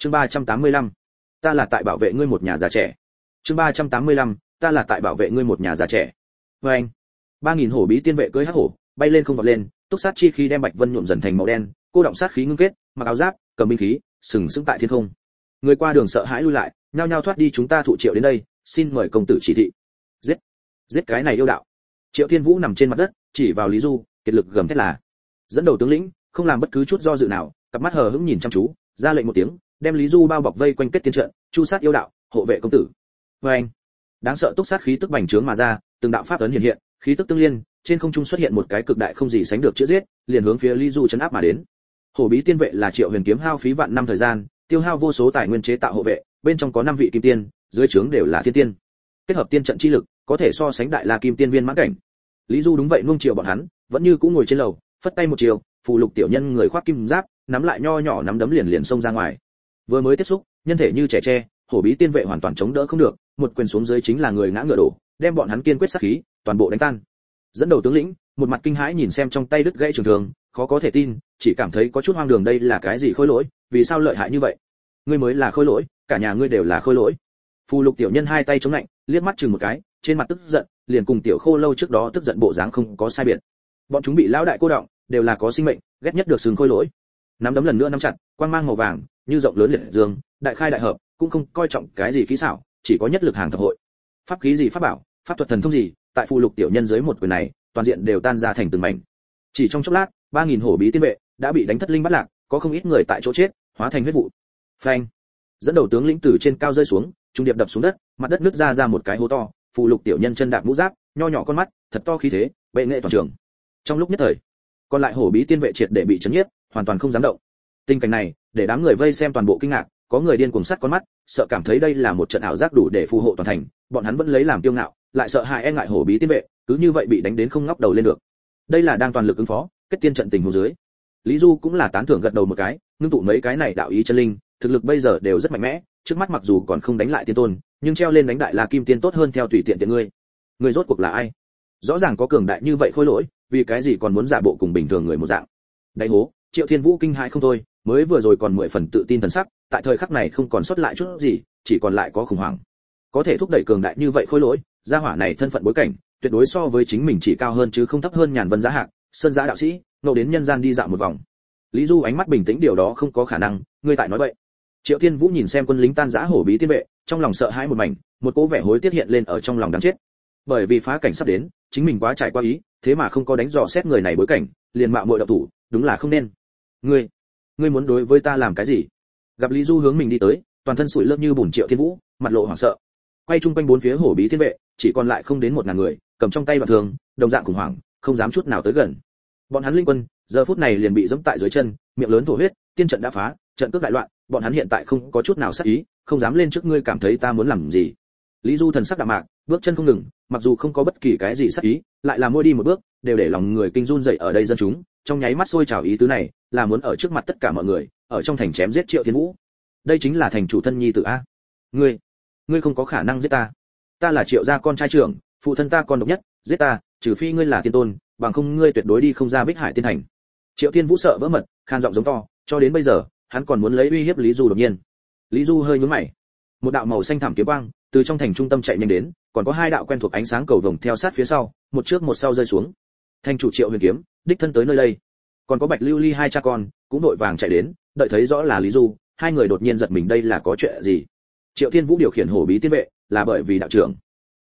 chương 385. ta là tại bảo vệ ngươi một nhà già trẻ chương 385. ta là tại bảo vệ ngươi một nhà già trẻ với anh, ba nghìn hổ bí tiên vệ cưỡi hắc hổ, bay lên không vọt lên, túc sát chi khí đem bạch vân nhuộm dần thành màu đen, cô động sát khí ngưng kết, mặc áo giáp, cầm binh khí, sừng sững tại thiên không người qua đường sợ hãi lui lại, nhao nhao thoát đi chúng ta thụ triệu đến đây, xin mời công tử chỉ thị giết giết cái này yêu đạo triệu thiên vũ nằm trên mặt đất, chỉ vào lý du, kiệt lực gầm thét là dẫn đầu tướng lĩnh, không làm bất cứ chút do dự nào, cặp mắt hờ hững nhìn chăm chú, ra lệnh một tiếng đem lý du bao bọc vây quanh kết tiên trận, chu sát yêu đạo, hộ vệ công tử. Vê anh, đáng sợ túc sát khí tức bành trướng mà ra, từng đạo pháp ấn hiện hiện, khí tức tương liên, trên không trung xuất hiện một cái cực đại không gì sánh được chữa giết, liền hướng phía lý du chấn áp mà đến. Hổ bí tiên vệ là triệu huyền kiếm hao phí vạn năm thời gian, tiêu hao vô số tài nguyên chế tạo hộ vệ, bên trong có năm vị kim tiên, dưới trướng đều là thiên tiên. Kết hợp tiên trận chi lực, có thể so sánh đại la kim tiên viên mãn cảnh. Lý du đúng vậy nuông chiều bọn hắn, vẫn như cũng ngồi trên lầu, phất tay một chiều, phù lục tiểu nhân người khoác kim giáp, nắm lại nho nhỏ nắm đấm liền liền xông ra ngoài vừa mới tiếp xúc, nhân thể như trẻ tre, hổ bí tiên vệ hoàn toàn chống đỡ không được, một quyền xuống dưới chính là người ngã ngựa đổ, đem bọn hắn kiên quyết sát khí, toàn bộ đánh tan. Dẫn đầu tướng lĩnh, một mặt kinh hãi nhìn xem trong tay đứt gãy trường thường khó có thể tin, chỉ cảm thấy có chút hoang đường đây là cái gì khôi lỗi, vì sao lợi hại như vậy? Ngươi mới là khôi lỗi, cả nhà ngươi đều là khôi lỗi. Phù lục tiểu nhân hai tay chống lạnh, liếc mắt chừng một cái, trên mặt tức giận, liền cùng tiểu khô lâu trước đó tức giận bộ dáng không có sai biệt. Bọn chúng bị lão đại cô động, đều là có sinh mệnh, ghét nhất được sừng khôi lỗi nắm đấm lần nữa nắm chặt, quang mang màu vàng, như rộng lớn liệt dương, đại khai đại hợp, cũng không coi trọng cái gì kỹ xảo, chỉ có nhất lực hàng thập hội. Pháp khí gì pháp bảo, pháp thuật thần thông gì, tại phù lục tiểu nhân dưới một quyền này, toàn diện đều tan ra thành từng mảnh. Chỉ trong chốc lát, ba nghìn hổ bí tiên vệ đã bị đánh thất linh bắt lạc, có không ít người tại chỗ chết, hóa thành huyết vụ. Phanh! Dẫn đầu tướng lĩnh từ trên cao rơi xuống, trung điệp đập xuống đất, mặt đất nứt ra ra một cái hố to, phù lục tiểu nhân chân đạp mũ giáp, nho nhỏ con mắt, thật to khí thế, bệ nghệ toàn trường. Trong lúc nhất thời, còn lại hổ bí tiên vệ triệt để bị chấn nhiếp hoàn toàn không dám động. Tình cảnh này, để đám người vây xem toàn bộ kinh ngạc, có người điên cuồng sắt con mắt, sợ cảm thấy đây là một trận ảo giác đủ để phù hộ toàn thành, bọn hắn vẫn lấy làm kiêu ngạo, lại sợ hại e ngại hổ bí tiên vệ, cứ như vậy bị đánh đến không ngóc đầu lên được. Đây là đang toàn lực ứng phó, kết tiên trận tình huống dưới. Lý du cũng là tán thưởng gật đầu một cái, ngưng tụ mấy cái này đạo ý chân linh, thực lực bây giờ đều rất mạnh mẽ, trước mắt mặc dù còn không đánh lại tiên tôn, nhưng treo lên đánh đại la kim tiên tốt hơn theo tùy tiện tiện ngươi. Người rốt cuộc là ai? Rõ ràng có cường đại như vậy khôi lỗi, vì cái gì còn muốn giả bộ cùng bình thường người một dạng? Đánh hố triệu thiên vũ kinh hãi không thôi, mới vừa rồi còn mười phần tự tin thần sắc, tại thời khắc này không còn sót lại chút gì, chỉ còn lại có khủng hoảng. Có thể thúc đẩy cường đại như vậy khôi lỗi, gia hỏa này thân phận bối cảnh, tuyệt đối so với chính mình chỉ cao hơn chứ không thấp hơn nhàn vân giá hạng sơn giá đạo sĩ ngẫu đến nhân gian đi dạo một vòng. Lý du ánh mắt bình tĩnh, điều đó không có khả năng, ngươi tại nói vậy. Triệu thiên vũ nhìn xem quân lính tan rã hổ bí tiên vệ, trong lòng sợ hãi một mảnh, một cố vẻ hối tiếc hiện lên ở trong lòng đáng chết. Bởi vì phá cảnh sắp đến, chính mình quá trải qua ý, thế mà không có đánh dò xét người này bối cảnh, liền mạo muội độc thủ, đúng là không nên ngươi ngươi muốn đối với ta làm cái gì? Gặp lý du hướng mình đi tới, toàn thân sủi lớp như bùn triệu thiên vũ, mặt lộ hoảng sợ. Quay chung quanh bốn phía hổ bí thiên vệ, chỉ còn lại không đến một ngàn người, cầm trong tay đoạn thường đồng dạng khủng hoảng, không dám chút nào tới gần. Bọn hắn linh quân, giờ phút này liền bị dẫm tại dưới chân, miệng lớn thổ huyết, tiên trận đã phá, trận cướp đại loạn, bọn hắn hiện tại không có chút nào sắc ý, không dám lên trước ngươi cảm thấy ta muốn làm gì. Lý du thần sắc đạm mạc, bước chân không ngừng, mặc dù không có bất kỳ cái gì sắc ý, lại là môi đi một bước, đều để lòng người kinh run dậy ở đây dân chúng trong nháy mắt sôi trào ý tứ này, là muốn ở trước mặt tất cả mọi người, ở trong thành chém giết triệu thiên vũ. Đây chính là thành chủ thân nhi tử a. Ngươi ngươi không có khả năng giết ta. Ta là triệu gia con trai trưởng, phụ thân ta con độc nhất, giết ta, trừ phi ngươi là tiên tôn, bằng không ngươi tuyệt đối đi không ra bích hải tiên thành. Triệu thiên vũ sợ vỡ mật, khan giọng giống to, cho đến bây giờ, hắn còn muốn lấy uy hiếp lý du đột nhiên. Lý du hơi nhướng mày. Một đạo màu xanh thảm kiếm quang, từ trong thành trung tâm chạy nhanh đến, còn có hai đạo quen thuộc ánh sáng cầu vồng theo sát phía sau, một trước một sau rơi xuống. Thành chủ triệu huyền kiếm đích thân tới nơi đây. Còn có bạch lưu ly hai cha con, cũng đội vàng chạy đến, đợi thấy rõ là lý du, hai người đột nhiên giật mình đây là có chuyện gì. Triệu thiên vũ điều khiển hổ bí tiên vệ, là bởi vì đạo trưởng.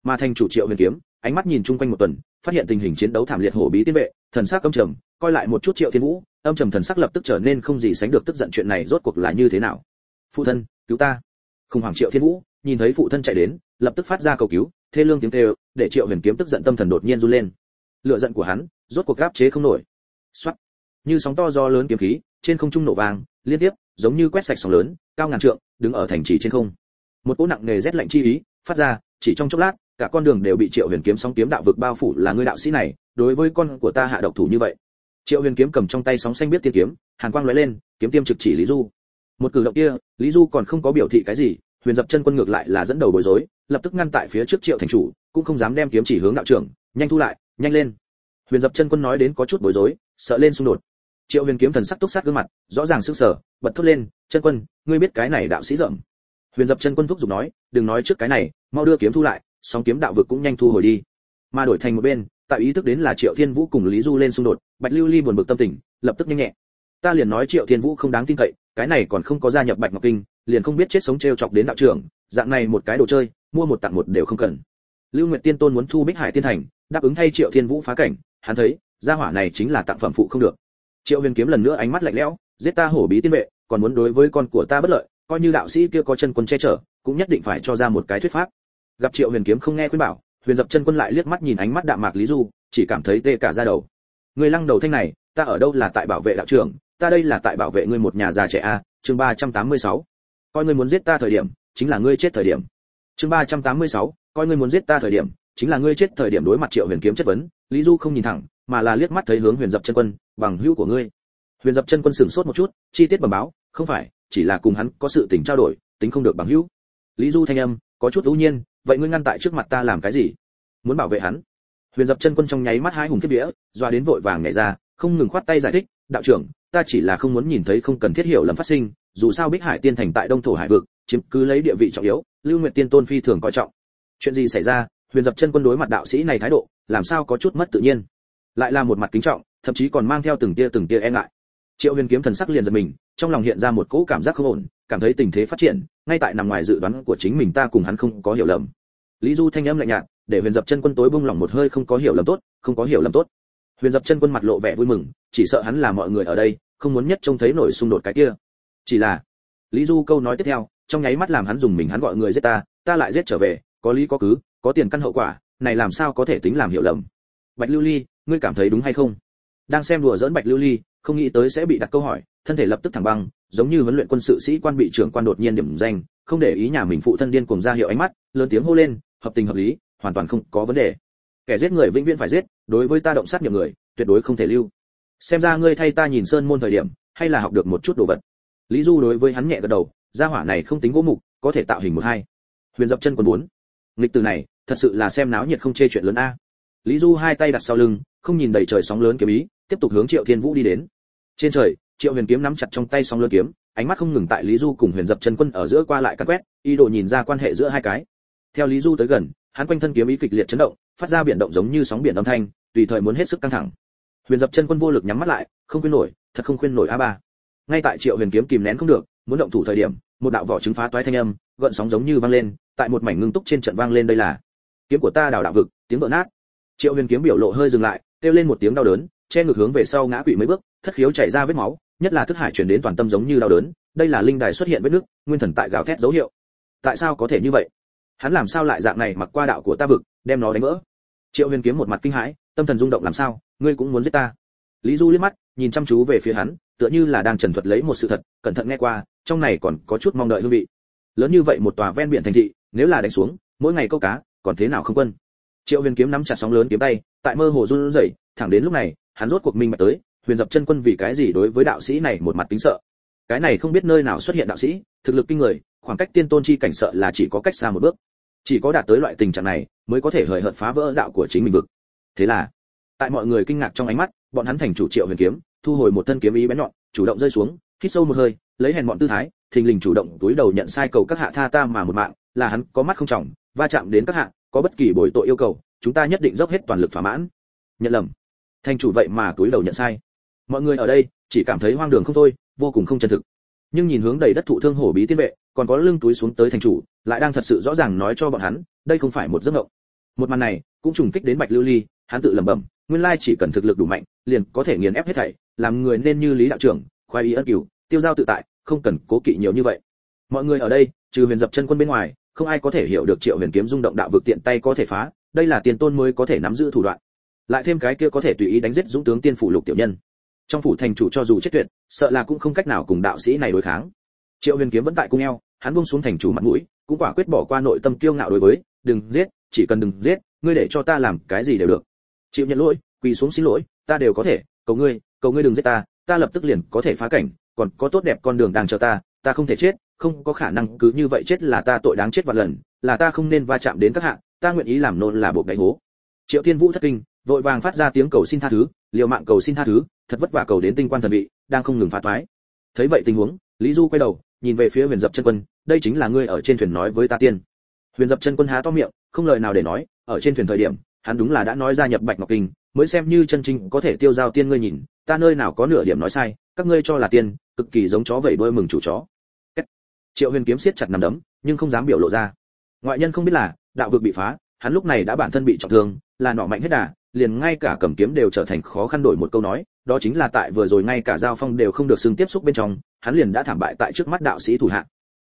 Mà thành chủ triệu huyền kiếm, ánh mắt nhìn chung quanh một tuần, phát hiện tình hình chiến đấu thảm liệt hổ bí tiên vệ, thần sắc âm trầm, coi lại một chút triệu thiên vũ, âm trầm thần sắc lập tức trở nên không gì sánh được tức giận chuyện này rốt cuộc là như thế nào. Phụ thân, cứu ta. Khủng hoảng triệu thiên vũ, nhìn thấy phụ thân chạy đến, lập tức phát ra cầu cứu, thê lương tiếng kêu, để triệu huyền kiếm tức giận tâm thần đột nhiên run lên. Lửa giận của hắn rốt cuộc gáp chế không nổi. Soát. như sóng to do lớn kiếm khí, trên không trung nổ vàng liên tiếp, giống như quét sạch sóng lớn, cao ngàn trượng, đứng ở thành trì trên không. Một cỗ nặng nề rét lạnh chi ý, phát ra, chỉ trong chốc lát, cả con đường đều bị triệu huyền kiếm sóng kiếm đạo vực bao phủ là ngươi đạo sĩ này, đối với con của ta hạ độc thủ như vậy. Triệu huyền kiếm cầm trong tay sóng xanh biết tiên kiếm, hàn quang lóe lên, kiếm tiêm trực chỉ lý du. Một cử động kia, lý du còn không có biểu thị cái gì, huyền dập chân quân ngược lại là dẫn đầu bối rối, lập tức ngăn tại phía trước triệu thành chủ, cũng không dám đem kiếm chỉ hướng đạo trưởng, nhanh thu lại, nhanh lên huyền dập chân quân nói đến có chút bối rối, sợ lên xung đột. Triệu huyền kiếm thần sắc túc sát gương mặt, rõ ràng sức sở bật thốt lên, chân quân, ngươi biết cái này đạo sĩ rộng huyền dập chân quân thúc giục nói, đừng nói trước cái này, mau đưa kiếm thu lại sóng kiếm đạo vực cũng nhanh thu hồi đi. Mà đổi thành một bên, tại ý thức đến là triệu thiên vũ cùng lý du lên xung đột, bạch lưu ly buồn bực tâm tình, lập tức nhanh nhẹ ta liền nói triệu thiên vũ không đáng tin cậy, cái này còn không có gia nhập bạch ngọc kinh, liền không biết chết sống trêu chọc đến đạo trưởng, dạng này một cái đồ chơi, mua một tặng một đều không cần. Lưu nguyệt tiên tôn muốn thu bích hải tiên thành, đáp ứng thay triệu thiên vũ phá cảnh hắn thấy, gia hỏa này chính là tặng phẩm phụ không được. Triệu huyền kiếm lần nữa ánh mắt lạnh lẽo, giết ta hổ bí tiên vệ, còn muốn đối với con của ta bất lợi, coi như đạo sĩ kia có chân quân che chở, cũng nhất định phải cho ra một cái thuyết pháp. Gặp triệu huyền kiếm không nghe khuyên bảo, huyền dập chân quân lại liếc mắt nhìn ánh mắt đạm mạc lý du, chỉ cảm thấy tê cả da đầu. Người lăng đầu thanh này, ta ở đâu là tại bảo vệ đạo trưởng, ta đây là tại bảo vệ ngươi một nhà già trẻ a, chương ba trăm tám mươi sáu. Coi ngươi muốn giết ta thời điểm, chính là ngươi chết thời điểm. Chương ba trăm tám mươi sáu, coi ngươi muốn giết ta thời điểm chính là ngươi chết thời điểm đối mặt triệu huyền kiếm chất vấn, lý du không nhìn thẳng, mà là liếc mắt thấy hướng huyền dập chân quân, bằng hữu của ngươi. Huyền dập chân quân sửng sốt một chút, chi tiết bẩm báo, không phải, chỉ là cùng hắn có sự tình trao đổi, tính không được bằng hữu. Lý du thanh âm, có chút ưu nhiên, vậy ngươi ngăn tại trước mặt ta làm cái gì? Muốn bảo vệ hắn? Huyền dập chân quân trong nháy mắt hai hùng kiếp vía, doa đến vội vàng nhảy ra, không ngừng khoát tay giải thích, đạo trưởng, ta chỉ là không muốn nhìn thấy không cần thiết hiểu lầm phát sinh, dù sao bích hải tiên thành tại đông thổ hải vực, chiếm cứ lấy địa vị trọng yếu, lưu nguyện tiên tôn phi thường coi trọng. Chuyện gì xảy ra? Huyền dập chân quân đối mặt đạo sĩ này thái độ, làm sao có chút mất tự nhiên. Lại là một mặt kính trọng, thậm chí còn mang theo từng tia từng tia e ngại. Triệu huyền kiếm thần sắc liền giật mình, trong lòng hiện ra một cỗ cảm giác không ổn, cảm thấy tình thế phát triển, ngay tại nằm ngoài dự đoán của chính mình ta cùng hắn không có hiểu lầm. Lý du thanh âm lạnh nhạt, để huyền dập chân quân tối bung lòng một hơi không có hiểu lầm tốt, không có hiểu lầm tốt. Huyền dập chân quân mặt lộ vẻ vui mừng, chỉ sợ hắn là mọi người ở đây, không muốn nhất trông thấy nổi xung đột cái kia. Chỉ là, lý du câu nói tiếp theo, trong nháy mắt làm hắn dùng mình hắn gọi người giết ta ta lại giết trở về, có lý có cứ có tiền căn hậu quả, này làm sao có thể tính làm hiểu lầm? Bạch lưu ly, ngươi cảm thấy đúng hay không? Đang xem đùa dỡn bạch lưu ly, không nghĩ tới sẽ bị đặt câu hỏi, thân thể lập tức thẳng băng, giống như huấn luyện quân sự sĩ quan bị trưởng quan đột nhiên điểm danh, không để ý nhà mình phụ thân điên cuồng ra hiệu ánh mắt, lớn tiếng hô lên, hợp tình hợp lý, hoàn toàn không có vấn đề. Kẻ giết người vĩnh viễn phải giết, đối với ta động sát nghiệp người, tuyệt đối không thể lưu. Xem ra ngươi thay ta nhìn sơn môn thời điểm, hay là học được một chút đồ vật. Lý du đối với hắn nhẹ gật đầu, gia hỏa này không tính gỗ mục, có thể tạo hình một hai. Huyền dập chân còn muốn nghịch từ này thật sự là xem náo nhiệt không chê chuyện lớn a. Lý du hai tay đặt sau lưng, không nhìn đầy trời sóng lớn kiếm ý, tiếp tục hướng triệu thiên vũ đi đến. Trên trời, triệu huyền kiếm nắm chặt trong tay sóng lớn kiếm, ánh mắt không ngừng tại lý du cùng huyền dập chân quân ở giữa qua lại cắt quét, ý đồ nhìn ra quan hệ giữa hai cái. Theo lý du tới gần, hắn quanh thân kiếm ý kịch liệt chấn động, phát ra biển động giống như sóng biển âm thanh, tùy thời muốn hết sức căng thẳng. Huyền dập chân quân vô lực nhắm mắt lại, không khuyên nổi, thật không khuyên nổi a ba. Ngay tại triệu huyền kiếm kìm nén không được, muốn động thủ thời điểm, một đạo vỏ trứng phá toái thanh âm, gợn sóng giống như vang lên, tại một mảnh ngưng túc trên trận vang lên đây là kiếm của ta đào đạo vực, tiếng vỡ nát. Triệu huyền kiếm biểu lộ hơi dừng lại, kêu lên một tiếng đau đớn, che ngược hướng về sau ngã quỵ mấy bước, thất khiếu chảy ra vết máu, nhất là thức hải truyền đến toàn tâm giống như đau đớn, đây là linh đài xuất hiện vết nước, nguyên thần tại gào thét dấu hiệu. Tại sao có thể như vậy? Hắn làm sao lại dạng này mặc qua đạo của ta vực, đem nó đánh vỡ? Triệu huyền kiếm một mặt kinh hãi, tâm thần rung động làm sao, ngươi cũng muốn giết ta. Lý du liếc mắt, nhìn chăm chú về phía hắn, tựa như là đang trần thuật lấy một sự thật, cẩn thận nghe qua, trong này còn có chút mong đợi hương vị. Lớn như vậy một tòa ven biển thành thị, nếu là đánh xuống, mỗi ngày câu cá còn thế nào không quân? Triệu huyền kiếm nắm chặt sóng lớn kiếm tay, tại mơ hồ run rẩy, thẳng đến lúc này, hắn rốt cuộc minh bạch tới, huyền dập chân quân vì cái gì đối với đạo sĩ này một mặt kính sợ. Cái này không biết nơi nào xuất hiện đạo sĩ, thực lực kinh người, khoảng cách tiên tôn chi cảnh sợ là chỉ có cách xa một bước. Chỉ có đạt tới loại tình trạng này, mới có thể hời hợt phá vỡ đạo của chính mình vực. Thế là, tại mọi người kinh ngạc trong ánh mắt, bọn hắn thành chủ triệu huyền kiếm, thu hồi một thân kiếm ý bén nhọn, chủ động rơi xuống, hít sâu một hơi, lấy hèn bọn tư thái, thình lình chủ động túi đầu nhận sai cầu các hạ tha ta mà một mạng, là hắn có mắt không trọng va chạm đến các hạ, có bất kỳ bồi tội yêu cầu, chúng ta nhất định dốc hết toàn lực thỏa mãn. Nhận lầm. Thành chủ vậy mà túi đầu nhận sai. Mọi người ở đây, chỉ cảm thấy hoang đường không thôi, vô cùng không chân thực. Nhưng nhìn hướng đầy đất thụ thương hổ bí tiên vệ, còn có lưng túi xuống tới thành chủ, lại đang thật sự rõ ràng nói cho bọn hắn, đây không phải một giấc mộng. Một màn này, cũng trùng kích đến bạch lưu ly, hắn tự lẩm bẩm, nguyên lai chỉ cần thực lực đủ mạnh, liền có thể nghiền ép hết thảy, làm người nên như lý đạo trưởng khoai ý ân cửu, tiêu giao tự tại, không cần cố kỵ nhiều như vậy. Mọi người ở đây, trừ huyền dập chân quân bên ngoài không ai có thể hiểu được triệu huyền kiếm rung động đạo vực tiện tay có thể phá, đây là tiền tôn mới có thể nắm giữ thủ đoạn. Lại thêm cái kia có thể tùy ý đánh giết dũng tướng tiên phủ lục tiểu nhân. Trong phủ thành chủ cho dù chết tuyệt, sợ là cũng không cách nào cùng đạo sĩ này đối kháng. Triệu huyền kiếm vẫn tại cung eo, hắn buông xuống thành chủ mặt mũi, cũng quả quyết bỏ qua nội tâm kiêu ngạo đối với, đừng giết, chỉ cần đừng giết, ngươi để cho ta làm cái gì đều được. Chịu nhận lỗi, quỳ xuống xin lỗi, ta đều có thể, cầu ngươi cầu ngươi đừng giết ta ta lập tức liền có thể phá cảnh, còn có tốt đẹp con đường đang chờ ta ta không thể chết không có khả năng cứ như vậy chết là ta tội đáng chết vạn lần, là ta không nên va chạm đến các hạ, ta nguyện ý làm nôn là bộ gãy hố. Triệu thiên vũ thất kinh, vội vàng phát ra tiếng cầu xin tha thứ, liều mạng cầu xin tha thứ, thật vất vả cầu đến tinh quan thần vị, đang không ngừng phá toái. Thấy vậy tình huống, lý du quay đầu, nhìn về phía huyền dập chân quân, đây chính là ngươi ở trên thuyền nói với ta tiên. Huyền dập chân quân há to miệng, không lời nào để nói, ở trên thuyền thời điểm, hắn đúng là đã nói ra nhập bạch ngọc kinh, mới xem như chân chính có thể tiêu giao tiên ngươi nhìn, ta nơi nào có nửa điểm nói sai, các ngươi cho là tiên, cực kỳ giống chó vẩy đuôi mừng chủ chó triệu huyền kiếm siết chặt nằm đấm, nhưng không dám biểu lộ ra. Ngoại nhân không biết là, đạo vực bị phá, hắn lúc này đã bản thân bị trọng thương, là nọ mạnh hết đà, liền ngay cả cầm kiếm đều trở thành khó khăn đổi một câu nói, đó chính là tại vừa rồi ngay cả giao phong đều không được xưng tiếp xúc bên trong, hắn liền đã thảm bại tại trước mắt đạo sĩ thủ hạ.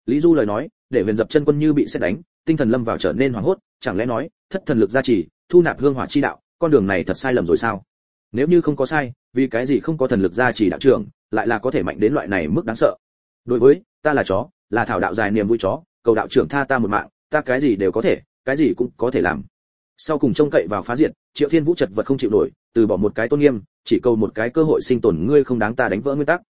Lý du lời nói, để huyền dập chân quân như bị xét đánh, tinh thần lâm vào trở nên hoảng hốt, chẳng lẽ nói, thất thần lực gia trì, thu nạp hương hỏa chi đạo, con đường này thật sai lầm rồi sao? Nếu như không có sai, vì cái gì không có thần lực gia trì đạo trưởng, lại là có thể mạnh đến loại này mức đáng sợ. Đối với, ta là chó là thảo đạo dài niềm vui chó, cầu đạo trưởng tha ta một mạng, ta cái gì đều có thể, cái gì cũng có thể làm. Sau cùng trông cậy vào phá diệt, triệu thiên vũ chật vật không chịu nổi, từ bỏ một cái tôn nghiêm, chỉ cầu một cái cơ hội sinh tồn ngươi không đáng ta đánh vỡ nguyên tắc.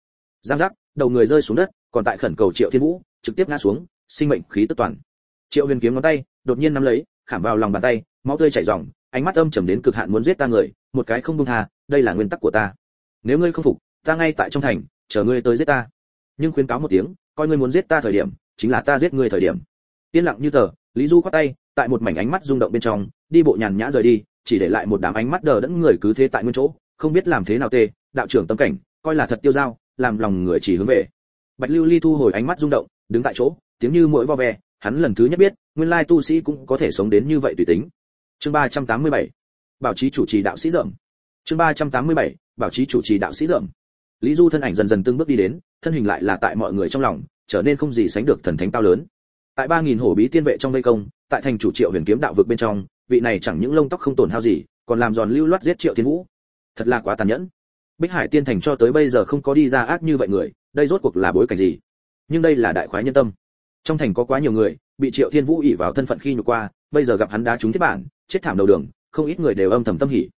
Giang giác, đầu người rơi xuống đất, còn tại khẩn cầu triệu thiên vũ, trực tiếp ngã xuống, sinh mệnh khí tức toàn. Triệu huyền kiếm ngón tay, đột nhiên nắm lấy, khảm vào lòng bàn tay, máu tươi chảy ròng, ánh mắt âm trầm đến cực hạn muốn giết ta người, một cái không buông tha, đây là nguyên tắc của ta. Nếu ngươi không phục, ta ngay tại trong thành, chờ ngươi tới giết ta. Nhưng khuyên cáo một tiếng coi ngươi muốn giết ta thời điểm, chính là ta giết ngươi thời điểm. Yên lặng như tờ, lý du khoát tay, tại một mảnh ánh mắt rung động bên trong, đi bộ nhàn nhã rời đi, chỉ để lại một đám ánh mắt đờ đẫn người cứ thế tại nguyên chỗ, không biết làm thế nào tê, đạo trưởng tâm cảnh, coi là thật tiêu dao, làm lòng người chỉ hướng về. Bạch lưu ly thu hồi ánh mắt rung động, đứng tại chỗ, tiếng như mũi vo ve, hắn lần thứ nhất biết, nguyên lai tu sĩ cũng có thể sống đến như vậy tùy tính. Chương 387 bảo trí chủ trì đạo sĩ rộng chương 387 bảo trí chủ trì đạo sĩ rộng lý du thân ảnh dần dần từng bước đi đến, thân hình lại là tại mọi người trong lòng, trở nên không gì sánh được thần thánh cao lớn. Tại ba nghìn hổ bí tiên vệ trong vây công, tại thành chủ triệu huyền kiếm đạo vực bên trong, vị này chẳng những lông tóc không tổn hao gì, còn làm giòn lưu loát giết triệu thiên vũ. Thật là quá tàn nhẫn. Bích hải tiên thành cho tới bây giờ không có đi ra ác như vậy người, đây rốt cuộc là bối cảnh gì? Nhưng đây là đại khoái nhân tâm. Trong thành có quá nhiều người, bị triệu thiên vũ ỉ vào thân phận khi nhục qua, bây giờ gặp hắn đá trúng thiết bản, chết thảm đầu đường, không ít người đều âm thầm tâm hỉ.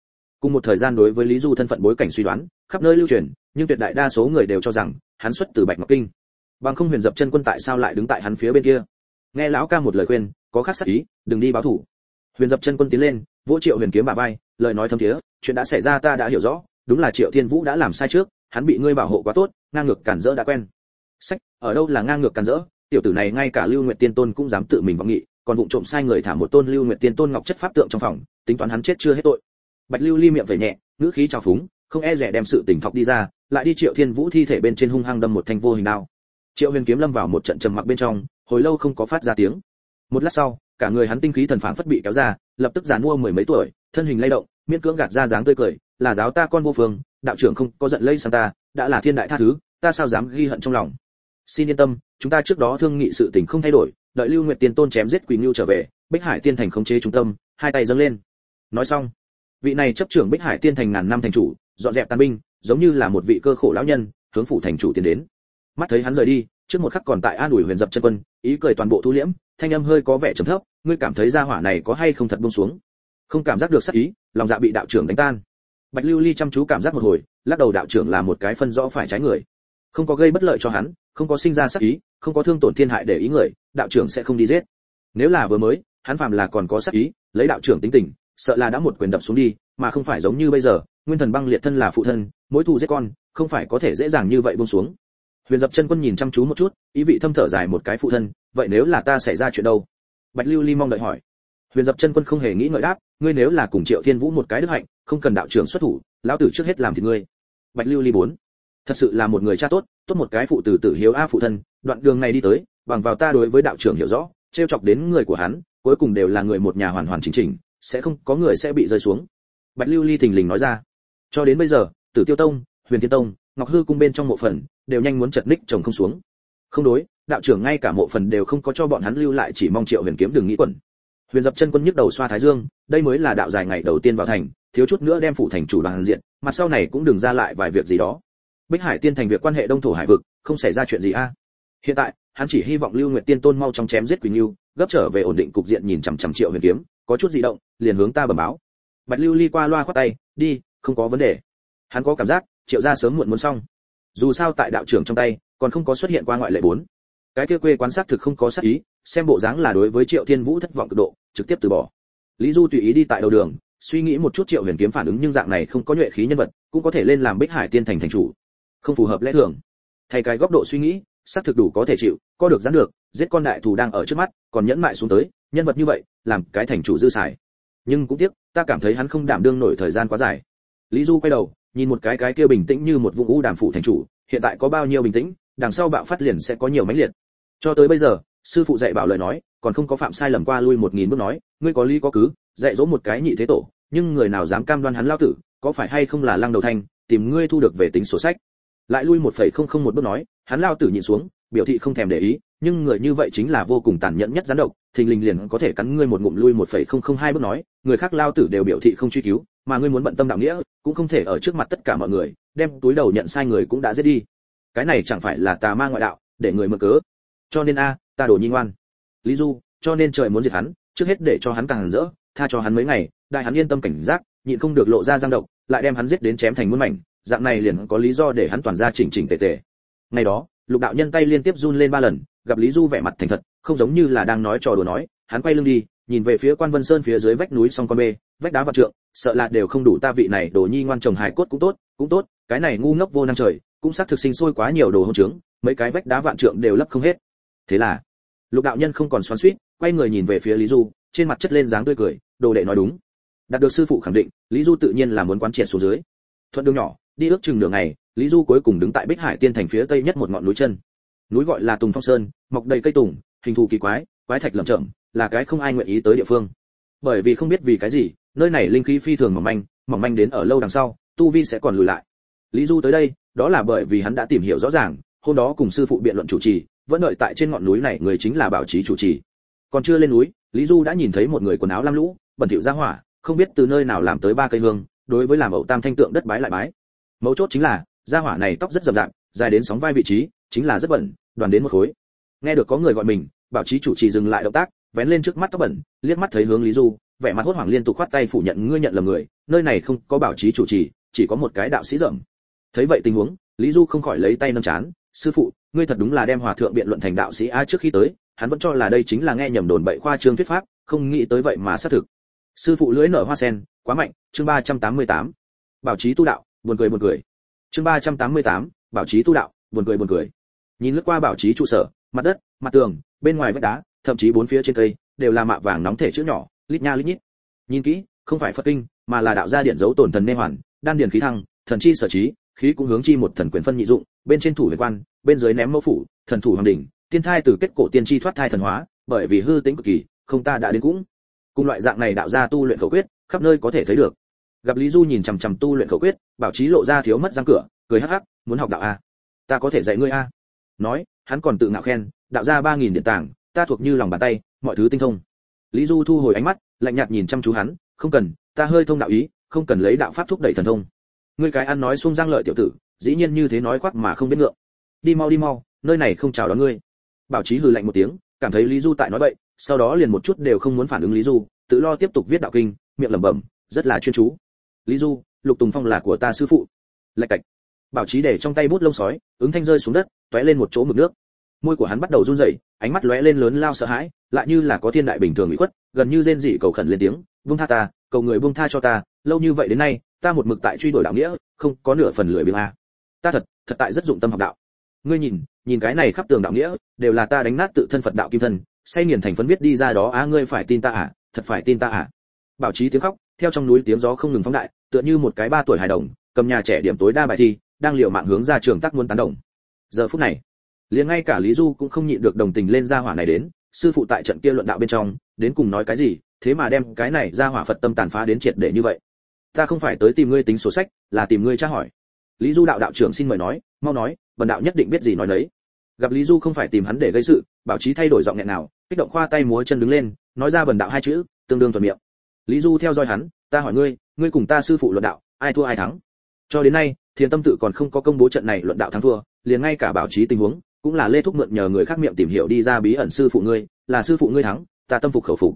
Cùng một thời gian đối với lý du thân phận bối cảnh suy đoán, khắp nơi lưu truyền nhưng tuyệt đại đa số người đều cho rằng, hắn xuất từ bạch ngọc kinh. Bằng không huyền dập chân quân tại sao lại đứng tại hắn phía bên kia? Nghe lão ca một lời khuyên, có khác sắc ý, đừng đi báo thủ. Huyền dập chân quân tiến lên, vỗ triệu huyền kiếm bà vai, lời nói thâm thiế, chuyện đã xảy ra ta đã hiểu rõ, đúng là triệu thiên vũ đã làm sai trước, hắn bị ngươi bảo hộ quá tốt, ngang ngược cản rỡ đã quen. Sách, ở đâu là ngang ngược cản rỡ? Tiểu tử này ngay cả lưu nguyệt tiên tôn cũng dám tự mình vọng nghị, còn vụng trộm sai người thả một tôn lưu nguyệt tiên tôn ngọc chất pháp tượng trong phòng, tính toán hắn chết chưa hết tội. Bạch lưu ly miệng về nhẹ, ngữ khí trào phúng, không e rẻ đem sự tình thọc đi ra lại đi triệu thiên vũ thi thể bên trên hung hăng đâm một thanh vô hình đao. Triệu huyền kiếm lâm vào một trận trầm mặc bên trong, hồi lâu không có phát ra tiếng. Một lát sau, cả người hắn tinh khí thần phảng phất bị kéo ra, lập tức giàn mua mười mấy tuổi, thân hình lay động, miễn cưỡng gạt ra dáng tươi cười, là giáo ta con vô phương, đạo trưởng không có giận lây sang ta, đã là thiên đại tha thứ, ta sao dám ghi hận trong lòng? Xin yên tâm, chúng ta trước đó thương nghị sự tình không thay đổi, đợi lưu nguyệt tiên tôn chém giết quỳnh lưu trở về, bích hải tiên thành khống chế trung tâm, hai tay dâng lên. Nói xong, vị này chấp trưởng bích hải tiên thành ngàn năm thành chủ, dọn dẹp tàn binh giống như là một vị cơ khổ lão nhân, hướng phủ thành chủ tiến đến. Mắt thấy hắn rời đi, trước một khắc còn tại an ủi huyền dập chân quân, ý cười toàn bộ thu liễm, thanh âm hơi có vẻ trầm thấp, ngươi cảm thấy gia hỏa này có hay không thật buông xuống? Không cảm giác được sắc ý, lòng dạ bị đạo trưởng đánh tan. Bạch lưu ly chăm chú cảm giác một hồi, lắc đầu đạo trưởng là một cái phân rõ phải trái người. Không có gây bất lợi cho hắn, không có sinh ra sắc ý, không có thương tổn thiên hại để ý người, đạo trưởng sẽ không đi giết. Nếu là vừa mới, hắn phàm là còn có sắc ý, lấy đạo trưởng tính tình, sợ là đã một quyền đập xuống đi, mà không phải giống như bây giờ nguyên thần băng liệt thân là phụ thân mỗi thù giết con, không phải có thể dễ dàng như vậy buông xuống. Huyền dập chân quân nhìn chăm chú một chút, ý vị thâm thở dài một cái phụ thân, vậy nếu là ta xảy ra chuyện đâu? Bạch lưu ly mong đợi hỏi. Huyền dập chân quân không hề nghĩ ngợi đáp, ngươi nếu là cùng triệu thiên vũ một cái đức hạnh, không cần đạo trưởng xuất thủ, lão tử trước hết làm thì ngươi. Bạch lưu ly bốn. Thật sự là một người cha tốt tốt một cái phụ tử tử hiếu a phụ thân, đoạn đường này đi tới, bằng vào ta đối với đạo trưởng hiểu rõ, trêu chọc đến người của hắn, cuối cùng đều là người một nhà hoàn hoàn chính chỉnh, sẽ không có người sẽ bị rơi xuống. Bạch lưu ly thình lình nói ra cho đến bây giờ, tử tiêu tông, huyền thiên tông, ngọc hư cung bên trong mộ phần đều nhanh muốn chật ních chồng không xuống. Không đối, đạo trưởng ngay cả mộ phần đều không có cho bọn hắn lưu lại, chỉ mong triệu huyền kiếm đừng nghĩ quẩn. Huyền dập chân quân nhức đầu xoa thái dương, đây mới là đạo dài ngày đầu tiên vào thành, thiếu chút nữa đem phủ thành chủ đoàn diện, mặt sau này cũng đừng ra lại vài việc gì đó. Bích hải tiên thành việc quan hệ đông thổ hải vực, không xảy ra chuyện gì a. Hiện tại, hắn chỉ hy vọng lưu nguyệt tiên tôn mau chóng chém giết quỳnh lưu gấp trở về ổn định cục diện nhìn chằm chằm triệu huyền kiếm, có chút dị động, liền hướng ta bẩm báo. Bạch lưu ly qua loa khoát tay, đi không có vấn đề. Hắn có cảm giác, triệu gia sớm muộn muốn xong. Dù sao tại đạo trưởng trong tay, còn không có xuất hiện qua ngoại lệ bốn. Cái kia quê quan sát thực không có sát ý, xem bộ dáng là đối với triệu thiên vũ thất vọng cực độ, trực tiếp từ bỏ. Lý du tùy ý đi tại đầu đường, suy nghĩ một chút triệu huyền kiếm phản ứng nhưng dạng này không có nhuệ khí nhân vật, cũng có thể lên làm bích hải tiên thành thành chủ. Không phù hợp lẽ thường. Thay cái góc độ suy nghĩ, xác thực đủ có thể chịu, có được gián được, giết con đại thù đang ở trước mắt, còn nhẫn mại xuống tới, nhân vật như vậy, làm cái thành chủ dư xài. Nhưng cũng tiếc, ta cảm thấy hắn không đảm đương nổi thời gian quá dài lý du quay đầu, nhìn một cái cái kia bình tĩnh như một vùng u đàm phụ thành chủ, hiện tại có bao nhiêu bình tĩnh, đằng sau bạo phát liền sẽ có nhiều mãnh liệt. Cho tới bây giờ, sư phụ dạy bảo lời nói, còn không có phạm sai lầm qua lui một nghìn bước nói, ngươi có lý có cứ, dạy dỗ một cái nhị thế tổ, nhưng người nào dám cam đoan hắn lao tử, có phải hay không là lăng đầu thanh tìm ngươi thu được về tính sổ sách. Lại lui một phẩy không không một bước nói, hắn lao tử nhìn xuống, biểu thị không thèm để ý, nhưng người như vậy chính là vô cùng tàn nhẫn nhất gián độc, thình lình liền có thể cắn ngươi một ngụm lui một phẩy không không hai bước nói, người khác lao tử đều biểu thị không truy cứu mà ngươi muốn bận tâm đạo nghĩa, cũng không thể ở trước mặt tất cả mọi người, đem túi đầu nhận sai người cũng đã giết đi. Cái này chẳng phải là tà ma ngoại đạo, để người mượn cớ. Cho nên a, ta đổ nhi ngoan. Lý du, cho nên trời muốn diệt hắn, trước hết để cho hắn càng rỡ, tha cho hắn mấy ngày, đại hắn yên tâm cảnh giác, nhịn không được lộ ra giang động lại đem hắn giết đến chém thành muôn mảnh, dạng này liền có lý do để hắn toàn ra chỉnh chỉnh tề tề. Ngày đó, lục đạo nhân tay liên tiếp run lên ba lần, gặp lý du vẻ mặt thành thật, không giống như là đang nói trò đùa nói hắn quay lưng đi, nhìn về phía quan vân sơn phía dưới vách núi song con bê, vách đá vạn trượng, sợ là đều không đủ ta vị này đồ nhi ngoan chồng hài cốt cũng tốt cũng tốt, cái này ngu ngốc vô năng trời, cũng xác thực sinh sôi quá nhiều đồ hỗn trướng, mấy cái vách đá vạn trượng đều lấp không hết. Thế là, lục đạo nhân không còn xoắn xuýt, quay người nhìn về phía lý du, trên mặt chất lên dáng tươi cười, đồ đệ nói đúng. Đạt được sư phụ khẳng định, lý du tự nhiên là muốn quán triệt xuống dưới. Thuận đường nhỏ, đi ước chừng nửa ngày, lý du cuối cùng đứng tại bích hải tiên thành phía tây nhất một ngọn núi chân. Núi gọi là tùng phong sơn, mọc đầy cây tùng, hình thù kỳ quái quái thạch lởm chởm, là cái không ai nguyện ý tới địa phương. Bởi vì không biết vì cái gì, nơi này linh khí phi thường mỏng manh mỏng manh đến ở lâu đằng sau, tu vi sẽ còn lùi lại. Lý du tới đây, đó là bởi vì hắn đã tìm hiểu rõ ràng, hôm đó cùng sư phụ biện luận chủ trì, vẫn đợi tại trên ngọn núi này người chính là bảo trí chủ trì. Còn chưa lên núi, lý du đã nhìn thấy một người quần áo lam lũ, bẩn thỉu ra hỏa, không biết từ nơi nào làm tới ba cây hương, đối với làm ẩu tam thanh tượng đất bái lại bái. Mấu chốt chính là, ra hỏa này tóc rất rậm rạp, dài đến sóng vai vị trí, chính là rất bẩn, đoàn đến một khối. Nghe được có người gọi mình bảo trí chủ trì dừng lại động tác, vén lên trước mắt tóc bẩn, liếc mắt thấy hướng lý du, vẻ mặt hốt hoảng liên tục khoát tay phủ nhận, ngươi nhận lầm người, nơi này không có bảo trí chủ trì, chỉ có một cái đạo sĩ rậm thấy vậy tình huống, lý du không khỏi lấy tay nâng chán, sư phụ, ngươi thật đúng là đem hòa thượng biện luận thành đạo sĩ a trước khi tới, hắn vẫn cho là đây chính là nghe nhầm đồn bậy khoa trương thuyết pháp, không nghĩ tới vậy mà xác thực. Sư phụ lưỡi nở hoa sen, quá mạnh, chương ba trăm tám mươi tám, bảo trí tu đạo, buồn cười buồn cười. Chương ba trăm tám mươi tám, bảo trí tu đạo, buồn cười buồn cười. Nhìn lướt qua bảo trí trụ sở, mặt đất, mặt tường bên ngoài vách đá, thậm chí bốn phía trên cây đều là mạ vàng nóng thể chữ nhỏ, lít nha lít nhít. Nhìn kỹ, không phải phật kinh, mà là đạo gia điện dấu tổn thần nê hoàn, đan điền khí thăng, thần chi sở trí, khí cũng hướng chi một thần quyền phân nhị dụng, bên trên thủ về quan, bên dưới ném mẫu phủ, thần thủ hoàng đỉnh, tiên thai từ kết cổ tiên chi thoát thai thần hóa, bởi vì hư tính cực kỳ, không ta đã đến cũng. Cùng loại dạng này đạo gia tu luyện khẩu quyết, khắp nơi có thể thấy được. Gặp lý du nhìn chằm chằm tu luyện khẩu quyết, bảo trí lộ ra thiếu mất răng cửa, cười hắc hắc, muốn học đạo a ta có thể dạy ngươi a nói, hắn còn tự ngạo khen đạo ra ba nghìn điện tảng, ta thuộc như lòng bàn tay, mọi thứ tinh thông. Lý du thu hồi ánh mắt, lạnh nhạt nhìn chăm chú hắn, không cần, ta hơi thông đạo ý, không cần lấy đạo pháp thúc đẩy thần thông. Ngươi cái ăn nói xuông răng lợi tiểu tử, dĩ nhiên như thế nói khoác mà không biết ngượng. Đi mau đi mau, nơi này không chào đón ngươi. Bảo trí hừ lạnh một tiếng, cảm thấy lý du tại nói bậy, sau đó liền một chút đều không muốn phản ứng lý du, tự lo tiếp tục viết đạo kinh, miệng lẩm bẩm, rất là chuyên chú. Lý du, lục tùng phong là của ta sư phụ. Lạch cạch. Bảo trí để trong tay bút lông sói, ứng thanh rơi xuống đất, tóe lên một chỗ mực nước môi của hắn bắt đầu run rẩy, ánh mắt lóe lên lớn lao sợ hãi, lại như là có thiên đại bình thường bị khuất, gần như rên rỉ cầu khẩn lên tiếng buông tha ta, cầu người buông tha cho ta, lâu như vậy đến nay, ta một mực tại truy đuổi đạo nghĩa, không có nửa phần lười biếng a. Ta thật thật tại rất dụng tâm học đạo. Ngươi nhìn nhìn cái này khắp tường đạo nghĩa, đều là ta đánh nát tự thân phật đạo kim thân, say nghiền thành phấn viết đi ra đó á, ngươi phải tin ta à thật phải tin ta à. Bảo trí tiếng khóc, theo trong núi tiếng gió không ngừng phóng đại, tựa như một cái ba tuổi hài đồng, cầm nhà trẻ điểm tối đa bài thi, đang liều mạng hướng ra trường tác muốn tán đồng. Giờ phút này liền ngay cả lý du cũng không nhịn được đồng tình lên gia hỏa này đến, sư phụ tại trận kia luận đạo bên trong, đến cùng nói cái gì, thế mà đem cái này gia hỏa phật tâm tàn phá đến triệt để như vậy. Ta không phải tới tìm ngươi tính sổ sách, là tìm ngươi tra hỏi. Lý du đạo đạo trưởng xin mời nói, mau nói, bần đạo nhất định biết gì nói đấy gặp lý du không phải tìm hắn để gây sự, bảo trí thay đổi giọng nghẹn nào, kích động khoa tay múa chân đứng lên, nói ra bần đạo hai chữ, tương đương thuận miệng. Lý du theo dõi hắn, ta hỏi ngươi ngươi cùng ta sư phụ luận đạo, ai thua ai thắng? Cho đến nay, thiền tâm tự còn không có công bố trận này luận đạo thắng thua, liền ngay cả bảo trí tình huống cũng là lê thúc mượn nhờ người khác miệng tìm hiểu đi ra bí ẩn sư phụ ngươi, là sư phụ ngươi thắng, ta tâm phục khẩu phục.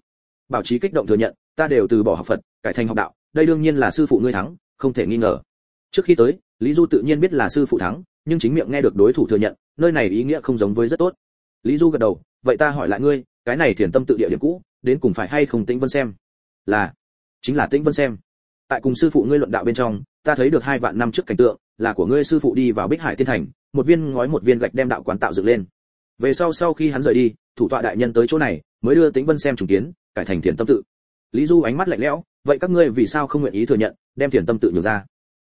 Bảo trí kích động thừa nhận, ta đều từ bỏ học phật, cải thành học đạo, đây đương nhiên là sư phụ ngươi thắng, không thể nghi ngờ. Trước khi tới, lý du tự nhiên biết là sư phụ thắng, nhưng chính miệng nghe được đối thủ thừa nhận, nơi này ý nghĩa không giống với rất tốt. Lý du gật đầu, vậy ta hỏi lại ngươi, cái này thiền tâm tự địa điểm cũ, đến cùng phải hay không tĩnh vân xem? Là, chính là tĩnh vân xem tại cùng sư phụ ngươi luận đạo bên trong, ta thấy được hai vạn năm trước cảnh tượng, là của ngươi sư phụ đi vào bích hải tiên thành, một viên ngói một viên gạch đem đạo quán tạo dựng lên. Về sau sau khi hắn rời đi, thủ tọa đại nhân tới chỗ này, mới đưa tính vân xem trùng kiến, cải thành thiền tâm tự. Lý du ánh mắt lạnh lẽo, vậy các ngươi vì sao không nguyện ý thừa nhận, đem thiền tâm tự nhường ra?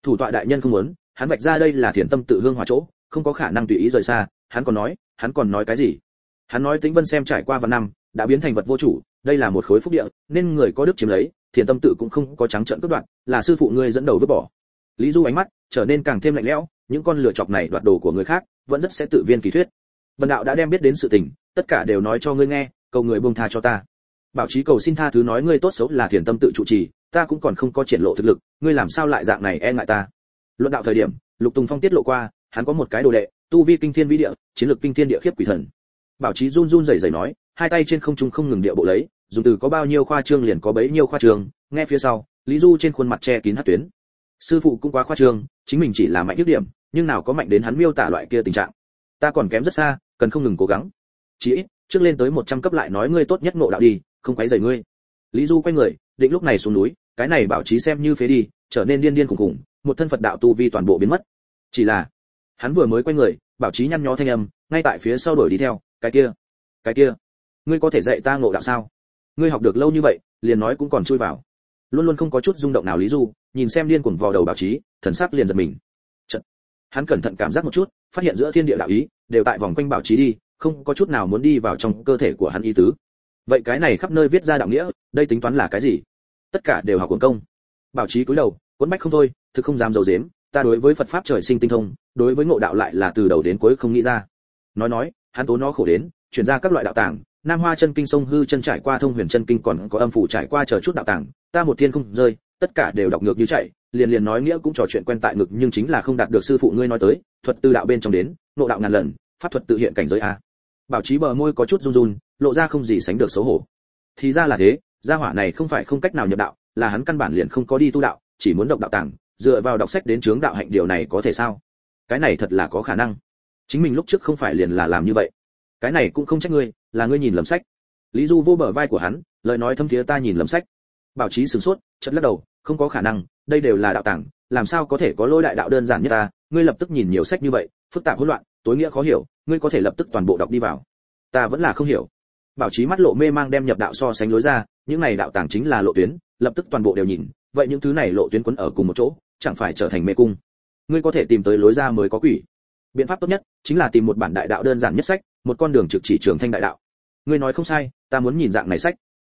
Thủ tọa đại nhân không muốn, hắn vạch ra đây là thiền tâm tự hương hòa chỗ, không có khả năng tùy ý rời xa, hắn còn nói, hắn còn nói cái gì? Hắn nói tính vân xem trải qua vạn năm, đã biến thành vật vô chủ, đây là một khối phúc địa, nên người có đức chiếm lấy thiền tâm tự cũng không có trắng trợn cướp đoạt, là sư phụ ngươi dẫn đầu vứt bỏ. Lý du ánh mắt trở nên càng thêm lạnh lẽo, những con lửa chọc này đoạt đồ của người khác, vẫn rất sẽ tự viên kỳ thuyết. Bần đạo đã đem biết đến sự tình, tất cả đều nói cho ngươi nghe, cầu người buông tha cho ta. Bảo trí cầu xin tha thứ nói ngươi tốt xấu là thiền tâm tự trụ trì, ta cũng còn không có triển lộ thực lực, ngươi làm sao lại dạng này e ngại ta? Luận đạo thời điểm, lục tùng phong tiết lộ qua, hắn có một cái đồ đệ, tu vi kinh thiên vĩ địa, chiến lược kinh thiên địa khiếp quỷ thần. Bảo trí run run rẩy rẩy nói, hai tay trên không trung không ngừng địa bộ lấy dùng từ có bao nhiêu khoa trương liền có bấy nhiêu khoa trương, nghe phía sau, lý du trên khuôn mặt che kín hát tuyến. Sư phụ cũng quá khoa trương, chính mình chỉ là mạnh nhất điểm, nhưng nào có mạnh đến hắn miêu tả loại kia tình trạng. Ta còn kém rất xa, cần không ngừng cố gắng. Chỉ ít, trước lên tới 100 cấp lại nói ngươi tốt nhất ngộ đạo đi, không quấy rầy ngươi. Lý du quay người, định lúc này xuống núi, cái này bảo trí xem như phế đi, trở nên điên điên khủng khủng, một thân phật đạo tu vi toàn bộ biến mất. Chỉ là, hắn vừa mới quay người, bảo trí nhăn nhó thanh âm, ngay tại phía sau đổi đi theo, cái kia cái kia, ngươi có thể dạy ta ngộ đạo sao? Ngươi học được lâu như vậy, liền nói cũng còn chui vào. Luôn luôn không có chút rung động nào lý du, nhìn xem điên cuồng vào đầu báo trí thần sắc liền giật mình. Chật. hắn cẩn thận cảm giác một chút, phát hiện giữa thiên địa đạo ý, đều tại vòng quanh bảo trí đi, không có chút nào muốn đi vào trong cơ thể của hắn ý tứ. Vậy cái này khắp nơi viết ra đạo nghĩa, đây tính toán là cái gì? Tất cả đều học quần công. Bảo trí cúi đầu quấn bách không thôi, thực không dám dầu dếm ta đối với phật pháp trời sinh tinh thông, đối với ngộ đạo lại là từ đầu đến cuối không nghĩ ra. Nói nói, hắn tố nó khổ đến, chuyển ra các loại đạo tàng nam hoa chân kinh sông hư chân trải qua thông huyền chân kinh còn có âm phủ trải qua chờ chút đạo tàng, ta một thiên không rơi, tất cả đều đọc ngược như chạy, liền liền nói nghĩa cũng trò chuyện quen tại ngực nhưng chính là không đạt được sư phụ ngươi nói tới, thuật từ đạo bên trong đến nộ đạo ngàn lần, pháp thuật tự hiện cảnh giới a. Bảo trí bờ môi có chút run run, lộ ra không gì sánh được xấu hổ. Thì ra là thế, gia hỏa này không phải không cách nào nhập đạo, là hắn căn bản liền không có đi tu đạo, chỉ muốn đọc đạo tàng, dựa vào đọc sách đến chướng đạo hạnh điều này có thể sao? Cái này thật là có khả năng. Chính mình lúc trước không phải liền là làm như vậy cái này cũng không trách ngươi, là ngươi nhìn lầm sách. Lý du vô bờ vai của hắn, lời nói thâm thiế ta nhìn lầm sách. Bảo trí sửng sốt chật lắc đầu, không có khả năng, đây đều là đạo tàng làm sao có thể có lôi đại đạo đơn giản như ta, ngươi lập tức nhìn nhiều sách như vậy, phức tạp hỗn loạn, tối nghĩa khó hiểu, ngươi có thể lập tức toàn bộ đọc đi vào. Ta vẫn là không hiểu. Bảo trí mắt lộ mê mang đem nhập đạo so sánh lối ra, những này đạo tàng chính là lộ tuyến, lập tức toàn bộ đều nhìn, vậy những thứ này lộ tuyến quấn ở cùng một chỗ, chẳng phải trở thành mê cung? Ngươi có thể tìm tới lối ra mới có quỷ. Biện pháp tốt nhất chính là tìm một bản đại đạo đơn giản nhất sách một con đường trực chỉ trường thanh đại đạo. Ngươi nói không sai, ta muốn nhìn dạng này sách.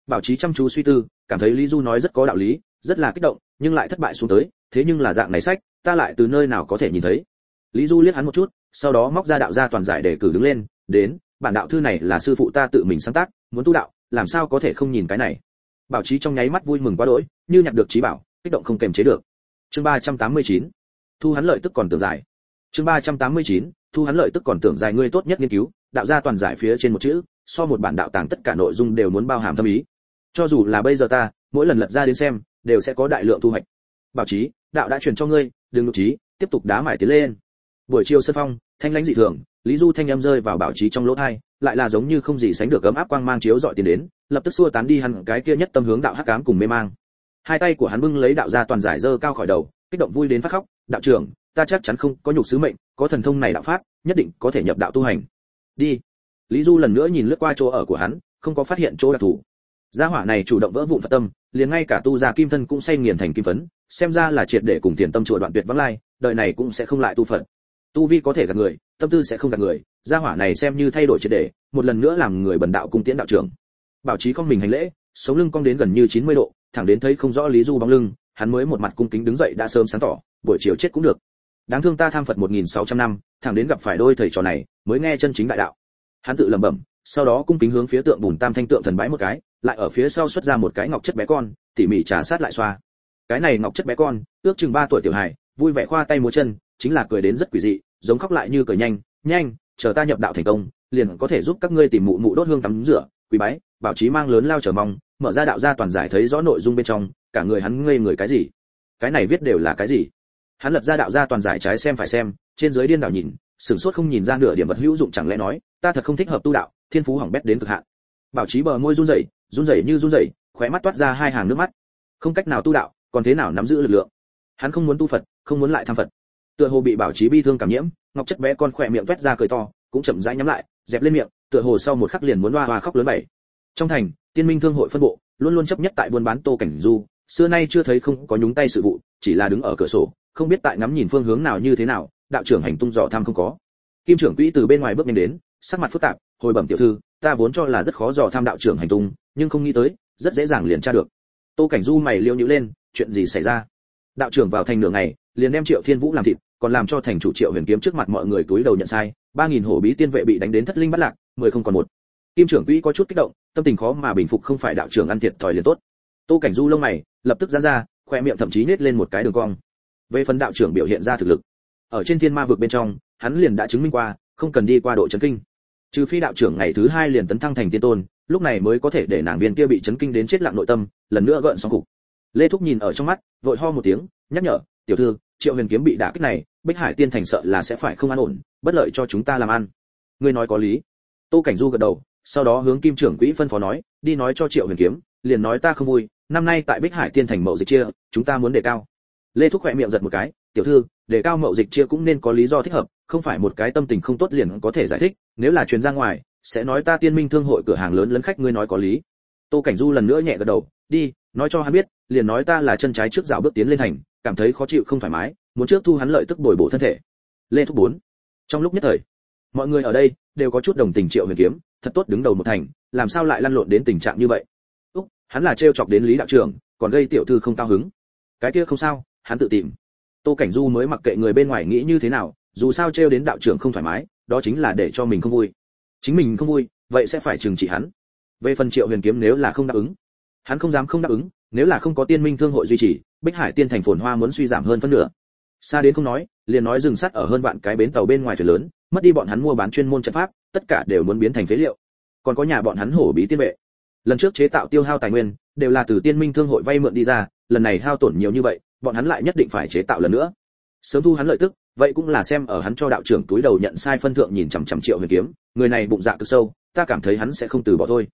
Bảo trí chăm chú suy tư, cảm thấy lý du nói rất có đạo lý, rất là kích động, nhưng lại thất bại xuống tới, thế nhưng là dạng này sách, ta lại từ nơi nào có thể nhìn thấy. Lý du liếc hắn một chút, sau đó móc ra đạo gia toàn giải để cử đứng lên, đến, bản đạo thư này là sư phụ ta tự mình sáng tác, muốn tu đạo, làm sao có thể không nhìn cái này. Bảo trí trong nháy mắt vui mừng quá đỗi, như nhặt được trí bảo, kích động không kềm chế được. Chương ba trăm tám mươi chín, thu hắn lợi tức còn tưởng dài chương ba trăm tám mươi chín, thu hắn lợi tức còn tưởng dài ngươi tốt nhất nghiên cứu đạo gia toàn giải phía trên một chữ so một bản đạo tàng tất cả nội dung đều muốn bao hàm thâm ý. Cho dù là bây giờ ta mỗi lần lật ra đến xem đều sẽ có đại lượng thu hoạch. Bảo chí, đạo đã truyền cho ngươi đừng nội trí tiếp tục đá mải tiến lên. Buổi chiều sân phong thanh lãnh dị thường lý du thanh âm rơi vào bảo chí trong lỗ thai lại là giống như không gì sánh được ấm áp quang mang chiếu dọi tiền đến lập tức xua tán đi hẳn cái kia nhất tâm hướng đạo hắc cám cùng mê mang. Hai tay của hắn bưng lấy đạo ra toàn giải dơ cao khỏi đầu kích động vui đến phát khóc đạo trưởng ta chắc chắn không có nhục sứ mệnh có thần thông này đạo pháp nhất định có thể nhập đạo tu hành đi. Lý du lần nữa nhìn lướt qua chỗ ở của hắn, không có phát hiện chỗ đặc thù. Gia hỏa này chủ động vỡ vụn phật tâm, liền ngay cả tu gia kim thân cũng say nghiền thành kim phấn, xem ra là triệt để cùng tiền tâm chùa đoạn tuyệt vắng lai, đời này cũng sẽ không lại tu phật. Tu vi có thể gạt người, tâm tư sẽ không gạt người, gia hỏa này xem như thay đổi triệt để, một lần nữa làm người bần đạo cung tiễn đạo trưởng. Bảo trí con mình hành lễ, sống lưng cong đến gần như 90 độ, thẳng đến thấy không rõ lý du bóng lưng, hắn mới một mặt cung kính đứng dậy đã sớm sáng tỏ, buổi chiều chết cũng được đáng thương ta tham phật 1.600 năm, thẳng đến gặp phải đôi thầy trò này, mới nghe chân chính đại đạo. Hắn tự lẩm bẩm, sau đó cung kính hướng phía tượng bùn tam thanh tượng thần bái một cái, lại ở phía sau xuất ra một cái ngọc chất bé con, tỉ mỉ trà sát lại xoa. Cái này ngọc chất bé con, ước chừng ba tuổi tiểu hài, vui vẻ khoa tay múa chân, chính là cười đến rất quỷ dị, giống khóc lại như cười nhanh nhanh, chờ ta nhập đạo thành công, liền có thể giúp các ngươi tìm mụ mụ đốt hương tắm rửa quý bái, bảo chí mang lớn lao chờ mong, mở ra đạo gia toàn giải thấy rõ nội dung bên trong, cả người hắn ngây người cái gì? Cái này viết đều là cái gì? Hắn lật ra đạo ra toàn giải trái xem phải xem, trên dưới điên đảo nhìn, sửng sốt không nhìn ra nửa điểm vật hữu dụng chẳng lẽ nói, ta thật không thích hợp tu đạo, thiên phú hỏng bét đến cực hạn. Bảo trí bờ môi run rẩy run rẩy như run rẩy, khóe mắt toát ra hai hàng nước mắt. Không cách nào tu đạo, còn thế nào nắm giữ lực lượng? Hắn không muốn tu phật, không muốn lại tham phật. Tựa hồ bị bảo trí bi thương cảm nhiễm, ngọc chất bé con khỏe miệng toét ra cười to, cũng chậm rãi nhắm lại, dẹp lên miệng, tựa hồ sau một khắc liền muốn hoa hoa khóc lớn bảy. Trong thành, tiên minh thương hội phân bộ, luôn luôn chấp nhất tại buôn bán tô cảnh du, xưa nay chưa thấy không có nhúng tay sự vụ, chỉ là đứng ở cửa sổ không biết tại ngắm nhìn phương hướng nào như thế nào, đạo trưởng hành tung dò thăm không có. Kim trưởng quỹ từ bên ngoài bước nhanh đến, sắc mặt phức tạp, hồi bẩm tiểu thư, ta vốn cho là rất khó dò tham đạo trưởng hành tung, nhưng không nghĩ tới, rất dễ dàng liền tra được. Tô cảnh du mày liêu nhữ lên, chuyện gì xảy ra? Đạo trưởng vào thành nửa ngày, liền đem triệu thiên vũ làm thịt, còn làm cho thành chủ triệu huyền kiếm trước mặt mọi người túi đầu nhận sai, ba nghìn hổ bí tiên vệ bị đánh đến thất linh bắt lạc, mười không còn một. Kim trưởng quỹ có chút kích động, tâm tình khó mà bình phục không phải đạo trưởng ăn thiệt thòi liền tốt. Tô cảnh du lông mày, lập tức giãn ra, khoe miệng thậm chí nết lên một cái đường cong về phần đạo trưởng biểu hiện ra thực lực, ở trên thiên ma vực bên trong, hắn liền đã chứng minh qua, không cần đi qua độ chấn kinh. Trừ phi đạo trưởng ngày thứ hai liền tấn thăng thành tiên tôn, lúc này mới có thể để nàng viên kia bị chấn kinh đến chết lặng nội tâm, lần nữa gợn sóng cục. Lê thúc nhìn ở trong mắt, vội ho một tiếng, nhắc nhở, tiểu thư, triệu huyền kiếm bị đả kích này, bích hải tiên thành sợ là sẽ phải không an ổn, bất lợi cho chúng ta làm ăn. Ngươi nói có lý. Tô cảnh du gật đầu, sau đó hướng kim trưởng quỹ phân phó nói, đi nói cho triệu huyền kiếm, liền nói ta không vui, năm nay tại bích hải tiên thành mậu dịch chia, chúng ta muốn đề cao lê thúc khỏe miệng giật một cái, tiểu thư để cao mậu dịch chia cũng nên có lý do thích hợp, không phải một cái tâm tình không tốt liền có thể giải thích, nếu là chuyến ra ngoài, sẽ nói ta tiên minh thương hội cửa hàng lớn lấn khách ngươi nói có lý. Tô cảnh du lần nữa nhẹ gật đầu, đi, nói cho hắn biết, liền nói ta là chân trái trước dạo bước tiến lên thành cảm thấy khó chịu không thoải mái, muốn trước thu hắn lợi tức bồi bổ thân thể. Lê thúc bốn, trong lúc nhất thời, mọi người ở đây đều có chút đồng tình triệu huyền kiếm, thật tốt đứng đầu một thành, làm sao lại lăn lộn đến tình trạng như vậy? Úc, hắn là trêu chọc đến lý đạo trưởng, còn gây tiểu thư không cao hứng. Cái kia không sao hắn tự tìm. Tô cảnh du mới mặc kệ người bên ngoài nghĩ như thế nào, dù sao trêu đến đạo trưởng không thoải mái, đó chính là để cho mình không vui. Chính mình không vui, vậy sẽ phải trừng trị hắn. Về phần triệu huyền kiếm nếu là không đáp ứng, hắn không dám không đáp ứng, nếu là không có tiên minh thương hội duy trì, bích hải tiên thành phồn hoa muốn suy giảm hơn phân nửa. Xa đến không nói, liền nói dừng sắt ở hơn vạn cái bến tàu bên ngoài thuyền lớn, mất đi bọn hắn mua bán chuyên môn trận pháp, tất cả đều muốn biến thành phế liệu. Còn có nhà bọn hắn hổ bí tiên vệ. Lần trước chế tạo tiêu hao tài nguyên, đều là từ tiên minh thương hội vay mượn đi ra, lần này hao tổn nhiều như vậy bọn hắn lại nhất định phải chế tạo lần nữa. Sớm thu hắn lợi tức, vậy cũng là xem ở hắn cho đạo trưởng túi đầu nhận sai phân thượng nhìn chằm chằm triệu huyền kiếm, người này bụng dạ cực sâu, ta cảm thấy hắn sẽ không từ bỏ thôi.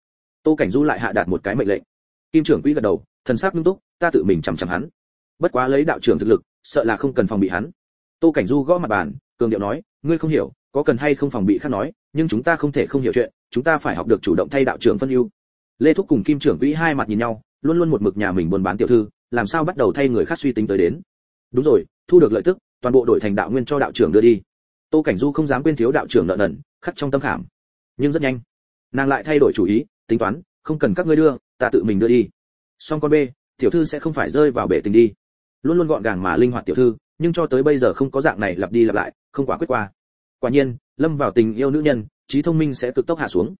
Tô cảnh du lại hạ đạt một cái mệnh lệnh. Kim trưởng quỹ gật đầu, thần sắc nghiêm túc, ta tự mình chằm chằm hắn. Bất quá lấy đạo trưởng thực lực, sợ là không cần phòng bị hắn. Tô cảnh du gõ mặt bàn, cường điệu nói, ngươi không hiểu, có cần hay không phòng bị khác nói, nhưng chúng ta không thể không hiểu chuyện, chúng ta phải học được chủ động thay đạo trưởng phân ưu. Lê thúc cùng kim trưởng quỹ hai mặt nhìn nhau, luôn luôn một mực nhà mình buôn bán tiểu thư làm sao bắt đầu thay người khác suy tính tới đến? Đúng rồi, thu được lợi tức, toàn bộ đổi thành đạo nguyên cho đạo trưởng đưa đi. Tô cảnh du không dám quên thiếu đạo trưởng nợ nần, khắc trong tâm khảm. Nhưng rất nhanh, nàng lại thay đổi chủ ý, tính toán, không cần các ngươi đưa, ta tự mình đưa đi. Song con b tiểu thư sẽ không phải rơi vào bể tình đi. Luôn luôn gọn gàng mà linh hoạt tiểu thư, nhưng cho tới bây giờ không có dạng này lặp đi lặp lại, không quả quyết qua. Quả nhiên, lâm vào tình yêu nữ nhân, trí thông minh sẽ cực tốc hạ xuống.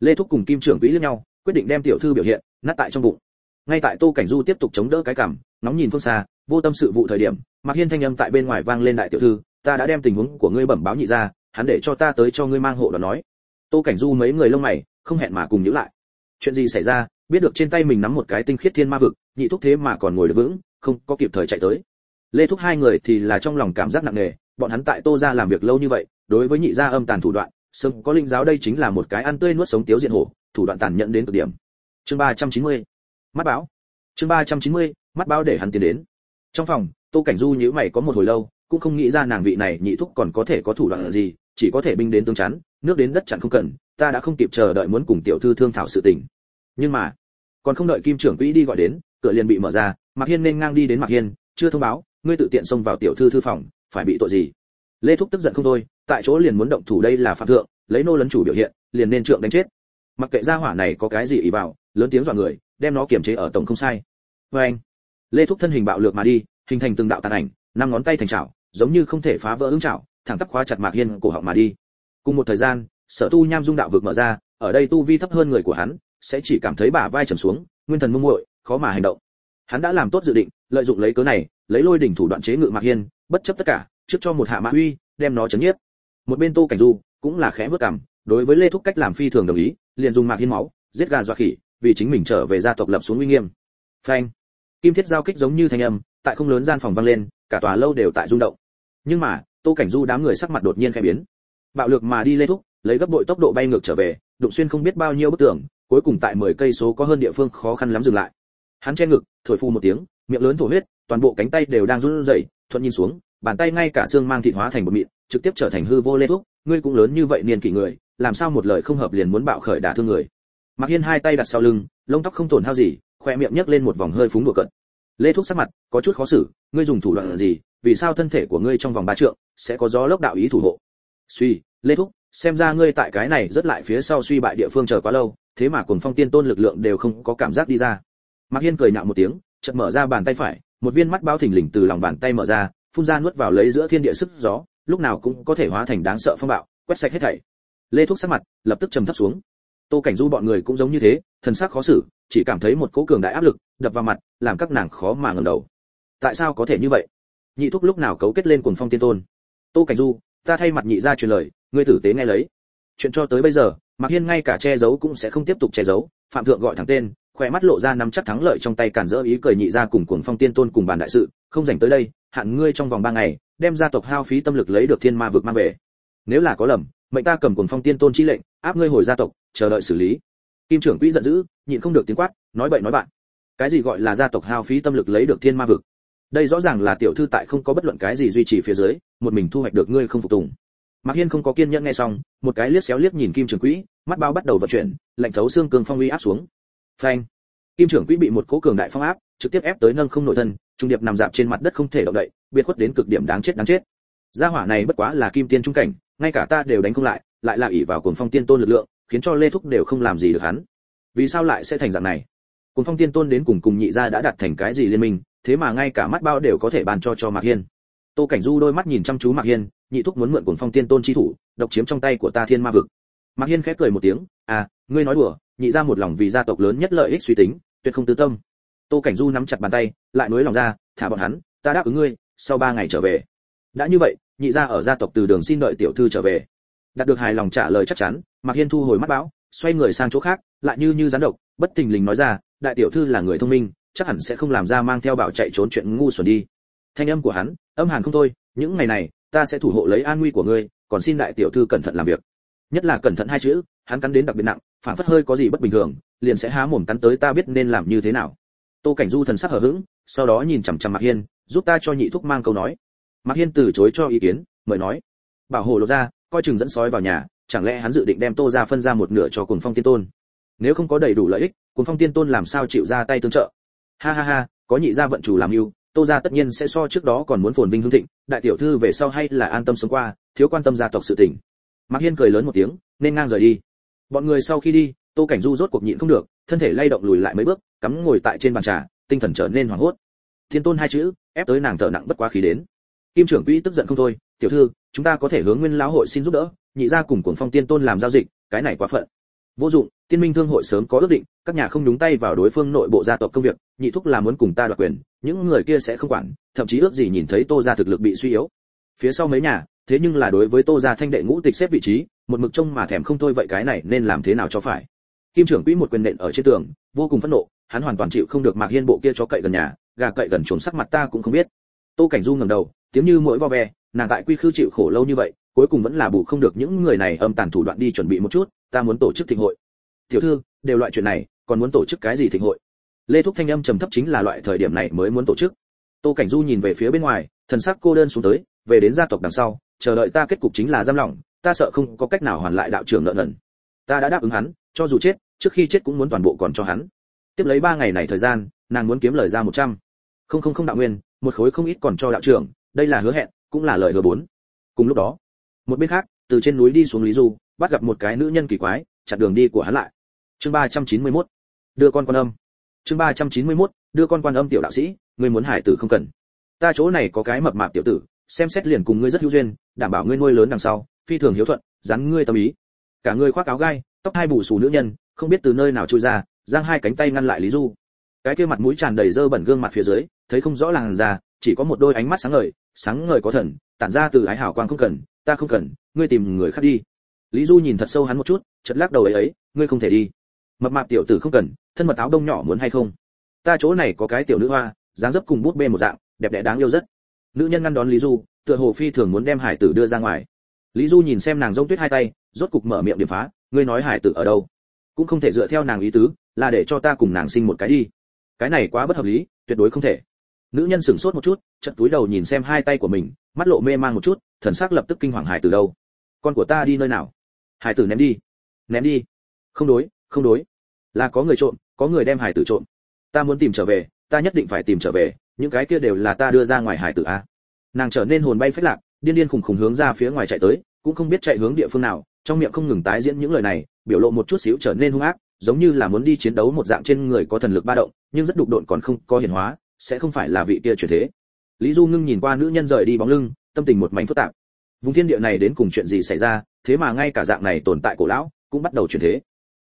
Lê thúc cùng kim trưởng quỹ lẫn nhau, quyết định đem tiểu thư biểu hiện, nát tại trong bụng ngay tại tô cảnh du tiếp tục chống đỡ cái cảm nóng nhìn phương xa, vô tâm sự vụ thời điểm mặc hiên thanh âm tại bên ngoài vang lên đại tiểu thư, ta đã đem tình huống của ngươi bẩm báo nhị ra, hắn để cho ta tới cho ngươi mang hộ đoàn nói. Tô cảnh du mấy người lông mày, không hẹn mà cùng nhữ lại. Chuyện gì xảy ra? Biết được trên tay mình nắm một cái tinh khiết thiên ma vực, nhị thúc thế mà còn ngồi được vững, không có kịp thời chạy tới. Lê thúc hai người thì là trong lòng cảm giác nặng nề, bọn hắn tại tô gia làm việc lâu như vậy, đối với nhị gia âm tàn thủ đoạn, sớm có linh giáo đây chính là một cái ăn tươi nuốt sống tiếu diện hổ, thủ đoạn tàn nhẫn đến cực điểm. Chương 390 mắt báo. Chương 390, mắt báo để hắn tiến đến. Trong phòng tô cảnh du nhíu mày có một hồi lâu cũng không nghĩ ra nàng vị này nhị thúc còn có thể có thủ đoạn gì chỉ có thể binh đến tương chắn nước đến đất chặn không cần ta đã không kịp chờ đợi muốn cùng tiểu thư thương thảo sự tình. Nhưng mà còn không đợi kim trưởng quỹ đi gọi đến cửa liền bị mở ra mạc hiên nên ngang đi đến mạc hiên chưa thông báo ngươi tự tiện xông vào tiểu thư thư phòng phải bị tội gì? Lê thúc tức giận không thôi tại chỗ liền muốn động thủ đây là phạm thượng lấy nô lấn chủ biểu hiện liền nên trượng đánh chết. Mặc kệ gia hỏa này có cái gì ý vào lớn tiếng dọa người đem nó kiềm chế ở tổng không sai. Vê anh, lê thúc thân hình bạo lược mà đi, hình thành từng đạo tàn ảnh, năm ngón tay thành chảo, giống như không thể phá vỡ ứng chảo, thẳng tắp khóa chặt mạc hiên cổ họng mà đi. Cùng một thời gian, sở tu nham dung đạo vực mở ra, ở đây tu vi thấp hơn người của hắn, sẽ chỉ cảm thấy bả vai trầm xuống, nguyên thần mông muội, khó mà hành động. Hắn đã làm tốt dự định, lợi dụng lấy cớ này, lấy lôi đỉnh thủ đoạn chế ngự mạc hiên, bất chấp tất cả, trước cho một hạ mã uy, đem nó chấn nhiếp. Một bên tô cảnh du, cũng là khẽ vớt cằm, đối với lê thúc cách làm phi thường đồng ý, liền dùng mạc hiên máu, giết gà dọa khỉ vì chính mình trở về gia tộc lập xuống uy nghiêm. Phanh. Kim thiết giao kích giống như thanh âm, tại không lớn gian phòng vang lên, cả tòa lâu đều tại rung động. Nhưng mà, tô cảnh du đám người sắc mặt đột nhiên khẽ biến. Bạo lực mà đi lê thúc, lấy gấp bội tốc độ bay ngược trở về đụng xuyên không biết bao nhiêu bức tường, cuối cùng tại 10 cây số có hơn địa phương khó khăn lắm dừng lại. Hắn che ngực, thổi phu một tiếng, miệng lớn thổ huyết, toàn bộ cánh tay đều đang run rẩy, thuận nhìn xuống, bàn tay ngay cả xương mang thịt hóa thành một mịn, trực tiếp trở thành hư vô lê thúc, ngươi cũng lớn như vậy niên kỷ người, làm sao một lời không hợp liền muốn bạo khởi đả thương người? Mạc hiên hai tay đặt sau lưng, lông tóc không tổn hao gì khoe miệng nhấc lên một vòng hơi phúng đùa cận lê Thúc sắc mặt có chút khó xử, ngươi dùng thủ đoạn gì, vì sao thân thể của ngươi trong vòng ba trượng sẽ có gió lốc đạo ý thủ hộ? Suy, lê thúc, xem ra ngươi tại cái này rất lại phía sau suy bại địa phương chờ quá lâu, thế mà cùng phong tiên tôn lực lượng đều không có cảm giác đi ra. Mạc hiên cười nhạo một tiếng, chợt mở ra bàn tay phải, một viên mắt bao thình lình từ lòng bàn tay mở ra, phun ra nuốt vào lấy giữa thiên địa sức gió, lúc nào cũng có thể hóa thành đáng sợ phong bạo, quét sạch hết thảy. Lê thúc sắc mặt lập tức trầm thấp xuống tô cảnh du bọn người cũng giống như thế, thần sắc khó xử, chỉ cảm thấy một cỗ cường đại áp lực đập vào mặt, làm các nàng khó mà ngẩng đầu. Tại sao có thể như vậy? Nhị thúc lúc nào cấu kết lên cuồng phong tiên tôn? Tô cảnh du, ta thay mặt nhị ra truyền lời, ngươi tử tế nghe lấy. Chuyện cho tới bây giờ mặc hiên ngay cả che giấu cũng sẽ không tiếp tục che giấu, phạm thượng gọi thẳng tên, khỏe mắt lộ ra nắm chắc thắng lợi trong tay cản rỡ ý cười nhị ra cùng cuồng phong tiên tôn cùng bàn đại sự, không dành tới đây, hạn ngươi trong vòng ba ngày, đem gia tộc hao phí tâm lực lấy được thiên ma vực mang về. Nếu là có lầm, mệnh ta cầm cuồng phong tiên tôn chi lệnh áp ngươi hồi gia tộc, chờ đợi xử lý. Kim trưởng quỹ giận dữ, nhịn không được tiếng quát, nói bậy nói bạn. Cái gì gọi là gia tộc hao phí tâm lực lấy được thiên ma vực? Đây rõ ràng là tiểu thư tại không có bất luận cái gì duy trì phía dưới, một mình thu hoạch được ngươi không phục tùng. Mạc hiên không có kiên nhẫn nghe xong, một cái liếc xéo liếc nhìn kim trưởng quỹ, mắt bao bắt đầu vận chuyển, lạnh thấu xương cường phong uy áp xuống. Phanh! Kim trưởng quỹ bị một cố cường đại phong áp, trực tiếp ép tới nâng không nội thân, trung điệp nằm dạp trên mặt đất không thể động đậy, biệt khuất đến cực điểm đáng chết đáng chết. Gia hỏa này bất quá là kim tiên trung cảnh, ngay cả ta đều đánh không lại lại là ỷ vào cuồng phong tiên tôn lực lượng, khiến cho lê thúc đều không làm gì được hắn. Vì sao lại sẽ thành dạng này? Cuồng phong tiên tôn đến cùng cùng nhị gia đã đạt thành cái gì liên minh, thế mà ngay cả mắt bao đều có thể bàn cho cho mạc hiên. Tô cảnh du đôi mắt nhìn chăm chú mạc hiên, nhị thúc muốn mượn cuồng phong tiên tôn chi thủ, độc chiếm trong tay của ta thiên ma vực. Mạc hiên khẽ cười một tiếng à ngươi nói đùa, nhị ra một lòng vì gia tộc lớn nhất lợi ích suy tính, tuyệt không tư tâm. Tô cảnh du nắm chặt bàn tay, lại nối lòng ra, thả bọn hắn, ta đáp ứng ngươi, sau ba ngày trở về. Đã như vậy, nhị ra ở gia tộc từ đường xin đợi tiểu thư trở về đạt được hài lòng trả lời chắc chắn, mạc hiên thu hồi mắt bão xoay người sang chỗ khác, lại như như gián độc, bất thình lình nói ra, đại tiểu thư là người thông minh, chắc hẳn sẽ không làm ra mang theo bảo chạy trốn chuyện ngu xuẩn đi. Thanh âm của hắn, âm hàn không thôi, những ngày này, ta sẽ thủ hộ lấy an nguy của ngươi, còn xin đại tiểu thư cẩn thận làm việc. Nhất là cẩn thận hai chữ, hắn cắn đến đặc biệt nặng, phản phất hơi có gì bất bình thường, liền sẽ há mồm cắn tới ta biết nên làm như thế nào. Tô cảnh du thần sắc hờ hững, sau đó nhìn chằm chằm mạc hiên, giúp ta cho nhị thúc mang câu nói. Mạc hiên từ chối cho ý kiến, mời nói, bảo hộ lộ ra coi chừng dẫn sói vào nhà, chẳng lẽ hắn dự định đem tô ra phân ra một nửa cho cùng phong tiên tôn? Nếu không có đầy đủ lợi ích cùng phong tiên tôn làm sao chịu ra tay tương trợ? Ha ha ha, có nhị gia vận chủ làm ưu tô gia tất nhiên sẽ so trước đó còn muốn phồn vinh hưng thịnh, đại tiểu thư về sau hay là an tâm sống qua, thiếu quan tâm gia tộc sự tình. Mạc hiên cười lớn một tiếng, nên ngang rời đi. Bọn người sau khi đi, tô cảnh du rốt cuộc nhịn không được, thân thể lay động lùi lại mấy bước, cắm ngồi tại trên bàn trà, tinh thần trở nên hoảng hốt. Thiên tôn hai chữ, ép tới nàng thở nặng bất quá khí đến kim trưởng quỹ tức giận không thôi, tiểu thư, chúng ta có thể hướng nguyên lão hội xin giúp đỡ, nhị gia cùng cuồng phong tiên tôn làm giao dịch, cái này quá phận. Vô dụng, tiên minh thương hội sớm có ước định, các nhà không đúng tay vào đối phương nội bộ gia tộc công việc, nhị thúc là muốn cùng ta đoạt quyền, những người kia sẽ không quản, thậm chí ước gì nhìn thấy tô gia thực lực bị suy yếu. Phía sau mấy nhà, thế nhưng là đối với tô gia thanh đệ ngũ tịch xếp vị trí, một mực trông mà thèm không thôi vậy cái này nên làm thế nào cho phải? Kim trưởng quỹ một quyền nện ở trên tường, vô cùng phẫn nộ, hắn hoàn toàn chịu không được mạc hiên bộ kia cho cậy gần nhà, gà cậy gần trốn sắc mặt ta cũng không biết. Tô cảnh du ngẩng đầu tiếng như mỗi vo ve, nàng tại quy khư chịu khổ lâu như vậy, cuối cùng vẫn là bù không được những người này âm tàn thủ đoạn đi chuẩn bị một chút, ta muốn tổ chức thịnh hội. Tiểu thư, đều loại chuyện này, còn muốn tổ chức cái gì thịnh hội? Lê thúc thanh âm trầm thấp chính là loại thời điểm này mới muốn tổ chức. Tô cảnh du nhìn về phía bên ngoài, thần sắc cô đơn xuống tới, về đến gia tộc đằng sau, chờ đợi ta kết cục chính là giam lỏng, ta sợ không có cách nào hoàn lại đạo trưởng nợ nần. Ta đã đáp ứng hắn, cho dù chết, trước khi chết cũng muốn toàn bộ còn cho hắn. Tiếp lấy ba ngày này thời gian, nàng muốn kiếm lời ra một trăm. Không không không đạo nguyên, một khối không ít còn cho đạo trưởng đây là hứa hẹn, cũng là lời hứa bốn. Cùng lúc đó, một bên khác, từ trên núi đi xuống lý du, bắt gặp một cái nữ nhân kỳ quái, chặn đường đi của hắn lại. Chương ba trăm chín mươi mốt, đưa con quan âm. Chương ba trăm chín mươi mốt, đưa con quan âm tiểu đạo sĩ, ngươi muốn hải tử không cần. Ta chỗ này có cái mập mạp tiểu tử, xem xét liền cùng ngươi rất hữu duyên, đảm bảo ngươi nuôi lớn đằng sau, phi thường hiếu thuận rắn ngươi tâm ý. Cả ngươi khoác áo gai, tóc hai bù xù nữ nhân, không biết từ nơi nào trôi ra, giang hai cánh tay ngăn lại lý du. Cái kia mặt mũi tràn đầy dơ bẩn gương mặt phía dưới, thấy không rõ làng già chỉ có một đôi ánh mắt sáng ngời sáng ngời có thần, tản ra từ ái hảo quang không cần, ta không cần, ngươi tìm người khác đi. Lý du nhìn thật sâu hắn một chút chật lắc đầu ấy ấy, ngươi không thể đi. Mập mạp tiểu tử không cần, thân mật áo đông nhỏ muốn hay không? Ta chỗ này có cái tiểu nữ hoa, dáng dấp cùng bút bê một dạng, đẹp đẽ đáng yêu rất. Nữ nhân ngăn đón lý du, tựa hồ phi thường muốn đem hải tử đưa ra ngoài. Lý du nhìn xem nàng rông tuyết hai tay, rốt cục mở miệng điểm phá, ngươi nói hải tử ở đâu? Cũng không thể dựa theo nàng ý tứ, là để cho ta cùng nàng sinh một cái đi. Cái này quá bất hợp lý, tuyệt đối không thể nữ nhân sửng sốt một chút chật túi đầu nhìn xem hai tay của mình, mắt lộ mê mang một chút, thần sắc lập tức kinh hoàng hải từ đâu? Con của ta đi nơi nào? Hải tử ném đi. Ném đi. Không đối không đối. Là có người trộm, có người đem hải tử trộm. Ta muốn tìm trở về, ta nhất định phải tìm trở về, những cái kia đều là ta đưa ra ngoài hải tử a. Nàng trở nên hồn bay phách lạc, điên điên khùng khùng hướng ra phía ngoài chạy tới, cũng không biết chạy hướng địa phương nào, trong miệng không ngừng tái diễn những lời này, biểu lộ một chút xíu trở nên hung ác, giống như là muốn đi chiến đấu một dạng trên người có thần lực ba động, nhưng rất đục độn còn không có hiển hóa sẽ không phải là vị kia chuyển thế. Lý du ngưng nhìn qua nữ nhân rời đi bóng lưng, tâm tình một mảnh phức tạp. Vùng thiên địa này đến cùng chuyện gì xảy ra, thế mà ngay cả dạng này tồn tại cổ lão cũng bắt đầu chuyển thế.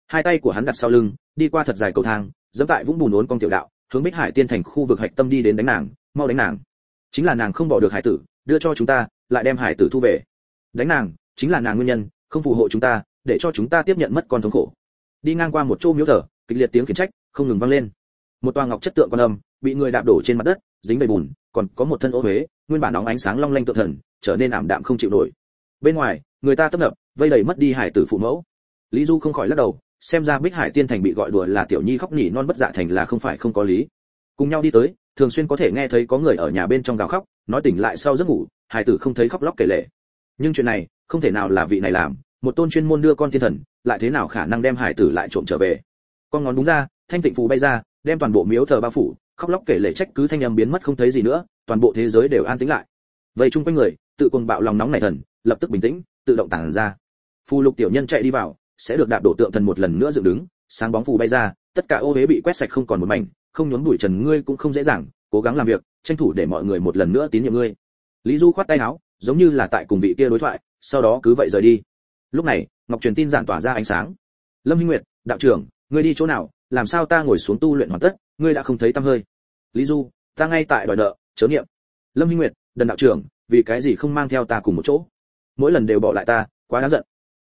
Hai tay của hắn đặt sau lưng, đi qua thật dài cầu thang, dẫm tại vũng bùn uốn con tiểu đạo, hướng bích hải tiên thành khu vực hạch tâm đi đến đánh nàng, mau đánh nàng. Chính là nàng không bỏ được hải tử, đưa cho chúng ta, lại đem hải tử thu về. Đánh nàng, chính là nàng nguyên nhân, không phù hộ chúng ta, để cho chúng ta tiếp nhận mất con thống khổ. Đi ngang qua một chỗ miếu thờ, kịch liệt tiếng khiển trách, không ngừng vang lên một toa ngọc chất tượng con âm, bị người đạp đổ trên mặt đất, dính đầy bùn, còn có một thân ô huế, nguyên bản nóng ánh sáng long lanh tượng thần, trở nên ảm đạm không chịu nổi. Bên ngoài, người ta tấp nập, vây đầy mất đi hải tử phụ mẫu. Lý du không khỏi lắc đầu, xem ra bích hải tiên thành bị gọi đùa là tiểu nhi khóc nhỉ, non bất dạ thành là không phải không có lý. Cùng nhau đi tới, thường xuyên có thể nghe thấy có người ở nhà bên trong gào khóc, nói tỉnh lại sau giấc ngủ, hải tử không thấy khóc lóc kể lệ nhưng chuyện này, không thể nào là vị này làm, một tôn chuyên môn đưa con thiên thần, lại thế nào khả năng đem hải tử lại trộm trở về? Con ngón đúng ra, thanh tịnh phù bay ra đem toàn bộ miếu thờ bao phủ, khóc lóc kể lể trách cứ thanh âm biến mất không thấy gì nữa, toàn bộ thế giới đều an tĩnh lại. Vậy chung quanh người, tự cuồng bạo lòng nóng này thần, lập tức bình tĩnh, tự động tản ra. Phù lục tiểu nhân chạy đi vào, sẽ được đạp đổ tượng thần một lần nữa dựng đứng, sáng bóng phù bay ra, tất cả ô huế bị quét sạch không còn một mảnh, không nhốn bụi trần ngươi cũng không dễ dàng, cố gắng làm việc, tranh thủ để mọi người một lần nữa tín nhiệm ngươi. Lý du khoát tay áo, giống như là tại cùng vị kia đối thoại, sau đó cứ vậy rời đi. Lúc này, ngọc truyền tin giản tỏa ra ánh sáng. Lâm hinh nguyệt, đạo trưởng, ngươi đi chỗ nào? Làm sao ta ngồi xuống tu luyện hoàn tất, ngươi đã không thấy tâm hơi. Lý du, ta ngay tại đòi nợ, chớ niệm. Lâm hinh nguyệt, đần đạo trưởng, vì cái gì không mang theo ta cùng một chỗ? Mỗi lần đều bỏ lại ta, quá đáng giận.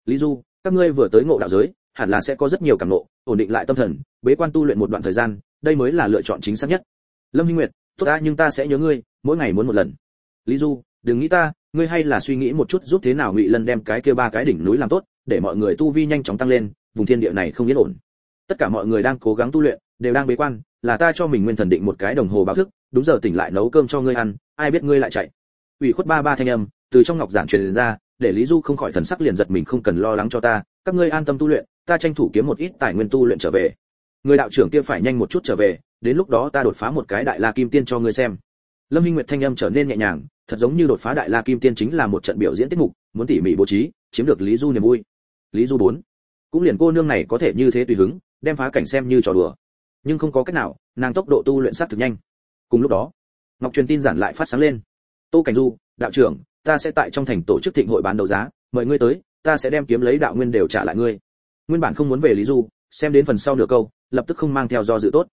Lý du, các ngươi vừa tới ngộ đạo giới, hẳn là sẽ có rất nhiều cảm ngộ, ổn định lại tâm thần, bế quan tu luyện một đoạn thời gian, đây mới là lựa chọn chính xác nhất. Lâm hinh nguyệt, tốt ta, nhưng ta sẽ nhớ ngươi, mỗi ngày muốn một lần. Lý du, đừng nghĩ ta, ngươi hay là suy nghĩ một chút giúp thế nào ngụy lân đem cái kia ba cái đỉnh núi làm tốt, để mọi người tu vi nhanh chóng tăng lên, vùng thiên địa này không yên ổn tất cả mọi người đang cố gắng tu luyện, đều đang bế quan, là ta cho mình nguyên thần định một cái đồng hồ báo thức, đúng giờ tỉnh lại nấu cơm cho ngươi ăn, ai biết ngươi lại chạy. Ủy khuất ba ba thanh âm, từ trong ngọc giản truyền ra, để lý du không khỏi thần sắc liền giật mình không cần lo lắng cho ta, các ngươi an tâm tu luyện, ta tranh thủ kiếm một ít tài nguyên tu luyện trở về. Người đạo trưởng kia phải nhanh một chút trở về, đến lúc đó ta đột phá một cái đại la kim tiên cho ngươi xem. Lâm hinh nguyệt thanh âm trở nên nhẹ nhàng, thật giống như đột phá đại la kim tiên chính là một trận biểu diễn tiết mục, muốn tỉ mỉ bố trí, chiếm được lý du niềm vui. Lý du bốn. Cũng liền cô nương này có thể như thế tùy hứng đem phá cảnh xem như trò đùa. Nhưng không có cách nào, nàng tốc độ tu luyện sát thực nhanh. Cùng lúc đó, ngọc truyền tin giản lại phát sáng lên. Tô cảnh du, đạo trưởng, ta sẽ tại trong thành tổ chức thịnh hội bán đấu giá, mời ngươi tới, ta sẽ đem kiếm lấy đạo nguyên đều trả lại ngươi. Nguyên bản không muốn về lý du, xem đến phần sau nửa câu, lập tức không mang theo do dự tốt.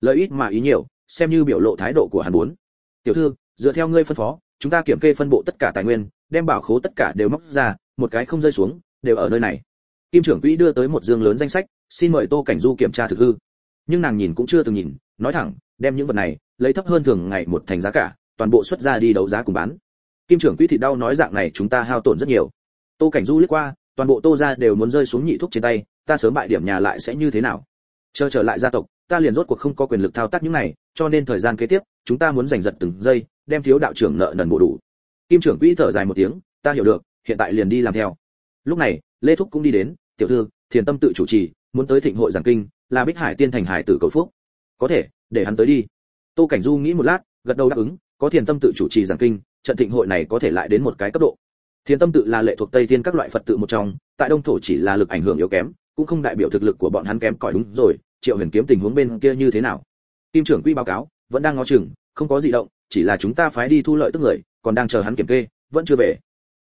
Lợi ít mà ý nhiều, xem như biểu lộ thái độ của hắn muốn. Tiểu thư, dựa theo ngươi phân phó, chúng ta kiểm kê phân bộ tất cả tài nguyên, đem bảo khố tất cả đều móc ra, một cái không rơi xuống, đều ở nơi này. Kim trưởng quỹ đưa tới một dương lớn danh sách xin mời tô cảnh du kiểm tra thực hư. Nhưng nàng nhìn cũng chưa từng nhìn, nói thẳng, đem những vật này, lấy thấp hơn thường ngày một thành giá cả, toàn bộ xuất ra đi đấu giá cùng bán. Kim trưởng quỹ thịt đau nói dạng này chúng ta hao tổn rất nhiều. Tô cảnh du lướt qua, toàn bộ tô ra đều muốn rơi xuống nhị thuốc trên tay, ta sớm bại điểm nhà lại sẽ như thế nào? Chờ trở lại gia tộc, ta liền rốt cuộc không có quyền lực thao tác những này, cho nên thời gian kế tiếp, chúng ta muốn giành giật từng giây, đem thiếu đạo trưởng nợ nần bổ đủ. Kim trưởng quỹ thở dài một tiếng, ta hiểu được, hiện tại liền đi làm theo. Lúc này, lê thúc cũng đi đến, tiểu thư, thiền tâm tự chủ trì muốn tới thịnh hội giảng kinh, là bích hải tiên thành hải tử cầu phúc. Có thể, để hắn tới đi. Tô cảnh du nghĩ một lát, gật đầu đáp ứng, có thiền tâm tự chủ trì giảng kinh, trận thịnh hội này có thể lại đến một cái cấp độ. Thiền tâm tự là lệ thuộc tây thiên các loại phật tự một trong, tại đông thổ chỉ là lực ảnh hưởng yếu kém, cũng không đại biểu thực lực của bọn hắn kém cỏi đúng rồi, triệu huyền kiếm tình huống bên kia như thế nào? Kim trưởng quy báo cáo, vẫn đang ngó chừng, không có gì động, chỉ là chúng ta phái đi thu lợi tức người, còn đang chờ hắn kiểm kê, vẫn chưa về.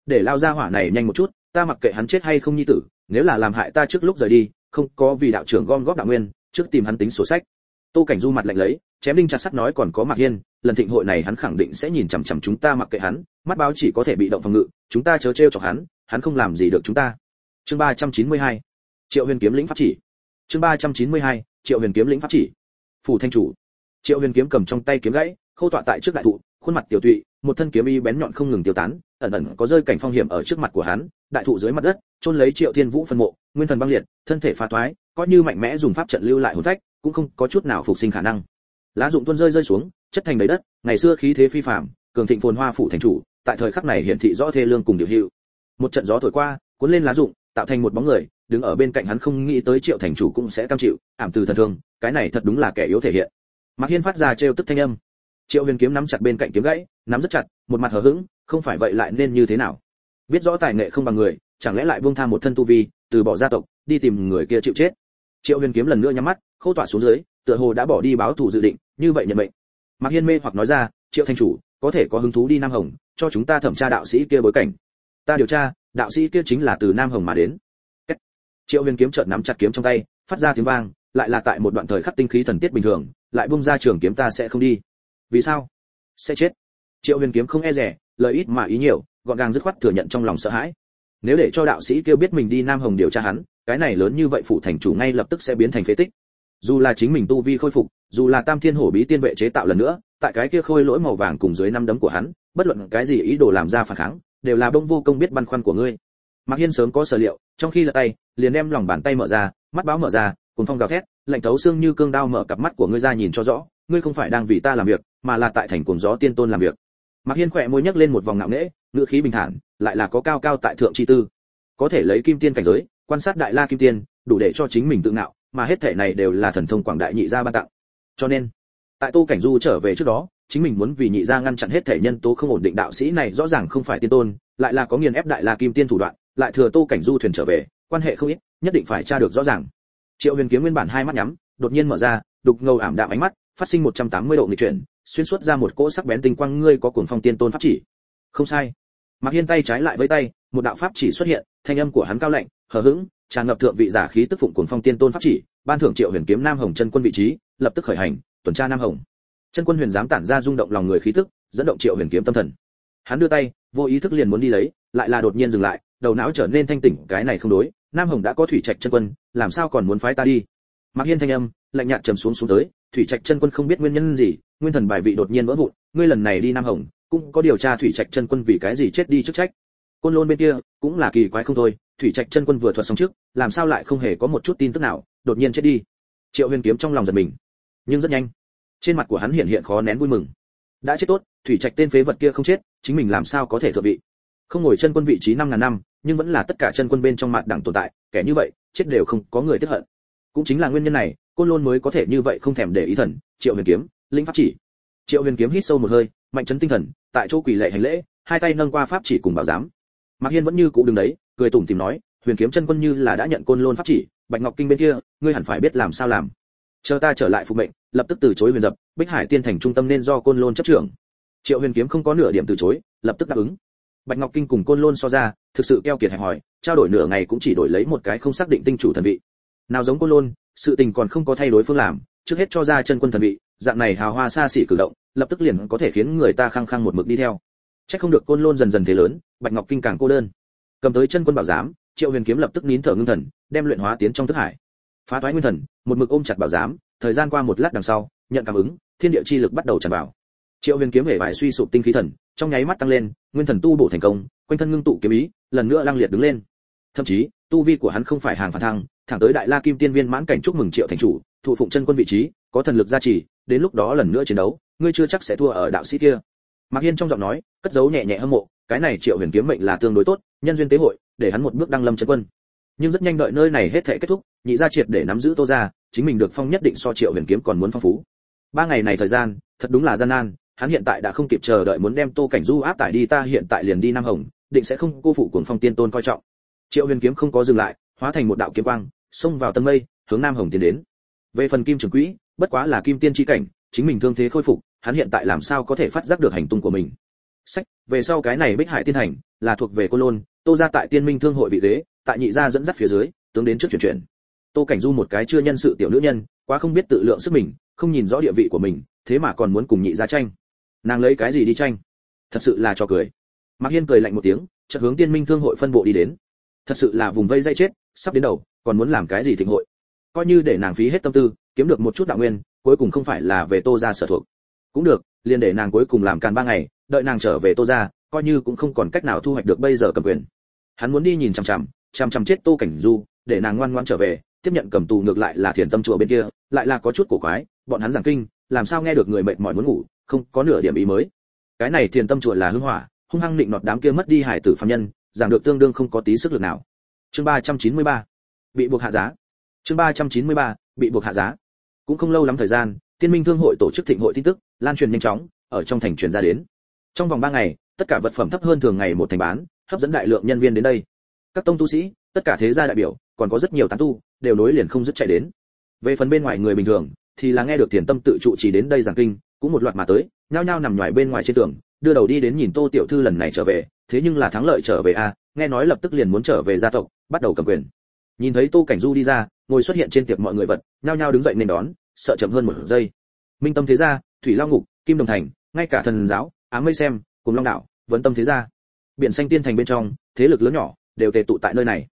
Để lao ra hỏa này nhanh một chút, ta mặc kệ hắn chết hay không nhi tử, nếu là làm hại ta trước lúc rời đi không có vì đạo trưởng gom góp đạo nguyên, trước tìm hắn tính sổ sách. Tô cảnh du mặt lạnh lấy, chém đinh chặt sắt nói còn có mạc hiên, lần thịnh hội này hắn khẳng định sẽ nhìn chằm chằm chúng ta mặc kệ hắn, mắt báo chỉ có thể bị động phòng ngự, chúng ta chớ trêu chọc hắn hắn không làm gì được chúng ta. Chương ba trăm chín mươi hai, triệu huyền kiếm lĩnh pháp chỉ. Chương ba trăm chín mươi hai, triệu huyền kiếm lĩnh pháp chỉ. Phủ thanh chủ. Triệu huyền kiếm cầm trong tay kiếm gãy, khâu tọa tại trước đại thụ, khuôn mặt tiểu tụy, một thân kiếm y bén nhọn không ngừng tiêu tán, ẩn ẩn có rơi cảnh phong hiểm ở trước mặt của hắn đại thụ dưới mặt đất, chôn lấy triệu thiên vũ phân mộ, nguyên thần băng liệt, thân thể phá thoái, coi như mạnh mẽ dùng pháp trận lưu lại hồn phách, cũng không có chút nào phục sinh khả năng. Lá dụng tuôn rơi rơi xuống, chất thành đầy đất, ngày xưa khí thế phi phàm, cường thịnh phồn hoa phủ thành chủ, tại thời khắc này hiển thị rõ thê lương cùng điều hiệu một trận gió thổi qua, cuốn lên lá dụng, tạo thành một bóng người, đứng ở bên cạnh hắn không nghĩ tới triệu thành chủ cũng sẽ cam chịu, ảm từ thần thương, cái này thật đúng là kẻ yếu thể hiện. Mạc hiên phát ra trêu tức thanh âm. Triệu huyền kiếm nắm chặt bên cạnh kiếm gãy, nắm rất chặt, một mặt hờ hững, không phải vậy lại nên như thế nào? Biết rõ tài nghệ không bằng người, chẳng lẽ lại buông tha một thân tu vi, từ bỏ gia tộc, đi tìm người kia chịu chết? Triệu huyền kiếm lần nữa nhắm mắt, khâu tỏa xuống dưới, tựa hồ đã bỏ đi báo thù dự định, như vậy nhận mệnh. Mạc hiên mê hoặc nói ra, triệu thanh chủ, có thể có hứng thú đi nam hồng, cho chúng ta thẩm tra đạo sĩ kia bối cảnh. Ta điều tra, đạo sĩ kia chính là từ nam hồng mà đến. Triệu huyền kiếm chợt nắm chặt kiếm trong tay, phát ra tiếng vang, lại là tại một đoạn thời khắc tinh khí thần tiết bình thường, lại bung ra trường kiếm ta sẽ không đi. Vì sao? Sẽ chết. Triệu huyền kiếm không e rẻ, lời ít mà ý nhiều gọn gàng dứt khoát thừa nhận trong lòng sợ hãi. Nếu để cho đạo sĩ kêu biết mình đi nam hồng điều tra hắn, cái này lớn như vậy phụ thành chủ ngay lập tức sẽ biến thành phế tích. Dù là chính mình tu vi khôi phục, dù là tam thiên hổ bí tiên vệ chế tạo lần nữa, tại cái kia khôi lỗi màu vàng cùng dưới năm đấm của hắn, bất luận cái gì ý đồ làm ra phản kháng, đều là bông vô công biết băn khoăn của ngươi. Mạc hiên sớm có sở liệu, trong khi lật tay, liền đem lòng bàn tay mở ra, mắt báo mở ra cùng phong gào thét, lạnh thấu xương như cương đao mở cặp mắt của ngươi ra nhìn cho rõ, ngươi không phải đang vì ta làm việc, mà là tại thành cuồng gió tiên tôn làm việc. Mạc hiên khỏe môi nhấc lên một vòng ngạo nghễ ngựa khí bình thản, lại là có cao cao tại thượng chi tư. Có thể lấy kim tiên cảnh giới, quan sát đại la kim tiên, đủ để cho chính mình tự ngạo, mà hết thể này đều là thần thông quảng đại nhị gia ban tặng. Cho nên, tại tô cảnh du trở về trước đó, chính mình muốn vì nhị gia ngăn chặn hết thể nhân tố không ổn định đạo sĩ này rõ ràng không phải tiên tôn, lại là có nghiền ép đại la kim tiên thủ đoạn, lại thừa tô cảnh du thuyền trở về, quan hệ không ít, nhất định phải tra được rõ ràng. Triệu huyền kiếm nguyên bản hai mắt nhắm, đột nhiên mở ra, đục ngầu ảm đạm ánh mắt, phát sinh 180 độ nghịch chuyển, xuyên suốt ra một cỗ sắc bén tinh quang, ngươi có cuồng phong tiên tôn pháp chỉ. Không sai. Mạc hiên tay trái lại với tay, một đạo pháp chỉ xuất hiện, thanh âm của hắn cao lạnh, hờ hững, tràn ngập thượng vị giả khí tức phụng cuồng phong tiên tôn pháp chỉ, ban thưởng triệu huyền kiếm nam hồng chân quân vị trí, lập tức khởi hành, tuần tra nam hồng. Chân quân huyền dám tản ra rung động lòng người khí tức, dẫn động triệu huyền kiếm tâm thần. Hắn đưa tay, vô ý thức liền muốn đi lấy, lại là đột nhiên dừng lại, đầu não trở nên thanh tỉnh, cái này không đối, nam hồng đã có thủy trạch chân quân, làm sao còn muốn phái ta đi? Mạc hiên thanh âm, lạnh nhạt trầm xuống xuống tới, thủy trạch chân quân không biết nguyên nhân gì, nguyên thần bài vị đột nhiên vỡ vụn, ngươi lần này đi nam hồng cũng có điều tra thủy trạch chân quân vì cái gì chết đi trước trách. Côn lôn bên kia cũng là kỳ quái không thôi, thủy trạch chân quân vừa thuật xong trước, làm sao lại không hề có một chút tin tức nào, đột nhiên chết đi. Triệu huyền kiếm trong lòng giật mình, nhưng rất nhanh, trên mặt của hắn hiện hiện khó nén vui mừng. Đã chết tốt, thủy trạch tên phế vật kia không chết, chính mình làm sao có thể thượng vị? Không ngồi chân quân vị trí năm ngàn năm, nhưng vẫn là tất cả chân quân bên trong mặt đẳng tồn tại, kẻ như vậy, chết đều không có người tiếp hận. Cũng chính là nguyên nhân này, côn lôn mới có thể như vậy không thèm để ý thần, triệu huyền kiếm, linh pháp chỉ. Triệu huyền kiếm hít sâu một hơi mạnh chấn tinh thần, tại chỗ quỳ lệ hành lễ, hai tay nâng qua pháp chỉ cùng bảo giám. Mạc hiên vẫn như cũ đứng đấy, cười tủm tìm nói, huyền kiếm chân quân như là đã nhận côn lôn pháp chỉ, bạch ngọc kinh bên kia, ngươi hẳn phải biết làm sao làm. Chờ ta trở lại phục mệnh, lập tức từ chối huyền dập, bích hải tiên thành trung tâm nên do côn lôn chấp trưởng. Triệu huyền kiếm không có nửa điểm từ chối, lập tức đáp ứng. Bạch ngọc kinh cùng côn lôn so ra, thực sự keo kiệt hẹp hòi, trao đổi nửa ngày cũng chỉ đổi lấy một cái không xác định tinh chủ thần vị. Nào giống côn lôn, sự tình còn không có thay đổi phương làm, trước hết cho ra chân quân thần vị, dạng này hào hoa xa xỉ cử động lập tức liền có thể khiến người ta khăng khăng một mực đi theo. Chắc không được côn lôn dần dần thế lớn, bạch ngọc kinh càng cô đơn. Cầm tới chân quân bảo giám, triệu huyền kiếm lập tức nín thở ngưng thần, đem luyện hóa tiến trong thức hải. Phá toái nguyên thần, một mực ôm chặt bảo giám, thời gian qua một lát đằng sau, nhận cảm ứng, thiên địa chi lực bắt đầu tràn vào. Triệu huyền kiếm hề vải suy sụp tinh khí thần, trong nháy mắt tăng lên, nguyên thần tu bổ thành công, quanh thân ngưng tụ kiếm ý, lần nữa lăng liệt đứng lên. Thậm chí, tu vi của hắn không phải hàng phản thăng, thẳng tới đại la kim tiên viên mãn cảnh chúc mừng triệu thành chủ, thụ phụng chân quân vị trí, có thần lực gia trì, đến lúc đó lần nữa chiến đấu ngươi chưa chắc sẽ thua ở đạo sĩ kia. Mạc hiên trong giọng nói, cất giấu nhẹ nhẹ hâm mộ, cái này triệu huyền kiếm mệnh là tương đối tốt, nhân duyên tế hội, để hắn một bước đăng lâm chân quân. Nhưng rất nhanh đợi nơi này hết thể kết thúc, nhị gia triệt để nắm giữ tô gia, chính mình được phong nhất định so triệu huyền kiếm còn muốn phong phú. Ba ngày này thời gian, thật đúng là gian nan, hắn hiện tại đã không kịp chờ đợi muốn đem tô cảnh du áp tải đi, ta hiện tại liền đi nam hồng, định sẽ không cô phụ cuồng phong tiên tôn coi trọng. Triệu huyền kiếm không có dừng lại, hóa thành một đạo kiếm quang, xông vào tân mây, hướng nam hồng tiến đến. Về phần kim trường quỹ, bất quá là kim tiên chi cảnh, chính mình thương thế khôi phục hắn hiện tại làm sao có thể phát giác được hành tung của mình? Sách, về sau cái này bích hải tiên hành, là thuộc về cô lôn, tô ra tại tiên minh thương hội vị thế tại nhị gia dẫn dắt phía dưới, tướng đến trước chuyển chuyển. Tô cảnh du một cái chưa nhân sự tiểu nữ nhân, quá không biết tự lượng sức mình, không nhìn rõ địa vị của mình, thế mà còn muốn cùng nhị gia tranh. Nàng lấy cái gì đi tranh? Thật sự là cho cười. Mạc hiên cười lạnh một tiếng, chợt hướng tiên minh thương hội phân bộ đi đến. Thật sự là vùng vây dây chết, sắp đến đầu, còn muốn làm cái gì thịnh hội? Coi như để nàng phí hết tâm tư, kiếm được một chút đạo nguyên, cuối cùng không phải là về tô ra sở thuộc cũng được, liền để nàng cuối cùng làm càn ba ngày, đợi nàng trở về tô ra coi như cũng không còn cách nào thu hoạch được bây giờ cầm quyền. Hắn muốn đi nhìn chằm chằm chằm chằm chết tô cảnh du, để nàng ngoan ngoan trở về, tiếp nhận cầm tù ngược lại là thiền tâm chùa bên kia, lại là có chút cổ quái, bọn hắn giảng kinh, làm sao nghe được người mệt mỏi muốn ngủ, không có nửa điểm ý mới. Cái này thiền tâm chùa là hưng hỏa, hung hăng định nọt đám kia mất đi hải tử phạm nhân, giảng được tương đương không có tí sức lực nào. Chương 393 bị buộc hạ giá. Chương 393 bị buộc hạ giá. Cũng không lâu lắm thời gian tiên minh thương hội tổ chức thịnh hội tin tức lan truyền nhanh chóng ở trong thành truyền ra đến. Trong vòng 3 ngày tất cả vật phẩm thấp hơn thường ngày một thành bán hấp dẫn đại lượng nhân viên đến đây. Các tông tu sĩ tất cả thế gia đại biểu còn có rất nhiều tán tu đều nối liền không dứt chạy đến. Về phần bên ngoài người bình thường thì là nghe được tiền tâm tự trụ chỉ đến đây giảng kinh cũng một loạt mà tới nhao nhao nằm ngoài bên ngoài trên tường đưa đầu đi đến nhìn tô tiểu thư lần này trở về thế nhưng là thắng lợi trở về a à, nghe nói lập tức liền muốn trở về gia tộc bắt đầu cầm quyền. Nhìn thấy tô cảnh du đi ra ngồi xuất hiện trên tiệc mọi người vật nhao nhao đứng dậy nên đón sợ chậm hơn một giây. Minh tâm thế gia, thủy lao ngục, kim đồng thành, ngay cả thần giáo ám mây xem, cùng long đạo, vấn tâm thế gia. Biển xanh tiên thành bên trong, thế lực lớn nhỏ đều tề tụ tại nơi này.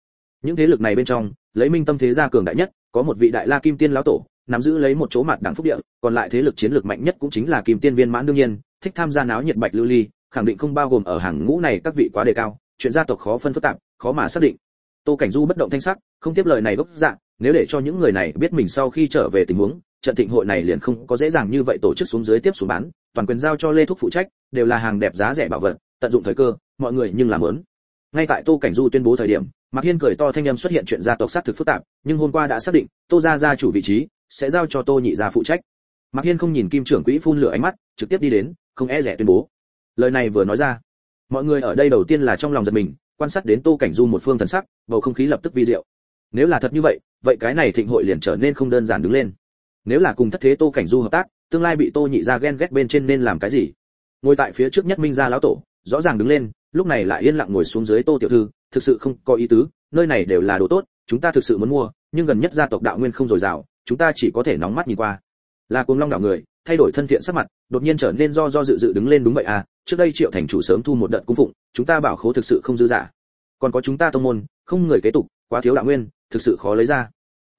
Những thế lực này bên trong, lấy minh tâm thế gia cường đại nhất, có một vị đại la kim tiên lão tổ, nắm giữ lấy một chỗ mặt đẳng phúc địa, còn lại thế lực chiến lược mạnh nhất cũng chính là kim tiên viên mãn đương nhiên, thích tham gia náo nhiệt bạch lưu ly, khẳng định không bao gồm ở hàng ngũ này các vị quá đề cao, chuyện gia tộc khó phân phức tạp, khó mà xác định. Tô cảnh du bất động thanh sắc, không tiếp lời này gốc dạng nếu để cho những người này biết mình sau khi trở về tình huống trận thịnh hội này liền không có dễ dàng như vậy tổ chức xuống dưới tiếp xuống bán, toàn quyền giao cho lê thúc phụ trách, đều là hàng đẹp giá rẻ bảo vật, tận dụng thời cơ, mọi người nhưng làm muốn. ngay tại tô cảnh du tuyên bố thời điểm, mạc hiên cười to thanh âm xuất hiện chuyện gia tộc sát thực phức tạp, nhưng hôm qua đã xác định, tô gia gia chủ vị trí, sẽ giao cho tô nhị gia phụ trách. Mạc hiên không nhìn kim trưởng quỹ phun lửa ánh mắt, trực tiếp đi đến, không e dè tuyên bố. Lời này vừa nói ra, mọi người ở đây đầu tiên là trong lòng giật mình, quan sát đến tô cảnh du một phương thần sắc, bầu không khí lập tức vi diệu. Nếu là thật như vậy vậy cái này thịnh hội liền trở nên không đơn giản đứng lên nếu là cùng thất thế tô cảnh du hợp tác, tương lai bị tô nhị gia ghen ghét bên trên nên làm cái gì? Ngồi tại phía trước nhất minh gia lão tổ, rõ ràng đứng lên, lúc này lại yên lặng ngồi xuống dưới tô tiểu thư, thực sự không có ý tứ, nơi này đều là đồ tốt, chúng ta thực sự muốn mua, nhưng gần nhất gia tộc đạo nguyên không dồi dào, chúng ta chỉ có thể nóng mắt nhìn qua. Là cuồng long đảo người, thay đổi thân thiện sắc mặt, đột nhiên trở nên do do dự dự đứng lên đúng vậy à trước đây triệu thành chủ sớm thu một đợt cung phụng, chúng ta bảo khố thực sự không dư giả còn có chúng ta tông môn, không người kế tục, quá thiếu đạo nguyên, thực sự khó lấy ra.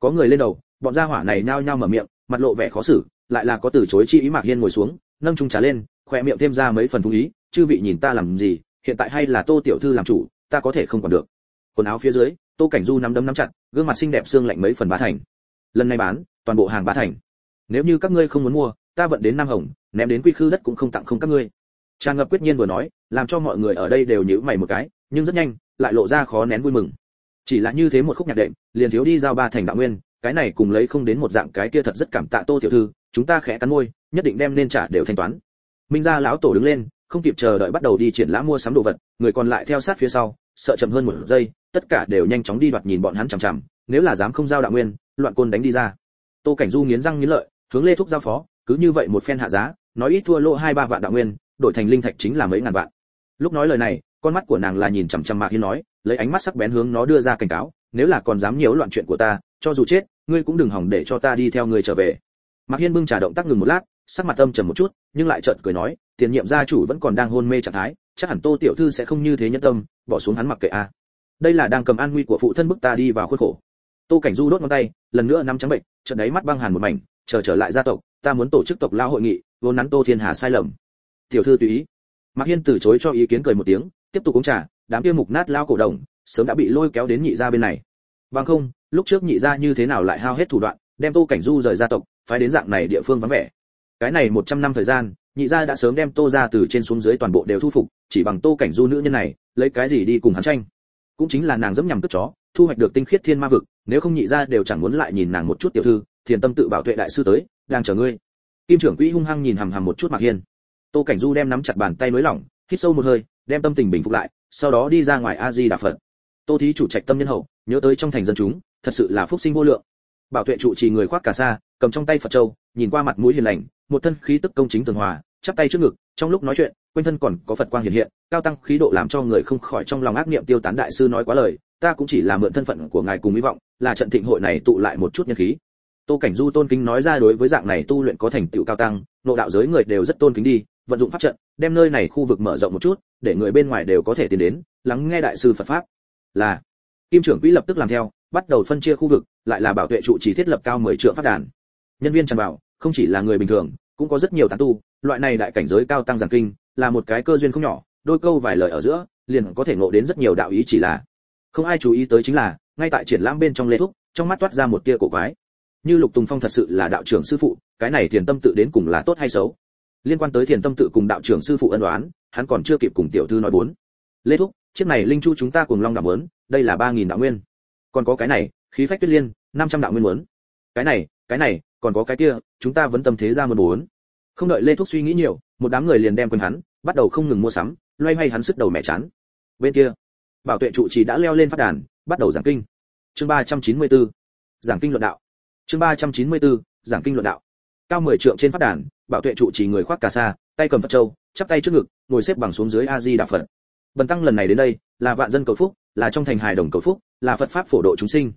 Có người lên đầu, bọn gia hỏa này nhao nhao mở miệng mặt lộ vẻ khó xử, lại là có từ chối chi ý mạc hiên ngồi xuống, nâng chung trà lên khoe miệng thêm ra mấy phần thú ý, chư vị nhìn ta làm gì, hiện tại hay là tô tiểu thư làm chủ, ta có thể không còn được. Quần áo phía dưới, tô cảnh du nắm đấm nắm chặt, gương mặt xinh đẹp xương lạnh mấy phần bá thành. Lần này bán, toàn bộ hàng bá thành. Nếu như các ngươi không muốn mua, ta vận đến nam hồng, ném đến quy khư đất cũng không tặng không các ngươi. Tràn ngập quyết nhiên vừa nói, làm cho mọi người ở đây đều nhíu mày một cái, nhưng rất nhanh, lại lộ ra khó nén vui mừng. Chỉ là như thế một khúc nhạc đệm, liền thiếu đi giao ba thành đạo nguyên cái này cùng lấy không đến một dạng cái kia thật rất cảm tạ tô tiểu thư, chúng ta khẽ cắn môi, nhất định đem nên trả đều thanh toán. Minh gia lão tổ đứng lên, không kịp chờ đợi bắt đầu đi triển lãm mua sắm đồ vật, người còn lại theo sát phía sau, sợ chậm hơn một giây, tất cả đều nhanh chóng đi đoạt nhìn bọn hắn chằm chằm, nếu là dám không giao đạo nguyên, loạn côn đánh đi ra. Tô cảnh du nghiến răng nghiến lợi, hướng lê thúc giao phó, cứ như vậy một phen hạ giá, nói ít thua lỗ hai ba vạn đạo nguyên, đổi thành linh thạch chính là mấy ngàn vạn. Lúc nói lời này, con mắt của nàng là nhìn chằm chằm mạc hiên nói, lấy ánh mắt sắc bén hướng nó đưa ra cảnh cáo, nếu là còn dám nhiễu loạn chuyện của ta cho dù chết, ngươi cũng đừng hỏng để cho ta đi theo ngươi trở về. Mạc hiên bưng trà động tác ngừng một lát, sắc mặt âm trầm một chút, nhưng lại chợt cười nói, tiền nhiệm gia chủ vẫn còn đang hôn mê trạng thái, chắc hẳn tô tiểu thư sẽ không như thế nhẫn tâm, bỏ xuống hắn mặc kệ a. Đây là đang cầm an nguy của phụ thân bức ta đi vào khuôn khổ. Tô cảnh du đốt ngón tay, lần nữa nắm trắng bệnh trận đấy mắt băng hàn một mảnh, chờ trở lại gia tộc, ta muốn tổ chức tộc lao hội nghị, vốn nắn tô thiên hà sai lầm. Tiểu thư tùy ý. Mạc hiên từ chối cho ý kiến cười một tiếng, tiếp tục uống trà, đám kia mục nát lao cổ đồng sớm đã bị lôi kéo đến nhị gia bên này. Bằng không lúc trước nhị gia như thế nào lại hao hết thủ đoạn, đem tô cảnh du rời gia tộc, phái đến dạng này địa phương vắng vẻ. Cái này một trăm năm thời gian, nhị gia đã sớm đem tô ra từ trên xuống dưới toàn bộ đều thu phục, chỉ bằng tô cảnh du nữ nhân này, lấy cái gì đi cùng hắn tranh? Cũng chính là nàng dẫm nhằm cướp chó, thu hoạch được tinh khiết thiên ma vực, nếu không nhị gia đều chẳng muốn lại nhìn nàng một chút tiểu thư, thiền tâm tự bảo tuệ đại sư tới, đang chờ ngươi. Kim trưởng quỹ hung hăng nhìn hằm hằm một chút mạc hiên. Tô cảnh du đem nắm chặt bàn tay nới lỏng, hít sâu một hơi, đem tâm tình bình phục lại, sau đó đi ra ngoài a di đà phật. Tô thí chủ trạch tâm nhân hậu, nhớ tới trong thành dân chúng thật sự là phúc sinh vô lượng. Bảo tuệ trụ trì người khoác cả sa, cầm trong tay phật châu, nhìn qua mặt mũi hiền lành, một thân khí tức công chính tường hòa, chắp tay trước ngực, trong lúc nói chuyện, quanh thân còn có phật quang hiện hiện, cao tăng khí độ làm cho người không khỏi trong lòng ác niệm tiêu tán đại sư nói quá lời, ta cũng chỉ là mượn thân phận của ngài cùng hy vọng, là trận thịnh hội này tụ lại một chút nhân khí. Tô cảnh du tôn kính nói ra đối với dạng này tu luyện có thành tựu cao tăng nội đạo giới người đều rất tôn kính đi, vận dụng pháp trận, đem nơi này khu vực mở rộng một chút, để người bên ngoài đều có thể tiến đến, lắng nghe đại sư phật pháp. Là, kim trưởng quỹ lập tức làm theo bắt đầu phân chia khu vực, lại là bảo tuệ trụ chỉ thiết lập cao 10 trượng phát đàn. Nhân viên tràn vào, không chỉ là người bình thường, cũng có rất nhiều tán tu, loại này đại cảnh giới cao tăng giảng kinh, là một cái cơ duyên không nhỏ, đôi câu vài lời ở giữa, liền có thể ngộ đến rất nhiều đạo ý chỉ là. Không ai chú ý tới chính là, ngay tại triển lãm bên trong lê thúc, trong mắt toát ra một tia cổ quái. Như lục tùng phong thật sự là đạo trưởng sư phụ, cái này thiền tâm tự đến cùng là tốt hay xấu? Liên quan tới thiền tâm tự cùng đạo trưởng sư phụ ân đoán hắn còn chưa kịp cùng tiểu thư nói bốn. Lê thúc, chiếc này linh chu chúng ta cùng long đảm muốn, đây là ba nghìn đạo nguyên còn có cái này, khí phách tuyết liên, năm trăm đạo nguyên muốn. Cái này cái này, còn có cái kia, chúng ta vẫn tâm thế ra muốn muốn không đợi lê thúc suy nghĩ nhiều, một đám người liền đem quần hắn, bắt đầu không ngừng mua sắm, loay hoay hắn sức đầu mẹ chán. Bên kia, bảo tuệ trụ trì đã leo lên phát đàn, bắt đầu giảng kinh. Chương 394 giảng kinh luận đạo. Chương 394 giảng kinh luận đạo. Cao mười trượng trên phát đàn, bảo tuệ trụ trì người khoác cà sa, tay cầm phật châu, chắp tay trước ngực, ngồi xếp bằng xuống dưới a di đà phật. Bần tăng lần này đến đây, là vạn dân cầu phúc là trong thành hài đồng cầu phúc, là phật pháp phổ độ chúng sinh.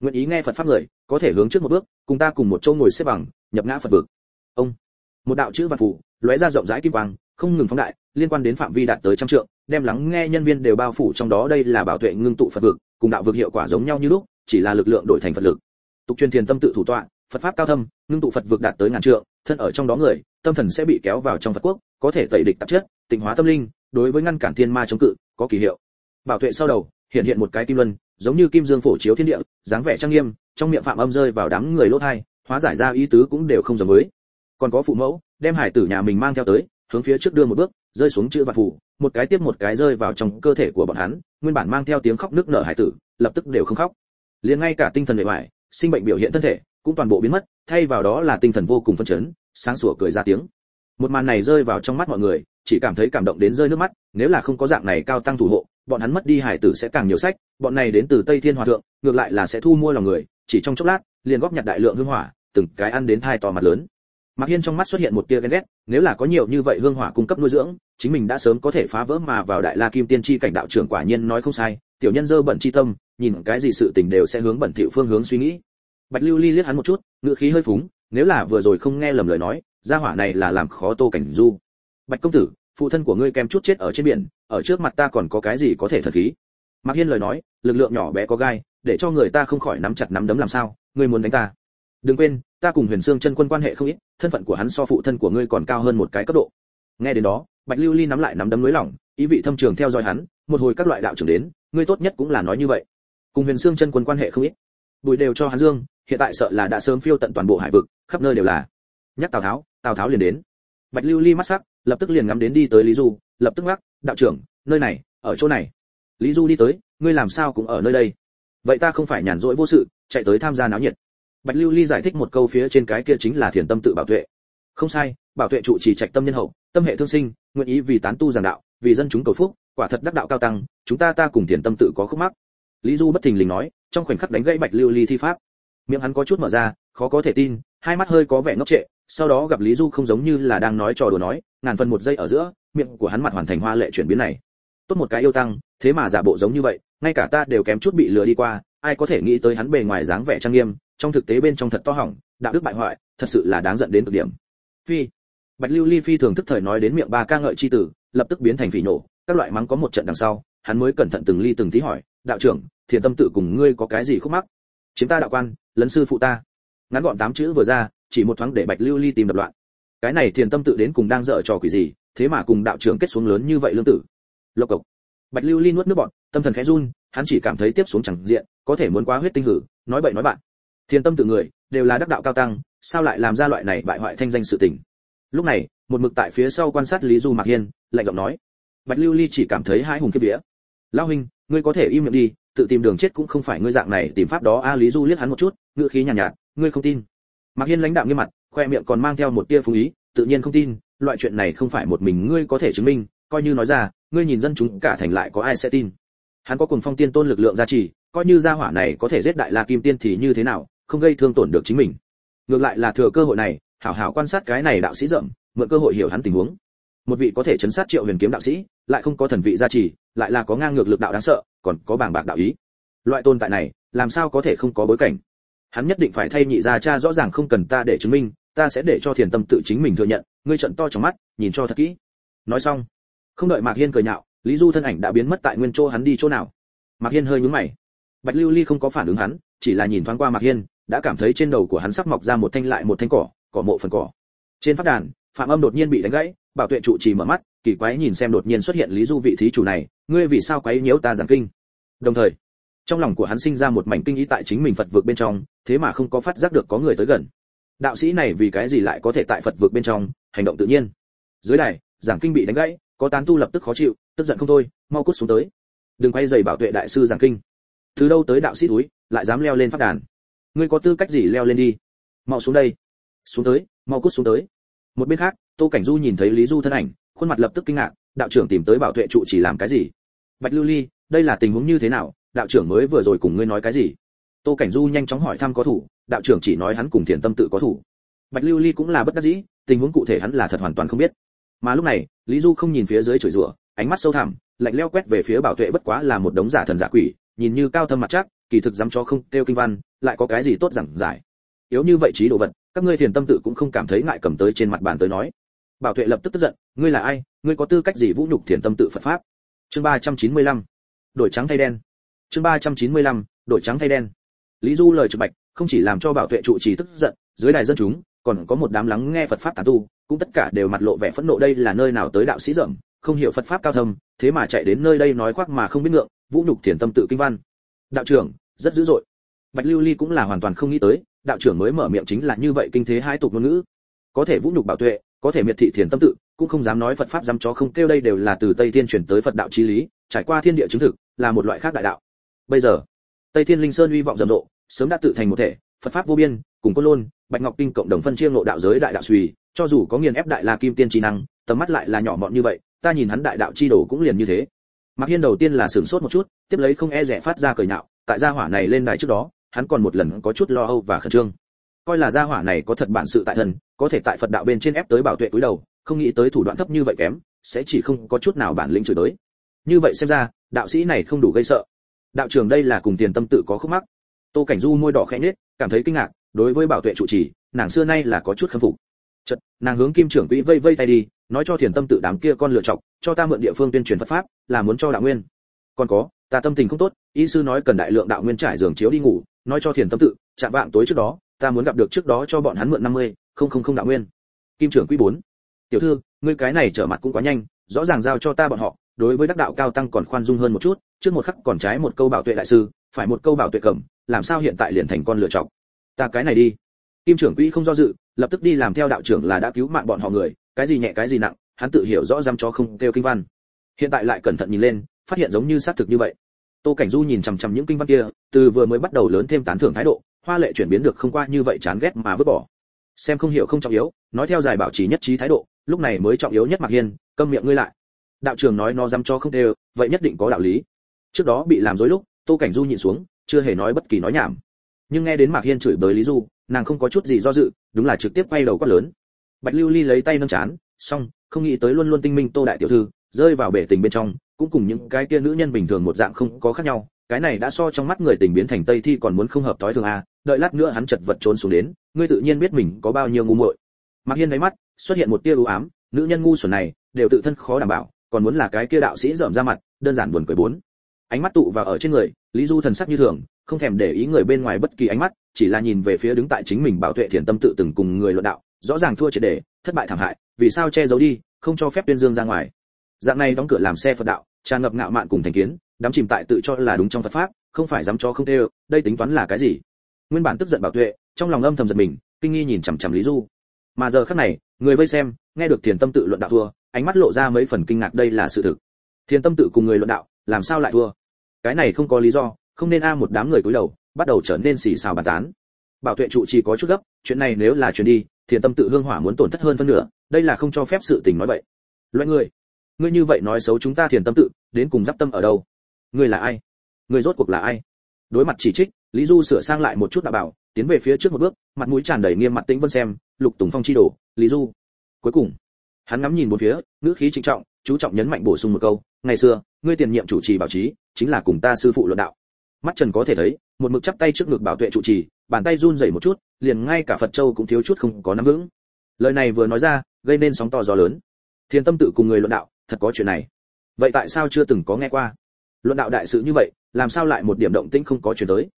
Nguyện ý nghe phật pháp người, có thể hướng trước một bước, cùng ta cùng một chỗ ngồi xếp bằng, nhập ngã phật vực. Ông. Một đạo chữ văn phủ lóe ra rộng rãi kim quang, không ngừng phóng đại, liên quan đến phạm vi đạt tới trăm trượng, đem lắng nghe nhân viên đều bao phủ trong đó. Đây là bảo tuệ ngưng tụ phật vực, cùng đạo vực hiệu quả giống nhau như lúc, chỉ là lực lượng đổi thành phật lực. Tục truyền thiền tâm tự thủ tọa, phật pháp cao thâm, ngưng tụ phật vực đạt tới ngàn trượng, thân ở trong đó người, tâm thần sẽ bị kéo vào trong phật quốc, có thể tẩy địch tạp chất, tịnh hóa tâm linh, đối với ngăn cản thiên ma chống cự, có kỳ hiệu. Bảo tuệ sau đầu hiện hiện một cái kim luân, giống như kim dương phổ chiếu thiên địa, dáng vẻ trang nghiêm, trong miệng phạm âm rơi vào đám người lỗ thai, hóa giải ra ý tứ cũng đều không giống với. Còn có phụ mẫu, đem hải tử nhà mình mang theo tới, hướng phía trước đưa một bước, rơi xuống chữ vạn phủ, một cái tiếp một cái rơi vào trong cơ thể của bọn hắn, nguyên bản mang theo tiếng khóc nước nở hải tử, lập tức đều không khóc. Liền ngay cả tinh thần bề ngoài sinh bệnh biểu hiện thân thể, cũng toàn bộ biến mất, thay vào đó là tinh thần vô cùng phấn chấn, sáng sủa cười ra tiếng. Một màn này rơi vào trong mắt mọi người, chỉ cảm thấy cảm động đến rơi nước mắt, nếu là không có dạng này cao tăng thủ hộ bọn hắn mất đi hải tử sẽ càng nhiều sách bọn này đến từ tây thiên hòa thượng ngược lại là sẽ thu mua lòng người chỉ trong chốc lát liền góp nhặt đại lượng hương hỏa từng cái ăn đến thai to mặt lớn Mạc Hiên trong mắt xuất hiện một tia ghen ghét, nếu là có nhiều như vậy hương hỏa cung cấp nuôi dưỡng, chính mình đã sớm có thể phá vỡ mà vào Đại La Kim Tiên chi cảnh đạo trưởng quả nhiên nói không sai, tiểu nhân dơ bẩn chi tâm, nhìn cái gì sự tình đều sẽ hướng bẩn thỉu phương hướng suy nghĩ. Bạch Lưu Ly liếc hắn một chút, ngữ khí hơi phúng, nếu là vừa rồi không nghe lầm lời nói, gia hỏa này là làm khó Tô Cảnh Du. Bạch công tử, phụ thân của ngươi kém chút chết ở trên biển, ở trước mặt ta còn có cái gì có thể thật khí? Mạc Hiên lời nói, lực lượng nhỏ bé có gai, để cho người ta không khỏi nắm chặt nắm đấm làm sao, ngươi muốn đánh ta? Đừng quên, ta cùng Huyền Sương chân quân quan hệ không ít, thân phận của hắn so phụ thân của ngươi còn cao hơn một cái cấp độ. Nghe đến đó, Bạch Lưu Ly nắm lại nắm đấm lưới lỏng, ý vị thâm trường theo dõi hắn, một hồi các loại đạo trưởng đến, ngươi tốt nhất cũng là nói như vậy. Cùng Huyền Sương chân quân quan hệ không ít. Bùi đều cho hắn dương, hiện tại sợ là đã sớm phiêu tận toàn bộ hải vực, khắp nơi đều là. Nhắc Tào Tháo, Tào Tháo liền đến. Bạch Lưu Ly mắt sắc, lập tức liền ngắm đến đi tới Lý Du, lập tức ngắc, đạo trưởng, nơi này, ở chỗ này. Lý Du đi tới, ngươi làm sao cũng ở nơi đây? Vậy ta không phải nhàn rỗi vô sự, chạy tới tham gia náo nhiệt bạch lưu ly giải thích một câu phía trên cái kia chính là thiền tâm tự bảo tuệ không sai bảo tuệ trụ trì trạch tâm nhân hậu tâm hệ thương sinh nguyện ý vì tán tu giảng đạo vì dân chúng cầu phúc quả thật đắc đạo cao tăng chúng ta ta cùng thiền tâm tự có khúc mắc lý du bất thình lình nói trong khoảnh khắc đánh gãy bạch lưu ly thi pháp miệng hắn có chút mở ra khó có thể tin hai mắt hơi có vẻ ngốc trệ sau đó gặp lý du không giống như là đang nói trò đùa nói ngàn phần một giây ở giữa miệng của hắn mặt hoàn thành hoa lệ chuyển biến này. Tốt một cái yêu tăng, thế mà giả bộ giống như vậy, ngay cả ta đều kém chút bị lừa đi qua, ai có thể nghĩ tới hắn bề ngoài dáng vẻ trang nghiêm, trong thực tế bên trong thật to hỏng, đạo đức bại hoại, thật sự là đáng giận đến cực điểm. Phi, bạch lưu ly phi thường thức thời nói đến miệng ba ca ngợi chi tử, lập tức biến thành phỉ nổ, các loại mắng có một trận đằng sau, hắn mới cẩn thận từng ly từng tí hỏi, đạo trưởng, thiền tâm tự cùng ngươi có cái gì khúc mắc? Chiếm ta đạo quan, lấn sư phụ ta. Ngắn gọn tám chữ vừa ra, chỉ một thoáng để bạch lưu ly tìm đập loạn. Cái này thiền tâm tự đến cùng đang dở trò quỷ gì? Thế mà cùng đạo trưởng kết xuống lớn như vậy lương tử. Lộc cộc. Bạch lưu ly nuốt nước bọt tâm thần khẽ run hắn chỉ cảm thấy tiếp xuống chẳng diện có thể muốn quá huyết tinh hử nói bậy nói bạn. Thiên tâm tự người đều là đắc đạo cao tăng sao lại làm ra loại này bại hoại thanh danh sự tình? Lúc này một mực tại phía sau quan sát lý du mạc hiên lạnh giọng nói. Bạch lưu ly chỉ cảm thấy hai hùng kiếp vía. Lao huynh ngươi có thể im miệng đi tự tìm đường chết cũng không phải ngươi dạng này tìm pháp đó. A lý du liếc hắn một chút ngựa khí nhàn nhạt, nhạt ngươi không tin. Mạc hiên lãnh đạo nghiêm mặt khoe miệng còn mang theo một tia phú ý tự nhiên không tin loại chuyện này không phải một mình ngươi có thể chứng minh, coi như nói ra, ngươi nhìn dân chúng cả thành lại có ai sẽ tin. Hắn có cùng phong tiên tôn lực lượng gia trì, coi như gia hỏa này có thể giết đại la kim tiên thì như thế nào, không gây thương tổn được chính mình. Ngược lại là thừa cơ hội này, hảo hảo quan sát cái này đạo sĩ rậm, mượn cơ hội hiểu hắn tình huống. Một vị có thể chấn sát triệu huyền kiếm đạo sĩ, lại không có thần vị gia trì, lại là có ngang ngược lực đạo đáng sợ, còn có bảng bạc đạo ý. Loại tồn tại này, làm sao có thể không có bối cảnh? Hắn nhất định phải thay nhị gia cha rõ ràng không cần ta để chứng minh, ta sẽ để cho thiền tâm tự chính mình thừa nhận ngươi trận to trong mắt, nhìn cho thật kỹ. Nói xong, không đợi mạc hiên cười nhạo, lý du thân ảnh đã biến mất tại nguyên chỗ hắn đi chỗ nào. Mạc hiên hơi nhướng mày. Bạch lưu ly không có phản ứng hắn, chỉ là nhìn thoáng qua mạc hiên, đã cảm thấy trên đầu của hắn sắp mọc ra một thanh lại một thanh cỏ cỏ mộ phần cỏ. Trên phát đàn, phạm âm đột nhiên bị đánh gãy, bảo tuệ trụ trì mở mắt, kỳ quái nhìn xem đột nhiên xuất hiện lý du vị thí chủ này, ngươi vì sao quấy nhiễu ta giảng kinh? Đồng thời, trong lòng của hắn sinh ra một mảnh kinh ý tại chính mình phật vực bên trong, thế mà không có phát giác được có người tới gần. Đạo sĩ này vì cái gì lại có thể tại phật vực bên trong hành động tự nhiên. Dưới đài, giảng kinh bị đánh gãy, có tán tu lập tức khó chịu, tức giận không thôi, mau cút xuống tới. Đừng quay giày bảo tuệ đại sư giảng kinh. Từ đâu tới đạo sĩ túi, lại dám leo lên pháp đàn. Ngươi có tư cách gì leo lên đi? Mau xuống đây. Xuống tới, mau cút xuống tới. Một bên khác, tô cảnh du nhìn thấy lý du thân ảnh, khuôn mặt lập tức kinh ngạc, đạo trưởng tìm tới bảo tuệ trụ chỉ làm cái gì? Bạch lưu ly, đây là tình huống như thế nào? Đạo trưởng mới vừa rồi cùng ngươi nói cái gì? Tô cảnh du nhanh chóng hỏi thăm có thủ, đạo trưởng chỉ nói hắn cùng thiền tâm tự có thủ bạch lưu ly cũng là bất đắc dĩ, tình huống cụ thể hắn là thật hoàn toàn không biết. Mà lúc này, lý du không nhìn phía dưới chửi rủa, ánh mắt sâu thẳm, lạnh leo quét về phía bảo tuệ bất quá là một đống giả thần giả quỷ, nhìn như cao thâm mặt chắc, kỳ thực dám cho không tiêu kinh văn, lại có cái gì tốt giảng giải. Yếu như vậy trí đồ vật, các ngươi thiền tâm tự cũng không cảm thấy ngại cầm tới trên mặt bàn tới nói. Bảo tuệ lập tức tức giận, ngươi là ai, ngươi có tư cách gì vũ nhục thiền tâm tự phật pháp? Chương ba trăm chín mươi lăm, đổi trắng thay đen. Chương ba trăm chín mươi lăm, đổi trắng thay đen. Lý du lời trực bạch, không chỉ làm cho bảo tuệ trụ trì tức giận, dưới đài dân chúng còn có một đám lắng nghe phật pháp tán tu, cũng tất cả đều mặt lộ vẻ phẫn nộ đây là nơi nào tới đạo sĩ rậm, không hiểu phật pháp cao thâm, thế mà chạy đến nơi đây nói khoác mà không biết ngượng, vũ nhục thiền tâm tự kinh văn. Đạo trưởng, rất dữ dội. Bạch lưu ly cũng là hoàn toàn không nghĩ tới, đạo trưởng mới mở miệng chính là như vậy kinh thế hai tục ngôn ngữ. Có thể vũ nhục bảo tuệ, có thể miệt thị thiền tâm tự, cũng không dám nói phật pháp dám chó không kêu đây đều là từ tây thiên truyền tới phật đạo chí lý, trải qua thiên địa chứng thực, là một loại khác đại đạo. Bây giờ, tây thiên linh sơn uy vọng rầm rộ, sớm đã tự thành một thể phật pháp vô biên cùng côn lôn bạch ngọc kinh cộng đồng phân chia ngộ đạo giới đại đạo suy cho dù có nghiền ép đại la kim tiên trí năng tầm mắt lại là nhỏ mọn như vậy ta nhìn hắn đại đạo chi đồ cũng liền như thế Mạc Hiên đầu tiên là sửng sốt một chút, tiếp lấy không e dè phát ra cười nhạo, tại gia hỏa này lên đài trước đó, hắn còn một lần có chút lo âu và khẩn trương. Coi là gia hỏa này có thật bản sự tại thần, có thể tại Phật đạo bên trên ép tới bảo tuệ cúi đầu, không nghĩ tới thủ đoạn thấp như vậy kém, sẽ chỉ không có chút nào bản lĩnh chửi tới. Như vậy xem ra, đạo sĩ này không đủ gây sợ. Đạo trưởng đây là cùng tiền tâm tự có khúc mắc. Tô Cảnh Du môi đỏ khẽ nhếch, cảm thấy kinh ngạc, đối với bảo tuệ trụ trì, nàng xưa nay là có chút khâm phục. Chật, nàng hướng Kim trưởng quỹ vây vây tay đi, nói cho thiền tâm tự đám kia con lựa chọc cho ta mượn địa phương tuyên truyền phật pháp là muốn cho đạo nguyên còn có ta tâm tình không tốt y sư nói cần đại lượng đạo nguyên trải giường chiếu đi ngủ nói cho thiền tâm tự chạm vạng tối trước đó ta muốn gặp được trước đó cho bọn hắn mượn năm mươi không không không đạo nguyên kim trưởng quỹ bốn tiểu thư ngươi cái này trở mặt cũng quá nhanh rõ ràng giao cho ta bọn họ đối với đắc đạo cao tăng còn khoan dung hơn một chút trước một khắc còn trái một câu bảo tuệ đại sư phải một câu bảo tuyệt cẩm làm sao hiện tại liền thành con lựa chọc ta cái này đi. Kim trưởng quỹ không do dự, lập tức đi làm theo đạo trưởng là đã cứu mạng bọn họ người, cái gì nhẹ cái gì nặng, hắn tự hiểu rõ dám cho không kêu kinh văn. Hiện tại lại cẩn thận nhìn lên, phát hiện giống như xác thực như vậy. Tô cảnh du nhìn chằm chằm những kinh văn kia, từ vừa mới bắt đầu lớn thêm tán thưởng thái độ, hoa lệ chuyển biến được không qua như vậy chán ghét mà vứt bỏ. Xem không hiểu không trọng yếu, nói theo giải bảo trì nhất trí thái độ, lúc này mới trọng yếu nhất mặc hiên câm miệng ngươi lại. Đạo trưởng nói nó dám cho không đều vậy nhất định có đạo lý. Trước đó bị làm dối lúc tô cảnh du nhịn xuống, chưa hề nói bất kỳ nói nhảm. Nhưng nghe đến mạc hiên chửi bới lý du, nàng không có chút gì do dự, đúng là trực tiếp quay đầu quát lớn. Bạch lưu ly lấy tay nâng chán, xong, không nghĩ tới luôn luôn tinh minh tô đại tiểu thư, rơi vào bể tình bên trong, cũng cùng những cái kia nữ nhân bình thường một dạng không có khác nhau, cái này đã so trong mắt người tình biến thành tây thi còn muốn không hợp thói thường à đợi lát nữa hắn chật vật trốn xuống đến, ngươi tự nhiên biết mình có bao nhiêu ngu muội. Mặc hiên đáy mắt, xuất hiện một tia ưu ám, nữ nhân ngu xuẩn này, đều tự thân khó đảm bảo, còn muốn là cái kia đạo sĩ dởm ra mặt, đơn giản buồn cười bốn ánh mắt tụ vào ở trên người, lý du thần sắc như thường, không thèm để ý người bên ngoài bất kỳ ánh mắt, chỉ là nhìn về phía đứng tại chính mình bảo tuệ thiền tâm tự từng cùng người luận đạo, rõ ràng thua triệt để thất bại thảm hại, vì sao che giấu đi, không cho phép tuyên dương ra ngoài. Dạng này đóng cửa làm xe phật đạo, tràn ngập ngạo mạn cùng thành kiến, đắm chìm tại tự cho là đúng trong phật pháp, không phải dám cho không tê đây tính toán là cái gì? Nguyên bản tức giận bảo tuệ, trong lòng âm thầm giật mình, kinh nghi nhìn chằm chằm lý du. Mà giờ khắc này, người vây xem, nghe được thiền tâm tự luận đạo thua, ánh mắt lộ ra mấy phần kinh ngạc đây là sự thực. Thiền tâm tự cùng người luận đạo, làm sao lại thua? Cái này không có lý do, không nên a một đám người cúi đầu, bắt đầu trở nên xì xào bàn tán. Bảo tuệ trụ chỉ có chút gấp, chuyện này nếu là chuyện đi, thiền tâm tự hương hỏa muốn tổn thất hơn phân nửa, đây là không cho phép sự tình nói vậy. loại người, ngươi như vậy nói xấu chúng ta thiền tâm tự, đến cùng giáp tâm ở đâu? Ngươi là ai? Ngươi rốt cuộc là ai? Đối mặt chỉ trích, lý du sửa sang lại một chút đã bảo, tiến về phía trước một bước, mặt mũi tràn đầy nghiêm mặt tĩnh vân xem, lục tùng phong chi đổ lý du. Cuối cùng, hắn ngắm nhìn bốn phía, ngữ khí trịnh trọng, chú trọng nhấn mạnh bổ sung một câu, ngày xưa ngươi tiền nhiệm chủ trì bảo trí, chính là cùng ta sư phụ luận đạo. Mắt trần có thể thấy, một mực chắp tay trước ngực bảo tuệ trụ trì, bàn tay run rẩy một chút, liền ngay cả phật châu cũng thiếu chút không có nắm vững. Lời này vừa nói ra, gây nên sóng to gió lớn. Thiên tâm tự cùng người luận đạo, thật có chuyện này. Vậy tại sao chưa từng có nghe qua? Luận đạo đại sự như vậy, làm sao lại một điểm động tĩnh không có chuyển tới?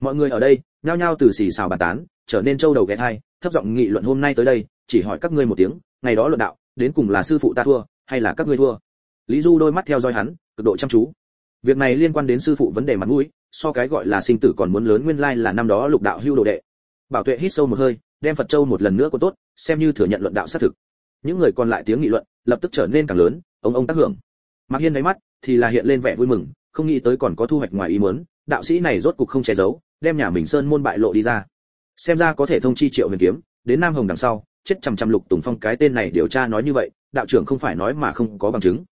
Mọi người ở đây, nhao nhao từ xì xào bàn tán, trở nên trâu đầu ghé thai, thấp giọng nghị luận hôm nay tới đây, chỉ hỏi các ngươi một tiếng, ngày đó luận đạo, đến cùng là sư phụ ta thua, hay là các ngươi thua? Lý du đôi mắt theo dõi hắn cực độ chăm chú. Việc này liên quan đến sư phụ vấn đề mặt mũi, so cái gọi là sinh tử còn muốn lớn nguyên lai là năm đó lục đạo hưu đồ đệ. Bảo tuệ hít sâu một hơi, đem phật châu một lần nữa có tốt, xem như thừa nhận luận đạo xác thực. Những người còn lại tiếng nghị luận, lập tức trở nên càng lớn, ông ông tác hưởng. Mặc hiên đáy mắt thì là hiện lên vẻ vui mừng, không nghĩ tới còn có thu hoạch ngoài ý muốn, đạo sĩ này rốt cục không che giấu, đem nhà mình sơn môn bại lộ đi ra. Xem ra có thể thông chi triệu huyền kiếm, đến nam hồng đằng sau, chết chằm chằm lục tùng phong cái tên này điều tra nói như vậy, đạo trưởng không phải nói mà không có bằng chứng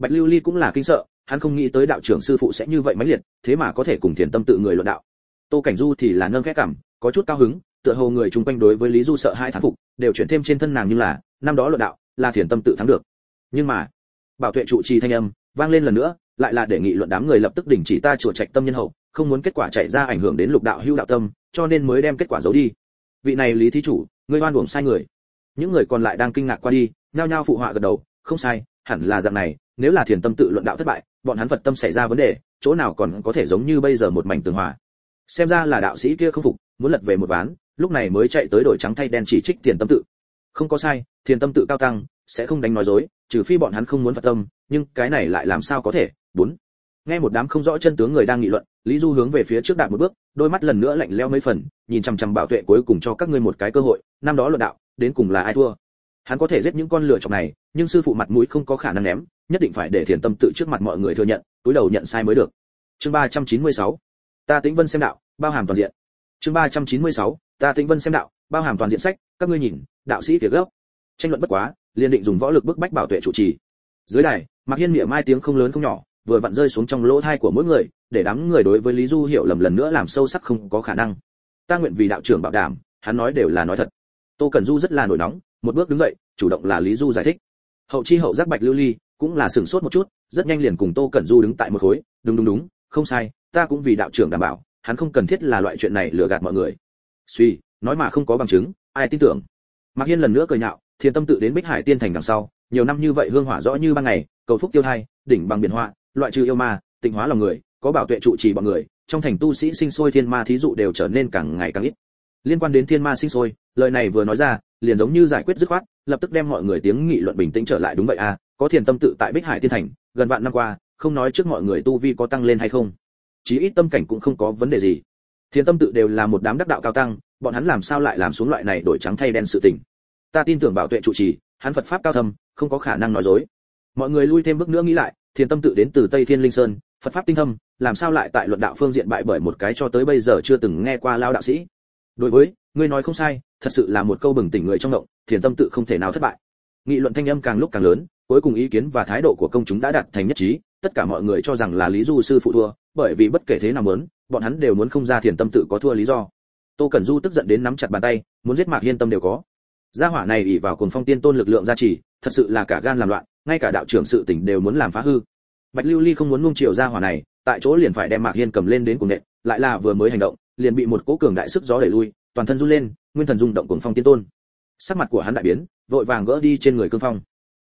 bạch lưu ly cũng là kinh sợ, hắn không nghĩ tới đạo trưởng sư phụ sẽ như vậy mãnh liệt, thế mà có thể cùng thiền tâm tự người luận đạo. Tô cảnh du thì là nâng khẽ cảm, có chút cao hứng, tựa hồ người chung quanh đối với lý du sợ hai thán phục, đều chuyển thêm trên thân nàng như là, năm đó luận đạo, là thiền tâm tự thắng được. Nhưng mà, bảo tuệ trụ trì thanh âm, vang lên lần nữa, lại là đề nghị luận đám người lập tức đình chỉ ta chùa trạch tâm nhân hậu, không muốn kết quả chạy ra ảnh hưởng đến lục đạo hưu đạo tâm, cho nên mới đem kết quả giấu đi. Vị này lý thí chủ, ngươi oan uổng sai người. Những người còn lại đang kinh ngạc qua đi, nhao nhao phụ họa gật đầu, không sai, hẳn là dạng này nếu là thiền tâm tự luận đạo thất bại, bọn hắn phật tâm xảy ra vấn đề, chỗ nào còn có thể giống như bây giờ một mảnh tường hòa. Xem ra là đạo sĩ kia không phục, muốn lật về một ván, lúc này mới chạy tới đổi trắng thay đen chỉ trích thiền tâm tự. Không có sai, thiền tâm tự cao tăng, sẽ không đánh nói dối, trừ phi bọn hắn không muốn phật tâm, nhưng cái này lại làm sao có thể? Bốn. Nghe một đám không rõ chân tướng người đang nghị luận, lý du hướng về phía trước đạp một bước, đôi mắt lần nữa lạnh leo mấy phần, nhìn chằm chằm bảo tuệ cuối cùng cho các ngươi một cái cơ hội, năm đó luận đạo, đến cùng là ai thua? Hắn có thể giết những con lửa chọc này, nhưng sư phụ mặt mũi không có khả năng ném nhất định phải để thiền tâm tự trước mặt mọi người thừa nhận, túi đầu nhận sai mới được. Chương ba trăm chín mươi sáu, ta tĩnh vân xem đạo, bao hàm toàn diện. Chương ba trăm chín mươi sáu, ta tĩnh vân xem đạo, bao hàm toàn diện sách, các ngươi nhìn, đạo sĩ kiệt gốc. Tranh luận bất quá liên định dùng võ lực bức bách bảo tuệ chủ trì. Dưới đài mặc hiên miệng mai tiếng không lớn không nhỏ, vừa vặn rơi xuống trong lỗ thai của mỗi người, để đám người đối với lý du hiểu lầm lần nữa làm sâu sắc không có khả năng. Ta nguyện vì đạo trưởng bảo đảm, hắn nói đều là nói thật. Tô cần du rất là nổi nóng, một bước đứng dậy, chủ động là lý du giải thích. Hậu chi hậu giác bạch lưu ly cũng là sửng sốt một chút, rất nhanh liền cùng tô cẩn du đứng tại một khối. Đúng đúng đúng, không sai, ta cũng vì đạo trưởng đảm bảo, hắn không cần thiết là loại chuyện này lừa gạt mọi người. Suy, nói mà không có bằng chứng, ai tin tưởng? Mạc hiên lần nữa cười nhạo thiên tâm tự đến bích hải tiên thành đằng sau, nhiều năm như vậy hương hỏa rõ như ban ngày, cầu phúc tiêu thai, đỉnh bằng biển hoa loại trừ yêu ma, tịnh hóa lòng người, có bảo tuệ trụ trì bọn người, trong thành tu sĩ sinh sôi thiên ma thí dụ đều trở nên càng ngày càng ít. Liên quan đến thiên ma sinh sôi, lời này vừa nói ra liền giống như giải quyết dứt khoát, lập tức đem mọi người tiếng nghị luận bình tĩnh trở lại. Đúng vậy à có thiền tâm tự tại bích hải tiên thành, gần vạn năm qua, không nói trước mọi người tu vi có tăng lên hay không. Chí ít tâm cảnh cũng không có vấn đề gì. Thiền tâm tự đều là một đám đắc đạo cao tăng, bọn hắn làm sao lại làm xuống loại này đổi trắng thay đen sự tình? Ta tin tưởng bảo tuệ trụ trì, hắn phật pháp cao thâm, không có khả năng nói dối. Mọi người lui thêm bước nữa nghĩ lại, thiền tâm tự đến từ tây thiên linh sơn, phật pháp tinh thâm, làm sao lại tại luận đạo phương diện bại bởi một cái cho tới bây giờ chưa từng nghe qua lao đạo sĩ? Đối với ngươi nói không sai, thật sự là một câu bừng tỉnh người trong động, thiền tâm tự không thể nào thất bại. Nghị luận thanh âm càng lúc càng lớn, cuối cùng ý kiến và thái độ của công chúng đã đạt thành nhất trí, tất cả mọi người cho rằng là lý du sư phụ thua, bởi vì bất kể thế nào muốn, bọn hắn đều muốn không ra thiền tâm tự có thua lý do. Tô cẩn du tức giận đến nắm chặt bàn tay, muốn giết mạc hiên tâm đều có. Gia hỏa này ỷ vào cùng phong tiên tôn lực lượng gia trì, thật sự là cả gan làm loạn, ngay cả đạo trưởng sự tỉnh đều muốn làm phá hư. Bạch lưu ly không muốn nuông chiều gia hỏa này, tại chỗ liền phải đem mạc hiên cầm lên đến cùng nện, lại là vừa mới hành động, liền bị một cỗ cường đại sức gió đẩy lui toàn thân run lên, nguyên thần rung động cuồng phong tiên tôn. Sắc mặt của hắn đại biến, vội vàng gỡ đi trên người cương phong.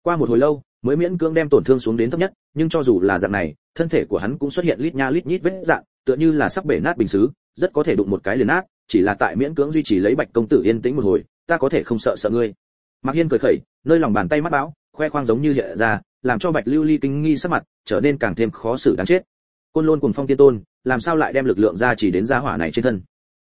Qua một hồi lâu, mới miễn cưỡng đem tổn thương xuống đến thấp nhất, nhưng cho dù là dạng này, thân thể của hắn cũng xuất hiện lít nha lít nhít vết dạng, tựa như là sắp bể nát bình sứ rất có thể đụng một cái liền nát, chỉ là tại miễn cưỡng duy trì lấy bạch công tử yên tĩnh một hồi, ta có thể không sợ sợ ngươi. Mạc hiên cười khẩy, nơi lòng bàn tay mắt bão khoe khoang giống như hiện ra, làm cho bạch lưu ly kinh nghi sắc mặt, trở nên càng thêm khó xử đáng chết. Côn lôn cùng phong tiên tôn, làm sao lại đem lực lượng ra chỉ đến gia hỏa này trên thân?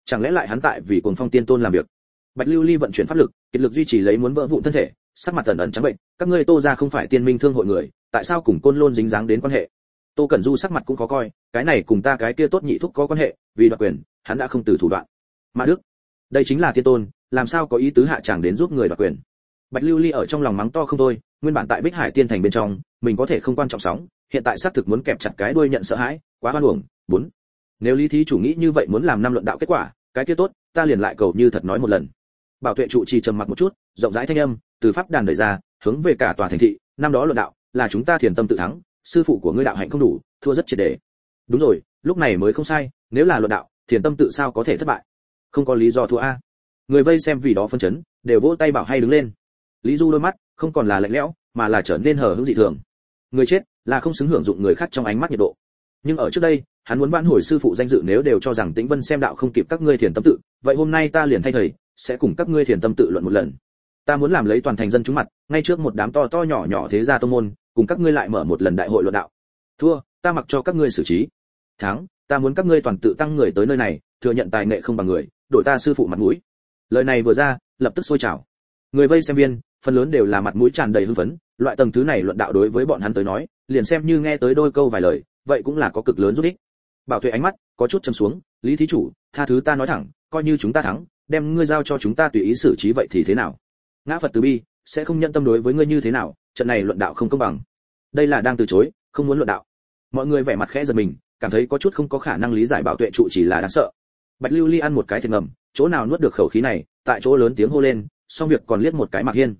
Chẳng lẽ lại hắn tại vì cuồng phong tiên tôn làm việc? Bạch lưu ly vận chuyển pháp lực, kiệt lực duy trì lấy muốn vỡ vụn thân thể, sắc mặt tần ẩn trắng bệnh, các ngươi tô ra không phải tiên minh thương hội người, tại sao cùng côn lôn dính dáng đến quan hệ? Tô cẩn du sắc mặt cũng khó coi, cái này cùng ta cái kia tốt nhị thúc có quan hệ, vì đoạt quyền, hắn đã không từ thủ đoạn. Mà đức, đây chính là tiên tôn, làm sao có ý tứ hạ chàng đến giúp người đoạt quyền? Bạch lưu ly ở trong lòng mắng to không thôi, nguyên bản tại bích hải tiên thành bên trong, mình có thể không quan trọng sóng, hiện tại xác thực muốn kẹp chặt cái đuôi nhận sợ hãi, quá hoan uổng. Bốn nếu lý thí chủ nghĩ như vậy muốn làm năm luận đạo kết quả, cái kia tốt, ta liền lại cầu như thật nói một lần. Bảo tuệ trụ trì trầm mặc một chút, rộng rãi thanh âm, từ pháp đàn đẩy ra, hướng về cả tòa thành thị, năm đó luận đạo, là chúng ta thiền tâm tự thắng, sư phụ của ngươi đạo hạnh không đủ, thua rất triệt để đúng rồi, lúc này mới không sai, nếu là luận đạo, thiền tâm tự sao có thể thất bại? Không có lý do thua a. Người vây xem vì đó phân chấn, đều vỗ tay bảo hay đứng lên. Lý du đôi mắt, không còn là lạnh lẽo, mà là trở nên hờ hững dị thường. Người chết, là không xứng hưởng dụng người khác trong ánh mắt nhiệt độ. Nhưng ở trước đây hắn muốn vãn hồi sư phụ danh dự nếu đều cho rằng tĩnh vân xem đạo không kịp các ngươi thiền tâm tự, vậy hôm nay ta liền thay thầy, sẽ cùng các ngươi thiền tâm tự luận một lần. Ta muốn làm lấy toàn thành dân chúng mặt, ngay trước một đám to to nhỏ nhỏ thế gia tông môn, cùng các ngươi lại mở một lần đại hội luận đạo. Thua, ta mặc cho các ngươi xử trí. Thắng, ta muốn các ngươi toàn tự tăng người tới nơi này, thừa nhận tài nghệ không bằng người, đổi ta sư phụ mặt mũi. Lời này vừa ra, lập tức sôi trào. Người vây xem viên, phần lớn đều là mặt mũi tràn đầy hưng phấn, loại tầng thứ này luận đạo đối với bọn hắn tới nói, liền xem như nghe tới đôi câu vài lời, vậy cũng là có cực lớn giúp ích bảo tuệ ánh mắt, có chút châm xuống, lý thí chủ, tha thứ ta nói thẳng, coi như chúng ta thắng, đem ngươi giao cho chúng ta tùy ý xử trí vậy thì thế nào? Ngã phật từ bi, sẽ không nhận tâm đối với ngươi như thế nào, trận này luận đạo không công bằng. Đây là đang từ chối, không muốn luận đạo. Mọi người vẻ mặt khẽ giật mình, cảm thấy có chút không có khả năng lý giải bảo tuệ trụ chỉ là đáng sợ. Bạch lưu ly ăn một cái thiệt ngầm, chỗ nào nuốt được khẩu khí này, tại chỗ lớn tiếng hô lên, xong việc còn liếc một cái mạc hiên.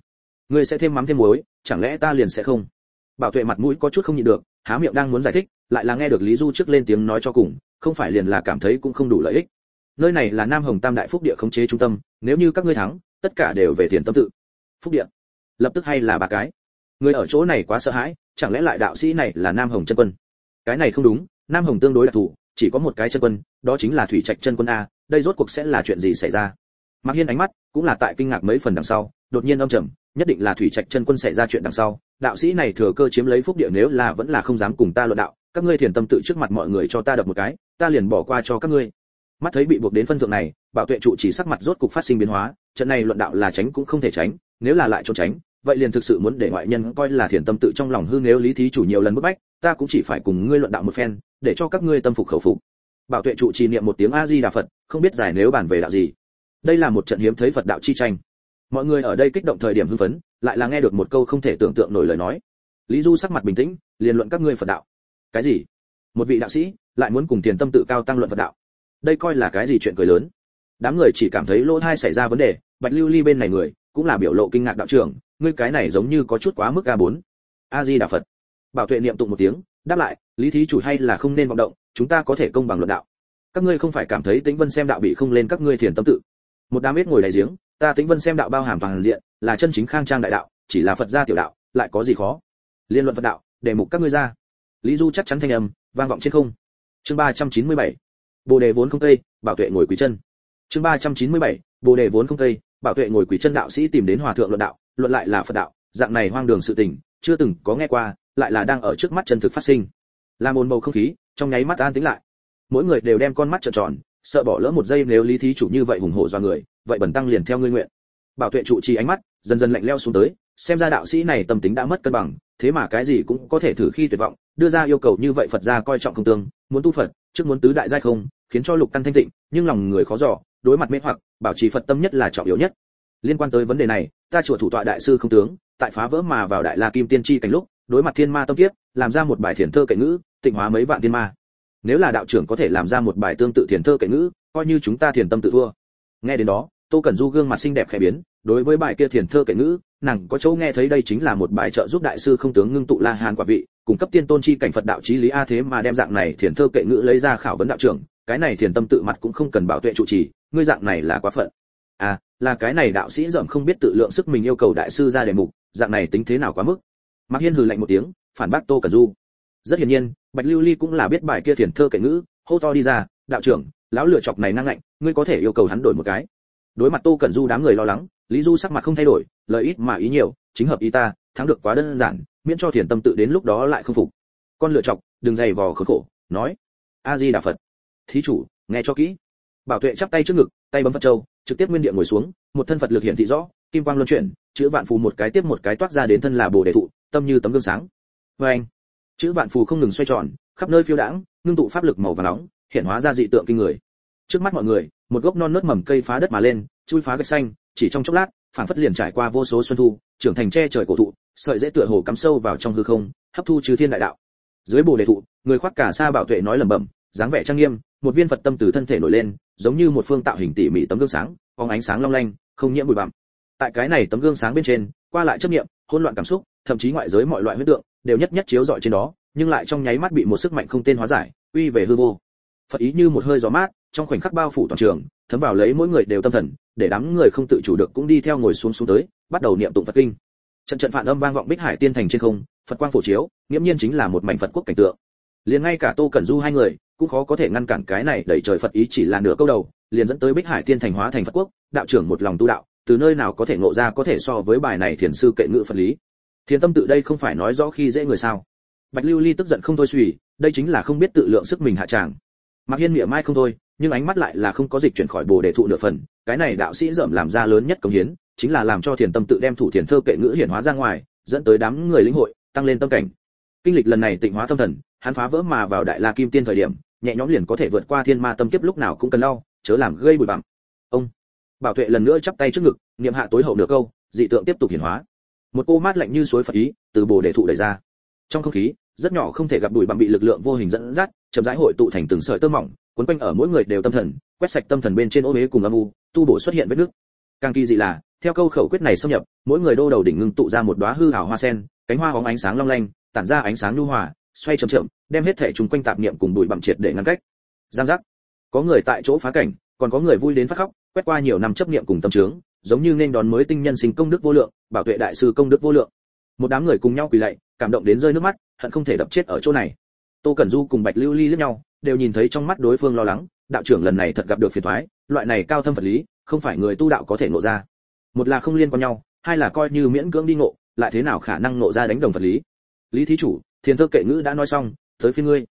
Ngươi sẽ thêm mắm thêm muối, chẳng lẽ ta liền sẽ không? Bảo tuệ mặt mũi có chút không nhịn được há miệng đang muốn giải thích lại là nghe được lý du trước lên tiếng nói cho cùng không phải liền là cảm thấy cũng không đủ lợi ích. Nơi này là nam hồng tam đại phúc địa khống chế trung tâm nếu như các ngươi thắng tất cả đều về tiền tâm tự. Phúc địa. Lập tức hay là bà cái? Người ở chỗ này quá sợ hãi chẳng lẽ lại đạo sĩ này là nam hồng chân quân? Cái này không đúng nam hồng tương đối đặc thù chỉ có một cái chân quân đó chính là thủy trạch chân quân a đây rốt cuộc sẽ là chuyện gì xảy ra? Mạc Hiên ánh mắt cũng là tại kinh ngạc mấy phần đằng sau, đột nhiên ông trầm, nhất định là thủy trạch chân quân xảy ra chuyện đằng sau, đạo sĩ này thừa cơ chiếm lấy phúc địa nếu là vẫn là không dám cùng ta luận đạo, các ngươi thiền tâm tự trước mặt mọi người cho ta đập một cái, ta liền bỏ qua cho các ngươi. Mắt thấy bị buộc đến phân thượng này, bảo tuệ trụ chỉ sắc mặt rốt cục phát sinh biến hóa, trận này luận đạo là tránh cũng không thể tránh, nếu là lại trốn tránh, vậy liền thực sự muốn để ngoại nhân coi là thiền tâm tự trong lòng hư nếu lý thí chủ nhiều lần bức bách, ta cũng chỉ phải cùng ngươi luận đạo một phen, để cho các ngươi tâm phục khẩu phục. Bảo tuệ trụ trì niệm một tiếng A Di Đà Phật, không biết giải nếu bàn về đạo gì đây là một trận hiếm thấy phật đạo chi tranh mọi người ở đây kích động thời điểm hưng phấn lại là nghe được một câu không thể tưởng tượng nổi lời nói. Lý du sắc mặt bình tĩnh, liền luận các ngươi phật đạo. Cái gì? Một vị đạo sĩ lại muốn cùng tiền tâm tự cao tăng luận phật đạo. Đây coi là cái gì chuyện cười lớn? Đám người chỉ cảm thấy lỗ hai xảy ra vấn đề, bạch lưu ly bên này người cũng là biểu lộ kinh ngạc đạo trưởng, ngươi cái này giống như có chút quá mức a bốn. a di đà phật. Bảo tuệ niệm tụng một tiếng, đáp lại, lý thí chủ hay là không nên vọng động, chúng ta có thể công bằng luận đạo. Các ngươi không phải cảm thấy tĩnh vân xem đạo bị không lên các ngươi thiền tâm tự. Một đám biết ngồi đại giếng, ta tĩnh vân xem đạo bao hàm toàn diện là chân chính khang trang đại đạo chỉ là phật gia tiểu đạo lại có gì khó? Liên luận phật đạo để mục các ngươi ra. Lý du chắc chắn thanh âm vang vọng trên không. Chương ba trăm chín mươi bảy bồ đề vốn không tây, bảo tuệ ngồi quý chân. Chương ba trăm chín mươi bảy bồ đề vốn không tây, bảo tuệ ngồi quý chân đạo sĩ tìm đến hòa thượng luận đạo luận lại là phật đạo dạng này hoang đường sự tình chưa từng có nghe qua lại là đang ở trước mắt chân thực phát sinh. Làm ồn bầu không khí trong nháy mắt an tĩnh lại. Mỗi người đều đem con mắt trợn tròn sợ bỏ lỡ một giây nếu lý thí chủ như vậy hùng hổ do người vậy bẩn tăng liền theo ngươi nguyện. Bảo tuệ trụ trì ánh mắt dần dần lạnh leo xuống tới, xem ra đạo sĩ này tâm tính đã mất cân bằng, thế mà cái gì cũng có thể thử khi tuyệt vọng, đưa ra yêu cầu như vậy phật gia coi trọng công tương, muốn tu phật, trước muốn tứ đại giai không, khiến cho lục căn thanh tịnh, nhưng lòng người khó dò, đối mặt mê hoặc, bảo trì phật tâm nhất là trọng yếu nhất. Liên quan tới vấn đề này, ta chùa thủ tọa đại sư không tướng, tại phá vỡ mà vào đại la kim tiên tri cảnh lúc, đối mặt thiên ma tâm kiếp, làm ra một bài thiền thơ kệ ngữ, tịnh hóa mấy vạn thiên ma. Nếu là đạo trưởng có thể làm ra một bài tương tự thiền thơ kệ ngữ, coi như chúng ta thiền tâm tự thua. Nghe đến đó, tô cẩn du gương mặt xinh đẹp khẽ biến đối với bài kia thiền thơ kệ ngữ, nàng có chỗ nghe thấy đây chính là một bài trợ giúp đại sư không tướng ngưng tụ la hàn quả vị, cung cấp tiên tôn chi cảnh phật đạo chí lý a thế mà đem dạng này thiền thơ kệ ngữ lấy ra khảo vấn đạo trưởng, cái này thiền tâm tự mặt cũng không cần bảo tuệ trụ trì, ngươi dạng này là quá phận. À là cái này đạo sĩ dởm không biết tự lượng sức mình yêu cầu đại sư ra đề mục, dạng này tính thế nào quá mức. Mạc hiên hừ lạnh một tiếng, phản bác tô cẩn du. Rất hiển nhiên, bạch lưu ly cũng là biết bài kia thiền thơ kệ ngữ, hô to đi ra, đạo trưởng, lão lựa chọc này năng lạnh ngươi có thể yêu cầu hắn đổi một cái. Đối mặt tô cẩn du đám người lo lắng lý du sắc mặt không thay đổi, lời ít mà ý nhiều, chính hợp ý ta, thắng được quá đơn giản, miễn cho thiền tâm tự đến lúc đó lại không phục. Con lựa chọc, đừng dày vò khốn khổ, nói. A di đà phật. Thí chủ, nghe cho kỹ. Bảo tuệ chắp tay trước ngực, tay bấm phật châu, trực tiếp nguyên địa ngồi xuống, một thân phật lực hiện thị rõ, kim quang luân chuyển, chữ vạn phù một cái tiếp một cái toát ra đến thân là bồ đề thụ, tâm như tấm gương sáng. Vê anh, chữ vạn phù không ngừng xoay tròn, khắp nơi phiêu đãng, ngưng tụ pháp lực màu vàng nóng, hiện hóa ra dị tượng kinh người. Trước mắt mọi người, một gốc non nớt mầm cây phá đất mà lên, chui phá gạch xanh chỉ trong chốc lát, phảng phất liền trải qua vô số xuân thu, trưởng thành che trời cổ thụ, sợi dễ tựa hồ cắm sâu vào trong hư không, hấp thu trừ thiên đại đạo. Dưới bồ đề thụ, người khoác cả sa bảo tuệ nói lẩm bẩm, dáng vẻ trang nghiêm, một viên phật tâm từ thân thể nổi lên, giống như một phương tạo hình tỉ mỉ tấm gương sáng, phóng ánh sáng long lanh, không nhiễm bụi bặm. Tại cái này tấm gương sáng bên trên, qua lại chấp niệm, hỗn loạn cảm xúc, thậm chí ngoại giới mọi loại huyết tượng, đều nhất nhất chiếu rọi trên đó, nhưng lại trong nháy mắt bị một sức mạnh không tên hóa giải, uy về hư vô. Phật ý như một hơi gió mát, trong khoảnh khắc bao phủ toàn trường thấm vào lấy mỗi người đều tâm thần để đám người không tự chủ được cũng đi theo ngồi xuống xuống tới bắt đầu niệm tụng phật kinh. Trận trận phản âm vang vọng bích hải tiên thành trên không phật quang phổ chiếu nghiễm nhiên chính là một mảnh phật quốc cảnh tượng. Liền ngay cả tô cẩn du hai người cũng khó có thể ngăn cản cái này đẩy trời phật ý chỉ là nửa câu đầu liền dẫn tới bích hải tiên thành hóa thành phật quốc đạo trưởng một lòng tu đạo từ nơi nào có thể ngộ ra có thể so với bài này thiền sư kệ ngữ phật lý. Thiền tâm tự đây không phải nói rõ khi dễ người sao. Bạch lưu ly tức giận không thôi suy đây chính là không biết tự lượng sức mình hạ tràng. Mạc Hiên miệng mai không thôi, nhưng ánh mắt lại là không có dịch chuyển khỏi bồ đề thụ nửa phần, cái này đạo sĩ dởm làm ra lớn nhất công hiến, chính là làm cho thiền tâm tự đem thủ thiền thơ kệ ngữ hiển hóa ra ngoài, dẫn tới đám người lĩnh hội, tăng lên tâm cảnh. Kinh lịch lần này tịnh hóa tâm thần, hắn phá vỡ mà vào đại la kim tiên thời điểm, nhẹ nhõm liền có thể vượt qua thiên ma tâm kiếp lúc nào cũng cần lau, chớ làm gây bụi bặm. Ông Bảo Tuệ lần nữa chắp tay trước ngực, niệm hạ tối hậu nửa câu, dị tượng tiếp tục hiển hóa. Một cô mát lạnh như suối Phật ý, từ bồ đề thụ đẩy ra. Trong không khí, rất nhỏ không thể gặp bụi bặm bị lực lượng vô hình dẫn dắt, chậm rãi hội tụ thành từng sợi tơ mỏng, cuốn quanh ở mỗi người đều tâm thần, quét sạch tâm thần bên trên ô uế cùng âm u, tu bổ xuất hiện vết nước. Càng kỳ dị là, theo câu khẩu quyết này xâm nhập, mỗi người đô đầu đỉnh ngưng tụ ra một đóa hư ảo hoa sen, cánh hoa bóng ánh sáng long lanh, tản ra ánh sáng nhu hòa, xoay chậm chậm, đem hết thể chúng quanh tạp niệm cùng bụi bặm triệt để ngăn cách. Giang giác. Có người tại chỗ phá cảnh, còn có người vui đến phát khóc, quét qua nhiều năm chấp niệm cùng tâm trướng, giống như nên đón mới tinh nhân sinh công đức vô lượng, bảo tuệ đại sư công đức vô lượng. Một đám người cùng nhau quỳ lạy, cảm động đến rơi nước mắt, hận không thể đập chết ở chỗ này. Tô Cẩn Du cùng Bạch Lưu Ly liếc nhau, đều nhìn thấy trong mắt đối phương lo lắng, đạo trưởng lần này thật gặp được phiền toái, loại này cao thâm vật lý, không phải người tu đạo có thể ngộ ra. Một là không liên quan nhau, hai là coi như miễn cưỡng đi ngộ, lại thế nào khả năng ngộ ra đánh đồng vật lý. Lý thí chủ, thiền thơ kệ ngữ đã nói xong, tới phiên ngươi.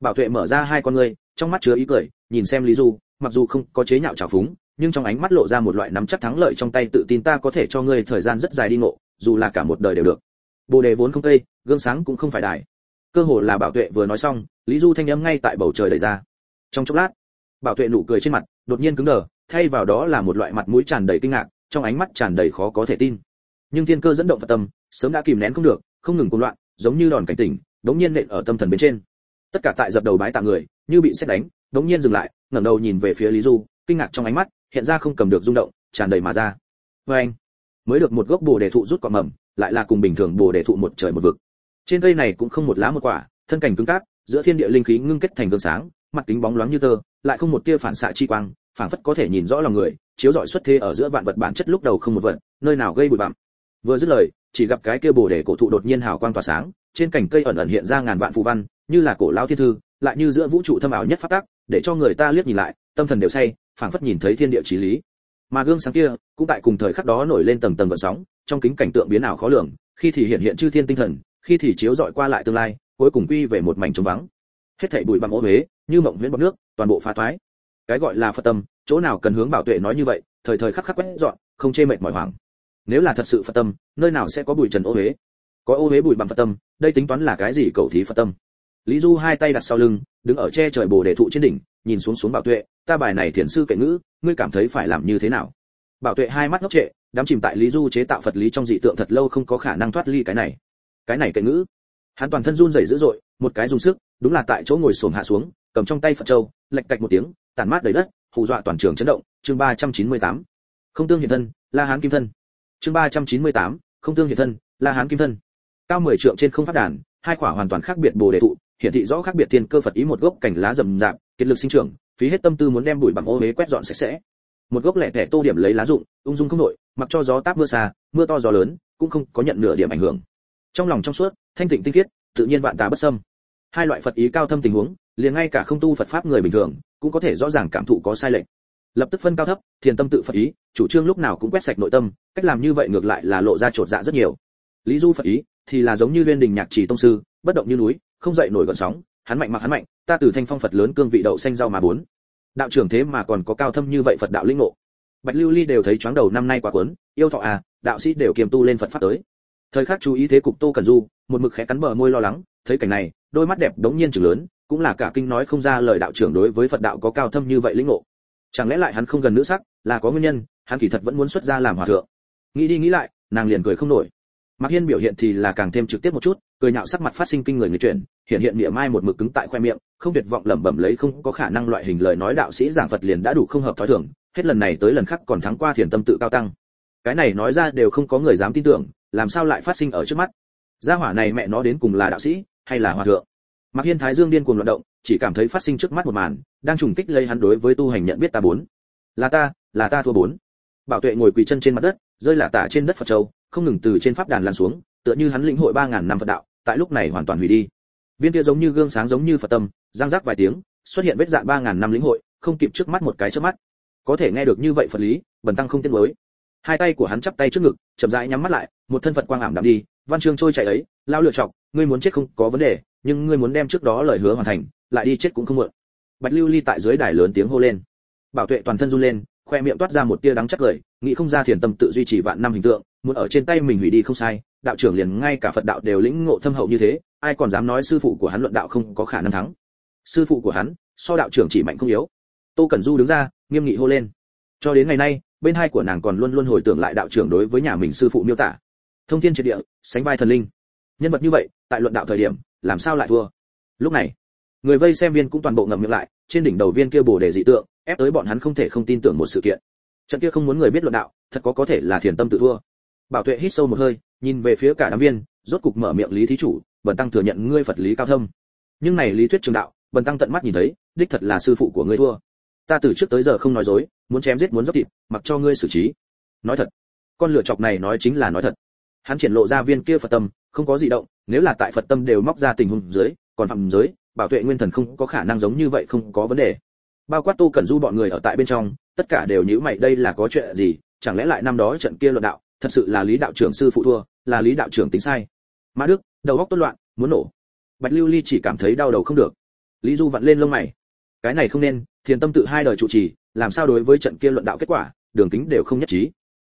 Bảo Tuệ mở ra hai con ngươi, trong mắt chứa ý cười, nhìn xem Lý Du, mặc dù không có chế nhạo trào phúng, nhưng trong ánh mắt lộ ra một loại nắm chắc thắng lợi trong tay tự tin ta có thể cho ngươi thời gian rất dài đi ngộ, dù là cả một đời đều được. Bồ đề vốn không tây, gương sáng cũng không phải đài. Cơ hồ là Bảo Tuệ vừa nói xong, Lý Du thanh âm ngay tại bầu trời đầy ra. Trong chốc lát, Bảo Tuệ nụ cười trên mặt đột nhiên cứng đờ, thay vào đó là một loại mặt mũi tràn đầy kinh ngạc, trong ánh mắt tràn đầy khó có thể tin. Nhưng thiên cơ dẫn động Phật tâm, sớm đã kìm nén không được, không ngừng cuồng loạn, giống như đòn cảnh tỉnh, đống nhiên nện ở tâm thần bên trên. Tất cả tại dập đầu bái tạ người, như bị xét đánh, đống nhiên dừng lại, ngẩng đầu nhìn về phía Lý Du, kinh ngạc trong ánh mắt, hiện ra không cầm được rung động, tràn đầy mà ra. Với anh, mới được một gốc bồ đề thụ rút quả mầm, lại là cùng bình thường bồ đề thụ một trời một vực. Trên cây này cũng không một lá một quả, thân cảnh cứng cáp, giữa thiên địa linh khí ngưng kết thành gương sáng, mặt kính bóng loáng như tơ, lại không một tia phản xạ chi quang, phảng phất có thể nhìn rõ lòng người, chiếu rọi xuất thế ở giữa vạn vật bản chất lúc đầu không một vật, nơi nào gây bụi bặm. Vừa dứt lời, chỉ gặp cái kia bồ đề cổ thụ đột nhiên hào quang tỏa sáng, trên cành cây ẩn ẩn hiện ra ngàn vạn phù văn, như là cổ lão thiên thư, lại như giữa vũ trụ thâm ảo nhất pháp tắc, để cho người ta liếc nhìn lại, tâm thần đều say, phảng phất nhìn thấy thiên địa chí lý. Mà gương sáng kia, cũng tại cùng thời khắc đó nổi lên tầng tầng gợn sóng, trong kính cảnh tượng biến ảo khó lường, khi thì hiện hiện chư thiên tinh thần, khi thì chiếu rọi qua lại tương lai, cuối cùng quy về một mảnh trống vắng. Hết thảy bụi bặm ô huế, như mộng huyễn bọt nước, toàn bộ phá thoái. Cái gọi là Phật tâm, chỗ nào cần hướng bảo tuệ nói như vậy, thời thời khắc khắc quét dọn, không chê mệt mỏi hoảng. Nếu là thật sự Phật tâm, nơi nào sẽ có bụi trần ô huế? Có ô huế bụi bặm Phật tâm, đây tính toán là cái gì cầu thí Phật tâm? Lý Du hai tay đặt sau lưng, đứng ở che trời bồ đề thụ trên đỉnh, nhìn xuống xuống Bảo Tuệ, ta bài này thiền sư kệ ngữ, ngươi cảm thấy phải làm như thế nào? Bảo Tuệ hai mắt ngốc trệ, đắm chìm tại Lý Du chế tạo Phật lý trong dị tượng thật lâu không có khả năng thoát ly cái này. Cái này kệ ngữ. Hắn toàn thân run rẩy dữ dội, một cái dùng sức, đúng là tại chỗ ngồi xổm hạ xuống, cầm trong tay Phật châu, lệch cạch một tiếng, tản mát đầy đất, hù dọa toàn trường chấn động, chương 398. Không tương hiện thân, La Hán kim thân. Chương 398, không tương hiện thân, La Hán kim thân. Cao 10 trượng trên không phát đàn, hai quả hoàn toàn khác biệt bồ đề thụ, hiển thị rõ khác biệt thiên cơ Phật ý một gốc cành lá rậm rạp, kiệt lực sinh trưởng, phí hết tâm tư muốn đem bụi bặm ô uế quét dọn sạch sẽ. Một gốc lẻ tẻ tô điểm lấy lá rụng, ung dung không nổi, mặc cho gió táp mưa xa, mưa to gió lớn, cũng không có nhận nửa điểm ảnh hưởng. Trong lòng trong suốt, thanh tịnh tinh khiết, tự nhiên vạn tà bất xâm. Hai loại Phật ý cao thâm tình huống, liền ngay cả không tu Phật pháp người bình thường, cũng có thể rõ ràng cảm thụ có sai lệch. Lập tức phân cao thấp, thiền tâm tự Phật ý, chủ trương lúc nào cũng quét sạch nội tâm, cách làm như vậy ngược lại là lộ ra trột dạ rất nhiều. Lý Du Phật ý thì là giống như viên đình nhạc trì tông sư, bất động như núi, không dậy nổi gợn sóng, hắn mạnh mặc hắn mạnh, ta từ thanh phong Phật lớn cương vị đậu xanh rau mà bốn. Đạo trưởng thế mà còn có cao thâm như vậy Phật đạo linh ngộ. Bạch Lưu Ly đều thấy chóng đầu năm nay quá cuốn, yêu thọ à, đạo sĩ đều kiềm tu lên Phật pháp tới. Thời khắc chú ý thế cục Tô Cẩn Du, một mực khẽ cắn bờ môi lo lắng, thấy cảnh này, đôi mắt đẹp đống nhiên trừng lớn, cũng là cả kinh nói không ra lời đạo trưởng đối với Phật đạo có cao thâm như vậy linh ngộ. Chẳng lẽ lại hắn không gần nữ sắc, là có nguyên nhân, hắn kỳ thật vẫn muốn xuất gia làm hòa thượng. Nghĩ đi nghĩ lại, nàng liền cười không nổi. Mạc Hiên biểu hiện thì là càng thêm trực tiếp một chút, cười nhạo sắc mặt phát sinh kinh người người chuyển, hiện hiện niệm mai một mực cứng tại khoe miệng, không tuyệt vọng lẩm bẩm lấy không có khả năng loại hình lời nói đạo sĩ giảng Phật liền đã đủ không hợp thói thường, hết lần này tới lần khác còn thắng qua thiền tâm tự cao tăng. Cái này nói ra đều không có người dám tin tưởng, làm sao lại phát sinh ở trước mắt? Gia hỏa này mẹ nó đến cùng là đạo sĩ hay là hòa thượng? Mạc Hiên Thái Dương điên cuồng loạn động, chỉ cảm thấy phát sinh trước mắt một màn, đang trùng kích lấy hắn đối với tu hành nhận biết ta bốn. Là ta, là ta thua bốn. Bảo Tuệ ngồi quỳ chân trên mặt đất, rơi lả tả trên đất Phật châu, không ngừng từ trên pháp đàn lan xuống, tựa như hắn lĩnh hội ba ngàn năm Phật đạo, tại lúc này hoàn toàn hủy đi. Viên kia giống như gương sáng giống như Phật tâm, giang rác vài tiếng, xuất hiện vết dạn 3000 năm lĩnh hội, không kịp trước mắt một cái trước mắt. Có thể nghe được như vậy Phật lý, bần tăng không tiếc mới. Hai tay của hắn chắp tay trước ngực, chậm rãi nhắm mắt lại, một thân phận quang ảm đạm đi, văn chương trôi chạy ấy, lao lựa chọc, ngươi muốn chết không có vấn đề, nhưng ngươi muốn đem trước đó lời hứa hoàn thành, lại đi chết cũng không muộn. bạch lưu ly tại dưới đài lớn tiếng hô lên. Bảo tuệ toàn thân run lên khoe miệng toát ra một tia đắng chắc cười nghĩ không ra thiền tâm tự duy trì vạn năm hình tượng muốn ở trên tay mình hủy đi không sai đạo trưởng liền ngay cả phật đạo đều lĩnh ngộ thâm hậu như thế ai còn dám nói sư phụ của hắn luận đạo không có khả năng thắng. Sư phụ của hắn so đạo trưởng chỉ mạnh không yếu. Tô cẩn du đứng ra nghiêm nghị hô lên. Cho đến ngày nay bên hai của nàng còn luôn luôn hồi tưởng lại đạo trưởng đối với nhà mình sư phụ miêu tả thông thiên triệt địa, sánh vai thần linh. Nhân vật như vậy, tại luận đạo thời điểm, làm sao lại thua? Lúc này, người vây xem viên cũng toàn bộ ngậm miệng lại, trên đỉnh đầu viên kia bồ đề dị tượng, ép tới bọn hắn không thể không tin tưởng một sự kiện. Trận kia không muốn người biết luận đạo, thật có có thể là thiền tâm tự thua. Bảo tuệ hít sâu một hơi, nhìn về phía cả đám viên, rốt cục mở miệng lý thí chủ, bần tăng thừa nhận ngươi phật lý cao thâm. Nhưng này lý thuyết trường đạo, bần tăng tận mắt nhìn thấy, đích thật là sư phụ của ngươi thua. Ta từ trước tới giờ không nói dối, muốn chém giết muốn dốc thịt, mặc cho ngươi xử trí. Nói thật, con lựa chọc này nói chính là nói thật hắn triển lộ ra viên kia phật tâm, không có gì động, nếu là tại phật tâm đều móc ra tình huống dưới, còn phạm giới, bảo tuệ nguyên thần không có khả năng giống như vậy không có vấn đề. Bao quát tô cẩn du bọn người ở tại bên trong, tất cả đều nhíu mày, đây là có chuyện gì? Chẳng lẽ lại năm đó trận kia luận đạo, thật sự là lý đạo trưởng sư phụ thua, là lý đạo trưởng tính sai? Mã đức, đầu óc tốt loạn, muốn nổ. Bạch lưu ly chỉ cảm thấy đau đầu không được. Lý du vặn lên lông mày. Cái này không nên, thiền tâm tự hai đời trụ trì, làm sao đối với trận kia luận đạo kết quả, đường kính đều không nhất trí.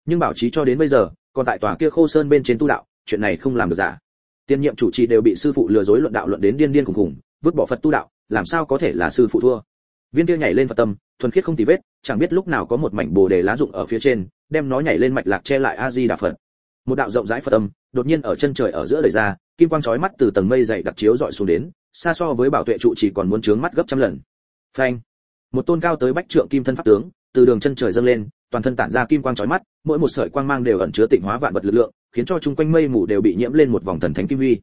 Nhưng bảo trí cho đến bây giờ còn tại tòa kia khô sơn bên trên tu đạo, chuyện này không làm được giả. Tiên nhiệm chủ trì đều bị sư phụ lừa dối luận đạo luận đến điên điên khủng khủng, vứt bỏ phật tu đạo, làm sao có thể là sư phụ thua? Viên kia nhảy lên phật tâm, thuần khiết không tì vết, chẳng biết lúc nào có một mảnh bồ đề lá dụng ở phía trên, đem nó nhảy lên mạch lạc che lại a di đà phật. Một đạo rộng rãi phật tâm, đột nhiên ở chân trời ở giữa đẩy ra, kim quang chói mắt từ tầng mây dày đặc chiếu dọi xuống đến, xa so với bảo tuệ trụ chỉ còn muốn trướng mắt gấp trăm lần. Phanh! Một tôn cao tới bách trượng kim thân pháp tướng, từ đường chân trời dâng lên toàn thân tản ra kim quang chói mắt, mỗi một sợi quang mang đều ẩn chứa tịnh hóa vạn vật lực lượng, khiến cho chung quanh mây mù đều bị nhiễm lên một vòng thần thánh kim huy.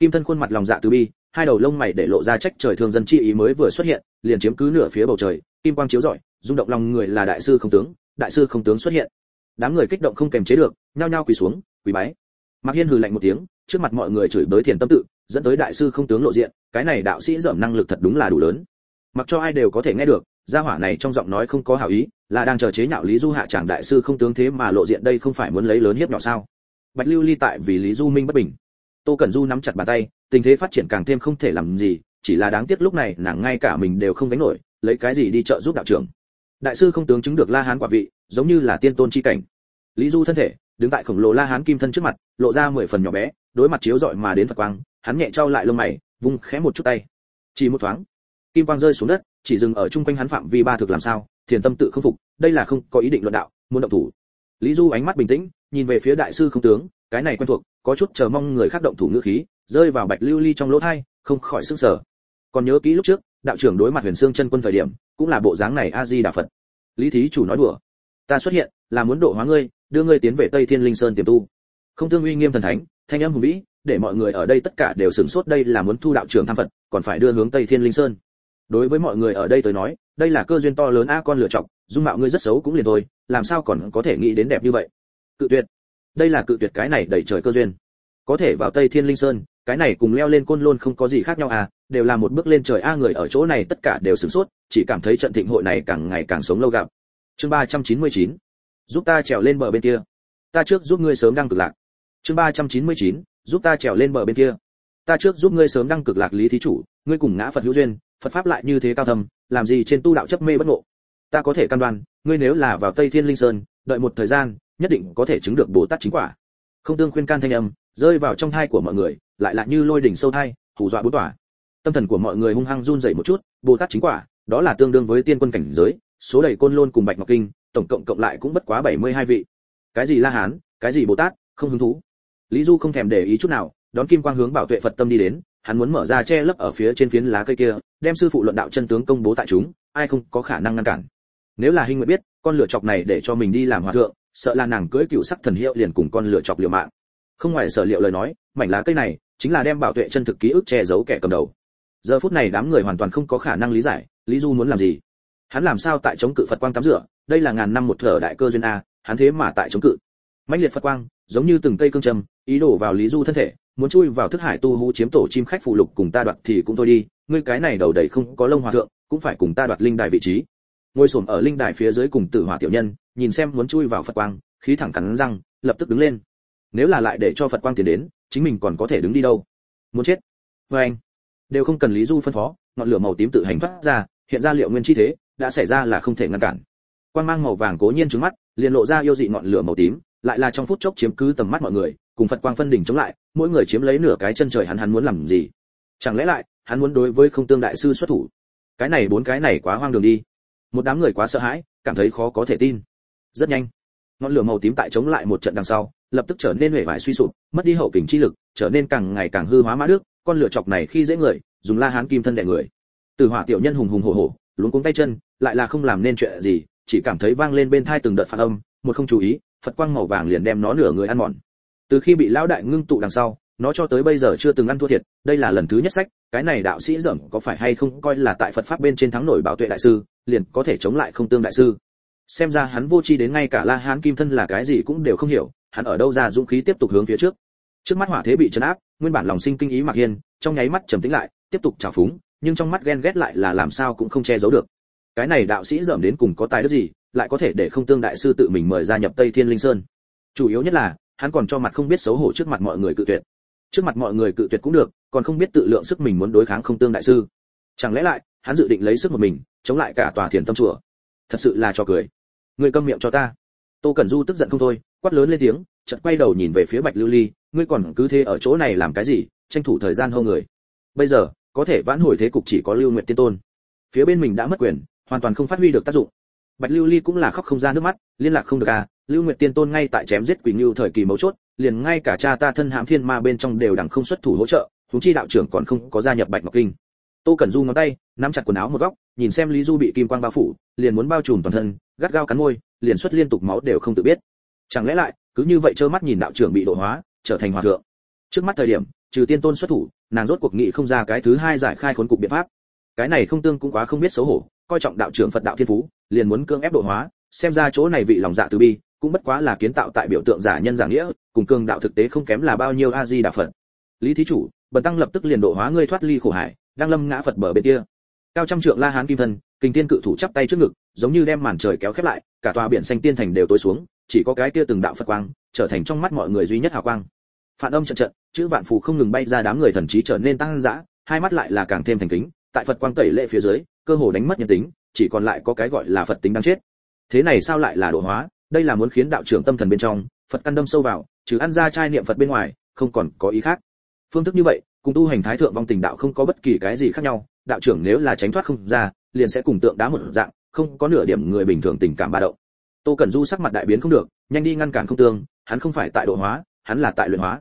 Kim thân khuôn mặt lòng dạ từ bi, hai đầu lông mày để lộ ra trách trời thường dân chi ý mới vừa xuất hiện, liền chiếm cứ nửa phía bầu trời, kim quang chiếu rọi, rung động lòng người là đại sư không tướng, đại sư không tướng xuất hiện. Đám người kích động không kềm chế được, nhao nhao quỳ xuống, quỳ bái. Mạc hiên hừ lạnh một tiếng, trước mặt mọi người chửi bới thiền tâm tự, dẫn tới đại sư không tướng lộ diện, cái này đạo sĩ dởm năng lực thật đúng là đủ lớn mặc cho ai đều có thể nghe được, gia hỏa này trong giọng nói không có hảo ý, là đang chờ chế nhạo lý du hạ chàng đại sư không tướng thế mà lộ diện đây không phải muốn lấy lớn hiếp nhỏ sao? Bạch lưu ly tại vì lý du minh bất bình. Tô cẩn du nắm chặt bàn tay, tình thế phát triển càng thêm không thể làm gì, chỉ là đáng tiếc lúc này nàng ngay cả mình đều không gánh nổi, lấy cái gì đi trợ giúp đạo trưởng? Đại sư không tướng chứng được la hán quả vị, giống như là tiên tôn chi cảnh. Lý du thân thể, đứng tại khổng lồ la hán kim thân trước mặt, lộ ra mười phần nhỏ bé, đối mặt chiếu rọi mà đến phật quang, hắn nhẹ trao lại lông mày, vung khẽ một chút tay. Chỉ một thoáng kim quang rơi xuống đất, chỉ dừng ở chung quanh hắn phạm vi ba thực làm sao, thiền tâm tự không phục, đây là không có ý định luận đạo, muốn động thủ. Lý du ánh mắt bình tĩnh, nhìn về phía đại sư không tướng, cái này quen thuộc, có chút chờ mong người khác động thủ ngữ khí, rơi vào bạch lưu ly trong lỗ thai, không khỏi sức sở còn nhớ kỹ lúc trước, đạo trưởng đối mặt huyền xương chân quân thời điểm, cũng là bộ dáng này a di đà phật. Lý thí chủ nói đùa, ta xuất hiện, là muốn độ hóa ngươi, đưa ngươi tiến về tây thiên linh sơn tiềm tu. Không tương uy nghiêm thần thánh, thanh âm hùng vĩ, để mọi người ở đây tất cả đều sửng sốt đây là muốn thu đạo trưởng tham phật, còn phải đưa hướng tây thiên linh sơn đối với mọi người ở đây tới nói, đây là cơ duyên to lớn a, con lựa chọc dung mạo ngươi rất xấu cũng liền thôi, làm sao còn có thể nghĩ đến đẹp như vậy? Cự tuyệt. Đây là cự tuyệt cái này đẩy trời cơ duyên. Có thể vào tây thiên linh sơn, cái này cùng leo lên côn lôn không có gì khác nhau à đều là một bước lên trời a, người ở chỗ này tất cả đều sửng sốt, chỉ cảm thấy trận thịnh hội này càng ngày càng sống lâu gặp. Chương ba trăm chín mươi chín. Giúp ta trèo lên bờ bên kia. Ta trước giúp ngươi sớm đăng cực lạc. Chương ba trăm chín mươi chín. Giúp ta trèo lên bờ bên kia. Ta trước giúp ngươi sớm đăng cực lạc lý thí chủ, ngươi cùng ngã phật hữu duyên phật pháp lại như thế cao thầm, làm gì trên tu đạo chấp mê bất ngộ? Ta có thể cam đoan ngươi nếu là vào tây thiên linh sơn đợi một thời gian nhất định có thể chứng được bồ tát chính quả. Không tương khuyên can thanh âm rơi vào trong thai của mọi người lại lại như lôi đỉnh sâu thai hù dọa bốn tỏa tâm thần của mọi người hung hăng run rẩy một chút bồ tát chính quả đó là tương đương với tiên quân cảnh giới số đầy côn lôn cùng bạch ngọc kinh tổng cộng cộng lại cũng bất quá 72 vị. Cái gì la hán cái gì bồ tát không hứng thú. Lý du không thèm để ý chút nào đón kim quang hướng bảo tuệ phật tâm đi đến hắn muốn mở ra che lấp ở phía trên phiến lá cây kia, đem sư phụ luận đạo chân tướng công bố tại chúng, ai không có khả năng ngăn cản. Nếu là hình Nguyệt biết, con lửa chọc này để cho mình đi làm hòa thượng, sợ là nàng cưới cựu sắc thần hiệu liền cùng con lửa chọc liều mạng. Không ngoài sở liệu lời nói, mảnh lá cây này chính là đem bảo tuệ chân thực ký ức che giấu kẻ cầm đầu. Giờ phút này đám người hoàn toàn không có khả năng lý giải, lý du muốn làm gì? Hắn làm sao tại chống cự phật quang tắm rửa? Đây là ngàn năm một thở đại cơ duyên a, hắn thế mà tại chống cự. Mãnh liệt phật quang, giống như từng cây cương trầm, ý đổ vào lý du thân thể muốn chui vào thức hải tu hú chiếm tổ chim khách phụ lục cùng ta đoạt thì cũng thôi đi, ngươi cái này đầu đầy không có lông hòa thượng, cũng phải cùng ta đoạt linh đài vị trí. Ngồi xổm ở linh đài phía dưới cùng tử hỏa tiểu nhân, nhìn xem muốn chui vào phật quang, khí thẳng cắn răng, lập tức đứng lên. Nếu là lại để cho phật quang tiến đến, chính mình còn có thể đứng đi đâu? Muốn chết. Với anh, đều không cần lý du phân phó, ngọn lửa màu tím tự hành phát ra, hiện ra liệu nguyên chi thế, đã xảy ra là không thể ngăn cản. Quang mang màu vàng cố nhiên trứng mắt, liền lộ ra yêu dị ngọn lửa màu tím, lại là trong phút chốc chiếm cứ tầm mắt mọi người cùng phật quang phân đỉnh chống lại, mỗi người chiếm lấy nửa cái chân trời hắn hắn muốn làm gì? Chẳng lẽ lại, hắn muốn đối với không tương đại sư xuất thủ? Cái này bốn cái này quá hoang đường đi. Một đám người quá sợ hãi, cảm thấy khó có thể tin. Rất nhanh, ngọn lửa màu tím tại chống lại một trận đằng sau, lập tức trở nên huệ vải suy sụp, mất đi hậu kình chi lực, trở nên càng ngày càng hư hóa mã đức, con lửa chọc này khi dễ người, dùng la hán kim thân đè người. Từ hỏa tiểu nhân hùng hùng hổ hổ, luống cuống tay chân, lại là không làm nên chuyện gì, chỉ cảm thấy vang lên bên thai từng đợt phản âm, một không chú ý, phật quang màu vàng liền đem nó nửa người ăn mòn từ khi bị lão đại ngưng tụ đằng sau, nó cho tới bây giờ chưa từng ăn thua thiệt, đây là lần thứ nhất sách, cái này đạo sĩ dởm có phải hay không coi là tại phật pháp bên trên thắng nổi bảo tuệ đại sư, liền có thể chống lại không tương đại sư. Xem ra hắn vô tri đến ngay cả la hán kim thân là cái gì cũng đều không hiểu, hắn ở đâu ra dũng khí tiếp tục hướng phía trước. Trước mắt hỏa thế bị chấn áp, nguyên bản lòng sinh kinh ý mặc hiên, trong nháy mắt trầm tĩnh lại, tiếp tục trào phúng, nhưng trong mắt ghen ghét lại là làm sao cũng không che giấu được. Cái này đạo sĩ dởm đến cùng có tài đức gì, lại có thể để không tương đại sư tự mình mời gia nhập tây thiên linh sơn? Chủ yếu nhất là hắn còn cho mặt không biết xấu hổ trước mặt mọi người cự tuyệt. Trước mặt mọi người cự tuyệt cũng được, còn không biết tự lượng sức mình muốn đối kháng không tương đại sư. Chẳng lẽ lại, hắn dự định lấy sức một mình, chống lại cả tòa thiền tâm chùa? Thật sự là cho cười. Ngươi câm miệng cho ta. Tô cẩn du tức giận không thôi, quát lớn lên tiếng, chợt quay đầu nhìn về phía bạch lưu ly, ngươi còn cứ thế ở chỗ này làm cái gì, tranh thủ thời gian hô người. Bây giờ, có thể vãn hồi thế cục chỉ có lưu nguyện tiên tôn. Phía bên mình đã mất quyền, hoàn toàn không phát huy được tác dụng bạch lưu ly cũng là khóc không ra nước mắt, liên lạc không được à lưu nguyệt tiên tôn ngay tại chém giết quỳnh lưu thời kỳ mấu chốt, liền ngay cả cha ta thân hãm thiên ma bên trong đều đẳng không xuất thủ hỗ trợ chúng chi đạo trưởng còn không có gia nhập bạch ngọc kinh. Tô cẩn du ngón tay, nắm chặt quần áo một góc, nhìn xem lý du bị kim quang bao phủ, liền muốn bao trùm toàn thân, gắt gao cắn môi, liền xuất liên tục máu đều không tự biết. Chẳng lẽ lại, cứ như vậy trơ mắt nhìn đạo trưởng bị độ hóa, trở thành hòa thượng? Trước mắt thời điểm, trừ tiên tôn xuất thủ, nàng rốt cuộc nghị không ra cái thứ hai giải khai khốn cục biện pháp. Cái này không tương cũng quá không biết xấu hổ, coi trọng đạo trưởng phật đạo thiên phú liền muốn cương ép độ hóa, xem ra chỗ này vị lòng dạ từ bi, cũng bất quá là kiến tạo tại biểu tượng giả nhân giả nghĩa, cùng cương đạo thực tế không kém là bao nhiêu a di đà phật. Lý thí chủ, bần tăng lập tức liền độ hóa ngươi thoát ly khổ hải, đang lâm ngã phật bờ bên kia. Cao trăm trượng la hán kim thân kinh tiên cự thủ chắp tay trước ngực, giống như đem màn trời kéo khép lại, cả tòa biển xanh tiên thành đều tối xuống, chỉ có cái kia từng đạo phật quang, trở thành trong mắt mọi người duy nhất hào quang. Phản âm trận trận, chữ vạn phù không ngừng bay ra đám người thần trí trở nên tăng dã, hai mắt lại là càng thêm thành kính, tại phật quang tẩy lệ phía dưới, cơ hồ đánh mất nhân tính chỉ còn lại có cái gọi là phật tính đang chết. Thế này sao lại là độ hóa? Đây là muốn khiến đạo trưởng tâm thần bên trong, phật căn đâm sâu vào chứ ăn ra trai niệm phật bên ngoài, không còn có ý khác. Phương thức như vậy, cùng tu hành thái thượng vong tình đạo không có bất kỳ cái gì khác nhau. Đạo trưởng nếu là tránh thoát không ra, liền sẽ cùng tượng đá một dạng, không có nửa điểm người bình thường tình cảm ba động. Tô cẩn du sắc mặt đại biến không được, nhanh đi ngăn cản không tương, hắn không phải tại độ hóa, hắn là tại luyện hóa.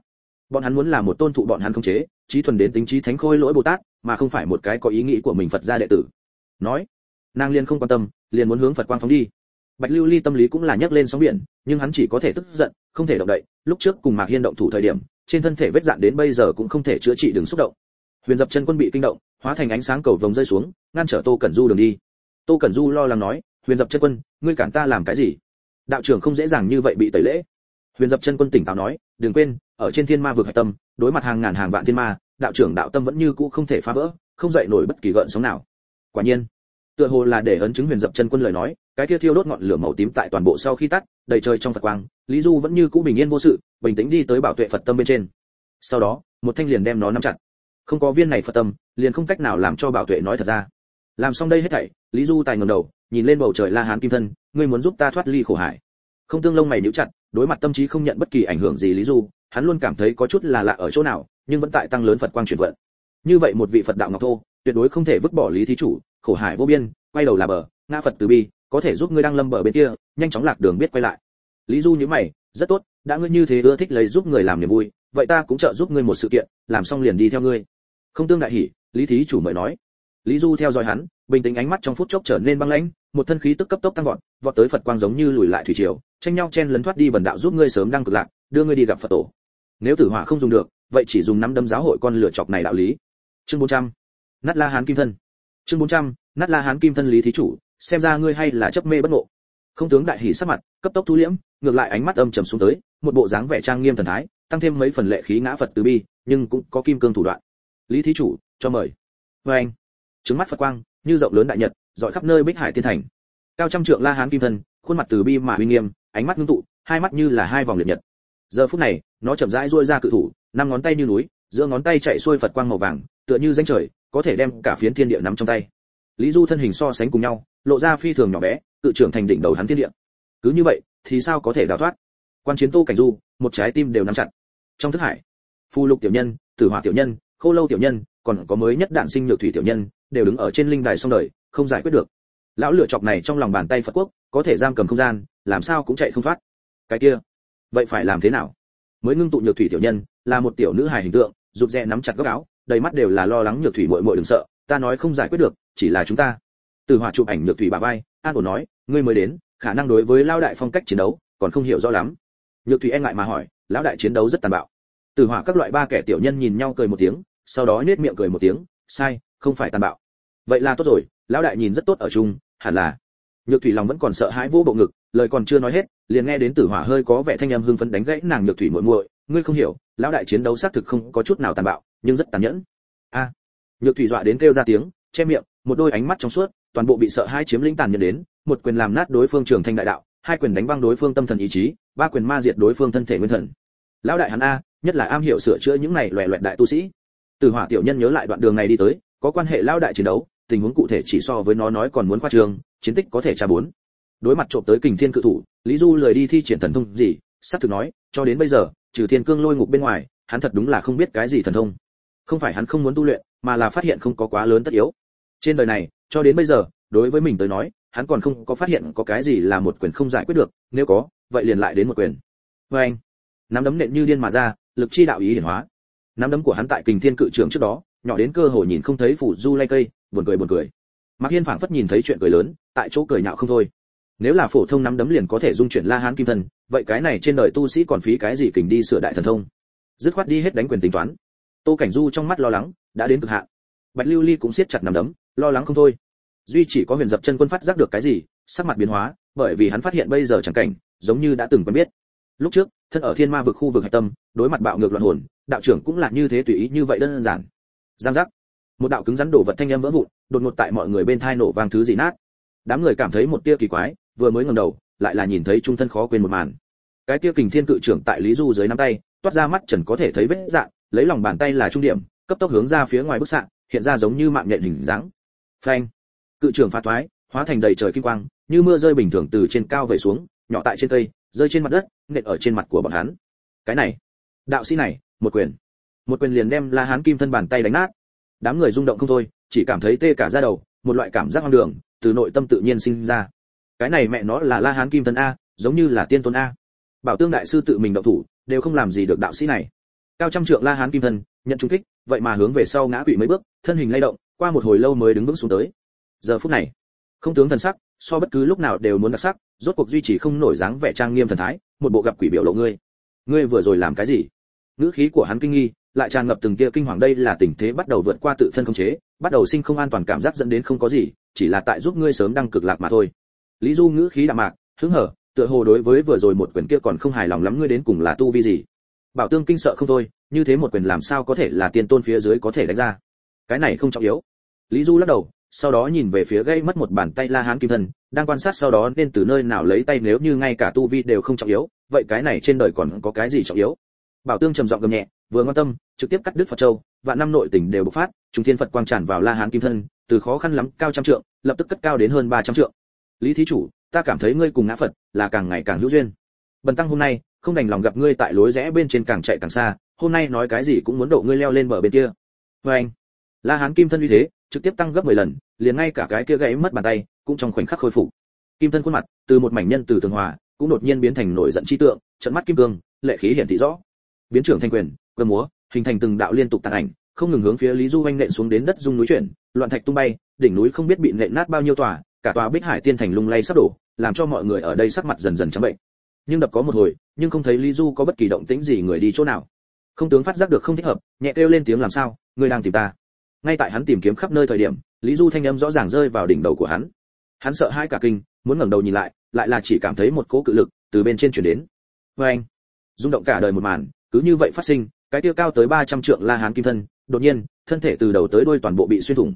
Bọn hắn muốn là một tôn thụ bọn hắn không chế, trí thuần đến tính trí thánh khôi lỗi bồ tát, mà không phải một cái có ý nghĩ của mình phật gia đệ tử. Nói nàng liền không quan tâm, liền muốn hướng phật quang phóng đi. Bạch lưu ly tâm lý cũng là nhấc lên sóng biển, nhưng hắn chỉ có thể tức giận, không thể động đậy. Lúc trước cùng mạc hiên động thủ thời điểm, trên thân thể vết dạn đến bây giờ cũng không thể chữa trị đừng xúc động. Huyền dập chân quân bị kinh động, hóa thành ánh sáng cầu vồng rơi xuống, ngăn trở tô cẩn du đường đi. Tô cẩn du lo lắng nói, huyền dập chân quân, ngươi cản ta làm cái gì? Đạo trưởng không dễ dàng như vậy bị tẩy lễ. Huyền dập chân quân tỉnh táo nói, đừng quên, ở trên thiên ma vực hải tâm, đối mặt hàng ngàn hàng vạn thiên ma, đạo trưởng đạo tâm vẫn như cũ không thể phá vỡ, không dậy nổi bất kỳ gợn sóng nào. Quả nhiên tựa hồ là để ấn chứng huyền dập chân quân lời nói, cái kia thiêu đốt ngọn lửa màu tím tại toàn bộ sau khi tắt, đầy trời trong phật quang, lý du vẫn như cũ bình yên vô sự, bình tĩnh đi tới bảo tuệ phật tâm bên trên. Sau đó, một thanh liền đem nó nắm chặt. Không có viên này phật tâm, liền không cách nào làm cho bảo tuệ nói thật ra. Làm xong đây hết thảy, lý du tài ngẩng đầu, nhìn lên bầu trời la hán kim thân, ngươi muốn giúp ta thoát ly khổ hải. Không tương lông mày nhíu chặt, đối mặt tâm trí không nhận bất kỳ ảnh hưởng gì lý du, hắn luôn cảm thấy có chút là lạ ở chỗ nào, nhưng vẫn tại tăng lớn phật quang chuyển vận. Như vậy một vị phật đạo ngọc thô, tuyệt đối không thể vứt bỏ lý thí chủ khổ hải vô biên, quay đầu là bờ, ngã phật từ bi, có thể giúp ngươi đăng lâm bờ bên kia, nhanh chóng lạc đường biết quay lại. Lý du nhíu mày, rất tốt, đã ngươi như thế ưa thích lấy giúp người làm niềm vui, vậy ta cũng trợ giúp ngươi một sự kiện, làm xong liền đi theo ngươi. Không tương đại hỉ, lý thí chủ mời nói. Lý du theo dõi hắn, bình tĩnh ánh mắt trong phút chốc trở nên băng lãnh, một thân khí tức cấp tốc tăng vọt vọt tới phật quang giống như lùi lại thủy triều, tranh nhau chen lấn thoát đi bần đạo giúp ngươi sớm đăng cực lạc, đưa ngươi đi gặp phật tổ. Nếu tử hỏa không dùng được, vậy chỉ dùng năm đâm giáo hội con lửa chọc này đạo lý. Chương 400. nát la hán kim thân chương 400. nát la hán kim thân lý thí chủ, xem ra ngươi hay là chấp mê bất ngộ. Không tướng đại hỉ sắc mặt, cấp tốc thu liễm, ngược lại ánh mắt âm trầm xuống tới, một bộ dáng vẻ trang nghiêm thần thái, tăng thêm mấy phần lệ khí ngã phật từ bi, nhưng cũng có kim cương thủ đoạn. Lý thí chủ, cho mời. Với anh, trứng mắt phật quang, như rộng lớn đại nhật, dọi khắp nơi bích hải tiên thành. Cao trăm trượng la hán kim thân, khuôn mặt từ bi mà uy nghiêm, ánh mắt ngưng tụ, hai mắt như là hai vòng liệt nhật. Giờ phút này, nó chậm rãi duỗi ra cự thủ, năm ngón tay như núi, giữa ngón tay chạy xuôi phật quang màu vàng tựa như danh trời, có thể đem cả phiến thiên địa nắm trong tay. Lý du thân hình so sánh cùng nhau, lộ ra phi thường nhỏ bé, tự trưởng thành đỉnh đầu hắn thiên địa. Cứ như vậy, thì sao có thể đào thoát? Quan chiến tô cảnh du, một trái tim đều nắm chặt. Trong thức hải phù lục tiểu nhân, tử hỏa tiểu nhân, khô lâu tiểu nhân, còn có mới nhất đạn sinh nhược thủy tiểu nhân, đều đứng ở trên linh đài song đời, không giải quyết được. Lão lựa chọc này trong lòng bàn tay phật quốc, có thể giam cầm không gian, làm sao cũng chạy không thoát. Cái kia, vậy phải làm thế nào? Mới ngưng tụ nhược thủy tiểu nhân, là một tiểu nữ hài hình tượng, rụt rè nắm chặt góc áo đầy mắt đều là lo lắng nhược thủy muội muội đừng sợ, ta nói không giải quyết được, chỉ là chúng ta. Từ hỏa chụp ảnh nhược thủy bà vai, an ổn nói, ngươi mới đến, khả năng đối với lao đại phong cách chiến đấu, còn không hiểu rõ lắm. Nhược thủy e ngại mà hỏi, lão đại chiến đấu rất tàn bạo. Từ hỏa các loại ba kẻ tiểu nhân nhìn nhau cười một tiếng, sau đó nết miệng cười một tiếng, sai, không phải tàn bạo. Vậy là tốt rồi, lão đại nhìn rất tốt ở chung, hẳn là. Nhược thủy lòng vẫn còn sợ hãi vô bộ ngực, lời còn chưa nói hết, liền nghe đến tử hỏa hơi có vẻ thanh âm hưng phấn đánh gãy nàng nhược thủy muội muội, ngươi không hiểu, lão đại chiến đấu xác thực không có chút nào tàn bạo nhưng rất tàn nhẫn. A. Nhược thủy dọa đến kêu ra tiếng, che miệng, một đôi ánh mắt trong suốt, toàn bộ bị sợ hai chiếm lĩnh tàn nhẫn đến, một quyền làm nát đối phương trường thanh đại đạo, hai quyền đánh văng đối phương tâm thần ý chí, ba quyền ma diệt đối phương thân thể nguyên thần. Lão đại hắn a, nhất là am hiểu sửa chữa những này loè loẹt đại tu sĩ. Từ hỏa tiểu nhân nhớ lại đoạn đường này đi tới, có quan hệ lão đại chiến đấu, tình huống cụ thể chỉ so với nó nói còn muốn khoa trương, chiến tích có thể tra bốn. Đối mặt trộm tới kình thiên cự thủ, lý du lười đi thi triển thần thông gì sắp thực nói, cho đến bây giờ, trừ thiên cương lôi ngục bên ngoài, hắn thật đúng là không biết cái gì thần thông không phải hắn không muốn tu luyện, mà là phát hiện không có quá lớn tất yếu. Trên đời này, cho đến bây giờ, đối với mình tới nói, hắn còn không có phát hiện có cái gì là một quyền không giải quyết được, nếu có, vậy liền lại đến một quyền. Vê anh, nắm đấm nện như điên mà ra, lực chi đạo ý hiển hóa. Nắm đấm của hắn tại kình thiên cự trưởng trước đó, nhỏ đến cơ hội nhìn không thấy phủ du lay cây, buồn cười buồn cười. Mạc hiên phảng phất nhìn thấy chuyện cười lớn, tại chỗ cười nhạo không thôi. Nếu là phổ thông nắm đấm liền có thể dung chuyển la hán kim thần vậy cái này trên đời tu sĩ còn phí cái gì kình đi sửa đại thần thông? Dứt khoát đi hết đánh quyền tính toán tô cảnh du trong mắt lo lắng, đã đến cực hạn. Bạch lưu ly cũng siết chặt nằm đấm, lo lắng không thôi. Duy chỉ có huyền dập chân quân phát giác được cái gì, sắc mặt biến hóa, bởi vì hắn phát hiện bây giờ chẳng cảnh, giống như đã từng quen biết. Lúc trước, thân ở thiên ma vực khu vực hạch tâm, đối mặt bạo ngược loạn hồn, đạo trưởng cũng là như thế tùy ý như vậy đơn giản. Giang giác. Một đạo cứng rắn đổ vật thanh âm vỡ vụn, đột ngột tại mọi người bên thai nổ vang thứ gì nát. Đám người cảm thấy một tia kỳ quái, vừa mới ngẩng đầu, lại là nhìn thấy trung thân khó quên một màn. Cái tia kình thiên cự trưởng tại lý du dưới nắm tay, toát ra mắt trần có thể thấy vết dạng lấy lòng bàn tay là trung điểm, cấp tốc hướng ra phía ngoài bức xạ, hiện ra giống như mạng nhện hình dáng. Phanh. Cự trưởng phá thoái, hóa thành đầy trời kim quang, như mưa rơi bình thường từ trên cao về xuống, nhỏ tại trên cây, rơi trên mặt đất, nện ở trên mặt của bọn hắn. Cái này. Đạo sĩ này, một quyền. Một quyền liền đem la hán kim thân bàn tay đánh nát. Đám người rung động không thôi, chỉ cảm thấy tê cả da đầu, một loại cảm giác hoang đường, từ nội tâm tự nhiên sinh ra. Cái này mẹ nó là la hán kim thân a, giống như là tiên tôn a. Bảo tương đại sư tự mình động thủ, đều không làm gì được đạo sĩ này cao trăm trượng la hán kim thân, nhận trung kích, vậy mà hướng về sau ngã quỵ mấy bước, thân hình lay động, qua một hồi lâu mới đứng vững xuống tới. Giờ phút này, không tướng thần sắc, so bất cứ lúc nào đều muốn đặc sắc, rốt cuộc duy trì không nổi dáng vẻ trang nghiêm thần thái, một bộ gặp quỷ biểu lộ ngươi. Ngươi vừa rồi làm cái gì? Ngữ khí của hắn kinh nghi, lại tràn ngập từng tia kinh hoàng, đây là tình thế bắt đầu vượt qua tự thân không chế, bắt đầu sinh không an toàn cảm giác dẫn đến không có gì, chỉ là tại giúp ngươi sớm đăng cực lạc mà thôi. Lý du ngữ khí đạm mạc, hứng hở, tựa hồ đối với vừa rồi một quyền kia còn không hài lòng lắm, ngươi đến cùng là tu vi gì? Bảo tương kinh sợ không thôi, như thế một quyền làm sao có thể là tiên tôn phía dưới có thể đánh ra? Cái này không trọng yếu. Lý du lắc đầu, sau đó nhìn về phía gây mất một bàn tay la hán kim thân đang quan sát sau đó nên từ nơi nào lấy tay nếu như ngay cả tu vi đều không trọng yếu, vậy cái này trên đời còn có cái gì trọng yếu? Bảo tương trầm giọng gầm nhẹ, vừa quan tâm, trực tiếp cắt đứt phật châu, vạn năm nội tỉnh đều bộc phát chúng thiên phật quang tràn vào la hán kim thân từ khó khăn lắm cao trăm trượng, lập tức cất cao đến hơn ba trăm trượng. Lý thí chủ, ta cảm thấy ngươi cùng ngã phật là càng ngày càng hữu duyên. Bần tăng hôm nay không đành lòng gặp ngươi tại lối rẽ bên trên càng chạy càng xa, hôm nay nói cái gì cũng muốn độ ngươi leo lên bờ bên kia. Vê anh, la hán kim thân uy thế, trực tiếp tăng gấp 10 lần, liền ngay cả cái kia gãy mất bàn tay, cũng trong khoảnh khắc khôi phục. Kim thân khuôn mặt, từ một mảnh nhân từ tường hòa, cũng đột nhiên biến thành nổi giận chi tượng, trận mắt kim cương, lệ khí hiển thị rõ. Biến trưởng thành quyền cơ múa, hình thành từng đạo liên tục tàn ảnh, không ngừng hướng phía lý du anh nện xuống đến đất dung núi chuyển, loạn thạch tung bay, đỉnh núi không biết bị nện nát bao nhiêu tòa, cả tòa bích hải tiên thành lung lay sắp đổ, làm cho mọi người ở đây sắc mặt dần dần trắng bệnh nhưng đập có một hồi, nhưng không thấy lý du có bất kỳ động tĩnh gì người đi chỗ nào. Không tướng phát giác được không thích hợp, nhẹ kêu lên tiếng làm sao, người đang tìm ta. Ngay tại hắn tìm kiếm khắp nơi thời điểm, lý du thanh âm rõ ràng rơi vào đỉnh đầu của hắn. Hắn sợ hai cả kinh, muốn ngẩng đầu nhìn lại lại là chỉ cảm thấy một cỗ cự lực từ bên trên chuyển đến. Vê anh, rung động cả đời một màn, cứ như vậy phát sinh, cái tiêu cao tới 300 trượng la hán kim thân, đột nhiên, thân thể từ đầu tới đuôi toàn bộ bị xuyên thủng.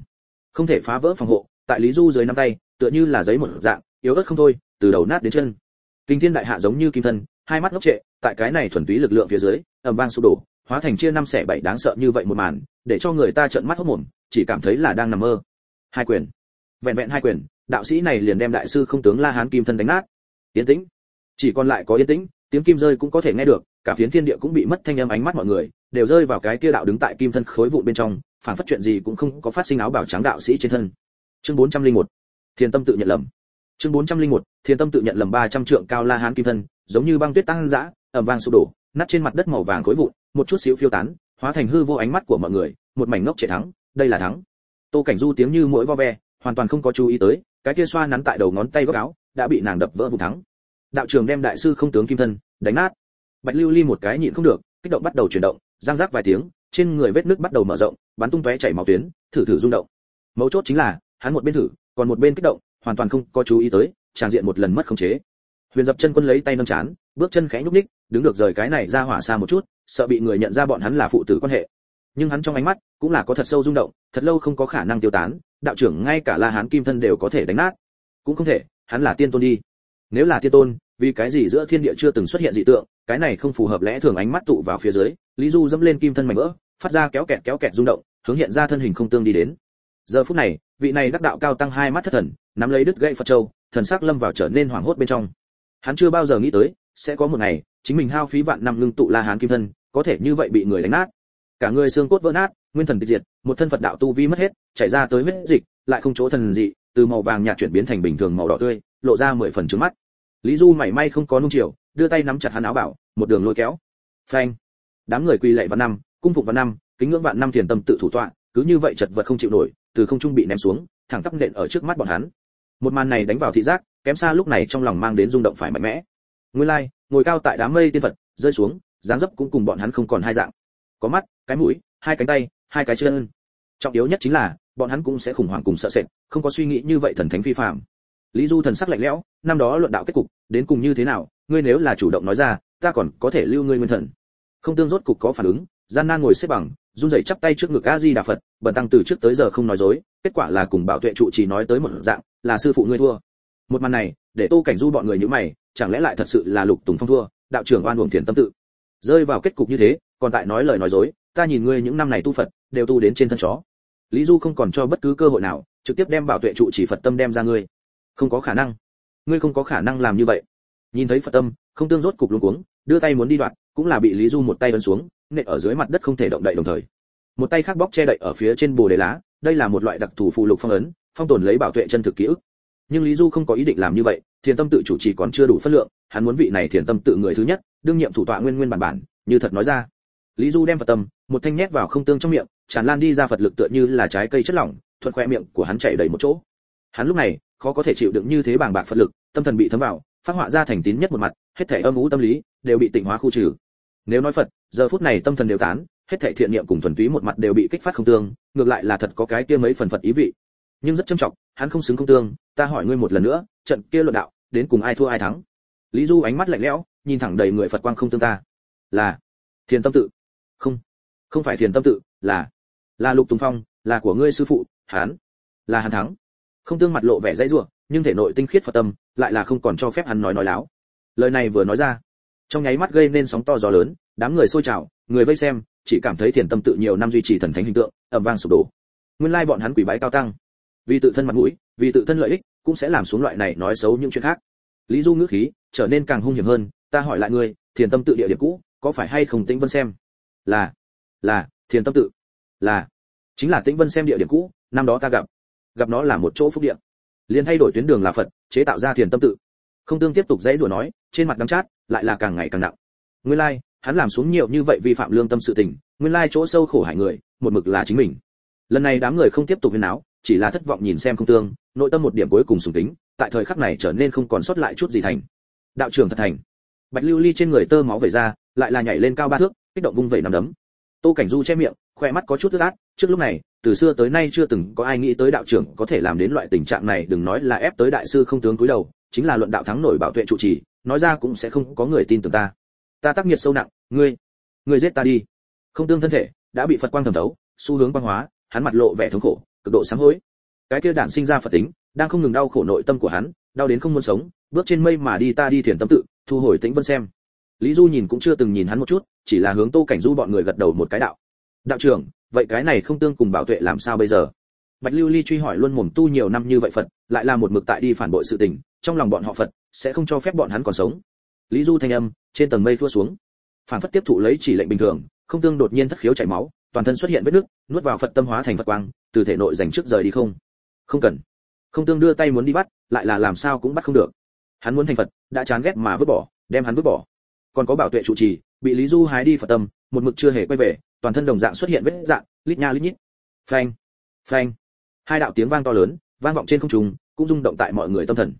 Không thể phá vỡ phòng hộ, tại lý du dưới năm tay, tựa như là giấy một dạng, yếu ớt không thôi, từ đầu nát đến chân kinh thiên đại hạ giống như kim thân, hai mắt ngốc trệ, tại cái này thuần túy lực lượng phía dưới, ầm vang sụp đổ, hóa thành chia năm xẻ bảy đáng sợ như vậy một màn, để cho người ta trợn mắt hốt mồm, chỉ cảm thấy là đang nằm mơ. Hai quyền. Vẹn vẹn hai quyền, đạo sĩ này liền đem đại sư không tướng la hán kim thân đánh nát. Yên tĩnh. Chỉ còn lại có yên tĩnh, tiếng kim rơi cũng có thể nghe được, cả phiến thiên địa cũng bị mất thanh âm ánh mắt mọi người, đều rơi vào cái kia đạo đứng tại kim thân khối vụn bên trong, phản phất chuyện gì cũng không có phát sinh áo bảo trắng đạo sĩ trên thân. Chương 401 thiền tâm tự nhận lầm chương 401 thiền tâm tự nhận lầm 300 trượng cao la hán kim thân, giống như băng tuyết tăng dã ầm vang sụp đổ, nát trên mặt đất màu vàng khối vụn, một chút xíu phiêu tán, hóa thành hư vô ánh mắt của mọi người, một mảnh ngốc trẻ thắng, đây là thắng. Tô cảnh du tiếng như mũi vo ve, hoàn toàn không có chú ý tới, cái kia xoa nắn tại đầu ngón tay góc áo, đã bị nàng đập vỡ vụ thắng. Đạo trường đem đại sư không tướng kim thân, đánh nát. Bạch lưu ly một cái nhịn không được, kích động bắt đầu chuyển động, giang rác vài tiếng, trên người vết nước bắt đầu mở rộng, bắn tung tóe chảy máu tuyến, thử thử rung động. Mấu chốt chính là, hắn một bên thử, còn một bên kích động hoàn toàn không có chú ý tới, tràng diện một lần mất khống chế. Huyền dập chân quân lấy tay nâng chán, bước chân khẽ nhúc ních đứng được rời cái này ra hỏa xa một chút, sợ bị người nhận ra bọn hắn là phụ tử quan hệ. Nhưng hắn trong ánh mắt cũng là có thật sâu rung động, thật lâu không có khả năng tiêu tán, đạo trưởng ngay cả la hán kim thân đều có thể đánh nát. Cũng không thể, hắn là tiên tôn đi. Nếu là tiên tôn, vì cái gì giữa thiên địa chưa từng xuất hiện dị tượng, cái này không phù hợp lẽ thường ánh mắt tụ vào phía dưới, lý du dẫm lên kim thân mảnh vỡ, phát ra kéo kẹt kéo kẹt rung động, hướng hiện ra thân hình không tương đi đến giờ phút này, vị này đắc đạo cao tăng hai mắt thất thần, nắm lấy đứt gãy phật châu, thần sắc lâm vào trở nên hoảng hốt bên trong. Hắn chưa bao giờ nghĩ tới, sẽ có một ngày, chính mình hao phí vạn năm ngưng tụ la hán kim thân, có thể như vậy bị người đánh nát. Cả người xương cốt vỡ nát, nguyên thần tịch diệt, một thân phật đạo tu vi mất hết, chảy ra tới huyết dịch, lại không chỗ thần dị, từ màu vàng nhạt chuyển biến thành bình thường màu đỏ tươi, lộ ra mười phần trứng mắt. Lý du mảy may không có nung chiều, đưa tay nắm chặt hắn áo bảo, một đường lôi kéo. Phanh. Đám người quỳ lạy vạn năm, cung phục vạn năm, kính ngưỡng vạn năm thiền tâm tự thủ tọa, cứ như vậy chật vật không chịu nổi từ không trung bị ném xuống thẳng tắp nện ở trước mắt bọn hắn. Một màn này đánh vào thị giác kém xa lúc này trong lòng mang đến rung động phải mạnh mẽ. Nguyên lai like, ngồi cao tại đám mây tiên phật rơi xuống dáng dấp cũng cùng bọn hắn không còn hai dạng. Có mắt cái mũi hai cánh tay hai cái chân. Trọng yếu nhất chính là bọn hắn cũng sẽ khủng hoảng cùng sợ sệt không có suy nghĩ như vậy thần thánh phi phạm. lý du thần sắc lạnh lẽo năm đó luận đạo kết cục đến cùng như thế nào ngươi nếu là chủ động nói ra ta còn có thể lưu ngươi nguyên thần. Không tương rốt cục có phản ứng gian nan ngồi xếp bằng run rẩy chắp tay trước ngực a di đà phật, bần tăng từ trước tới giờ không nói dối, kết quả là cùng bảo tuệ trụ chỉ nói tới một dạng, là sư phụ ngươi thua. Một màn này, để tô cảnh du bọn người như mày, chẳng lẽ lại thật sự là lục tùng phong thua, đạo trưởng oan uổng thiền tâm tự. Rơi vào kết cục như thế, còn tại nói lời nói dối, ta nhìn ngươi những năm này tu phật, đều tu đến trên thân chó. Lý du không còn cho bất cứ cơ hội nào, trực tiếp đem bảo tuệ trụ chỉ phật tâm đem ra ngươi. Không có khả năng. Ngươi không có khả năng làm như vậy. Nhìn thấy phật tâm, không tương rốt cục luống cuống, đưa tay muốn đi đoạn, cũng là bị lý du một tay ấn xuống nện ở dưới mặt đất không thể động đậy đồng thời. Một tay khác bóc che đậy ở phía trên bồ đề lá, đây là một loại đặc thù phụ lục phong ấn, phong tồn lấy bảo tuệ chân thực ký ức. Nhưng lý du không có ý định làm như vậy, thiền tâm tự chủ trì còn chưa đủ phân lượng, hắn muốn vị này thiền tâm tự người thứ nhất, đương nhiệm thủ tọa nguyên nguyên bản bản, như thật nói ra. Lý du đem phật tâm, một thanh nhét vào không tương trong miệng, tràn lan đi ra phật lực tựa như là trái cây chất lỏng, thuận khoe miệng của hắn chảy đầy một chỗ. Hắn lúc này, khó có thể chịu đựng như thế bàng bạc phật lực, tâm thần bị thấm vào, phát họa ra thành tín nhất một mặt, hết thảy âm u tâm lý đều bị tịnh hóa khu trừ nếu nói phật, giờ phút này tâm thần đều tán, hết thảy thiện niệm cùng thuần túy một mặt đều bị kích phát không tương, ngược lại là thật có cái kia mấy phần phật ý vị. Nhưng rất trâm trọng, hắn không xứng không tương, ta hỏi ngươi một lần nữa, trận kia luận đạo, đến cùng ai thua ai thắng? Lý du ánh mắt lạnh lẽo, nhìn thẳng đầy người phật quang không tương ta. Là, thiền tâm tự. Không không phải thiền tâm tự, là là lục tùng phong, là của ngươi sư phụ hán là hàn thắng. Không tương mặt lộ vẻ dãy rủa, nhưng thể nội tinh khiết phật tâm, lại là không còn cho phép hắn nói nói láo. Lời này vừa nói ra trong nháy mắt gây nên sóng to gió lớn, đám người xôi trào, người vây xem, chỉ cảm thấy thiền tâm tự nhiều năm duy trì thần thánh hình tượng, ầm vang sụp đổ. Nguyên lai bọn hắn quỷ bái cao tăng. Vì tự thân mặt mũi, vì tự thân lợi ích, cũng sẽ làm xuống loại này nói xấu những chuyện khác. Lý du ngữ khí, trở nên càng hung hiểm hơn, ta hỏi lại ngươi, thiền tâm tự địa điểm cũ, có phải hay không tĩnh vân xem? Là là, thiền tâm tự. Là, chính là tĩnh vân xem địa điểm cũ, năm đó ta gặp. Gặp nó là một chỗ phúc địa. Liền thay đổi tuyến đường là phật, chế tạo ra thiền tâm tự không tương tiếp tục dãy rủa nói, trên mặt đắng chát, lại là càng ngày càng nặng. Nguyên lai, hắn làm xuống nhiều như vậy vi phạm lương tâm sự tình, nguyên lai chỗ sâu khổ hại người, một mực là chính mình. Lần này đám người không tiếp tục huyên áo chỉ là thất vọng nhìn xem không tương, nội tâm một điểm cuối cùng sùng tính tại thời khắc này trở nên không còn sót lại chút gì thành. Đạo trưởng thật thành. Bạch lưu ly trên người tơ máu vẩy ra, lại là nhảy lên cao ba thước, kích động vung vẩy nằm đấm. Tô cảnh du che miệng khoe mắt có chút ướt át, trước lúc này từ xưa tới nay chưa từng có ai nghĩ tới đạo trưởng có thể làm đến loại tình trạng này, đừng nói là ép tới đại sư không tướng cúi đầu, chính là luận đạo thắng nổi bảo tuệ trụ trì, nói ra cũng sẽ không có người tin tưởng ta. Ta tác nghiệt sâu nặng, ngươi ngươi giết ta đi. Không tương thân thể, đã bị phật quang thẩm thấu, xu hướng quang hóa, hắn mặt lộ vẻ thống khổ, cực độ sáng hối. Cái kia đản sinh ra phật tính, đang không ngừng đau khổ nội tâm của hắn, đau đến không muốn sống, bước trên mây mà đi ta đi thiền tâm tự, thu hồi tĩnh vân xem. Lý du nhìn cũng chưa từng nhìn hắn một chút, chỉ là hướng tô cảnh du bọn người gật đầu một cái đạo đạo trưởng, vậy cái này không tương cùng bảo tuệ làm sao bây giờ? Bạch lưu ly truy hỏi luôn mồm tu nhiều năm như vậy phật, lại là một mực tại đi phản bội sự tình, trong lòng bọn họ phật sẽ không cho phép bọn hắn còn sống. Lý du thanh âm, trên tầng mây thua xuống. Phản phất tiếp thụ lấy chỉ lệnh bình thường, không tương đột nhiên thất khiếu chảy máu, toàn thân xuất hiện vết nước nuốt vào phật tâm hóa thành phật quang, từ thể nội dành trước rời đi không. Không cần. Không tương đưa tay muốn đi bắt, lại là làm sao cũng bắt không được. Hắn muốn thành phật, đã chán ghét mà vứt bỏ, đem hắn vứt bỏ. Còn có bảo tuệ trụ trì, bị lý du hái đi phật tâm một mực chưa hề quay về, toàn thân đồng dạng xuất hiện vết dạng, lít nha lít nhít. Phanh phanh. Hai đạo tiếng vang to lớn, vang vọng trên không trung, cũng rung động tại mọi người tâm thần.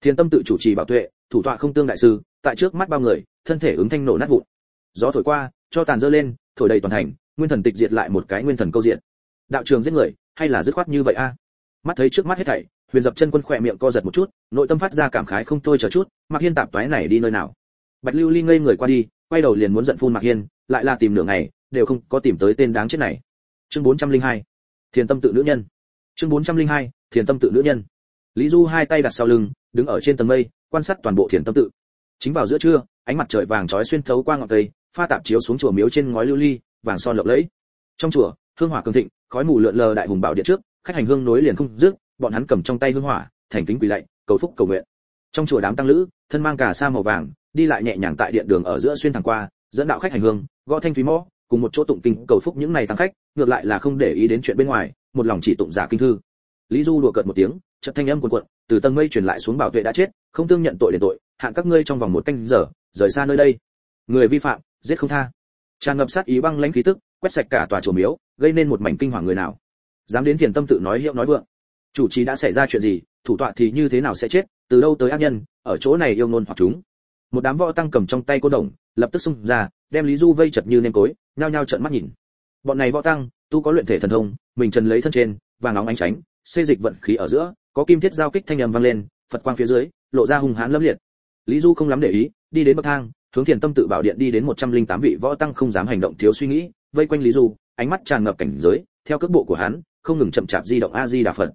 Thiên tâm tự chủ trì bảo tuệ, thủ tọa không tương đại sư, tại trước mắt bao người, thân thể ứng thanh nổ nát vụn. Gió thổi qua, cho tàn dơ lên, thổi đầy toàn thành, nguyên thần tịch diệt lại một cái nguyên thần câu diện. Đạo trường giết người, hay là dứt khoát như vậy a? Mắt thấy trước mắt hết thảy, huyền dập chân quân khỏe miệng co giật một chút, nội tâm phát ra cảm khái không thôi chờ chút mặc hiên tạp toái này đi nơi nào? Bạch lưu ly ngây người qua đi, quay đầu liền muốn giận phun mạc hiên lại là tìm nửa ngày, đều không có tìm tới tên đáng chết này. Chương 402 thiền tâm tự nữ nhân. Chương 402 thiền tâm tự nữ nhân. Lý du hai tay đặt sau lưng, đứng ở trên tầng mây, quan sát toàn bộ thiền tâm tự. Chính vào giữa trưa, ánh mặt trời vàng chói xuyên thấu qua ngọn cây, pha tạp chiếu xuống chùa miếu trên ngói lưu ly, vàng son lộng lẫy. Trong chùa, hương hỏa cường thịnh, khói mù lượn lờ đại hùng bảo điện trước, khách hành hương nối liền không dứt, bọn hắn cầm trong tay hương hỏa, thành kính quỳ lạy, cầu phúc cầu nguyện. Trong chùa đám tăng lữ, thân mang cả sa màu vàng, đi lại nhẹ nhàng tại điện đường ở giữa xuyên thẳng qua, dẫn đạo khách hành hương gõ thanh thúy mõ, cùng một chỗ tụng kinh cầu phúc những này tăng khách, ngược lại là không để ý đến chuyện bên ngoài, một lòng chỉ tụng giả kinh thư. Lý du đùa cợt một tiếng, chợt thanh âm cuộn cuộn, từ tầng mây truyền lại xuống bảo tuệ đã chết, không tương nhận tội để tội, hạn các ngươi trong vòng một canh giờ, rời xa nơi đây. Người vi phạm, giết không tha. Tràn ngập sát ý băng lãnh khí tức, quét sạch cả tòa chùa miếu, gây nên một mảnh kinh hoàng người nào. Dám đến thiền tâm tự nói hiệu nói vượng. Chủ trì đã xảy ra chuyện gì, thủ tọa thì như thế nào sẽ chết, từ đâu tới ác nhân, ở chỗ này yêu ngôn hoặc chúng. Một đám võ tăng cầm trong tay cô đồng lập tức xung ra, đem lý du vây chật như nêm cối, nhao nhao trợn mắt nhìn. Bọn này võ tăng, tu có luyện thể thần thông, mình trần lấy thân trên, vàng óng ánh tránh, xê dịch vận khí ở giữa, có kim thiết giao kích thanh âm vang lên, phật quang phía dưới, lộ ra hung hãn lâm liệt. Lý du không lắm để ý, đi đến bậc thang, hướng thiền tâm tự bảo điện đi đến 108 vị võ tăng không dám hành động thiếu suy nghĩ, vây quanh lý du, ánh mắt tràn ngập cảnh giới, theo cước bộ của hắn, không ngừng chậm chạp di động a di đà phật.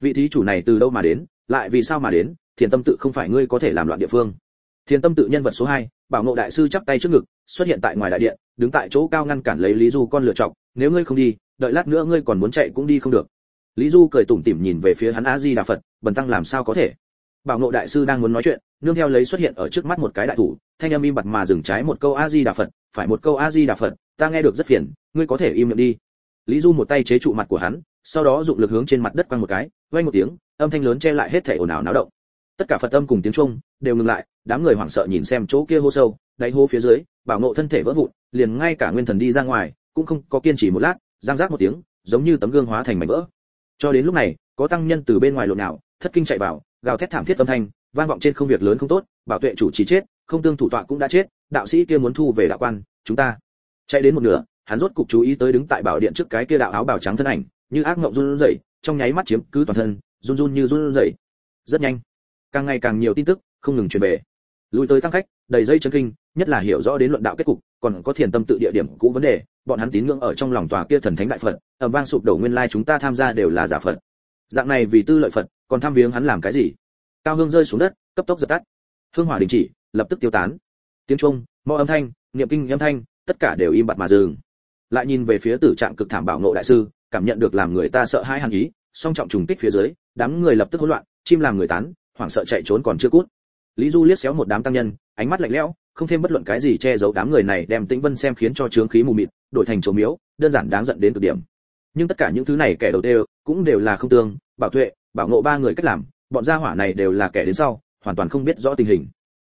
Vị thí chủ này từ đâu mà đến, lại vì sao mà đến, thiền tâm tự không phải ngươi có thể làm loạn địa phương thiền tâm tự nhân vật số 2, bảo ngộ đại sư chắp tay trước ngực xuất hiện tại ngoài đại điện đứng tại chỗ cao ngăn cản lấy lý du con lựa chọn nếu ngươi không đi đợi lát nữa ngươi còn muốn chạy cũng đi không được. Lý du cười tủm tỉm nhìn về phía hắn a di đà phật bần tăng làm sao có thể? Bảo ngộ đại sư đang muốn nói chuyện nương theo lấy xuất hiện ở trước mắt một cái đại thủ thanh âm im bặt mà dừng trái một câu a di đà phật phải một câu a di đà phật ta nghe được rất phiền ngươi có thể im miệng đi. Lý du một tay chế trụ mặt của hắn sau đó dụng lực hướng trên mặt đất quăng một cái vang một tiếng âm thanh lớn che lại hết thảy ồn ào náo động tất cả phật âm cùng tiếng trung đều ngừng lại, đám người hoảng sợ nhìn xem chỗ kia hô sâu, đáy hô phía dưới, bảo ngộ thân thể vỡ vụn, liền ngay cả nguyên thần đi ra ngoài, cũng không có kiên trì một lát, giang giác một tiếng, giống như tấm gương hóa thành mảnh vỡ. Cho đến lúc này, có tăng nhân từ bên ngoài lộn nào thất kinh chạy vào, gào thét thảm thiết âm thanh, vang vọng trên không việc lớn không tốt, bảo tuệ chủ chỉ chết, không tương thủ tọa cũng đã chết, đạo sĩ kia muốn thu về đạo quan, chúng ta. Chạy đến một nửa, hắn rốt cục chú ý tới đứng tại bảo điện trước cái kia đạo áo bào trắng thân ảnh, như ác ngộng run rẩy, trong nháy mắt chiếm cứ toàn thân, run run như run rẩy. Rất nhanh càng ngày càng nhiều tin tức không ngừng truyền về. Lùi tới tăng khách, đầy dây chân kinh, nhất là hiểu rõ đến luận đạo kết cục, còn có thiền tâm tự địa điểm cũ vấn đề, bọn hắn tín ngưỡng ở trong lòng tòa kia thần thánh đại phật ở vang sụp đổ nguyên lai chúng ta tham gia đều là giả phật. Dạng này vì tư lợi phật, còn tham viếng hắn làm cái gì? Cao hương rơi xuống đất, cấp tốc giật tắt. Hương hỏa đình chỉ, lập tức tiêu tán. Tiếng trung mõ âm thanh, niệm kinh âm thanh, tất cả đều im bặt mà dừng. Lại nhìn về phía tử trạng cực thảm bảo ngộ đại sư, cảm nhận được làm người ta sợ hãi hàn ý, song trọng trùng kích phía dưới, đám người lập tức hỗn loạn, chim làm người tán hoảng sợ chạy trốn còn chưa cút. Lý du liếc xéo một đám tăng nhân, ánh mắt lạnh lẽo, không thêm bất luận cái gì che giấu đám người này đem tĩnh vân xem khiến cho trướng khí mù mịt, đổi thành chỗ miếu, đơn giản đáng giận đến cực điểm. Nhưng tất cả những thứ này kẻ đầu tiên cũng đều là không tương, bảo tuệ, bảo ngộ ba người cách làm, bọn gia hỏa này đều là kẻ đến sau, hoàn toàn không biết rõ tình hình.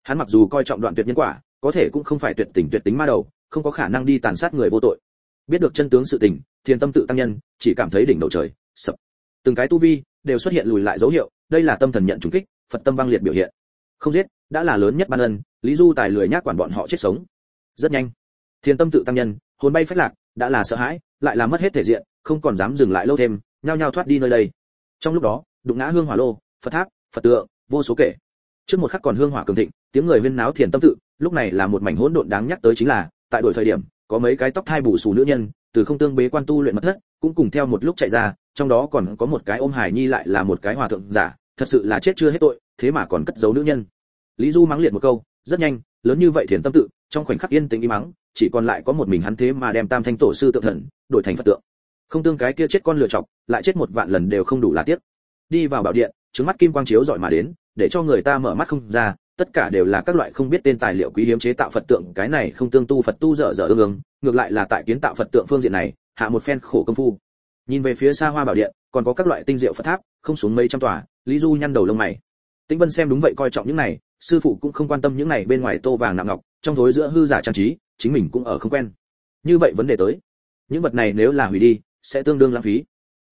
Hắn mặc dù coi trọng đoạn tuyệt nhân quả, có thể cũng không phải tuyệt tình tuyệt tính ma đầu, không có khả năng đi tàn sát người vô tội. Biết được chân tướng sự tình, thiền tâm tự tăng nhân, chỉ cảm thấy đỉnh đầu trời, sập. Từng cái tu vi đều xuất hiện lùi lại dấu hiệu, đây là tâm thần nhận trùng kích phật tâm băng liệt biểu hiện. Không giết, đã là lớn nhất ban ân, lý du tài lười nhác quản bọn họ chết sống. Rất nhanh thiền tâm tự tăng nhân, hồn bay phách lạc, đã là sợ hãi, lại là mất hết thể diện, không còn dám dừng lại lâu thêm, nhao nhao thoát đi nơi đây. Trong lúc đó, đụng ngã hương hỏa lô, phật tháp, phật tượng, vô số kể. Trước một khắc còn hương hỏa cường thịnh, tiếng người huyên náo thiền tâm tự, lúc này là một mảnh hỗn độn đáng nhắc tới chính là, tại đổi thời điểm, có mấy cái tóc thai bù xù nữ nhân, từ không tương bế quan tu luyện mất thất, cũng cùng theo một lúc chạy ra, trong đó còn có một cái ôm hải nhi lại là một cái hòa thượng giả thật sự là chết chưa hết tội, thế mà còn cất giấu nữ nhân. Lý du mắng liệt một câu, rất nhanh, lớn như vậy thiền tâm tự, trong khoảnh khắc yên tĩnh im mắng, chỉ còn lại có một mình hắn thế mà đem tam thanh tổ sư tượng thần, đổi thành phật tượng. Không tương cái kia chết con lựa chọc, lại chết một vạn lần đều không đủ là tiếc. Đi vào bảo điện, trứng mắt kim quang chiếu dọi mà đến, để cho người ta mở mắt không ra, tất cả đều là các loại không biết tên tài liệu quý hiếm chế tạo phật tượng, cái này không tương tu phật tu dở dở ương ương, ngược lại là tại kiến tạo phật tượng phương diện này, hạ một phen khổ công phu. Nhìn về phía xa hoa bảo điện, còn có các loại tinh diệu phật tháp, không xuống mấy trăm tòa lý du nhăn đầu lông mày. Tĩnh vân xem đúng vậy coi trọng những này, sư phụ cũng không quan tâm những này bên ngoài tô vàng nặng ngọc, trong thối giữa hư giả trang trí, chính mình cũng ở không quen. Như vậy vấn đề tới. Những vật này nếu là hủy đi, sẽ tương đương lãng phí.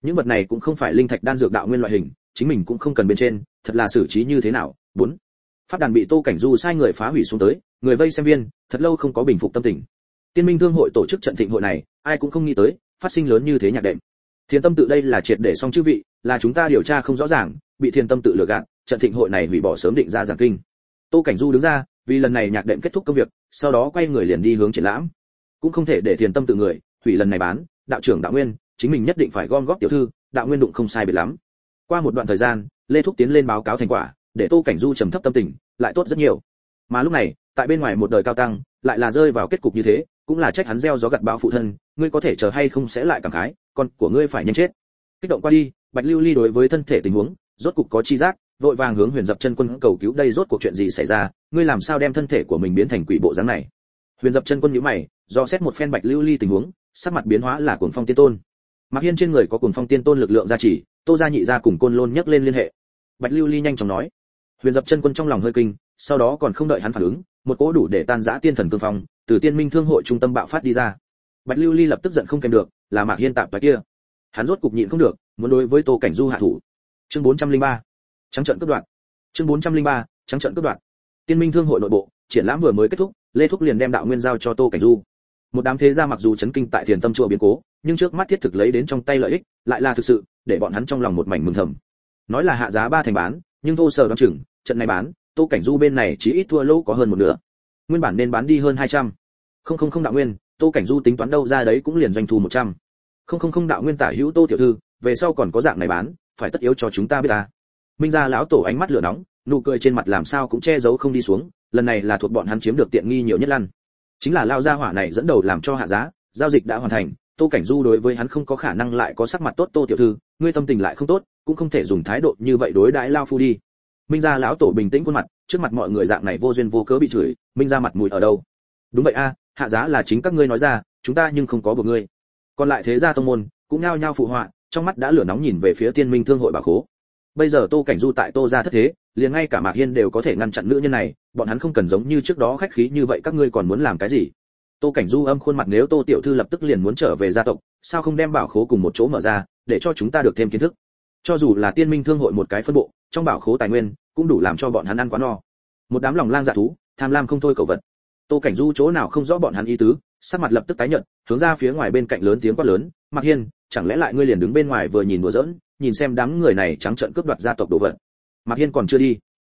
Những vật này cũng không phải linh thạch đan dược đạo nguyên loại hình, chính mình cũng không cần bên trên, thật là xử trí như thế nào? Bốn. Pháp đàn bị tô cảnh du sai người phá hủy xuống tới, người vây xem viên, thật lâu không có bình phục tâm tình. Tiên minh thương hội tổ chức trận thịnh hội này, ai cũng không nghĩ tới, phát sinh lớn như thế nhạc đệm. Thiên tâm tự đây là triệt để xong chư vị, là chúng ta điều tra không rõ ràng bị thiên tâm tự lừa gạt, trận thịnh hội này hủy bỏ sớm định ra giảng kinh. Tô cảnh du đứng ra, vì lần này nhạc đệm kết thúc công việc, sau đó quay người liền đi hướng triển lãm. Cũng không thể để thiên tâm tự người, hủy lần này bán, đạo trưởng đạo nguyên, chính mình nhất định phải gom góp tiểu thư, đạo nguyên đụng không sai biệt lắm. Qua một đoạn thời gian, lê thúc tiến lên báo cáo thành quả, để tô cảnh du trầm thấp tâm tình, lại tốt rất nhiều. Mà lúc này, tại bên ngoài một đời cao tăng, lại là rơi vào kết cục như thế, cũng là trách hắn gieo gió gặt bão phụ thân, ngươi có thể chờ hay không sẽ lại cảm khái, con của ngươi phải nhanh chết. Kích động qua đi, bạch lưu ly đối với thân thể tình huống rốt cục có chi giác, vội vàng hướng huyền dập chân quân cầu cứu đây rốt cuộc chuyện gì xảy ra, ngươi làm sao đem thân thể của mình biến thành quỷ bộ dáng này? Huyền dập chân quân nhíu mày, do xét một phen bạch lưu ly tình huống, sắc mặt biến hóa là cuồng phong tiên tôn. Mặc hiên trên người có cuồng phong tiên tôn lực lượng gia trì, tô gia nhị gia cùng côn lôn nhấc lên liên hệ. Bạch lưu ly nhanh chóng nói. Huyền dập chân quân trong lòng hơi kinh, sau đó còn không đợi hắn phản ứng, một cỗ đủ để tan rã tiên thần cương phong từ tiên minh thương hội trung tâm bạo phát đi ra. Bạch lưu ly lập tức giận không kèm được, là mạc hiên tạp cái kia. Hắn rốt cục nhịn không được, muốn đối với tô cảnh du hạ thủ chương 403. trắng trận cướp đoạn chương 403. trắng trận cướp đoạn tiên minh thương hội nội bộ, triển lãm vừa mới kết thúc, lê thúc liền đem đạo nguyên giao cho tô cảnh du một đám thế gia mặc dù chấn kinh tại thiền tâm chùa biến cố, nhưng trước mắt thiết thực lấy đến trong tay lợi ích, lại là thực sự, để bọn hắn trong lòng một mảnh mừng thầm nói là hạ giá ba thành bán, nhưng thô sở đoán chừng, trận này bán, tô cảnh du bên này chỉ ít thua lỗ có hơn một nửa nguyên bản nên bán đi hơn 200. không không không đạo nguyên, tô cảnh du tính toán đâu ra đấy cũng liền doanh thu 100. không không không đạo nguyên tả hữu tô tiểu thư, về sau còn có dạng này bán phải tất yếu cho chúng ta biết ta. Minh gia lão tổ ánh mắt lửa nóng, nụ cười trên mặt làm sao cũng che giấu không đi xuống, lần này là thuộc bọn hắn chiếm được tiện nghi nhiều nhất lăn. Chính là lao gia hỏa này dẫn đầu làm cho hạ giá, giao dịch đã hoàn thành, tô cảnh du đối với hắn không có khả năng lại có sắc mặt tốt tô tiểu thư, ngươi tâm tình lại không tốt, cũng không thể dùng thái độ như vậy đối đãi lao phu đi. Minh gia lão tổ bình tĩnh khuôn mặt, trước mặt mọi người dạng này vô duyên vô cớ bị chửi, minh gia mặt mũi ở đâu? Đúng vậy a, hạ giá là chính các ngươi nói ra, chúng ta nhưng không có buộc ngươi. Còn lại thế gia tông môn, cũng nhao nhao phụ họa trong mắt đã lửa nóng nhìn về phía tiên minh thương hội bà khố. Bây giờ tô cảnh du tại tô gia thất thế, liền ngay cả mạc hiên đều có thể ngăn chặn nữ nhân này, bọn hắn không cần giống như trước đó khách khí như vậy, các ngươi còn muốn làm cái gì? Tô cảnh du âm khuôn mặt nếu tô tiểu thư lập tức liền muốn trở về gia tộc, sao không đem bảo khố cùng một chỗ mở ra, để cho chúng ta được thêm kiến thức? Cho dù là tiên minh thương hội một cái phân bộ, trong bảo khố tài nguyên cũng đủ làm cho bọn hắn ăn quá no. Một đám lòng lang dạ thú, tham lam không thôi cầu vật. Tô cảnh du chỗ nào không rõ bọn hắn ý tứ, sắc mặt lập tức tái nhợt, hướng ra phía ngoài bên cạnh lớn tiếng quát lớn mặc hiên chẳng lẽ lại ngươi liền đứng bên ngoài vừa nhìn đùa giỡn, nhìn xem đám người này trắng trợn cướp đoạt gia tộc đồ vật. Mạc hiên còn chưa đi.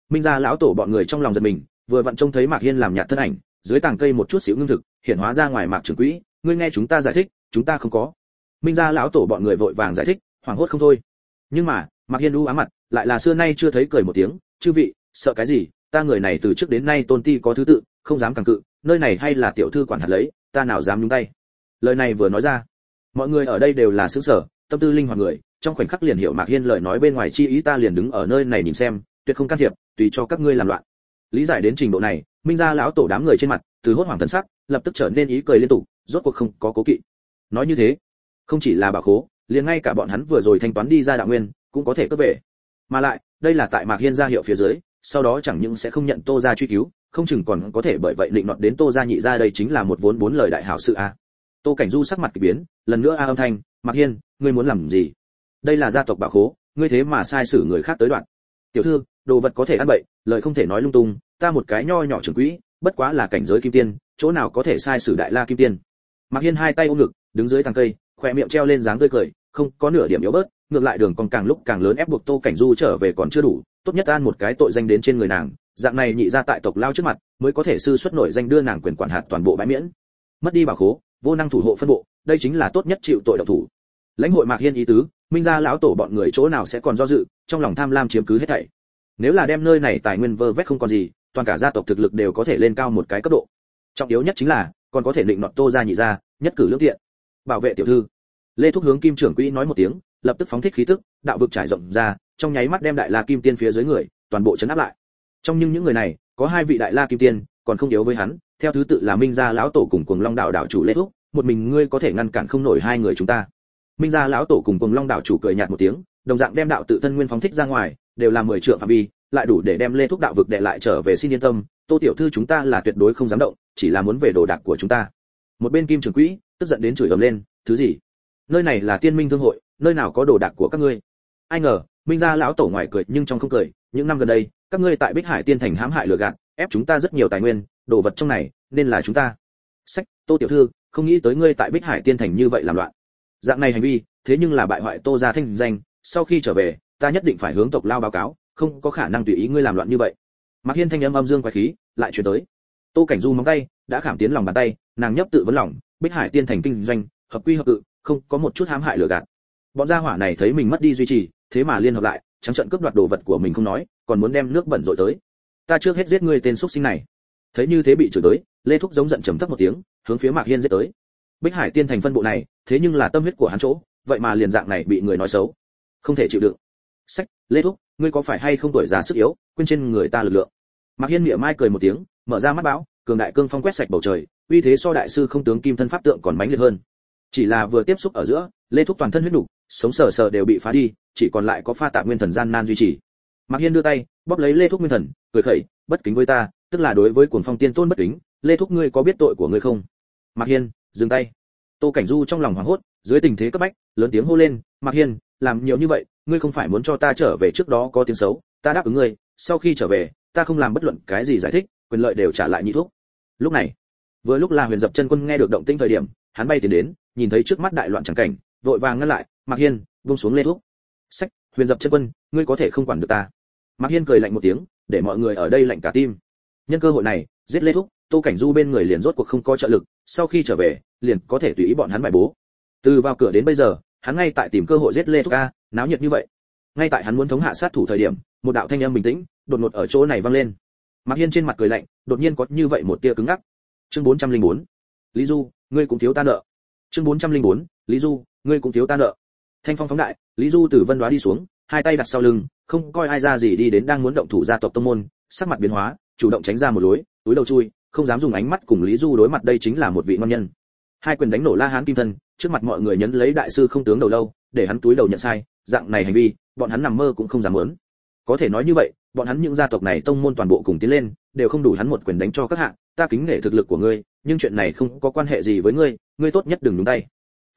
Minh gia lão tổ bọn người trong lòng giật mình, vừa vặn trông thấy mạc hiên làm nhạt thân ảnh, dưới tàng cây một chút xíu ngưng thực, hiện hóa ra ngoài mạc trưởng quỹ, ngươi nghe chúng ta giải thích, chúng ta không có. Minh gia lão tổ bọn người vội vàng giải thích, hoảng hốt không thôi. Nhưng mà, mạc hiên u ám mặt, lại là xưa nay chưa thấy cười một tiếng, chư vị, sợ cái gì, ta người này từ trước đến nay tôn ti có thứ tự, không dám càng cự, nơi này hay là tiểu thư quản hạt lấy, ta nào dám nhúng tay. Lời này vừa nói ra mọi người ở đây đều là xứ sở, tâm tư linh hoạt người, trong khoảnh khắc liền hiểu mạc hiên lời nói bên ngoài chi ý ta liền đứng ở nơi này nhìn xem, tuyệt không can thiệp, tùy cho các ngươi làm loạn. Lý giải đến trình độ này, minh gia lão tổ đám người trên mặt, từ hốt hoảng thần sắc, lập tức trở nên ý cười liên tục, rốt cuộc không có cố kỵ. Nói như thế, không chỉ là bà khố, liền ngay cả bọn hắn vừa rồi thanh toán đi ra đạo nguyên, cũng có thể cướp về mà lại, đây là tại mạc hiên gia hiệu phía dưới, sau đó chẳng những sẽ không nhận tô gia truy cứu, không chừng còn có thể bởi vậy định nọt đến tô gia nhị gia đây chính là một vốn bốn lời đại hảo sự a. Tô cảnh du sắc mặt kỳ biến lần nữa a âm thanh, mạc hiên, ngươi muốn làm gì? Đây là gia tộc bảo khố, ngươi thế mà sai sử người khác tới đoạn. Tiểu thư, đồ vật có thể ăn bậy, lời không thể nói lung tung, ta một cái nho nhỏ trưởng quỹ, bất quá là cảnh giới kim tiên, chỗ nào có thể sai sử đại la kim tiên? Mạc hiên hai tay ôm ngực, đứng dưới thằng cây, khỏe miệng treo lên dáng tươi cười, không, có nửa điểm yếu bớt, ngược lại đường còn càng lúc càng lớn ép buộc tô cảnh du trở về còn chưa đủ, tốt nhất an một cái tội danh đến trên người nàng, dạng này nhị ra tại tộc lao trước mặt, mới có thể sư xuất nổi danh đưa nàng quyền quản hạt toàn bộ bãi miễn. Mất đi bảo khố, vô năng thủ hộ phân bộ đây chính là tốt nhất chịu tội độc thủ. Lãnh hội mạc hiên ý tứ, minh gia lão tổ bọn người chỗ nào sẽ còn do dự, trong lòng tham lam chiếm cứ hết thảy. Nếu là đem nơi này tài nguyên vơ vét không còn gì, toàn cả gia tộc thực lực đều có thể lên cao một cái cấp độ. Trọng yếu nhất chính là, còn có thể định nọt tô ra nhị ra nhất cử lương tiện. Bảo vệ tiểu thư. Lê thúc hướng kim trưởng quỹ nói một tiếng, lập tức phóng thích khí tức, đạo vực trải rộng ra, trong nháy mắt đem đại la kim tiên phía dưới người, toàn bộ chấn áp lại. Trong những những người này, có hai vị đại la kim tiên, còn không yếu với hắn, theo thứ tự là minh gia lão tổ cùng cuồng long đạo đạo chủ lê thúc một mình ngươi có thể ngăn cản không nổi hai người chúng ta. Minh gia lão tổ cùng cùng long đạo chủ cười nhạt một tiếng, đồng dạng đem đạo tự thân nguyên phóng thích ra ngoài, đều là mười trượng phạm vi, lại đủ để đem lê thúc đạo vực đệ lại trở về xin yên tâm, tô tiểu thư chúng ta là tuyệt đối không dám động, chỉ là muốn về đồ đạc của chúng ta. Một bên kim trưởng quỹ, tức giận đến chửi ầm lên, thứ gì? Nơi này là tiên minh thương hội, nơi nào có đồ đạc của các ngươi? Ai ngờ, minh gia lão tổ ngoài cười nhưng trong không cười, những năm gần đây, các ngươi tại bích hải tiên thành hãm hại lừa gạt, ép chúng ta rất nhiều tài nguyên, đồ vật trong này, nên là chúng ta. Sách, tô tiểu thư không nghĩ tới ngươi tại bích hải tiên thành như vậy làm loạn. Dạng này hành vi, thế nhưng là bại hoại tô gia thanh danh, sau khi trở về, ta nhất định phải hướng tộc lao báo cáo, không có khả năng tùy ý ngươi làm loạn như vậy. Mặc hiên thanh âm âm dương quái khí, lại chuyển tới. Tô cảnh du móng tay, đã khảm tiến lòng bàn tay, nàng nhấp tự vấn lòng, bích hải tiên thành kinh doanh, hợp quy hợp tự không có một chút hãm hại lừa gạt. Bọn gia hỏa này thấy mình mất đi duy trì, thế mà liên hợp lại, trắng trận cướp đoạt đồ vật của mình không nói, còn muốn đem nước bẩn rội tới. Ta trước hết giết ngươi tên xuất sinh này. Thấy như thế bị chửi tới, lê thúc giống giận trầm thấp một tiếng hướng phía mạc hiên giết tới. Bích hải tiên thành phân bộ này thế nhưng là tâm huyết của hắn chỗ vậy mà liền dạng này bị người nói xấu. Không thể chịu đựng. Sách lê thúc ngươi có phải hay không tuổi già sức yếu quên trên người ta lực lượng. Mạc hiên miệng mai cười một tiếng mở ra mắt bão cường đại cương phong quét sạch bầu trời uy thế so đại sư không tướng kim thân pháp tượng còn mãnh liệt hơn. Chỉ là vừa tiếp xúc ở giữa lê thúc toàn thân huyết đủ, sống sờ sờ đều bị phá đi chỉ còn lại có pha tạp nguyên thần gian nan duy trì. Mạc hiên đưa tay bóp lấy lê thúc nguyên thần cười khẩy bất kính với ta tức là đối với cuồng phong tiên tôn bất kính. Lê thúc ngươi có biết tội của ngươi không? Mạc hiên, dừng tay. Tô cảnh du trong lòng hoảng hốt, dưới tình thế cấp bách, lớn tiếng hô lên, mạc hiên, làm nhiều như vậy, ngươi không phải muốn cho ta trở về trước đó có tiếng xấu, ta đáp ứng ngươi, sau khi trở về, ta không làm bất luận cái gì giải thích, quyền lợi đều trả lại nhị thúc. Lúc này, vừa lúc là huyền dập chân quân nghe được động tĩnh thời điểm, hắn bay tiến đến, nhìn thấy trước mắt đại loạn chẳng cảnh, vội vàng ngăn lại, mạc hiên vung xuống lê thuốc. sách, huyền dập chân quân, ngươi có thể không quản được ta. Mạc hiên cười lạnh một tiếng, để mọi người ở đây lạnh cả tim. Nhân cơ hội này, giết lê thúc tô cảnh du bên người liền rốt cuộc không có trợ lực, sau khi trở về, liền có thể tùy ý bọn hắn bài bố. Từ vào cửa đến bây giờ, hắn ngay tại tìm cơ hội giết lê thúc a, náo nhiệt như vậy. Ngay tại hắn muốn thống hạ sát thủ thời điểm, một đạo thanh âm bình tĩnh, đột ngột ở chỗ này vang lên. Mặc hiên trên mặt cười lạnh, đột nhiên có như vậy một tia cứng ngắc. Chương 404. lý du, ngươi cũng thiếu ta nợ. Chương 404. lý du, ngươi cũng thiếu ta nợ. Thanh phong phóng đại, lý du từ vân đoá đi xuống, hai tay đặt sau lưng, không coi ai ra gì đi đến đang muốn động thủ gia tộc tông môn, sắc mặt biến hóa, chủ động tránh ra một lối, túi đầu chui không dám dùng ánh mắt cùng lý du đối mặt đây chính là một vị ngon nhân. Hai quyền đánh nổ la hán kim thân, trước mặt mọi người nhấn lấy đại sư không tướng đầu lâu, để hắn túi đầu nhận sai, dạng này hành vi, bọn hắn nằm mơ cũng không dám muốn. Có thể nói như vậy, bọn hắn những gia tộc này tông môn toàn bộ cùng tiến lên, đều không đủ hắn một quyền đánh cho các hạng ta kính nể thực lực của ngươi, nhưng chuyện này không có quan hệ gì với ngươi ngươi tốt nhất đừng đúng tay.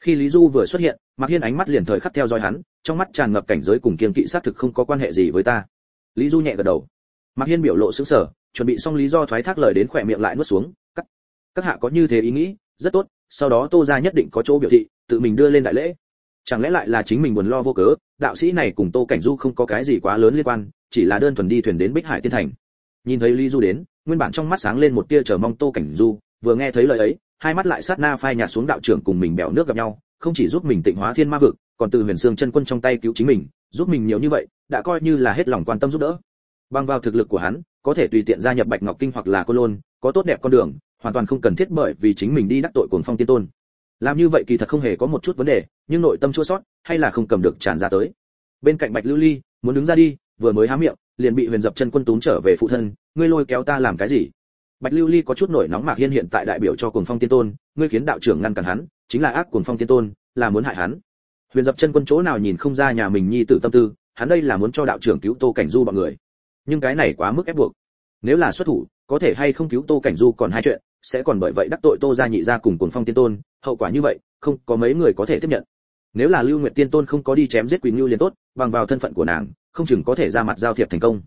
Khi lý du vừa xuất hiện, mạc hiên ánh mắt liền thời khắc theo dõi hắn, trong mắt tràn ngập cảnh giới cùng kiên kỵ xác thực không có quan hệ gì với ta. Lý du nhẹ gật đầu mạc hiên biểu lộ sững sờ, chuẩn bị xong lý do thoái thác lời đến khỏe miệng lại nuốt xuống, các các hạ có như thế ý nghĩ? Rất tốt, sau đó tô gia nhất định có chỗ biểu thị, tự mình đưa lên đại lễ. Chẳng lẽ lại là chính mình buồn lo vô cớ, đạo sĩ này cùng tô cảnh du không có cái gì quá lớn liên quan, chỉ là đơn thuần đi thuyền đến bích hải tiên thành. Nhìn thấy lý du đến, nguyên bản trong mắt sáng lên một tia chờ mong tô cảnh du, vừa nghe thấy lời ấy, hai mắt lại sát na phai nhạt xuống đạo trưởng cùng mình bèo nước gặp nhau, không chỉ giúp mình tịnh hóa thiên ma vực, còn từ huyền xương chân quân trong tay cứu chính mình, giúp mình nhiều như vậy, đã coi như là hết lòng quan tâm giúp đỡ bằng vào thực lực của hắn, có thể tùy tiện gia nhập bạch ngọc kinh hoặc là côn lôn, có tốt đẹp con đường, hoàn toàn không cần thiết bởi vì chính mình đi đắc tội cuồng phong tiên tôn. Làm như vậy kỳ thật không hề có một chút vấn đề, nhưng nội tâm chua sót, hay là không cầm được tràn ra tới. Bên cạnh bạch lưu ly, muốn đứng ra đi, vừa mới há miệng, liền bị huyền dập chân quân túm trở về phụ thân, ngươi lôi kéo ta làm cái gì? Bạch lưu ly có chút nổi nóng mạc hiên hiện tại đại biểu cho cuồng phong tiên tôn, ngươi khiến đạo trưởng ngăn cản hắn, chính là ác cuồng phong tiên tôn, là muốn hại hắn. Huyền dập chân quân chỗ nào nhìn không ra nhà mình nhi tử tâm tư, hắn đây là muốn cho đạo trưởng cứu tô cảnh du bọn người nhưng cái này quá mức ép buộc. Nếu là xuất thủ, có thể hay không cứu tô cảnh du còn hai chuyện, sẽ còn bởi vậy đắc tội tô gia nhị gia cùng cuồng phong tiên tôn, hậu quả như vậy, không có mấy người có thể tiếp nhận. Nếu là lưu nguyện tiên tôn không có đi chém giết quỳnh lưu liền tốt, bằng vào thân phận của nàng, không chừng có thể ra mặt giao thiệp thành công.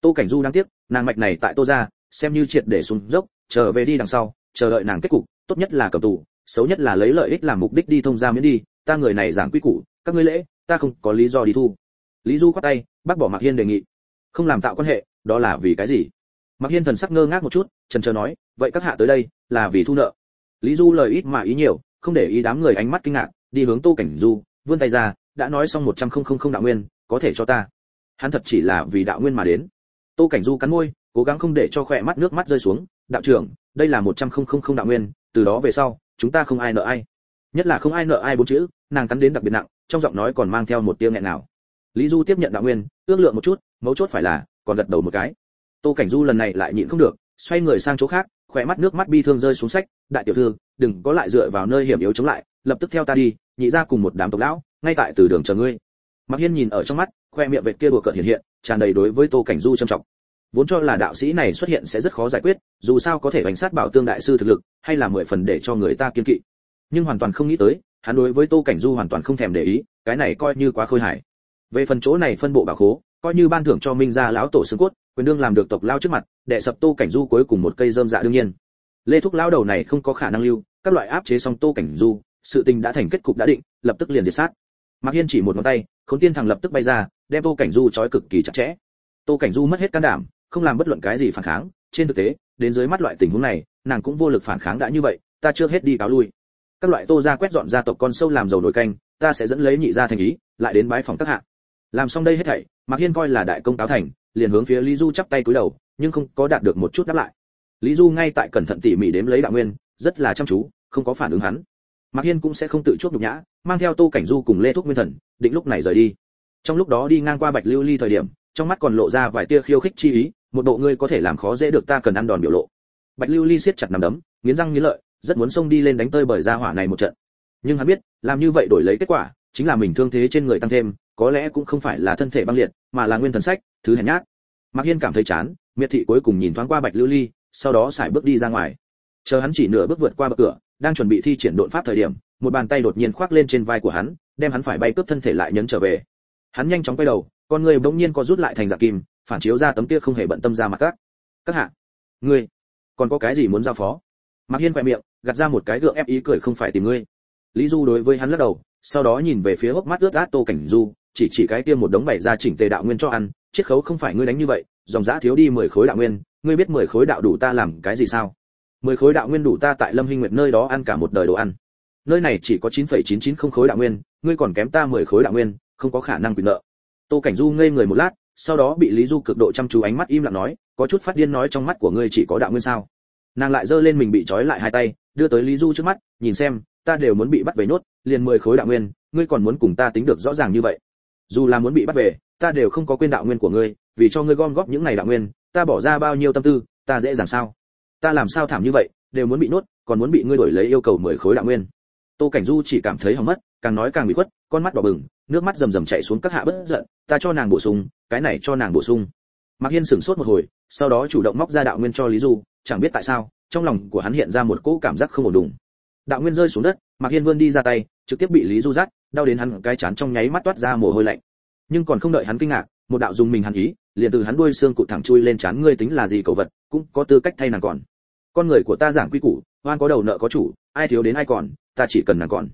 Tô cảnh du đáng tiếc, nàng mạch này tại tô gia, xem như triệt để xuống dốc, trở về đi đằng sau, chờ đợi nàng kết cục, tốt nhất là cầm tù, xấu nhất là lấy lợi ích làm mục đích đi thông gia miễn đi, ta người này giảng quy củ, các ngươi lễ, ta không có lý do đi thu. Lý du khoát tay, bác bỏ mạc hiên đề nghị không làm tạo quan hệ, đó là vì cái gì? Mặc hiên thần sắc ngơ ngác một chút trần trờ nói, vậy các hạ tới đây là vì thu nợ. Lý du lời ít mà ý nhiều, không để ý đám người ánh mắt kinh ngạc, đi hướng tô cảnh du, vươn tay ra, đã nói xong một trăm không không không đạo nguyên, có thể cho ta. Hắn thật chỉ là vì đạo nguyên mà đến. Tô cảnh du cắn môi, cố gắng không để cho khỏe mắt nước mắt rơi xuống, đạo trưởng, đây là một trăm không không không đạo nguyên, từ đó về sau, chúng ta không ai nợ ai. Nhất là không ai nợ ai bốn chữ, nàng cắn đến đặc biệt nặng, trong giọng nói còn mang theo một tia nghẹn nào lý du tiếp nhận đạo nguyên, ước lượng một chút mấu chốt phải là, còn gật đầu một cái. Tô cảnh du lần này lại nhịn không được, xoay người sang chỗ khác, khỏe mắt nước mắt bi thương rơi xuống sách, đại tiểu thư, đừng có lại dựa vào nơi hiểm yếu chống lại, lập tức theo ta đi, nhị ra cùng một đám tộc lão, ngay tại từ đường chờ ngươi. Mặc hiên nhìn ở trong mắt, khoe miệng vệt kia đùa cợt hiện hiện, tràn đầy đối với tô cảnh du trầm trọng. Vốn cho là đạo sĩ này xuất hiện sẽ rất khó giải quyết, dù sao có thể bánh sát bảo tương đại sư thực lực, hay là mười phần để cho người ta kiên kỵ. Nhưng hoàn toàn không nghĩ tới, hắn đối với tô cảnh du hoàn toàn không thèm để ý, cái này coi như quá khôi hài. Về phần chỗ này phân bộ bảo khố coi như ban thưởng cho minh gia lão tổ xương cốt, quyền đương làm được tộc lao trước mặt, đệ sập tô cảnh du cuối cùng một cây dơm dạ đương nhiên. Lê thúc lao đầu này không có khả năng lưu, các loại áp chế xong tô cảnh du, sự tình đã thành kết cục đã định, lập tức liền diệt sát. Mạc hiên chỉ một ngón tay, khốn tiên thằng lập tức bay ra, đem tô cảnh du trói cực kỳ chặt chẽ. Tô cảnh du mất hết can đảm, không làm bất luận cái gì phản kháng, trên thực tế, đến dưới mắt loại tình huống này, nàng cũng vô lực phản kháng đã như vậy, ta chưa hết đi cáo lui. Các loại tô ra quét dọn gia tộc con sâu làm dầu nồi canh, ta sẽ dẫn lấy nhị gia thành ý, lại đến bái phòng các hạ làm xong đây hết thảy, mạc hiên coi là đại công táo thành, liền hướng phía lý du chắp tay cúi đầu, nhưng không có đạt được một chút đáp lại. Lý du ngay tại cẩn thận tỉ mỉ đếm lấy đạo nguyên, rất là chăm chú, không có phản ứng hắn. Mạc hiên cũng sẽ không tự chuốc nhục nhã, mang theo tô cảnh du cùng lê thúc nguyên thần, định lúc này rời đi. Trong lúc đó đi ngang qua bạch lưu ly thời điểm, trong mắt còn lộ ra vài tia khiêu khích chi ý, một bộ ngươi có thể làm khó dễ được ta cần ăn đòn biểu lộ. Bạch lưu ly siết chặt nằm đấm, nghiến răng nghiến lợi, rất muốn xông đi lên đánh tơi bởi gia hỏa này một trận. Nhưng hắn biết, làm như vậy đổi lấy kết quả, chính là mình thương thế trên người tăng thêm có lẽ cũng không phải là thân thể băng liệt, mà là nguyên thần sách, thứ hèn nhát. Mạc hiên cảm thấy chán, miệt thị cuối cùng nhìn thoáng qua bạch lưu ly, sau đó sải bước đi ra ngoài. Chờ hắn chỉ nửa bước vượt qua bậc cửa, đang chuẩn bị thi triển đột pháp thời điểm, một bàn tay đột nhiên khoác lên trên vai của hắn, đem hắn phải bay cướp thân thể lại nhấn trở về. Hắn nhanh chóng quay đầu, con người bỗng nhiên có rút lại thành dạng kim, phản chiếu ra tấm kia không hề bận tâm ra mặt các các hạ, ngươi, còn có cái gì muốn giao phó? Mạc hiên quẹt miệng, gạt ra một cái gượng ép ý cười không phải tìm ngươi. Lý du đối với hắn lắc đầu, sau đó nhìn về phía hốc mắt ướt át tô cảnh du chỉ chỉ cái kia một đống bày ra chỉnh tề đạo nguyên cho ăn chiết khấu không phải ngươi đánh như vậy dòng giá thiếu đi 10 khối đạo nguyên ngươi biết 10 khối đạo đủ ta làm cái gì sao? 10 khối đạo nguyên đủ ta tại lâm hinh nguyệt nơi đó ăn cả một đời đồ ăn. Nơi này chỉ có 9,990 khối đạo nguyên ngươi còn kém ta 10 khối đạo nguyên không có khả năng quyền nợ. Tô cảnh du ngây người một lát sau đó bị lý du cực độ chăm chú ánh mắt im lặng nói có chút phát điên nói trong mắt của ngươi chỉ có đạo nguyên sao? Nàng lại giơ lên mình bị trói lại hai tay đưa tới lý du trước mắt nhìn xem ta đều muốn bị bắt về nốt liền mười khối đạo nguyên ngươi còn muốn cùng ta tính được rõ ràng như vậy dù là muốn bị bắt về, ta đều không có quên đạo nguyên của ngươi, vì cho ngươi gom góp những này đạo nguyên, ta bỏ ra bao nhiêu tâm tư, ta dễ dàng sao? Ta làm sao thảm như vậy, đều muốn bị nuốt, còn muốn bị ngươi đổi lấy yêu cầu mười khối đạo nguyên. Tô cảnh du chỉ cảm thấy hỏng mất, càng nói càng bị khuất, con mắt đỏ bừng, nước mắt rầm rầm chảy xuống các hạ bất giận, ta cho nàng bổ sung, cái này cho nàng bổ sung. Mạc hiên sửng sốt một hồi, sau đó chủ động móc ra đạo nguyên cho lý du, chẳng biết tại sao, trong lòng của hắn hiện ra một cỗ cảm giác không ổn đùng. Đạo nguyên rơi xuống đất, mạc hiên vươn đi ra tay, trực tiếp bị lý du dắt đau đến hắn cái chán trong nháy mắt toát ra mồ hôi lạnh. Nhưng còn không đợi hắn kinh ngạc, một đạo dùng mình hắn ý, liền từ hắn đuôi xương cụ thẳng chui lên chán ngươi tính là gì cầu vật, cũng có tư cách thay nàng còn. Con người của ta giảng quy củ, oan có đầu nợ có chủ, ai thiếu đến ai còn, ta chỉ cần nàng còn.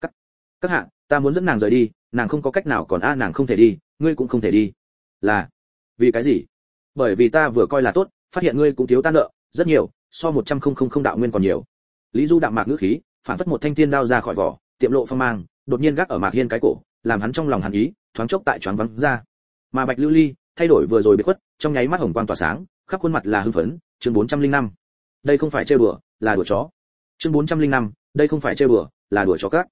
Các các hạ, ta muốn dẫn nàng rời đi, nàng không có cách nào còn a à, nàng không thể đi, ngươi cũng không thể đi. Là, vì cái gì? Bởi vì ta vừa coi là tốt, phát hiện ngươi cũng thiếu ta nợ, rất nhiều, so một trăm không không không đạo nguyên còn nhiều. Lý du đạm mạc ngữ khí, phản phất một thanh thiên đao ra khỏi vỏ, tiệm lộ phong mang đột nhiên gác ở mạc hiên cái cổ làm hắn trong lòng hắn ý thoáng chốc tại choáng vắng ra. Mà bạch lưu ly thay đổi vừa rồi bị khuất trong nháy mắt hồng quang tỏa sáng khắp khuôn mặt là hưng phấn chương 405. đây không phải chơi đùa là đùa chó. Chương 405, đây không phải chơi đùa là đùa chó các.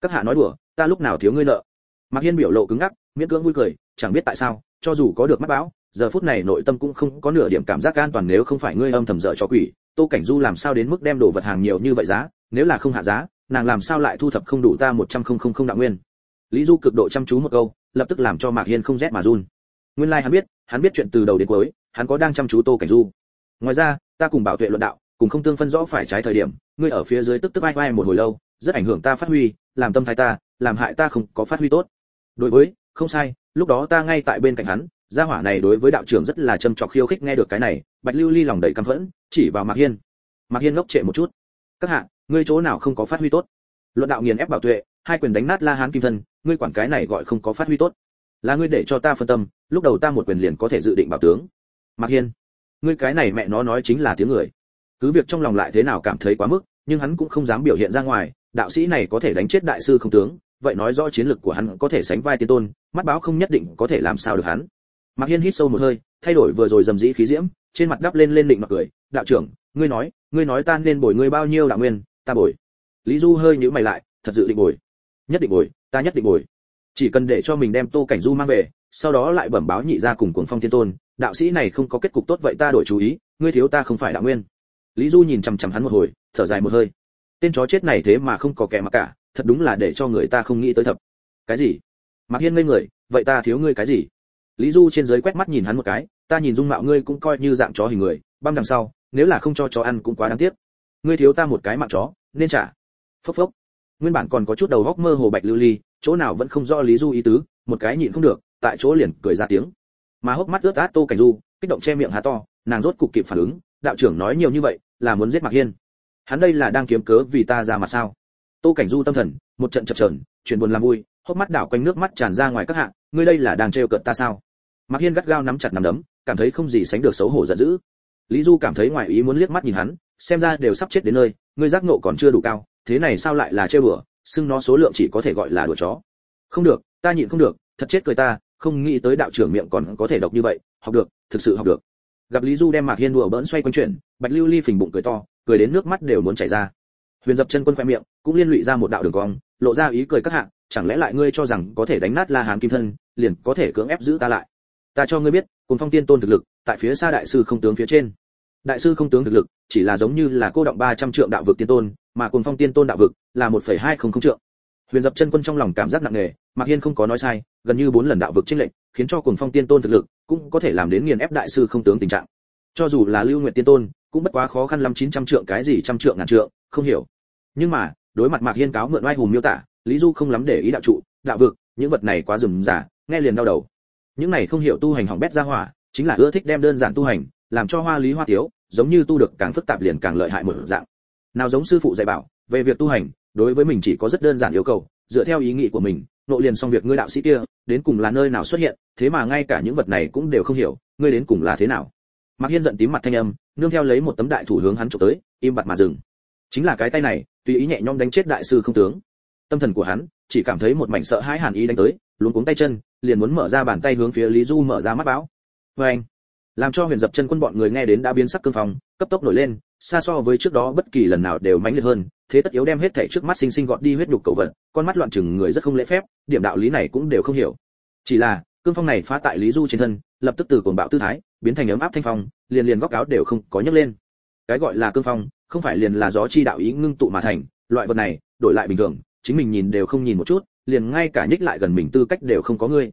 Các hạ nói đùa ta lúc nào thiếu ngươi nợ? Mạc hiên biểu lộ cứng ngắc miễn cưỡng vui cười chẳng biết tại sao cho dù có được mắt bão giờ phút này nội tâm cũng không có nửa điểm cảm giác an toàn nếu không phải ngươi âm thầm dở cho quỷ. Tô cảnh du làm sao đến mức đem đồ vật hàng nhiều như vậy giá nếu là không hạ giá? Nàng làm sao lại thu thập không đủ ta một trăm không không không đạo nguyên? Lý du cực độ chăm chú một câu, lập tức làm cho mạc hiên không rét mà run. Nguyên lai like hắn biết hắn biết chuyện từ đầu đến cuối, hắn có đang chăm chú tô cảnh du. Ngoài ra, ta cùng bảo tuệ luận đạo, cùng không tương phân rõ phải trái thời điểm, ngươi ở phía dưới tức tức ai ai một hồi lâu, rất ảnh hưởng ta phát huy, làm tâm thái ta, làm hại ta không có phát huy tốt. Đối với, không sai, lúc đó ta ngay tại bên cạnh hắn, gia hỏa này đối với đạo trưởng rất là châm trọc khiêu khích nghe được cái này, bạch lưu ly lòng đầy căm phẫn, chỉ vào mạc hiên. Mạc hiên ngốc trệ một chút. Các hạ ngươi chỗ nào không có phát huy tốt? Luận đạo nghiền ép bảo tuệ, hai quyền đánh nát la hán kim thân, ngươi quản cái này gọi không có phát huy tốt. Là ngươi để cho ta phân tâm, lúc đầu ta một quyền liền có thể dự định bảo tướng. Mạc hiên, ngươi cái này mẹ nó nói chính là tiếng người. Cứ việc trong lòng lại thế nào cảm thấy quá mức, nhưng hắn cũng không dám biểu hiện ra ngoài, đạo sĩ này có thể đánh chết đại sư không tướng, vậy nói rõ chiến lực của hắn có thể sánh vai tiên tôn, mắt báo không nhất định có thể làm sao được hắn. Mạc hiên hít sâu một hơi, thay đổi vừa rồi dầm dĩ khí diễm, trên mặt đắp lên lên định mặt cười, đạo trưởng, ngươi nói ngươi nói ta nên bồi ngươi bao nhiêu đạo nguyên ta bồi. Lý du hơi nhíu mày lại, thật dự định bồi. Nhất định bồi, ta nhất định bồi. Chỉ cần để cho mình đem tô cảnh du mang về, sau đó lại bẩm báo nhị ra cùng cuồng phong thiên tôn, đạo sĩ này không có kết cục tốt vậy ta đổi chú ý, ngươi thiếu ta không phải đạo nguyên. Lý du nhìn chằm chằm hắn một hồi, thở dài một hơi. Tên chó chết này thế mà không có kẻ mà cả, thật đúng là để cho người ta không nghĩ tới thập cái gì? Mạc hiên ngây người, vậy ta thiếu ngươi cái gì? Lý du trên dưới quét mắt nhìn hắn một cái, ta nhìn dung mạo ngươi cũng coi như dạng chó hình người, băm đằng sau, nếu là không cho chó ăn cũng quá đáng tiếc ngươi thiếu ta một cái mạng chó, nên trả. Phốc phốc. Nguyên bản còn có chút đầu góc mơ hồ bạch lưu ly, chỗ nào vẫn không rõ lý du ý tứ, một cái nhịn không được, tại chỗ liền cười ra tiếng. Mà hốc mắt ướt át tô cảnh du, kích động che miệng há to, nàng rốt cục kịp phản ứng, đạo trưởng nói nhiều như vậy, là muốn giết mạc hiên. Hắn đây là đang kiếm cớ vì ta ra mà sao? Tô cảnh du tâm thần, một trận chập trờn chuyển buồn làm vui, hốc mắt đảo quanh nước mắt tràn ra ngoài các hạng ngươi đây là đang trêu cợt ta sao? Mạc hiên gắt gao nắm chặt nắm đấm, cảm thấy không gì sánh được xấu hổ giận dữ lý du cảm thấy ngoài ý muốn liếc mắt nhìn hắn, xem ra đều sắp chết đến nơi, ngươi giác nộ còn chưa đủ cao, thế này sao lại là chơi bừa xưng nó số lượng chỉ có thể gọi là đùa chó. Không được, ta nhịn không được, thật chết cười ta, không nghĩ tới đạo trưởng miệng còn có thể độc như vậy, học được, thực sự học được. Gặp lý du đem mạc hiên đùa bỡn xoay quanh chuyển bạch lưu ly phình bụng cười to, cười đến nước mắt đều muốn chảy ra. Huyền dập chân quân khoe miệng, cũng liên lụy ra một đạo đường cong, lộ ra ý cười các hạng chẳng lẽ lại ngươi cho rằng có thể đánh nát la hán kim thân, liền có thể cưỡng ép giữ ta lại? Ta cho ngươi biết cùng phong tiên tôn thực lực tại phía xa đại sư không tướng phía trên. Đại sư không tướng thực lực chỉ là giống như là cô động 300 trượng đạo vực tiên tôn mà cùng phong tiên tôn đạo vực là 1,200 trượng. Huyền dập chân quân trong lòng cảm giác nặng nề mạc hiên không có nói sai gần như bốn lần đạo vực trên lệnh khiến cho cùng phong tiên tôn thực lực cũng có thể làm đến nghiền ép đại sư không tướng tình trạng. Cho dù là lưu nguyện tiên tôn cũng bất quá khó khăn lắm 900 trượng cái gì trăm trượng ngàn trượng không hiểu. Nhưng mà đối mặt mạc hiên cáo mượn oai hùng miêu tả lý du không lắm để ý đạo trụ đạo vực những vật này quá rườm rà nghe liền đau đầu những này không hiểu tu hành hỏng bét ra hỏa, chính là ưa thích đem đơn giản tu hành, làm cho hoa lý hoa tiếu, giống như tu được càng phức tạp liền càng lợi hại một dạng. Nào giống sư phụ dạy bảo, về việc tu hành, đối với mình chỉ có rất đơn giản yêu cầu, dựa theo ý nghĩ của mình, nộ liền xong việc ngươi đạo sĩ kia, đến cùng là nơi nào xuất hiện, thế mà ngay cả những vật này cũng đều không hiểu, ngươi đến cùng là thế nào? Mạc hiên giận tím mặt thanh âm, nương theo lấy một tấm đại thủ hướng hắn chụp tới, im bặt mà dừng. Chính là cái tay này, tùy ý nhẹ nhõm đánh chết đại sư không tướng. Tâm thần của hắn, chỉ cảm thấy một mảnh sợ hãi hàn ý đánh tới, luống cuống tay chân liền muốn mở ra bàn tay hướng phía lý du mở ra mắt bão vê anh, làm cho huyền dập chân quân bọn người nghe đến đã biến sắc cương phong, cấp tốc nổi lên, xa so với trước đó bất kỳ lần nào đều mãnh liệt hơn, thế tất yếu đem hết thảy trước mắt sinh sinh gọt đi huyết nhục cầu vật, con mắt loạn chừng người rất không lễ phép, điểm đạo lý này cũng đều không hiểu. Chỉ là, cương phong này phá tại lý du trên thân, lập tức từ cuồng bạo tư thái, biến thành ấm áp thanh phong, liền liền góc áo đều không có nhấc lên. Cái gọi là cương phong, không phải liền là gió chi đạo ý ngưng tụ mà thành, loại vật này, đổi lại bình thường, chính mình nhìn đều không nhìn một chút liền ngay cả nhích lại gần mình tư cách đều không có ngươi.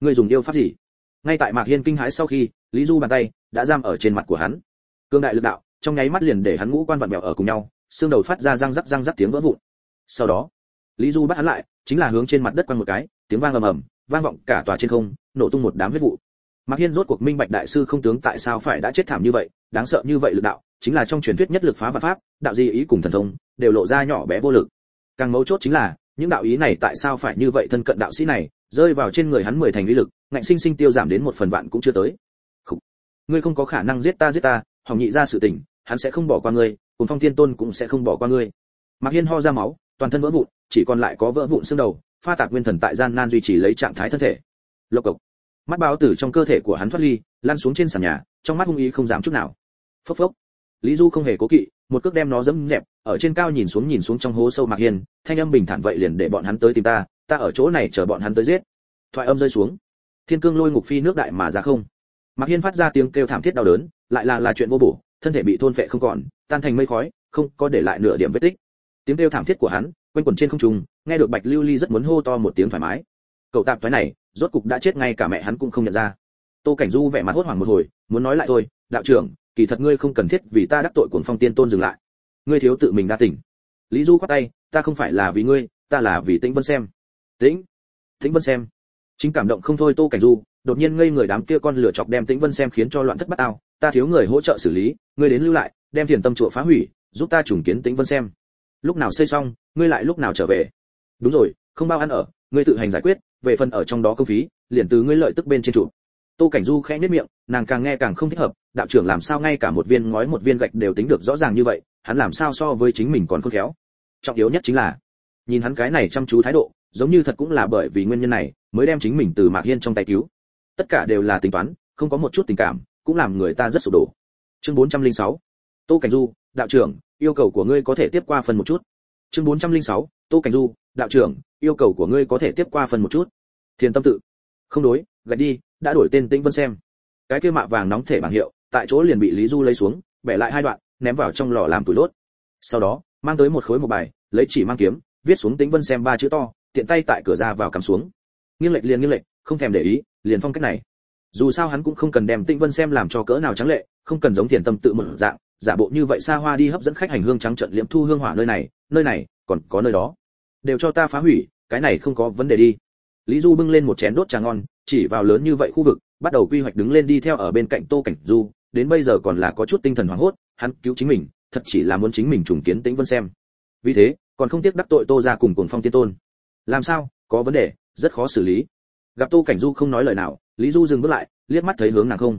Ngươi dùng yêu pháp gì? Ngay tại mạc hiên kinh hãi sau khi, lý du bàn tay đã giam ở trên mặt của hắn. Cương đại lực đạo, trong nháy mắt liền để hắn ngũ quan vặn vẹo ở cùng nhau, xương đầu phát ra răng rắc răng rắc tiếng vỡ vụn. Sau đó, lý du bắt hắn lại, chính là hướng trên mặt đất quăng một cái, tiếng vang ầm ầm, vang vọng cả tòa trên không, nổ tung một đám huyết vụ. Mạc hiên rốt cuộc minh bạch đại sư không tướng tại sao phải đã chết thảm như vậy, đáng sợ như vậy lực đạo, chính là trong truyền thuyết nhất lực phá và pháp, đạo di ý cùng thần thông, đều lộ ra nhỏ bé vô lực. Càng mấu chốt chính là những đạo ý này tại sao phải như vậy thân cận đạo sĩ này, rơi vào trên người hắn mười thành lý lực, ngạnh sinh sinh tiêu giảm đến một phần vạn cũng chưa tới. Khủ. ngươi không có khả năng giết ta giết ta hỏng nhị ra sự tình, hắn sẽ không bỏ qua ngươi, cùng phong thiên tôn cũng sẽ không bỏ qua ngươi. Mạc hiên ho ra máu, toàn thân vỡ vụn, chỉ còn lại có vỡ vụn xương đầu, pha tạp nguyên thần tại gian nan duy trì lấy trạng thái thân thể. Lộc cộc. Mắt báo tử trong cơ thể của hắn thoát ly, lăn xuống trên sàn nhà, trong mắt hung ý không giảm chút nào. Phốc phốc. Lý du không hề cố kỵ, một cước đem nó dẫm dẹp ở trên cao nhìn xuống nhìn xuống trong hố sâu mạc hiên, thanh âm bình thản vậy liền để bọn hắn tới tìm ta ta ở chỗ này chờ bọn hắn tới giết. Thoại âm rơi xuống. Thiên cương lôi ngục phi nước đại mà ra không. Mạc hiên phát ra tiếng kêu thảm thiết đau đớn, lại là là chuyện vô bổ, thân thể bị thôn phệ không còn, tan thành mây khói, không có để lại nửa điểm vết tích. Tiếng kêu thảm thiết của hắn, quanh quẩn trên không trung, nghe được bạch lưu ly rất muốn hô to một tiếng thoải mái. Cậu tạp thoái này, rốt cục đã chết ngay cả mẹ hắn cũng không nhận ra. Tô cảnh du vẻ mặt hốt hoảng một hồi, muốn nói lại thôi, đạo trưởng, kỳ thật ngươi không cần thiết vì ta đắc tội cuồng phong tiên tôn dừng lại ngươi thiếu tự mình đa tỉnh lý du quát tay, ta không phải là vì ngươi, ta là vì tĩnh vân xem. Tĩnh tĩnh vân xem. Chính cảm động không thôi tô cảnh du, đột nhiên ngây người đám kia con lửa chọc đem tĩnh vân xem khiến cho loạn thất bát ao. Ta thiếu người hỗ trợ xử lý, ngươi đến lưu lại, đem thiền tâm chùa phá hủy, giúp ta trùng kiến tĩnh vân xem. Lúc nào xây xong, ngươi lại lúc nào trở về? Đúng rồi, không bao ăn ở, ngươi tự hành giải quyết, về phần ở trong đó công phí, liền từ ngươi lợi tức bên trên chủ tô cảnh du khẽ nhếch miệng, nàng càng nghe càng không thích hợp, đạo trưởng làm sao ngay cả một viên ngói một viên gạch đều tính được rõ ràng như vậy, hắn làm sao so với chính mình còn khôn khéo. Trọng yếu nhất chính là, nhìn hắn cái này chăm chú thái độ, giống như thật cũng là bởi vì nguyên nhân này, mới đem chính mình từ mạc hiên trong tay cứu. Tất cả đều là tính toán, không có một chút tình cảm, cũng làm người ta rất sụp đổ. Chương 406 tô cảnh du, đạo trưởng, yêu cầu của ngươi có thể tiếp qua phần một chút. Chương 406 tô cảnh du, đạo trưởng, yêu cầu của ngươi có thể tiếp qua phần một chút. Thiền tâm tự. Không đối, gạch đi đã đổi tên tĩnh vân xem. Cái kia mạ vàng nóng thể bảng hiệu, tại chỗ liền bị lý du lấy xuống, bẻ lại hai đoạn, ném vào trong lò làm tủi đốt. Sau đó, mang tới một khối một bài, lấy chỉ mang kiếm, viết xuống tĩnh vân xem ba chữ to, tiện tay tại cửa ra vào cắm xuống. Nghiêng lệch liền nghiêng lệch, không thèm để ý, liền phong cách này. Dù sao hắn cũng không cần đem tĩnh vân xem làm cho cỡ nào trắng lệ, không cần giống tiền tâm tự mở dạng, giả bộ như vậy xa hoa đi hấp dẫn khách hành hương trắng trận liễm thu hương hỏa nơi này nơi này, còn có nơi đó. Đều cho ta phá hủy, cái này không có vấn đề đi. Lý du bưng lên một chén đốt trà ngon chỉ vào lớn như vậy khu vực, bắt đầu quy hoạch đứng lên đi theo ở bên cạnh tô cảnh du, đến bây giờ còn là có chút tinh thần hoảng hốt, hắn cứu chính mình, thật chỉ là muốn chính mình trùng kiến tĩnh vân xem. Vì thế, còn không tiếc đắc tội tô gia cùng cuồng phong tiên tôn. Làm sao? Có vấn đề, rất khó xử lý. Gặp tô cảnh du không nói lời nào, lý du dừng bước lại, liếc mắt thấy hướng nàng không.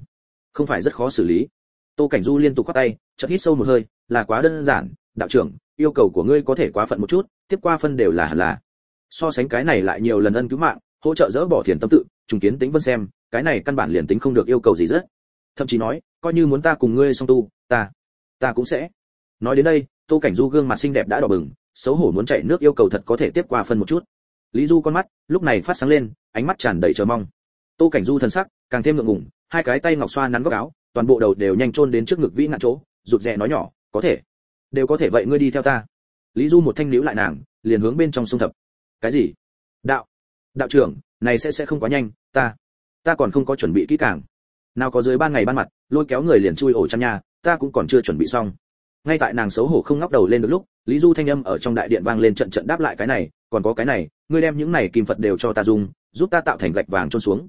Không phải rất khó xử lý. Tô cảnh du liên tục quát tay, chợt hít sâu một hơi, là quá đơn giản, đạo trưởng, yêu cầu của ngươi có thể quá phận một chút, tiếp qua phân đều là hẳn là. So sánh cái này lại nhiều lần ân cứu mạng hỗ trợ dỡ bỏ thiền tâm tự, trùng kiến tính vân xem, cái này căn bản liền tính không được yêu cầu gì rất. Thậm chí nói, coi như muốn ta cùng ngươi song tu, ta ta cũng sẽ. Nói đến đây, tô cảnh du gương mặt xinh đẹp đã đỏ bừng, xấu hổ muốn chạy nước yêu cầu thật có thể tiếp qua phân một chút. Lý du con mắt, lúc này phát sáng lên, ánh mắt tràn đầy chờ mong. Tô cảnh du thần sắc, càng thêm ngượng ngùng, hai cái tay ngọc xoa nắn góc áo, toàn bộ đầu đều nhanh chôn đến trước ngực vĩ ngạn chỗ, rụt rè nói nhỏ, có thể, đều có thể vậy ngươi đi theo ta. Lý du một thanh níu lại nàng, liền hướng bên trong sông thập. Cái gì? Đạo đạo trưởng, này sẽ sẽ không quá nhanh, ta ta còn không có chuẩn bị kỹ càng. Nào có dưới ban ngày ban mặt, lôi kéo người liền chui ổ chăn nhà, ta cũng còn chưa chuẩn bị xong. Ngay tại nàng xấu hổ không ngóc đầu lên được lúc, lý du thanh âm ở trong đại điện vang lên trận trận đáp lại cái này, còn có cái này, ngươi đem những này kim phật đều cho ta dùng, giúp ta tạo thành gạch vàng trôn xuống.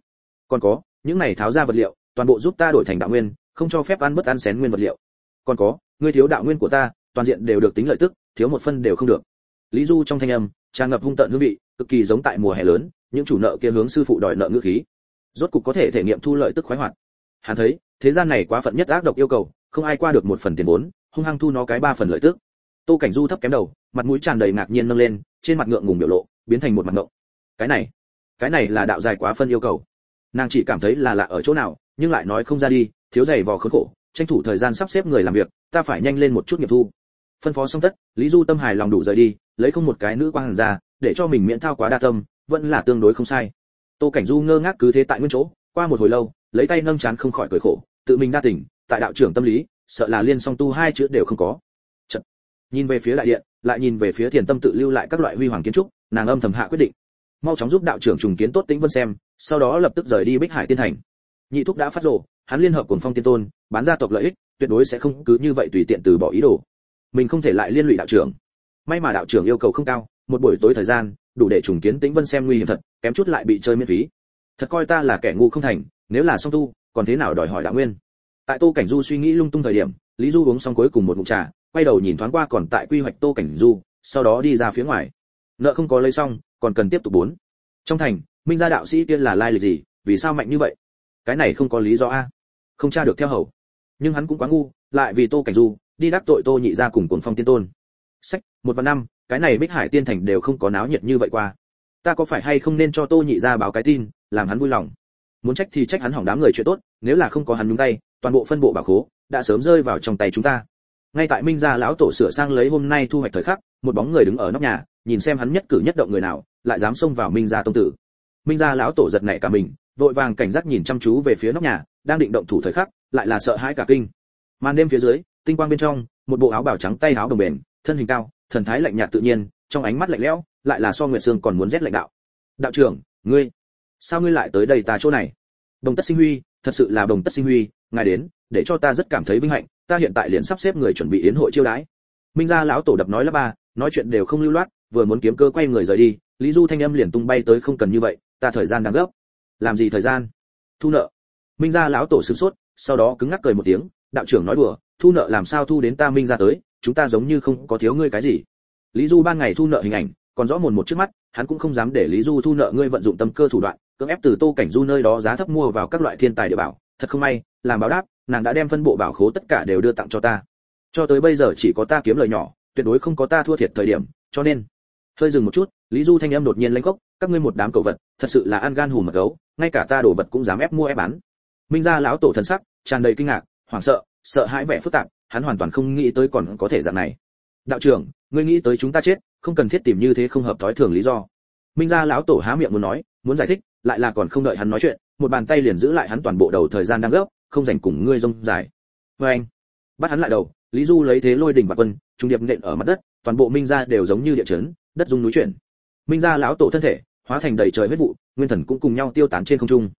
Còn có, những này tháo ra vật liệu, toàn bộ giúp ta đổi thành đạo nguyên, không cho phép ăn bất ăn xén nguyên vật liệu. Còn có, ngươi thiếu đạo nguyên của ta, toàn diện đều được tính lợi tức, thiếu một phân đều không được. Lý du trong thanh âm tràn ngập hung tợn hương vị cực kỳ giống tại mùa hè lớn, những chủ nợ kia hướng sư phụ đòi nợ ngữ khí. Rốt cục có thể thể nghiệm thu lợi tức khoái hoạt. Hắn thấy, thế gian này quá phận nhất ác độc yêu cầu, không ai qua được một phần tiền vốn, hung hăng thu nó cái ba phần lợi tức. Tô cảnh du thấp kém đầu, mặt mũi tràn đầy ngạc nhiên nâng lên, trên mặt ngượng ngùng biểu lộ, biến thành một mặt ngộng. Cái này cái này là đạo dài quá phân yêu cầu. Nàng chỉ cảm thấy là lạ ở chỗ nào, nhưng lại nói không ra đi, thiếu giày vò khốn khổ, tranh thủ thời gian sắp xếp người làm việc, ta phải nhanh lên một chút nghiệp thu. Phân phó xong tất, lý du tâm hài lòng đủ rời đi, lấy không một cái nữ quan ra để cho mình miễn thao quá đa tâm, vẫn là tương đối không sai. Tô cảnh du ngơ ngác cứ thế tại nguyên chỗ, qua một hồi lâu, lấy tay nâng chán không khỏi cười khổ, tự mình đa tỉnh, tại đạo trưởng tâm lý, sợ là liên song tu hai chữ đều không có. Chật. nhìn về phía đại điện, lại nhìn về phía thiền tâm tự lưu lại các loại huy hoàng kiến trúc, nàng âm thầm hạ quyết định. Mau chóng giúp đạo trưởng trùng kiến tốt tĩnh vân xem, sau đó lập tức rời đi bích hải tiên thành. Nhị thúc đã phát rộ hắn liên hợp cùng phong tiên tôn, bán gia tộc lợi ích, tuyệt đối sẽ không cứ như vậy tùy tiện từ bỏ ý đồ. Mình không thể lại liên lụy đạo trưởng. May mà đạo trưởng yêu cầu không cao một buổi tối thời gian, đủ để trùng kiến tĩnh vân xem nguy hiểm thật, kém chút lại bị chơi miễn phí. Thật coi ta là kẻ ngu không thành, nếu là song tu, còn thế nào đòi hỏi đạo nguyên? Tại tô cảnh du suy nghĩ lung tung thời điểm, lý du uống xong cuối cùng một ngụm trà, quay đầu nhìn thoáng qua còn tại quy hoạch tô cảnh du, sau đó đi ra phía ngoài. Nợ không có lấy xong, còn cần tiếp tục bốn. Trong thành, minh gia đạo sĩ tiên là lai lịch gì, vì sao mạnh như vậy? Cái này không có lý do a. Không tra được theo hầu. Nhưng hắn cũng quá ngu, lại vì tô cảnh du, đi đắc tội tô nhị ra cùng cuồng phong tiên tôn. Sách, một và năm cái này bích hải tiên thành đều không có náo nhiệt như vậy qua. Ta có phải hay không nên cho tô nhị ra báo cái tin, làm hắn vui lòng? Muốn trách thì trách hắn hỏng đám người chuyện tốt, nếu là không có hắn nhúng tay, toàn bộ phân bộ bảo khố đã sớm rơi vào trong tay chúng ta. Ngay tại minh gia lão tổ sửa sang lấy hôm nay thu hoạch thời khắc, một bóng người đứng ở nóc nhà, nhìn xem hắn nhất cử nhất động người nào, lại dám xông vào minh gia tông tử. Minh gia lão tổ giật nảy cả mình, vội vàng cảnh giác nhìn chăm chú về phía nóc nhà, đang định động thủ thời khắc, lại là sợ hãi cả kinh. Màn đêm phía dưới, tinh quang bên trong, một bộ áo bào trắng tay áo đồng bền, thân hình cao thần thái lạnh nhạt tự nhiên, trong ánh mắt lạnh lẽo, lại là so nguyệt sương còn muốn rét lạnh đạo. Đạo trưởng, ngươi, sao ngươi lại tới đây ta chỗ này? Đồng tất sinh huy, thật sự là đồng tất sinh huy, ngài đến, để cho ta rất cảm thấy vinh hạnh, ta hiện tại liền sắp xếp người chuẩn bị yến hội chiêu đãi. Minh gia lão tổ đập nói là ba, nói chuyện đều không lưu loát, vừa muốn kiếm cơ quay người rời đi, lý du thanh âm liền tung bay tới không cần như vậy, ta thời gian đang gấp. Làm gì thời gian? Thu nợ. Minh gia lão tổ sửng sốt, sau đó cứng ngắc cười một tiếng, đạo trưởng nói đùa, thu nợ làm sao thu đến ta minh gia tới chúng ta giống như không có thiếu ngươi cái gì. Lý du ban ngày thu nợ hình ảnh, còn rõ mồn một trước mắt, hắn cũng không dám để lý du thu nợ ngươi vận dụng tâm cơ thủ đoạn, cưỡng ép từ tô cảnh du nơi đó giá thấp mua vào các loại thiên tài địa bảo. Thật không may, làm báo đáp, nàng đã đem phân bộ bảo khố tất cả đều đưa tặng cho ta. Cho tới bây giờ chỉ có ta kiếm lời nhỏ, tuyệt đối không có ta thua thiệt thời điểm, cho nên. Hơi dừng một chút, lý du thanh âm đột nhiên lanh gốc các ngươi một đám cầu vật, thật sự là ăn gan hùm mật gấu, ngay cả ta đồ vật cũng dám ép mua ép bán. Minh gia lão tổ thần sắc, tràn đầy kinh ngạc, hoảng sợ sợ hãi vẻ phức tạp hắn hoàn toàn không nghĩ tới còn có thể dạng này. Đạo trưởng, ngươi nghĩ tới chúng ta chết, không cần thiết tìm như thế không hợp thói thường lý do. Minh gia lão tổ há miệng muốn nói, muốn giải thích, lại là còn không đợi hắn nói chuyện, một bàn tay liền giữ lại hắn toàn bộ đầu thời gian đang gấp, không dành cùng ngươi rông dài. Vê anh, bắt hắn lại đầu, lý du lấy thế lôi đỉnh và quân trung điệp nện ở mặt đất, toàn bộ minh gia đều giống như địa chấn, đất rung núi chuyển. Minh gia lão tổ thân thể, hóa thành đầy trời huyết vụ, nguyên thần cũng cùng nhau tiêu tán trên không trung.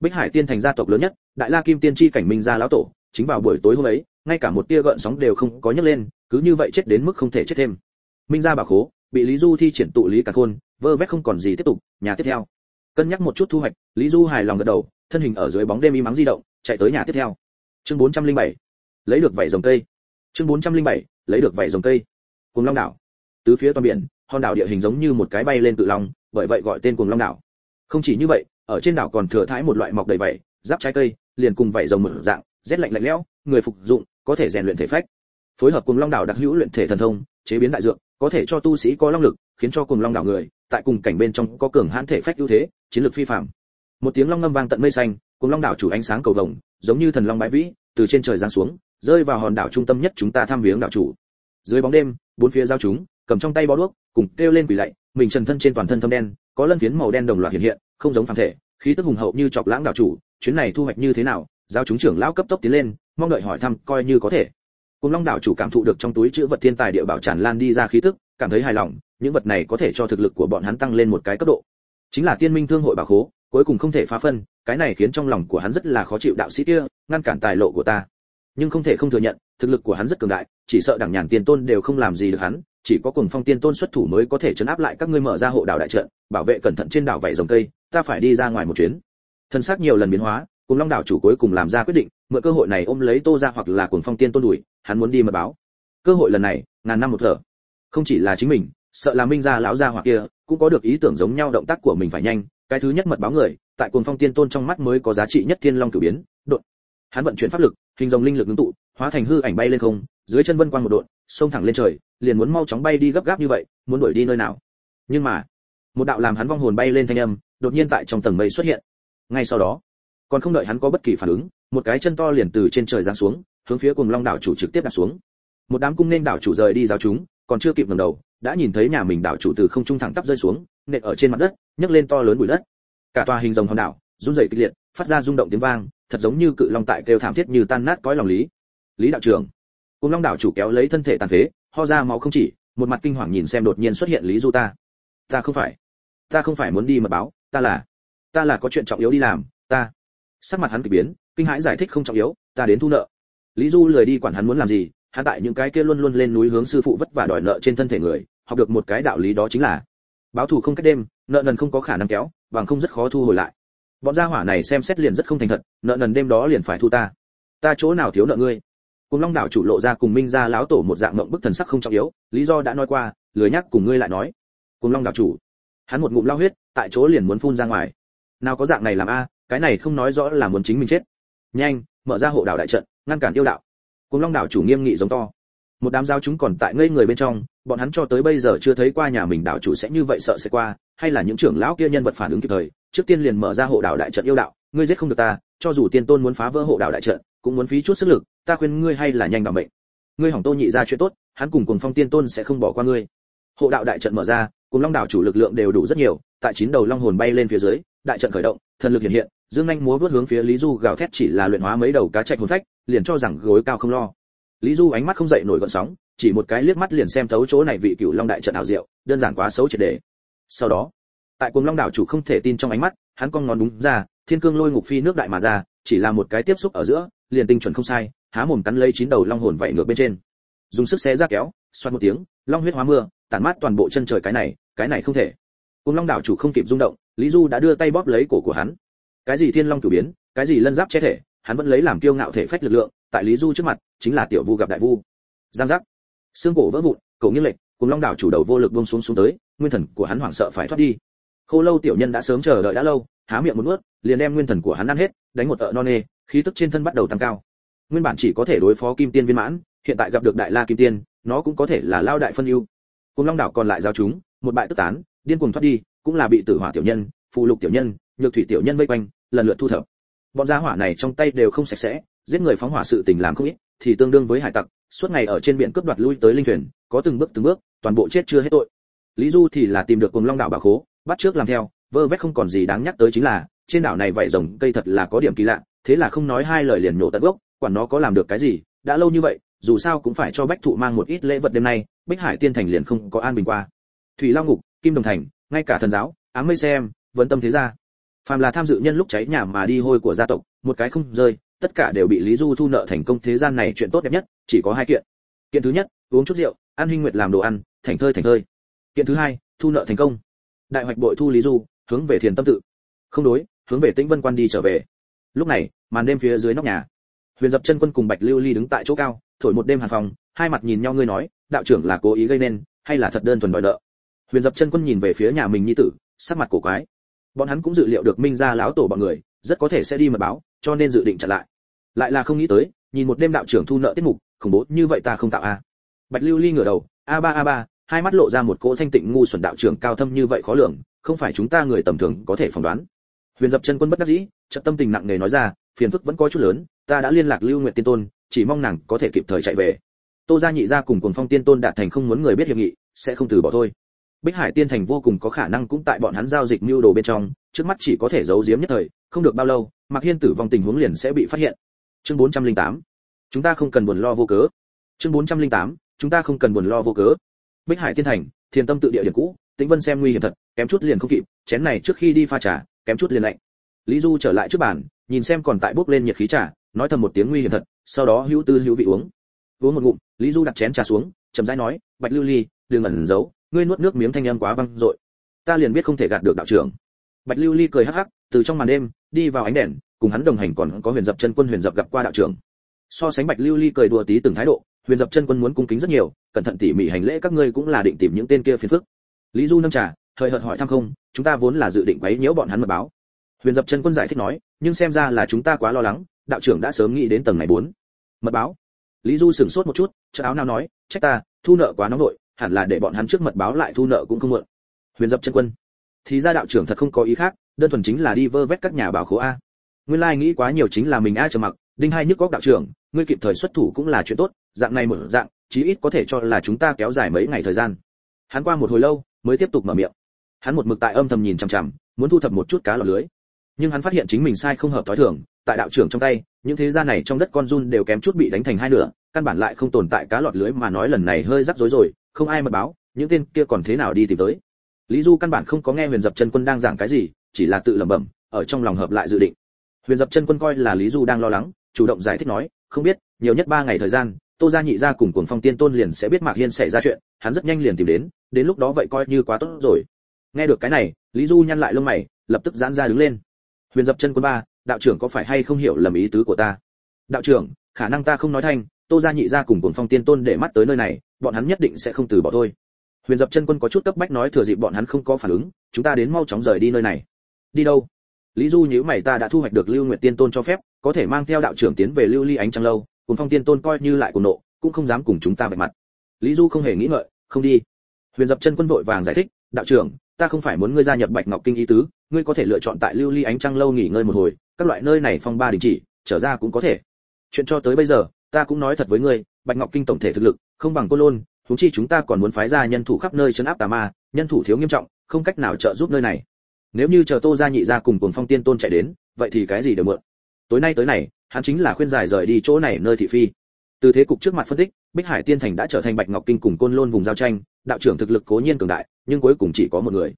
Bích hải tiên thành gia tộc lớn nhất, đại la kim tiên chi cảnh minh gia lão tổ, chính vào buổi tối hôm ấy ngay cả một tia gợn sóng đều không có nhấc lên, cứ như vậy chết đến mức không thể chết thêm. Minh gia bà khố, bị lý du thi triển tụ lý cả khôn, vơ vét không còn gì tiếp tục, nhà tiếp theo. Cân nhắc một chút thu hoạch, lý du hài lòng gật đầu, thân hình ở dưới bóng đêm im mắng di động, chạy tới nhà tiếp theo. Chương 407 lấy được vảy rồng cây. Chương 407 lấy được vảy rồng cây. Cuồng long đảo. Tứ phía toàn biển, hòn đảo địa hình giống như một cái bay lên tự long bởi vậy gọi tên cuồng long đảo. Không chỉ như vậy, ở trên đảo còn thừa thãi một loại mọc đầy vảy, giáp trái cây, liền cùng vảy rồng một dạng, rét lạnh lạnh lẽo, người phục dụng có thể rèn luyện thể phách, phối hợp cùng long đảo đặc hữu luyện thể thần thông, chế biến đại dược, có thể cho tu sĩ có long lực, khiến cho cùng long đảo người, tại cùng cảnh bên trong có cường hãn thể phách ưu thế, chiến lược phi phàm. Một tiếng long ngâm vang tận mây xanh, cùng long đảo chủ ánh sáng cầu vồng, giống như thần long bãi vĩ, từ trên trời giáng xuống, rơi vào hòn đảo trung tâm nhất chúng ta tham viếng đảo chủ. Dưới bóng đêm, bốn phía giao chúng, cầm trong tay bó đuốc, cùng kêu lên quỷ lạy, mình trần thân trên toàn thân thâm đen, có lân phiến màu đen đồng loạt hiện hiện, không giống phàm thể, khí tức hùng hậu như chọc lãng đảo chủ, chuyến này thu hoạch như thế nào, giao chúng trưởng lão cấp tốc tiến lên mong đợi hỏi thăm, coi như có thể. Cùng long đảo chủ cảm thụ được trong túi chữ vật thiên tài địa bảo tràn lan đi ra khí tức, cảm thấy hài lòng, những vật này có thể cho thực lực của bọn hắn tăng lên một cái cấp độ. Chính là tiên minh thương hội bảo khố, cuối cùng không thể phá phân, cái này khiến trong lòng của hắn rất là khó chịu đạo sĩ kia, ngăn cản tài lộ của ta. Nhưng không thể không thừa nhận, thực lực của hắn rất cường đại, chỉ sợ đẳng nhàn tiên tôn đều không làm gì được hắn, chỉ có cùng phong tiên tôn xuất thủ mới có thể chấn áp lại các ngươi mở ra hộ đảo đại trận, bảo vệ cẩn thận trên đảo vảy rồng cây, ta phải đi ra ngoài một chuyến. Thân xác nhiều lần biến hóa cùng long đảo chủ cuối cùng làm ra quyết định, mượn cơ hội này ôm lấy tô ra hoặc là cùng phong tiên tôn đuổi, hắn muốn đi mật báo. Cơ hội lần này, ngàn năm một thở. Không chỉ là chính mình, sợ là minh gia lão gia hoặc kia, cũng có được ý tưởng giống nhau động tác của mình phải nhanh. Cái thứ nhất mật báo người, tại cuồng phong tiên tôn trong mắt mới có giá trị nhất thiên long cửu biến đột hắn vận chuyển pháp lực, hình dòng linh lực ngưng tụ, hóa thành hư ảnh bay lên không, dưới chân vân quang một đột xông thẳng lên trời, liền muốn mau chóng bay đi gấp gáp như vậy, muốn đuổi đi nơi nào. Nhưng mà, một đạo làm hắn vong hồn bay lên thanh âm, đột nhiên tại trong tầng mây xuất hiện. Ngay sau đó còn không đợi hắn có bất kỳ phản ứng, một cái chân to liền từ trên trời giáng xuống, hướng phía cùng long đảo chủ trực tiếp đặt xuống. Một đám cung nên đảo chủ rời đi giáo chúng, còn chưa kịp ngẩng đầu, đã nhìn thấy nhà mình đảo chủ từ không trung thẳng tắp rơi xuống, nện ở trên mặt đất, nhấc lên to lớn bụi đất. Cả tòa hình rồng hòn đảo, run rẩy kịch liệt, phát ra rung động tiếng vang, thật giống như cự long tại kêu thảm thiết như tan nát cõi lòng lý. Lý đạo trưởng cùng long đảo chủ kéo lấy thân thể tàn phế, ho ra máu không chỉ, một mặt kinh hoàng nhìn xem đột nhiên xuất hiện lý du ta. Ta không phải, ta không phải muốn đi mật báo, ta là ta là có chuyện trọng yếu đi làm, ta sắc mặt hắn kỳ biến, kinh hãi giải thích không trọng yếu, ta đến thu nợ. Lý du lười đi quản hắn muốn làm gì, hắn tại những cái kia luôn luôn lên núi hướng sư phụ vất vả đòi nợ trên thân thể người, học được một cái đạo lý đó chính là, báo thù không cách đêm, nợ nần không có khả năng kéo, bằng không rất khó thu hồi lại. Bọn gia hỏa này xem xét liền rất không thành thật, nợ nần đêm đó liền phải thu ta. Ta chỗ nào thiếu nợ ngươi? Cùng long đảo chủ lộ ra cùng minh gia láo tổ một dạng mộng bức thần sắc không trọng yếu, lý do đã nói qua, lười nhắc cùng ngươi lại nói. Cùng long đảo chủ, hắn một ngụm lao huyết, tại chỗ liền muốn phun ra ngoài. Nào có dạng này làm a cái này không nói rõ là muốn chính mình chết. Nhanh, mở ra hộ đảo đại trận, ngăn cản yêu đạo. Cùng long đảo chủ nghiêm nghị giống to. Một đám giao chúng còn tại ngây người bên trong, bọn hắn cho tới bây giờ chưa thấy qua nhà mình đảo chủ sẽ như vậy sợ sẽ qua, hay là những trưởng lão kia nhân vật phản ứng kịp thời, trước tiên liền mở ra hộ đảo đại trận yêu đạo, ngươi giết không được ta, cho dù tiên tôn muốn phá vỡ hộ đảo đại trận, cũng muốn phí chút sức lực, ta khuyên ngươi hay là nhanh bảo mệnh. Ngươi hỏng tô nhị ra chuyện tốt, hắn cùng cùng phong tiên tôn sẽ không bỏ qua ngươi. Hộ đạo đại trận mở ra, cùng long đảo chủ lực lượng đều đủ rất nhiều, tại chín đầu long hồn bay lên phía dưới, đại trận khởi động, thần lực hiện hiện dương anh múa vớt hướng phía lý du gào thét chỉ là luyện hóa mấy đầu cá trạch hồn phách, liền cho rằng gối cao không lo. Lý du ánh mắt không dậy nổi gợn sóng, chỉ một cái liếc mắt liền xem thấu chỗ này vị cựu long đại trận ảo diệu, đơn giản quá xấu triệt để. Sau đó, tại cùng long đảo chủ không thể tin trong ánh mắt, hắn cong ngón đúng ra, thiên cương lôi ngục phi nước đại mà ra, chỉ là một cái tiếp xúc ở giữa, liền tinh chuẩn không sai, há mồm cắn lấy chín đầu long hồn vậy ngược bên trên. Dùng sức xé ra kéo xoát một tiếng, long huyết hóa mưa, tản mát toàn bộ chân trời cái này cái này không thể. Cùng long đảo chủ không kịp rung động, lý du đã đưa tay bóp lấy cổ của hắn cái gì thiên long cửu biến, cái gì lân giáp che thể, hắn vẫn lấy làm kiêu ngạo thể phách lực lượng, tại lý du trước mặt, chính là tiểu vu gặp đại vu. Giang giác. Xương cổ vỡ vụn, cổ nghiêng lệch, cùng long đảo chủ đầu vô lực buông xuống xuống tới, nguyên thần của hắn hoảng sợ phải thoát đi. Khô lâu tiểu nhân đã sớm chờ đợi đã lâu, há miệng một nuốt, liền đem nguyên thần của hắn ăn hết, đánh một ợ non nê, khí tức trên thân bắt đầu tăng cao. Nguyên bản chỉ có thể đối phó kim tiên viên mãn, hiện tại gặp được đại la kim tiên, nó cũng có thể là lao đại phân ưu. Cùng long đảo còn lại giao chúng, một bại tức tán, điên cuồng thoát đi, cũng là bị tử hỏa tiểu nhân, phù lục tiểu nhân nhược thủy tiểu nhân vây quanh, lần lượt thu thập. Bọn gia hỏa này trong tay đều không sạch sẽ, giết người phóng hỏa sự tình làm không ít, thì tương đương với hải tặc, suốt ngày ở trên biển cướp đoạt lui tới linh thuyền, có từng bước từng bước, toàn bộ chết chưa hết tội. Lý du thì là tìm được cùng long đảo bà khố, bắt trước làm theo, vơ vét không còn gì đáng nhắc tới chính là, trên đảo này vảy rồng cây thật là có điểm kỳ lạ, thế là không nói hai lời liền nhổ tận gốc, quản nó có làm được cái gì, đã lâu như vậy, dù sao cũng phải cho bách thụ mang một ít lễ vật đêm nay, bích hải tiên thành liền không có an bình qua. Thủy lao ngục, kim đồng thành, ngay cả thần giáo, ám mây xem vấn tâm thế gia phàm là tham dự nhân lúc cháy nhà mà đi hôi của gia tộc, một cái không rơi, tất cả đều bị lý du thu nợ thành công thế gian này chuyện tốt đẹp nhất, chỉ có hai kiện. Kiện thứ nhất, uống chút rượu, ăn huynh nguyệt làm đồ ăn, thành thơi thành thơi. Kiện thứ hai, thu nợ thành công. Đại hoạch bội thu lý du, hướng về thiền tâm tự. Không đối, hướng về tĩnh vân quan đi trở về. Lúc này, màn đêm phía dưới nóc nhà. Huyền dập chân quân cùng bạch lưu ly đứng tại chỗ cao, thổi một đêm hàn phòng, hai mặt nhìn nhau ngươi nói, đạo trưởng là cố ý gây nên, hay là thật đơn thuần đòi nợ? Huyền dập chân quân nhìn về phía nhà mình như tử, sắc mặt cổ quái bọn hắn cũng dự liệu được minh gia lão tổ bọn người rất có thể sẽ đi mật báo, cho nên dự định chặn lại. Lại là không nghĩ tới, nhìn một đêm đạo trưởng thu nợ tiết mục, khủng bố, như vậy ta không tạo a. Bạch lưu ly ngửa đầu, a ba a ba, hai mắt lộ ra một cỗ thanh tịnh ngu xuẩn đạo trưởng cao thâm như vậy khó lường, không phải chúng ta người tầm thường có thể phỏng đoán. Huyền dập chân quân bất đắc dĩ trận tâm tình nặng nề nói ra, phiền phức vẫn có chút lớn, ta đã liên lạc lưu nguyện tiên tôn, chỉ mong nàng có thể kịp thời chạy về. Tô gia nhị gia cùng cùng phong tiên tôn đạt thành không muốn người biết hiệp nghị, sẽ không từ bỏ thôi bích hải tiên thành vô cùng có khả năng cũng tại bọn hắn giao dịch mưu đồ bên trong, trước mắt chỉ có thể giấu giếm nhất thời, không được bao lâu mặc hiên tử vong tình huống liền sẽ bị phát hiện. Chương 408 chúng ta không cần buồn lo vô cớ. Chương 408 chúng ta không cần buồn lo vô cớ. Bích hải tiên thành, thiền tâm tự địa điểm cũ, tĩnh vân xem nguy hiểm thật, kém chút liền không kịp, chén này trước khi đi pha trà, kém chút liền lạnh. Lý du trở lại trước bàn, nhìn xem còn tại bốc lên nhiệt khí trà, nói thầm một tiếng nguy hiểm thật, sau đó hữu tư hữu vị uống. Uống một ngụm, lý du đặt chén trà xuống, chậm rãi nói, bạch lưu ly, đừng ẩn giấu ngươi nuốt nước miếng thanh âm quá vang dội, ta liền biết không thể gạt được đạo trưởng. Bạch lưu ly cười hắc hắc, từ trong màn đêm, đi vào ánh đèn, cùng hắn đồng hành còn có huyền dập chân quân huyền dập gặp qua đạo trưởng. So sánh bạch lưu ly cười đùa tí từng thái độ, huyền dập chân quân muốn cung kính rất nhiều, cẩn thận tỉ mỉ hành lễ các ngươi cũng là định tìm những tên kia phiền phức. Lý du nâng trà, hơi hợt hỏi thăm không, chúng ta vốn là dự định quấy nhiễu bọn hắn mật báo. Huyền dập chân quân giải thích nói, nhưng xem ra là chúng ta quá lo lắng, đạo trưởng đã sớm nghĩ đến tầng này bốn. Mật báo. Lý du sửng sốt một chút chợ áo nào nói, trách ta, thu nợ quá nóng nội hẳn là để bọn hắn trước mật báo lại thu nợ cũng không muộn. Huyền dập chân quân. Thì ra đạo trưởng thật không có ý khác, đơn thuần chính là đi vơ vét các nhà bảo khố a. Nguyên lai nghĩ quá nhiều chính là mình a chờ mặc, đinh hai nhức góc đạo trưởng, ngươi kịp thời xuất thủ cũng là chuyện tốt, dạng này mở dạng, chí ít có thể cho là chúng ta kéo dài mấy ngày thời gian. Hắn qua một hồi lâu, mới tiếp tục mở miệng. Hắn một mực tại âm thầm nhìn chằm chằm, muốn thu thập một chút cá lọt lưới. Nhưng hắn phát hiện chính mình sai không hợp tối thường, tại đạo trưởng trong tay, những thế gia này trong đất con run đều kém chút bị đánh thành hai nửa, căn bản lại không tồn tại cá lọt lưới mà nói lần này hơi rắc rối rồi không ai mật báo, những tên kia còn thế nào đi tìm tới. Lý du căn bản không có nghe huyền dập chân quân đang giảng cái gì, chỉ là tự lẩm bẩm, ở trong lòng hợp lại dự định. Huyền dập chân quân coi là lý du đang lo lắng, chủ động giải thích nói, không biết, nhiều nhất ba ngày thời gian, tô gia nhị gia cùng cuồng phong tiên tôn liền sẽ biết mạc hiên xảy ra chuyện, hắn rất nhanh liền tìm đến đến lúc đó vậy coi như quá tốt rồi. Nghe được cái này, lý du nhăn lại lông mày, lập tức giãn ra đứng lên. Huyền dập chân quân ba, đạo trưởng có phải hay không hiểu lầm ý tứ của ta? Đạo trưởng, khả năng ta không nói thanh tô gia nhị gia cùng cuồng phong tiên tôn để mắt tới nơi này, bọn hắn nhất định sẽ không từ bỏ thôi. Huyền dập chân quân có chút cấp bách nói thừa dịp bọn hắn không có phản ứng, chúng ta đến mau chóng rời đi nơi này. Đi đâu? Lý du nhíu mày ta đã thu hoạch được lưu nguyệt tiên tôn cho phép, có thể mang theo đạo trưởng tiến về lưu ly ánh trăng lâu cùng phong tiên tôn coi như lại cùng nộ, cũng không dám cùng chúng ta vạch mặt. Lý du không hề nghĩ ngợi, không đi. Huyền dập chân quân vội vàng giải thích, đạo trưởng, ta không phải muốn ngươi gia nhập bạch ngọc kinh ý tứ, ngươi có thể lựa chọn tại lưu ly ánh trăng lâu nghỉ ngơi một hồi, các loại nơi này phong ba đình chỉ, trở ra cũng có thể. Chuyện cho tới bây giờ ta cũng nói thật với ngươi, bạch ngọc kinh tổng thể thực lực, không bằng cô lôn, huống chi chúng ta còn muốn phái ra nhân thủ khắp nơi chấn áp tà ma, nhân thủ thiếu nghiêm trọng, không cách nào trợ giúp nơi này. Nếu như chờ tô gia nhị gia cùng cùng phong tiên tôn chạy đến, vậy thì cái gì đều mượn. Tối nay tới này, hắn chính là khuyên giải rời đi chỗ này nơi thị phi. Từ thế cục trước mặt phân tích, bích hải tiên thành đã trở thành bạch ngọc kinh cùng côn lôn vùng giao tranh, đạo trưởng thực lực cố nhiên cường đại, nhưng cuối cùng chỉ có một người.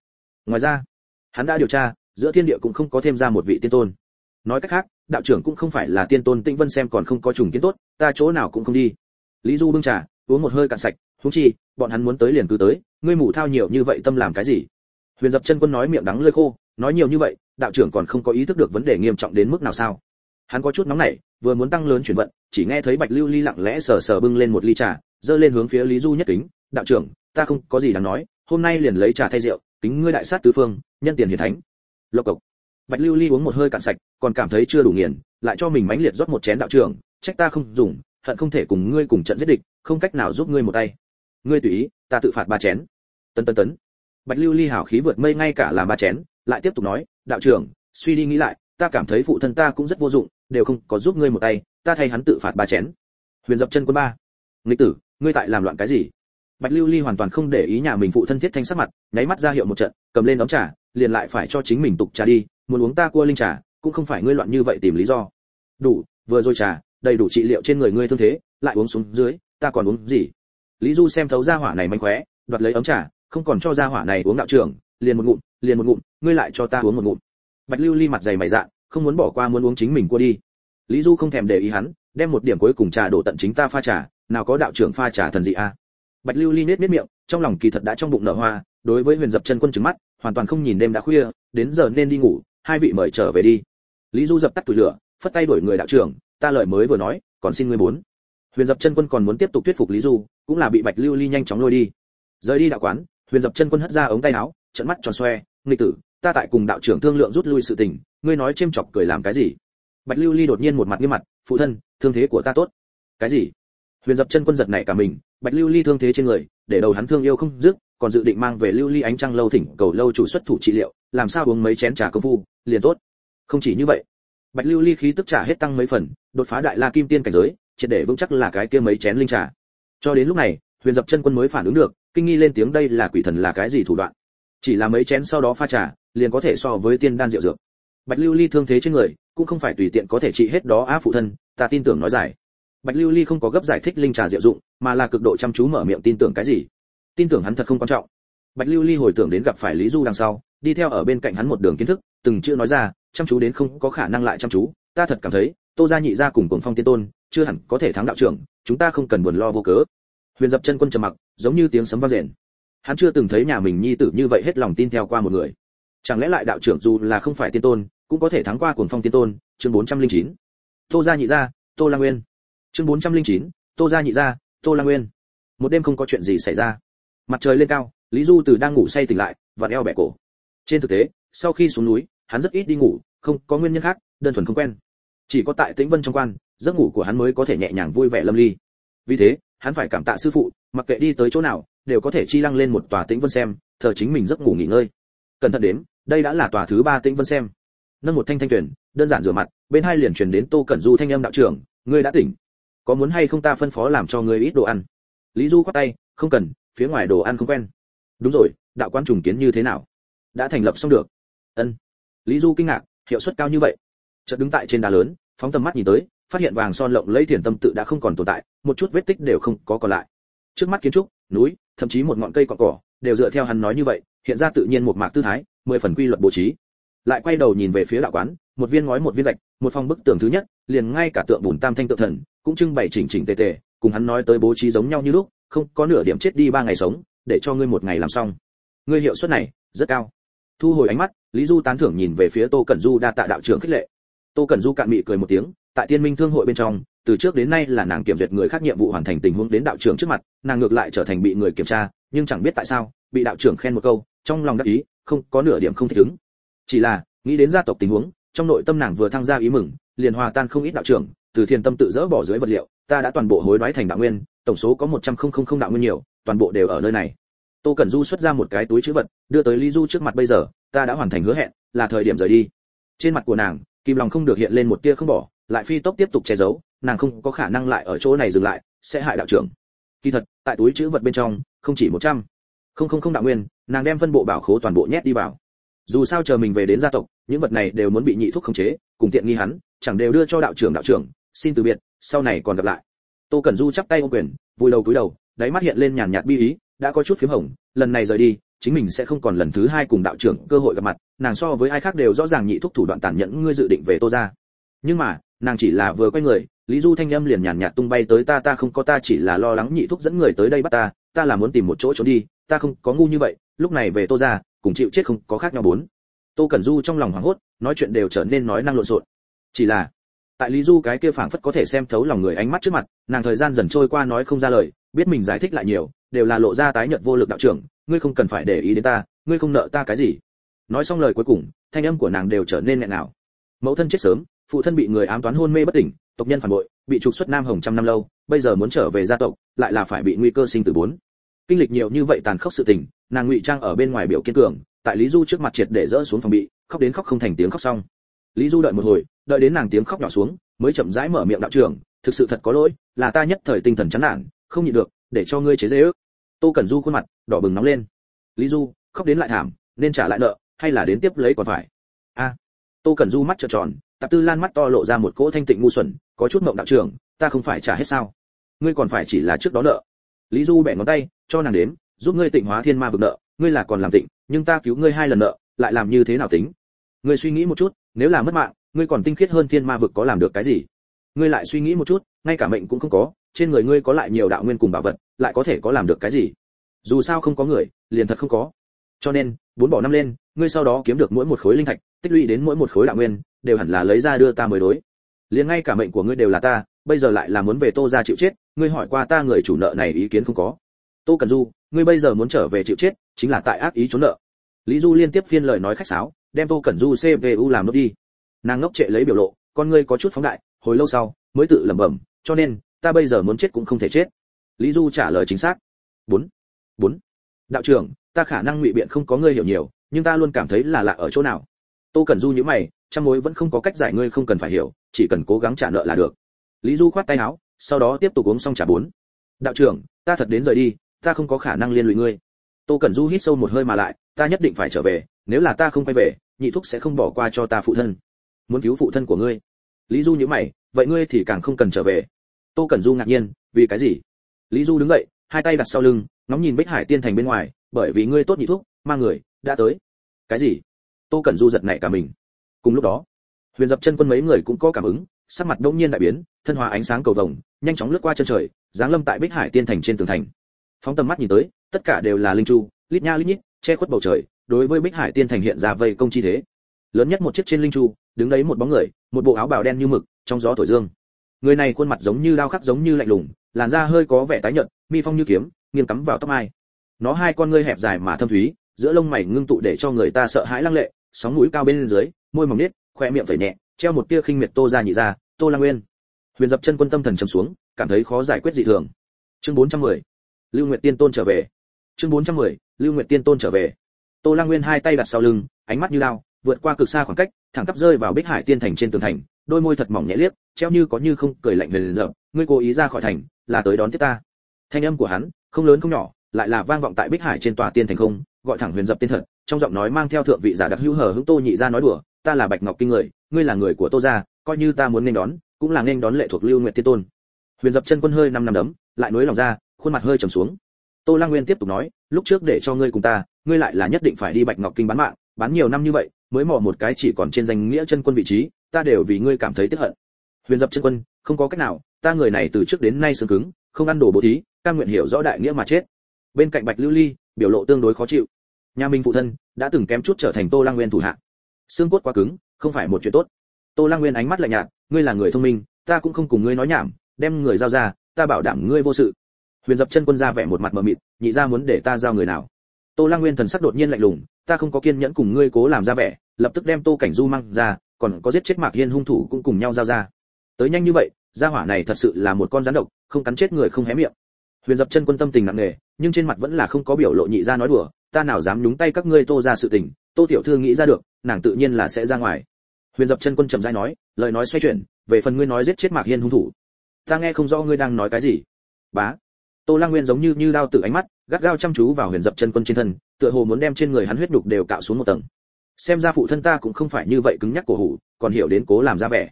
Ngoài ra, hắn đã điều tra, giữa thiên địa cũng không có thêm ra một vị tiên tôn nói cách khác, đạo trưởng cũng không phải là tiên tôn tĩnh vân xem còn không có trùng kiến tốt, ta chỗ nào cũng không đi. Lý du bưng trà, uống một hơi cạn sạch, huống chi, bọn hắn muốn tới liền cứ tới, ngươi mù thao nhiều như vậy tâm làm cái gì? Huyền dập chân quân nói miệng đắng lơi khô, nói nhiều như vậy, đạo trưởng còn không có ý thức được vấn đề nghiêm trọng đến mức nào sao? Hắn có chút nóng nảy, vừa muốn tăng lớn chuyển vận, chỉ nghe thấy bạch lưu ly lặng lẽ sờ sờ bưng lên một ly trà dơ lên hướng phía lý du nhất kính, đạo trưởng, ta không có gì đáng nói, hôm nay liền lấy trà thay rượu, kính ngươi đại sát tứ phương, nhân tiền hiền thánh. Lộc cộc bạch lưu ly uống một hơi cạn sạch, còn cảm thấy chưa đủ nghiền, lại cho mình mãnh liệt rót một chén đạo trưởng, trách ta không dùng, hận không thể cùng ngươi cùng trận giết địch, không cách nào giúp ngươi một tay. Ngươi tùy ý, ta tự phạt ba chén. Tấn tấn tấn. Bạch lưu ly hảo khí vượt mây ngay cả làm ba chén, lại tiếp tục nói, đạo trưởng, suy đi nghĩ lại, ta cảm thấy phụ thân ta cũng rất vô dụng, đều không có giúp ngươi một tay, ta thay hắn tự phạt ba chén. Huyền dập chân quân ba. Nghịch tử, ngươi tại làm loạn cái gì? Bạch lưu ly hoàn toàn không để ý nhà mình phụ thân thiết thanh sắc mặt, nháy mắt ra hiệu một trận, cầm lên ấm trà liền lại phải cho chính mình tục trà đi, muốn uống ta cua linh trà, cũng không phải ngươi loạn như vậy tìm lý do. Đủ, vừa rồi trà, đầy đủ trị liệu trên người ngươi thương thế, lại uống xuống dưới, ta còn uống gì? Lý du xem thấu ra hỏa này manh khóe, đoạt lấy ấm trà, không còn cho ra hỏa này uống đạo trưởng, liền một ngụm, liền một ngụm, ngươi lại cho ta uống một ngụm. Bạch lưu ly mặt dày mày dạn, không muốn bỏ qua muốn uống chính mình cua đi. Lý du không thèm để ý hắn, đem một điểm cuối cùng trà đổ tận chính ta pha trà, nào có đạo trưởng pha trà thần dị a. Bạch lưu ly nết nết miệng, trong lòng kỳ thật đã trong bụng nở hoa, đối với huyền dập chân quân trừng mắt hoàn toàn không nhìn đêm đã khuya, đến giờ nên đi ngủ, hai vị mời trở về đi. Lý du dập tắt tuổi lửa, phất tay đuổi người đạo trưởng, ta lời mới vừa nói, còn xin ngươi muốn huyền dập chân quân còn muốn tiếp tục thuyết phục lý du, cũng là bị bạch lưu ly nhanh chóng lôi đi. Rời đi đạo quán, huyền dập chân quân hất ra ống tay áo trận mắt tròn xoe, nghịch tử, ta tại cùng đạo trưởng thương lượng rút lui sự tình, ngươi nói chêm chọc cười làm cái gì? Bạch lưu ly đột nhiên một mặt nghiêm mặt, phụ thân, thương thế của ta tốt. Cái gì? Huyền dập chân quân giật nảy cả mình, bạch lưu ly thương thế trên người, để đầu hắn thương yêu không dứt còn dự định mang về lưu ly ánh trăng lâu thỉnh cầu lâu chủ xuất thủ trị liệu, làm sao uống mấy chén trà công phu, liền tốt. Không chỉ như vậy, bạch lưu ly khí tức trả hết tăng mấy phần, đột phá đại la kim tiên cảnh giới, triệt để vững chắc là cái kia mấy chén linh trà. Cho đến lúc này, huyền dập chân quân mới phản ứng được, kinh nghi lên tiếng đây là quỷ thần là cái gì thủ đoạn. Chỉ là mấy chén sau đó pha trà, liền có thể so với tiên đan rượu dược. Bạch lưu ly thương thế trên người, cũng không phải tùy tiện có thể trị hết đó á phụ thân, ta tin tưởng nói giải bạch lưu ly không có gấp giải thích linh trà diệu dụng, mà là cực độ chăm chú mở miệng tin tưởng cái gì tin tưởng hắn thật không quan trọng. Bạch lưu ly hồi tưởng đến gặp phải lý du đằng sau đi theo ở bên cạnh hắn một đường kiến thức từng chữ nói ra chăm chú đến không có khả năng lại chăm chú ta thật cảm thấy tô gia nhị gia cùng cuồng phong tiên tôn chưa hẳn có thể thắng đạo trưởng chúng ta không cần buồn lo vô cớ. Huyền dập chân quân trầm mặc giống như tiếng sấm vang rền. Hắn chưa từng thấy nhà mình nhi tử như vậy hết lòng tin theo qua một người. Chẳng lẽ lại đạo trưởng dù là không phải tiên tôn cũng có thể thắng qua cuồng phong tiên tôn? Chương 409. tô gia nhị gia tô lang nguyên. Chương 409, tô gia nhị gia tô lang nguyên. Một đêm không có chuyện gì xảy ra mặt trời lên cao, lý du từ đang ngủ say tỉnh lại và eo bẻ cổ. Trên thực tế, sau khi xuống núi, hắn rất ít đi ngủ, không có nguyên nhân khác, đơn thuần không quen. Chỉ có tại tĩnh vân trong quan, giấc ngủ của hắn mới có thể nhẹ nhàng vui vẻ lâm ly. Vì thế, hắn phải cảm tạ sư phụ, mặc kệ đi tới chỗ nào, đều có thể chi lăng lên một tòa tĩnh vân xem, thờ chính mình giấc ngủ nghỉ ngơi. Cẩn thận đến đây đã là tòa thứ ba tĩnh vân xem. Nâng một thanh thanh tuyển, đơn giản rửa mặt, bên hai liền truyền đến tô cẩn du thanh âm đạo trưởng, ngươi đã tỉnh. Có muốn hay không ta phân phó làm cho ngươi ít đồ ăn? Lý du quát tay, không cần phía ngoài đồ ăn không quen. Đúng rồi, đạo quan trùng kiến như thế nào? Đã thành lập xong được. Ân. Lý du kinh ngạc, hiệu suất cao như vậy. Chợt đứng tại trên đá lớn, phóng tầm mắt nhìn tới, phát hiện vàng son lộng lấy thiền tâm tự đã không còn tồn tại, một chút vết tích đều không có còn lại. Trước mắt kiến trúc, núi, thậm chí một ngọn cây cọn cỏ, đều dựa theo hắn nói như vậy, hiện ra tự nhiên một mạc tư thái, mười phần quy luật bố trí. Lại quay đầu nhìn về phía đạo quán, một viên ngói một viên gạch, một phong bức tường thứ nhất, liền ngay cả tượng bùn tam thanh tượng thần, cũng trưng bày chỉnh chỉnh tề tề, cùng hắn nói tới bố trí giống nhau như lúc không có nửa điểm chết đi ba ngày sống, để cho ngươi một ngày làm xong. Ngươi hiệu suất này, rất cao. Thu hồi ánh mắt, lý du tán thưởng nhìn về phía tô cẩn du đa tạ đạo trưởng khích lệ. Tô cẩn du cạn mị cười một tiếng, tại tiên minh thương hội bên trong, từ trước đến nay là nàng kiểm duyệt người khác nhiệm vụ hoàn thành tình huống đến đạo trưởng trước mặt, nàng ngược lại trở thành bị người kiểm tra, nhưng chẳng biết tại sao, bị đạo trưởng khen một câu, trong lòng đắc ý, không có nửa điểm không thích ứng. Chỉ là, nghĩ đến gia tộc tình huống, trong nội tâm nàng vừa thăng ra ý mừng, liền hòa tan không ít đạo trưởng, từ thiền tâm tự dỡ bỏ dưới vật liệu, ta đã toàn bộ hối đoái thành đạo nguyên tổng số có một trăm không không không đạo nguyên nhiều, toàn bộ đều ở nơi này. Tô cẩn du xuất ra một cái túi chữ vật, đưa tới lý du trước mặt, bây giờ, ta đã hoàn thành hứa hẹn, là thời điểm rời đi. Trên mặt của nàng kim lòng không được hiện lên một tia không bỏ, lại phi tốc tiếp tục che giấu, nàng không có khả năng lại ở chỗ này dừng lại, sẽ hại đạo trưởng. Kỳ thật, tại túi chữ vật bên trong, không chỉ một trăm không không không đạo nguyên, nàng đem phân bộ bảo khố toàn bộ nhét đi vào. Dù sao chờ mình về đến gia tộc, những vật này đều muốn bị nhị thuốc khống chế, cùng tiện nghi hắn, chẳng đều đưa cho đạo trưởng đạo trưởng, xin từ biệt, sau này còn gặp lại tô cẩn du chắp tay ô quyền vui đầu cúi đầu, đáy mắt hiện lên nhàn nhạt bi ý, đã có chút phím hồng, lần này rời đi, chính mình sẽ không còn lần thứ hai cùng đạo trưởng cơ hội gặp mặt, nàng so với ai khác đều rõ ràng nhị thúc thủ đoạn tàn nhẫn ngươi dự định về tô ra nhưng mà, nàng chỉ là vừa quay người, lý du thanh âm liền nhàn nhạt tung bay tới ta ta không có, ta chỉ là lo lắng nhị thúc dẫn người tới đây bắt ta ta là muốn tìm một chỗ trốn đi, ta không có ngu như vậy, lúc này về tô ra cùng chịu chết không có khác nhau bốn. Tô cẩn du trong lòng hoảng hốt, nói chuyện đều trở nên nói năng lộn xộn. Chỉ là tại lý du cái kia phảng phất có thể xem thấu lòng người ánh mắt trước mặt, nàng thời gian dần trôi qua nói không ra lời, biết mình giải thích lại nhiều, đều là lộ ra tái nhợt vô lực đạo trưởng, ngươi không cần phải để ý đến ta, ngươi không nợ ta cái gì. Nói xong lời cuối cùng, thanh âm của nàng đều trở nên nghẹn ngào. Mẫu thân chết sớm, phụ thân bị người ám toán hôn mê bất tỉnh, tộc nhân phản bội, bị trục xuất nam hồng trăm năm lâu, bây giờ muốn trở về gia tộc, lại là phải bị nguy cơ sinh tử bốn. Kinh lịch nhiều như vậy tàn khốc sự tình, nàng ngụy trang ở bên ngoài biểu kiên cường, tại lý du trước mặt triệt để dỡ xuống phòng bị, khóc đến khóc không thành tiếng khóc xong lý du đợi một hồi, đợi đến nàng tiếng khóc nhỏ xuống, mới chậm rãi mở miệng đạo trưởng, thực sự thật có lỗi, là ta nhất thời tinh thần chán nản, không nhịn được, để cho ngươi chế dễ ước. Tô cẩn du khuôn mặt đỏ bừng nóng lên. Lý du, khóc đến lại thảm, nên trả lại nợ, hay là đến tiếp lấy còn phải? A. Tô cẩn du mắt trợn tròn, tạp tư lan mắt to lộ ra một cỗ thanh tịnh ngu xuẩn, có chút mộng đạo trưởng, ta không phải trả hết sao? Ngươi còn phải chỉ là trước đó nợ. Lý du bẻ ngón tay, cho nàng đếm, giúp ngươi tịnh hóa thiên ma vực nợ, ngươi là còn làm tịnh, nhưng ta cứu ngươi hai lần nợ, lại làm như thế nào tính? Ngươi suy nghĩ một chút nếu là mất mạng, ngươi còn tinh khiết hơn thiên ma vực có làm được cái gì? Ngươi lại suy nghĩ một chút, ngay cả mệnh cũng không có, trên người ngươi có lại nhiều đạo nguyên cùng bảo vật, lại có thể có làm được cái gì? Dù sao không có người, liền thật không có. Cho nên, bốn bỏ năm lên, ngươi sau đó kiếm được mỗi một khối linh thạch, tích lũy đến mỗi một khối đạo nguyên, đều hẳn là lấy ra đưa ta mới đối. Liền ngay cả mệnh của ngươi đều là ta, bây giờ lại là muốn về tô ra chịu chết, ngươi hỏi qua ta người chủ nợ này ý kiến không có? Tô cần du, ngươi bây giờ muốn trở về chịu chết, chính là tại ác ý trốn nợ. Lý du liên tiếp phiên lời nói khách sáo đem tô cẩn du cvu làm nốt đi. Nàng ngốc trệ lấy biểu lộ, con ngươi có chút phóng đại, hồi lâu sau, mới tự lẩm bẩm, cho nên, ta bây giờ muốn chết cũng không thể chết. Lý du trả lời chính xác. Bốn. Bốn. Đạo trưởng, ta khả năng ngụy biện không có ngươi hiểu nhiều, nhưng ta luôn cảm thấy là lạ ở chỗ nào. Tô cẩn du nhíu mày, trăm mối vẫn không có cách giải ngươi không cần phải hiểu, chỉ cần cố gắng trả nợ là được. Lý du khoát tay áo, sau đó tiếp tục uống xong trả bốn. Đạo trưởng, ta thật đến rời đi, ta không có khả năng liên lụy ngươi. Tô cẩn du hít sâu một hơi mà lại, ta nhất định phải trở về, nếu là ta không quay về nhị thúc sẽ không bỏ qua cho ta phụ thân. Muốn cứu phụ thân của ngươi. Lý du nhíu mày, vậy ngươi thì càng không cần trở về. Tô cẩn du ngạc nhiên, vì cái gì? Lý du đứng dậy, hai tay đặt sau lưng, ngóng nhìn bích hải tiên thành bên ngoài, bởi vì ngươi tốt nhị thúc mang người, đã tới. Cái gì? Tô cẩn du giật nảy cả mình. Cùng lúc đó, huyền dập chân quân mấy người cũng có cảm ứng, sắc mặt đông nhiên đại biến, thân hòa ánh sáng cầu vồng, nhanh chóng lướt qua chân trời, giáng lâm tại bích hải tiên thành trên tường thành. Phóng tầm mắt nhìn tới, tất cả đều là linh chu lít nha lít nhít, che khuất bầu trời đối với bích hải tiên thành hiện ra vây công chi thế. Lớn nhất một chiếc trên linh chu, đứng đấy một bóng người, một bộ áo bào đen như mực, trong gió thổi dương. Người này khuôn mặt giống như đao khắc, giống như lạnh lùng, làn da hơi có vẻ tái nhợt, mi phong như kiếm, nghiêng cắm vào tóc mai nó hai con ngươi hẹp dài mà thâm thúy, giữa lông mày ngưng tụ để cho người ta sợ hãi lăng lệ, sóng mũi cao bên dưới, môi mỏng nết khoe miệng vẩy nhẹ, treo một tia khinh miệt tô ra nhị ra tô lang nguyên. Huyền dập chân quân tâm thần trầm xuống, cảm thấy khó giải quyết dị thường. Chương 410. lưu nguyệt tiên tôn trở về. Chương 410. lưu nguyệt tiên tôn trở về tô lang nguyên hai tay đặt sau lưng, ánh mắt như lao, vượt qua cực xa khoảng cách, thẳng tắp rơi vào bích hải tiên thành trên tường thành, đôi môi thật mỏng nhẹ liếc, treo như có như không, cười lạnh về rợp, ngươi cố ý ra khỏi thành, là tới đón tiếp ta. Thanh âm của hắn, không lớn không nhỏ, lại là vang vọng tại bích hải trên tòa tiên thành không, gọi thẳng huyền dập tiên thật, trong giọng nói mang theo thượng vị giả đặc hữu hờ hững tô nhị ra nói đùa, ta là bạch ngọc kinh người, ngươi là người của tô gia, coi như ta muốn nên đón, cũng là nên đón lệ thuộc lưu nguyệt tiên tôn. Huyền dập chân quân hơi năm năm đấm, lại nối lòng ra, khuôn mặt hơi trầm xuống. Tô lang nguyên tiếp tục nói, lúc trước để cho ngươi cùng ta ngươi lại là nhất định phải đi bạch ngọc kinh bán mạng, bán nhiều năm như vậy, mới mò một cái chỉ còn trên danh nghĩa chân quân vị trí, ta đều vì ngươi cảm thấy tiếc hận. Huyền dập chân quân, không có cách nào, ta người này từ trước đến nay xương cứng, không ăn đồ bố thí cam nguyện hiểu rõ đại nghĩa mà chết. Bên cạnh bạch lưu ly, biểu lộ tương đối khó chịu. Nhà minh phụ thân đã từng kém chút trở thành tô lang nguyên thủ hạ. Xương cốt quá cứng, không phải một chuyện tốt. Tô lang nguyên ánh mắt lạnh nhạt, ngươi là người thông minh, ta cũng không cùng ngươi nói nhảm, đem người giao ra, ta bảo đảm ngươi vô sự. Huyền dập chân quân ra vẻ một mặt mờ mịt, nhị ra muốn để ta giao người nào? Tô lang nguyên thần sắc đột nhiên lạnh lùng, ta không có kiên nhẫn cùng ngươi cố làm ra vẻ, lập tức đem tô cảnh du mang ra, còn có giết chết mạc hiên hung thủ cũng cùng nhau giao ra. Tới nhanh như vậy, gia hỏa này thật sự là một con rắn độc, không cắn chết người không hé miệng. Huyền dập chân quân tâm tình nặng nề, nhưng trên mặt vẫn là không có biểu lộ nhị ra nói đùa, ta nào dám nhúng tay các ngươi tô ra sự tình, tô tiểu thư nghĩ ra được, nàng tự nhiên là sẽ ra ngoài. Huyền dập chân quân trầm giai nói, lời nói xoay chuyển, về phần ngươi nói giết chết mạc hiên hung thủ, ta nghe không rõ ngươi đang nói cái gì. Bá. Tô lang nguyên giống như như đao tự ánh mắt gắt gao chăm chú vào huyền dập chân quân trên thân, tựa hồ muốn đem trên người hắn huyết nhục đều cạo xuống một tầng. Xem ra phụ thân ta cũng không phải như vậy cứng nhắc cổ hủ, còn hiểu đến cố làm ra vẻ.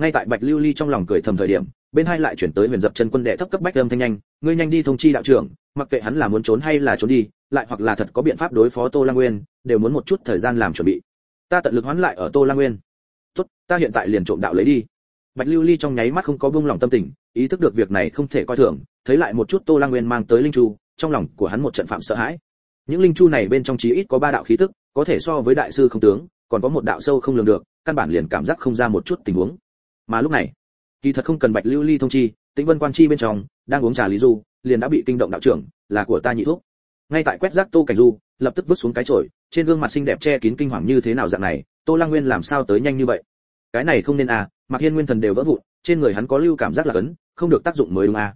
Ngay tại bạch lưu ly trong lòng cười thầm thời điểm, bên hai lại chuyển tới huyền dập chân quân đệ thấp cấp bách âm thanh nhanh, ngươi nhanh đi thông chi đạo trưởng, mặc kệ hắn là muốn trốn hay là trốn đi, lại hoặc là thật có biện pháp đối phó tô lang nguyên, đều muốn một chút thời gian làm chuẩn bị. Ta tận lực hoán lại ở tô lang nguyên. Tốt, ta hiện tại liền trộm đạo lấy đi. Bạch lưu ly trong nháy mắt không có buông lòng tâm tình, ý thức được việc này không thể coi thường, thấy lại một chút tô lang nguyên mang tới linh chu trong lòng của hắn một trận phạm sợ hãi. Những linh chu này bên trong chí ít có ba đạo khí tức, có thể so với đại sư không tướng, còn có một đạo sâu không lường được, căn bản liền cảm giác không ra một chút tình huống. Mà lúc này, kỳ thật không cần bạch lưu ly thông chi, tĩnh vân quan chi bên trong, đang uống trà lý du, liền đã bị kinh động đạo trưởng, là của ta nhị thuốc. Ngay tại quét rác tô cảnh du, lập tức vứt xuống cái chổi, trên gương mặt xinh đẹp che kín kinh hoàng như thế nào dạng này, tô lang nguyên làm sao tới nhanh như vậy? Cái này không nên à mặc hiên nguyên thần đều vỡ vụn, trên người hắn có lưu cảm giác là cấn, không được tác dụng mới đúng à.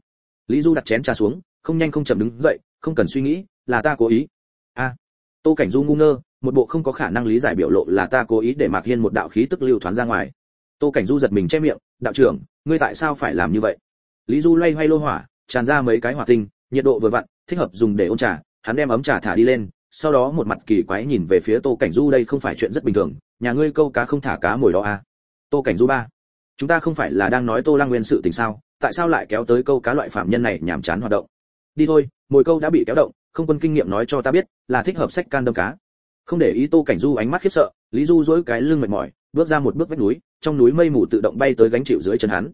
Lý du đặt chén trà xuống không nhanh không chậm đứng dậy, không cần suy nghĩ, là ta cố ý. A. À. tô cảnh du ngu ngơ, một bộ không có khả năng lý giải biểu lộ là ta cố ý để mạc hiên một đạo khí tức lưu thoáng ra ngoài. Tô cảnh du giật mình che miệng, đạo trưởng, ngươi tại sao phải làm như vậy? Lý du loay hoay lô hỏa, tràn ra mấy cái hỏa tinh, nhiệt độ vừa vặn, thích hợp dùng để ôn trà. Hắn đem ấm trà thả đi lên, sau đó một mặt kỳ quái nhìn về phía tô cảnh du, đây không phải chuyện rất bình thường, nhà ngươi câu cá không thả cá mồi đó à? Tô cảnh du ba, chúng ta không phải là đang nói tô lang nguyên sự tình sao? Tại sao lại kéo tới câu cá loại phạm nhân này nhảm chán hoạt động? Đi thôi, mồi câu đã bị kéo động, không quân kinh nghiệm nói cho ta biết, là thích hợp sách can đâm cá. Không để ý tô cảnh du ánh mắt khiếp sợ, lý du dỗi cái lưng mệt mỏi, bước ra một bước vách núi, trong núi mây mù tự động bay tới gánh chịu dưới chân hắn.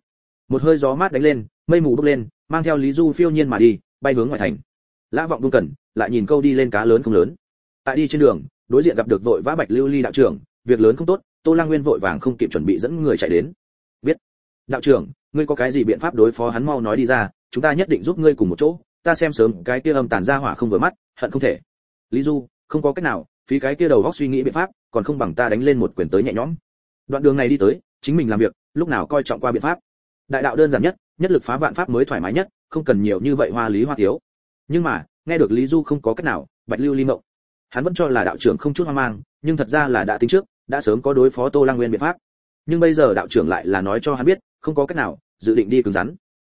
Một hơi gió mát đánh lên, mây mù bốc lên, mang theo lý du phiêu nhiên mà đi, bay hướng ngoài thành. Lã vọng đung cẩn lại nhìn câu đi lên cá lớn không lớn. Tại đi trên đường, đối diện gặp được vội vã bạch lưu ly đạo trưởng, việc lớn không tốt, tô lang nguyên vội vàng không kịp chuẩn bị dẫn người chạy đến. Biết. Đạo trưởng, ngươi có cái gì biện pháp đối phó hắn mau nói đi ra, chúng ta nhất định giúp ngươi cùng một chỗ ta xem sớm cái kia âm tàn ra hỏa không vừa mắt, hận không thể. Lý du, không có cách nào, phí cái kia đầu góc suy nghĩ biện pháp, còn không bằng ta đánh lên một quyền tới nhẹ nhõm. Đoạn đường này đi tới, chính mình làm việc, lúc nào coi trọng qua biện pháp. Đại đạo đơn giản nhất nhất lực phá vạn pháp mới thoải mái nhất, không cần nhiều như vậy hoa lý hoa tiếu. Nhưng mà, nghe được lý du không có cách nào, bạch lưu ly mộng. Hắn vẫn cho là đạo trưởng không chút hoang mang, nhưng thật ra là đã tính trước, đã sớm có đối phó tô lang nguyên biện pháp. Nhưng bây giờ đạo trưởng lại là nói cho hắn biết, không có cách nào, dự định đi cứng rắn.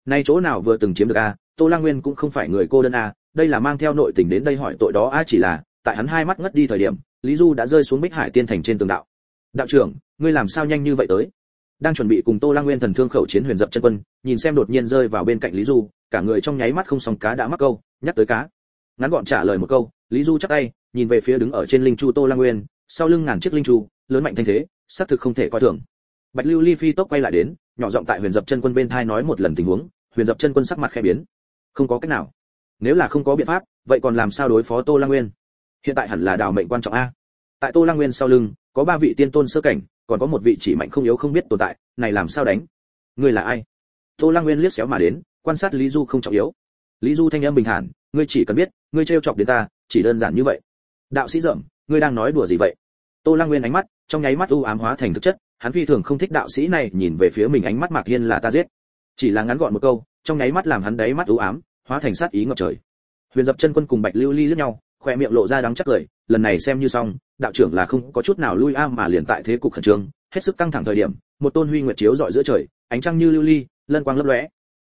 Nay chỗ nào vừa từng chiếm được a tô lang nguyên cũng không phải người cô đơn a đây là mang theo nội tình đến đây hỏi tội đó a chỉ là, tại hắn hai mắt ngất đi thời điểm, lý du đã rơi xuống bích hải tiên thành trên tường đạo. Đạo trưởng, ngươi làm sao nhanh như vậy tới? Đang chuẩn bị cùng tô lang nguyên thần thương khẩu chiến huyền dập chân quân, nhìn xem đột nhiên rơi vào bên cạnh lý du, cả người trong nháy mắt không sòng cá đã mắc câu, nhắc tới cá. Ngắn gọn trả lời một câu, lý du chắc tay, nhìn về phía đứng ở trên linh chu tô lang nguyên, sau lưng ngàn chiếc linh chu, lớn mạnh thanh thế, xác thực không thể coi thường. Bạch lưu ly phi tốc quay lại đến, nhỏ giọng tại huyền dập chân quân bên thai nói một lần tình huống, huyền dập chân quân sắc mặt khẽ biến không có cách nào. Nếu là không có biện pháp, vậy còn làm sao đối phó tô lang nguyên? Hiện tại hẳn là đảo mệnh quan trọng a. Tại tô lang nguyên sau lưng, có ba vị tiên tôn sơ cảnh, còn có một vị chỉ mạnh không yếu không biết tồn tại, này làm sao đánh? Ngươi là ai? Tô lang nguyên liếc xéo mà đến, quan sát lý du không trọng yếu. Lý du thanh âm bình thản, ngươi chỉ cần biết, ngươi trêu chọc đến ta, chỉ đơn giản như vậy. Đạo sĩ dởm ngươi đang nói đùa gì vậy? Tô lang nguyên ánh mắt, trong nháy mắt u ám hóa thành thực chất, hắn phi thường không thích đạo sĩ này nhìn về phía mình ánh mắt mạc hiên là ta giết. Chỉ là ngắn gọn một câu trong nháy mắt làm hắn đáy mắt u ám, hóa thành sát ý ngập trời. Huyền dập chân quân cùng bạch lưu ly lướt nhau, khoe miệng lộ ra đắng chắc cười lần này xem như xong, đạo trưởng là không có chút nào lui a mà liền tại thế cục khẩn trương, hết sức căng thẳng thời điểm, một tôn huy nguyệt chiếu dọi giữa trời, ánh trăng như lưu ly, lân quang lấp lóe.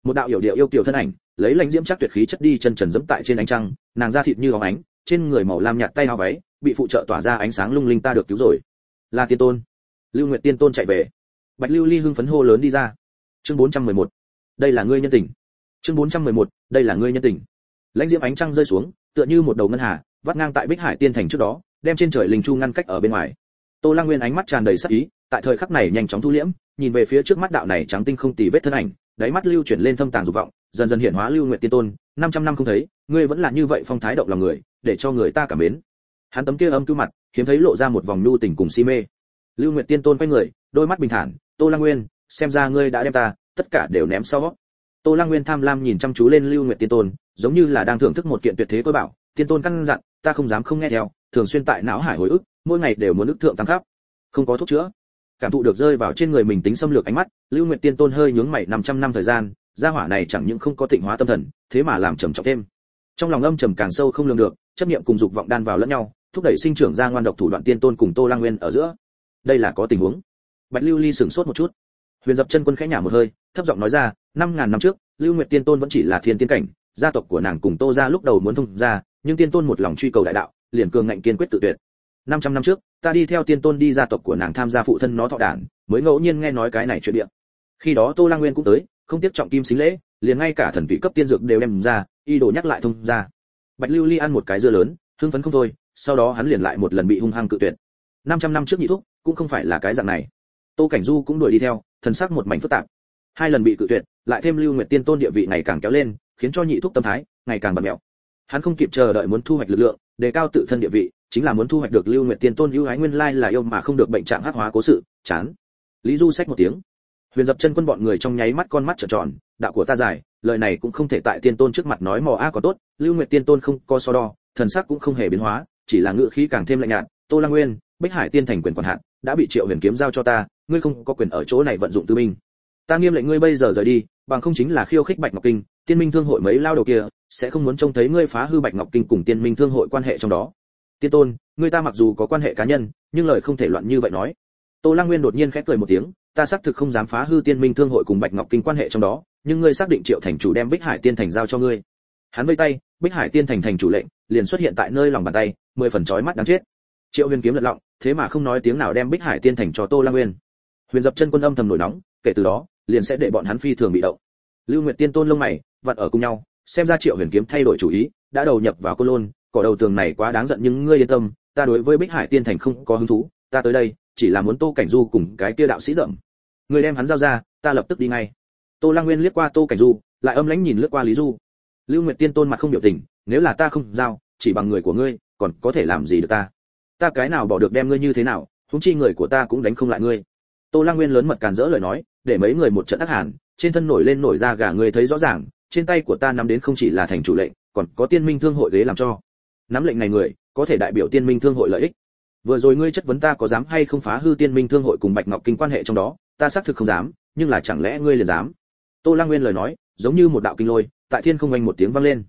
Một đạo hiểu điệu yêu kiều thân ảnh, lấy lãnh diễm chắc tuyệt khí chất đi chân trần dẫm tại trên ánh trăng, nàng da thịt như óng ánh, trên người màu lam nhạt tay áo váy, bị phụ trợ tỏa ra ánh sáng lung linh ta được cứu rồi. Là tiên tôn. Lưu nguyệt tiên tôn chạy về. Bạch lưu ly hưng phấn hô lớn đi ra. Chương 411 đây là ngươi nhân tình. Chương 411. đây là ngươi nhân tình. Lãnh diễm ánh trăng rơi xuống, tựa như một đầu ngân hà, vắt ngang tại bích hải tiên thành trước đó, đem trên trời linh chu ngăn cách ở bên ngoài. Tô lang nguyên ánh mắt tràn đầy sắc ý, tại thời khắc này nhanh chóng thu liễm, nhìn về phía trước mắt đạo này trắng tinh không tì vết thân ảnh, đáy mắt lưu chuyển lên thâm tàng dục vọng, dần dần hiện hóa lưu nguyện tiên tôn 500 năm không thấy, ngươi vẫn là như vậy phong thái động lòng người, để cho người ta cảm mến. Hắn tấm kia âm cư mặt, hiếm thấy lộ ra một vòng nhu tình cùng si mê. Lưu nguyện tiên tôn quay người, đôi mắt bình thản, tô lang nguyên, xem ra ngươi đã đem ta tất cả đều ném sau. Tô lang nguyên tham lam nhìn chăm chú lên lưu nguyện tiên tôn, giống như là đang thưởng thức một kiện tuyệt thế cơ bảo, tiên tôn căn dặn, ta không dám không nghe theo, thường xuyên tại não hải hồi ức, mỗi ngày đều muốn ức thượng tăng khắp. Không có thuốc chữa. Cảm thụ được rơi vào trên người mình tính xâm lược ánh mắt, lưu nguyệt tiên tôn hơi nhướng mày 500 năm thời gian, gia hỏa này chẳng những không có tịnh hóa tâm thần, thế mà làm trầm trọng thêm. Trong lòng âm trầm càng sâu không lường được, chấp niệm cùng dục vọng đan vào lẫn nhau, thúc đẩy sinh trưởng ra ngoan độc thủ đoạn tiên tôn cùng tô lang nguyên ở giữa. Đây là có tình huống. Bạch lưu ly sửng sốt một chút huyền dập chân quân khẽ nhả một hơi, thấp giọng nói ra, năm ngàn năm trước, lưu nguyệt tiên tôn vẫn chỉ là thiên tiên cảnh, gia tộc của nàng cùng tô ra lúc đầu muốn thông ra nhưng tiên tôn một lòng truy cầu đại đạo, liền cường ngạnh kiên quyết tự tuyệt. 500 năm trước, ta đi theo tiên tôn đi gia tộc của nàng tham gia phụ thân nó thọ đản, mới ngẫu nhiên nghe nói cái này chuyện địa. Khi đó tô lang nguyên cũng tới, không tiếp trọng kim xính lễ, liền ngay cả thần vị cấp tiên dược đều đem ra y đồ nhắc lại thông ra bạch lưu ly ăn một cái dưa lớn, hưng phấn không thôi, sau đó hắn liền lại một lần bị hung hăng cự tuyệt. 500 năm trước nhị thúc, cũng không phải là cái dạng này. Tô cảnh du cũng đuổi đi theo thần sắc một mảnh phức tạp. Hai lần bị cự tuyệt, lại thêm lưu nguyệt tiên tôn địa vị ngày càng kéo lên, khiến cho nhị thúc tâm thái ngày càng bật mẹo. Hắn không kịp chờ đợi muốn thu hoạch lực lượng, đề cao tự thân địa vị, chính là muốn thu hoạch được lưu nguyệt tiên tôn ưu ái nguyên lai là yêu mà không được bệnh trạng hắc hóa cố sự, chán. Lý du sách một tiếng. Huyền dập chân quân bọn người trong nháy mắt con mắt trợn tròn, đạo của ta dài, lời này cũng không thể tại tiên tôn trước mặt nói mò a có tốt, lưu nguyệt tiên tôn không có so đo, thần sắc cũng không hề biến hóa, chỉ là ngữ khí càng thêm lạnh nhạt, tô lang nguyên, bích hải tiên thành quyền quản hạn đã bị triệu huyền kiếm giao cho ta, ngươi không có quyền ở chỗ này vận dụng tư minh. Ta nghiêm lệnh ngươi bây giờ rời đi, bằng không chính là khiêu khích bạch ngọc kinh, tiên minh thương hội mấy lao đầu kia, sẽ không muốn trông thấy ngươi phá hư bạch ngọc kinh cùng tiên minh thương hội quan hệ trong đó. Tiên tôn, ngươi ta mặc dù có quan hệ cá nhân, nhưng lời không thể loạn như vậy nói. Tô lăng nguyên đột nhiên khẽ cười một tiếng, ta xác thực không dám phá hư tiên minh thương hội cùng bạch ngọc kinh quan hệ trong đó, nhưng ngươi xác định triệu thành chủ đem bích hải tiên thành giao cho ngươi. Hắn vây tay, bích hải tiên thành thành chủ lệnh, liền xuất hiện tại nơi lòng bàn tay, mười phần chói mắt đáng chết triệu huyền kiếm lật lọng, thế mà không nói tiếng nào đem bích hải tiên thành cho tô lang nguyên. Huyền dập chân quân âm thầm nổi nóng, kể từ đó, liền sẽ để bọn hắn phi thường bị động. Lưu nguyệt tiên tôn lông mày, vặn ở cùng nhau, xem ra triệu huyền kiếm thay đổi chủ ý, đã đầu nhập vào cô lôn, cỏ đầu tường này quá đáng giận nhưng ngươi yên tâm, ta đối với bích hải tiên thành không có hứng thú, ta tới đây, chỉ là muốn tô cảnh du cùng cái kia đạo sĩ rậm. Người đem hắn giao ra, ta lập tức đi ngay. Tô lang nguyên liếc qua tô cảnh du, lại âm lãnh nhìn lướt qua lý du. Lưu nguyệt tiên tôn mặt không biểu tình, nếu là ta không giao, chỉ bằng người của ngươi, còn có thể làm gì được ta? Ta cái nào bỏ được đem ngươi như thế nào, huống chi người của ta cũng đánh không lại ngươi. Tô lang nguyên lớn mật càn rỡ lời nói, để mấy người một trận ác hàn, trên thân nổi lên nổi ra gà ngươi thấy rõ ràng, trên tay của ta nắm đến không chỉ là thành chủ lệnh, còn có tiên minh thương hội ghế làm cho. Nắm lệnh này người, có thể đại biểu tiên minh thương hội lợi ích. Vừa rồi ngươi chất vấn ta có dám hay không phá hư tiên minh thương hội cùng bạch ngọc kinh quan hệ trong đó, ta xác thực không dám, nhưng là chẳng lẽ ngươi liền dám? Tô lang nguyên lời nói, giống như một đạo kinh lôi, tại thiên không anh một tiếng vang lên.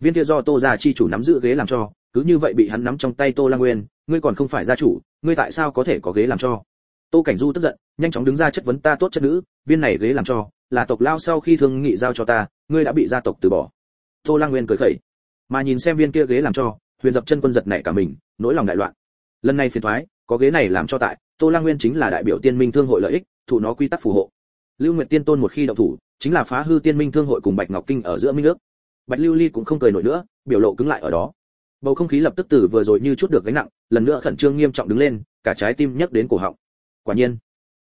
Viên kia do tô gia chi chủ nắm giữ ghế làm cho, cứ như vậy bị hắn nắm trong tay tô lang nguyên ngươi còn không phải gia chủ, ngươi tại sao có thể có ghế làm cho? Tô cảnh du tức giận, nhanh chóng đứng ra chất vấn ta tốt chất nữ, viên này ghế làm cho, là tộc lao sau khi thương nghị giao cho ta, ngươi đã bị gia tộc từ bỏ. Tô lang nguyên cười khẩy, mà nhìn xem viên kia ghế làm cho, huyền dập chân quân giật nảy cả mình, nỗi lòng đại loạn. Lần này phiền thoái, có ghế này làm cho tại, tô lang nguyên chính là đại biểu tiên minh thương hội lợi ích thủ nó quy tắc phù hộ. Lưu nguyệt tiên tôn một khi động thủ, chính là phá hư tiên minh thương hội cùng bạch ngọc kinh ở giữa minh nước bạch lưu ly cũng không cười nổi nữa, biểu lộ cứng lại ở đó bầu không khí lập tức từ vừa rồi như chút được gánh nặng, lần nữa khẩn trương nghiêm trọng đứng lên, cả trái tim nhấc đến cổ họng. Quả nhiên,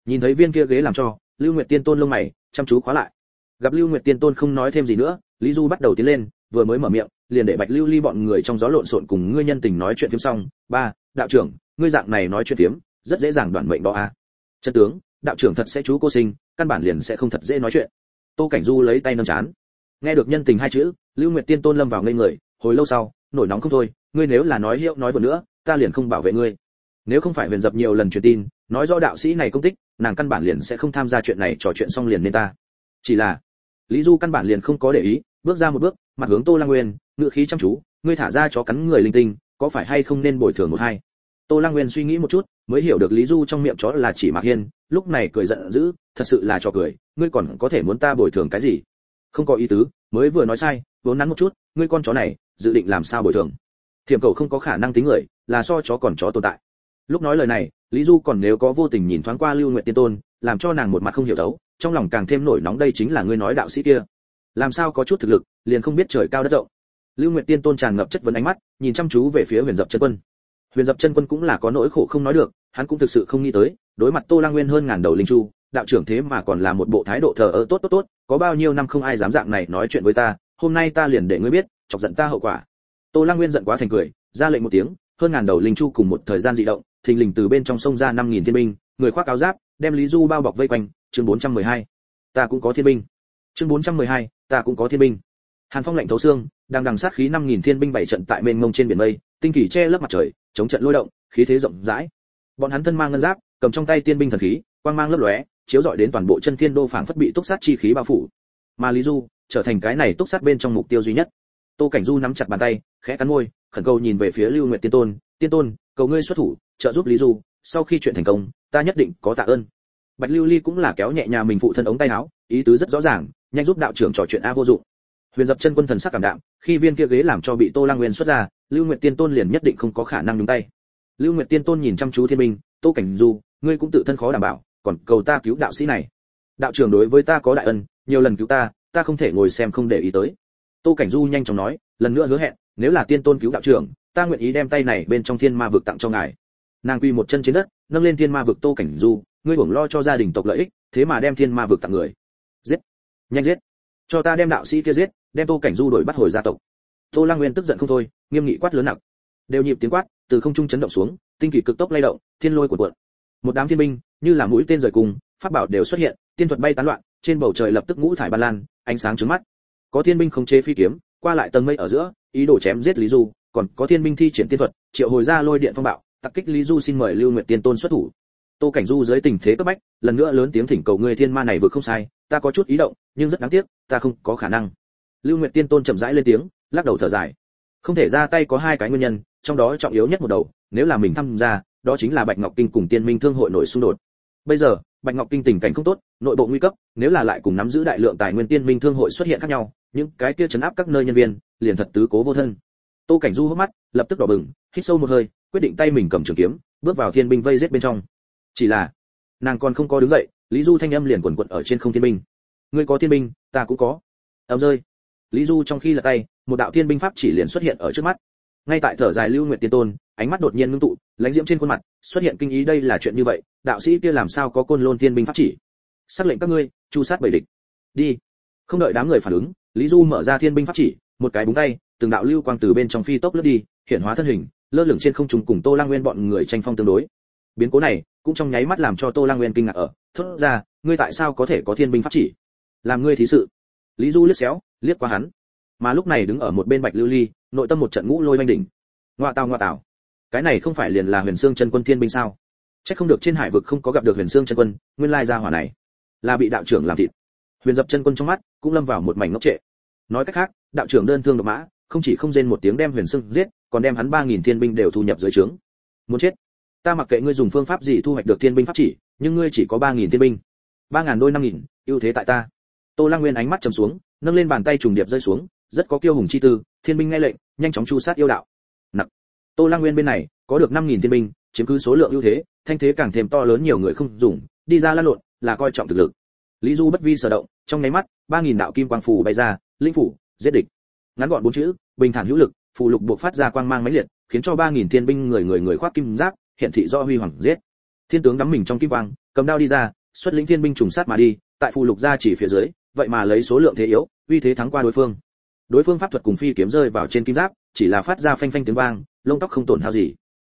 nhìn thấy viên kia ghế làm cho, lưu nguyệt tiên tôn lông mày, chăm chú khóa lại. Gặp lưu nguyệt tiên tôn không nói thêm gì nữa, lý du bắt đầu tiến lên, vừa mới mở miệng, liền để bạch lưu ly bọn người trong gió lộn xộn cùng ngươi nhân tình nói chuyện phiếm xong. Ba, đạo trưởng, ngươi dạng này nói chuyện phiếm, rất dễ dàng đoạn mệnh đó a à. chân tướng, đạo trưởng thật sẽ chú cô sinh, căn bản liền sẽ không thật dễ nói chuyện. Tô cảnh du lấy tay nâng chán. Nghe được nhân tình hai chữ, lưu nguyệt tiên tôn lâm vào ngây người, hồi lâu sau nổi nóng không thôi, ngươi nếu là nói hiệu nói vừa nữa, ta liền không bảo vệ ngươi. Nếu không phải huyền dập nhiều lần truyền tin, nói rõ đạo sĩ này công tích, nàng căn bản liền sẽ không tham gia chuyện này, trò chuyện xong liền nên ta. Chỉ là, lý du căn bản liền không có để ý, bước ra một bước, mặt hướng tô lang nguyên ngự khí chăm chú, ngươi thả ra chó cắn người linh tinh, có phải hay không nên bồi thường một hai? Tô lang nguyên suy nghĩ một chút, mới hiểu được lý du trong miệng chó là chỉ mạc hiên, lúc này cười giận dữ, thật sự là cho cười, ngươi còn có thể muốn ta bồi thường cái gì? Không có ý tứ, mới vừa nói sai, vốn nắn một chút, ngươi con chó này dự định làm sao bồi thường. Thiểm cầu không có khả năng tính người, là so chó còn chó tồn tại. Lúc nói lời này, lý du còn nếu có vô tình nhìn thoáng qua lưu nguyện tiên tôn, làm cho nàng một mặt không hiểu đấu trong lòng càng thêm nổi nóng đây chính là ngươi nói đạo sĩ kia. Làm sao có chút thực lực, liền không biết trời cao đất rộng. Lưu nguyện tiên tôn tràn ngập chất vấn ánh mắt, nhìn chăm chú về phía huyền dập chân quân. Huyền dập chân quân cũng là có nỗi khổ không nói được, hắn cũng thực sự không nghĩ tới, đối mặt tô lang nguyên hơn ngàn đầu linh chu, đạo trưởng thế mà còn là một bộ thái độ thờ ơ tốt tốt tốt, có bao nhiêu năm không ai dám dạng này nói chuyện với ta, hôm nay ta liền để ngươi biết chọc giận ta hậu quả. Tô lang nguyên giận quá thành cười ra lệnh một tiếng hơn ngàn đầu linh chu cùng một thời gian dị động thình lình từ bên trong sông ra năm nghìn thiên binh người khoác áo giáp đem lý du bao bọc vây quanh chương 412. ta cũng có thiên binh. Chương 412, ta cũng có thiên binh. Hàn phong lạnh thấu xương đang đằng sát khí năm nghìn thiên binh bảy trận tại mênh mông trên biển mây tinh kỳ che lấp mặt trời chống trận lôi động khí thế rộng rãi. Bọn hắn thân mang ngân giáp cầm trong tay tiên binh thần khí quang mang lấp lóe chiếu rọi đến toàn bộ chân thiên đô phảng phất bị túc sát chi khí bao phủ. Mà lý du trở thành cái này túc sát bên trong mục tiêu duy nhất tô cảnh du nắm chặt bàn tay, khẽ cắn môi, khẩn cầu nhìn về phía lưu nguyệt tiên tôn. Tiên tôn, cầu ngươi xuất thủ, trợ giúp lý du, sau khi chuyện thành công, ta nhất định có tạ ơn. Bạch lưu ly cũng là kéo nhẹ nhà mình phụ thân ống tay áo, ý tứ rất rõ ràng, nhanh giúp đạo trưởng trò chuyện a vô dụng. Huyền dập chân quân thần sắc cảm đạm, khi viên kia ghế làm cho bị tô lang nguyên xuất ra, lưu nguyệt tiên tôn liền nhất định không có khả năng nhúng tay. Lưu nguyệt tiên tôn nhìn chăm chú thiên minh, tô cảnh du, ngươi cũng tự thân khó đảm bảo, còn cầu ta cứu đạo sĩ này. Đạo trưởng đối với ta có đại ân, nhiều lần cứu ta ta không thể ngồi xem không để ý tới tô cảnh du nhanh chóng nói, lần nữa hứa hẹn, nếu là tiên tôn cứu đạo trưởng, ta nguyện ý đem tay này bên trong thiên ma vực tặng cho ngài. Nàng quy một chân trên đất, nâng lên thiên ma vực tô cảnh du, ngươi hưởng lo cho gia đình tộc lợi ích, thế mà đem thiên ma vực tặng người. Giết! Nhanh giết! Cho ta đem đạo sĩ kia giết, đem tô cảnh du đổi bắt hồi gia tộc. Tô lang nguyên tức giận không thôi, nghiêm nghị quát lớn nặng. Đều nhịp tiếng quát, từ không trung chấn động xuống, tinh kỳ cực tốc lay động, thiên lôi của cuộn. Một đám thiên binh, như là mũi tên rời cùng, pháp bảo đều xuất hiện, tiên thuật bay tán loạn, trên bầu trời lập tức ngũ thải ban lan, ánh sáng chói mắt có thiên binh không chế phi kiếm, qua lại tầng mây ở giữa, ý đồ chém giết lý du, còn có thiên binh thi triển tiên thuật, triệu hồi ra lôi điện phong bạo tặc kích lý du xin mời lưu nguyệt tiên tôn xuất thủ. Tô cảnh du dưới tình thế cấp bách, lần nữa lớn tiếng thỉnh cầu người thiên ma này vừa không sai, ta có chút ý động, nhưng rất đáng tiếc, ta không có khả năng. Lưu nguyệt tiên tôn chậm rãi lên tiếng, lắc đầu thở dài. Không thể ra tay có hai cái nguyên nhân, trong đó trọng yếu nhất một đầu, nếu là mình tham gia, đó chính là bạch ngọc kinh cùng tiên minh thương hội nổi xung đột. Bây giờ, bạch ngọc kinh tình cảnh không tốt, nội bộ nguy cấp, nếu là lại cùng nắm giữ đại lượng tài nguyên tiên minh thương hội xuất hiện khác nhau những cái kia chấn áp các nơi nhân viên, liền thật tứ cố vô thân. Tô cảnh du hốc mắt, lập tức đỏ bừng, hít sâu một hơi, quyết định tay mình cầm trường kiếm, bước vào thiên binh vây giết bên trong. Chỉ là, nàng còn không có đứng dậy, lý du thanh âm liền quần quận ở trên không thiên binh. Ngươi có thiên binh, ta cũng có. Ấm rơi. Lý du trong khi lật tay, một đạo thiên binh pháp chỉ liền xuất hiện ở trước mắt. Ngay tại thở dài lưu nguyệt tiên tôn, ánh mắt đột nhiên ngưng tụ, lãnh diễm trên khuôn mặt, xuất hiện kinh ý đây là chuyện như vậy, đạo sĩ kia làm sao có côn lôn thiên binh pháp chỉ? Sắc lệnh các ngươi, chu sát bảy địch. Đi không đợi đám người phản ứng, lý du mở ra thiên binh pháp chỉ, một cái búng tay, từng đạo lưu quang từ bên trong phi tốc lướt đi hiện hóa thân hình, lơ lửng trên không trung cùng tô lang nguyên bọn người tranh phong tương đối. Biến cố này cũng trong nháy mắt làm cho tô lang nguyên kinh ngạc ở, thốt ra, ngươi tại sao có thể có thiên binh pháp chỉ? Làm ngươi thí sự. Lý du liếc xéo, liếc qua hắn. Mà lúc này đứng ở một bên bạch lưu ly, nội tâm một trận ngũ lôi oanh đỉnh. Ngoa tào ngoa tào. Cái này không phải liền là huyền xương chân quân thiên binh sao? Chắc không được trên hải vực không có gặp được huyền xương chân quân, nguyên lai ra hỏa này là bị đạo trưởng làm thịt huyền dập chân quân trong mắt cũng lâm vào một mảnh ngốc trệ. Nói cách khác, đạo trưởng đơn thương độc mã, không chỉ không rên một tiếng đem huyền sưng giết, còn đem hắn ba nghìn thiên binh đều thu nhập dưới trướng. Muốn chết. Ta mặc kệ ngươi dùng phương pháp gì thu hoạch được thiên binh pháp chỉ, nhưng ngươi chỉ có ba nghìn thiên binh. Ba ngàn đôi năm nghìn, ưu thế tại ta. Tô lang nguyên ánh mắt trầm xuống, nâng lên bàn tay trùng điệp rơi xuống, rất có kiêu hùng chi tư, thiên binh nghe lệnh, nhanh chóng chu sát yêu đạo. Nặng. Tô lang nguyên bên này, có được năm nghìn thiên binh, chiếm cứ số lượng ưu thế, thanh thế càng thêm to lớn nhiều người không dùng, đi ra lan lộn, là coi trọng thực lực lý du bất vi sở động, trong nháy mắt, ba nghìn đạo kim quang phù bay ra, linh phủ, giết địch. Ngắn gọn bốn chữ, bình thản hữu lực, phù lục buộc phát ra quang mang mãnh liệt, khiến cho ba nghìn thiên binh người người người khoác kim giáp, hiện thị do huy hoàng giết. Thiên tướng đắm mình trong kim quang, cầm đao đi ra, xuất lĩnh thiên binh trùng sát mà đi, tại phù lục ra chỉ phía dưới, vậy mà lấy số lượng thế yếu, uy thế thắng qua đối phương. Đối phương pháp thuật cùng phi kiếm rơi vào trên kim giáp, chỉ là phát ra phanh phanh tiếng vang, lông tóc không tổn hao gì.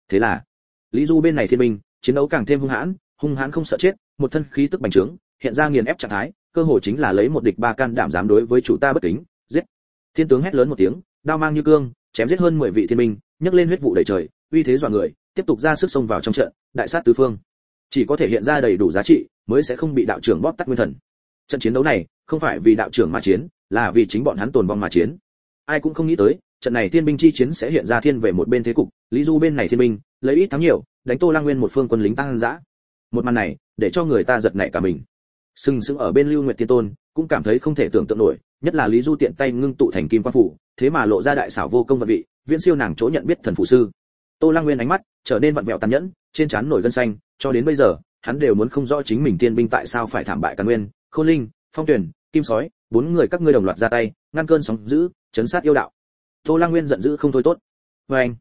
Thế là, lý du bên này thiên binh, chiến đấu càng thêm hung hãn hung hãn không sợ chết, một thân khí tức bành trướng hiện ra nghiền ép trạng thái, cơ hội chính là lấy một địch ba can đảm dám đối với chủ ta bất kính, giết. Thiên tướng hét lớn một tiếng, đao mang như cương, chém giết hơn 10 vị thiên binh, nhấc lên huyết vụ đầy trời, uy thế dọa người, tiếp tục ra sức xông vào trong trận, đại sát tứ phương. Chỉ có thể hiện ra đầy đủ giá trị, mới sẽ không bị đạo trưởng bóp tắt nguyên thần. Trận chiến đấu này, không phải vì đạo trưởng mà chiến, là vì chính bọn hắn tồn vong mà chiến. Ai cũng không nghĩ tới, trận này thiên binh chi chiến sẽ hiện ra thiên về một bên thế cục, lý du bên này thiên binh, lấy ít thắng nhiều, đánh tô lang nguyên một phương quân lính tăng dã. Một màn này, để cho người ta giật nảy cả mình sừng sững ở bên lưu nguyệt tiên tôn, cũng cảm thấy không thể tưởng tượng nổi, nhất là lý du tiện tay ngưng tụ thành kim quan phủ, thế mà lộ ra đại xảo vô công vật vị, viễn siêu nàng chỗ nhận biết thần phụ sư. Tô lang nguyên ánh mắt trở nên vặn vẹo tàn nhẫn, trên trán nổi gân xanh, cho đến bây giờ, hắn đều muốn không rõ chính mình tiên binh tại sao phải thảm bại càn nguyên, khôn linh, phong tuyển kim sói, bốn người các ngươi đồng loạt ra tay, ngăn cơn sóng dữ, chấn sát yêu đạo. Tô lang nguyên giận dữ không thôi tốt. Vê anh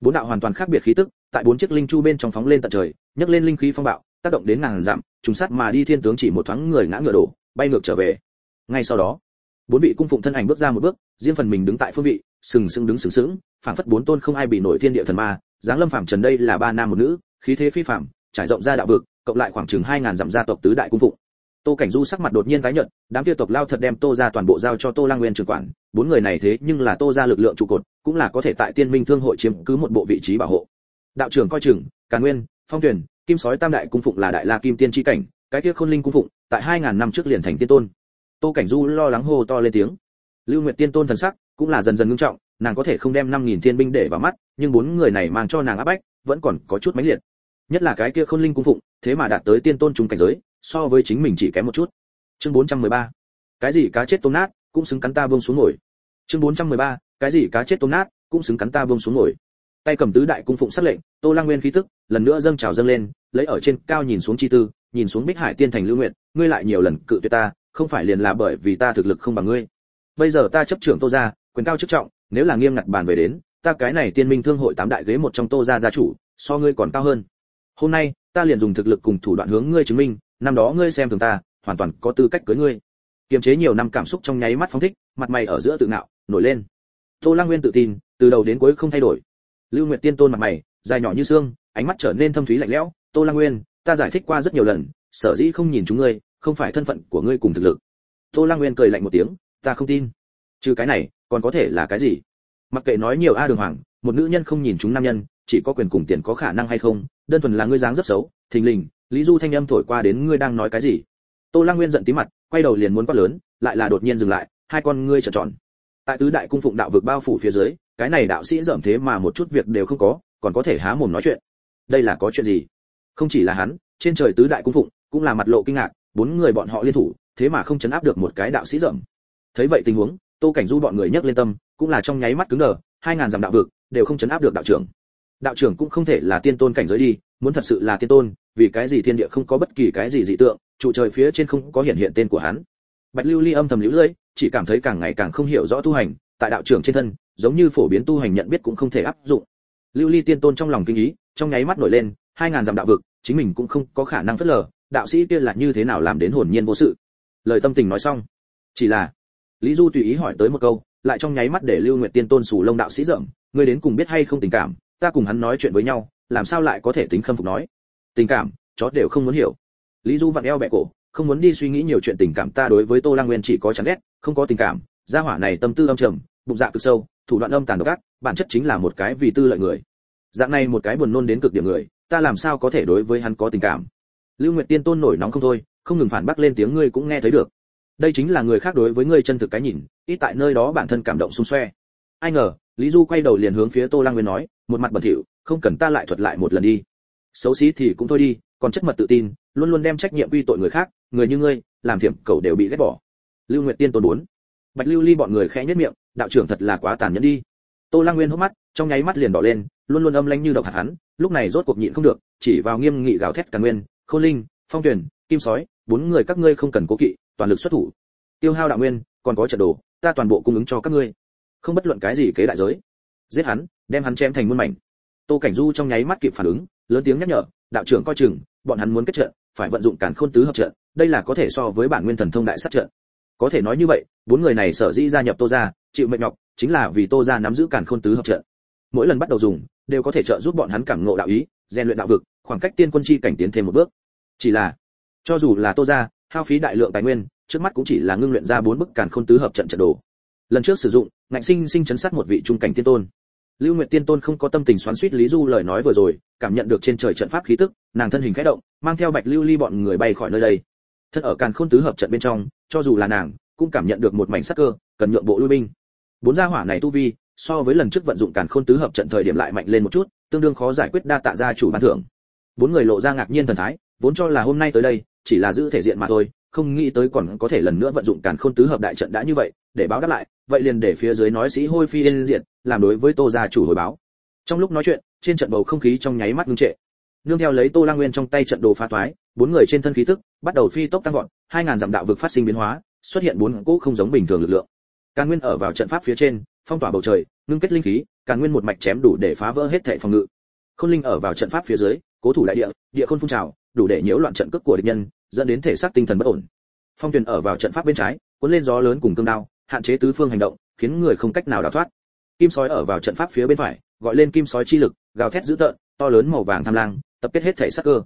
bốn đạo hoàn toàn khác biệt khí tức, tại bốn chiếc linh chu bên trong phóng lên tận trời, nhấc lên linh khí phong bạo tác động đến ngàn dặm, trùng sát mà đi thiên tướng chỉ một thoáng người ngã ngựa đổ, bay ngược trở về. Ngay sau đó, bốn vị cung phụng thân ảnh bước ra một bước, riêng phần mình đứng tại phương vị, sừng sững đứng sừng sững, phảng phất bốn tôn không ai bị nổi thiên địa thần ma, dáng lâm phảng trần đây là ba nam một nữ, khí thế phi phàm, trải rộng ra đạo vực, cộng lại khoảng chừng hai ngàn dặm gia tộc tứ đại cung phụng. Tô cảnh du sắc mặt đột nhiên tái nhợt, đám kia tộc lao thật đem tô ra toàn bộ giao cho tô lang nguyên trưởng quản, bốn người này thế nhưng là tô ra lực lượng trụ cột, cũng là có thể tại tiên minh thương hội chiếm cứ một bộ vị trí bảo hộ. Đạo trưởng coi chừng, càn nguyên, phong tuyển kim sói tam đại cung phụng là đại la kim tiên chi cảnh, cái kia khôn linh cung phụng, tại hai ngàn năm trước liền thành tiên tôn. Tô cảnh du lo lắng hô to lên tiếng. Lưu nguyệt tiên tôn thần sắc cũng là dần dần ngưng trọng, nàng có thể không đem năm nghìn thiên binh để vào mắt, nhưng bốn người này mang cho nàng áp bách, vẫn còn có chút mãnh liệt. Nhất là cái kia khôn linh cung phụng, thế mà đạt tới tiên tôn trung cảnh giới, so với chính mình chỉ kém một chút. Chương 413. cái gì cá chết tôm nát cũng xứng cắn ta buông xuống nổi chương 413. cái gì cá chết tôm nát cũng xứng cắn ta buông xuống nổi tay cầm tứ đại cung phụng sắc lệnh, tô lang nguyên khí tức, lần nữa dâng trào dâng lên, lấy ở trên cao nhìn xuống chi tư, nhìn xuống bích hải tiên thành lưu nguyện ngươi lại nhiều lần cự tuyệt ta, không phải liền là bởi vì ta thực lực không bằng ngươi. Bây giờ ta chấp trưởng tô gia, quyền cao chức trọng, nếu là nghiêm ngặt bàn về đến, ta cái này tiên minh thương hội tám đại ghế một trong tô gia gia chủ, so ngươi còn cao hơn. Hôm nay, ta liền dùng thực lực cùng thủ đoạn hướng ngươi chứng minh, năm đó ngươi xem thường ta, hoàn toàn có tư cách cưới ngươi. Kiềm chế nhiều năm cảm xúc trong nháy mắt phóng thích, mặt mày ở giữa tự ngạo, nổi lên. Tô lang nguyên tự tin, từ đầu đến cuối không thay đổi lưu nguyệt tiên tôn mặt mày, dài nhỏ như xương, ánh mắt trở nên thâm thúy lạnh lẽo. Tô lang nguyên, ta giải thích qua rất nhiều lần, sở dĩ không nhìn chúng ngươi, không phải thân phận của ngươi cùng thực lực. Tô lang nguyên cười lạnh một tiếng, ta không tin. Trừ cái này, còn có thể là cái gì? Mặc kệ nói nhiều a đường hoàng, một nữ nhân không nhìn chúng nam nhân, chỉ có quyền cùng tiền có khả năng hay không, đơn thuần là ngươi dáng rất xấu, thình lình, lý du thanh âm thổi qua đến ngươi đang nói cái gì? Tô lang nguyên giận tí mặt, quay đầu liền muốn quát lớn, lại là đột nhiên dừng lại, hai con ngươi trợn tròn tại tứ đại cung phụng đạo vực bao phủ phía dưới, cái này đạo sĩ dởm thế mà một chút việc đều không có, còn có thể há mồm nói chuyện. Đây là có chuyện gì? Không chỉ là hắn, trên trời tứ đại cung phụng cũng là mặt lộ kinh ngạc, bốn người bọn họ liên thủ, thế mà không chấn áp được một cái đạo sĩ dởm. Thấy vậy tình huống, tô cảnh du bọn người nhấc lên tâm, cũng là trong nháy mắt cứng đờ, hai ngàn dặm đạo vực đều không chấn áp được đạo trưởng. Đạo trưởng cũng không thể là tiên tôn cảnh giới đi, muốn thật sự là tiên tôn, vì cái gì thiên địa không có bất kỳ cái gì dị tượng, trụ trời phía trên không có hiện hiện tên của hắn. Bạch lưu ly âm thầm liễu lưỡi chỉ cảm thấy càng ngày càng không hiểu rõ tu hành, tại đạo trưởng trên thân, giống như phổ biến tu hành nhận biết cũng không thể áp dụng. Lưu ly tiên tôn trong lòng kinh ý, trong nháy mắt nổi lên, hai ngàn dặm đạo vực, chính mình cũng không có khả năng phớt lờ, đạo sĩ kia là như thế nào làm đến hồn nhiên vô sự. Lời tâm tình nói xong, chỉ là, lý du tùy ý hỏi tới một câu, lại trong nháy mắt để lưu nguyệt tiên tôn sù lông đạo sĩ rậm ngươi đến cùng biết hay không tình cảm, ta cùng hắn nói chuyện với nhau, làm sao lại có thể tính khâm phục nói. Tình cảm, chó đều không muốn hiểu. Lý du vặn eo bẹ cổ không muốn đi suy nghĩ nhiều chuyện tình cảm ta đối với tô lang nguyên chỉ có chán ghét, không có tình cảm. Gia hỏa này tâm tư âm trầm, bụng dạ cực sâu, thủ đoạn âm tàn độc ác, bản chất chính là một cái vì tư lợi người. Dạng này một cái buồn nôn đến cực điểm người, ta làm sao có thể đối với hắn có tình cảm? Lưu nguyệt tiên tôn nổi nóng không thôi, không ngừng phản bác lên tiếng ngươi cũng nghe thấy được. Đây chính là người khác đối với ngươi chân thực cái nhìn, ít tại nơi đó bản thân cảm động xung xoe. Ai ngờ, lý du quay đầu liền hướng phía tô lang nguyên nói, một mặt bẩn thỉu, không cần ta lại thuật lại một lần đi. Xấu xí thì cũng thôi đi còn chất mật tự tin, luôn luôn đem trách nhiệm quy tội người khác, người như ngươi, làm thiểm, cầu đều bị ghét bỏ. Lưu nguyệt tiên tôn bốn. Bạch lưu ly bọn người khẽ nhất miệng, đạo trưởng thật là quá tàn nhẫn đi. Tô lang nguyên hốc mắt, trong nháy mắt liền đỏ lên, luôn luôn âm lãnh như độc hạt hắn, lúc này rốt cuộc nhịn không được, chỉ vào nghiêm nghị gào thét càn nguyên, khôn linh, phong tuyển kim sói, bốn người các ngươi không cần cố kỵ, toàn lực xuất thủ. Tiêu hao đạo nguyên, còn có trận đồ, ta toàn bộ cung ứng cho các ngươi. Không bất luận cái gì kế đại giới. Giết hắn, đem hắn chém thành muôn mảnh. Tô cảnh du trong nháy mắt kịp phản ứng, lớn tiếng nhắc nhở đạo trưởng coi chừng, bọn hắn muốn kết trận, phải vận dụng cản khôn tứ hợp trận, đây là có thể so với bản nguyên thần thông đại sát trận. Có thể nói như vậy, bốn người này sở dĩ gia nhập tô gia, chịu mệnh nhọc, chính là vì tô gia nắm giữ cản khôn tứ hợp trận. Mỗi lần bắt đầu dùng, đều có thể trợ giúp bọn hắn cảm ngộ đạo ý, rèn luyện đạo vực, khoảng cách tiên quân chi cảnh tiến thêm một bước. Chỉ là, cho dù là tô gia, hao phí đại lượng tài nguyên, trước mắt cũng chỉ là ngưng luyện ra bốn bức càn khôn tứ hợp trận trận đồ. Lần trước sử dụng, ngạnh sinh sinh chấn sát một vị trung cảnh tiên tôn lưu nguyệt tiên tôn không có tâm tình xoắn xuýt lý du lời nói vừa rồi, cảm nhận được trên trời trận pháp khí tức, nàng thân hình khẽ động, mang theo bạch lưu ly bọn người bay khỏi nơi đây. Thân ở càn khôn tứ hợp trận bên trong, cho dù là nàng, cũng cảm nhận được một mảnh sắc cơ, cần nhượng bộ lui binh. Bốn gia hỏa này tu vi, so với lần trước vận dụng càn khôn tứ hợp trận thời điểm lại mạnh lên một chút, tương đương khó giải quyết đa tạ gia chủ ban thưởng. Bốn người lộ ra ngạc nhiên thần thái, vốn cho là hôm nay tới đây, chỉ là giữ thể diện mà thôi, không nghĩ tới còn có thể lần nữa vận dụng càn khôn tứ hợp đại trận đã như vậy, để báo đáp lại vậy liền để phía dưới nói sĩ hôi phi lên diện làm đối với tô gia chủ hồi báo. Trong lúc nói chuyện, trên trận bầu không khí trong nháy mắt ngưng trệ. Nương theo lấy tô lang nguyên trong tay trận đồ phá toái bốn người trên thân khí tức bắt đầu phi tốc tăng vọt, hai ngàn dặm đạo vực phát sinh biến hóa, xuất hiện bốn cỗ không giống bình thường lực lượng. Càn nguyên ở vào trận pháp phía trên, phong tỏa bầu trời, ngưng kết linh khí, càn nguyên một mạch chém đủ để phá vỡ hết thệ phòng ngự. Khôn linh ở vào trận pháp phía dưới, cố thủ đại địa địa khôn phun trào, đủ để nhiễu loạn trận cước của địch nhân, dẫn đến thể xác tinh thần bất ổn. Phong tuyền ở vào trận pháp bên trái, cuốn lên gió lớn cùng cương đao hạn chế tứ phương hành động, khiến người không cách nào đào thoát. Kim sói ở vào trận pháp phía bên phải, gọi lên kim sói chi lực, gào thét dữ tợn, to lớn màu vàng tham lang, tập kết hết thể sắc cơ.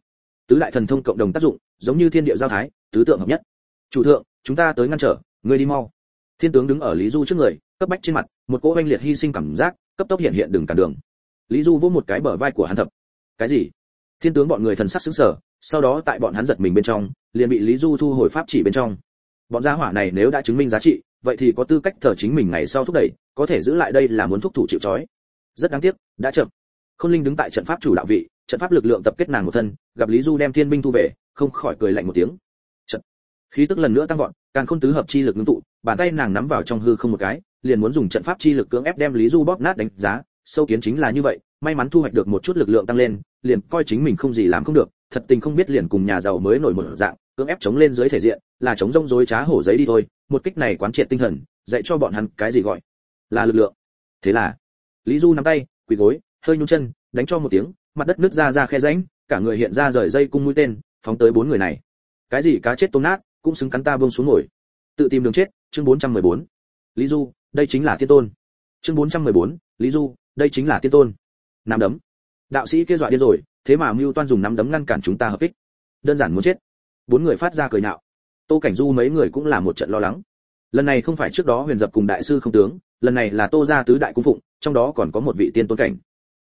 Tứ đại thần thông cộng đồng tác dụng, giống như thiên địa giao thái, tứ tượng hợp nhất. Chủ thượng, chúng ta tới ngăn trở, ngươi đi mau. Thiên tướng đứng ở lý du trước người, cấp bách trên mặt, một cỗ oanh liệt hy sinh cảm giác, cấp tốc hiện hiện đường cản đường. Lý du vỗ một cái bờ vai của hắn thập. Cái gì? Thiên tướng bọn người thần sắc sững sờ, sau đó tại bọn hắn giật mình bên trong, liền bị lý du thu hồi pháp chỉ bên trong. Bọn gia hỏa này nếu đã chứng minh giá trị vậy thì có tư cách thờ chính mình ngày sau thúc đẩy, có thể giữ lại đây là muốn thúc thủ chịu trói. Rất đáng tiếc, đã chậm. Khôn linh đứng tại trận pháp chủ đạo vị, trận pháp lực lượng tập kết nàng một thân, gặp lý du đem thiên binh thu về, không khỏi cười lạnh một tiếng. Trận khí tức lần nữa tăng vọt, càng khôn tứ hợp chi lực ngưng tụ, bàn tay nàng nắm vào trong hư không một cái, liền muốn dùng trận pháp chi lực cưỡng ép đem lý du bóp nát đánh giá, sâu kiến chính là như vậy may mắn thu hoạch được một chút lực lượng tăng lên liền coi chính mình không gì làm không được thật tình không biết liền cùng nhà giàu mới nổi một dạng cưỡng ép chống lên dưới thể diện là chống rông rối trá hổ giấy đi thôi một kích này quán triệt tinh thần dạy cho bọn hắn cái gì gọi là lực lượng. Thế là lý du nắm tay quỳ gối hơi nhún chân đánh cho một tiếng mặt đất nứt ra ra khe rãnh cả người hiện ra rời dây cung mũi tên phóng tới bốn người này. Cái gì cá chết tôm nát cũng xứng cắn ta buông xuống ngồi. Tự tìm đường chết chương 414. lý du đây chính là tiên tôn. Chương 414, lý du đây chính là tiên tôn nắm đấm. Đạo sĩ kia dọa điên rồi, thế mà mưu toan dùng nắm đấm ngăn cản chúng ta hợp kích. Đơn giản muốn chết. Bốn người phát ra cười nhạo. Tô cảnh du mấy người cũng là một trận lo lắng. Lần này không phải trước đó huyền dập cùng đại sư không tướng, lần này là tô gia tứ đại cung phụng, trong đó còn có một vị tiên tôn cảnh.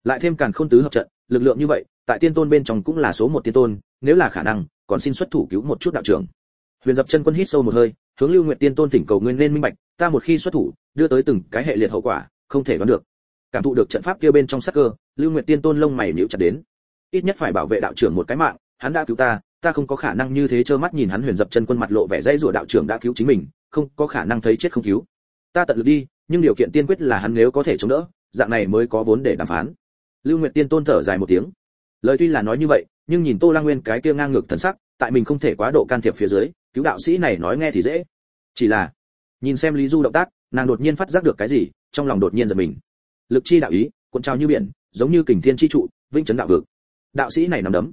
Lại thêm càn khôn tứ hợp trận, lực lượng như vậy, tại tiên tôn bên trong cũng là số một tiên tôn, nếu là khả năng, còn xin xuất thủ cứu một chút đạo trưởng. Huyền dập chân quân hít sâu một hơi, hướng lưu nguyện tiên tôn thỉnh cầu nguyên nên minh bạch, ta một khi xuất thủ, đưa tới từng cái hệ liệt hậu quả, không thể đoán được cảm thụ được trận pháp kia bên trong sắc cơ, lưu nguyệt tiên tôn lông mày nhíu chặt đến. Ít nhất phải bảo vệ đạo trưởng một cái mạng, hắn đã cứu ta ta không có khả năng như thế trơ mắt nhìn hắn huyền dập chân quân mặt lộ vẻ dây rủa đạo trưởng đã cứu chính mình, không có khả năng thấy chết không cứu. Ta tận lực đi, nhưng điều kiện tiên quyết là hắn nếu có thể chống đỡ, dạng này mới có vốn để đàm phán. Lưu nguyệt tiên tôn thở dài một tiếng. Lời tuy là nói như vậy, nhưng nhìn tô lang nguyên cái kia ngang ngược thần sắc, tại mình không thể quá độ can thiệp phía dưới, cứu đạo sĩ này nói nghe thì dễ. Chỉ là, nhìn xem lý du động tác, nàng đột nhiên phát giác được cái gì, trong lòng đột nhiên giật mình lực chi đạo ý, cuộn trào như biển, giống như kình thiên chi trụ vinh chấn đạo vực. Đạo sĩ này nằm đấm.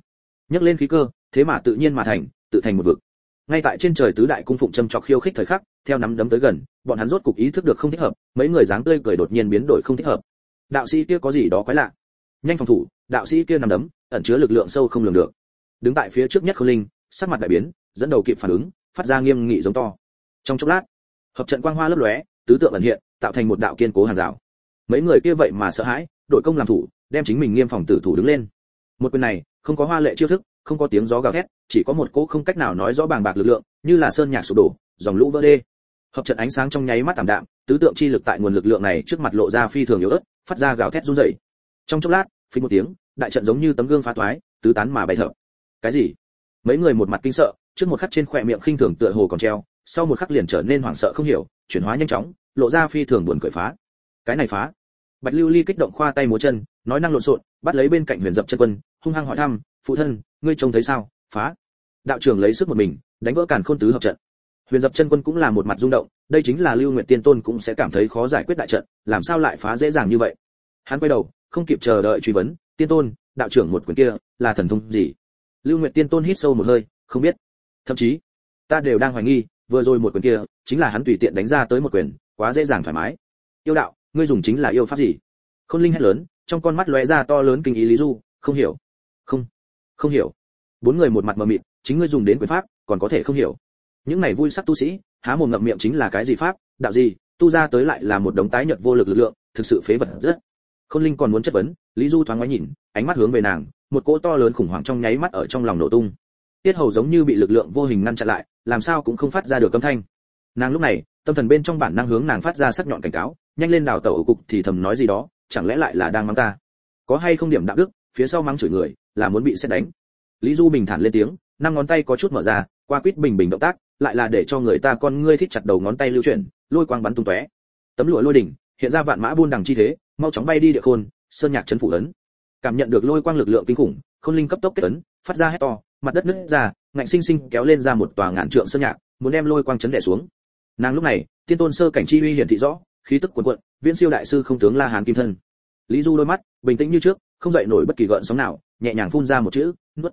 Nhấc lên khí cơ, thế mà tự nhiên mà thành, tự thành một vực. Ngay tại trên trời tứ đại cung phụng châm chọc khiêu khích thời khắc, theo nắm đấm tới gần, bọn hắn rốt cục ý thức được không thích hợp, mấy người dáng tươi cười đột nhiên biến đổi không thích hợp. Đạo sĩ kia có gì đó quái lạ. Nhanh phòng thủ, đạo sĩ kia nằm đấm, ẩn chứa lực lượng sâu không lường được. Đứng tại phía trước nhất khôn linh, sắc mặt đại biến, dẫn đầu kịp phản ứng, phát ra nghiêm nghị giống to. Trong chốc lát, hợp trận quang hoa lấp lóe, tứ tượng ẩn hiện, tạo thành một đạo kiên cố hàng rào mấy người kia vậy mà sợ hãi, đội công làm thủ, đem chính mình nghiêm phòng tử thủ đứng lên. Một quyền này, không có hoa lệ chiêu thức, không có tiếng gió gào thét, chỉ có một cỗ không cách nào nói rõ bàng bạc lực lượng, như là sơn nhạc sụp đổ, dòng lũ vỡ đê. Hợp trận ánh sáng trong nháy mắt tạm đạm, tứ tượng chi lực tại nguồn lực lượng này trước mặt lộ ra phi thường yếu ớt, phát ra gào thét run rẩy. Trong chốc lát, phình một tiếng, đại trận giống như tấm gương phá toái, tứ tán mà bay thở. Cái gì? Mấy người một mặt kinh sợ, trước một khắc trên khỏe miệng khinh thường tựa hồ còn treo, sau một khắc liền trở nên hoảng sợ không hiểu, chuyển hóa nhanh chóng, lộ ra phi thường buồn cười phá. Cái này phá bạch lưu ly kích động khoa tay múa chân, nói năng lộn xộn, bắt lấy bên cạnh huyền dập chân quân, hung hăng hỏi thăm, phụ thân, ngươi trông thấy sao? Phá. Đạo trưởng lấy sức một mình, đánh vỡ cản khôn tứ hợp trận. Huyền dập chân quân cũng là một mặt rung động, đây chính là lưu nguyện tiên tôn cũng sẽ cảm thấy khó giải quyết đại trận, làm sao lại phá dễ dàng như vậy? Hắn quay đầu, không kịp chờ đợi truy vấn, tiên tôn, đạo trưởng một quyền kia là thần thông gì? Lưu nguyện tiên tôn hít sâu một hơi, không biết. Thậm chí, ta đều đang hoài nghi, vừa rồi một quyền kia, chính là hắn tùy tiện đánh ra tới một quyền, quá dễ dàng thoải mái. Yêu đạo ngươi dùng chính là yêu pháp gì? Khôn linh hét lớn, trong con mắt lóe ra to lớn kinh ý lý du, không hiểu. Không không hiểu. Bốn người một mặt mờ mịt, chính ngươi dùng đến quyền pháp, còn có thể không hiểu. Những này vui sắc tu sĩ, há mồm ngậm miệng chính là cái gì pháp, đạo gì, tu ra tới lại là một đống tái nhật vô lực lực lượng, thực sự phế vật rất. Khôn linh còn muốn chất vấn, lý du thoáng ngoái nhìn, ánh mắt hướng về nàng, một cỗ to lớn khủng hoảng trong nháy mắt ở trong lòng nổ tung. Tiết hầu giống như bị lực lượng vô hình ngăn chặn lại, làm sao cũng không phát ra được âm thanh. Nàng lúc này, tâm thần bên trong bản năng hướng nàng phát ra sắc nhọn cảnh cáo nhanh lên đào tẩu ở cục thì thầm nói gì đó, chẳng lẽ lại là đang mắng ta? Có hay không điểm đạo đức, phía sau mắng chửi người, là muốn bị xét đánh? Lý du bình thản lên tiếng, năm ngón tay có chút mở ra, qua quýt bình bình động tác, lại là để cho người ta con ngươi thích chặt đầu ngón tay lưu chuyển, lôi quang bắn tung tóe. Tấm lụa lôi đỉnh, hiện ra vạn mã buôn đằng chi thế, mau chóng bay đi địa khôn, sơn nhạc chấn phủ ấn. Cảm nhận được lôi quang lực lượng kinh khủng, khôn linh cấp tốc kết ấn, phát ra hét to, mặt đất nứt ra, ngạnh sinh sinh kéo lên ra một tòa ngàn trượng sơn nhạc, muốn đem lôi quang chấn đè xuống. Nàng lúc này, tiên tôn sơ cảnh chi uy hiển thị rõ khí tức cuồn cuộn, viễn siêu đại sư không tướng la hán kim thân. Lý du đôi mắt, bình tĩnh như trước, không dậy nổi bất kỳ gợn sóng nào, nhẹ nhàng phun ra một chữ, nuốt.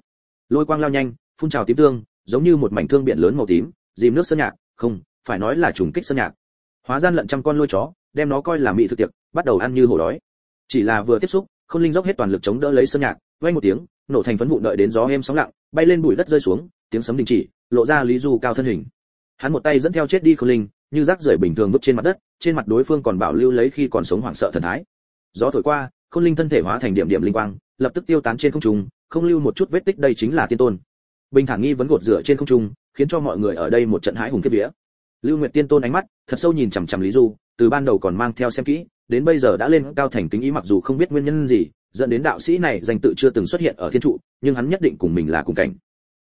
Lôi quang lao nhanh, phun trào tím tương, giống như một mảnh thương biển lớn màu tím, dìm nước sơn nhạc, không, phải nói là trùng kích sơn nhạc. Hóa gian lận trăm con lôi chó, đem nó coi là mỹ thực tiệc, bắt đầu ăn như hổ đói. Chỉ là vừa tiếp xúc Khôn linh dốc hết toàn lực chống đỡ lấy sơn nhạc, vang một tiếng, nổ thành phấn vụn đợi đến gió êm sóng lặng, bay lên bụi đất rơi xuống, tiếng sấm đình chỉ, lộ ra lý du cao thân hình. Hắn một tay dẫn theo chết đi Khôn linh như rác rưởi bình thường vứt trên mặt đất, trên mặt đối phương còn bảo lưu lấy khi còn sống hoảng sợ thần thái. Gió thổi qua, khôn linh thân thể hóa thành điểm điểm linh quang, lập tức tiêu tán trên không trung, không lưu một chút vết tích đây chính là tiên tôn. Bình thản nghi vẫn gột rửa trên không trung, khiến cho mọi người ở đây một trận hãi hùng kiếp vía. Lưu nguyệt tiên tôn ánh mắt thật sâu nhìn chằm chằm lý du, từ ban đầu còn mang theo xem kỹ, đến bây giờ đã lên cao thành kính ý mặc dù không biết nguyên nhân gì, dẫn đến đạo sĩ này danh tự chưa từng xuất hiện ở thiên trụ, nhưng hắn nhất định cùng mình là cùng cảnh.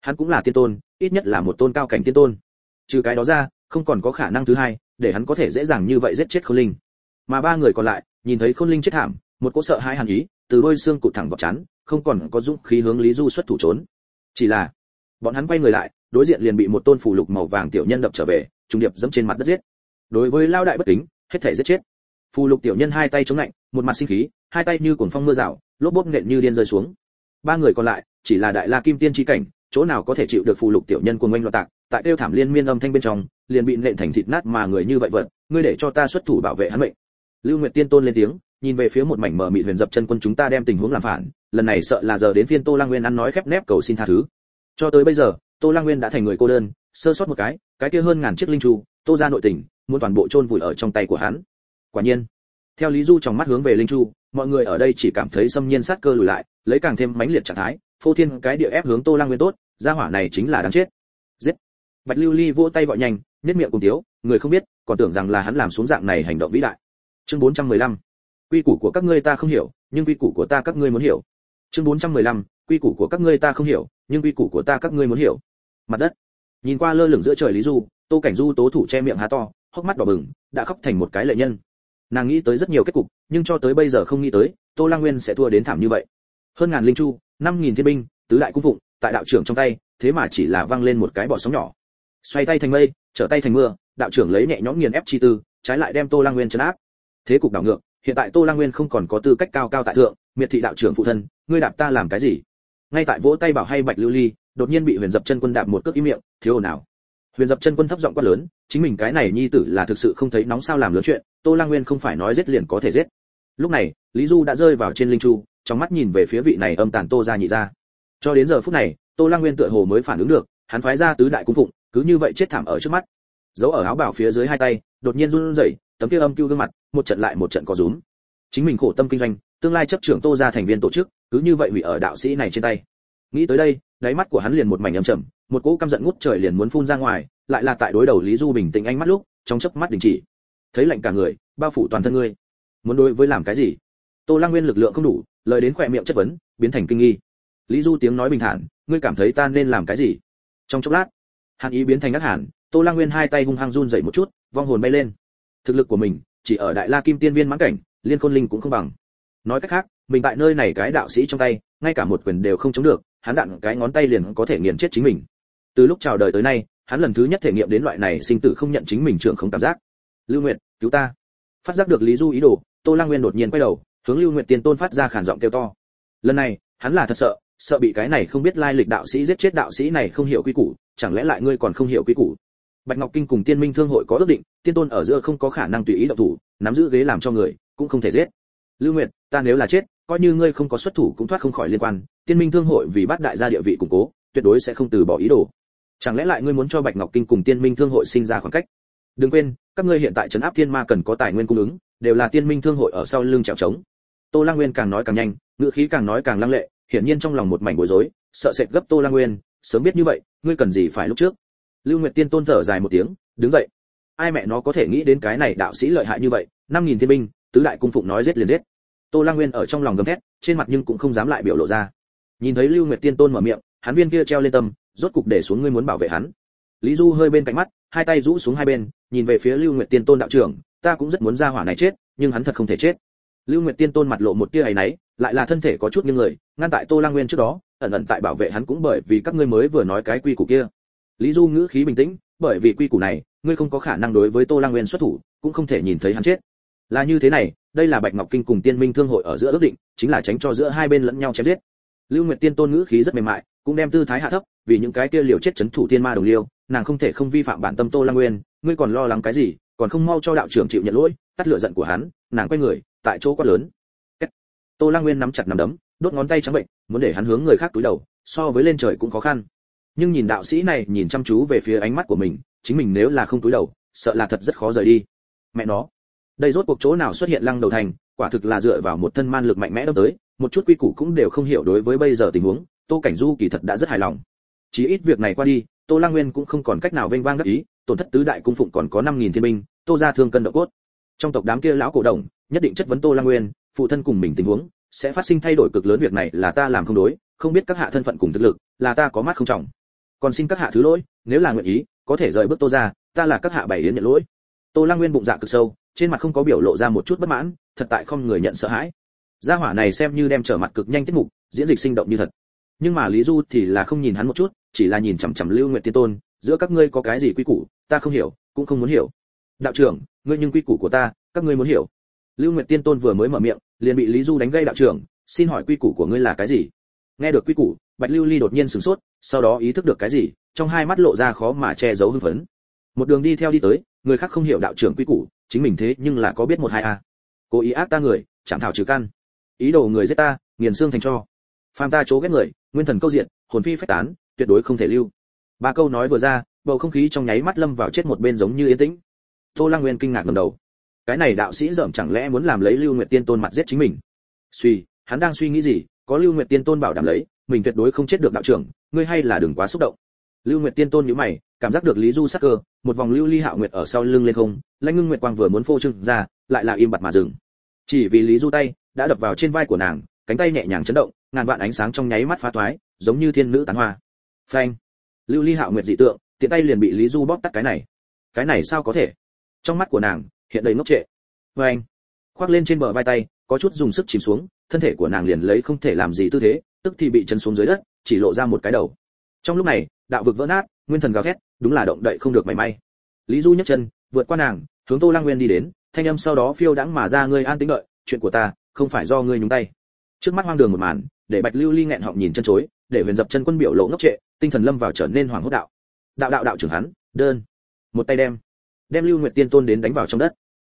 Hắn cũng là tiên tôn, ít nhất là một tôn cao cảnh tiên tôn. Trừ cái đó ra không còn có khả năng thứ hai, để hắn có thể dễ dàng như vậy giết chết khôn linh. Mà ba người còn lại, nhìn thấy khôn linh chết thảm, một cỗ sợ hai hàn ý, từ đôi xương cụt thẳng vào chán, không còn có dũng khí hướng lý du xuất thủ trốn. Chỉ là, bọn hắn quay người lại, đối diện liền bị một tôn phủ lục màu vàng tiểu nhân đập trở về trung điệp dẫm trên mặt đất giết. Đối với lao đại bất kính, hết thể giết chết. Phù lục tiểu nhân hai tay chống lạnh, một mặt sinh khí, hai tay như cuồng phong mưa rào, lốp bốp nện như điên rơi xuống. Ba người còn lại, chỉ là đại la kim tiên chi cảnh, chỗ nào có thể chịu được phù lục tiểu nhân cuồng oanh loạn tạc tại kêu thảm liên miên âm thanh bên trong, liền bị nện thành thịt nát mà người như vậy vật, ngươi để cho ta xuất thủ bảo vệ hắn mệnh. Lưu nguyệt tiên tôn lên tiếng, nhìn về phía một mảnh mở mịt huyền dập chân quân chúng ta đem tình huống làm phản, lần này sợ là giờ đến phiên tô lang nguyên ăn nói khép nép cầu xin tha thứ. Cho tới bây giờ, tô lang nguyên đã thành người cô đơn, sơ sót một cái cái kia hơn ngàn chiếc linh chu tô ra nội tình, muốn toàn bộ chôn vùi ở trong tay của hắn. Quả nhiên, theo lý du trong mắt hướng về linh chu mọi người ở đây chỉ cảm thấy xâm nhiên sát cơ lùi lại, lấy càng thêm mãnh liệt trạng thái, phô thiên cái địa ép hướng tô lang nguyên tốt, gia hỏa này chính là đáng chết bạch lưu ly vỗ tay gọi nhanh, nhất miệng cùng tiếu người không biết, còn tưởng rằng là hắn làm xuống dạng này hành động vĩ đại. Chương 415 quy củ của các ngươi ta không hiểu, nhưng quy củ của ta các ngươi muốn hiểu. Chương 415 quy củ của các ngươi ta không hiểu, nhưng quy củ của ta các ngươi muốn hiểu. Mặt đất. Nhìn qua lơ lửng giữa trời lý du, tô cảnh du tố thủ che miệng há to, hốc mắt đỏ bừng, đã khóc thành một cái lệ nhân. Nàng nghĩ tới rất nhiều kết cục, nhưng cho tới bây giờ không nghĩ tới, tô lang nguyên sẽ thua đến thảm như vậy. Hơn ngàn linh chu, năm nghìn thiên binh, tứ đại cung phụng, tại đạo trưởng trong tay, thế mà chỉ là văng lên một cái bỏ sóng nhỏ xoay tay thành mây, trở tay thành mưa, đạo trưởng lấy nhẹ nhõm nghiền ép chi tư, trái lại đem tô lang nguyên chấn áp. Thế cục đảo ngược, hiện tại tô lang nguyên không còn có tư cách cao cao tại thượng, miệt thị đạo trưởng phụ thân, ngươi đạp ta làm cái gì? Ngay tại vỗ tay bảo hay bạch lưu ly, đột nhiên bị huyền dập chân quân đạp một cước ý miệng, thiếu ồn nào huyền dập chân quân thấp giọng quát lớn, chính mình cái này nhi tử là thực sự không thấy nóng sao làm lớn chuyện, tô lang nguyên không phải nói giết liền có thể giết. Lúc này, lý du đã rơi vào trên linh chu, trong mắt nhìn về phía vị này âm tàn tô ra nhị ra cho đến giờ phút này, tô lang nguyên tựa hồ mới phản ứng được, hắn phái ra tứ đại cung phụng cứ như vậy chết thảm ở trước mắt. Giấu ở áo bảo phía dưới hai tay, đột nhiên run rẩy, tấm kia âm cưu gương mặt, một trận lại một trận có rúm. Chính mình khổ tâm kinh doanh, tương lai chấp trưởng tô ra thành viên tổ chức, cứ như vậy hủy ở đạo sĩ này trên tay. Nghĩ tới đây, đáy mắt của hắn liền một mảnh âm trầm, một cỗ căm giận ngút trời liền muốn phun ra ngoài, lại là tại đối đầu lý du bình tĩnh ánh mắt lúc, trong chớp mắt đình chỉ. Thấy lạnh cả người, bao phủ toàn thân ngươi. Muốn đối với làm cái gì? Tô lang nguyên lực lượng không đủ, lời đến khỏe miệng chất vấn, biến thành kinh nghi. Lý du tiếng nói bình thản, ngươi cảm thấy ta nên làm cái gì? Trong chốc lát hàn ý biến thành ngắt hàn, tô lang nguyên hai tay hung hăng run dậy một chút, vong hồn bay lên. Thực lực của mình, chỉ ở đại la kim tiên viên mãn cảnh, liên khôn linh cũng không bằng. Nói cách khác, mình tại nơi này cái đạo sĩ trong tay, ngay cả một quyền đều không chống được, hắn đạn cái ngón tay liền có thể nghiền chết chính mình. Từ lúc chào đời tới nay, hắn lần thứ nhất thể nghiệm đến loại này sinh tử không nhận chính mình trưởng không cảm giác. Lưu nguyệt, cứu ta. Phát giác được lý du ý đồ, tô lang nguyên đột nhiên quay đầu, hướng lưu nguyệt tiên tôn phát ra khản giọng kêu to. Lần này, hắn là thật sợ sợ bị cái này không biết lai lịch đạo sĩ giết chết đạo sĩ này không hiểu quy củ, chẳng lẽ lại ngươi còn không hiểu quy củ? Bạch ngọc kinh cùng tiên minh thương hội có ước định, tiên tôn ở giữa không có khả năng tùy ý động thủ, nắm giữ ghế làm cho người, cũng không thể giết. Lưu nguyệt, ta nếu là chết, coi như ngươi không có xuất thủ cũng thoát không khỏi liên quan, tiên minh thương hội vì bắt đại gia địa vị củng cố, tuyệt đối sẽ không từ bỏ ý đồ. Chẳng lẽ lại ngươi muốn cho bạch ngọc kinh cùng tiên minh thương hội sinh ra khoảng cách? Đừng quên, các ngươi hiện tại trấn áp thiên ma cần có tài nguyên cung ứng, đều là tiên minh thương hội ở sau lưng trèo trống tô lang nguyên càng nói càng nhanh, ngữ khí càng nói càng lăng lệ hiển nhiên trong lòng một mảnh bối rối, sợ sệt gấp tô lang nguyên, sớm biết như vậy, ngươi cần gì phải lúc trước? Lưu nguyệt tiên tôn thở dài một tiếng, đứng dậy. Ai mẹ nó có thể nghĩ đến cái này đạo sĩ lợi hại như vậy, năm nghìn thiên binh, tứ đại cung phụng nói giết liền giết. Tô lang nguyên ở trong lòng gầm thét, trên mặt nhưng cũng không dám lại biểu lộ ra. Nhìn thấy lưu nguyệt tiên tôn mở miệng, hắn viên kia treo lên tâm, rốt cục để xuống ngươi muốn bảo vệ hắn. Lý du hơi bên cạnh mắt, hai tay rũ xuống hai bên, nhìn về phía lưu nguyệt tiên tôn đạo trưởng, ta cũng rất muốn ra hỏa này chết, nhưng hắn thật không thể chết lưu nguyệt tiên tôn mặt lộ một tia ấy náy, lại là thân thể có chút như người, ngăn tại tô lang nguyên trước đó, ẩn ẩn tại bảo vệ hắn cũng bởi vì các ngươi mới vừa nói cái quy củ kia. Lý du ngữ khí bình tĩnh, bởi vì quy củ này, ngươi không có khả năng đối với tô lang nguyên xuất thủ, cũng không thể nhìn thấy hắn chết. Là như thế này, đây là bạch ngọc kinh cùng tiên minh thương hội ở giữa ước định, chính là tránh cho giữa hai bên lẫn nhau chém giết. Lưu nguyệt tiên tôn ngữ khí rất mềm mại, cũng đem tư thái hạ thấp, vì những cái kia liều chết chấn thủ tiên ma đồng liêu, nàng không thể không vi phạm bản tâm tô lang nguyên, ngươi còn lo lắng cái gì, còn không mau cho đạo trưởng chịu nhận lỗi, tắt lửa giận của hắn, nàng quay người tại chỗ quá lớn. Tô lang nguyên nắm chặt nắm đấm, đốt ngón tay trắng bệnh, muốn để hắn hướng người khác túi đầu, so với lên trời cũng khó khăn. Nhưng nhìn đạo sĩ này nhìn chăm chú về phía ánh mắt của mình, chính mình nếu là không túi đầu, sợ là thật rất khó rời đi. Mẹ nó. Đây rốt cuộc chỗ nào xuất hiện lăng đầu thành, quả thực là dựa vào một thân man lực mạnh mẽ đâm tới, một chút quy củ cũng đều không hiểu đối với bây giờ tình huống, tô cảnh du kỳ thật đã rất hài lòng. Chỉ ít việc này qua đi, tô lang nguyên cũng không còn cách nào vênh vang đắc ý, tổn thất tứ đại cung phụng còn có năm nghìn thiên binh, tô ra thương cân độ cốt. Trong tộc đám kia lão cổ đồng nhất định chất vấn tô lang nguyên, phụ thân cùng mình tình huống, sẽ phát sinh thay đổi cực lớn việc này là ta làm không đối, không biết các hạ thân phận cùng thực lực, là ta có mắt không trọng. Còn xin các hạ thứ lỗi, nếu là nguyện ý, có thể rời bước tô ra, ta là các hạ bảy yến nhận lỗi. Tô lang nguyên bụng dạ cực sâu, trên mặt không có biểu lộ ra một chút bất mãn, thật tại không người nhận sợ hãi. Gia hỏa này xem như đem trở mặt cực nhanh tiết mục, diễn dịch sinh động như thật. Nhưng mà lý du thì là không nhìn hắn một chút, chỉ là nhìn chằm chằm lưu nguyện tiên tôn, giữa các ngươi có cái gì quy củ, ta không hiểu, cũng không muốn hiểu. Đạo trưởng, ngươi nhưng quy củ của ta, các ngươi muốn hiểu lưu Nguyệt tiên tôn vừa mới mở miệng, liền bị lý du đánh gây đạo trưởng, xin hỏi quy củ của ngươi là cái gì? Nghe được quy củ, bạch lưu ly đột nhiên sửng sốt, sau đó ý thức được cái gì, trong hai mắt lộ ra khó mà che giấu hưng phấn. Một đường đi theo đi tới, người khác không hiểu đạo trưởng quy củ, chính mình thế nhưng là có biết một hai a. Cố ý ác ta người chạm thảo trừ căn. Ý đồ người giết ta, nghiền xương thành cho. Phàm ta chố ghét người, nguyên thần câu diện, hồn phi phách tán, tuyệt đối không thể lưu. Ba câu nói vừa ra, bầu không khí trong nháy mắt lâm vào chết một bên giống như yên tĩnh. Tô lang nguyên kinh ngạc ngẩng đầu cái này đạo sĩ dởm chẳng lẽ muốn làm lấy lưu nguyệt tiên tôn mặt giết chính mình? Suy, hắn đang suy nghĩ gì? Có lưu nguyệt tiên tôn bảo đảm lấy, mình tuyệt đối không chết được đạo trưởng, ngươi hay là đừng quá xúc động. Lưu nguyệt tiên tôn nhíu mày, cảm giác được lý du sắc cơ, một vòng lưu ly hạo nguyệt ở sau lưng lên không, lãnh ngưng nguyệt quang vừa muốn phô trương ra, lại là im bặt mà dừng. Chỉ vì lý du tay, đã đập vào trên vai của nàng, cánh tay nhẹ nhàng chấn động, ngàn vạn ánh sáng trong nháy mắt phá toái, giống như thiên nữ tán hoa. Phanh. Lưu ly hạo nguyệt dị tượng, tiện tay liền bị lý du bóp tắt cái này. Cái này sao có thể? Trong mắt của nàng hiện đầy ngốc trệ. Vê anh, khoác lên trên bờ vai tay, có chút dùng sức chìm xuống, thân thể của nàng liền lấy không thể làm gì tư thế, tức thì bị chấn xuống dưới đất, chỉ lộ ra một cái đầu. Trong lúc này, đạo vực vỡ nát, nguyên thần gào thét, đúng là động đậy không được mảy may. Lý du nhấc chân, vượt qua nàng, hướng tô lang nguyên đi đến, thanh âm sau đó phiêu đãng mà ra, ngươi an tĩnh đợi, chuyện của ta không phải do ngươi nhúng tay. Trước mắt hoang đường một màn, để bạch lưu ly nghẹn họng nhìn chân chối, để huyền dập chân quân biểu lộ ngốc trệ, tinh thần lâm vào trở nên hoàng hốt đạo. Đạo đạo đạo trưởng hắn, đơn. Một tay đem đem lưu nguyệt tiên tôn đến đánh vào trong đất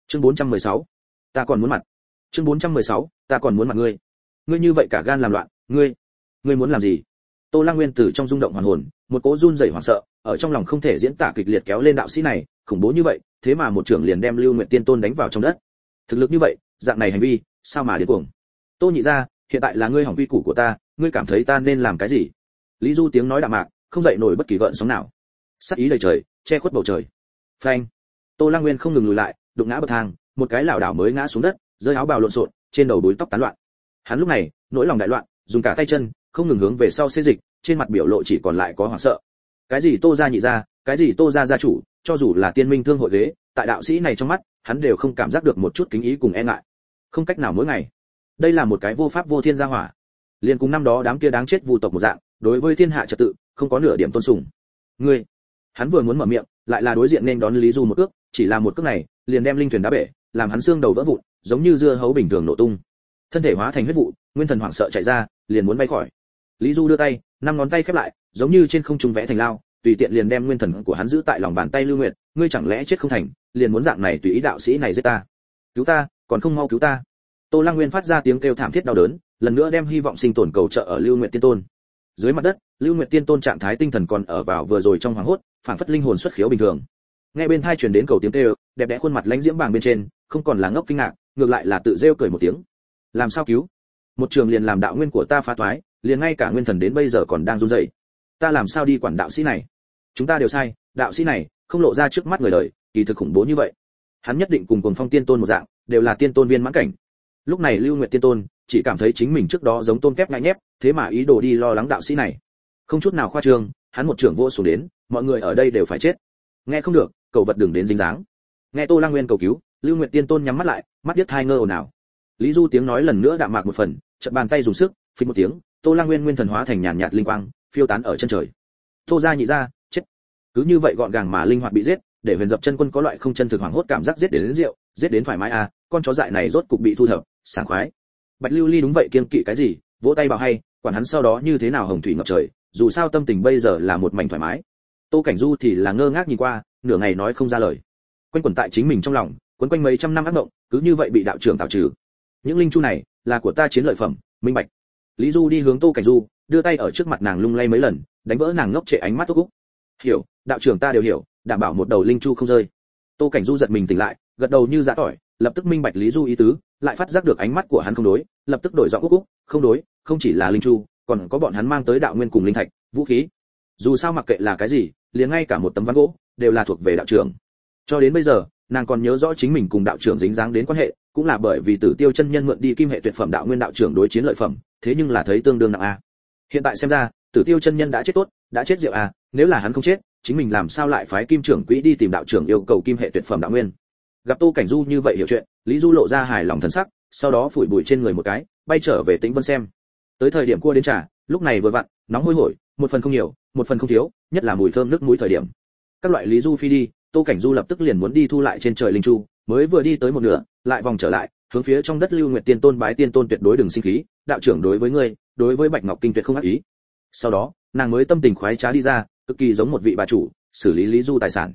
chương 416. ta còn muốn mặt. Chương 416. ta còn muốn mặt ngươi. Ngươi như vậy cả gan làm loạn, ngươi ngươi muốn làm gì? Tô lang nguyên từ trong rung động hoàn hồn, một cỗ run rẩy hoảng sợ, ở trong lòng không thể diễn tả kịch liệt kéo lên đạo sĩ này, khủng bố như vậy, thế mà một trưởng liền đem lưu nguyện tiên tôn đánh vào trong đất. Thực lực như vậy, dạng này hành vi, sao mà điên cuồng? Tô nhị ra hiện tại là ngươi hỏng quy củ của ta, ngươi cảm thấy ta nên làm cái gì? Lý du tiếng nói đạm mạc, không dậy nổi bất kỳ gợn sóng nào. Sắc ý đầy trời, che khuất bầu trời. Phanh. Tô lang nguyên không ngừng lùi lại đụng ngã bậc thang, một cái lảo đảo mới ngã xuống đất, rơi áo bào lộn xộn, trên đầu đuối tóc tán loạn. Hắn lúc này, nỗi lòng đại loạn, dùng cả tay chân, không ngừng hướng về sau xê dịch, trên mặt biểu lộ chỉ còn lại có hoảng sợ. Cái gì tô ra nhị ra cái gì tô ra gia chủ, cho dù là tiên minh thương hội ghế, tại đạo sĩ này trong mắt, hắn đều không cảm giác được một chút kính ý cùng e ngại. Không cách nào mỗi ngày. Đây là một cái vô pháp vô thiên gia hỏa. Liền cùng năm đó đám kia đáng chết vu tộc một dạng, đối với thiên hạ trật tự, không có nửa điểm tôn sùng. Ngươi, hắn vừa muốn mở miệng, lại là đối diện nên đón lý du một cước chỉ là một cước này, liền đem linh thuyền đá bể, làm hắn xương đầu vỡ vụn, giống như dưa hấu bình thường nổ tung. Thân thể hóa thành huyết vụ, nguyên thần hoảng sợ chạy ra, liền muốn bay khỏi. Lý du đưa tay, năm ngón tay khép lại, giống như trên không trung vẽ thành lao, tùy tiện liền đem nguyên thần của hắn giữ tại lòng bàn tay lưu nguyệt, ngươi chẳng lẽ chết không thành, liền muốn dạng này tùy ý đạo sĩ này giết ta. Cứu ta, còn không mau cứu ta. Tô lăng nguyên phát ra tiếng kêu thảm thiết đau đớn, lần nữa đem hy vọng sinh tồn cầu trợ ở lưu nguyệt tiên tôn. Dưới mặt đất, lưu nguyệt tiên tôn trạng thái tinh thần còn ở vào vừa rồi trong hoàng hốt, phản phất linh hồn xuất khiếu bình thường nghe bên thai truyền đến cầu tiếng kêu, đẹp đẽ khuôn mặt lãnh diễm bàng bên trên, không còn là ngốc kinh ngạc, ngược lại là tự rêu cười một tiếng. Làm sao cứu? Một trường liền làm đạo nguyên của ta phá toái, liền ngay cả nguyên thần đến bây giờ còn đang run rẩy. Ta làm sao đi quản đạo sĩ này? Chúng ta đều sai, đạo sĩ này không lộ ra trước mắt người đời, kỳ thực khủng bố như vậy. Hắn nhất định cùng cùng phong tiên tôn một dạng, đều là tiên tôn viên mãn cảnh. Lúc này lưu nguyệt tiên tôn chỉ cảm thấy chính mình trước đó giống tôn kép ngại nhép, thế mà ý đồ đi lo lắng đạo sĩ này. Không chút nào khoa trương, hắn một trưởng vô xuống đến, mọi người ở đây đều phải chết. Nghe không được cầu vật đừng đến dính dáng. Nghe tô lang nguyên cầu cứu lưu nguyệt tiên tôn nhắm mắt lại mắt biết hai ngơ ồn ào. Lý du tiếng nói lần nữa đạm mạc một phần chậm bàn tay dùng sức phình một tiếng tô lang nguyên nguyên thần hóa thành nhàn nhạt linh quang phiêu tán ở chân trời. Tô gia nhị gia chết. Cứ như vậy gọn gàng mà linh hoạt bị giết để huyền dập chân quân có loại không chân thực hoảng hốt cảm giác giết đến, đến rượu giết đến thoải mái à con chó dại này rốt cục bị thu thập sảng khoái. Bạch lưu ly đúng vậy kiên kỵ cái gì vỗ tay bảo hay quản hắn sau đó như thế nào hồng thủy ngập trời dù sao tâm tình bây giờ là một mảnh thoải mái. Tô cảnh du thì là ngơ ngác nhìn qua nửa ngày nói không ra lời. Quanh quẩn tại chính mình trong lòng, quấn quanh mấy trăm năm ác động cứ như vậy bị đạo trưởng tạo trừ. Những linh chu này, là của ta chiến lợi phẩm, minh bạch. Lý du đi hướng tô cảnh du, đưa tay ở trước mặt nàng lung lay mấy lần, đánh vỡ nàng ngốc trệ ánh mắt thúc úc. Hiểu, đạo trưởng ta đều hiểu, đảm bảo một đầu linh chu không rơi. Tô cảnh du giật mình tỉnh lại, gật đầu như dã tỏi, lập tức minh bạch lý du ý tứ, lại phát giác được ánh mắt của hắn không đối, lập tức đổi giọng úc úc, không đối, không chỉ là linh chu, còn có bọn hắn mang tới đạo nguyên cùng linh thạch, vũ khí. Dù sao mặc kệ là cái gì, liền ngay cả một tấm ván gỗ đều là thuộc về đạo trưởng. Cho đến bây giờ, nàng còn nhớ rõ chính mình cùng đạo trưởng dính dáng đến quan hệ, cũng là bởi vì tử tiêu chân nhân mượn đi kim hệ tuyệt phẩm đạo nguyên đạo trưởng đối chiến lợi phẩm, thế nhưng là thấy tương đương nặng a. Hiện tại xem ra, tử tiêu chân nhân đã chết tốt, đã chết rượu a, nếu là hắn không chết, chính mình làm sao lại phái kim trưởng quỹ đi tìm đạo trưởng yêu cầu kim hệ tuyệt phẩm đạo nguyên? Gặp tô cảnh du như vậy hiểu chuyện, lý du lộ ra hài lòng thần sắc, sau đó phủi bụi trên người một cái, bay trở về tĩnh vân xem. Tới thời điểm cua đến trà, lúc này vừa vặn, nóng hôi hổi, một phần không nhiều, một phần không thiếu, nhất là mùi thơm nước mũi thời điểm các loại lý du phi đi, tô cảnh du lập tức liền muốn đi thu lại trên trời linh chu, mới vừa đi tới một nửa, lại vòng trở lại, hướng phía trong đất lưu nguyệt tiên tôn bái tiên tôn tuyệt đối đừng sinh khí, đạo trưởng đối với ngươi, đối với bạch ngọc kinh tuyệt không ác ý. Sau đó, nàng mới tâm tình khoái trá đi ra, cực kỳ giống một vị bà chủ, xử lý lý du tài sản.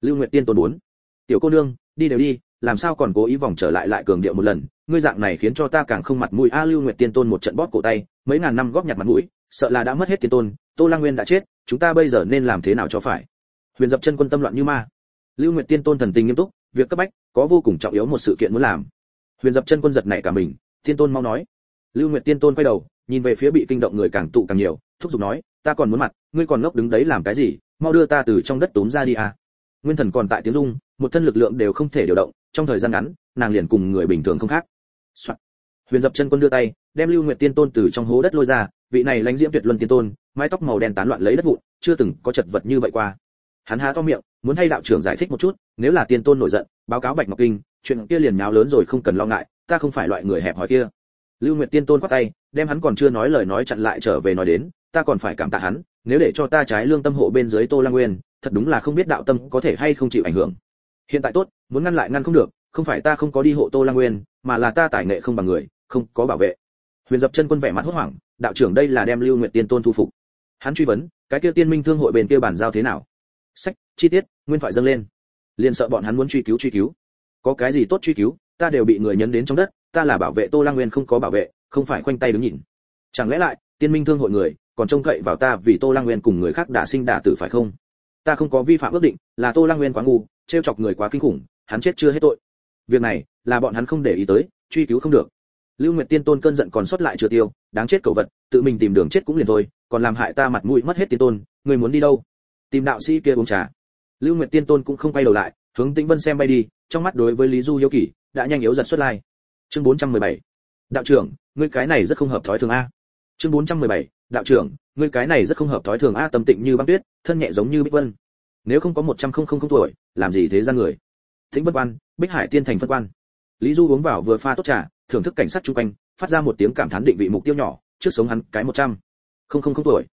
Lưu nguyệt tiên tôn bốn tiểu cô nương, đi đều đi, làm sao còn cố ý vòng trở lại lại cường điệu một lần, ngươi dạng này khiến cho ta càng không mặt mũi. A lưu nguyệt tiên tôn một trận bóp cổ tay, mấy ngàn năm góp nhặt mặt mũi, sợ là đã mất hết tiên tôn, tô lang nguyên đã chết, chúng ta bây giờ nên làm thế nào cho phải? Huyền dập chân quân tâm loạn như ma. Lưu nguyệt tiên tôn thần tình nghiêm túc, việc cấp bách, có vô cùng trọng yếu một sự kiện muốn làm. Huyền dập chân quân giật nảy cả mình, tiên tôn mau nói. Lưu nguyệt tiên tôn quay đầu, nhìn về phía bị kinh động người càng tụ càng nhiều, thúc giục nói, ta còn muốn mặt, ngươi còn ngốc đứng đấy làm cái gì, mau đưa ta từ trong đất tốn ra đi à. Nguyên thần còn tại tiếng dung một thân lực lượng đều không thể điều động, trong thời gian ngắn, nàng liền cùng người bình thường không khác. Soạn. huyền dập chân quân đưa tay, đem lưu nguyệt tiên tôn từ trong hố đất lôi ra, vị này lãnh diễm tuyệt luân tiên tôn, mái tóc màu đen tán loạn lấy đất vụn, chưa từng có chật vật như vậy qua hắn há to miệng, muốn thay đạo trưởng giải thích một chút, nếu là tiên tôn nổi giận, báo cáo bạch ngọc kinh, chuyện kia liền nháo lớn rồi không cần lo ngại, ta không phải loại người hẹp hòi kia. Lưu nguyệt tiên tôn quát tay, đem hắn còn chưa nói lời nói chặn lại trở về nói đến, ta còn phải cảm tạ hắn, nếu để cho ta trái lương tâm hộ bên dưới tô lang nguyên, thật đúng là không biết đạo tâm có thể hay không chịu ảnh hưởng. Hiện tại tốt, muốn ngăn lại ngăn không được, không phải ta không có đi hộ tô lang nguyên, mà là ta tài nghệ không bằng người, không có bảo vệ. Huyền dập chân quân vẻ mặt hốt hoảng, đạo trưởng đây là đem lưu nguyệt tiên tôn thu phục. Hắn truy vấn, cái kia tiên minh thương hội bên kia bàn giao thế nào? Sách, chi tiết, nguyên thoại dâng lên. Liền sợ bọn hắn muốn truy cứu truy cứu. Có cái gì tốt truy cứu, ta đều bị người nhấn đến trong đất, ta là bảo vệ tô lang nguyên không có bảo vệ, không phải khoanh tay đứng nhìn. Chẳng lẽ lại, tiên minh thương hội người, còn trông cậy vào ta vì tô lang nguyên cùng người khác đã sinh đả tử phải không? Ta không có vi phạm ước định, là tô lang nguyên quá ngu, trêu chọc người quá kinh khủng, hắn chết chưa hết tội. Việc này, là bọn hắn không để ý tới, truy cứu không được. Lưu nguyệt tiên tôn cơn giận còn sót lại chưa tiêu, đáng chết cẩu vật, tự mình tìm đường chết cũng liền thôi, còn làm hại ta mặt mũi mất hết tiên tôn, người muốn đi đâu? Tìm đạo sĩ kia uống trà. Lưu nguyệt tiên tôn cũng không quay đầu lại, hướng tĩnh vân xem bay đi, trong mắt đối với lý du hiếu kỳ, đã nhanh yếu giật xuất lai. Chương 417. đạo trưởng, ngươi cái này rất không hợp thói thường a. Chương 417. đạo trưởng, ngươi cái này rất không hợp thói thường a, tâm tịnh như băng tuyết, thân nhẹ giống như bích vân. Nếu không có một trăm không không không tuổi, làm gì thế ra người? Tĩnh vân quan, bích hải tiên thành phân quan. Lý du uống vào vừa pha tốt trà, thưởng thức cảnh sát chung quanh, phát ra một tiếng cảm thán định vị mục tiêu nhỏ, trước sống hắn cái một trăm không không không tuổi.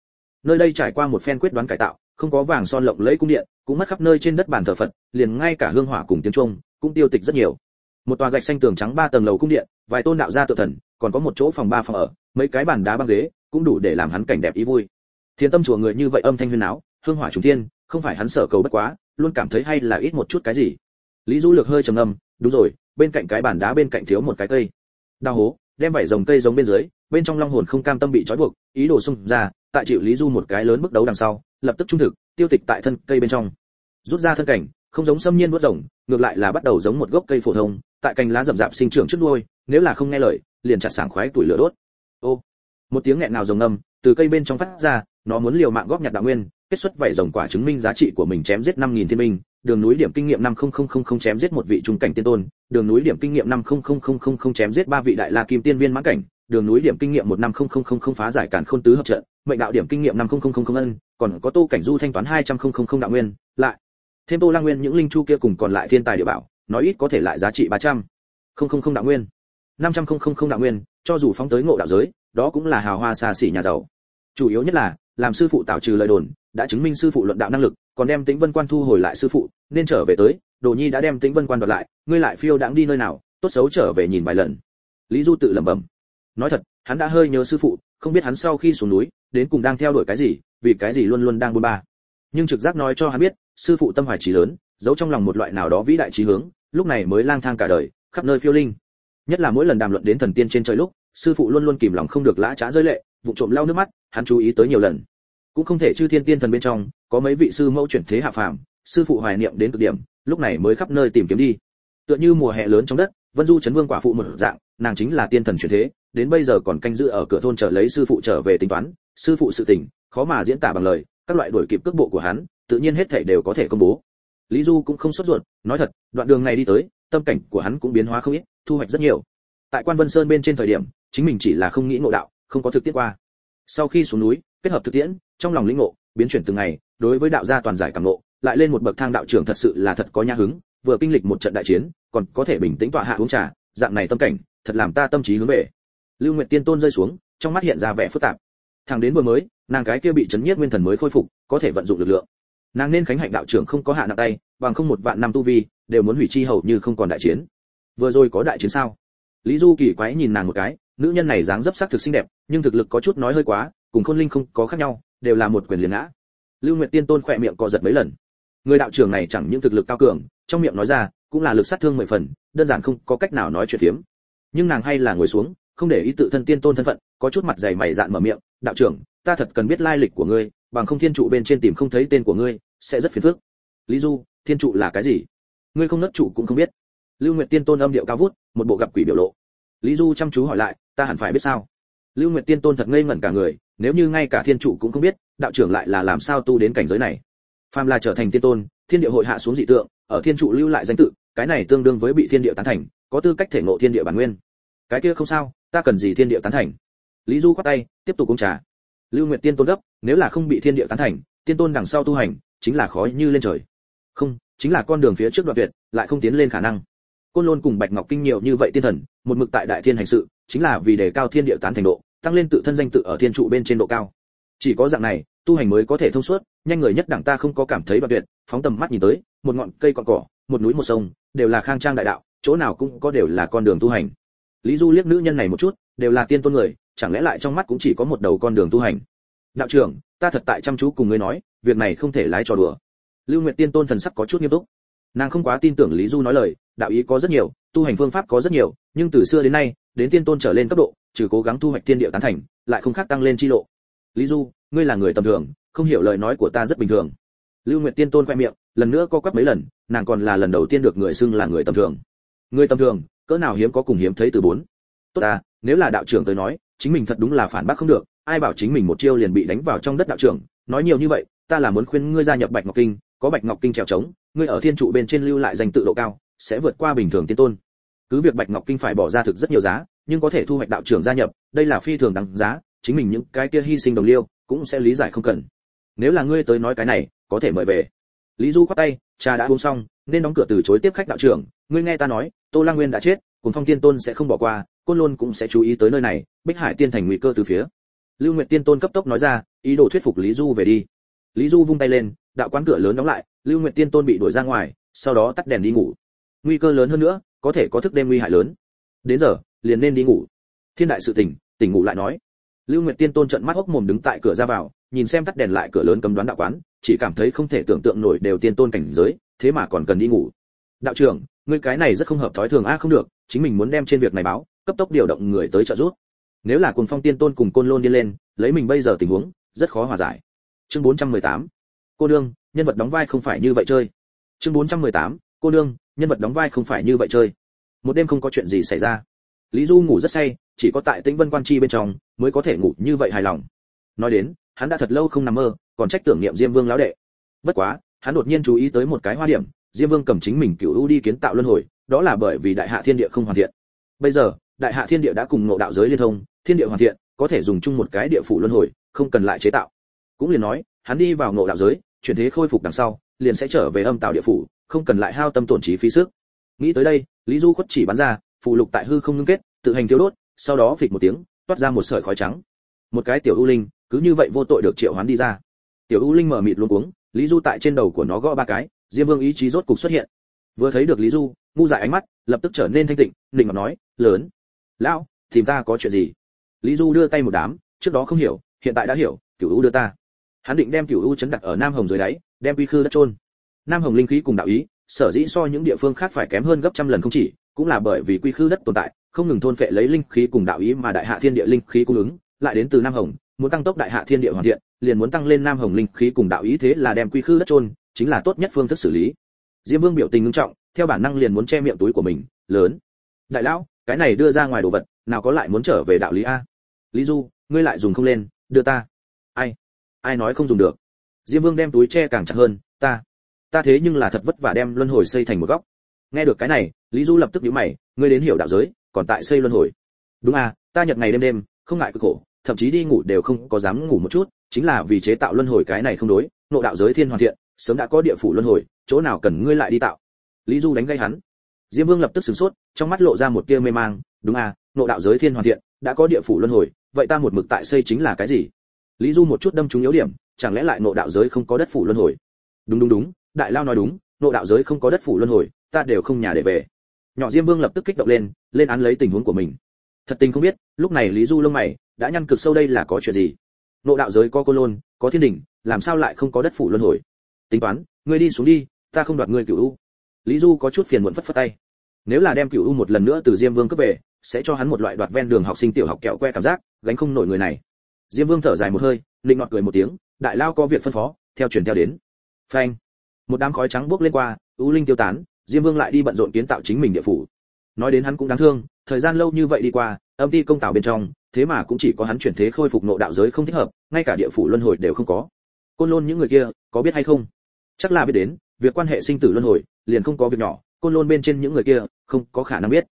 Nơi đây trải qua một phen quyết đoán cải tạo không có vàng son lộng lẫy cung điện, cũng mất khắp nơi trên đất bàn thờ phật, liền ngay cả hương hỏa cùng tiếng trung cũng tiêu tịch rất nhiều. Một tòa gạch xanh tường trắng ba tầng lầu cung điện, vài tôn đạo gia tự thần, còn có một chỗ phòng ba phòng ở, mấy cái bàn đá băng ghế cũng đủ để làm hắn cảnh đẹp ý vui. Thiên tâm chùa người như vậy âm thanh huyên náo, hương hỏa trùng thiên, không phải hắn sở cầu bất quá, luôn cảm thấy hay là ít một chút cái gì. Lý du lược hơi trầm ngâm, đúng rồi, bên cạnh cái bàn đá bên cạnh thiếu một cái cây. Đào hố, đem vảy rồng cây giống bên dưới, bên trong long hồn không cam tâm bị trói buộc, ý đồ xung ra, tại chịu lý du một cái lớn bước đấu đằng sau lập tức trung thực tiêu tịch tại thân cây bên trong rút ra thân cảnh không giống xâm nhiên vuốt rồng ngược lại là bắt đầu giống một gốc cây phổ thông tại cành lá rậm rạp sinh trưởng trước đuôi nếu là không nghe lời liền chặt sảng khoái tuổi lửa đốt ô một tiếng nghẹn nào rồng ngâm từ cây bên trong phát ra nó muốn liều mạng góp nhặt đạo nguyên kết xuất vảy rồng quả chứng minh giá trị của mình chém giết 5000 thiên binh, đường núi điểm kinh nghiệm 50000 chém giết một vị trung cảnh tiên tôn, đường núi điểm kinh nghiệm 50000 chém giết ba vị đại la kim tiên viên mãn cảnh, đường núi điểm kinh nghiệm 15000 phá giải cản khôn tứ hợp trận, mệnh đạo điểm kinh nghiệm 50000 ân, còn có tô cảnh du thanh toán 200000 đạo nguyên, lại thêm tô lang nguyên những linh chu kia cùng còn lại thiên tài địa bảo, nói ít có thể lại giá trị 300 000 đạo nguyên. 500 000 đạo nguyên, cho dù phóng tới ngộ đạo giới, đó cũng là hào hoa xa xỉ nhà giàu. Chủ yếu nhất là, làm sư phụ tạo trừ lời đồn, đã chứng minh sư phụ luận đạo năng lực, còn đem Tĩnh Vân Quan thu hồi lại sư phụ, nên trở về tới, Đồ Nhi đã đem Tĩnh Vân Quan đoạt lại, ngươi lại phiêu đãng đi nơi nào, tốt xấu trở về nhìn vài lần. Lý Du tự lẩm bẩm. Nói thật, hắn đã hơi nhớ sư phụ, không biết hắn sau khi xuống núi, đến cùng đang theo đuổi cái gì, vì cái gì luôn luôn đang buôn ba. Nhưng trực giác nói cho hắn biết, sư phụ tâm hoài chí lớn, giấu trong lòng một loại nào đó vĩ đại chí hướng, lúc này mới lang thang cả đời, khắp nơi phiêu linh. Nhất là mỗi lần đàm luận đến thần tiên trên trời lúc, sư phụ luôn luôn kìm lòng không được lã chã rơi lệ, vụ trộm lau nước mắt, hắn chú ý tới nhiều lần cũng không thể chư thiên tiên thần bên trong có mấy vị sư mẫu chuyển thế hạ phàm sư phụ hoài niệm đến cực điểm lúc này mới khắp nơi tìm kiếm đi tựa như mùa hè lớn trong đất vân du chấn vương quả phụ một dạng nàng chính là tiên thần chuyển thế đến bây giờ còn canh giữ ở cửa thôn chờ lấy sư phụ trở về tính toán, sư phụ sự tình, khó mà diễn tả bằng lời, các loại đổi kịp cước bộ của hắn, tự nhiên hết thảy đều có thể công bố. Lý du cũng không sốt ruột, nói thật, đoạn đường này đi tới, tâm cảnh của hắn cũng biến hóa không ít, thu hoạch rất nhiều. Tại quan vân sơn bên trên thời điểm, chính mình chỉ là không nghĩ ngộ đạo, không có thực tiễn qua. Sau khi xuống núi, kết hợp thực tiễn, trong lòng lĩnh ngộ, biến chuyển từng ngày, đối với đạo gia toàn giải cảm ngộ, lại lên một bậc thang đạo trưởng thật sự là thật có nhã hứng, vừa kinh lịch một trận đại chiến, còn có thể bình tĩnh tọa hạ uống trà, dạng này tâm cảnh, thật làm ta tâm trí hướng về lưu nguyệt tiên tôn rơi xuống, trong mắt hiện ra vẻ phức tạp. Thằng đến vừa mới, nàng cái kia bị chấn nhiếp nguyên thần mới khôi phục, có thể vận dụng lực lượng. Nàng nên khánh hạnh đạo trưởng không có hạ nặng tay, bằng không một vạn năm tu vi, đều muốn hủy chi hầu như không còn đại chiến. Vừa rồi có đại chiến sao? Lý du kỳ quái nhìn nàng một cái, nữ nhân này dáng dấp sắc thực xinh đẹp, nhưng thực lực có chút nói hơi quá, cùng khôn linh không có khác nhau, đều là một quyền liền ngã. Lưu nguyệt tiên tôn khỏe miệng co giật mấy lần. Người đạo trưởng này chẳng những thực lực cao cường, trong miệng nói ra, cũng là lực sát thương mười phần, đơn giản không có cách nào nói chuyện phiếm. Nhưng nàng hay là ngồi xuống không để ý tự thân tiên tôn thân phận, có chút mặt dày mày dạn mở miệng, đạo trưởng, ta thật cần biết lai lịch của ngươi, bằng không thiên trụ bên trên tìm không thấy tên của ngươi, sẽ rất phiền phức. Lý du, thiên trụ là cái gì? Ngươi không nấc trụ cũng không biết. Lưu nguyệt tiên tôn âm điệu cao vút, một bộ gặp quỷ biểu lộ. Lý du chăm chú hỏi lại, ta hẳn phải biết sao? Lưu nguyệt tiên tôn thật ngây ngẩn cả người, nếu như ngay cả thiên trụ cũng không biết, đạo trưởng lại là làm sao tu đến cảnh giới này? Phàm là trở thành tiên tôn, thiên địa hội hạ xuống dị tượng, ở thiên trụ lưu lại danh tự, cái này tương đương với bị thiên địa tán thành, có tư cách thể ngộ thiên địa bản nguyên. Cái kia không sao ta cần gì thiên địa tán thành? Lý du quát tay, tiếp tục uống trà. Lưu nguyệt tiên tôn gấp, nếu là không bị thiên địa tán thành, tiên tôn đằng sau tu hành, chính là khó như lên trời. Không, chính là con đường phía trước đoạn tuyệt, lại không tiến lên khả năng. Côn lôn cùng bạch ngọc kinh nhiều như vậy tiên thần, một mực tại đại thiên hành sự, chính là vì đề cao thiên địa tán thành độ, tăng lên tự thân danh tự ở thiên trụ bên trên độ cao. Chỉ có dạng này, tu hành mới có thể thông suốt, nhanh người nhất đẳng ta không có cảm thấy đoạn tuyệt, phóng tầm mắt nhìn tới, một ngọn cây cọn cỏ, một núi một sông, đều là khang trang đại đạo, chỗ nào cũng có đều là con đường tu hành lý du liếc nữ nhân này một chút, đều là tiên tôn người, chẳng lẽ lại trong mắt cũng chỉ có một đầu con đường tu hành? Đạo trưởng, ta thật tại chăm chú cùng ngươi nói, việc này không thể lái trò đùa. Lưu nguyệt tiên tôn thần sắc có chút nghiêm túc. Nàng không quá tin tưởng lý du nói lời, đạo ý có rất nhiều, tu hành phương pháp có rất nhiều, nhưng từ xưa đến nay, đến tiên tôn trở lên cấp độ, trừ cố gắng thu hoạch tiên địa tán thành, lại không khác tăng lên chi lộ. Lý du, ngươi là người tầm thường, không hiểu lời nói của ta rất bình thường. Lưu nguyệt tiên tôn khoe miệng, lần nữa co quắp mấy lần, nàng còn là lần đầu tiên được người xưng là người tầm thường. Người tầm thường cỡ nào hiếm có cùng hiếm thấy từ bốn. Tốt à nếu là đạo trưởng tới nói, chính mình thật đúng là phản bác không được, ai bảo chính mình một chiêu liền bị đánh vào trong đất đạo trưởng, nói nhiều như vậy, ta là muốn khuyên ngươi gia nhập bạch ngọc kinh, có bạch ngọc kinh trèo trống, ngươi ở thiên trụ bên trên lưu lại danh tự độ cao, sẽ vượt qua bình thường tiên tôn. Cứ việc bạch ngọc kinh phải bỏ ra thực rất nhiều giá, nhưng có thể thu hoạch đạo trưởng gia nhập, đây là phi thường đáng giá, chính mình những cái kia hy sinh đồng liêu, cũng sẽ lý giải không cần. Nếu là ngươi tới nói cái này, có thể mời về. Lý du khoát tay cha đã uống xong nên đóng cửa từ chối tiếp khách đạo trưởng. Ngươi nghe ta nói, tô lang nguyên đã chết, cùng phong tiên tôn sẽ không bỏ qua, côn lôn cũng sẽ chú ý tới nơi này, bích hải tiên thành nguy cơ từ phía. Lưu nguyệt tiên tôn cấp tốc nói ra, ý đồ thuyết phục lý du về đi. Lý du vung tay lên, đạo quán cửa lớn đóng lại, lưu nguyệt tiên tôn bị đuổi ra ngoài, sau đó tắt đèn đi ngủ. Nguy cơ lớn hơn nữa, có thể có thức đêm nguy hại lớn. Đến giờ, liền nên đi ngủ. Thiên đại sự tỉnh tỉnh ngủ lại nói. Lưu nguyệt tiên tôn trận mắt hốc mồm đứng tại cửa ra vào, nhìn xem tắt đèn lại cửa lớn cấm đoán đạo quán, chỉ cảm thấy không thể tưởng tượng nổi đều tiên tôn cảnh giới thế mà còn cần đi ngủ. Đạo trưởng, ngươi cái này rất không hợp thói thường a, không được, chính mình muốn đem trên việc này báo, cấp tốc điều động người tới trợ giúp. Nếu là cùng phong tiên tôn cùng côn lôn đi lên, lấy mình bây giờ tình huống, rất khó hòa giải. Chương 418 cô đương nhân vật đóng vai không phải như vậy chơi. Chương 418 cô đương nhân vật đóng vai không phải như vậy chơi. Một đêm không có chuyện gì xảy ra. Lý du ngủ rất say, chỉ có tại tĩnh vân quan chi bên trong, mới có thể ngủ như vậy hài lòng. Nói đến, hắn đã thật lâu không nằm mơ, còn trách tưởng niệm diêm vương lão đệ. Bất quá hắn đột nhiên chú ý tới một cái hoa điểm, diêm vương cầm chính mình cửu u đi kiến tạo luân hồi, đó là bởi vì đại hạ thiên địa không hoàn thiện. Bây giờ, đại hạ thiên địa đã cùng ngộ đạo giới liên thông, thiên địa hoàn thiện, có thể dùng chung một cái địa phủ luân hồi, không cần lại chế tạo. Cũng liền nói, hắn đi vào ngộ đạo giới, chuyển thế khôi phục đằng sau, liền sẽ trở về âm tạo địa phủ, không cần lại hao tâm tổn trí phí sức. Nghĩ tới đây, lý du khuất chỉ bắn ra, phụ lục tại hư không ngưng kết, tự hành thiếu đốt, sau đó phịch một tiếng, toát ra một sợi khói trắng. Một cái tiểu u linh, cứ như vậy vô tội được triệu hoán đi ra. Tiểu u linh mở mịt luôn cuống lý du tại trên đầu của nó gõ ba cái, diêm vương ý chí rốt cục xuất hiện. Vừa thấy được lý du, ngu dại ánh mắt, lập tức trở nên thanh tịnh định ngọc nói, lớn, lão, tìm ta có chuyện gì? Lý du đưa tay một đám, trước đó không hiểu, hiện tại đã hiểu, cửu u đưa ta. Hắn định đem cửu u chấn đặt ở nam hồng dưới đáy, đem quy khư đất trôn nam hồng linh khí cùng đạo ý, sở dĩ so những địa phương khác phải kém hơn gấp trăm lần không chỉ, cũng là bởi vì quy khư đất tồn tại, không ngừng thôn phệ lấy linh khí cùng đạo ý mà đại hạ thiên địa linh khí cung ứng, lại đến từ nam hồng, muốn tăng tốc đại hạ thiên địa hoàn thiện liền muốn tăng lên nam hồng linh khí cùng đạo ý thế là đem quy khư đất trôn chính là tốt nhất phương thức xử lý. Diêm vương biểu tình ngưng trọng, theo bản năng liền muốn che miệng túi của mình, lớn. Đại lão, cái này đưa ra ngoài đồ vật, nào có lại muốn trở về đạo lý a? Lý du, ngươi lại dùng không lên, đưa ta. Ai? Ai nói không dùng được? Diêm vương đem túi che càng chặt hơn, ta. Ta thế nhưng là thật vất vả đem luân hồi xây thành một góc. Nghe được cái này, lý du lập tức nhíu mày, ngươi đến hiểu đạo giới, còn tại xây luân hồi. Đúng à ta nhật ngày đêm đêm, không ngại cực khổ thậm chí đi ngủ đều không có dám ngủ một chút, chính là vì chế tạo luân hồi cái này không đối, nội đạo giới thiên hoàn thiện, sớm đã có địa phủ luân hồi, chỗ nào cần ngươi lại đi tạo. Lý du đánh gây hắn. Diêm vương lập tức sửng sốt, trong mắt lộ ra một tia mê mang, đúng à nội đạo giới thiên hoàn thiện, đã có địa phủ luân hồi, vậy ta một mực tại xây chính là cái gì? Lý du một chút đâm trúng yếu điểm, chẳng lẽ lại nội đạo giới không có đất phủ luân hồi? Đúng đúng đúng, đại lao nói đúng, nội đạo giới không có đất phủ luân hồi, ta đều không nhà để về. Nhỏ diêm vương lập tức kích động lên lên án lấy tình huống của mình. Thật tình không biết, lúc này lý du lông mày đã nhăn cực sâu đây là có chuyện gì? Nộ đạo giới có cô lôn, có thiên đỉnh, làm sao lại không có đất phủ luân hồi? Tính toán, ngươi đi xuống đi, ta không đoạt ngươi cửu u. Lý du có chút phiền muộn phất phất tay. Nếu là đem cửu u một lần nữa từ diêm vương cướp về, sẽ cho hắn một loại đoạt ven đường học sinh tiểu học kẹo que cảm giác, gánh không nổi người này. Diêm vương thở dài một hơi linh ngọt cười một tiếng, đại lao có việc phân phó, theo truyền theo đến. Phanh. Một đám khói trắng bước lên qua u linh tiêu tán, diêm vương lại đi bận rộn kiến tạo chính mình địa phủ. Nói đến hắn cũng đáng thương, thời gian lâu như vậy đi qua, âm ti công tạo bên trong thế mà cũng chỉ có hắn chuyển thế khôi phục nộ đạo giới không thích hợp, ngay cả địa phủ luân hồi đều không có. Côn lôn những người kia, có biết hay không? Chắc là biết đến, việc quan hệ sinh tử luân hồi, liền không có việc nhỏ, côn lôn bên trên những người kia, không có khả năng biết.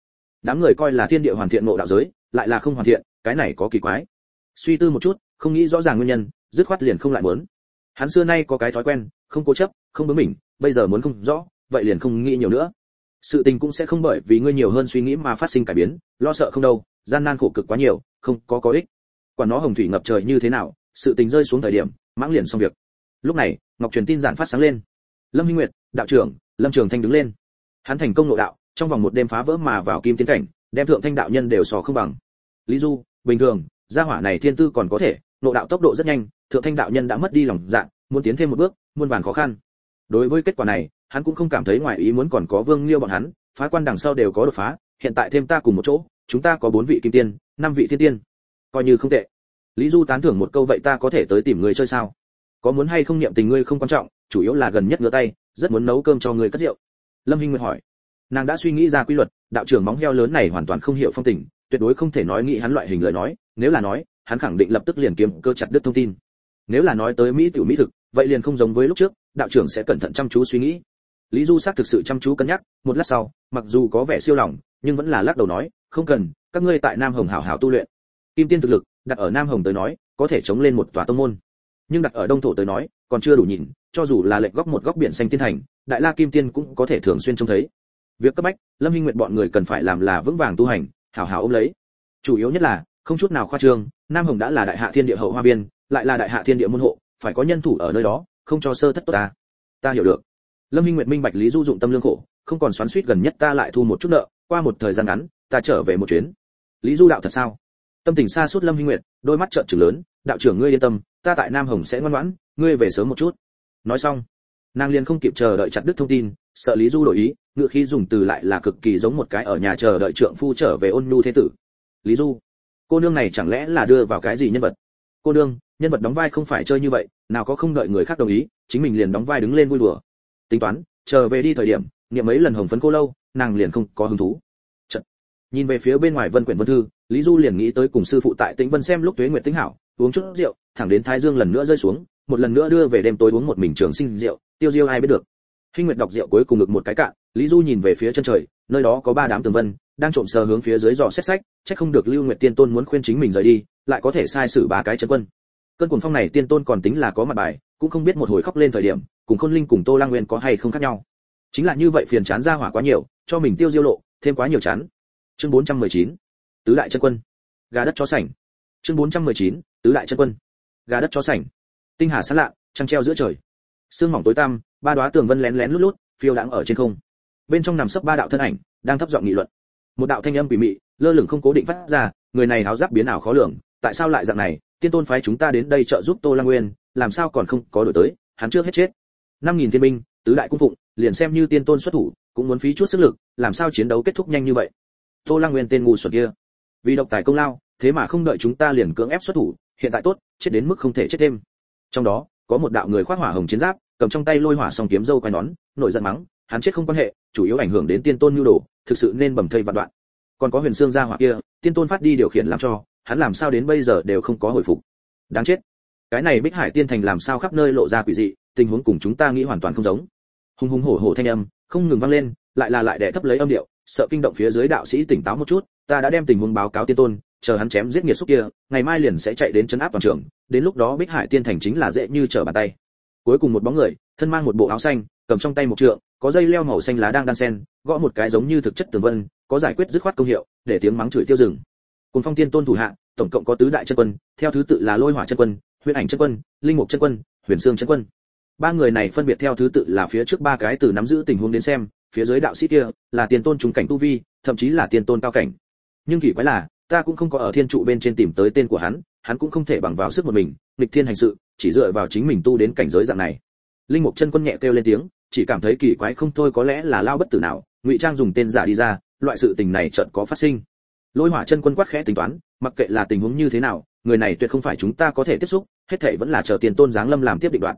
Đám người coi là thiên địa hoàn thiện ngộ đạo giới, lại là không hoàn thiện, cái này có kỳ quái. Suy tư một chút, không nghĩ rõ ràng nguyên nhân, dứt khoát liền không lại muốn. Hắn xưa nay có cái thói quen, không cố chấp, không bướng mình, bây giờ muốn không rõ, vậy liền không nghĩ nhiều nữa. Sự tình cũng sẽ không bởi vì ngươi nhiều hơn suy nghĩ mà phát sinh cải biến, lo sợ không đâu gian nan khổ cực quá nhiều, không có có ích. Quả nó hồng thủy ngập trời như thế nào, sự tình rơi xuống thời điểm, mãng liền xong việc. Lúc này, ngọc truyền tin giản phát sáng lên. Lâm hinh nguyệt, đạo trưởng, lâm trường thanh đứng lên. Hắn thành công nội đạo, trong vòng một đêm phá vỡ mà vào kim tiến cảnh, đem thượng thanh đạo nhân đều sò không bằng. Lý du, bình thường, gia hỏa này thiên tư còn có thể, nội đạo tốc độ rất nhanh, thượng thanh đạo nhân đã mất đi lòng dạ muốn tiến thêm một bước, muôn vàn khó khăn. Đối với kết quả này, hắn cũng không cảm thấy ngoài ý muốn còn có vương liêu bọn hắn, phá quan đằng sau đều có đột phá, hiện tại thêm ta cùng một chỗ chúng ta có bốn vị kim tiên, năm vị thiên tiên. Coi như không tệ. Lý du tán thưởng một câu vậy ta có thể tới tìm người chơi sao? Có muốn hay không niệm tình ngươi không quan trọng, chủ yếu là gần nhất ngửa tay, rất muốn nấu cơm cho người cất rượu. Lâm hinh nguyệt hỏi. Nàng đã suy nghĩ ra quy luật, đạo trưởng móng heo lớn này hoàn toàn không hiểu phong tình, tuyệt đối không thể nói nghĩ hắn loại hình lời nói, nếu là nói, hắn khẳng định lập tức liền kiếm cơ chặt đứt thông tin. Nếu là nói tới mỹ tiểu mỹ thực, vậy liền không giống với lúc trước, đạo trưởng sẽ cẩn thận chăm chú suy nghĩ. Lý du xác thực sự chăm chú cân nhắc, một lát sau, mặc dù có vẻ siêu lòng, nhưng vẫn là lắc đầu nói không cần, các ngươi tại nam hồng hảo hảo tu luyện. Kim tiên thực lực, đặt ở nam hồng tới nói, có thể chống lên một tòa tông môn. Nhưng đặt ở đông thổ tới nói, còn chưa đủ nhìn, cho dù là lệnh góc một góc biển xanh tiên thành, đại la kim tiên cũng có thể thường xuyên trông thấy. Việc cấp bách, lâm hinh nguyện bọn người cần phải làm là vững vàng tu hành, hảo hảo ôm lấy. Chủ yếu nhất là, không chút nào khoa trương, nam hồng đã là đại hạ thiên địa hậu hoa biên lại là đại hạ thiên địa môn hộ, phải có nhân thủ ở nơi đó, không cho sơ thất tốt ta. Ta hiểu được. Lâm hinh nguyệt minh bạch lý du dụng tâm lương khổ, không còn xoắn xuýt gần nhất ta lại thu một chút nợ qua một thời gian ngắn, ta trở về một chuyến. Lý du đạo thật sao? Tâm tình xa suốt lâm hinh nguyệt, đôi mắt trợn trừng lớn, đạo trưởng ngươi yên tâm, ta tại nam hồng sẽ ngoan ngoãn, ngươi về sớm một chút. Nói xong, nàng liền không kịp chờ đợi chặt đứt thông tin, sợ lý du đổi ý, ngựa khi dùng từ lại là cực kỳ giống một cái ở nhà chờ đợi trượng phu trở về ôn nhu thế tử. Lý du, cô nương này chẳng lẽ là đưa vào cái gì nhân vật? Cô nương, nhân vật đóng vai không phải chơi như vậy, nào có không đợi người khác đồng ý, chính mình liền đóng vai đứng lên vui đùa. Tính toán, chờ về đi thời điểm niệm mấy lần hồng phấn cô lâu nàng liền không có hứng thú Chật. nhìn về phía bên ngoài vân quyển vân thư lý du liền nghĩ tới cùng sư phụ tại tĩnh vân xem lúc tuế nguyệt tĩnh hảo uống chút rượu thẳng đến thái dương lần nữa rơi xuống một lần nữa đưa về đêm tối uống một mình trường sinh rượu tiêu diêu ai biết được Hinh Nguyệt đọc rượu cuối cùng được một cái cạn, Lý Du nhìn về phía chân trời, nơi đó có ba đám tường vân, đang trộm sờ hướng phía dưới dò xét sách, chắc không được Lưu Nguyệt Tiên Tôn muốn khuyên chính mình rời đi, lại có thể sai sử ba cái chân quân. Cơn cuồng phong này Tiên Tôn còn tính là có mặt bài, cũng không biết một hồi khóc lên thời điểm, cùng Khôn Linh cùng Tô Lang Nguyên có hay không khác nhau. Chính là như vậy phiền chán ra hỏa quá nhiều, cho mình tiêu diêu lộ, thêm quá nhiều chán. Chương 419. Tứ đại chân quân. Gà đất chó sảnh. Chương 419. Tứ đại chân quân. Gà đất chó sảnh. Tinh hà sáng lạ, trăng treo giữa trời. Sương mỏng tối tăm, ba đóa tường vân lén lén lút lút, phiêu đãng ở trên không. Bên trong nằm sấp ba đạo thân ảnh, đang thấp giọng nghị luận. Một đạo thanh âm quỷ mị, lơ lửng không cố định phát ra, người này háo giáp biến ảo khó lường, tại sao lại dạng này? Tiên tôn phái chúng ta đến đây trợ giúp Tô Lang Nguyên, làm sao còn không có đổi tới, hắn trước hết chết. Năm nghìn thiên binh, tứ đại cung phụng, liền xem như tiên tôn xuất thủ, cũng muốn phí chút sức lực, làm sao chiến đấu kết thúc nhanh như vậy? Tô Lang Nguyên tên ngu xuẩn kia, vì độc tài công lao, thế mà không đợi chúng ta liền cưỡng ép xuất thủ, hiện tại tốt, chết đến mức không thể chết thêm. Trong đó, có một đạo người khoác hỏa hồng chiến giáp, cầm trong tay lôi hỏa song kiếm dâu quai nón, nội giận mắng, hắn chết không quan hệ, chủ yếu ảnh hưởng đến tiên tôn nhu đồ, thực sự nên bầm thây vạn đoạn. Còn có Huyền Xương gia hỏa kia, tiên tôn phát đi điều khiển làm cho, hắn làm sao đến bây giờ đều không có hồi phục. Đáng chết. Cái này Bích Hải Tiên Thành làm sao khắp nơi lộ ra quỷ dị, tình huống cùng chúng ta nghĩ hoàn toàn không giống hùng hùng hổ hổ thanh âm, không ngừng vang lên, lại là lại để thấp lấy âm điệu, sợ kinh động phía dưới đạo sĩ tỉnh táo một chút, ta đã đem tình huống báo cáo tiên tôn, chờ hắn chém giết nghiệt xúc kia, ngày mai liền sẽ chạy đến chấn áp toàn trường, đến lúc đó Bích Hải Tiên Thành chính là dễ như trở bàn tay. Cuối cùng một bóng người thân mang một bộ áo xanh cầm trong tay một trượng có dây leo màu xanh lá đang đan sen gõ một cái giống như thực chất tường vân có giải quyết dứt khoát công hiệu để tiếng mắng chửi tiêu rừng cùng phong tiên tôn thủ hạ tổng cộng có tứ đại chân quân theo thứ tự là lôi hỏa chân quân huyền ảnh chân quân linh mục chân quân huyền xương chân quân ba người này phân biệt theo thứ tự là phía trước ba cái từ nắm giữ tình huống đến xem, phía dưới đạo sĩ kia là tiền tôn trung cảnh tu vi, thậm chí là tiền tôn cao cảnh. Nhưng kỳ quái là, ta cũng không có ở thiên trụ bên trên tìm tới tên của hắn hắn cũng không thể bằng vào sức một mình, nghịch thiên hành sự, chỉ dựa vào chính mình tu đến cảnh giới dạng này. Linh mục chân quân nhẹ kêu lên tiếng, chỉ cảm thấy kỳ quái không thôi có lẽ là lao bất tử nào, ngụy trang dùng tên giả đi ra, loại sự tình này chợt có phát sinh. Lôi hỏa chân quân quát khẽ tính toán, mặc kệ là tình huống như thế nào, người này tuyệt không phải chúng ta có thể tiếp xúc, hết thảy vẫn là chờ tiền tôn giáng lâm làm tiếp định đoạn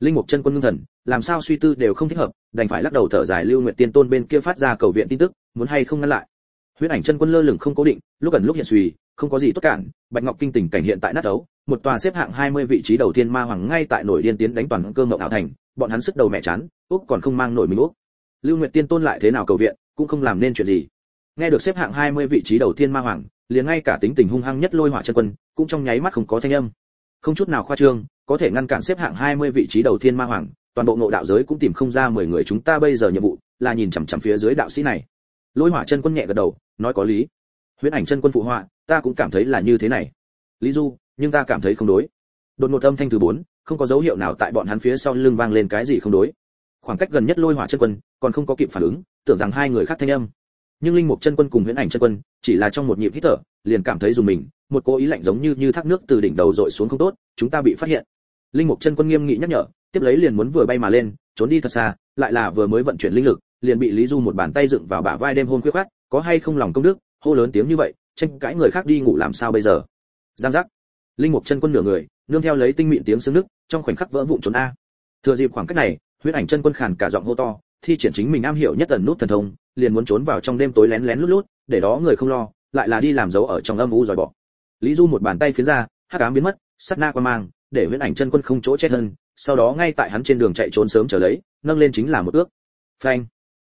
linh mục chân quân ngưng thần, làm sao suy tư đều không thích hợp, đành phải lắc đầu thở dài lưu nguyện tiên tôn bên kia phát ra cầu viện tin tức, muốn hay không ngăn lại. Huyết ảnh chân quân lơ lửng không cố định, lúc ẩn lúc hiện suy, không có gì tốt cản, bạch ngọc kinh tình cảnh hiện tại nát đấu một tòa xếp hạng 20 vị trí đầu tiên ma hoàng ngay tại nổi điên tiến đánh toàn cơ ngộng ảo thành, bọn hắn sức đầu mẹ chán, úc còn không mang nổi mình úc. Lưu nguyệt tiên tôn lại thế nào cầu viện, cũng không làm nên chuyện gì. Nghe được xếp hạng 20 vị trí đầu tiên ma hoàng, liền ngay cả tính tình hung hăng nhất lôi hỏa chân quân, cũng trong nháy mắt không có thanh âm. Không chút nào khoa trương có thể ngăn cản xếp hạng 20 vị trí đầu tiên ma hoàng, toàn bộ ngộ đạo giới cũng tìm không ra 10 người chúng ta bây giờ nhiệm vụ, là nhìn chằm chằm phía dưới đạo sĩ này. Lôi hỏa chân quân nhẹ gật đầu, nói có lý. Huyễn ảnh chân quân phụ họa, ta cũng cảm thấy là như thế này. Lý du, nhưng ta cảm thấy không đối. Đột ngột âm thanh thứ bốn, không có dấu hiệu nào tại bọn hắn phía sau lưng vang lên cái gì không đối. Khoảng cách gần nhất lôi hỏa chân quân, còn không có kịp phản ứng, tưởng rằng hai người khác thanh âm. Nhưng linh mục chân quân cùng huyễn ảnh chân quân, chỉ là trong một nhịp hít thở, liền cảm thấy dùng mình, một cố ý lạnh giống như như thác nước từ đỉnh đầu dội xuống không tốt, chúng ta bị phát hiện linh mục chân quân nghiêm nghị nhắc nhở tiếp lấy liền muốn vừa bay mà lên trốn đi thật xa lại là vừa mới vận chuyển linh lực liền bị lý du một bàn tay dựng vào bả vai đêm hôn khuyết khát, có hay không lòng công đức hô lớn tiếng như vậy tranh cãi người khác đi ngủ làm sao bây giờ? Giang giác. Linh mục chân quân nửa người nương theo lấy tinh mịn tiếng xương nước trong khoảnh khắc vỡ vụn trốn a. Thừa dịp khoảng cách này huyết ảnh chân quân khàn cả giọng hô to thi triển chính mình am hiểu nhất tần nút thần thông liền muốn trốn vào trong đêm tối lén lén lút lút để đó người không lo lại là đi làm dấu ở trong âm u rồi bỏ. Lý du một bàn tay phiến ra hắc ám biến mất sát na qua mang để huyễn ảnh chân quân không chỗ chết hơn, sau đó ngay tại hắn trên đường chạy trốn sớm trở lấy, nâng lên chính là một ước. Phanh.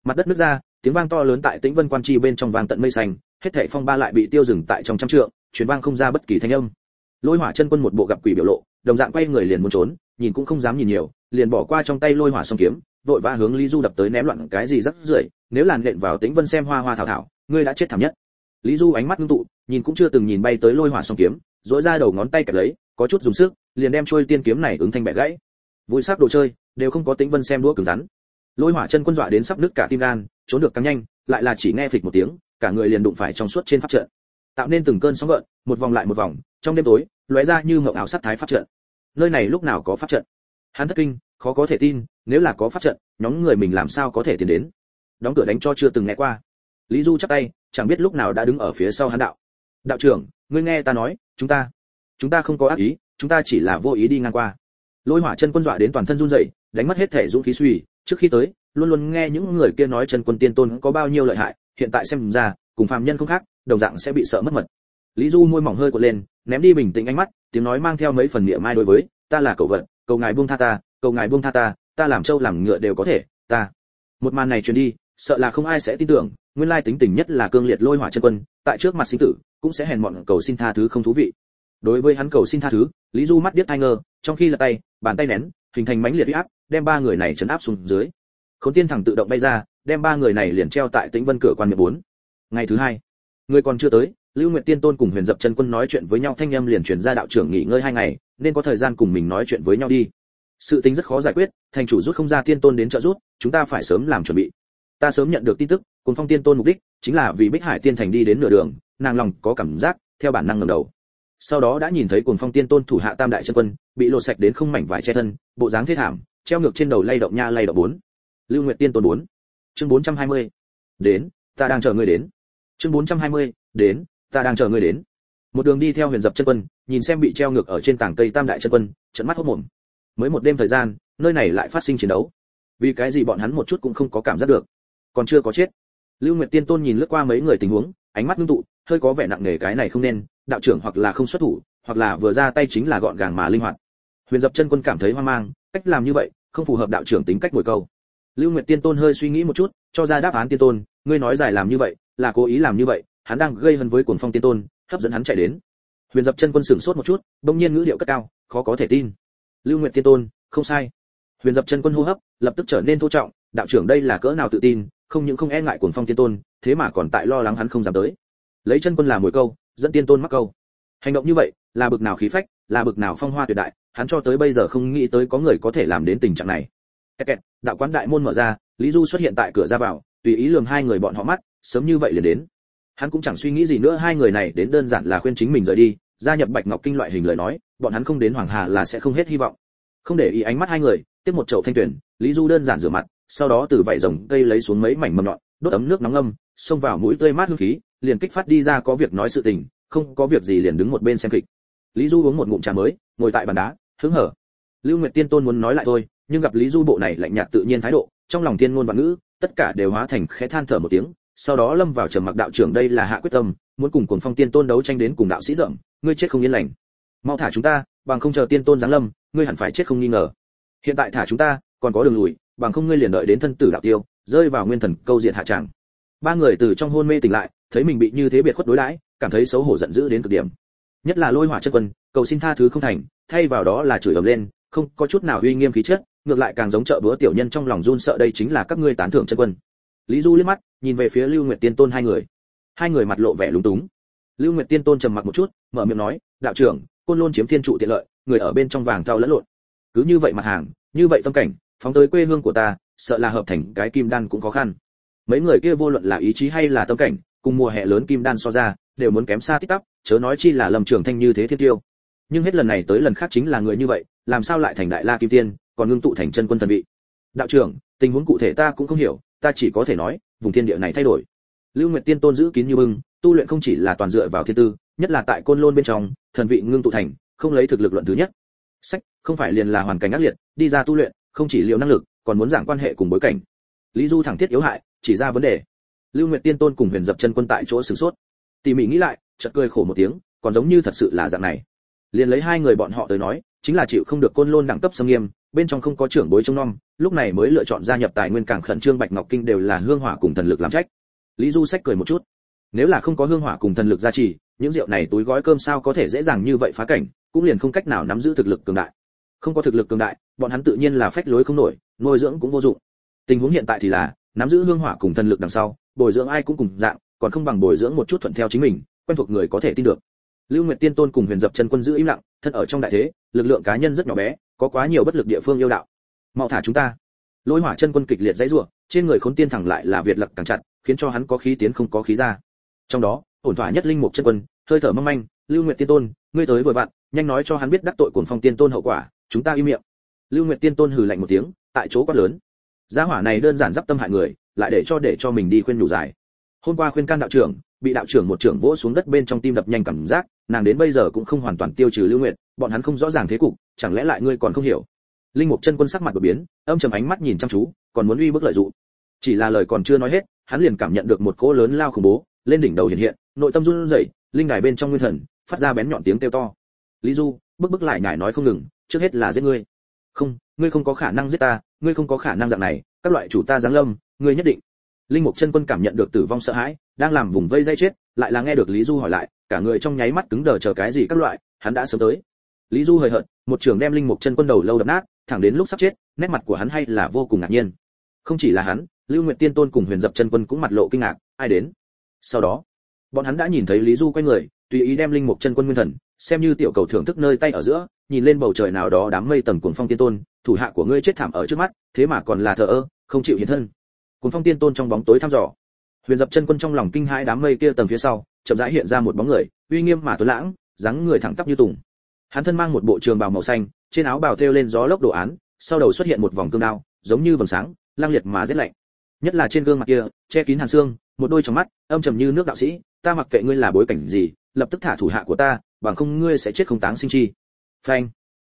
Mặt đất nứt ra, tiếng vang to lớn tại tĩnh vân quan chi bên trong vang tận mây xanh, hết thảy phong ba lại bị tiêu dừng tại trong trăm trượng, truyền vang không ra bất kỳ thanh âm. Lôi hỏa chân quân một bộ gặp quỷ biểu lộ, đồng dạng quay người liền muốn trốn, nhìn cũng không dám nhìn nhiều, liền bỏ qua trong tay lôi hỏa song kiếm, vội vã hướng lý du đập tới ném loạn cái gì rất rưởi, nếu làn lện vào tĩnh vân xem hoa hoa thảo thảo, ngươi đã chết thảm nhất. Lý du ánh mắt ngưng tụ, nhìn cũng chưa từng nhìn bay tới lôi hỏa song kiếm dỗi ra đầu ngón tay kẹp lấy, có chút dùng sức liền đem trôi tiên kiếm này ứng thanh bẻ gãy. Vui sắc đồ chơi, đều không có tính vân xem đũa cứng rắn. Lôi hỏa chân quân dọa đến sắp nứt cả tim gan, trốn được càng nhanh, lại là chỉ nghe phịch một tiếng, cả người liền đụng phải trong suốt trên pháp trận. Tạo nên từng cơn sóng gợn, một vòng lại một vòng, trong đêm tối, lóe ra như mộng ảo sát thái pháp trận. Nơi này lúc nào có pháp trận? Hắn thất kinh, khó có thể tin, nếu là có pháp trận, nhóm người mình làm sao có thể tiến đến? Đóng cửa đánh cho chưa từng nghe qua. Lý du chắp tay, chẳng biết lúc nào đã đứng ở phía sau hắn đạo. Đạo trưởng, ngươi nghe ta nói, chúng ta chúng ta không có ác ý chúng ta chỉ là vô ý đi ngang qua. Lôi hỏa chân quân dọa đến toàn thân run rẩy, đánh mất hết thể dũng khí suy. Trước khi tới, luôn luôn nghe những người kia nói chân quân tiên tôn có bao nhiêu lợi hại, hiện tại xem ra, cùng phàm nhân không khác, đồng dạng sẽ bị sợ mất mật. Lý du môi mỏng hơi cuộn lên, ném đi bình tĩnh ánh mắt, tiếng nói mang theo mấy phần niệm mai đối với, ta là cậu vật cầu ngài buông tha ta cầu ngài buông tha ta ta làm trâu làm ngựa đều có thể, ta. Một màn này truyền đi, sợ là không ai sẽ tin tưởng, nguyên lai tính tình nhất là cương liệt lôi hỏa chân quân, tại trước mặt sinh tử, cũng sẽ hèn mọn cầu xin tha thứ không thú vị đối với hắn cầu xin tha thứ, lý du mắt biết thai ngơ, trong khi là tay, bàn tay nén, hình thành mãnh liệt uy áp, đem ba người này chấn áp xuống dưới. Khốn tiên thẳng tự động bay ra, đem ba người này liền treo tại tĩnh vân cửa quan miệng bốn. Ngày thứ hai, người còn chưa tới, lưu nguyệt tiên tôn cùng huyền dập chân quân nói chuyện với nhau, thanh âm liền chuyển ra đạo trưởng nghỉ ngơi hai ngày, nên có thời gian cùng mình nói chuyện với nhau đi. Sự tính rất khó giải quyết, thành chủ rút không ra tiên tôn đến trợ rút chúng ta phải sớm làm chuẩn bị. Ta sớm nhận được tin tức, cùng phong tiên tôn mục đích, chính là vì bích hải tiên thành đi đến nửa đường, nàng lòng có cảm giác, theo bản năng ngẩng đầu sau đó đã nhìn thấy cuồng phong tiên tôn thủ hạ tam đại chân quân, bị lột sạch đến không mảnh vải che thân, bộ dáng thế thảm, treo ngược trên đầu lay động nha lay động bốn. Lưu nguyệt tiên tôn bốn. Chương 420. đến, ta đang chờ ngươi đến. Chương 420. đến, ta đang chờ ngươi đến. Một đường đi theo huyền dập chân quân, nhìn xem bị treo ngược ở trên tảng cây tam đại chân quân, trận mắt hốt mồm. Mới một đêm thời gian, nơi này lại phát sinh chiến đấu. Vì cái gì bọn hắn một chút cũng không có cảm giác được. Còn chưa có chết. Lưu nguyệt tiên tôn nhìn lướt qua mấy người tình huống, ánh mắt ngưng tụ, hơi có vẻ nặng nề cái này không nên đạo trưởng hoặc là không xuất thủ, hoặc là vừa ra tay chính là gọn gàng mà linh hoạt. Huyền dập chân quân cảm thấy hoang mang, cách làm như vậy, không phù hợp đạo trưởng tính cách ngồi câu. Lưu nguyệt tiên tôn hơi suy nghĩ một chút, cho ra đáp án tiên tôn, ngươi nói giải làm như vậy, là cố ý làm như vậy, hắn đang gây hấn với cuồng phong tiên tôn, hấp dẫn hắn chạy đến. Huyền dập chân quân sửng sốt một chút, bỗng nhiên ngữ điệu cất cao, khó có thể tin. Lưu nguyệt tiên tôn, không sai. Huyền dập chân quân hô hấp, lập tức trở nên thô trọng, đạo trưởng đây là cỡ nào tự tin, không những không e ngại cuồng phong tiên tôn, thế mà còn tại lo lắng hắn không dám tới. Lấy chân quân làm mồi câu dẫn tiên tôn mắc câu. Hành động như vậy, là bực nào khí phách, là bực nào phong hoa tuyệt đại, hắn cho tới bây giờ không nghĩ tới có người có thể làm đến tình trạng này. Kẹt đạo quán đại môn mở ra, lý du xuất hiện tại cửa ra vào, tùy ý lường hai người bọn họ mắt, sớm như vậy liền đến. Hắn cũng chẳng suy nghĩ gì nữa, hai người này đến đơn giản là khuyên chính mình rời đi, gia nhập bạch ngọc kinh loại hình lời nói, bọn hắn không đến hoàng hà là sẽ không hết hy vọng. Không để ý ánh mắt hai người, tiếp một chậu thanh tuyển, lý du đơn giản rửa mặt, sau đó từ vải rồng cây lấy xuống mấy mảnh mầm nhọn đốt ấm nước nóng âm, xông vào mũi tươi mát hương khí, liền kích phát đi ra có việc nói sự tình, không có việc gì liền đứng một bên xem kịch. Lý du uống một ngụm trà mới, ngồi tại bàn đá, hứng hở. Lưu nguyệt tiên tôn muốn nói lại thôi, nhưng gặp lý du bộ này lạnh nhạt tự nhiên thái độ, trong lòng tiên ngôn và ngữ, tất cả đều hóa thành khẽ than thở một tiếng, sau đó lâm vào trầm mặc đạo trưởng đây là hạ quyết tâm, muốn cùng cuồng phong tiên tôn đấu tranh đến cùng đạo sĩ rậm, ngươi chết không yên lành. Mau thả chúng ta, bằng không chờ tiên tôn giáng lâm, ngươi hẳn phải chết không nghi ngờ. Hiện tại thả chúng ta, còn có đường lùi, bằng không ngươi liền đợi đến thân tử đạo tiêu rơi vào nguyên thần câu diện hạ tràng. Ba người từ trong hôn mê tỉnh lại, thấy mình bị như thế biệt khuất đối đãi, cảm thấy xấu hổ giận dữ đến cực điểm. Nhất là lôi hỏa chân quân, cầu xin tha thứ không thành, thay vào đó là chửi ầm lên, không có chút nào uy nghiêm khí chất, ngược lại càng giống trợ búa tiểu nhân trong lòng run sợ đây chính là các ngươi tán thưởng chân quân. Lý du liếc mắt, nhìn về phía lưu nguyệt tiên tôn hai người. Hai người mặt lộ vẻ lúng túng. Lưu nguyệt tiên tôn trầm mặc một chút, mở miệng nói, đạo trưởng, côn lôn chiếm thiên trụ tiện lợi, người ở bên trong vàng thao lẫn lộn. Cứ như vậy mặt hàng, như vậy tâm cảnh, phóng tới quê hương của ta sợ là hợp thành cái kim đan cũng khó khăn. Mấy người kia vô luận là ý chí hay là tâm cảnh, cùng mùa hè lớn kim đan so ra, đều muốn kém xa tích tắp, chớ nói chi là lâm trưởng thanh như thế thiên tiêu. Nhưng hết lần này tới lần khác chính là người như vậy, làm sao lại thành đại la kim tiên, còn ngưng tụ thành chân quân thần vị? Đạo trưởng, tình huống cụ thể ta cũng không hiểu, ta chỉ có thể nói, vùng thiên địa này thay đổi. Lưu nguyệt tiên tôn giữ kín như bưng, tu luyện không chỉ là toàn dựa vào thiên tư, nhất là tại côn lôn bên trong, thần vị ngưng tụ thành, không lấy thực lực luận thứ nhất. Sách, không phải liền là hoàn cảnh ác liệt, đi ra tu luyện, không chỉ liệu năng lực còn muốn giảng quan hệ cùng bối cảnh. Lý du thẳng thiết yếu hại, chỉ ra vấn đề. Lưu nguyệt tiên tôn cùng huyền dập chân quân tại chỗ sửng sốt. Tỉ mỉ nghĩ lại, chợt cười khổ một tiếng, còn giống như thật sự là dạng này. Liền lấy hai người bọn họ tới nói, chính là chịu không được côn lôn đẳng cấp xâm nghiêm, bên trong không có trưởng bối trông nom, lúc này mới lựa chọn gia nhập tài nguyên càng khẩn trương bạch ngọc kinh đều là hương hỏa cùng thần lực làm trách. Lý du sách cười một chút. Nếu là không có hương hỏa cùng thần lực gia trì, những rượu này túi gói cơm sao có thể dễ dàng như vậy phá cảnh, cũng liền không cách nào nắm giữ thực lực cường đại không có thực lực cường đại, bọn hắn tự nhiên là phách lối không nổi, nuôi dưỡng cũng vô dụng. Tình huống hiện tại thì là, nắm giữ hương hỏa cùng thần lực đằng sau, bồi dưỡng ai cũng cùng dạng, còn không bằng bồi dưỡng một chút thuận theo chính mình, quen thuộc người có thể tin được. Lưu nguyệt tiên tôn cùng huyền dập chân quân giữ im lặng, thân ở trong đại thế, lực lượng cá nhân rất nhỏ bé, có quá nhiều bất lực địa phương yêu đạo. Mau thả chúng ta. Lôi hỏa chân quân kịch liệt dãy rủa, trên người khốn tiên thẳng lại là việt lặc càng chặt, khiến cho hắn có khí tiến không có khí ra. Trong đó, ổn thỏa nhất linh mục chân quân, hơi thở mong manh, lưu nguyệt tiên tôn, ngươi tới vội vặn, nhanh nói cho hắn biết đắc tội cuồng phong tiên tôn hậu quả chúng ta im miệng. Lưu nguyệt tiên tôn hừ lạnh một tiếng, tại chỗ quát lớn. Gia hỏa này đơn giản giáp tâm hại người, lại để cho để cho mình đi khuyên nhủ dài. hôm qua khuyên can đạo trưởng, bị đạo trưởng một trưởng vỗ xuống đất bên trong tim đập nhanh cảm giác, nàng đến bây giờ cũng không hoàn toàn tiêu trừ lưu nguyệt, bọn hắn không rõ ràng thế cục, chẳng lẽ lại ngươi còn không hiểu? Linh mục chân quân sắc mặt đột biến, âm trầm ánh mắt nhìn chăm chú, còn muốn uy bức lợi dụng. Chỉ là lời còn chưa nói hết, hắn liền cảm nhận được một cỗ lớn lao khủng bố, lên đỉnh đầu hiện hiện, nội tâm run rẩy, linh đài bên trong nguyên thần, phát ra bén nhọn tiếng kêu to. Lý du, bức bức lại nhải nói không ngừng trước hết là giết ngươi. Không ngươi không có khả năng giết ta, ngươi không có khả năng dạng này, các loại chủ ta giáng lâm, ngươi nhất định. Linh mục chân quân cảm nhận được tử vong sợ hãi, đang làm vùng vây dây chết, lại là nghe được lý du hỏi lại, cả người trong nháy mắt cứng đờ chờ cái gì các loại, hắn đã sớm tới. Lý du hời hợt, một trường đem linh mục chân quân đầu lâu đập nát, thẳng đến lúc sắp chết, nét mặt của hắn hay là vô cùng ngạc nhiên. Không chỉ là hắn, lưu nguyệt tiên tôn cùng huyền dập chân quân cũng mặt lộ kinh ngạc, ai đến? Sau đó, bọn hắn đã nhìn thấy lý du quay người, tùy ý đem linh mục chân quân nguyên thần, xem như tiểu cầu thưởng thức nơi tay ở giữa nhìn lên bầu trời nào đó đám mây tầng cuồng phong tiên tôn, thủ hạ của ngươi chết thảm ở trước mắt, thế mà còn là thờ ơ, không chịu hiện thân. Cuồng phong tiên tôn trong bóng tối thăm dò. Huyền dập chân quân trong lòng kinh hãi đám mây kia tầng phía sau, chậm rãi hiện ra một bóng người, uy nghiêm mà tuấn lãng, dáng người thẳng tắp như tùng. Hắn thân mang một bộ trường bào màu xanh, trên áo bào thêu lên gió lốc đồ án, sau đầu xuất hiện một vòng cương đao, giống như vầng sáng, lang liệt mà rét lạnh. Nhất là trên gương mặt kia, che kín hàn xương, một đôi trong mắt, âm trầm như nước đạo sĩ, ta mặc kệ ngươi là bối cảnh gì, lập tức thả thủ hạ của ta, bằng không ngươi sẽ chết không táng sinh chi phanh.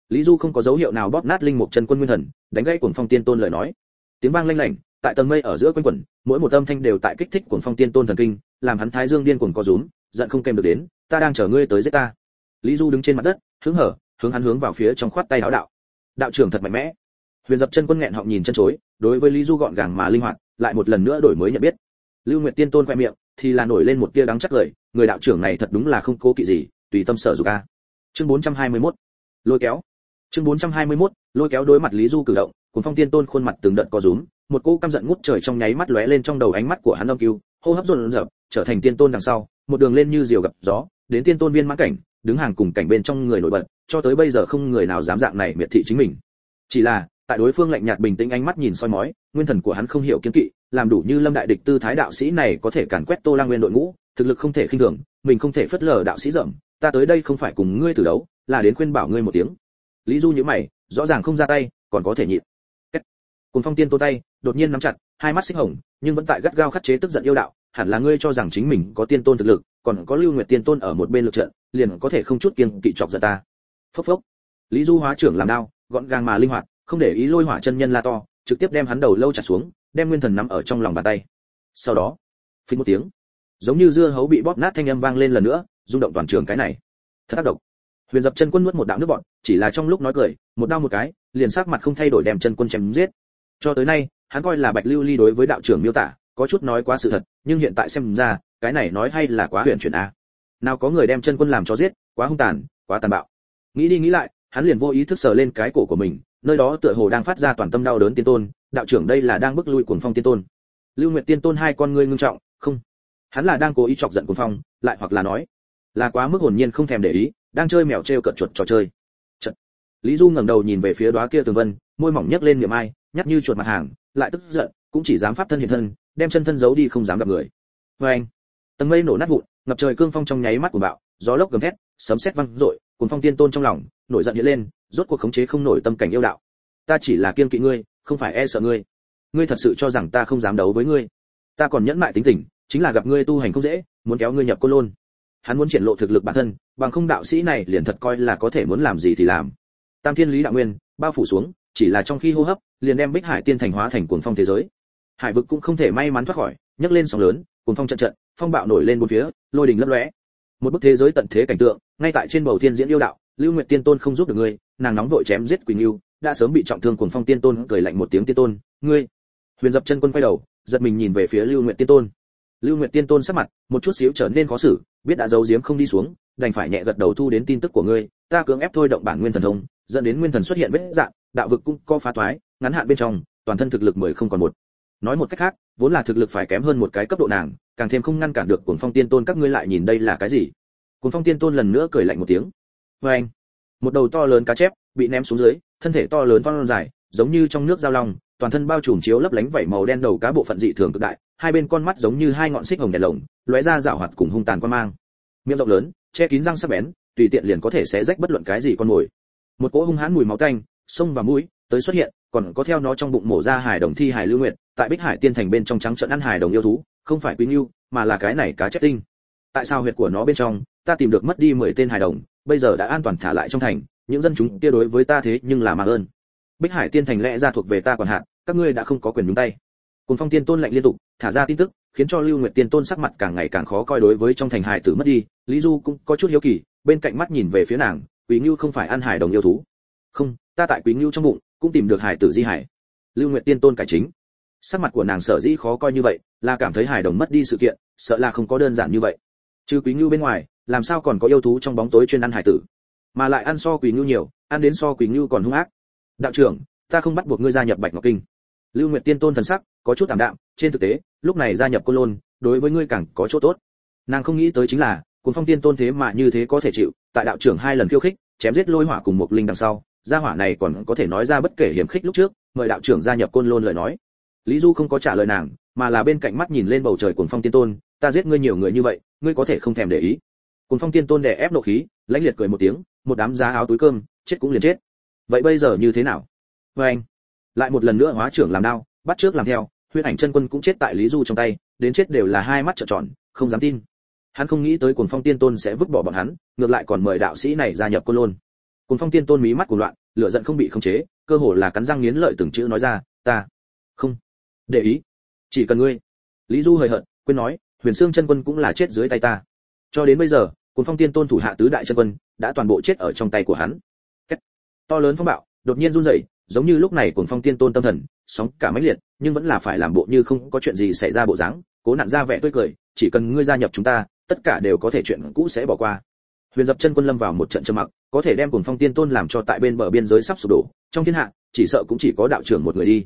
Lý du không có dấu hiệu nào bóp nát linh mục chân quân nguyên thần, đánh gãy cuồng phong tiên tôn lời nói. Tiếng vang lanh lảnh, tại tầng mây ở giữa quanh quẩn, mỗi một âm thanh đều tại kích thích cuồng phong tiên tôn thần kinh, làm hắn thái dương điên cuồng co rúm, giận không kèm được đến, ta đang chờ ngươi tới giết ta. Lý du đứng trên mặt đất hướng hở, hướng hắn hướng vào phía trong khoát tay áo đạo. Đạo trưởng thật mạnh mẽ. Huyền dập chân quân nghẹn họng nhìn chân chối, đối với lý du gọn gàng mà linh hoạt, lại một lần nữa đổi mới nhận biết. Lưu nguyệt tiên tôn khoe miệng, thì là nổi lên một tia đắng chắc lời, người đạo trưởng này thật đúng là không cố kỵ gì, tùy tâm sở dục a. Chương 421 lôi kéo. Chương 421 lôi kéo đối mặt lý du cử động cùng phong tiên tôn khuôn mặt từng đợt co rúm, một cô căm giận ngút trời trong nháy mắt lóe lên trong đầu ánh mắt của hắn âm cứu hô hấp rộn rợp trở thành tiên tôn đằng sau, một đường lên như diều gặp gió, đến tiên tôn viên mãn cảnh, đứng hàng cùng cảnh bên trong người nổi bật, cho tới bây giờ không người nào dám dạng này miệt thị chính mình. Chỉ là, tại đối phương lạnh nhạt bình tĩnh ánh mắt nhìn soi mói, nguyên thần của hắn không hiểu kiên kỵ, làm đủ như lâm đại địch tư thái đạo sĩ này có thể càn quét tô lang nguyên đội ngũ, thực lực không thể khinh thường, mình không thể phất lờ đạo sĩ rậm, ta tới đây không phải cùng ngươi tử đấu là đến khuyên bảo ngươi một tiếng. Lý du nhíu mày, rõ ràng không ra tay, còn có thể nhịn. Cùng phong tiên tô tay, đột nhiên nắm chặt, hai mắt xích hồng, nhưng vẫn tại gắt gao khắt chế tức giận yêu đạo, hẳn là ngươi cho rằng chính mình có tiên tôn thực lực, còn có lưu nguyệt tiên tôn ở một bên lực trận, liền có thể không chút kiên kỵ chọc giận ta. Phốc phốc. Lý du hóa trưởng làm đao, gọn gàng mà linh hoạt, không để ý lôi hỏa chân nhân la to, trực tiếp đem hắn đầu lâu chặt xuống, đem nguyên thần nắm ở trong lòng bàn tay. Sau đó, phình một tiếng, giống như dưa hấu bị bóp nát thanh âm vang lên lần nữa, rung động toàn trường cái này. Thật tác động huyền dập chân quân nuốt một đạo nước bọt chỉ là trong lúc nói cười, một đau một cái, liền sắc mặt không thay đổi đem chân quân chém giết. Cho tới nay, hắn coi là bạch lưu ly đối với đạo trưởng miêu tả, có chút nói quá sự thật, nhưng hiện tại xem ra, cái này nói hay là quá huyền chuyển a. Nào có người đem chân quân làm cho giết, quá hung tàn, quá tàn bạo. Nghĩ đi nghĩ lại, hắn liền vô ý thức sờ lên cái cổ của mình, nơi đó tựa hồ đang phát ra toàn tâm đau đớn tiên tôn, đạo trưởng đây là đang bức lui cuồng phong tiên tôn. Lưu nguyệt tiên tôn hai con ngươi ngưng trọng, không. Hắn là đang cố ý chọc giận cuồng phong, lại hoặc là nói, là quá mức hồn nhiên không thèm để ý đang chơi mèo trêu cợt chuột trò chơi. Chật. lý du ngẩng đầu nhìn về phía đóa kia tường vân, môi mỏng nhếch lên miệng ai, nhắc như chuột mặt hàng, lại tức giận, cũng chỉ dám pháp thân hiện thân, đem chân thân giấu đi không dám gặp người. Vê anh, tầng mây nổ nát vụn, ngập trời cương phong trong nháy mắt của bạo, gió lốc gầm thét, sấm sét vang rội cuồng phong tiên tôn trong lòng, nổi giận hiện lên, rốt cuộc khống chế không nổi tâm cảnh yêu đạo. Ta chỉ là kiên kỵ ngươi, không phải e sợ ngươi. Ngươi thật sự cho rằng ta không dám đấu với ngươi. Ta còn nhẫn mại tính tình, chính là gặp ngươi tu hành không dễ, muốn kéo ngươi nhập cô lôn hắn muốn triển lộ thực lực bản thân, bằng không đạo sĩ này liền thật coi là có thể muốn làm gì thì làm. Tam thiên lý đạo nguyên, bao phủ xuống, chỉ là trong khi hô hấp, liền đem bích hải tiên thành hóa thành cuồng phong thế giới. Hải vực cũng không thể may mắn thoát khỏi, nhấc lên sóng lớn, cuồng phong trận trận, phong bạo nổi lên bốn phía, lôi đình lấp lóe. Một bức thế giới tận thế cảnh tượng, ngay tại trên bầu thiên diễn yêu đạo, lưu nguyệt tiên tôn không giúp được ngươi, nàng nóng vội chém giết quỳnh lưu đã sớm bị trọng thương cuồng phong tiên tôn, cười lạnh một tiếng tiên tôn, ngươi! Huyền dập chân quân quay đầu, giật mình nhìn về phía lưu nguyệt tiên tôn. Lưu nguyệt tiên tôn sắc mặt, một chút xíu trở nên khó xử biết đã giấu giếm không đi xuống, đành phải nhẹ gật đầu thu đến tin tức của ngươi, ta cưỡng ép thôi động bản nguyên thần thông, dẫn đến nguyên thần xuất hiện vết dạng, đạo vực cũng có phá toái ngắn hạn bên trong, toàn thân thực lực mười không còn một. Nói một cách khác, vốn là thực lực phải kém hơn một cái cấp độ nàng, càng thêm không ngăn cản được cuồng phong tiên tôn, các ngươi lại nhìn đây là cái gì? Cuồng phong tiên tôn lần nữa cười lạnh một tiếng. Vê anh, một đầu to lớn cá chép bị ném xuống dưới, thân thể to lớn phong dài, giống như trong nước giao long toàn thân bao trùm chiếu lấp lánh vảy màu đen đầu cá bộ phận dị thường cực đại hai bên con mắt giống như hai ngọn xích hồng đèn lồng lóe ra rạo hoạt cùng hung tàn quan mang. Miệng rộng lớn che kín răng sắc bén tùy tiện liền có thể xé rách bất luận cái gì con mồi. Một cỗ hung hãn mùi máu tanh sông và mũi tới xuất hiện còn có theo nó trong bụng mổ ra hải đồng thi hải lưu nguyệt tại bích hải tiên thành bên trong trắng trợn ăn hải đồng yêu thú không phải quý nhu, mà là cái này cá chép tinh. Tại sao huyệt của nó bên trong ta tìm được mất đi 10 tên hải đồng bây giờ đã an toàn thả lại trong thành những dân chúng kia đối với ta thế nhưng là mà ơn. Bích hải tiên thành lẽ ra thuộc về ta còn hạn các ngươi đã không có quyền nhúng tay. Cùng phong tiên tôn lạnh liên tục, thả ra tin tức, khiến cho lưu nguyệt tiên tôn sắc mặt càng ngày càng khó coi đối với trong thành hải tử mất đi, lý du cũng có chút hiếu kỳ, bên cạnh mắt nhìn về phía nàng quý ngưu không phải ăn hải đồng yêu thú. Không, ta tại quý ngưu trong bụng, cũng tìm được hải tử di hải. Lưu nguyệt tiên tôn cải chính. Sắc mặt của nàng sở dĩ khó coi như vậy, là cảm thấy hải đồng mất đi sự kiện, sợ là không có đơn giản như vậy. Trừ quý ngưu bên ngoài, làm sao còn có yêu thú trong bóng tối chuyên ăn hải tử? Mà lại ăn so quý ngưu nhiều, ăn đến so quý ngưu còn hung ác. Đạo trưởng, ta không bắt buộc ngươi gia nhập bạch ngọc kinh lưu nguyệt tiên tôn thần sắc có chút tạm đạm, trên thực tế, lúc này gia nhập côn lôn, đối với ngươi càng có chỗ tốt. Nàng không nghĩ tới chính là cuốn phong tiên tôn thế mà như thế có thể chịu, tại đạo trưởng hai lần khiêu khích, chém giết lôi hỏa cùng một linh đằng sau, gia hỏa này còn có thể nói ra bất kể hiểm khích lúc trước, mời đạo trưởng gia nhập côn lôn lời nói. Lý du không có trả lời nàng, mà là bên cạnh mắt nhìn lên bầu trời cuồng phong tiên tôn, ta giết ngươi nhiều người như vậy, ngươi có thể không thèm để ý. Cuồng phong tiên tôn đè ép nộ khí, lãnh liệt cười một tiếng, một đám giá áo túi cơm, chết cũng liền chết. Vậy bây giờ như thế nào? Với anh lại một lần nữa hóa trưởng làm đao, bắt trước làm theo huyết ảnh chân quân cũng chết tại lý du trong tay, đến chết đều là hai mắt trợn tròn, không dám tin. Hắn không nghĩ tới cuồng phong tiên tôn sẽ vứt bỏ bọn hắn, ngược lại còn mời đạo sĩ này gia nhập côn lôn. Cuồng phong tiên tôn mí mắt của loạn, lửa giận không bị khống chế, cơ hồ là cắn răng nghiến lợi từng chữ nói ra, ta không để ý, chỉ cần ngươi. Lý du hời hợt, quên nói, huyền xương chân quân cũng là chết dưới tay ta. Cho đến bây giờ, cuồng phong tiên tôn thủ hạ tứ đại chân quân đã toàn bộ chết ở trong tay của hắn. Kết. to lớn phong bạo, đột nhiên run rẩy giống như lúc này cuồng phong tiên tôn tâm thần, sóng cả mãnh liệt, nhưng vẫn là phải làm bộ như không có chuyện gì xảy ra bộ dáng, cố nặn ra vẻ tươi cười, chỉ cần ngươi gia nhập chúng ta, tất cả đều có thể chuyện cũ sẽ bỏ qua. Huyền dập chân quân lâm vào một trận trầm mặc, có thể đem cuồng phong tiên tôn làm cho tại bên bờ biên giới sắp sụp đổ, trong thiên hạ, chỉ sợ cũng chỉ có đạo trưởng một người đi.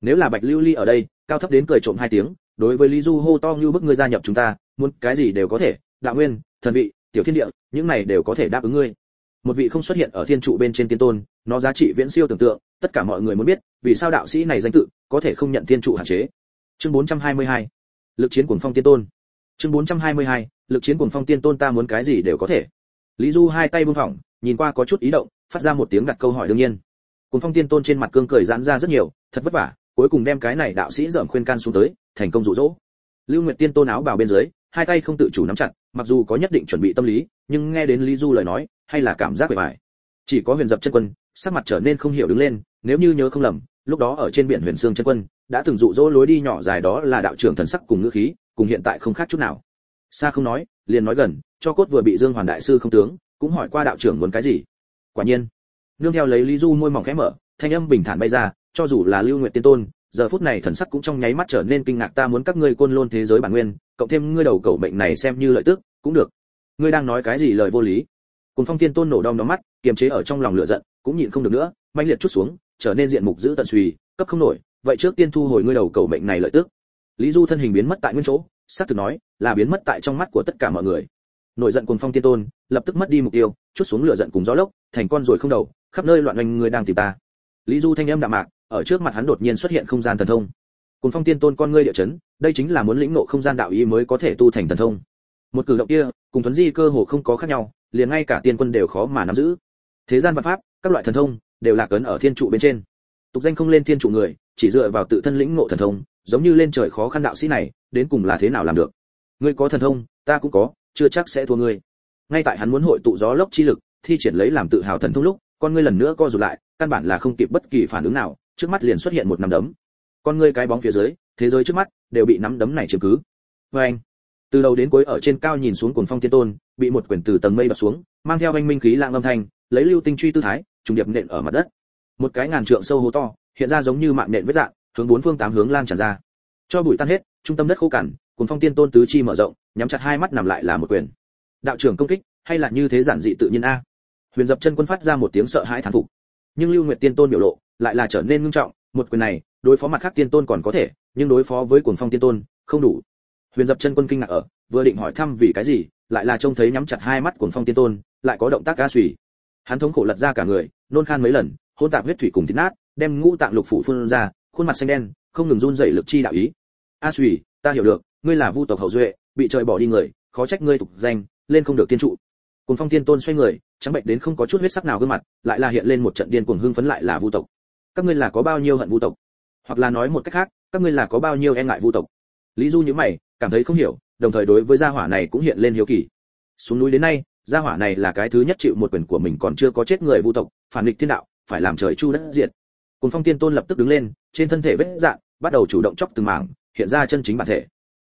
Nếu là bạch lưu ly ở đây, cao thấp đến cười trộm hai tiếng, đối với lý du hô to như bức ngươi gia nhập chúng ta, muốn cái gì đều có thể, đạo nguyên, thần vị, tiểu thiên địa, những này đều có thể đáp ứng ngươi. Một vị không xuất hiện ở thiên trụ bên trên tiên tôn nó giá trị viễn siêu tưởng tượng, tất cả mọi người muốn biết, vì sao đạo sĩ này danh tự có thể không nhận thiên trụ hạn chế. Chương 422 lực chiến cuồng phong tiên tôn. Chương 422 lực chiến cuồng phong tiên tôn ta muốn cái gì đều có thể. Lý du hai tay buông thõng nhìn qua có chút ý động, phát ra một tiếng đặt câu hỏi đương nhiên. Cuồng phong tiên tôn trên mặt cương cười giãn ra rất nhiều, thật vất vả, cuối cùng đem cái này đạo sĩ dởm khuyên can xuống tới, thành công rụ rỗ lưu nguyệt tiên tôn áo bào bên dưới, hai tay không tự chủ nắm chặt, mặc dù có nhất định chuẩn bị tâm lý, nhưng nghe đến lý du lời nói, hay là cảm giác bề bài chỉ có huyền dập chân quân, sắc mặt trở nên không hiểu đứng lên, nếu như nhớ không lầm, lúc đó ở trên biển huyền sương chân quân, đã từng dụ dỗ lối đi nhỏ dài đó là đạo trưởng thần sắc cùng ngữ khí, cùng hiện tại không khác chút nào. Xa không nói, liền nói gần, cho cốt vừa bị dương hoàn đại sư không tướng, cũng hỏi qua đạo trưởng muốn cái gì. Quả nhiên, nương theo lấy lý du môi mỏng khẽ mở, thanh âm bình thản bay ra, cho dù là lưu nguyện tiên tôn, giờ phút này thần sắc cũng trong nháy mắt trở nên kinh ngạc, ta muốn các ngươi côn lôn thế giới bản nguyên, cộng thêm ngươi đầu cầu bệnh này xem như lợi tức, cũng được. Ngươi đang nói cái gì lời vô lý? Cùng phong tiên tôn nổ đom đóm mắt, kiềm chế ở trong lòng lửa giận, cũng nhịn không được nữa manh liệt chút xuống, trở nên diện mục giữ tận suy cấp không nổi, vậy trước tiên thu hồi ngươi đầu cầu mệnh này lợi tức. Lý du thân hình biến mất tại nguyên chỗ, xác thực nói, là biến mất tại trong mắt của tất cả mọi người. Nổi giận cùng phong tiên tôn, lập tức mất đi mục tiêu, chút xuống lửa giận cùng gió lốc, thành con rồi không đầu, khắp nơi loạn oanh người đang tìm ta. Lý du thanh âm đạm mạc, ở trước mặt hắn đột nhiên xuất hiện không gian thần thông. Cùng phong tiên tôn con ngươi địa chấn, đây chính là muốn lĩnh ngộ không gian đạo ý mới có thể tu thành thần thông. Một cử động kia, cùng tuấn di cơ hồ không có khác nhau liền ngay cả tiên quân đều khó mà nắm giữ. Thế gian văn pháp, các loại thần thông, đều là cấn ở thiên trụ bên trên. Tục danh không lên thiên trụ người, chỉ dựa vào tự thân lĩnh ngộ thần thông, giống như lên trời khó khăn đạo sĩ này, đến cùng là thế nào làm được? Ngươi có thần thông, ta cũng có, chưa chắc sẽ thua ngươi. Ngay tại hắn muốn hội tụ gió lốc chi lực, thi triển lấy làm tự hào thần thông lúc, con ngươi lần nữa co rụt lại, căn bản là không kịp bất kỳ phản ứng nào, trước mắt liền xuất hiện một nắm đấm. Con ngươi cái bóng phía dưới, thế giới trước mắt, đều bị nắm đấm này chiếm cứ. Vê anh, từ đầu đến cuối ở trên cao nhìn xuống cuồng phong tiên tôn bị một quyển từ tầng mây đập xuống, mang theo anh minh khí lạng âm thanh, lấy lưu tinh truy tư thái, trùng điệp nện ở mặt đất. Một cái ngàn trượng sâu hố to, hiện ra giống như mạng nện vết dạng, hướng bốn phương tám hướng lan tràn ra. Cho bụi tan hết, trung tâm đất khô cằn cuồn phong tiên tôn tứ chi mở rộng, nhắm chặt hai mắt nằm lại là một quyền. Đạo trưởng công kích, hay là như thế giản dị tự nhiên a? Huyền dập chân quân phát ra một tiếng sợ hãi thán phục. Nhưng lưu nguyệt tiên tôn biểu lộ, lại là trở nên ngưng trọng, một quyền này, đối phó mặt khác tiên tôn còn có thể, nhưng đối phó với cuồng phong tiên tôn, không đủ. Huyền dập chân quân kinh ngạc ở, vừa định hỏi thăm vì cái gì lại là trông thấy nhắm chặt hai mắt cuồng phong tiên tôn, lại có động tác ca suy hắn thống khổ lật ra cả người, nôn khan mấy lần, hôn tạp huyết thủy cùng thịt nát, đem ngũ tạng lục phủ phun ra, khuôn mặt xanh đen, không ngừng run rẩy lực chi đạo ý. A suy ta hiểu được, ngươi là vu tộc hậu duệ, bị trời bỏ đi người, khó trách ngươi tục danh, lên không được tiên trụ. Cuồng phong tiên tôn xoay người, trắng bệnh đến không có chút huyết sắc nào gương mặt, lại là hiện lên một trận điên cuồng hưng phấn lại là vu tộc. Các ngươi là có bao nhiêu hận vu tộc? Hoặc là nói một cách khác, các ngươi là có bao nhiêu e ngại vu tộc? Lý du nhíu mày, cảm thấy không hiểu đồng thời đối với gia hỏa này cũng hiện lên hiếu kỳ. Xuống núi đến nay, gia hỏa này là cái thứ nhất chịu một quyền của mình còn chưa có chết người vu tộc, phản nghịch thiên đạo, phải làm trời chu đất diệt. Cùng phong tiên tôn lập tức đứng lên, trên thân thể vết dạn bắt đầu chủ động chọc từng mảng, hiện ra chân chính bản thể.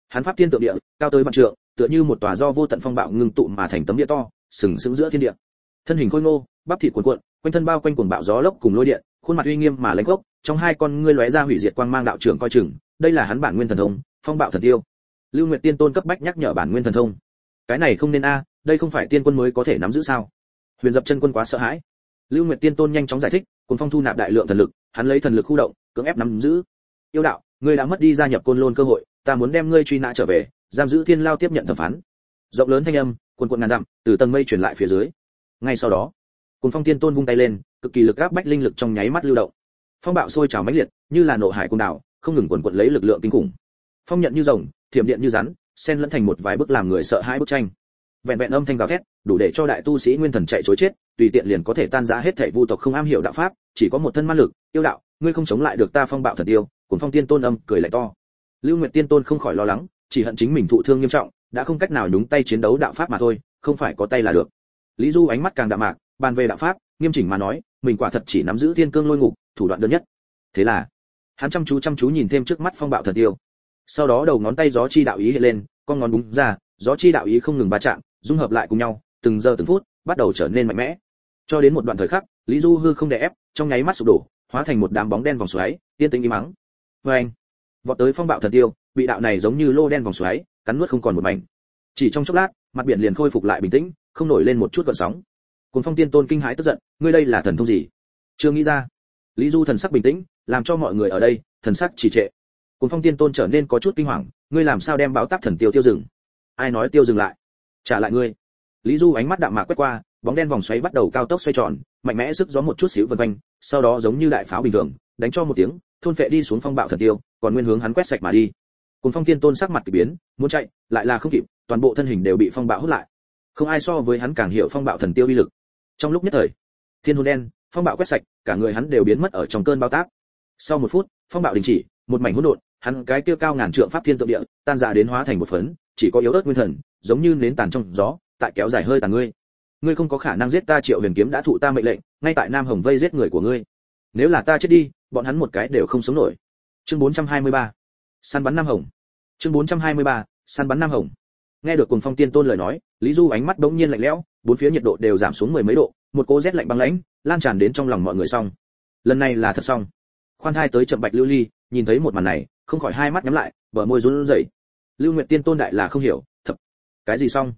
Hắn pháp tiên tượng địa, cao tới vạn trượng, tựa như một tòa do vô tận phong bạo ngưng tụ mà thành tấm địa to, sừng sững giữa thiên địa. Thân hình khôi ngô, bắp thịt cuộn cuộn, quanh thân bao quanh cuồng bạo gió lốc cùng lôi điện, khuôn mặt uy nghiêm mà lãnh gốc, trong hai con ngươi lóe ra hủy diệt quang mang đạo trưởng coi chừng, đây là hắn bản nguyên thần thông, phong bạo thần tiêu lưu nguyệt tiên tôn cấp bách nhắc nhở bản nguyên thần thông. Cái này không nên a, đây không phải tiên quân mới có thể nắm giữ sao? Huyền dập chân quân quá sợ hãi. Lưu nguyệt tiên tôn nhanh chóng giải thích cùng phong thu nạp đại lượng thần lực, hắn lấy thần lực khu động, cưỡng ép nắm giữ. Yêu đạo, ngươi đã mất đi gia nhập côn lôn cơ hội, ta muốn đem ngươi truy nã trở về, giam giữ thiên lao tiếp nhận thẩm phán. Rộng lớn thanh âm quần quần ngàn dặm, từ tầng mây truyền lại phía dưới. Ngay sau đó cùng phong tiên tôn vung tay lên, cực kỳ lực áp bách linh lực trong nháy mắt lưu động. Phong bạo sôi trào mãnh liệt, như là nộ hải cung đảo, không ngừng quần quật lấy lực lượng kinh khủng. Phong nhận như rồng thiểm điện như rắn, xen lẫn thành một vài bức làm người sợ hãi bức tranh. Vẹn vẹn âm thanh gào thét, đủ để cho đại tu sĩ nguyên thần chạy trối chết, tùy tiện liền có thể tan rã hết thảy vu tộc không am hiểu đạo pháp, chỉ có một thân ma lực, yêu đạo, ngươi không chống lại được ta phong bạo thần tiêu cuốn phong tiên tôn âm cười lại to. Lưu nguyệt tiên tôn không khỏi lo lắng, chỉ hận chính mình thụ thương nghiêm trọng, đã không cách nào nhúng tay chiến đấu đạo pháp mà thôi, không phải có tay là được. Lý du ánh mắt càng đạm mạc, bàn về đạo pháp, nghiêm chỉnh mà nói, mình quả thật chỉ nắm giữ thiên cương lôi ngục, thủ đoạn đơn nhất. Thế là, hắn chăm chú chăm chú nhìn thêm trước mắt phong bạo thần tiêu sau đó đầu ngón tay gió chi đạo ý hiện lên, con ngón búng ra, gió chi đạo ý không ngừng va chạm, dung hợp lại cùng nhau, từng giờ từng phút, bắt đầu trở nên mạnh mẽ. Cho đến một đoạn thời khắc, lý du hư không đè ép, trong nháy mắt sụp đổ, hóa thành một đám bóng đen vòng xoáy tiên tĩnh im mắng vê anh, vọt tới phong bạo thần tiêu, bị đạo này giống như lô đen vòng xoáy, cắn nuốt không còn một mảnh. Chỉ trong chốc lát, mặt biển liền khôi phục lại bình tĩnh, không nổi lên một chút gợn sóng. Cùng phong tiên tôn kinh hãi tức giận, ngươi đây là thần thông gì? Chưa nghĩ ra. Lý du thần sắc bình tĩnh, làm cho mọi người ở đây, thần sắc trì trệ cùng phong tiên tôn trở nên có chút kinh hoàng, ngươi làm sao đem báo táp thần tiêu tiêu dừng? Ai nói tiêu dừng lại? Trả lại ngươi. Lý du ánh mắt đạm mạc quét qua, bóng đen vòng xoáy bắt đầu cao tốc xoay tròn, mạnh mẽ sức gió một chút xíu vần quanh, sau đó giống như đại pháo bình thường, đánh cho một tiếng, thôn phệ đi xuống phong bạo thần tiêu, còn nguyên hướng hắn quét sạch mà đi. Cùng phong tiên tôn sắc mặt kỳ biến, muốn chạy, lại là không kịp, toàn bộ thân hình đều bị phong bạo hút lại. Không ai so với hắn càng hiểu phong bạo thần tiêu uy lực. Trong lúc nhất thời, thiên hồn đen, phong bạo quét sạch, cả người hắn đều biến mất ở trong cơn bao tác sau một phút, phong bạo đình chỉ, một mảnh hỗn độn hắn cái tiêu cao ngàn trượng pháp thiên tượng địa, tan ra đến hóa thành một phấn, chỉ có yếu ớt nguyên thần, giống như nến tàn trong gió, tại kéo dài hơi tàn ngươi. Ngươi không có khả năng giết ta triệu huyền kiếm đã thụ ta mệnh lệnh, ngay tại nam hồng vây giết người của ngươi. Nếu là ta chết đi, bọn hắn một cái đều không sống nổi. Chương 423. săn bắn nam hồng. Chương 423. săn bắn nam hồng. Nghe được cùng phong tiên tôn lời nói, lý du ánh mắt bỗng nhiên lạnh lẽo, bốn phía nhiệt độ đều giảm xuống mười mấy độ, một cỗ rét lạnh băng lãnh, lan tràn đến trong lòng mọi người xong. Lần này là thật xong. Khoan hai tới chậm bạch lưu ly, nhìn thấy một màn này không khỏi hai mắt nhắm lại, bờ môi run rẩy. Lưu nguyệt tiên tôn đại là không hiểu, thập, cái gì xong?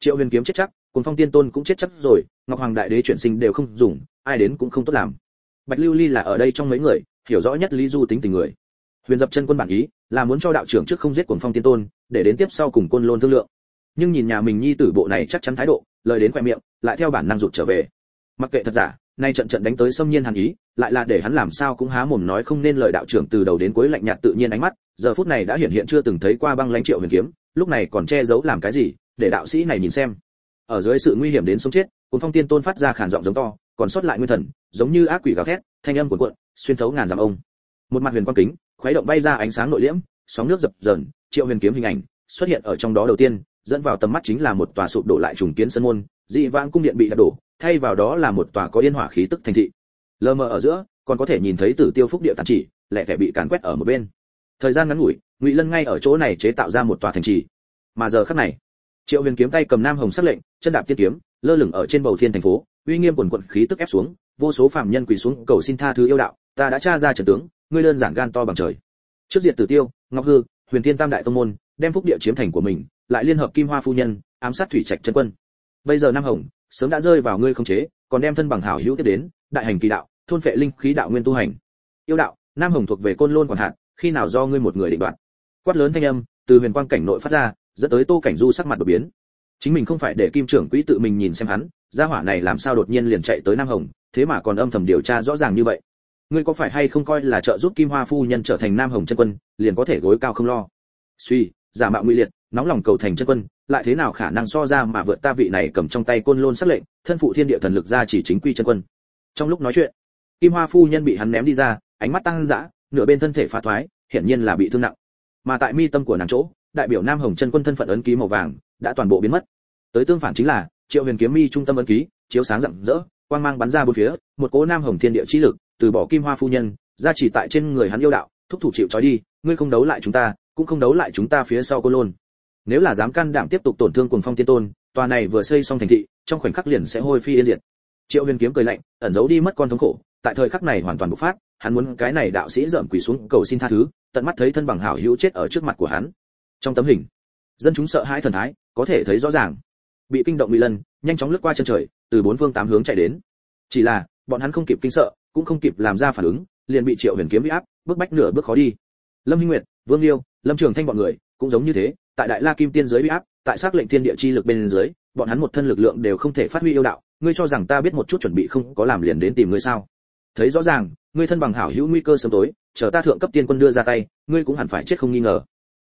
Triệu huyền kiếm chết chắc cùng phong tiên tôn cũng chết chắc rồi, ngọc hoàng đại đế chuyển sinh đều không dùng, ai đến cũng không tốt làm. Bạch lưu ly là ở đây trong mấy người, hiểu rõ nhất lý du tính tình người. Huyền dập chân quân bản ý, là muốn cho đạo trưởng trước không giết cuồng phong tiên tôn, để đến tiếp sau cùng côn lôn thương lượng. Nhưng nhìn nhà mình nhi tử bộ này chắc chắn thái độ, lời đến khoe miệng, lại theo bản năng rụt trở về. Mặc kệ thật giả nay trận trận đánh tới xâm nhiên hàn ý, lại là để hắn làm sao cũng há mồm nói không nên lời đạo trưởng từ đầu đến cuối lạnh nhạt tự nhiên ánh mắt, giờ phút này đã hiện hiện chưa từng thấy qua băng lãnh triệu huyền kiếm, lúc này còn che giấu làm cái gì, để đạo sĩ này nhìn xem. Ở dưới sự nguy hiểm đến sống chết cuồng phong tiên tôn phát ra khản giọng giống to, còn sót lại nguyên thần, giống như ác quỷ gào thét, thanh âm cuộn cuộn, xuyên thấu ngàn dặm ông. Một mặt huyền quang kính, khuấy động bay ra ánh sáng nội liễm, sóng nước dập dờn, triệu huyền kiếm hình ảnh xuất hiện ở trong đó đầu tiên dẫn vào tầm mắt chính là một tòa sụp đổ lại trùng kiến sân môn, dị vãng cung điện bị đập đổ, thay vào đó là một tòa có yên hỏa khí tức thành thị. Lờ mờ ở giữa, còn có thể nhìn thấy tử tiêu phúc địa tàn chỉ, lẻ tẻ bị càn quét ở một bên. Thời gian ngắn ngủi, ngụy lân ngay ở chỗ này chế tạo ra một tòa thành trì. Mà giờ khắc này, triệu huyền kiếm tay cầm nam hồng sắc lệnh, chân đạp tiên kiếm, lơ lửng ở trên bầu thiên thành phố, uy nghiêm quần quận khí tức ép xuống, vô số phạm nhân quỳ xuống cầu xin tha thứ yêu đạo, ta đã tra ra trận tướng, ngươi đơn giản gan to bằng trời. Trước diệt tử tiêu, ngọc hư, huyền thiên tam đại tông môn, đem phúc địa chiếm thành của mình lại liên hợp kim hoa phu nhân, ám sát thủy trạch chân quân. Bây giờ nam hồng, sớm đã rơi vào ngươi không chế, còn đem thân bằng hảo hữu tiếp đến, đại hành kỳ đạo, thôn phệ linh khí đạo nguyên tu hành. Yêu đạo, nam hồng thuộc về côn lôn quản hạt, khi nào do ngươi một người định đoạt? Quát lớn thanh âm, từ huyền quang cảnh nội phát ra, dẫn tới tô cảnh du sắc mặt đột biến. Chính mình không phải để kim trưởng quỹ tự mình nhìn xem hắn, gia hỏa này làm sao đột nhiên liền chạy tới nam hồng, thế mà còn âm thầm điều tra rõ ràng như vậy. Ngươi có phải hay không coi là trợ giúp kim hoa phu nhân trở thành nam hồng chân quân, liền có thể gối cao không lo? Suy, giả mạo nguy liệt nóng lòng cầu thành chân quân, lại thế nào khả năng so ra mà vượt ta vị này cầm trong tay côn lôn sắc lệnh, thân phụ thiên địa thần lực ra chỉ chính quy chân quân. Trong lúc nói chuyện, kim hoa phu nhân bị hắn ném đi ra, ánh mắt tăng dã, nửa bên thân thể phá thoái, hiển nhiên là bị thương nặng. Mà tại mi tâm của nàng chỗ, đại biểu nam hồng chân quân thân phận ấn ký màu vàng, đã toàn bộ biến mất. Tới tương phản chính là, triệu huyền kiếm mi trung tâm ấn ký, chiếu sáng rạng rỡ, quang mang bắn ra bốn phía, một cỗ nam hồng thiên địa chi lực, từ bỏ kim hoa phu nhân, ra chỉ tại trên người hắn yêu đạo, thúc thủ chịu trói đi, ngươi không đấu lại chúng ta, cũng không đấu lại chúng ta phía sau cô lôn nếu là dám can đảm tiếp tục tổn thương cuồng phong tiên tôn, tòa này vừa xây xong thành thị, trong khoảnh khắc liền sẽ hôi phi yên diệt. Triệu huyền kiếm cười lạnh, ẩn giấu đi mất con thống khổ, tại thời khắc này hoàn toàn bộc phát, hắn muốn cái này đạo sĩ dởm quỳ xuống cầu xin tha thứ, tận mắt thấy thân bằng hảo hữu chết ở trước mặt của hắn. Trong tấm hình, dân chúng sợ hãi thần thái, có thể thấy rõ ràng. Bị kinh động bị lần, nhanh chóng lướt qua chân trời, từ bốn phương tám hướng chạy đến. Chỉ là, bọn hắn không kịp kinh sợ, cũng không kịp làm ra phản ứng, liền bị triệu huyền kiếm bị áp bước bách nửa bước khó đi. Lâm hinh nguyệt, vương liêu, lâm trường thanh bọn người, cũng giống như thế tại đại la kim tiên giới uy áp, tại xác lệnh thiên địa chi lực bên dưới, bọn hắn một thân lực lượng đều không thể phát huy yêu đạo. Ngươi cho rằng ta biết một chút chuẩn bị không có làm liền đến tìm ngươi sao? Thấy rõ ràng, ngươi thân bằng hảo hữu nguy cơ sớm tối, chờ ta thượng cấp tiên quân đưa ra tay, ngươi cũng hẳn phải chết không nghi ngờ.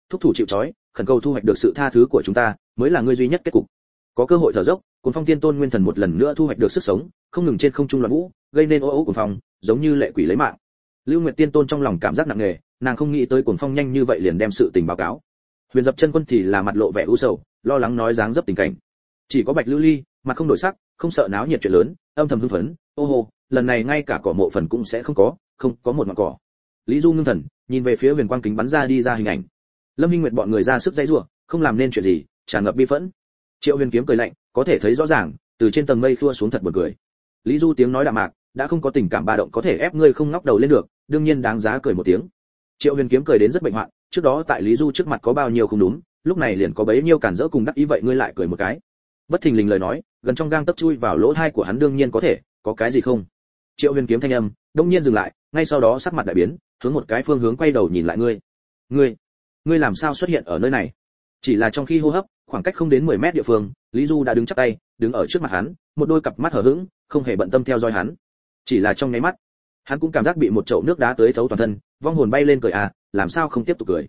Thúc thủ chịu trói, khẩn cầu thu hoạch được sự tha thứ của chúng ta, mới là ngươi duy nhất kết cục. Có cơ hội thở dốc, cuốn phong tiên tôn nguyên thần một lần nữa thu hoạch được sức sống, không ngừng trên không trung loạn vũ, gây nên ô ô cuồng phong, giống như lệ quỷ lấy mạng. Lưu nguyệt tiên tôn trong lòng cảm giác nặng nề, nàng không nghĩ tới cuồng phong nhanh như vậy liền đem sự tình báo cáo huyền dập chân quân thì là mặt lộ vẻ u sầu, lo lắng nói dáng dấp tình cảnh. Chỉ có bạch lưu ly, mặt không đổi sắc, không sợ náo nhiệt chuyện lớn, âm thầm hưng phấn, ô hô, lần này ngay cả cỏ mộ phần cũng sẽ không có không có một mặt cỏ. Lý du ngưng thần, nhìn về phía huyền quang kính bắn ra đi ra hình ảnh. Lâm hinh nguyệt bọn người ra sức dãy rủa, không làm nên chuyện gì, tràn ngập bi phẫn. Triệu huyền kiếm cười lạnh, có thể thấy rõ ràng, từ trên tầng mây khua xuống thật buồn cười. Lý du tiếng nói đạm mạc, đã không có tình cảm ba động có thể ép ngươi không ngóc đầu lên được, đương nhiên đáng giá cười một tiếng. Triệu huyền kiếm cười đến rất bệnh hoạn trước đó tại lý du trước mặt có bao nhiêu không đúng, lúc này liền có bấy nhiêu cản rỡ cùng đắc ý vậy ngươi lại cười một cái. Bất thình lình lời nói, gần trong gang tấc chui vào lỗ thai của hắn đương nhiên có thể, có cái gì không? Triệu huyền kiếm thanh âm, đông nhiên dừng lại, ngay sau đó sắc mặt đại biến, hướng một cái phương hướng quay đầu nhìn lại ngươi. Ngươi ngươi làm sao xuất hiện ở nơi này? Chỉ là trong khi hô hấp, khoảng cách không đến 10 mét địa phương, lý du đã đứng chắp tay, đứng ở trước mặt hắn, một đôi cặp mắt hở hững, không hề bận tâm theo dõi hắn. Chỉ là trong nháy mắt, hắn cũng cảm giác bị một chậu nước đá tới thấu toàn thân, vong hồn bay lên cười à làm sao không tiếp tục cười?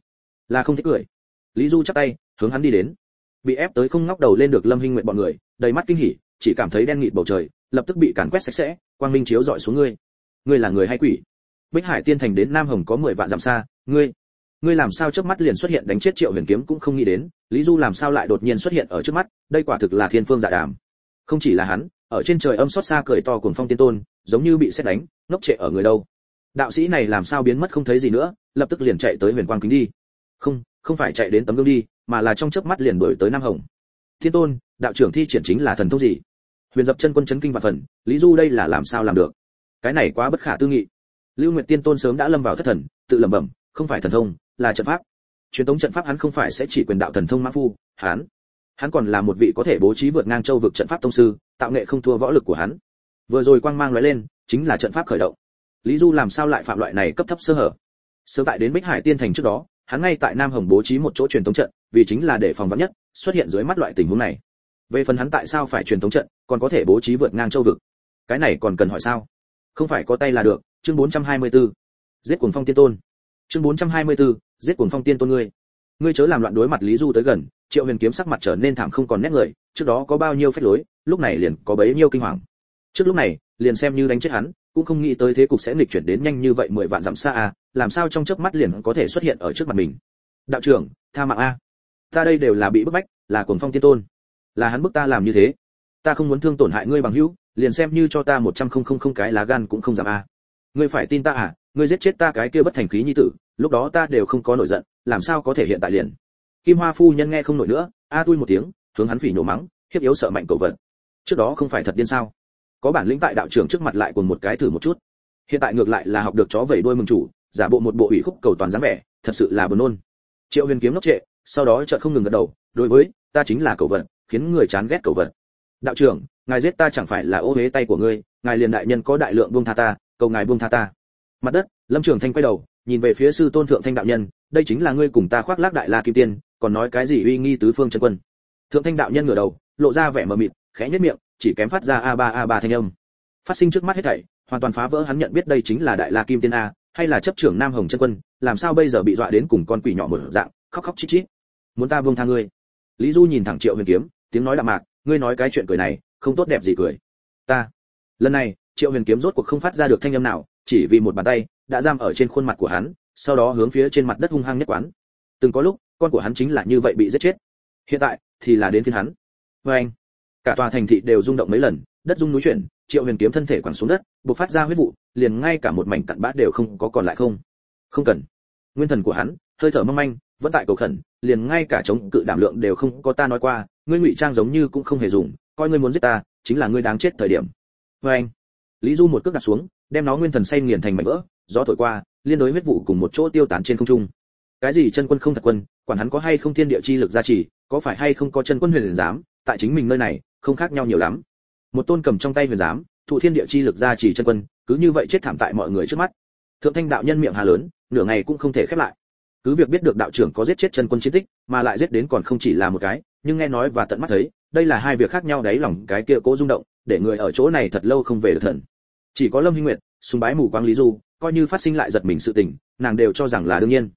Là không thích cười. Lý du chắp tay, hướng hắn đi đến. Bị ép tới không ngóc đầu lên được lâm hinh nguyện bọn người, đầy mắt kinh hỉ, chỉ cảm thấy đen nghịt bầu trời, lập tức bị càn quét sạch sẽ, quang minh chiếu dọi xuống ngươi. Ngươi là người hay quỷ? Bích hải tiên thành đến nam hồng có mười vạn dặm xa, ngươi ngươi làm sao trước mắt liền xuất hiện đánh chết triệu huyền kiếm cũng không nghĩ đến, lý du làm sao lại đột nhiên xuất hiện ở trước mắt, đây quả thực là thiên phương dạ đàm. Không chỉ là hắn, ở trên trời âm xót xa cười to cuồng phong tiên tôn, giống như bị xét đánh, ngốc trệ ở người đâu. Đạo sĩ này làm sao biến mất không thấy gì nữa lập tức liền chạy tới huyền quang kính đi. Không không phải chạy đến tấm gương đi, mà là trong chớp mắt liền đuổi tới nam hồng. Thiên tôn, đạo trưởng thi triển chính là thần thông gì? Huyền dập chân quân chấn kinh và phần, lý du đây là làm sao làm được? Cái này quá bất khả tư nghị. Lưu nguyệt tiên tôn sớm đã lâm vào thất thần, tự lẩm bẩm, không phải thần thông, là trận pháp. Truyền thống trận pháp hắn không phải sẽ chỉ quyền đạo thần thông mã phu, hắn hắn còn là một vị có thể bố trí vượt ngang châu vực trận pháp tông sư, tạo nghệ không thua võ lực của hắn. Vừa rồi quang mang lóe lên, chính là trận pháp khởi động. Lý du làm sao lại phạm loại này cấp thấp sơ hở? Sớm tại đến bích hải tiên thành trước đó hắn ngay tại nam hồng bố trí một chỗ truyền thống trận vì chính là để phòng vắn nhất xuất hiện dưới mắt loại tình huống này. Về phần hắn tại sao phải truyền thống trận còn có thể bố trí vượt ngang châu vực. Cái này còn cần hỏi sao? Không phải có tay là được chương 424. giết cuồng phong tiên tôn. Chương 424, giết cuồng phong tiên tôn ngươi. Ngươi chớ làm loạn đối mặt lý du tới gần triệu huyền kiếm sắc mặt trở nên thảm không còn nét người trước đó có bao nhiêu phép lối lúc này liền có bấy nhiêu kinh hoàng. Trước lúc này liền xem như đánh chết hắn cũng không nghĩ tới thế cục sẽ nghịch chuyển đến nhanh như vậy mười vạn dặm xa à? Làm sao trong chớp mắt liền có thể xuất hiện ở trước mặt mình? Đạo trưởng, tha mạng a. Ta đây đều là bị bức bách, là cuồng phong tiên tôn. Là hắn bức ta làm như thế. Ta không muốn thương tổn hại ngươi bằng hữu, liền xem như cho ta một trăm không không không cái lá gan cũng không dám a. Ngươi phải tin ta à ngươi giết chết ta cái kia bất thành khí nhi tử, lúc đó ta đều không có nổi giận, làm sao có thể hiện tại liền? Kim hoa phu nhân nghe không nổi nữa, a tui một tiếng, hướng hắn phỉ nổ mắng hiếp yếu sợ mạnh cầu vật. Trước đó không phải thật điên sao? Có bản lĩnh tại đạo trưởng trước mặt lại cùng một cái thử một chút. Hiện tại ngược lại là học được chó vẩy đuôi mừng chủ giả bộ một bộ ủy khúc cầu toàn dáng vẻ, thật sự là buồn nôn. Triệu huyền kiếm ngốc trệ, sau đó chợt không ngừng gật đầu, đối với, ta chính là cầu vật, khiến người chán ghét cầu vật. Đạo trưởng, ngài giết ta chẳng phải là ô huế tay của ngươi, ngài liền đại nhân có đại lượng buông tha ta, cầu ngài buông tha ta. Mặt đất, lâm trường thanh quay đầu, nhìn về phía sư tôn thượng thanh đạo nhân, đây chính là ngươi cùng ta khoác lác đại la kim tiên, còn nói cái gì uy nghi tứ phương chân quân. Thượng thanh đạo nhân ngửa đầu, lộ ra vẻ mờ mịt, khẽ nhếch miệng, chỉ kém phát ra a ba a ba thanh âm. Phát sinh trước mắt hết thảy, hoàn toàn phá vỡ hắn nhận biết đây chính là đại la kim tiên a hay là chấp trưởng nam hồng chân quân, làm sao bây giờ bị dọa đến cùng con quỷ nhỏ một dạng, khóc khóc chít chít. Muốn ta buông tha ngươi. Lý du nhìn thẳng triệu huyền kiếm, tiếng nói đạm mạc, ngươi nói cái chuyện cười này, không tốt đẹp gì cười. Ta. Lần này, triệu huyền kiếm rốt cuộc không phát ra được thanh âm nào, chỉ vì một bàn tay, đã giam ở trên khuôn mặt của hắn, sau đó hướng phía trên mặt đất hung hăng nhất quán. Từng có lúc, con của hắn chính là như vậy bị giết chết. Hiện tại, thì là đến phiên hắn. Vê anh cả tòa thành thị đều rung động mấy lần đất rung núi chuyển, triệu huyền kiếm thân thể quẳng xuống đất, bộc phát ra huyết vụ, liền ngay cả một mảnh cặn bã đều không có còn lại không. Không cần. Nguyên thần của hắn, hơi thở mong manh, vẫn tại cầu khẩn, liền ngay cả chống cự đảm lượng đều không có ta nói qua, ngươi ngụy trang giống như cũng không hề dùng, coi ngươi muốn giết ta, chính là ngươi đáng chết thời điểm. Vê anh, lý du một cước đặt xuống, đem nó nguyên thần say nghiền thành mảnh vỡ, gió thổi qua, liên đối huyết vụ cùng một chỗ tiêu tán trên không trung. Cái gì chân quân không thật quân, quản hắn có hay không thiên địa chi lực gia trì, có phải hay không có chân quân huyền giám tại chính mình nơi này, không khác nhau nhiều lắm một tôn cầm trong tay huyền giám, thụ thiên địa chi lực ra chỉ chân quân, cứ như vậy chết thảm tại mọi người trước mắt. Thượng thanh đạo nhân miệng hà lớn, nửa ngày cũng không thể khép lại. Cứ việc biết được đạo trưởng có giết chết chân quân chiến tích, mà lại giết đến còn không chỉ là một cái, nhưng nghe nói và tận mắt thấy, đây là hai việc khác nhau đấy lòng cái kia cố rung động, để người ở chỗ này thật lâu không về được thần. Chỉ có lâm hinh nguyệt, sùng bái mù quáng lý du, coi như phát sinh lại giật mình sự tình, nàng đều cho rằng là đương nhiên.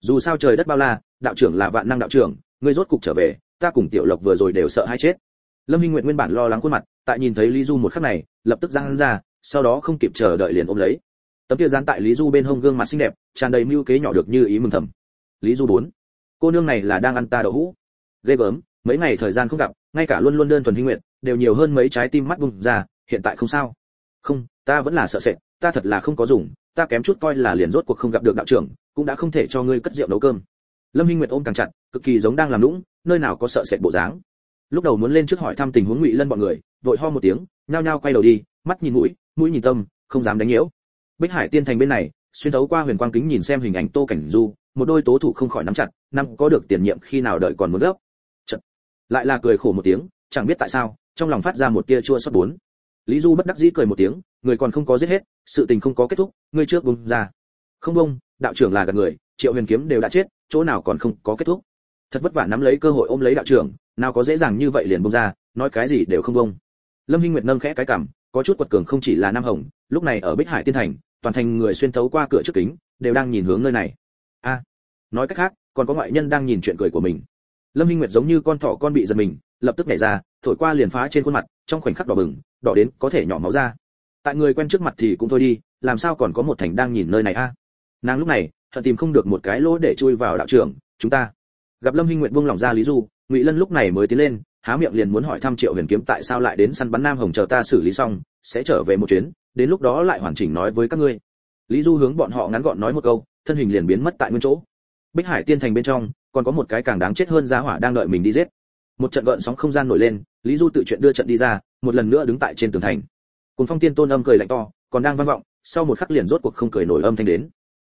Dù sao trời đất bao la, đạo trưởng là vạn năng đạo trưởng ngươi rốt cục trở về, ta cùng tiểu lộc vừa rồi đều sợ hai chết lâm hinh nguyệt nguyên bản lo lắng khuôn mặt, tại nhìn thấy lý du một khắc này, lập tức giang ra, sau đó không kịp chờ đợi liền ôm lấy. Tấm kia dán tại lý du bên hông gương mặt xinh đẹp, tràn đầy mưu kế nhỏ được như ý mừng thầm. Lý du bốn, cô nương này là đang ăn ta đậu hũ. Ghê gớm, mấy ngày thời gian không gặp, ngay cả luôn luôn đơn thuần hinh Nguyệt, đều nhiều hơn mấy trái tim mắt bung ra, hiện tại không sao. Không, ta vẫn là sợ sệt, ta thật là không có dùng, ta kém chút coi là liền rốt cuộc không gặp được đạo trưởng, cũng đã không thể cho ngươi cất rượu nấu cơm. Lâm hinh nguyệt ôm càng chặt, cực kỳ giống đang làm lũng nơi nào có sợ sệt bộ dáng lúc đầu muốn lên trước hỏi thăm tình huống ngụy lân bọn người, vội ho một tiếng, nhao nhao quay đầu đi, mắt nhìn mũi mũi nhìn tâm, không dám đánh nhiễu. Bích hải tiên thành bên này, xuyên thấu qua huyền quang kính nhìn xem hình ảnh tô cảnh du, một đôi tố thủ không khỏi nắm chặt, năm có được tiền nhiệm khi nào đợi còn muốn gấp. Chật. lại là cười khổ một tiếng, chẳng biết tại sao, trong lòng phát ra một tia chua xót bốn. Lý du bất đắc dĩ cười một tiếng, người còn không có giết hết, sự tình không có kết thúc ngươi trước bung ra. Không bông đạo trưởng là gần người, triệu huyền kiếm đều đã chết, chỗ nào còn không có kết thúc. Thật vất vả nắm lấy cơ hội ôm lấy đạo trưởng nào có dễ dàng như vậy liền bung ra, nói cái gì đều không bông. Lâm hinh nguyệt nâng khẽ cái cảm có chút quật cường không chỉ là nam hồng, lúc này ở bích hải tiên thành, toàn thành người xuyên thấu qua cửa trước kính, đều đang nhìn hướng nơi này. A, nói cách khác, còn có ngoại nhân đang nhìn chuyện cười của mình. Lâm hinh nguyệt giống như con thỏ con bị giật mình, lập tức nhảy ra, thổi qua liền phá trên khuôn mặt, trong khoảnh khắc đỏ bừng, đỏ đến có thể nhỏ máu ra. Tại người quen trước mặt thì cũng thôi đi, làm sao còn có một thành đang nhìn nơi này a? Nàng lúc này, thật tìm không được một cái lỗ để chui vào đạo trưởng, chúng ta. Gặp lâm hinh nguyệt buông lỏng ra lý du ngụy lân lúc này mới tiến lên, há miệng liền muốn hỏi thăm triệu huyền kiếm tại sao lại đến săn bắn nam hồng chờ ta xử lý xong, sẽ trở về một chuyến, đến lúc đó lại hoàn chỉnh nói với các ngươi. Lý du hướng bọn họ ngắn gọn nói một câu, thân hình liền biến mất tại nguyên chỗ. Bích hải tiên thành bên trong, còn có một cái càng đáng chết hơn giá hỏa đang đợi mình đi giết. Một trận gợn sóng không gian nổi lên, lý du tự chuyện đưa trận đi ra, một lần nữa đứng tại trên tường thành. Cùng phong tiên tôn âm cười lạnh to, còn đang vang vọng, sau một khắc liền rốt cuộc không cười nổi âm thanh đến.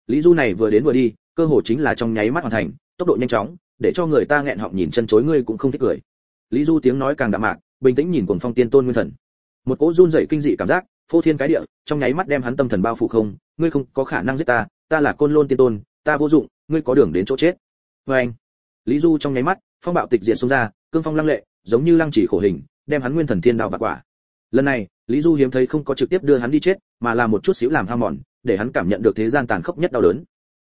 Lý du này vừa đến vừa đi, cơ hồ chính là trong nháy mắt hoàn thành, tốc độ nhanh chóng để cho người ta nghẹn họng nhìn chân chối ngươi cũng không thích cười. Lý du tiếng nói càng đạm mạc, bình tĩnh nhìn cuồng phong tiên tôn nguyên thần. Một cỗ run rẩy kinh dị cảm giác, phô thiên cái địa, trong nháy mắt đem hắn tâm thần bao phủ không, ngươi không có khả năng giết ta ta là côn lôn tiên tôn, ta vô dụng, ngươi có đường đến chỗ chết. Vê anh. Lý du trong nháy mắt, phong bạo tịch diện xuống ra, cương phong lăng lệ, giống như lăng chỉ khổ hình, đem hắn nguyên thần thiên đạo vặt quả. Lần này, lý du hiếm thấy không có trực tiếp đưa hắn đi chết, mà là một chút xíu làm ham mòn, để hắn cảm nhận được thế gian tàn khốc nhất đau đớn.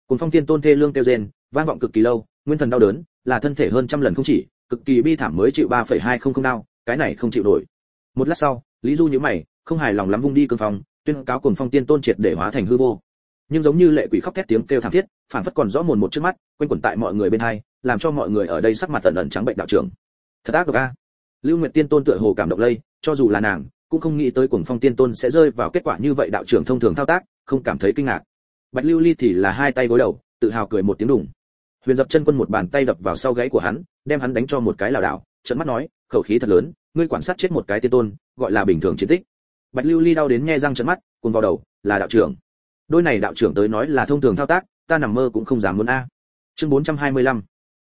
Cùng phong tiên tôn thê lương kêu rên, vang vọng cực kỳ lâu nguyên thần đau đớn, là thân thể hơn trăm lần không chỉ, cực kỳ bi thảm mới chịu ba phẩy hai không không đau, cái này không chịu nổi. Một lát sau, lý du nhíu mày, không hài lòng lắm vung đi cương phong, tuyên cáo cùng phong tiên tôn triệt để hóa thành hư vô. Nhưng giống như lệ quỷ khóc thét tiếng kêu thảm thiết, phản phất còn rõ mồn một trước mắt, quanh quẩn tại mọi người bên hai, làm cho mọi người ở đây sắc mặt tận ẩn trắng bệnh đạo trưởng. Thật ác độc a. Lưu nguyệt tiên tôn tựa hồ cảm động lây, cho dù là nàng, cũng không nghĩ tới cuồng phong tiên tôn sẽ rơi vào kết quả như vậy đạo trưởng thông thường thao tác, không cảm thấy kinh ngạc. Bạch lưu ly thì là hai tay gối đầu, tự hào cười một tiếng đùng huyền dập chân quân một bàn tay đập vào sau gáy của hắn đem hắn đánh cho một cái lảo đảo trận mắt nói khẩu khí thật lớn ngươi quản sát chết một cái tiên tôn gọi là bình thường chiến tích. Bạch lưu ly đau đến nghe răng trận mắt cuồng vào đầu là đạo trưởng. Đôi này đạo trưởng tới nói là thông thường thao tác ta nằm mơ cũng không dám muốn a. Chương 425.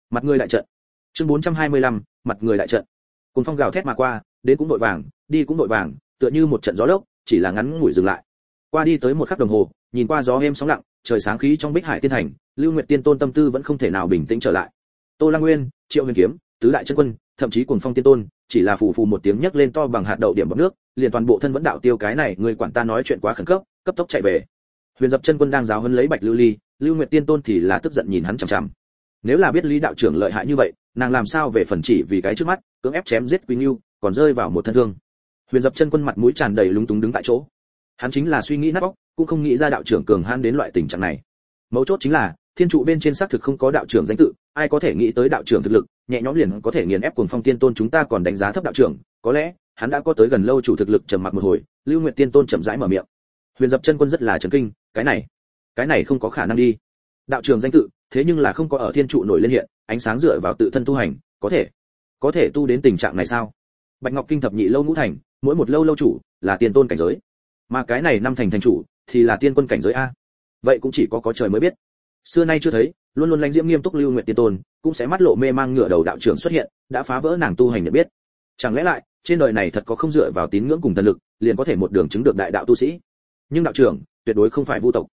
mặt người đại trận. Chương 425, mặt người đại trận. Cùng phong gào thét mà qua đến cũng đội vàng đi cũng đội vàng tựa như một trận gió lốc chỉ là ngắn ngủi dừng lại. Qua đi tới một khắc đồng hồ nhìn qua gió êm sóng lặng trời sáng khí trong bích hải tiên thành, lưu nguyệt tiên tôn tâm tư vẫn không thể nào bình tĩnh trở lại. Tô lang nguyên, triệu huyền kiếm, tứ đại chân quân, thậm chí cuồng phong tiên tôn, chỉ là phù phù một tiếng nhấc lên to bằng hạt đậu điểm bọt nước, liền toàn bộ thân vẫn đạo tiêu cái này, người quản ta nói chuyện quá khẩn cấp cấp tốc chạy về. Huyền dập chân quân đang giáo huấn lấy bạch lưu ly, lưu nguyệt tiên tôn thì là tức giận nhìn hắn chằm chằm. Nếu là biết lý đạo trưởng lợi hại như vậy, nàng làm sao về phần chỉ vì cái trước mắt, cưỡng ép chém giết quý nhiêu còn rơi vào một thân thương. Huyền dập chân quân mặt mũi tràn đầy lúng túng đứng tại chỗ. Hắn chính là suy nghĩ nát óc cũng không nghĩ ra đạo trưởng cường han đến loại tình trạng này. Mấu chốt chính là, thiên trụ bên trên xác thực không có đạo trưởng danh tự, ai có thể nghĩ tới đạo trưởng thực lực, nhẹ nhõm liền có thể nghiền ép cuồng phong tiên tôn chúng ta còn đánh giá thấp đạo trưởng, có lẽ, hắn đã có tới gần lâu chủ thực lực trầm mặc một hồi, lưu nguyệt tiên tôn chậm rãi mở miệng. Huyền dập chân quân rất là chấn kinh, cái này cái này không có khả năng đi. Đạo trưởng danh tự, thế nhưng là không có ở thiên trụ nổi lên hiện, ánh sáng dựa vào tự thân tu hành, có thể có thể tu đến tình trạng này sao? Bạch ngọc kinh thập nhị lâu ngũ thành, mỗi một lâu lâu chủ là tiền tôn cảnh giới. Mà cái này năm thành thành chủ thì là tiên quân cảnh giới a. Vậy cũng chỉ có có trời mới biết. Xưa nay chưa thấy, luôn luôn lãnh diễm nghiêm túc lưu nguyện tiên tôn, cũng sẽ mắt lộ mê mang ngửa đầu đạo trưởng xuất hiện, đã phá vỡ nàng tu hành nhận biết. Chẳng lẽ lại, trên đời này thật có không dựa vào tín ngưỡng cùng thần lực, liền có thể một đường chứng được đại đạo tu sĩ? Nhưng đạo trưởng, tuyệt đối không phải vu tộc.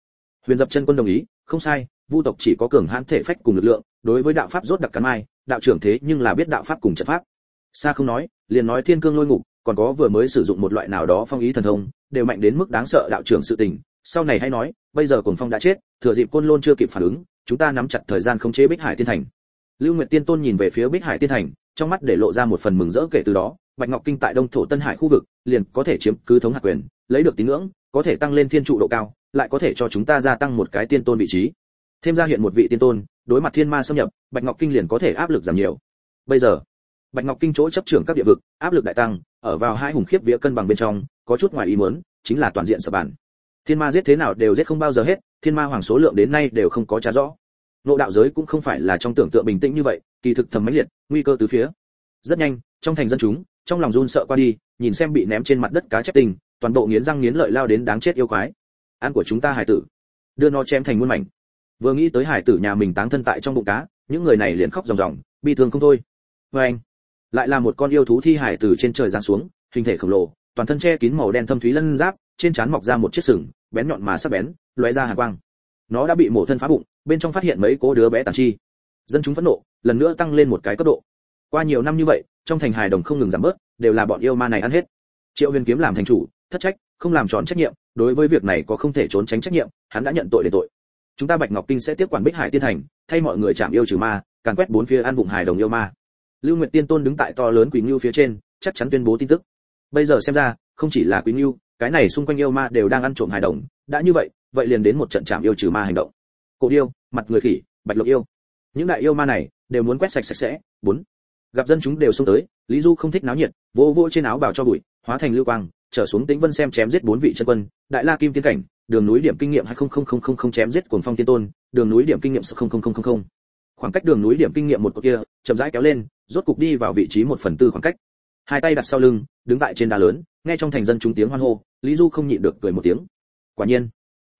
Huyền dập chân quân đồng ý, không sai, vu tộc chỉ có cường hãn thể phách cùng lực lượng, đối với đạo pháp rốt đặc cắn mai, đạo trưởng thế nhưng là biết đạo pháp cùng trận pháp. Xa không nói, liền nói thiên cương lôi ngục còn có vừa mới sử dụng một loại nào đó phong ý thần thông, đều mạnh đến mức đáng sợ đạo trưởng sự tình. Sau này hay nói, bây giờ cuồng phong đã chết, thừa dịp côn lôn chưa kịp phản ứng, chúng ta nắm chặt thời gian khống chế bích hải tiên thành. Lưu nguyệt tiên tôn nhìn về phía bích hải tiên thành, trong mắt để lộ ra một phần mừng rỡ kể từ đó, bạch ngọc kinh tại đông thổ tân hải khu vực, liền có thể chiếm cứ thống hạt quyền, lấy được tín ngưỡng, có thể tăng lên thiên trụ độ cao, lại có thể cho chúng ta gia tăng một cái tiên tôn vị trí. Thêm ra hiện một vị tiên tôn, đối mặt thiên ma xâm nhập, bạch ngọc kinh liền có thể áp lực giảm nhiều. Bây giờ bạch ngọc kinh chỗ chấp trưởng các địa vực, áp lực đại tăng, ở vào hai hùng khiếp vía cân bằng bên trong, có chút ngoài ý muốn, chính là toàn diện sập bản. Thiên ma giết thế nào đều giết không bao giờ hết, thiên ma hoàng số lượng đến nay đều không có trả rõ. Nộ đạo giới cũng không phải là trong tưởng tượng bình tĩnh như vậy, kỳ thực thầm mãnh liệt, nguy cơ từ phía. Rất nhanh, trong thành dân chúng, trong lòng run sợ qua đi, nhìn xem bị ném trên mặt đất cá chép tình, toàn bộ nghiến răng nghiến lợi lao đến đáng chết yêu quái. Ăn của chúng ta hải tử. Đưa nó chém thành muôn mảnh. Vừa nghĩ tới hải tử nhà mình táng thân tại trong bụng cá, những người này liền khóc ròng ròng, bi thương không thôi. Vê anh lại là một con yêu thú thi hải từ trên trời giáng xuống, hình thể khổng lồ, toàn thân che kín màu đen thâm thúy lân giáp, trên trán mọc ra một chiếc sừng, bén nhọn mà sắc bén, lóe ra hàn quang. Nó đã bị mổ thân phá bụng, bên trong phát hiện mấy cố đứa bé tàn chi. Dân chúng phẫn nộ, lần nữa tăng lên một cái cấp độ. Qua nhiều năm như vậy, trong thành hài đồng không ngừng giảm bớt, đều là bọn yêu ma này ăn hết. Triệu huyền kiếm làm thành chủ, thất trách, không làm tròn trách nhiệm, đối với việc này có không thể trốn tránh trách nhiệm, hắn đã nhận tội để tội. Chúng ta bạch ngọc kinh sẽ tiếp quản bích hải tiên thành, thay mọi người chạm yêu trừ ma, càn quét bốn phía an vùng hài đồng yêu ma lưu nguyệt tiên tôn đứng tại to lớn quý ngưu phía trên, chắc chắn tuyên bố tin tức. Bây giờ xem ra, không chỉ là quý ngưu, cái này xung quanh yêu ma đều đang ăn trộm hài đồng. Đã như vậy vậy liền đến một trận chạm yêu trừ ma hành động. Cổ điêu, mặt người khỉ, bạch lộc yêu. Những đại yêu ma này đều muốn quét sạch sạch sẽ. Bốn. Gặp dân chúng đều xông tới, lý du không thích náo nhiệt, vỗ vỗ trên áo bào cho bụi, hóa thành lưu quang, trở xuống tĩnh vân xem chém giết bốn vị chân quân, đại la kim tiên cảnh, đường núi điểm kinh nghiệm hai không chém giết cuồng phong tiên tôn, đường núi điểm kinh nghiệm không không không không khoảng cách đường núi điểm kinh nghiệm một cột kia, chậm rãi kéo lên, rốt cục đi vào vị trí một phần tư khoảng cách. Hai tay đặt sau lưng, đứng tại trên đá lớn, nghe trong thành dân chúng tiếng hoan hô, lý du không nhịn được cười một tiếng. Quả nhiên,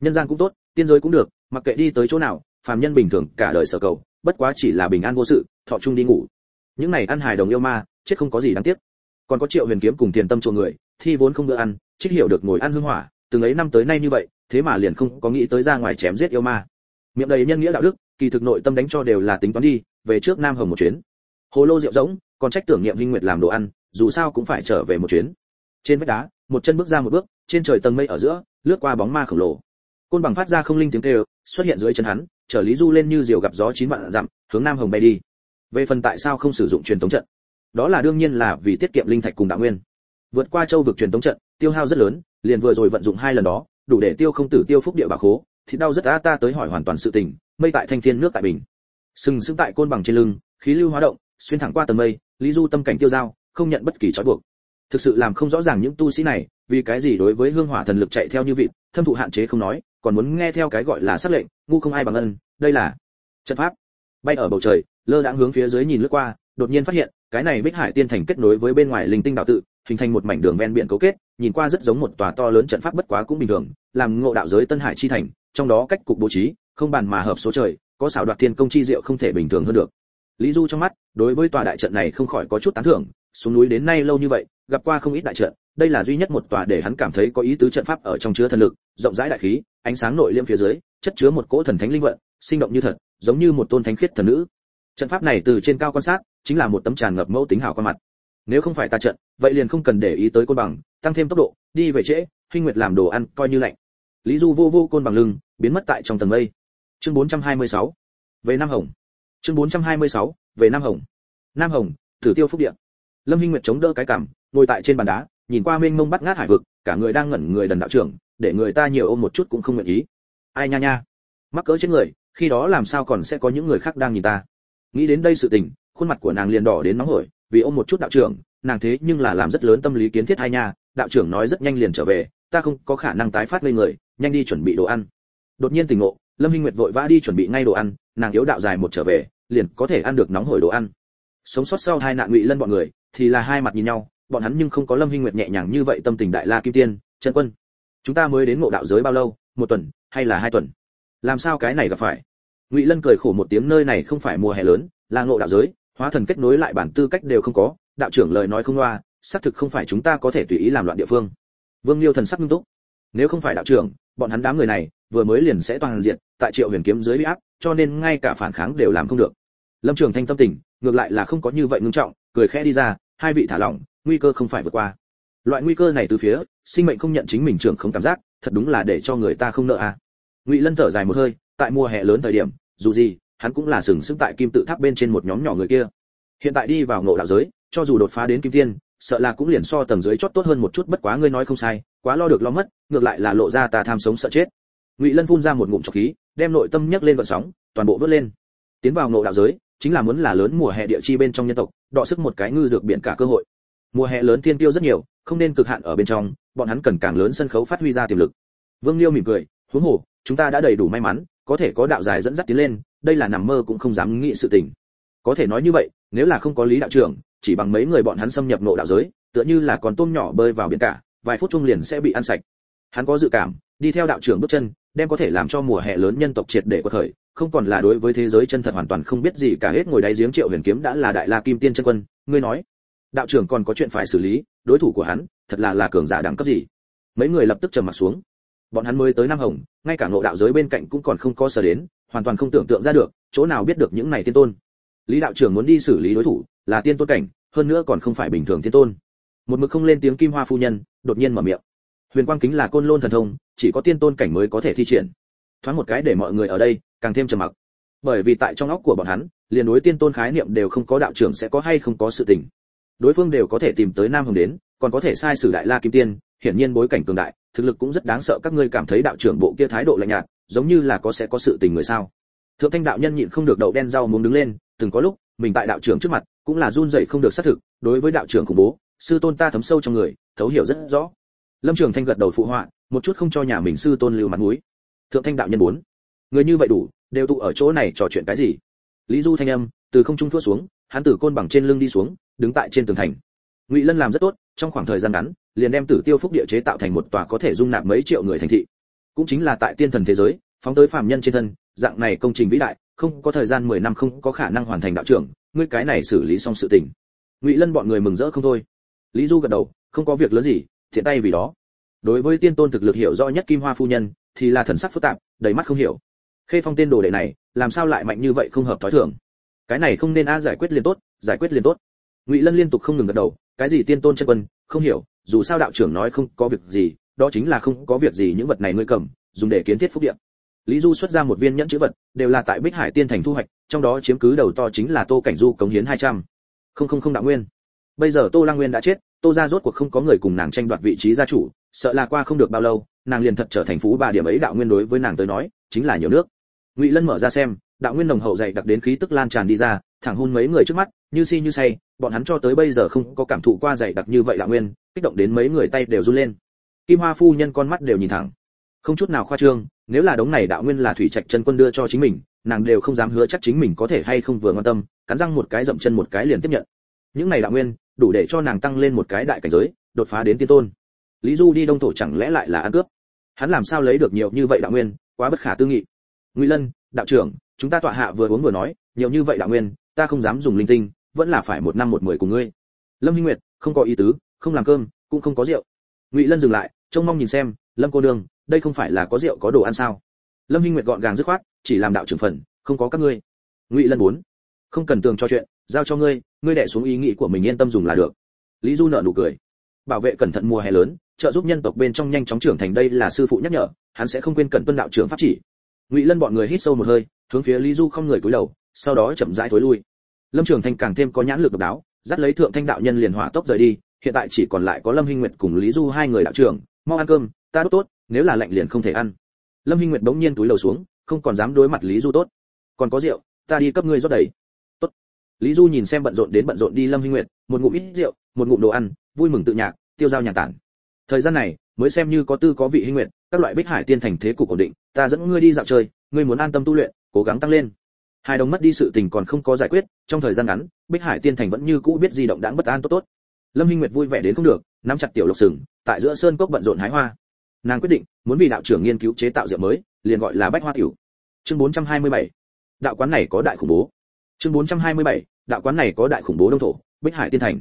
nhân gian cũng tốt, tiên giới cũng được, mặc kệ đi tới chỗ nào, phàm nhân bình thường, cả đời sở cầu, bất quá chỉ là bình an vô sự, thọ chung đi ngủ. Những này ăn hài đồng yêu ma, chết không có gì đáng tiếc. Còn có triệu huyền kiếm cùng tiền tâm chuồng người, thi vốn không bữa ăn, trích hiểu được ngồi ăn hương hỏa, từng ấy năm tới nay như vậy, thế mà liền không có nghĩ tới ra ngoài chém giết yêu ma. Miệng đầy nhân nghĩa đạo đức kỳ thực nội tâm đánh cho đều là tính toán đi, về trước nam hồng một chuyến. Hồ lô rượu rỗng, còn trách tưởng niệm hinh nguyệt làm đồ ăn, dù sao cũng phải trở về một chuyến. Trên vách đá, một chân bước ra một bước, trên trời tầng mây ở giữa, lướt qua bóng ma khổng lồ. Côn bằng phát ra không linh tiếng kêu, xuất hiện dưới chân hắn trở lý du lên như diều gặp gió chín vạn dặm, hướng nam hồng bay đi. Về phần tại sao không sử dụng truyền tống trận? Đó là đương nhiên là vì tiết kiệm linh thạch cùng đạo nguyên. Vượt qua châu vực truyền tống trận, tiêu hao rất lớn, liền vừa rồi vận dụng hai lần đó, đủ để tiêu không tử tiêu phúc địa bà khố thì đau rất á ta tới hỏi hoàn toàn sự tình mây tại thanh thiên nước tại bình. Sừng sững tại côn bằng trên lưng, khí lưu hóa động, xuyên thẳng qua tầng mây, lý du tâm cảnh tiêu dao, không nhận bất kỳ trói buộc. Thực sự làm không rõ ràng những tu sĩ này, vì cái gì đối với hương hỏa thần lực chạy theo như vị thâm thụ hạn chế không nói, còn muốn nghe theo cái gọi là sắc lệnh, ngu không ai bằng ân, đây là trận pháp. Bay ở bầu trời, lơ đãng hướng phía dưới nhìn lướt qua, đột nhiên phát hiện, cái này bích hải tiên thành kết nối với bên ngoài linh tinh đạo tự, hình thành một mảnh đường ven biển cấu kết, nhìn qua rất giống một tòa to lớn trận pháp bất quá cũng bình thường, làm ngộ đạo giới tân hải chi thành, trong đó cách cục bố trí không bàn mà hợp số trời, có xảo đoạt thiên công chi diệu không thể bình thường hơn được. Lý du trong mắt, đối với tòa đại trận này không khỏi có chút tán thưởng, xuống núi đến nay lâu như vậy, gặp qua không ít đại trận, đây là duy nhất một tòa để hắn cảm thấy có ý tứ trận pháp ở trong chứa thần lực, rộng rãi đại khí, ánh sáng nội liêm phía dưới, chất chứa một cỗ thần thánh linh vận, sinh động như thật, giống như một tôn thánh khiết thần nữ. Trận pháp này từ trên cao quan sát, chính là một tấm tràn ngập mẫu tính hào quan mặt. Nếu không phải ta trận, vậy liền không cần để ý tới côn bằng, tăng thêm tốc độ, đi về trễ huynh nguyệt làm đồ ăn coi như lạnh. Lý du vô vô côn bằng lưng, biến mất tại trong tầng mây chương 426 về nam hồng. Chương 426 về nam hồng. Nam hồng thử tiêu phúc địa. Lâm hinh nguyệt chống đỡ cái cằm, ngồi tại trên bàn đá, nhìn qua mênh mông bắt ngát hải vực, cả người đang ngẩn người đần đạo trưởng, để người ta nhiều ôm một chút cũng không nguyện ý. Ai nha nha. Mắc cỡ trên người, khi đó làm sao còn sẽ có những người khác đang nhìn ta? Nghĩ đến đây sự tình, khuôn mặt của nàng liền đỏ đến nóng hổi, vì ôm một chút đạo trưởng, nàng thế nhưng là làm rất lớn tâm lý kiến thiết hai nha, đạo trưởng nói rất nhanh liền trở về, ta không có khả năng tái phát lên người, nhanh đi chuẩn bị đồ ăn. Đột nhiên tỉnh ngộ lâm hinh nguyệt vội vã đi chuẩn bị ngay đồ ăn, nàng yếu đạo dài một trở về, liền có thể ăn được nóng hổi đồ ăn. Sống sót sau hai nạn ngụy lân bọn người, thì là hai mặt nhìn nhau, bọn hắn nhưng không có lâm hinh nguyệt nhẹ nhàng như vậy tâm tình đại la kim tiên Trần quân. Chúng ta mới đến ngộ đạo giới bao lâu, một tuần, hay là hai tuần? Làm sao cái này gặp phải? Ngụy lân cười khổ một tiếng nơi này không phải mùa hè lớn, là ngộ đạo giới, hóa thần kết nối lại bản tư cách đều không có, đạo trưởng lời nói không loa, xác thực không phải chúng ta có thể tùy ý làm loạn địa phương. Vương liêu thần sắc nghiêm túc. Nếu không phải đạo trưởng bọn hắn đám người này vừa mới liền sẽ toàn diện, tại triệu huyền kiếm dưới uy áp, cho nên ngay cả phản kháng đều làm không được. Lâm trường thanh tâm tình, ngược lại là không có như vậy ngưng trọng, cười khẽ đi ra, hai vị thả lỏng, nguy cơ không phải vượt qua. Loại nguy cơ này từ phía, sinh mệnh không nhận chính mình trưởng không cảm giác, thật đúng là để cho người ta không nợ à. Ngụy lân thở dài một hơi, tại mùa hè lớn thời điểm, dù gì, hắn cũng là sừng sững tại kim tự tháp bên trên một nhóm nhỏ người kia. Hiện tại đi vào ngộ đạo giới, cho dù đột phá đến kim tiên sợ là cũng liền so tầng dưới chót tốt hơn một chút, bất quá ngươi nói không sai, quá lo được lo mất, ngược lại là lộ ra ta tham sống sợ chết. Ngụy lân phun ra một ngụm trọc khí, đem nội tâm nhấc lên gợn sóng, toàn bộ vớt lên. Tiến vào ngộ đạo giới, chính là muốn là lớn mùa hè địa chi bên trong nhân tộc, đọ sức một cái ngư dược biển cả cơ hội. Mùa hè lớn thiên tiêu rất nhiều, không nên cực hạn ở bên trong, bọn hắn cần càng lớn sân khấu phát huy ra tiềm lực. Vương liêu mỉm cười, huống hồ, chúng ta đã đầy đủ may mắn, có thể có đạo dài dẫn dắt tiến lên, đây là nằm mơ cũng không dám nghĩ sự tình có thể nói như vậy, nếu là không có lý đạo trưởng, chỉ bằng mấy người bọn hắn xâm nhập nộ đạo giới, tựa như là con tôm nhỏ bơi vào biển cả, vài phút chung liền sẽ bị ăn sạch. Hắn có dự cảm, đi theo đạo trưởng bước chân, đem có thể làm cho mùa hè lớn nhân tộc triệt để quật thời không còn là đối với thế giới chân thật hoàn toàn không biết gì cả hết ngồi đáy giếng triệu huyền kiếm đã là đại la kim tiên chân quân, ngươi nói. Đạo trưởng còn có chuyện phải xử lý, đối thủ của hắn, thật là là cường giả đẳng cấp gì? Mấy người lập tức trầm mặt xuống. Bọn hắn mới tới nam hồng, ngay cả ngộ đạo giới bên cạnh cũng còn không có sở đến, hoàn toàn không tưởng tượng ra được, chỗ nào biết được những này tiên tôn lý đạo trưởng muốn đi xử lý đối thủ, là tiên tôn cảnh, hơn nữa còn không phải bình thường tiên tôn. Một mực không lên tiếng kim hoa phu nhân, đột nhiên mở miệng. Huyền quang kính là côn lôn thần thông, chỉ có tiên tôn cảnh mới có thể thi triển. Thoáng một cái để mọi người ở đây, càng thêm trầm mặc. Bởi vì tại trong óc của bọn hắn, liền đối tiên tôn khái niệm đều không có đạo trưởng sẽ có hay không có sự tình. Đối phương đều có thể tìm tới nam hồng đến, còn có thể sai sử đại la kim tiên, hiển nhiên bối cảnh cường đại, thực lực cũng rất đáng sợ, các ngươi cảm thấy đạo trưởng bộ kia thái độ lạnh nhạt, giống như là có sẽ có sự tình người sao? Thượng thanh đạo nhân nhịn không được đậu đen rau muốn đứng lên từng có lúc, mình tại đạo trưởng trước mặt, cũng là run rẩy không được xác thực, đối với đạo trưởng khủng bố, sư tôn ta thấm sâu trong người, thấu hiểu rất rõ. Lâm trường thanh gật đầu phụ họa, một chút không cho nhà mình sư tôn lưu mặt mũi. Thượng thanh đạo nhân muốn người như vậy đủ, đều tụ ở chỗ này trò chuyện cái gì? Lý du thanh âm, từ không trung thua xuống, hắn tử côn bằng trên lưng đi xuống, đứng tại trên tường thành. Ngụy lân làm rất tốt, trong khoảng thời gian ngắn, liền đem tử tiêu phúc địa chế tạo thành một tòa có thể dung nạp mấy triệu người thành thị. Cũng chính là tại tiên thần thế giới, phóng tới phàm nhân trên thân, dạng này công trình vĩ đại không có thời gian 10 năm không có khả năng hoàn thành đạo trưởng, ngươi cái này xử lý xong sự tình. Ngụy lân bọn người mừng rỡ không thôi. Lý du gật đầu, không có việc lớn gì, thiện tay vì đó. Đối với tiên tôn thực lực hiểu rõ nhất kim hoa phu nhân, thì là thần sắc phức tạp, đầy mắt không hiểu. Khê phong tên đồ đệ này, làm sao lại mạnh như vậy không hợp thói thường? Cái này không nên a, giải quyết liền tốt, giải quyết liền tốt. Ngụy lân liên tục không ngừng gật đầu, cái gì tiên tôn chân quân, không hiểu, dù sao đạo trưởng nói không có việc gì, đó chính là không có việc gì những vật này ngươi cầm, dùng để kiến thiết phúc địa lý du xuất ra một viên nhẫn chữ vật, đều là tại bích hải tiên thành thu hoạch, trong đó chiếm cứ đầu to chính là tô cảnh du cống hiến hai trăm. Không không không đạo nguyên. Bây giờ tô lang nguyên đã chết, tô ra rốt cuộc không có người cùng nàng tranh đoạt vị trí gia chủ, sợ là qua không được bao lâu, nàng liền thật trở thành phú bà điểm ấy đạo nguyên đối với nàng tới nói, chính là nhiều nước. Ngụy lân mở ra xem, đạo nguyên nồng hậu dày đặc đến khí tức lan tràn đi ra, thẳng hôn mấy người trước mắt, như si như say, bọn hắn cho tới bây giờ không có cảm thụ qua dày đặc như vậy đạo nguyên, kích động đến mấy người tay đều run lên. Kim hoa phu nhân con mắt đều nhìn thẳng không chút nào khoa trương, nếu là đống này đạo nguyên là thủy trạch chân quân đưa cho chính mình, nàng đều không dám hứa chắc chính mình có thể hay không vừa quan tâm, cắn răng một cái dậm chân một cái liền tiếp nhận. Những này đạo nguyên, đủ để cho nàng tăng lên một cái đại cảnh giới, đột phá đến tiên tôn. Lý du đi đông thổ chẳng lẽ lại là ăn cướp? Hắn làm sao lấy được nhiều như vậy đạo nguyên, quá bất khả tư nghị. Ngụy lân, đạo trưởng, chúng ta tọa hạ vừa uống vừa nói, nhiều như vậy đạo nguyên, ta không dám dùng linh tinh, vẫn là phải một năm một mười cùng ngươi. Lâm hinh nguyệt, không có ý tứ, không làm cơm, cũng không có rượu. Ngụy lân dừng lại, trông mong nhìn xem, lâm cô nương đây không phải là có rượu có đồ ăn sao? Lâm hinh nguyệt gọn gàng dứt khoát, chỉ làm đạo trưởng phần, không có các ngươi. Ngụy lân bốn, không cần tường cho chuyện, giao cho ngươi ngươi đẻ xuống ý nghĩ của mình yên tâm dùng là được. Lý du nợ nụ cười. Bảo vệ cẩn thận mùa hè lớn, trợ giúp nhân tộc bên trong nhanh chóng trưởng thành đây là sư phụ nhắc nhở, hắn sẽ không quên cẩn tuân đạo trưởng pháp chỉ. Ngụy lân bọn người hít sâu một hơi, hướng phía lý du không người cúi đầu, sau đó chậm rãi thối lui. Lâm trường thanh càng thêm có nhãn lực độc đáo, dắt lấy thượng thanh đạo nhân liền hỏa tốc rời đi, hiện tại chỉ còn lại có lâm hinh nguyệt cùng lý du hai người đạo trưởng. Mau ăn cơm, ta đốt tốt nếu là lạnh liền không thể ăn. Lâm hinh nguyệt bỗng nhiên túi lầu xuống, không còn dám đối mặt lý du tốt. Còn có rượu, ta đi cấp ngươi rót đầy. Tốt. Lý du nhìn xem bận rộn đến bận rộn đi lâm hinh nguyệt, một ngụm ít rượu, một ngụm đồ ăn, vui mừng tự nhạc, tiêu dao nhà tản. Thời gian này, mới xem như có tư có vị hinh nguyệt, các loại bích hải tiên thành thế cục ổn định, ta dẫn ngươi đi dạo chơi, ngươi muốn an tâm tu luyện, cố gắng tăng lên. Hai đồng mất đi sự tình còn không có giải quyết, trong thời gian ngắn, bích hải tiên thành vẫn như cũ biết di động đáng bất an tốt tốt. Lâm hinh nguyệt vui vẻ đến không được, nắm chặt tiểu lộc sừng, tại giữa sơn cốc bận rộn hái hoa nàng quyết định muốn vì đạo trưởng nghiên cứu chế tạo rượu mới, liền gọi là bách hoa tiểu chương 427. đạo quán này có đại khủng bố chương 427. đạo quán này có đại khủng bố đông thổ, bích hải tiên thành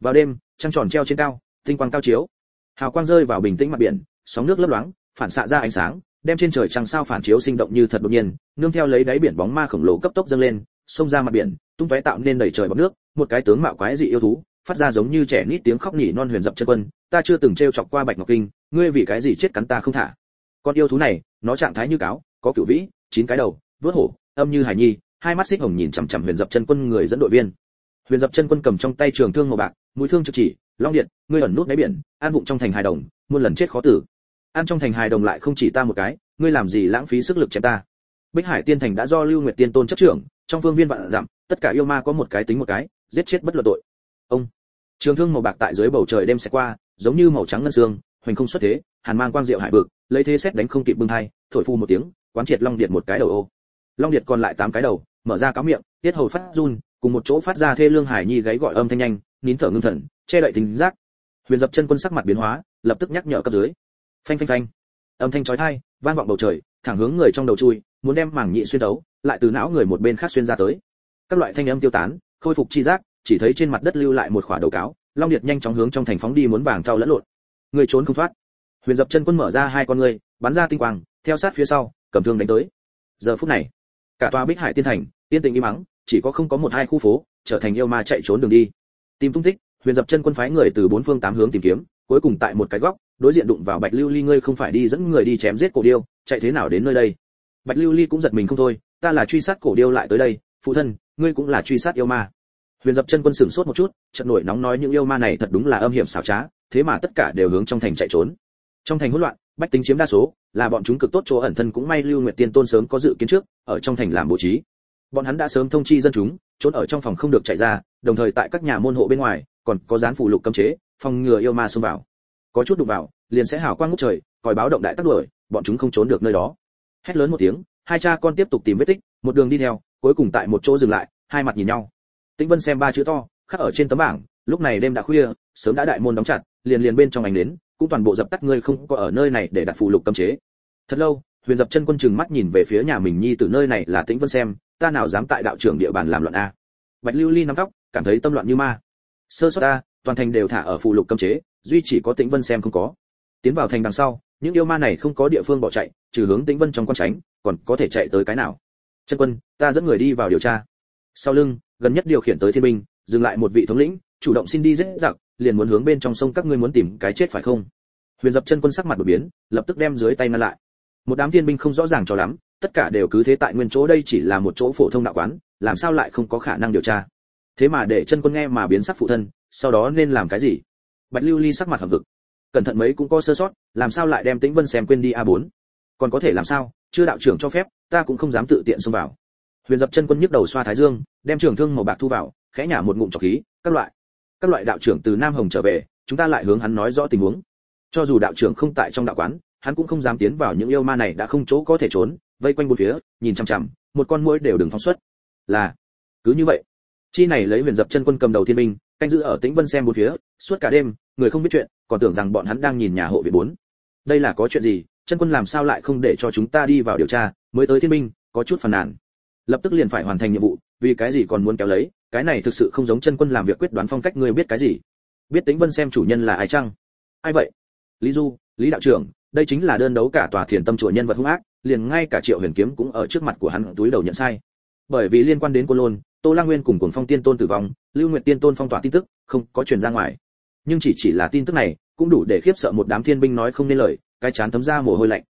vào đêm, trăng tròn treo trên cao, tinh quang cao chiếu hào quang rơi vào bình tĩnh mặt biển, sóng nước lấp loáng, phản xạ ra ánh sáng, đem trên trời trăng sao phản chiếu sinh động như thật đột nhiên, nương theo lấy đáy biển bóng ma khổng lồ cấp tốc dâng lên, xông ra mặt biển, tung tóe tạo nên đầy trời bọt nước, một cái tướng mạo quái dị yêu thú, phát ra giống như trẻ nít tiếng khóc nhỉ non huyền dập chân quân, ta chưa từng trêu chọc qua bạch ngọc kinh ngươi vì cái gì chết cắn ta không thả? Con yêu thú này, nó trạng thái như cáo, có cửu vĩ, chín cái đầu vớt hổ, âm như hải nhi, hai mắt xích hồng nhìn chằm chằm huyền dập chân quân người dẫn đội viên. Huyền dập chân quân cầm trong tay trường thương màu bạc, mũi thương trực chỉ, long điện, ngươi ẩn nút đáy biển, an vụng trong thành hài đồng, muôn lần chết khó tử. An trong thành hài đồng lại không chỉ ta một cái, ngươi làm gì lãng phí sức lực chém ta? Bích hải tiên thành đã do lưu nguyệt tiên tôn chấp trưởng, trong phương viên vạn dặm, tất cả yêu ma có một cái tính một cái, giết chết bất luận tội. Ông, trường thương màu bạc tại dưới bầu trời đêm sẽ qua, giống như màu trắng ngân xương hoành không xuất thế, hàn mang quang diệu hải vực, lấy thế xét đánh không kịp bưng hai thổi phu một tiếng, quán triệt long điện một cái đầu ô. Long điện còn lại tám cái đầu, mở ra cáo miệng, tiết hầu phát run, cùng một chỗ phát ra thê lương hải nhi gáy gọi âm thanh nhanh, nín thở ngưng thần, che đậy tính giác. Huyền dập chân quân sắc mặt biến hóa, lập tức nhắc nhở cấp dưới. Phanh phanh phanh. Âm thanh chói tai, vang vọng bầu trời, thẳng hướng người trong đầu chui, muốn đem mảng nhị xuyên đấu, lại từ não người một bên khác xuyên ra tới. Các loại thanh âm tiêu tán, khôi phục chi giác, chỉ thấy trên mặt đất lưu lại một khỏa đầu cáo. Long điệt nhanh chóng hướng trong thành phóng đi muốn vàng trao lẫn lộn người trốn không thoát. Huyền dập chân quân mở ra hai con người bắn ra tinh quang, theo sát phía sau, cầm thương đánh tới. Giờ phút này, cả tòa bích hải tiên thành tiên tình im mắng chỉ có không có một hai khu phố, trở thành yêu ma chạy trốn đường đi. Tìm tung tích, huyền dập chân quân phái người từ bốn phương tám hướng tìm kiếm, cuối cùng tại một cái góc, đối diện đụng vào bạch lưu ly, ngươi không phải đi dẫn người đi chém giết cổ điêu, chạy thế nào đến nơi đây? Bạch lưu ly cũng giật mình không thôi, ta là truy sát cổ điêu lại tới đây, phụ thân, ngươi cũng là truy sát yêu ma. Huyền dập chân quân sửng sốt một chút trận nổi nóng nói những yêu ma này thật đúng là âm hiểm xảo trá thế mà tất cả đều hướng trong thành chạy trốn. Trong thành hỗn loạn, bách tính chiếm đa số, là bọn chúng cực tốt chỗ ẩn thân cũng may lưu nguyệt tiên tôn sớm có dự kiến trước, ở trong thành làm bố trí. Bọn hắn đã sớm thông chi dân chúng, trốn ở trong phòng không được chạy ra, đồng thời tại các nhà môn hộ bên ngoài, còn có dán phủ lục cấm chế, phòng ngừa yêu ma xông vào. Có chút đụng vào, liền sẽ hào quang ngút trời, còi báo động đại tắc đuổi, bọn chúng không trốn được nơi đó. Hét lớn một tiếng, hai cha con tiếp tục tìm vết tích, một đường đi theo, cuối cùng tại một chỗ dừng lại, hai mặt nhìn nhau. Tĩnh vân xem ba chữ to, khắc ở trên tấm bảng lúc này đêm đã khuya, sớm đã đại môn đóng chặt, liền liền bên trong ánh đến cũng toàn bộ dập tắt, ngươi không có ở nơi này để đặt phù lục cấm chế. Thật lâu, huyền dập chân quân chừng mắt nhìn về phía nhà mình nhi từ nơi này là tĩnh vân xem, ta nào dám tại đạo trưởng địa bàn làm loạn a? Bạch lưu ly nắm tóc, cảm thấy tâm loạn như ma. Sơ sót ta, toàn thành đều thả ở phù lục cấm chế, duy chỉ có tĩnh vân xem không có. Tiến vào thành đằng sau, những yêu ma này không có địa phương bỏ chạy, trừ hướng tĩnh vân trong quan tránh, còn có thể chạy tới cái nào? Chân quân, ta dẫn người đi vào điều tra. Sau lưng, gần nhất điều khiển tới thiên binh, dừng lại một vị thống lĩnh chủ động xin đi dễ giặc, liền muốn hướng bên trong sông các ngươi muốn tìm cái chết phải không? Huyền dập chân quân sắc mặt đổi biến, lập tức đem dưới tay ngăn lại. Một đám thiên binh không rõ ràng cho lắm, tất cả đều cứ thế tại nguyên chỗ đây chỉ là một chỗ phổ thông đạo quán, làm sao lại không có khả năng điều tra? Thế mà để chân quân nghe mà biến sắc phụ thân, sau đó nên làm cái gì? Bạch lưu ly sắc mặt hầm vực cẩn thận mấy cũng có sơ sót, làm sao lại đem tĩnh vân xem quên đi a 4 còn có thể làm sao? Chưa đạo trưởng cho phép, ta cũng không dám tự tiện xông vào. Huyền dập chân quân nhức đầu xoa thái dương, đem trường thương màu bạc thu vào, khẽ nhả một ngụm trọc khí, các loại các loại đạo trưởng từ nam hồng trở về, chúng ta lại hướng hắn nói rõ tình huống. Cho dù đạo trưởng không tại trong đạo quán, hắn cũng không dám tiến vào những yêu ma này đã không chỗ có thể trốn, vây quanh bốn phía, nhìn chằm chằm, một con muỗi đều đừng phóng xuất. Là, cứ như vậy. Chi này lấy huyền dập chân quân cầm đầu thiên binh, canh giữ ở tĩnh vân xem bốn phía, suốt cả đêm, người không biết chuyện, còn tưởng rằng bọn hắn đang nhìn nhà hộ viện bốn. Đây là có chuyện gì? Chân quân làm sao lại không để cho chúng ta đi vào điều tra? Mới tới thiên binh, có chút phàn nàn lập tức liền phải hoàn thành nhiệm vụ, vì cái gì còn muốn kéo lấy, cái này thực sự không giống chân quân làm việc quyết đoán phong cách ngươi biết cái gì. Biết tính vân xem chủ nhân là ai chăng? Ai vậy? Lý du, lý đạo trưởng, đây chính là đơn đấu cả tòa thiền tâm chùa nhân vật hung ác, liền ngay cả triệu huyền kiếm cũng ở trước mặt của hắn túi đầu nhận sai. Bởi vì liên quan đến cô lôn, tô lang nguyên cùng cuồng phong tiên tôn tử vong, lưu nguyệt tiên tôn phong tỏa tin tức, không có truyền ra ngoài. Nhưng chỉ chỉ là tin tức này, cũng đủ để khiếp sợ một đám thiên binh nói không nên lời, cái chán thấm ra mồ hôi lạnh.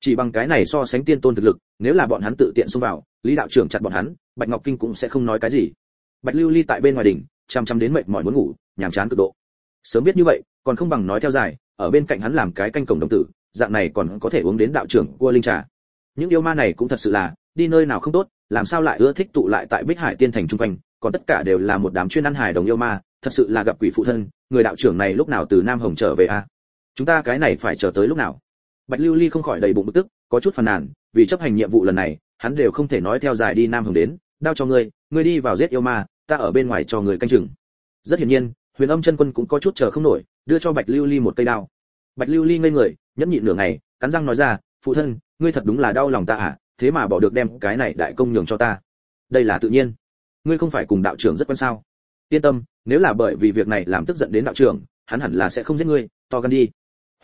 Chỉ bằng cái này so sánh tiên tôn thực lực, nếu là bọn hắn tự tiện xông vào lý đạo trưởng chặt bọn hắn, bạch ngọc kinh cũng sẽ không nói cái gì. Bạch lưu ly tại bên ngoài đỉnh, chăm chăm đến mệt mỏi muốn ngủ, nhàm chán cực độ. Sớm biết như vậy, còn không bằng nói theo dài, ở bên cạnh hắn làm cái canh cổng đồng tử, dạng này còn có thể uống đến đạo trưởng cua linh trà. Những yêu ma này cũng thật sự là, đi nơi nào không tốt, làm sao lại ưa thích tụ lại tại bích hải tiên thành trung quanh, còn tất cả đều là một đám chuyên ăn hài đồng yêu ma, thật sự là gặp quỷ phụ thân, người đạo trưởng này lúc nào từ nam hồng trở về a? À? chúng ta cái này phải chờ tới lúc nào? Bạch lưu ly không khỏi đầy bụng bực tức, có chút phàn nàn, vì chấp hành nhiệm vụ lần này hắn đều không thể nói theo dài đi nam hồng đến, đao cho ngươi ngươi đi vào giết yêu ma, ta ở bên ngoài cho người canh chừng. Rất hiển nhiên, huyền âm chân quân cũng có chút chờ không nổi, đưa cho bạch lưu ly một cây đao. Bạch lưu ly ngây người, nhẫn nhịn nửa ngày, cắn răng nói ra, phụ thân, ngươi thật đúng là đau lòng ta à thế mà bỏ được đem cái này đại công nhường cho ta. Đây là tự nhiên. Ngươi không phải cùng đạo trưởng rất quan sao? Yên tâm, nếu là bởi vì việc này làm tức giận đến đạo trưởng, hắn hẳn là sẽ không giết ngươi, to gan đi.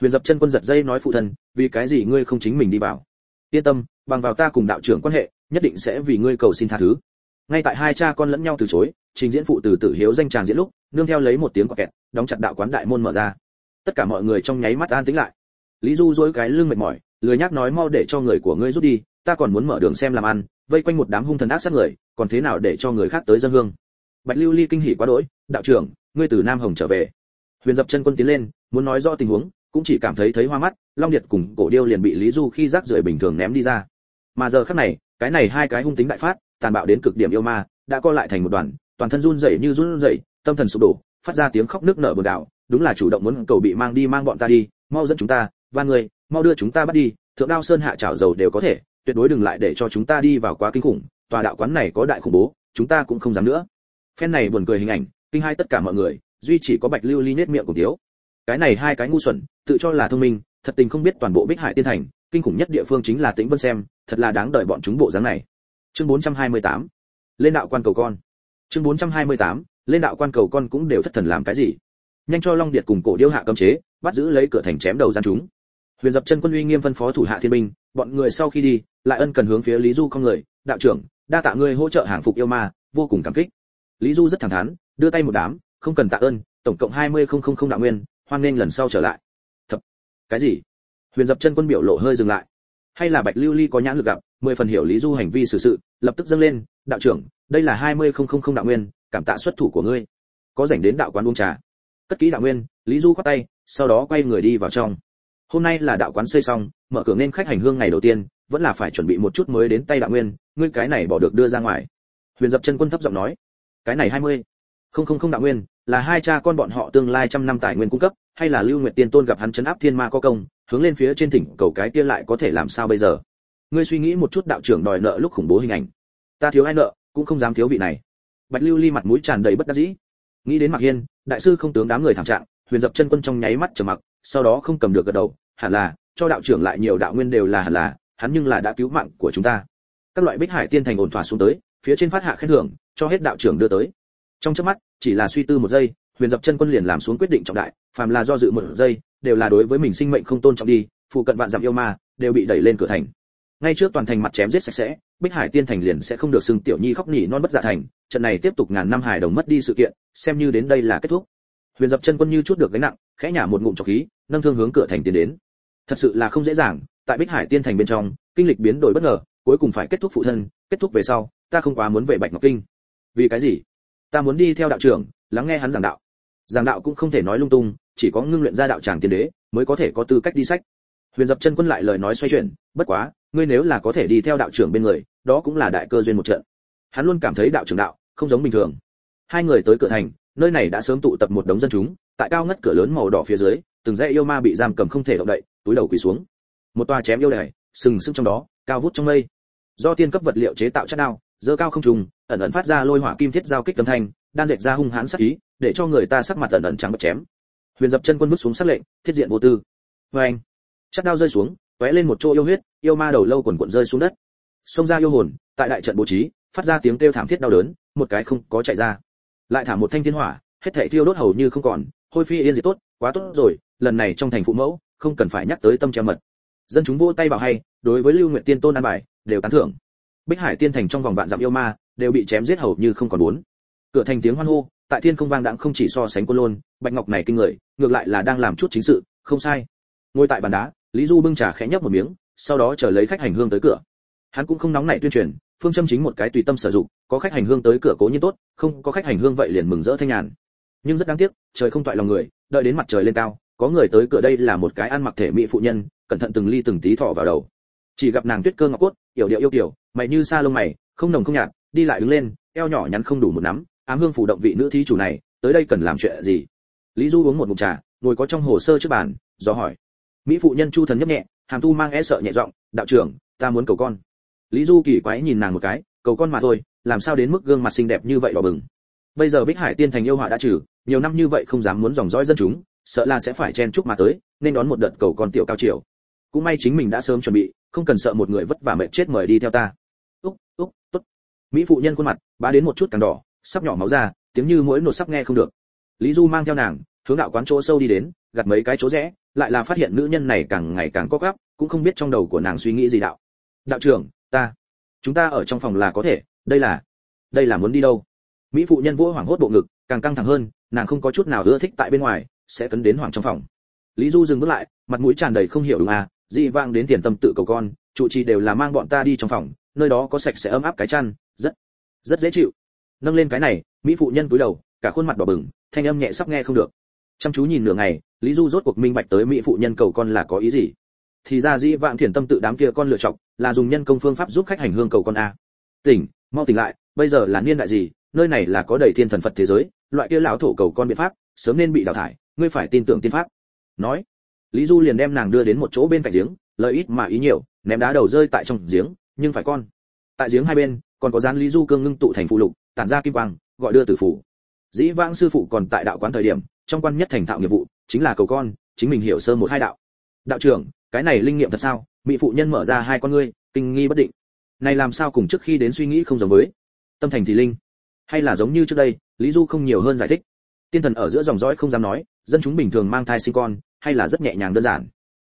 Huyền dập chân quân giật dây nói, phụ thân, vì cái gì ngươi không chính mình đi vào? Yên tâm bằng vào ta cùng đạo trưởng quan hệ, nhất định sẽ vì ngươi cầu xin tha thứ. Ngay tại hai cha con lẫn nhau từ chối, trình diễn phụ từ tử hiếu danh tràng diễn lúc, nương theo lấy một tiếng quạt kẹt, đóng chặt đạo quán đại môn mở ra. Tất cả mọi người trong nháy mắt an tĩnh lại. Lý du dối cái lưng mệt mỏi, lười nhác nói mau để cho người của ngươi rút đi, ta còn muốn mở đường xem làm ăn, vây quanh một đám hung thần ác sát người, còn thế nào để cho người khác tới dân hương. Bạch lưu ly kinh hỉ quá đỗi, đạo trưởng, ngươi từ nam hồng trở về. Huyền dập chân quân tiến lên, muốn nói rõ tình huống, cũng chỉ cảm thấy thấy hoa mắt, long điệt cùng cổ điêu liền bị lý du khi rác rưởi bình thường ném đi ra mà giờ khắc này, cái này hai cái hung tính đại phát, tàn bạo đến cực điểm yêu ma, đã co lại thành một đoàn, toàn thân run rẩy như run rẩy, tâm thần sụp đổ, phát ra tiếng khóc nước nở bờ đảo đúng là chủ động muốn cầu bị mang đi mang bọn ta đi, mau dẫn chúng ta, và người, mau đưa chúng ta bắt đi, thượng đao sơn hạ chảo dầu đều có thể, tuyệt đối đừng lại để cho chúng ta đi vào quá kinh khủng, tòa đạo quán này có đại khủng bố, chúng ta cũng không dám nữa. Phen này buồn cười hình ảnh, kinh hai tất cả mọi người, duy chỉ có bạch lưu ly nết miệng cùng thiếu. Cái này hai cái ngu xuẩn, tự cho là thông minh, thật tình không biết toàn bộ bích hải tiên thành, kinh khủng nhất địa phương chính là tĩnh vân xem thật là đáng đợi bọn chúng bộ dáng này. Chương 428 lên đạo quan cầu con. Chương 428 lên đạo quan cầu con cũng đều thất thần làm cái gì? Nhanh cho long điệt cùng cổ điêu hạ cấm chế, bắt giữ lấy cửa thành chém đầu gian chúng. Huyền dập chân quân uy nghiêm phân phó thủ hạ thiên binh, bọn người sau khi đi, lại ân cần hướng phía lý du không người, đạo trưởng, đa tạ ngươi hỗ trợ hàng phục yêu ma, vô cùng cảm kích. Lý du rất thẳng thắn, đưa tay một đám, không cần tạ ơn, tổng cộng hai mươi không không không đạo nguyên, hoan nên lần sau trở lại. Thật? Cái gì? Huyền dập chân quân biểu lộ hơi dừng lại hay là bạch lưu ly có nhãn lực gặp, mười phần hiểu lý du hành vi xử sự, lập tức dâng lên, đạo trưởng, đây là hai mươi không không không đạo nguyên, cảm tạ xuất thủ của ngươi. Có rảnh đến đạo quán uống trà. Cất kỹ đạo nguyên, lý du khoát tay, sau đó quay người đi vào trong. Hôm nay là đạo quán xây xong, mở cửa nên khách hành hương ngày đầu tiên, vẫn là phải chuẩn bị một chút mới đến tay đạo nguyên, ngươi cái này bỏ được đưa ra ngoài. Huyền dập chân quân thấp giọng nói, cái này hai mươi không không không đạo nguyên, là hai cha con bọn họ tương lai trăm năm tài nguyên cung cấp, hay là lưu nguyệt tiên tôn gặp hắn chấn áp thiên ma có công hướng lên phía trên thỉnh cầu cái kia lại có thể làm sao bây giờ? Ngươi suy nghĩ một chút đạo trưởng đòi nợ lúc khủng bố hình ảnh. Ta thiếu ai nợ, cũng không dám thiếu vị này. Bạch lưu ly mặt mũi tràn đầy bất đắc dĩ. Nghĩ đến mặc hiên, đại sư không tướng đám người thảm trạng, huyền dập chân quân trong nháy mắt trầm mặc, sau đó không cầm được gật đầu, hẳn là, cho đạo trưởng lại nhiều đạo nguyên đều là hẳn là, hắn nhưng là đã cứu mạng của chúng ta. Các loại bích hải tiên thành ổn thỏa xuống tới, phía trên phát hạ khen thưởng, cho hết đạo trưởng đưa tới. Trong chớp mắt, chỉ là suy tư một giây, huyền dập chân quân liền làm xuống quyết định trọng đại, phàm là do dự một giây đều là đối với mình sinh mệnh không tôn trọng đi, phụ cận vạn dặm yêu ma đều bị đẩy lên cửa thành. Ngay trước toàn thành mặt chém giết sạch sẽ, bích hải tiên thành liền sẽ không được xưng tiểu nhi khóc nhỉ non bất dạ thành, trận này tiếp tục ngàn năm hải đồng mất đi sự kiện, xem như đến đây là kết thúc. Huyền dập chân quân như chút được gánh nặng, khẽ nhả một ngụm trọc khí, nâng thương hướng cửa thành tiến đến. Thật sự là không dễ dàng, tại bích hải tiên thành bên trong, kinh lịch biến đổi bất ngờ, cuối cùng phải kết thúc phụ thân, kết thúc về sau, ta không quá muốn về bạch ngọc kinh. Vì cái gì? Ta muốn đi theo đạo trưởng, lắng nghe hắn giảng đạo. Giảng đạo cũng không thể nói lung tung chỉ có ngưng luyện ra đạo tràng tiên đế mới có thể có tư cách đi sách. Huyền dập chân quân lại lời nói xoay chuyển, bất quá, ngươi nếu là có thể đi theo đạo trưởng bên người, đó cũng là đại cơ duyên một trận. Hắn luôn cảm thấy đạo trưởng đạo không giống bình thường. Hai người tới cửa thành, nơi này đã sớm tụ tập một đống dân chúng, tại cao ngất cửa lớn màu đỏ phía dưới, từng dãy yêu ma bị giam cầm không thể động đậy, túi đầu quỳ xuống. Một tòa chém yêu đài, sừng sững trong đó, cao vút trong mây. Do tiên cấp vật liệu chế tạo chất đao, dơ cao không trùng, ẩn ẩn phát ra lôi hỏa kim thiết giao kích âm thanh, đan dệt ra hung hãn sắc ý, để cho người ta sắc mặt ẩn ẩn trắng bật chém huyền dập chân quân vứt xuống sắc lệnh, thiết diện vô tư. Vê anh chất đao rơi xuống, tóe lên một chỗ yêu huyết, yêu ma đầu lâu quần quần rơi xuống đất. Xông ra yêu hồn, tại đại trận bố trí, phát ra tiếng kêu thảm thiết đau đớn, một cái không có chạy ra. Lại thả một thanh thiên hỏa, hết thảy thiêu đốt hầu như không còn, hôi phi yên diệt tốt, quá tốt rồi, lần này trong thành phụ mẫu, không cần phải nhắc tới tâm treo mật. Dân chúng vỗ tay bảo hay, đối với lưu nguyện tiên tôn an bài, đều tán thưởng. Bích hải tiên thành trong vòng vạn dặm yêu ma, đều bị chém giết hầu như không còn bốn cửa thành tiếng hoan hô tại thiên không vang đặng không chỉ so sánh côn lôn, bạch ngọc này kinh người, ngược lại là đang làm chút chính sự, không sai. Ngồi tại bàn đá, lý du bưng trà khẽ nhấp một miếng, sau đó chờ lấy khách hành hương tới cửa. Hắn cũng không nóng nảy tuyên truyền, phương châm chính một cái tùy tâm sử dụng, có khách hành hương tới cửa cố nhiên tốt, không có khách hành hương vậy liền mừng rỡ thanh nhàn. Nhưng rất đáng tiếc, trời không toại lòng người, đợi đến mặt trời lên cao, có người tới cửa đây là một cái ăn mặc thể mỹ phụ nhân, cẩn thận từng ly từng tí thọ vào đầu. Chỉ gặp nàng tuyết cơ ngọc cốt, yểu điệu yêu kiểu, mày như sa lông mày, không nồng không nhạt, đi lại đứng lên, eo nhỏ nhắn không đủ một nắm ám hương phủ động vị nữ thí chủ này, tới đây cần làm chuyện gì? Lý du uống một ngụm trà, ngồi có trong hồ sơ trước bàn, do hỏi. Mỹ phụ nhân chu thần nhấp nhẹ, hàm thu mang e sợ nhẹ giọng, đạo trưởng, ta muốn cầu con. Lý du kỳ quái nhìn nàng một cái, cầu con mà thôi, làm sao đến mức gương mặt xinh đẹp như vậy đỏ bừng? Bây giờ bích hải tiên thành yêu họa đã trừ, nhiều năm như vậy không dám muốn dòng dõi dân chúng, sợ là sẽ phải chen chúc mà tới, nên đón một đợt cầu con tiểu cao triều. Cũng may chính mình đã sớm chuẩn bị, không cần sợ một người vất vả mệt chết mời đi theo ta. Úc úc, tốt. Mỹ phụ nhân khuôn mặt, bá đến một chút càng đỏ sắp nhỏ máu ra, tiếng như mỗi nột sắp nghe không được. Lý du mang theo nàng, hướng đạo quán chỗ sâu đi đến gặt mấy cái chỗ rẽ, lại là phát hiện nữ nhân này càng ngày càng có gắp cũng không biết trong đầu của nàng suy nghĩ gì đạo. Đạo trưởng, ta, chúng ta ở trong phòng là có thể, đây là đây là muốn đi đâu? Mỹ phụ nhân vỗ hoảng hốt bộ ngực, càng căng thẳng hơn, nàng không có chút nào ưa thích tại bên ngoài, sẽ cấn đến hoảng trong phòng. Lý du dừng bước lại, mặt mũi tràn đầy không hiểu đúng à dị vang đến tiền tâm tự cầu con, trụ trì đều là mang bọn ta đi trong phòng, nơi đó có sạch sẽ ấm áp cái chăn, rất rất dễ chịu nâng lên cái này, mỹ phụ nhân cúi đầu, cả khuôn mặt đỏ bừng, thanh âm nhẹ sắp nghe không được. Chăm chú nhìn nửa ngày, lý du rốt cuộc minh bạch tới mỹ phụ nhân cầu con là có ý gì. Thì ra dĩ vạn thiền tâm tự đám kia con lựa chọc là dùng nhân công phương pháp giúp khách hành hương cầu con a. Tỉnh, mau tỉnh lại, bây giờ là niên đại gì, nơi này là có đầy thiên thần phật thế giới, loại kia lão thổ cầu con biện pháp, sớm nên bị đào thải, ngươi phải tin tưởng tiên pháp. Nói, lý du liền đem nàng đưa đến một chỗ bên cạnh giếng lợi ít mà ý nhiều, ném đá đầu rơi tại trong giếng, nhưng phải con. Tại giếng hai bên còn có dán lý du cương ngưng tụ thành phụ lục, tản ra kim quang, gọi đưa tử phủ. Dĩ vãng sư phụ còn tại đạo quán thời điểm, trong quan nhất thành thạo nghiệp vụ, chính là cầu con, chính mình hiểu sơ một hai đạo. Đạo trưởng, cái này linh nghiệm thật sao? Mỹ phụ nhân mở ra hai con ngươi, kinh nghi bất định. Này làm sao cùng trước khi đến suy nghĩ không giống với? Tâm thành thì linh. Hay là giống như trước đây, lý du không nhiều hơn giải thích. Tiên thần ở giữa dòng dõi không dám nói, dân chúng bình thường mang thai sinh con, hay là rất nhẹ nhàng đơn giản.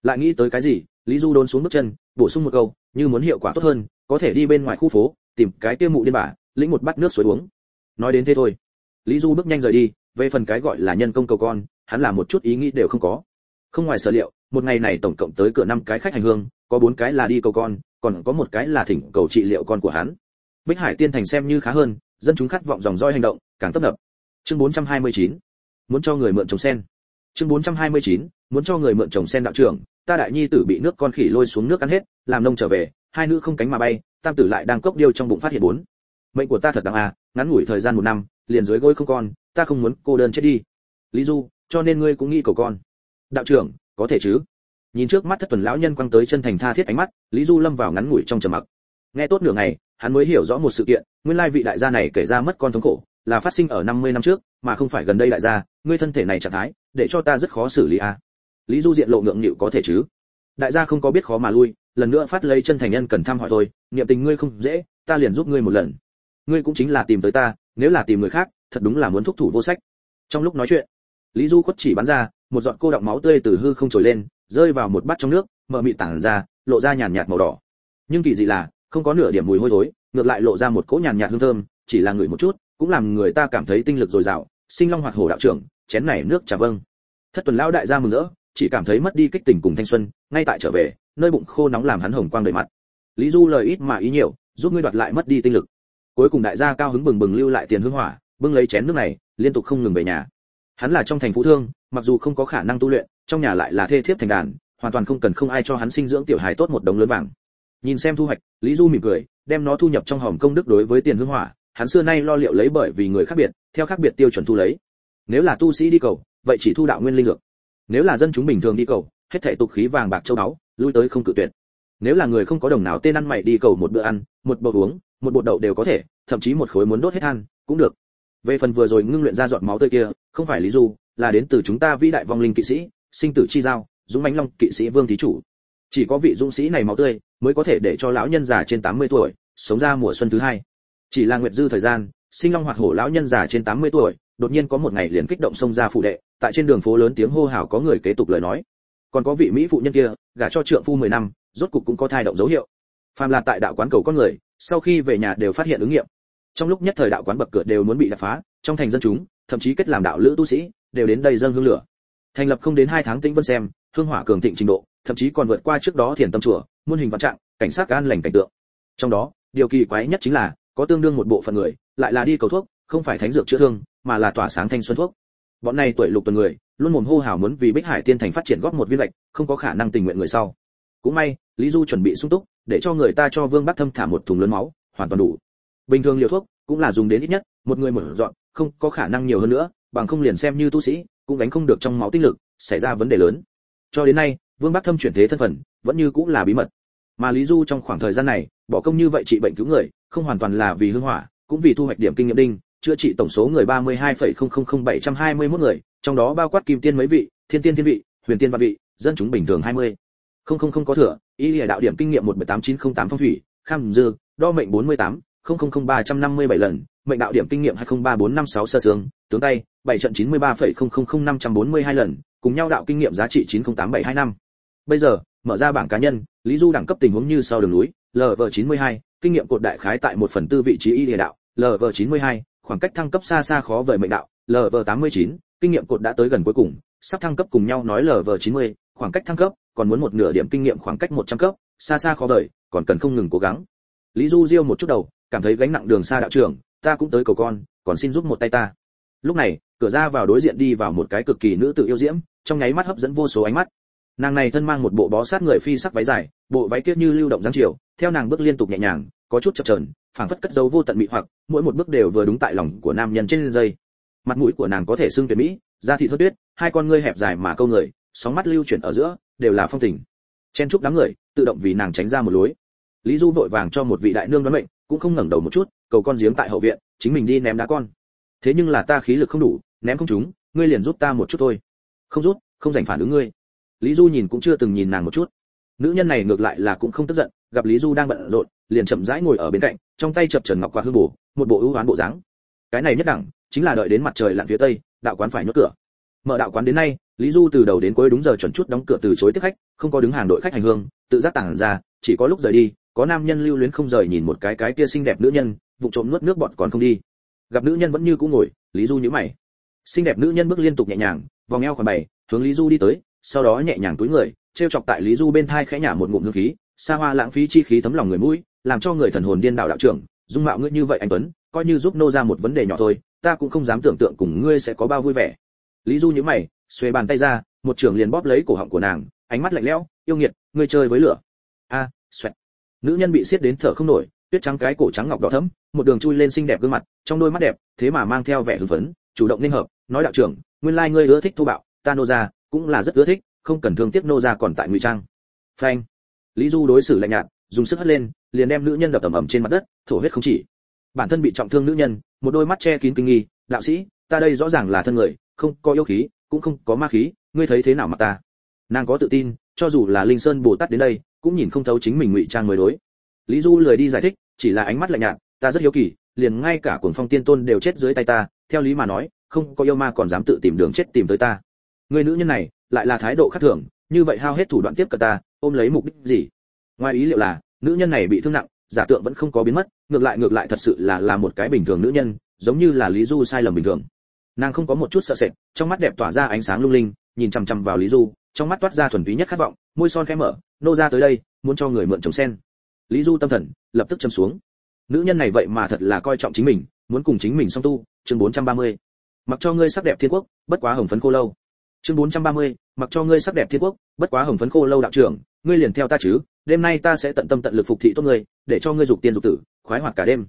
Lại nghĩ tới cái gì, lý du đôn xuống bước chân, bổ sung một câu, như muốn hiệu quả tốt hơn, có thể đi bên ngoài khu phố tìm cái tiêu mụ điên bả lĩnh một bát nước suối uống. Nói đến thế thôi. Lý du bước nhanh rời đi, về phần cái gọi là nhân công cầu con, hắn là một chút ý nghĩ đều không có. Không ngoài sở liệu, một ngày này tổng cộng tới cửa năm cái khách hành hương, có bốn cái là đi cầu con, còn có một cái là thỉnh cầu trị liệu con của hắn. Bích hải tiên thành xem như khá hơn, dân chúng khát vọng dòng roi hành động càng tấp nập. Chương 429 muốn cho người mượn trồng sen. Chương 429 muốn cho người mượn chồng sen đạo trưởng, ta đại nhi tử bị nước con khỉ lôi xuống nước ăn hết, làm nông trở về, hai nữ không cánh mà bay, tam tử lại đang cốc điêu trong bụng phát hiện bốn. Mệnh của ta thật đáng à ngắn ngủi thời gian một năm, liền dưới gối không con, ta không muốn cô đơn chết đi. Lý du, cho nên ngươi cũng nghĩ cầu con. Đạo trưởng, có thể chứ? Nhìn trước mắt thất tuần lão nhân quăng tới chân thành tha thiết ánh mắt, lý du lâm vào ngắn ngủi trong trầm mặc. Nghe tốt nửa ngày, hắn mới hiểu rõ một sự kiện, nguyên lai vị đại gia này kể ra mất con thống khổ, là phát sinh ở 50 năm trước, mà không phải gần đây đại gia, ngươi thân thể này trạng thái, để cho ta rất khó xử lý a à lý du diện lộ ngượng nghịu có thể chứ? Đại gia không có biết khó mà lui, lần nữa phát lấy chân thành nhân cần thăm hỏi thôi niệm tình ngươi không dễ, ta liền giúp ngươi một lần. Ngươi cũng chính là tìm tới ta, nếu là tìm người khác, thật đúng là muốn thúc thủ vô sách. Trong lúc nói chuyện, lý du khuất chỉ bắn ra, một giọt cô đọng máu tươi từ hư không trồi lên, rơi vào một bát trong nước, mờ mịt tản ra, lộ ra nhàn nhạt màu đỏ. Nhưng kỳ dị là, không có nửa điểm mùi hôi thối, ngược lại lộ ra một cỗ nhàn nhạt hương thơm, chỉ là ngửi một chút, cũng làm người ta cảm thấy tinh lực dồi dào, sinh long hoạt hổ đạo trưởng, chén này nước trà vâng. Thất tuần lão đại gia mừng rỡ chỉ cảm thấy mất đi kích tình cùng thanh xuân, ngay tại trở về, nơi bụng khô nóng làm hắn hồng quang đầy mặt. Lý du lời ít mà ý nhiều, giúp ngươi đoạt lại mất đi tinh lực. Cuối cùng đại gia cao hứng bừng bừng lưu lại tiền hương hỏa, bưng lấy chén nước này, liên tục không ngừng về nhà. Hắn là trong thành phú thương, mặc dù không có khả năng tu luyện, trong nhà lại là thê thiếp thành đàn, hoàn toàn không cần không ai cho hắn sinh dưỡng tiểu hài tốt một đống lớn vàng. Nhìn xem thu hoạch, lý du mỉm cười, đem nó thu nhập trong hòm công đức đối với tiền hương hỏa, hắn xưa nay lo liệu lấy bởi vì người khác biệt, theo khác biệt tiêu chuẩn thu lấy. Nếu là tu sĩ đi cầu, vậy chỉ thu đạo nguyên linh dược nếu là dân chúng bình thường đi cầu, hết thể tục khí vàng bạc châu báu, lui tới không cự tuyệt. Nếu là người không có đồng nào tên ăn mày đi cầu một bữa ăn, một bầu uống, một bột đậu đều có thể, thậm chí một khối muốn đốt hết than, cũng được. Về phần vừa rồi ngưng luyện ra giọt máu tươi kia, không phải lý du, là đến từ chúng ta vĩ đại vong linh kỵ sĩ, sinh tử chi giao, dũng mãnh long kỵ sĩ vương thí chủ. Chỉ có vị dũng sĩ này máu tươi, mới có thể để cho lão nhân già trên 80 tuổi, sống ra mùa xuân thứ hai. Chỉ là nguyệt dư thời gian, sinh long hoạt hổ lão nhân già trên 80 tuổi, đột nhiên có một ngày liền kích động xông ra phụ đệ tại trên đường phố lớn tiếng hô hào có người kế tục lời nói. Còn có vị mỹ phụ nhân kia, gả cho trượng phu 10 năm, rốt cục cũng có thai động dấu hiệu. Phàm là tại đạo quán cầu con người, sau khi về nhà đều phát hiện ứng nghiệm. Trong lúc nhất thời đạo quán bậc cửa đều muốn bị đập phá, trong thành dân chúng, thậm chí kết làm đạo lữ tu sĩ, đều đến đây dâng hương lửa. Thành lập không đến hai tháng tĩnh vân xem, hương hỏa cường thịnh trình độ, thậm chí còn vượt qua trước đó thiền tâm chùa, muôn hình vạn trạng, cảnh sát an lành cảnh tượng. Trong đó, điều kỳ quái nhất chính là, có tương đương một bộ phận người, lại là đi cầu thuốc, không phải thánh dược chữa thương, mà là tỏa sáng thanh xuân thuốc bọn này tuổi lục tuần người, luôn mồm hô hào muốn vì bích hải tiên thành phát triển góp một viên lệch, không có khả năng tình nguyện người sau. Cũng may, lý du chuẩn bị sung túc, để cho người ta cho vương bắc thâm thả một thùng lớn máu, hoàn toàn đủ. Bình thường liều thuốc cũng là dùng đến ít nhất, một người một dọn, không có khả năng nhiều hơn nữa, bằng không liền xem như tu sĩ, cũng gánh không được trong máu tinh lực, xảy ra vấn đề lớn. Cho đến nay, vương bắc thâm chuyển thế thân phận, vẫn như cũng là bí mật. Mà lý du trong khoảng thời gian này, bỏ công như vậy trị bệnh cứu người, không hoàn toàn là vì hương hỏa, cũng vì thu hoạch điểm kinh nghiệm đinh chữa trị tổng số người 32,000721 người trong đó bao quát kim tiên mấy vị thiên tiên thiên vị huyền tiên và vị dân chúng bình thường 20. không không không có thừa ý lìa đạo điểm kinh nghiệm 178908 phong thủy kham dư đo mệnh 48 000357 lần mệnh đạo điểm kinh nghiệm 203456 sơ xương tướng tay 7 trận 93,000542 lần cùng nhau đạo kinh nghiệm giá trị 908725 bây giờ mở ra bảng cá nhân lý du đẳng cấp tình huống như sau đường núi lv 92 kinh nghiệm cột đại khái tại 1 phần tư vị trí y địa đạo lv 92 khoảng cách thăng cấp xa xa khó vời mệnh đạo lv 89 kinh nghiệm cột đã tới gần cuối cùng, sắp thăng cấp cùng nhau nói lv 90 khoảng cách thăng cấp, còn muốn một nửa điểm kinh nghiệm khoảng cách 100 cấp, xa xa khó vời, còn cần không ngừng cố gắng. Lý du diêu một chút đầu, cảm thấy gánh nặng đường xa đạo trưởng, ta cũng tới cầu con, còn xin giúp một tay ta. Lúc này, cửa ra vào đối diện đi vào một cái cực kỳ nữ tự yêu diễm, trong nháy mắt hấp dẫn vô số ánh mắt. Nàng này thân mang một bộ bó sát người phi sắc váy dài, bộ váy kia như lưu động giáng chiều, theo nàng bước liên tục nhẹ nhàng có chút chập chờn, phảng phất cất dấu vô tận mị hoặc, mỗi một bước đều vừa đúng tại lòng của nam nhân trên dây. Mặt mũi của nàng có thể xưng tuyệt mỹ, da thịt thốt tuyết, hai con ngươi hẹp dài mà câu người, sóng mắt lưu chuyển ở giữa, đều là phong tình. Chen chúc đám người, tự động vì nàng tránh ra một lối. Lý du vội vàng cho một vị đại nương đoán mệnh, cũng không ngẩng đầu một chút, cầu con giếng tại hậu viện, chính mình đi ném đá con. Thế nhưng là ta khí lực không đủ, ném không trúng, ngươi liền giúp ta một chút thôi. Không rút không dành phản ứng ngươi. Lý du nhìn cũng chưa từng nhìn nàng một chút. Nữ nhân này ngược lại là cũng không tức giận, gặp lý du đang bận rộn liền chậm rãi ngồi ở bên cạnh, trong tay chập trần ngọc quạt hư bổ, một bộ ưu oán bộ dáng. Cái này nhất đẳng, chính là đợi đến mặt trời lặn phía tây, đạo quán phải nhốt cửa. Mở đạo quán đến nay, lý du từ đầu đến cuối đúng giờ chuẩn chút đóng cửa từ chối tiếp khách, không có đứng hàng đội khách hành hương, tự giác tản ra, chỉ có lúc rời đi, có nam nhân lưu luyến không rời nhìn một cái cái kia xinh đẹp nữ nhân, vụ trộm nuốt nước bọt còn không đi. Gặp nữ nhân vẫn như cũ ngồi, lý du nhíu mày. Xinh đẹp nữ nhân bước liên tục nhẹ nhàng, vòng eo khoảng bảy hướng lý du đi tới, sau đó nhẹ nhàng túi người treo chọc tại lý du bên thai khẽ nhả một ngụm hương khí xa hoa lãng phí chi khí thấm lòng người mũi làm cho người thần hồn điên đảo đạo trưởng dung mạo ngươi như vậy anh tuấn coi như giúp nô ra một vấn đề nhỏ thôi ta cũng không dám tưởng tượng cùng ngươi sẽ có bao vui vẻ. Lý du nhíu mày xuề bàn tay ra một trưởng liền bóp lấy cổ họng của nàng ánh mắt lạnh lẽo yêu nghiệt ngươi chơi với lửa. A à, xoẹt. Nữ nhân bị siết đến thở không nổi tuyết trắng cái cổ trắng ngọc đỏ thẫm một đường chui lên xinh đẹp gương mặt trong đôi mắt đẹp thế mà mang theo vẻ hưng phấn chủ động nên hợp nói đạo trưởng nguyên lai like ngươi ưa thích thô bạo ta nô ra cũng là rất ưa thích không cần thương tiếc nô ra còn tại ngụy trang. Phanh lý du đối xử lạnh nhạt, dùng sức hất lên, liền đem nữ nhân đập tầm ầm trên mặt đất, thổ huyết không chỉ. Bản thân bị trọng thương nữ nhân, một đôi mắt che kín kinh nghi, đạo sĩ, ta đây rõ ràng là thân người, không có yêu khí, cũng không có ma khí, ngươi thấy thế nào mà ta? Nàng có tự tin, cho dù là linh sơn bồ tát đến đây, cũng nhìn không thấu chính mình ngụy trang mới đối. Lý du lười đi giải thích, chỉ là ánh mắt lạnh nhạt, ta rất hiếu kỳ, liền ngay cả cuồng phong tiên tôn đều chết dưới tay ta, theo lý mà nói, không có yêu ma còn dám tự tìm đường chết tìm tới ta. Người nữ nhân này, lại là thái độ khác thường, như vậy hao hết thủ đoạn tiếp cận ta ôm lấy mục đích gì? Ngoài ý liệu là nữ nhân này bị thương nặng giả tượng vẫn không có biến mất ngược lại ngược lại thật sự là là một cái bình thường nữ nhân giống như là lý du sai lầm bình thường. Nàng không có một chút sợ sệt trong mắt đẹp tỏa ra ánh sáng lung linh nhìn chằm chằm vào lý du trong mắt toát ra thuần túy nhất khát vọng môi son khẽ mở nô ra tới đây muốn cho người mượn trồng sen. Lý du tâm thần lập tức châm xuống. Nữ nhân này vậy mà thật là coi trọng chính mình muốn cùng chính mình song tu chương 430. mặc cho ngươi sắc đẹp thiên quốc bất quá hồng phấn khô lâu. Chương 430, mặc cho ngươi sắc đẹp thiên quốc bất quá hồng phấn khô lâu đạo trưởng ngươi liền theo ta chứ, đêm nay ta sẽ tận tâm tận lực phục thị tốt ngươi, để cho ngươi dục tiên dục tử, khoái hoạt cả đêm.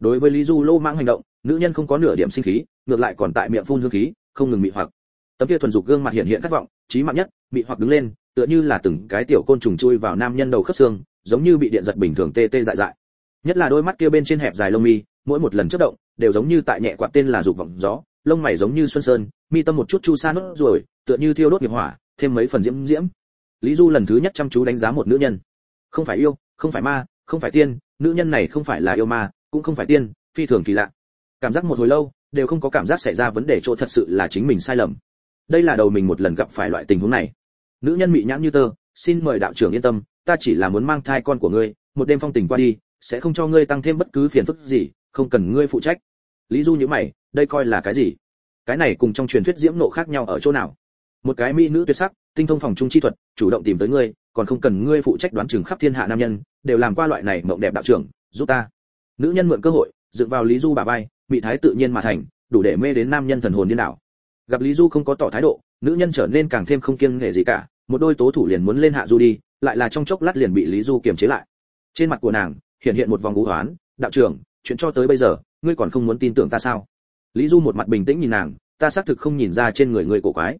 Đối với lý du lô mang hành động, nữ nhân không có nửa điểm sinh khí, ngược lại còn tại miệng phun hương khí, không ngừng mị hoặc. Tấm kia thuần dục gương mặt hiện hiện khát vọng trí mạng nhất, mị hoặc đứng lên, tựa như là từng cái tiểu côn trùng chui vào nam nhân đầu khớp xương, giống như bị điện giật bình thường tê tê dại dại. Nhất là đôi mắt kia bên trên hẹp dài lông mi, mỗi một lần chớp động, đều giống như tại nhẹ quạt tên là dục vọng gió, lông mày giống như xuân sơn, mi tâm một chút chu sa nốt rồi tựa như thiêu đốt nghiệp hỏa, thêm mấy phần diễm diễm lý du lần thứ nhất chăm chú đánh giá một nữ nhân. Không phải yêu, không phải ma, không phải tiên, nữ nhân này không phải là yêu ma, cũng không phải tiên, phi thường kỳ lạ. Cảm giác một hồi lâu, đều không có cảm giác xảy ra vấn đề chỗ thật sự là chính mình sai lầm. Đây là đầu mình một lần gặp phải loại tình huống này. Nữ nhân mị nhãn như tơ, xin mời đạo trưởng yên tâm, ta chỉ là muốn mang thai con của ngươi, một đêm phong tình qua đi, sẽ không cho ngươi tăng thêm bất cứ phiền phức gì, không cần ngươi phụ trách. Lý du nhíu mày, đây coi là cái gì? Cái này cùng trong truyền thuyết diễm nộ khác nhau ở chỗ nào? Một cái mỹ nữ tuyệt sắc tinh thông phòng trung chi thuật, chủ động tìm tới ngươi, còn không cần ngươi phụ trách đoán chừng khắp thiên hạ nam nhân, đều làm qua loại này mộng đẹp đạo trưởng, giúp ta. Nữ nhân mượn cơ hội, dựng vào lý du bà vai bị thái tự nhiên mà thành, đủ để mê đến nam nhân thần hồn điên đảo. Gặp lý du không có tỏ thái độ, nữ nhân trở nên càng thêm không kiêng nể gì cả, một đôi tố thủ liền muốn lên hạ du đi, lại là trong chốc lát liền bị lý du kiềm chế lại. Trên mặt của nàng, hiện hiện một vòng u hoán, đạo trưởng, chuyện cho tới bây giờ, ngươi còn không muốn tin tưởng ta sao? Lý du một mặt bình tĩnh nhìn nàng, ta xác thực không nhìn ra trên người ngươi cổ quái.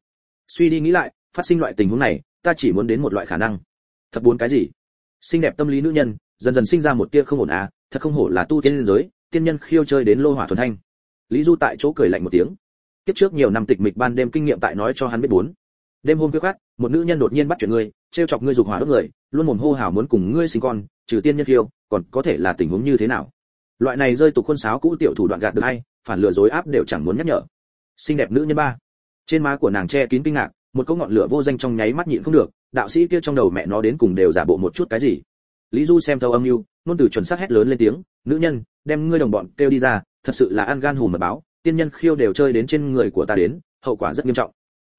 Suy đi nghĩ lại phát sinh loại tình huống này, ta chỉ muốn đến một loại khả năng. Thật bốn cái gì? Xinh đẹp tâm lý nữ nhân, dần dần sinh ra một tia không ổn à thật không hổ là tu tiên liên giới, tiên nhân khiêu chơi đến lô hỏa thuần thanh. Lý du tại chỗ cười lạnh một tiếng. Kiếp trước nhiều năm tịch mịch ban đêm kinh nghiệm tại nói cho hắn biết bốn. Đêm hôm khuya khát một nữ nhân đột nhiên bắt chuyện ngươi, trêu chọc ngươi dục hỏa đốt người, luôn mồm hô hào muốn cùng ngươi sinh con, trừ tiên nhân khiêu, còn có thể là tình huống như thế nào? Loại này rơi tục khuôn sáo cũ tiểu thủ đoạn gạt được hay phản lừa dối áp đều chẳng muốn nhắc nhở. Xinh đẹp nữ nhân ba. Trên má của nàng che kín kinh ngạc một câu ngọn lửa vô danh trong nháy mắt nhịn không được, đạo sĩ kia trong đầu mẹ nó đến cùng đều giả bộ một chút cái gì. Lý du xem thâu âm mưu, ngôn từ chuẩn xác hét lớn lên tiếng, nữ nhân, đem ngươi đồng bọn kêu đi ra, thật sự là ăn gan hùm mật báo, tiên nhân khiêu đều chơi đến trên người của ta đến, hậu quả rất nghiêm trọng.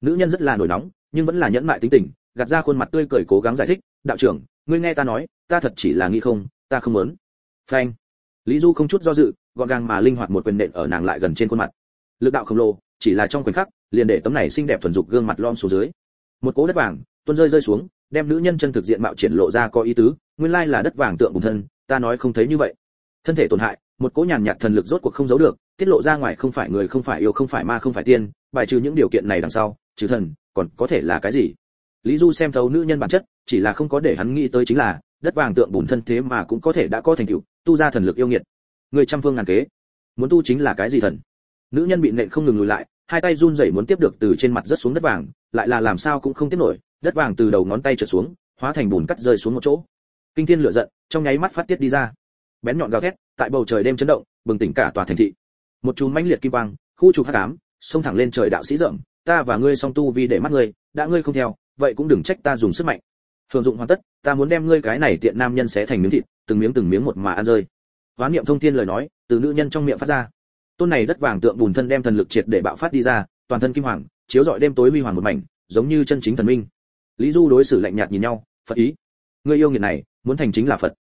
Nữ nhân rất là nổi nóng, nhưng vẫn là nhẫn mại tính tình, gạt ra khuôn mặt tươi cười cố gắng giải thích, đạo trưởng, ngươi nghe ta nói, ta thật chỉ là nghĩ không, ta không muốn. Phanh. Lý du không chút do dự, gọn gàng mà linh hoạt một quyền nện ở nàng lại gần trên khuôn mặt. Lực đạo khổng lồ, chỉ là trong khoảnh khắc liền để tấm này xinh đẹp thuần dục gương mặt lom xuống dưới. Một cỗ đất vàng, tuôn rơi rơi xuống, đem nữ nhân chân thực diện mạo triển lộ ra có ý tứ, nguyên lai là đất vàng tượng bùn thân, ta nói không thấy như vậy. Thân thể tổn hại, một cỗ nhàn nhạt thần lực rốt cuộc không giấu được, tiết lộ ra ngoài không phải người, không phải yêu, không phải ma, không phải tiên, bài trừ những điều kiện này đằng sau, trừ thần, còn có thể là cái gì? Lý du xem thấu nữ nhân bản chất, chỉ là không có để hắn nghĩ tới chính là, đất vàng tượng bùn thân thế mà cũng có thể đã có thành tựu, tu ra thần lực yêu nghiệt. Người trăm phương ngàn kế, muốn tu chính là cái gì thần? Nữ nhân bị nện không ngừng lùi lại hai tay run rẩy muốn tiếp được từ trên mặt rớt xuống đất vàng, lại là làm sao cũng không tiếp nổi, đất vàng từ đầu ngón tay trượt xuống, hóa thành bùn cắt rơi xuống một chỗ. Kinh thiên lửa giận, trong nháy mắt phát tiết đi ra. Bén nhọn gào thét, tại bầu trời đêm chấn động, bừng tỉnh cả tòa thành thị. Một chùm mãnh liệt kim quang, khu trục hắc ám, xông thẳng lên trời đạo sĩ rậm, ta và ngươi song tu vì để mắt ngươi, đã ngươi không theo, vậy cũng đừng trách ta dùng sức mạnh. Thường dụng hoàn tất, ta muốn đem ngươi cái này tiện nam nhân xé thành miếng thịt, từng miếng từng miếng một mà ăn rơi. Quán niệm thông thiên lời nói, từ nữ nhân trong miệng phát ra tôn này đất vàng tượng bùn thân đem thần lực triệt để bạo phát đi ra, toàn thân kim hoàng, chiếu rọi đêm tối huy hoàng một mảnh, giống như chân chính thần minh. Lý du đối xử lạnh nhạt nhìn nhau, phật ý. Người yêu nghiệt này, muốn thành chính là phật.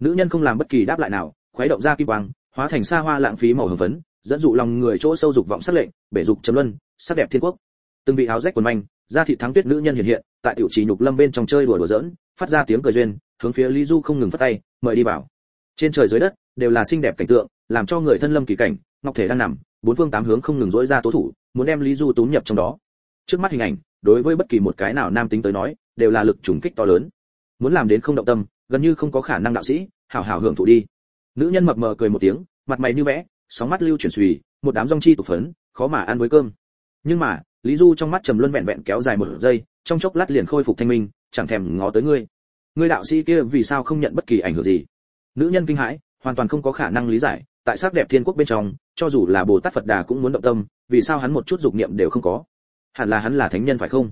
Nữ nhân không làm bất kỳ đáp lại nào, khuấy động ra kim quang, hóa thành xa hoa lãng phí màu hồng phấn, dẫn dụ lòng người chỗ sâu dục vọng sắc lệnh, bể dục chấm luân, sắc đẹp thiên quốc. Từng vị áo rách quần manh, da thị thắng tuyết nữ nhân hiện hiện, tại tiểu trì nhục lâm bên trong chơi đùa đùa giỡn, phát ra tiếng cười duyên, hướng phía lý du không ngừng phát tay, mời đi vào. Trên trời dưới đất, đều là xinh đẹp cảnh tượng, làm cho người thân lâm kỳ cảnh ngọc thể đang nằm, bốn phương tám hướng không ngừng dỗi ra tố thủ, muốn đem lý du túm nhập trong đó. Trước mắt hình ảnh, đối với bất kỳ một cái nào nam tính tới nói, đều là lực trùng kích to lớn. Muốn làm đến không động tâm, gần như không có khả năng đạo sĩ, hảo hảo hưởng thụ đi. Nữ nhân mập mờ cười một tiếng, mặt mày như vẽ, sóng mắt lưu chuyển suy một đám rong chi tụ phấn, khó mà ăn với cơm. Nhưng mà, lý du trong mắt trầm luân vẹn vẹn kéo dài một giây, trong chốc lát liền khôi phục thanh minh, chẳng thèm ngó tới ngươi. Ngươi đạo sĩ kia vì sao không nhận bất kỳ ảnh hưởng gì? Nữ nhân kinh hãi, hoàn toàn không có khả năng lý giải, tại sắc đẹp thiên quốc bên trong cho dù là bồ tát phật đà cũng muốn động tâm vì sao hắn một chút dục niệm đều không có? Hẳn là hắn là thánh nhân phải không?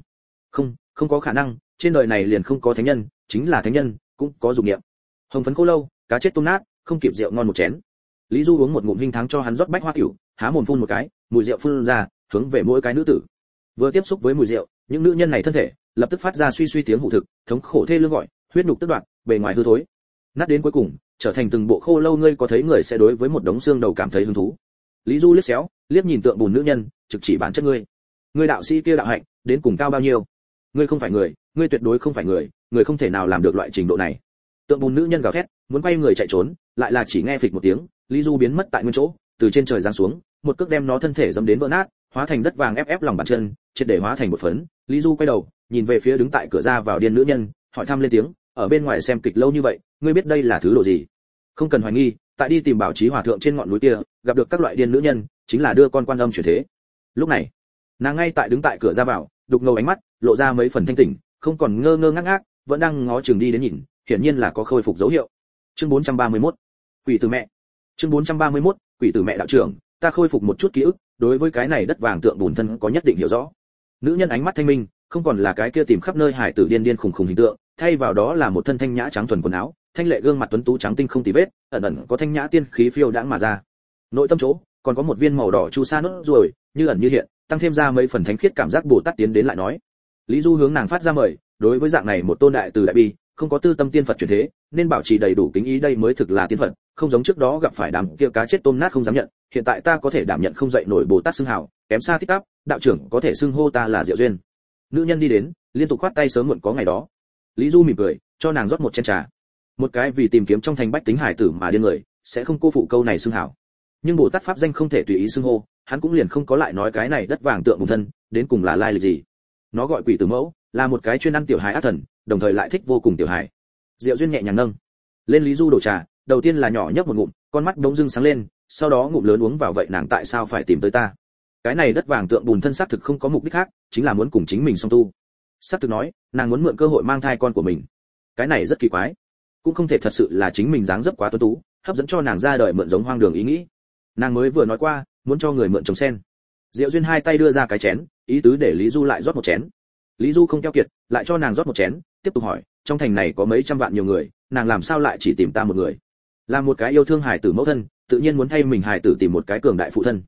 Không không có khả năng trên đời này liền không có thánh nhân chính là thánh nhân cũng có dục niệm. Hồng phấn cô lâu cá chết tôm nát không kịp rượu ngon một chén. Lý du uống một ngụm hinh thắng cho hắn rót bách hoa kiểu, há mồm phun một cái mùi rượu phun ra hướng về mỗi cái nữ tử. Vừa tiếp xúc với mùi rượu những nữ nhân này thân thể lập tức phát ra suy suy tiếng hụ thực thống khổ thê lương gọi huyết nhục tức đoạn bề ngoài hư thối. Nát đến cuối cùng trở thành từng bộ khô lâu ngươi có thấy người sẽ đối với một đống xương đầu cảm thấy hứng thú lý du liếc xéo, liếc nhìn tượng bùn nữ nhân, trực chỉ bản chất ngươi. Ngươi đạo sĩ kia đạo hạnh, đến cùng cao bao nhiêu? Ngươi không phải người, ngươi tuyệt đối không phải người người không thể nào làm được loại trình độ này. Tượng bùn nữ nhân gào thét, muốn quay người chạy trốn, lại là chỉ nghe phịch một tiếng, lý du biến mất tại nguyên chỗ, từ trên trời giáng xuống, một cước đem nó thân thể dẫm đến vỡ nát, hóa thành đất vàng ép ép lòng bàn chân, triệt để hóa thành một phấn. Lý du quay đầu, nhìn về phía đứng tại cửa ra vào điên nữ nhân, hỏi thăm lên tiếng, ở bên ngoài xem kịch lâu như vậy, ngươi biết đây là thứ đồ gì? Không cần hoài nghi tại đi tìm bảo trí hòa thượng trên ngọn núi kia, gặp được các loại điên nữ nhân, chính là đưa con quan âm chuyển thế. Lúc này, nàng ngay tại đứng tại cửa ra vào, đục ngầu ánh mắt, lộ ra mấy phần thanh tỉnh, không còn ngơ ngơ ngác ngác, vẫn đang ngó chừng đi đến nhìn, hiển nhiên là có khôi phục dấu hiệu. Chương 431 quỷ tử mẹ. Chương 431 quỷ tử mẹ đạo trưởng, ta khôi phục một chút ký ức, đối với cái này đất vàng tượng bùn thân có nhất định hiểu rõ. Nữ nhân ánh mắt thanh minh, không còn là cái kia tìm khắp nơi hải tử điên điên khùng khùng hình tượng, thay vào đó là một thân thanh nhã trắng thuần quần áo thanh lệ gương mặt tuấn tú trắng tinh không tì vết, ẩn ẩn có thanh nhã tiên khí phiêu đãng mà ra. Nội tâm chỗ, còn có một viên màu đỏ chu sa nốt ruồi, như ẩn như hiện, tăng thêm ra mấy phần thánh khiết cảm giác bồ tát tiến đến lại nói. Lý du hướng nàng phát ra mời, đối với dạng này một tôn đại từ đại bi, không có tư tâm tiên phật chuyển thế, nên bảo trì đầy đủ kính ý đây mới thực là tiên phật, không giống trước đó gặp phải đám kia cá chết tôm nát không dám nhận, hiện tại ta có thể đảm nhận không dậy nổi bồ tát xưng hào, kém xa tích tắp đạo trưởng có thể xưng hô ta là diệu duyên. Nữ nhân đi đến, liên tục khoát tay sớm muộn có ngày đó. Lý du mỉm cười, cho nàng rót một chén trà một cái vì tìm kiếm trong thành bách tính hải tử mà điên người, sẽ không cô phụ câu này xưng hảo. Nhưng bồ tát pháp danh không thể tùy ý xưng hô, hắn cũng liền không có lại nói cái này đất vàng tượng bùn thân, đến cùng là lai lịch gì. Nó gọi quỷ tử mẫu, là một cái chuyên ăn tiểu hài ác thần, đồng thời lại thích vô cùng tiểu hài. Diệu duyên nhẹ nhàng nâng. Lên lý du đổ trà, đầu tiên là nhỏ nhấp một ngụm, con mắt đống dưng sáng lên, sau đó ngụm lớn uống vào vậy nàng tại sao phải tìm tới ta? Cái này đất vàng tượng bùn thân xác thực không có mục đích khác, chính là muốn cùng chính mình song tu. Xác thực nói, nàng muốn mượn cơ hội mang thai con của mình. Cái này rất kỳ quái cũng không thể thật sự là chính mình dáng dấp quá tuấn tú, hấp dẫn cho nàng ra đời mượn giống hoang đường ý nghĩ. Nàng mới vừa nói qua, muốn cho người mượn trồng sen. Diệu duyên hai tay đưa ra cái chén, ý tứ để lý du lại rót một chén. Lý du không keo kiệt, lại cho nàng rót một chén, tiếp tục hỏi, trong thành này có mấy trăm vạn nhiều người, nàng làm sao lại chỉ tìm ta một người? Là một cái yêu thương hải tử mẫu thân, tự nhiên muốn thay mình hải tử tìm một cái cường đại phụ thân.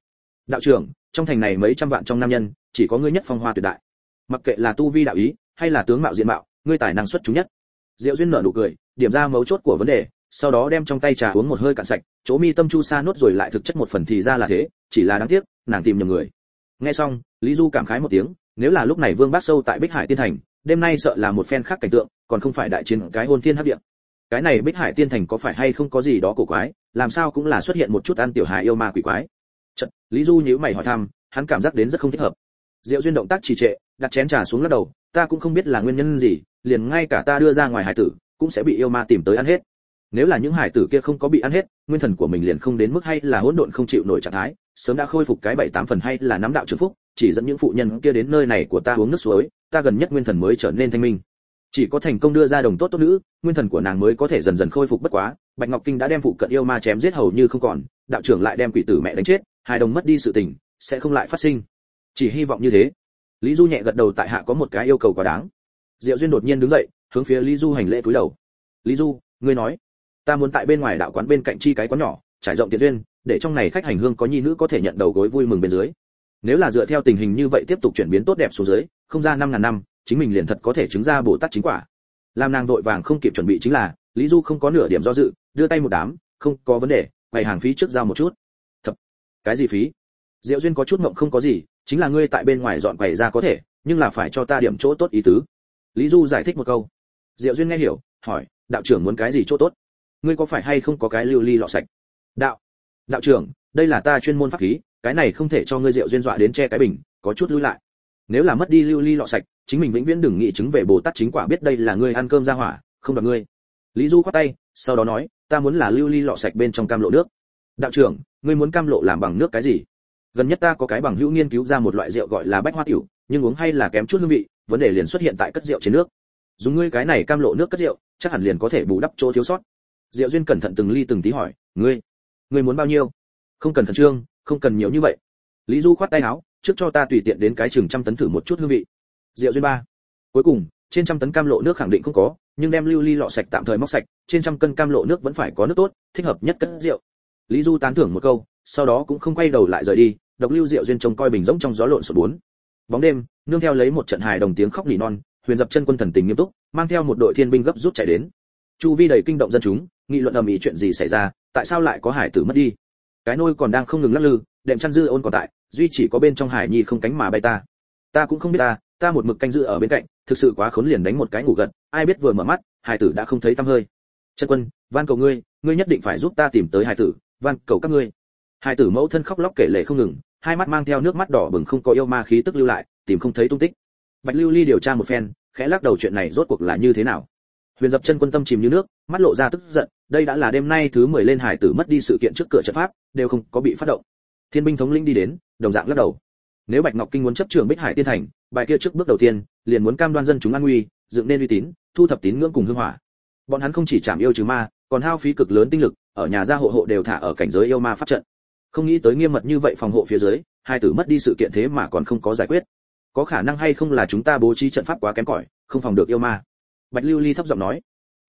Đạo trưởng, trong thành này mấy trăm vạn trong nam nhân, chỉ có ngươi nhất phong hoa tuyệt đại. Mặc kệ là tu vi đạo ý, hay là tướng mạo diện mạo, ngươi tài năng xuất chúng nhất. Diệu duyên nở nụ cười điểm ra mấu chốt của vấn đề sau đó đem trong tay trà uống một hơi cạn sạch chỗ mi tâm chu sa nốt rồi lại thực chất một phần thì ra là thế chỉ là đáng tiếc nàng tìm nhầm người. Nghe xong lý du cảm khái một tiếng nếu là lúc này vương bác sâu tại bích hải tiên thành đêm nay sợ là một phen khác cảnh tượng còn không phải đại chiến cái hôn thiên hấp điện cái này bích hải tiên thành có phải hay không có gì đó cổ quái làm sao cũng là xuất hiện một chút ăn tiểu hài yêu ma quỷ quái. Chật, lý du nhíu mày hỏi thăm hắn cảm giác đến rất không thích hợp. Diệu duyên động tác trì trệ đặt chén trà xuống lắc đầu ta cũng không biết là nguyên nhân gì liền ngay cả ta đưa ra ngoài hải tử cũng sẽ bị yêu ma tìm tới ăn hết. Nếu là những hải tử kia không có bị ăn hết, nguyên thần của mình liền không đến mức hay là hỗn độn không chịu nổi trạng thái, sớm đã khôi phục cái bảy tám phần hay là nắm đạo trường phúc, chỉ dẫn những phụ nhân kia đến nơi này của ta uống nước suối, ta gần nhất nguyên thần mới trở nên thanh minh. Chỉ có thành công đưa ra đồng tốt tốt nữ, nguyên thần của nàng mới có thể dần dần khôi phục bất quá, bạch ngọc kinh đã đem phụ cận yêu ma chém giết hầu như không còn, đạo trưởng lại đem quỷ tử mẹ đánh chết, hai đồng mất đi sự tình, sẽ không lại phát sinh. Chỉ hy vọng như thế. Lý du nhẹ gật đầu tại hạ có một cái yêu cầu quá đáng. Diệu duyên đột nhiên đứng dậy hướng phía lý du hành lễ cúi đầu. Lý du, ngươi nói, ta muốn tại bên ngoài đạo quán bên cạnh chi cái quán nhỏ, trải rộng tiền duyên, để trong này khách hành hương có nhi nữ có thể nhận đầu gối vui mừng bên dưới. Nếu là dựa theo tình hình như vậy tiếp tục chuyển biến tốt đẹp xuống dưới, không ra năm ngàn năm, chính mình liền thật có thể chứng ra bồ tát chính quả. Làm nàng vội vàng không kịp chuẩn bị chính là, lý du không có nửa điểm do dự, đưa tay một đám, không có vấn đề bày hàng phí trước giao một chút. Thật? Cái gì phí? Diệu duyên có chút mộng không có gì, chính là ngươi tại bên ngoài dọn quầy ra có thể, nhưng là phải cho ta điểm chỗ tốt ý tứ. Lý du giải thích một câu diệu duyên nghe hiểu, hỏi, đạo trưởng muốn cái gì chỗ tốt? Ngươi có phải hay không có cái lưu ly lọ sạch? Đạo đạo trưởng, đây là ta chuyên môn pháp khí, cái này không thể cho ngươi diệu duyên dọa đến che cái bình, có chút lui lại. Nếu là mất đi lưu ly lọ sạch, chính mình vĩnh viễn đừng nghĩ chứng về bồ tát chính quả biết đây là ngươi ăn cơm ra hỏa, không đoạt ngươi. Lý du khoát tay, sau đó nói, ta muốn là lưu ly lọ sạch bên trong cam lộ nước. Đạo trưởng, ngươi muốn cam lộ làm bằng nước cái gì? Gần nhất ta có cái bằng hữu nghiên cứu ra một loại rượu gọi là bách hoa tiểu, nhưng uống hay là kém chút hương vị, vấn đề liền xuất hiện tại cất rượu trên nước dùng ngươi cái này cam lộ nước cất rượu, chắc hẳn liền có thể bù đắp chỗ thiếu sót. Diệu duyên cẩn thận từng ly từng tí hỏi, ngươi ngươi muốn bao nhiêu? Không cần khẩn trương, không cần nhiều như vậy. Lý du khoát tay áo, trước cho ta tùy tiện đến cái chừng trăm tấn thử một chút hương vị. Rượu duyên ba, cuối cùng, trên trăm tấn cam lộ nước khẳng định không có, nhưng đem lưu ly lọ sạch tạm thời móc sạch, trên trăm cân cam lộ nước vẫn phải có nước tốt, thích hợp nhất cất rượu. Lý du tán thưởng một câu, sau đó cũng không quay đầu lại rời đi, độc lưu rượu duyên trông coi bình rỗng trong gió lộn xộn bốn. Bóng đêm, nương theo lấy một trận hài đồng tiếng khóc nỉ non huyền dập chân quân thần tình nghiêm túc, mang theo một đội thiên binh gấp rút chạy đến. Chu vi đầy kinh động dân chúng, nghị luận ầm ĩ chuyện gì xảy ra, tại sao lại có hải tử mất đi? Cái nôi còn đang không ngừng lắc lư, đệm chăn dư ôn còn tại, duy chỉ có bên trong hải nhi không cánh mà bay ta. Ta cũng không biết ta ta một mực canh giữ ở bên cạnh, thực sự quá khốn liền đánh một cái ngủ gật, ai biết vừa mở mắt, hải tử đã không thấy tăm hơi. Chân quân, van cầu ngươi ngươi nhất định phải giúp ta tìm tới hải tử, van cầu các ngươi. Hải tử mẫu thân khóc lóc kể lể không ngừng, hai mắt mang theo nước mắt đỏ bừng không có yêu ma khí tức lưu lại, tìm không thấy tung tích bạch lưu ly điều tra một phen, khẽ lắc đầu chuyện này rốt cuộc là như thế nào? Huyền dập chân quân tâm chìm như nước, mắt lộ ra tức giận, đây đã là đêm nay thứ mười lên hải tử mất đi sự kiện trước cửa trận pháp, đều không có bị phát động. Thiên binh thống lĩnh đi đến, đồng dạng lắc đầu. Nếu bạch ngọc kinh muốn chấp trường bích hải tiên thành, bài kia trước bước đầu tiên, liền muốn cam đoan dân chúng an nguy, dựng nên uy tín, thu thập tín ngưỡng cùng hương hỏa. Bọn hắn không chỉ chạm yêu trừ ma, còn hao phí cực lớn tinh lực, ở nhà gia hộ hộ đều thả ở cảnh giới yêu ma pháp trận. Không nghĩ tới nghiêm mật như vậy phòng hộ phía dưới, hai tử mất đi sự kiện thế mà còn không có giải quyết có khả năng hay không là chúng ta bố trí trận pháp quá kém cỏi, không phòng được yêu ma. Bạch lưu ly thấp giọng nói.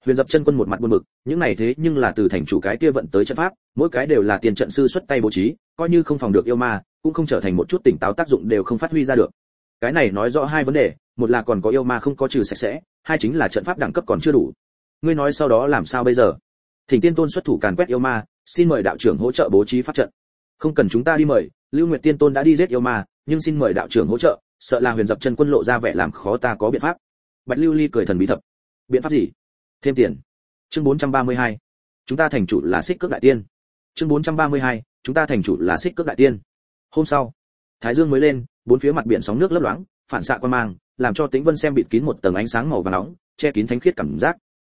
Huyền dập chân quân một mặt buồn bực, những này thế nhưng là từ thành chủ cái kia vận tới trận pháp, mỗi cái đều là tiền trận sư xuất tay bố trí, coi như không phòng được yêu ma, cũng không trở thành một chút tỉnh táo tác dụng đều không phát huy ra được. Cái này nói rõ hai vấn đề, một là còn có yêu ma không có trừ sạch sẽ, hai chính là trận pháp đẳng cấp còn chưa đủ. Ngươi nói sau đó làm sao bây giờ? Thỉnh tiên tôn xuất thủ càn quét yêu ma, xin mời đạo trưởng hỗ trợ bố trí pháp trận. Không cần chúng ta đi mời, lưu nguyệt tiên tôn đã đi giết yêu ma, nhưng xin mời đạo trưởng hỗ trợ sợ là huyền dập chân quân lộ ra vẻ làm khó ta có biện pháp. Bạch lưu ly cười thần bí thập. Biện pháp gì? Thêm tiền. Chương 432. chúng ta thành chủ là xích cước đại tiên. Chương 432. chúng ta thành chủ là xích cước đại tiên. Hôm sau, thái dương mới lên, bốn phía mặt biển sóng nước lấp loáng, phản xạ quan mang, làm cho tĩnh vân xem bịt kín một tầng ánh sáng màu vàng nóng, che kín thánh khiết cảm giác.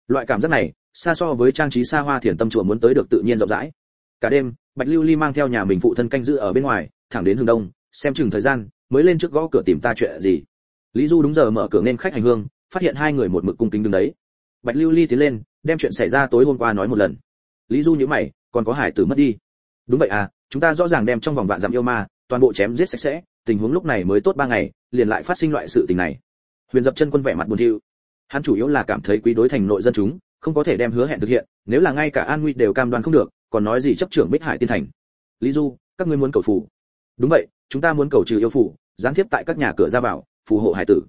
Loại cảm giác này, xa so với trang trí xa hoa thiền tâm chùa muốn tới được tự nhiên rộng rãi. Cả đêm, bạch lưu ly mang theo nhà mình phụ thân canh giữ ở bên ngoài, thẳng đến hướng đông, xem chừng thời gian mới lên trước gõ cửa tìm ta chuyện gì? Lý du đúng giờ mở cửa nên khách hành hương, phát hiện hai người một mực cung kính đứng đấy. Bạch lưu ly tiến lên, đem chuyện xảy ra tối hôm qua nói một lần. Lý du nhíu mày, còn có hải tử mất đi. Đúng vậy à chúng ta rõ ràng đem trong vòng vạn dặm yêu ma, toàn bộ chém giết sạch sẽ, tình huống lúc này mới tốt ba ngày, liền lại phát sinh loại sự tình này. Huyền dập chân quân vẻ mặt buồn thiu. Hắn chủ yếu là cảm thấy quý đối thành nội dân chúng, không có thể đem hứa hẹn thực hiện, nếu là ngay cả an nguy đều cam đoan không được, còn nói gì chấp trưởng bích hải tiên thành. Lý du, các ngươi muốn cầu phù. Đúng vậy chúng ta muốn cầu trừ yêu phủ, gián tiếp tại các nhà cửa ra vào, phù hộ hải tử.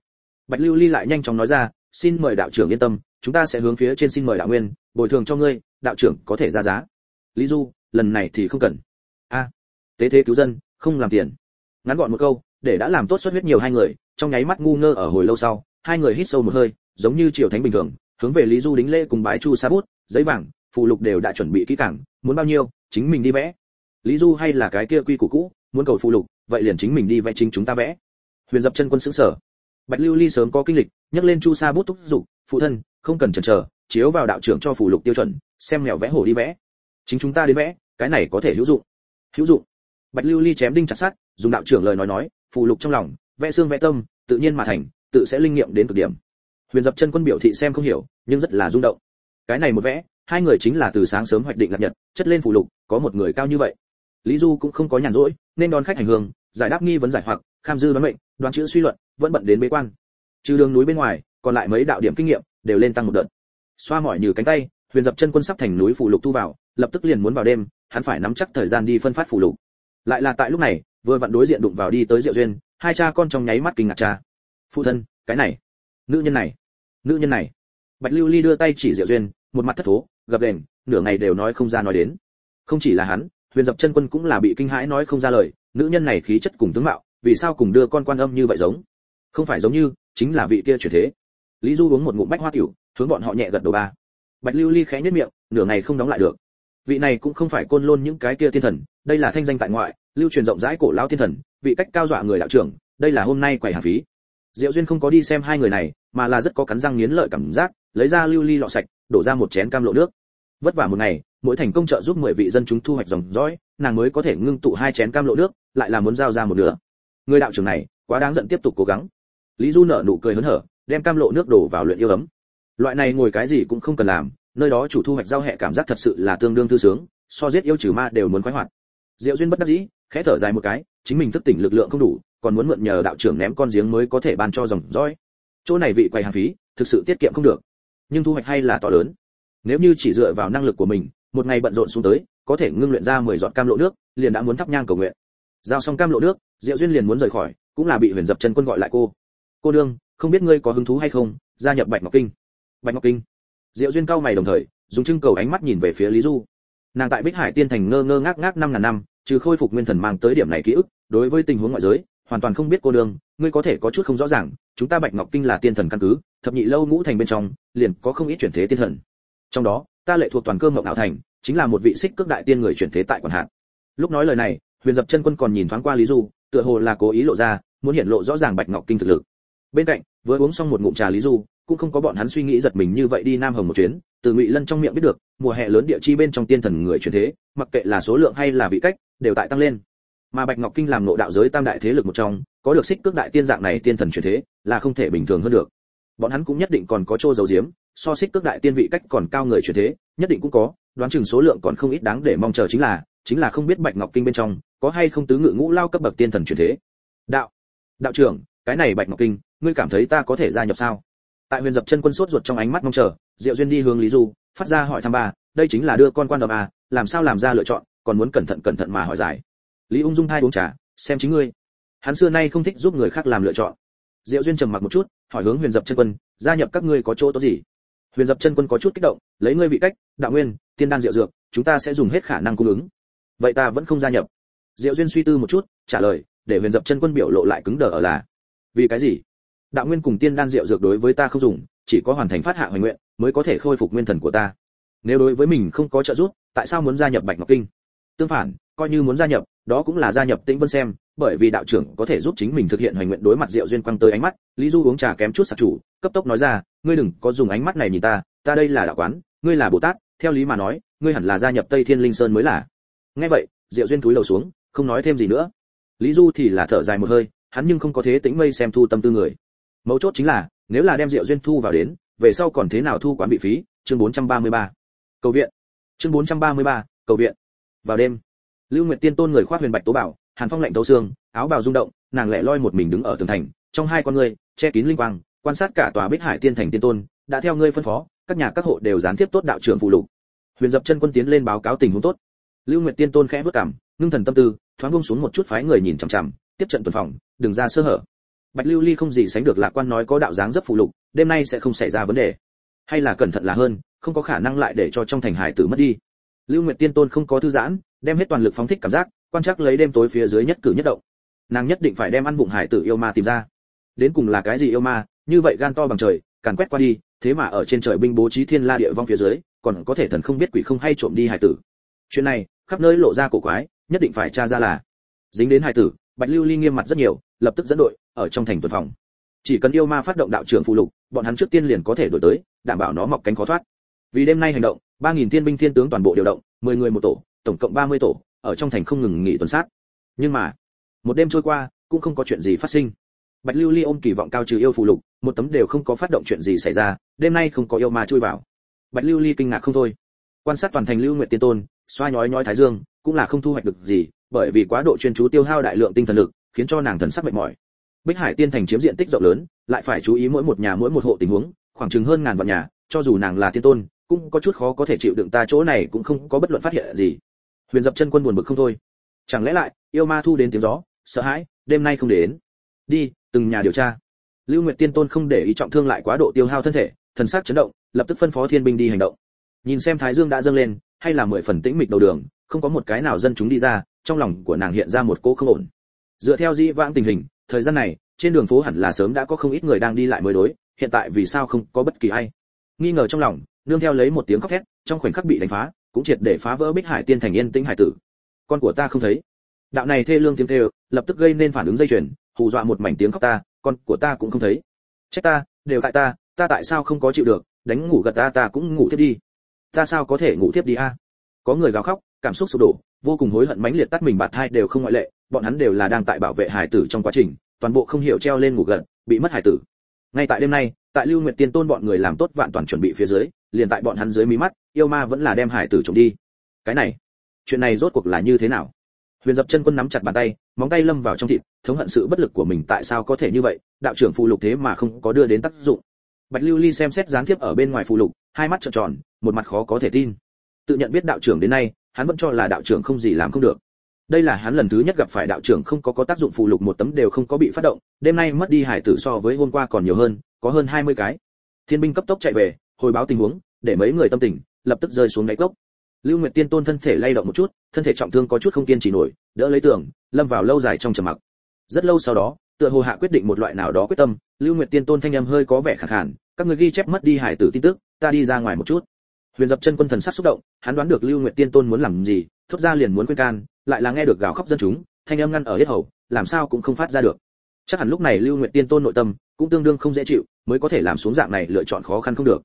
Bạch lưu ly lại nhanh chóng nói ra, xin mời đạo trưởng yên tâm, chúng ta sẽ hướng phía trên xin mời đạo nguyên, bồi thường cho ngươi, đạo trưởng có thể ra giá. Lý du, lần này thì không cần. A, tế thế cứu dân, không làm tiền. Ngắn gọn một câu, để đã làm tốt xuất huyết nhiều hai người, trong nháy mắt ngu ngơ ở hồi lâu sau, hai người hít sâu một hơi, giống như triều thánh bình thường, hướng về lý du đính lễ cùng bái chu sa bút, giấy vàng phụ lục đều đã chuẩn bị kỹ càng, muốn bao nhiêu, chính mình đi vẽ. Lý du hay là cái kia quy củ cũ muốn cầu phụ lục, vậy liền chính mình đi vẽ chính chúng ta vẽ. Huyền dập chân quân sững sở bạch lưu ly sớm có kinh lịch, nhắc lên chu sa bút thúc dục phụ thân, không cần chần chờ, chiếu vào đạo trưởng cho phụ lục tiêu chuẩn, xem mèo vẽ hổ đi vẽ. Chính chúng ta đi vẽ, cái này có thể hữu dụng. Hữu dụng. Bạch lưu ly chém đinh chặt sắt, dùng đạo trưởng lời nói nói, phụ lục trong lòng, vẽ xương vẽ tâm, tự nhiên mà thành, tự sẽ linh nghiệm đến cực điểm. Huyền dập chân quân biểu thị xem không hiểu, nhưng rất là rung động. Cái này một vẽ, hai người chính là từ sáng sớm hoạch định lạc nhật, chất lên phụ lục, có một người cao như vậy lý du cũng không có nhàn rỗi, nên đón khách hành hương, giải đáp nghi vấn giải hoặc, kham dư đoán mệnh, đoán chữ suy luận, vẫn bận đến bế quan. Trừ đường núi bên ngoài, còn lại mấy đạo điểm kinh nghiệm đều lên tăng một đợt. Xoa mỏi như cánh tay, huyền dập chân quân sắp thành núi phủ lục thu vào, lập tức liền muốn vào đêm, hắn phải nắm chắc thời gian đi phân phát phủ lục. Lại là tại lúc này, vừa vặn đối diện đụng vào đi tới diệu duyên, hai cha con trong nháy mắt kinh ngạc cha. Phụ thân, cái này. Nữ nhân này. Nữ nhân này. Bạch lưu ly đưa tay chỉ diệu duyên, một mặt thất thố, gập đền nửa ngày đều nói không ra nói đến. Không chỉ là hắn huyền dập chân quân cũng là bị kinh hãi nói không ra lời, nữ nhân này khí chất cùng tướng mạo, vì sao cùng đưa con quan âm như vậy giống? Không phải giống như, chính là vị kia chuyển thế. Lý du uống một ngụm bách hoa tiểu, hướng bọn họ nhẹ gật đầu ba. Bạch lưu ly khẽ nhếch miệng, nửa ngày không đóng lại được. Vị này cũng không phải côn lôn những cái kia thiên thần, đây là thanh danh tại ngoại, lưu truyền rộng rãi cổ lão thiên thần, vị cách cao dọa người đạo trưởng, đây là hôm nay quầy hàng phí. Diệu duyên không có đi xem hai người này, mà là rất có cắn răng nghiến lợi cảm giác, lấy ra lưu ly lọ sạch, đổ ra một chén cam lộ nước. Vất vả một ngày mỗi thành công trợ giúp 10 vị dân chúng thu hoạch dòng dõi, nàng mới có thể ngưng tụ hai chén cam lộ nước, lại là muốn giao ra một nửa. Người đạo trưởng này, quá đáng giận tiếp tục cố gắng. Lý du nở nụ cười hớn hở, đem cam lộ nước đổ vào luyện yêu ấm. Loại này ngồi cái gì cũng không cần làm, nơi đó chủ thu hoạch giao hệ cảm giác thật sự là tương đương thư sướng, so giết yêu trừ ma đều muốn khoái hoạt. Diệu duyên bất đắc dĩ, khẽ thở dài một cái, chính mình thức tỉnh lực lượng không đủ, còn muốn mượn nhờ đạo trưởng ném con giếng mới có thể ban cho dòng dõi. Chỗ này vị quầy hàng phí, thực sự tiết kiệm không được. Nhưng thu hoạch hay là to lớn. Nếu như chỉ dựa vào năng lực của mình một ngày bận rộn xuống tới, có thể ngưng luyện ra 10 giọt cam lộ nước, liền đã muốn thắp nhang cầu nguyện. Giao xong cam lộ nước, diệu duyên liền muốn rời khỏi, cũng là bị huyền dập chân quân gọi lại cô. Cô đương không biết ngươi có hứng thú hay không, gia nhập bạch ngọc kinh? Bạch ngọc kinh? Diệu duyên cao mày đồng thời, dùng trưng cầu ánh mắt nhìn về phía lý du. Nàng tại bích hải tiên thành ngơ ngơ ngác ngác năm ngàn năm, trừ khôi phục nguyên thần mang tới điểm này ký ức, đối với tình huống ngoại giới, hoàn toàn không biết cô đương ngươi có thể có chút không rõ ràng, chúng ta bạch ngọc kinh là tiên thần căn cứ, thập nhị lâu ngũ thành bên trong, liền có không ít chuyển thế tiên thần. Trong đó, ta lệ thuộc toàn cơ ngọc ảo thành chính là một vị xích cước đại tiên người chuyển thế tại quản hạt. Lúc nói lời này, huyền dập chân quân còn nhìn thoáng qua lý du, tựa hồ là cố ý lộ ra, muốn hiện lộ rõ ràng bạch ngọc kinh thực lực. Bên cạnh, vừa uống xong một ngụm trà lý du, cũng không có bọn hắn suy nghĩ giật mình như vậy đi nam hồng một chuyến, từ ngụy lân trong miệng biết được, mùa hè lớn địa chi bên trong tiên thần người chuyển thế, mặc kệ là số lượng hay là vị cách, đều tại tăng lên. Mà bạch ngọc kinh làm nội đạo giới tam đại thế lực một trong, có được xích cước đại tiên dạng này tiên thần chuyển thế, là không thể bình thường hơn được. Bọn hắn cũng nhất định còn có chỗ dấu diếm, so xích cước đại tiên vị cách còn cao người chuyển thế, nhất định cũng có đoán chừng số lượng còn không ít đáng để mong chờ chính là chính là không biết bạch ngọc kinh bên trong có hay không tứ ngự ngũ lao cấp bậc tiên thần chuyển thế. Đạo đạo trưởng, cái này bạch ngọc kinh, ngươi cảm thấy ta có thể gia nhập sao? Tại huyền dập chân quân sốt ruột trong ánh mắt mong chờ, diệu duyên đi hướng lý du, phát ra hỏi thăm bà, đây chính là đưa con quan đầm à làm sao làm ra lựa chọn, còn muốn cẩn thận cẩn thận mà hỏi giải. Lý ung dung thai uống trà, xem chính ngươi. Hắn xưa nay không thích giúp người khác làm lựa chọn. Diệu duyên trầm mặc một chút, hỏi hướng huyền dập chân quân, gia nhập các ngươi có chỗ tốt gì? Huyền dập chân quân có chút kích động, lấy ngươi vị cách, đạo nguyên tiên đan diệu dược, chúng ta sẽ dùng hết khả năng cung ứng. Vậy ta vẫn không gia nhập. Diệu duyên suy tư một chút, trả lời, để huyền dập chân quân biểu lộ lại cứng đờ ở là, vì cái gì? Đạo nguyên cùng tiên đan diệu dược đối với ta không dùng, chỉ có hoàn thành phát hạ hoài nguyện, mới có thể khôi phục nguyên thần của ta. Nếu đối với mình không có trợ giúp, tại sao muốn gia nhập bạch ngọc kinh? Tương phản, coi như muốn gia nhập, đó cũng là gia nhập tĩnh vân xem, bởi vì đạo trưởng có thể giúp chính mình thực hiện hoài nguyện đối mặt diệu duyên quăng tới ánh mắt, lý du uống trà kém chút sặc chủ, cấp tốc nói ra, ngươi đừng có dùng ánh mắt này nhìn ta ta đây là đạo quán, ngươi là bồ tát theo lý mà nói ngươi hẳn là gia nhập tây thiên linh sơn mới là. Nghe vậy diệu duyên túi lầu xuống không nói thêm gì nữa. Lý du thì là thở dài một hơi hắn nhưng không có thế tĩnh mây xem thu tâm tư người. Mấu chốt chính là nếu là đem diệu duyên thu vào đến về sau còn thế nào thu quán bị phí? Chương 433. cầu viện. Chương 433, cầu viện. Vào đêm lưu nguyệt tiên tôn người khoác huyền bạch tố bảo hàn phong lạnh tấu xương áo bào rung động nàng lẻ loi một mình đứng ở tường thành trong hai con người che kín linh quang quan sát cả tòa bích hải tiên thành tiên tôn đã theo ngươi phân phó các nhà các hộ đều gián tiếp tốt đạo trưởng phụ lục. Huyền dập chân quân tiến lên báo cáo tình huống tốt. Lưu nguyệt tiên tôn khẽ vất cảm ngưng thần tâm tư, thoáng buông xuống một chút phái người nhìn chằm chằm, tiếp trận tuần phòng, đừng ra sơ hở. Bạch lưu ly không gì sánh được lạc quan nói có đạo dáng rất phụ lục, đêm nay sẽ không xảy ra vấn đề. Hay là cẩn thận là hơn, không có khả năng lại để cho trong thành hải tử mất đi. Lưu nguyệt tiên tôn không có thư giãn, đem hết toàn lực phóng thích cảm giác, quan chắc lấy đêm tối phía dưới nhất cử nhất động. Nàng nhất định phải đem ăn vụng hải tử yêu ma tìm ra. Đến cùng là cái gì yêu ma, như vậy gan to bằng trời, càn quét qua đi thế mà ở trên trời binh bố trí thiên la địa vong phía dưới, còn có thể thần không biết quỷ không hay trộm đi hải tử. Chuyện này, khắp nơi lộ ra cổ quái, nhất định phải tra ra là. Dính đến hải tử, bạch lưu ly nghiêm mặt rất nhiều, lập tức dẫn đội, ở trong thành tuần phòng. Chỉ cần yêu ma phát động đạo trưởng phụ lục, bọn hắn trước tiên liền có thể đổi tới, đảm bảo nó mọc cánh khó thoát. Vì đêm nay hành động, ba nghìn thiên binh thiên tướng toàn bộ điều động, mười người một tổ, tổng cộng ba mươi tổ, ở trong thành không ngừng nghỉ tuần sát. Nhưng mà, một đêm trôi qua, cũng không có chuyện gì phát sinh. Bạch lưu ly ôm kỳ vọng cao trừ yêu phụ lục một tấm đều không có phát động chuyện gì xảy ra, đêm nay không có yêu ma chui vào. Bạch lưu ly kinh ngạc không thôi. Quan sát toàn thành lưu nguyện tiên tôn, xoa nhói nhói thái dương, cũng là không thu hoạch được gì, bởi vì quá độ chuyên chú tiêu hao đại lượng tinh thần lực, khiến cho nàng thần sắc mệt mỏi. Bích hải tiên thành chiếm diện tích rộng lớn, lại phải chú ý mỗi một nhà mỗi một hộ tình huống, khoảng chừng hơn ngàn vạn nhà, cho dù nàng là tiên tôn, cũng có chút khó có thể chịu đựng ta chỗ này cũng không có bất luận phát hiện gì. Huyền dập chân quân buồn bực không thôi. Chẳng lẽ lại, yêu ma thu đến tiếng gió, sợ hãi, đêm nay không đến. Đi, từng nhà điều tra lưu nguyệt tiên tôn không để ý trọng thương lại quá độ tiêu hao thân thể, thần sắc chấn động, lập tức phân phó thiên binh đi hành động. Nhìn xem thái dương đã dâng lên, hay là mười phần tĩnh mịch đầu đường, không có một cái nào dân chúng đi ra, trong lòng của nàng hiện ra một cỗ không ổn. Dựa theo di vãng tình hình, thời gian này, trên đường phố hẳn là sớm đã có không ít người đang đi lại mới đối, hiện tại vì sao không có bất kỳ ai? Nghi ngờ trong lòng, nương theo lấy một tiếng khóc thét, trong khoảnh khắc bị đánh phá, cũng triệt để phá vỡ bích hải tiên thành yên tĩnh hải tử. Con của ta không thấy. Đạo này thê lương tiếng kêu, lập tức gây nên phản ứng dây chuyền, hù dọa một mảnh tiếng khóc ta con của ta cũng không thấy. Trách ta, đều tại ta ta tại sao không có chịu được, đánh ngủ gật ta ta cũng ngủ tiếp đi. Ta sao có thể ngủ tiếp đi a? Có người gào khóc, cảm xúc sụp đổ, vô cùng hối hận mãnh liệt tắt mình bạt thai đều không ngoại lệ, bọn hắn đều là đang tại bảo vệ hải tử trong quá trình, toàn bộ không hiểu treo lên ngủ gần bị mất hải tử. Ngay tại đêm nay, tại lưu nguyệt tiên tôn bọn người làm tốt vạn toàn chuẩn bị phía dưới, liền tại bọn hắn dưới mí mắt, yêu ma vẫn là đem hải tử trộm đi. Cái này, chuyện này rốt cuộc là như thế nào? Huyền dập chân quân nắm chặt bàn tay móng tay lâm vào trong thịt, thống hận sự bất lực của mình tại sao có thể như vậy, đạo trưởng phù lục thế mà không có đưa đến tác dụng. Bạch lưu ly xem xét gián tiếp ở bên ngoài phù lục, hai mắt trợn tròn, một mặt khó có thể tin. Tự nhận biết đạo trưởng đến nay, hắn vẫn cho là đạo trưởng không gì làm không được. Đây là hắn lần thứ nhất gặp phải đạo trưởng không có có tác dụng phù lục một tấm đều không có bị phát động, đêm nay mất đi hải tử so với hôm qua còn nhiều hơn, có hơn 20 cái. Thiên binh cấp tốc chạy về, hồi báo tình huống, để mấy người tâm tình, lập tức rơi xuống đáy cốc. Lưu nguyệt tiên tôn thân thể lay động một chút, thân thể trọng thương có chút không kiên trì nổi, đỡ lấy tường lâm vào lâu dài trong trầm mặc. Rất lâu sau đó, tựa hồ hạ quyết định một loại nào đó quyết tâm, lưu nguyệt tiên tôn thanh âm hơi có vẻ khàn khàn, các người ghi chép mất đi hải tử tin tức, ta đi ra ngoài một chút. Huyền dập chân quân thần sắc xúc động, hắn đoán được lưu nguyệt tiên tôn muốn làm gì, thốt ra liền muốn khuyên can, lại là nghe được gào khóc dân chúng, thanh âm ngăn ở hết hầu, làm sao cũng không phát ra được. Chắc hẳn lúc này lưu nguyệt tiên tôn nội tâm cũng tương đương không dễ chịu, mới có thể làm xuống dạng này lựa chọn khó khăn không được.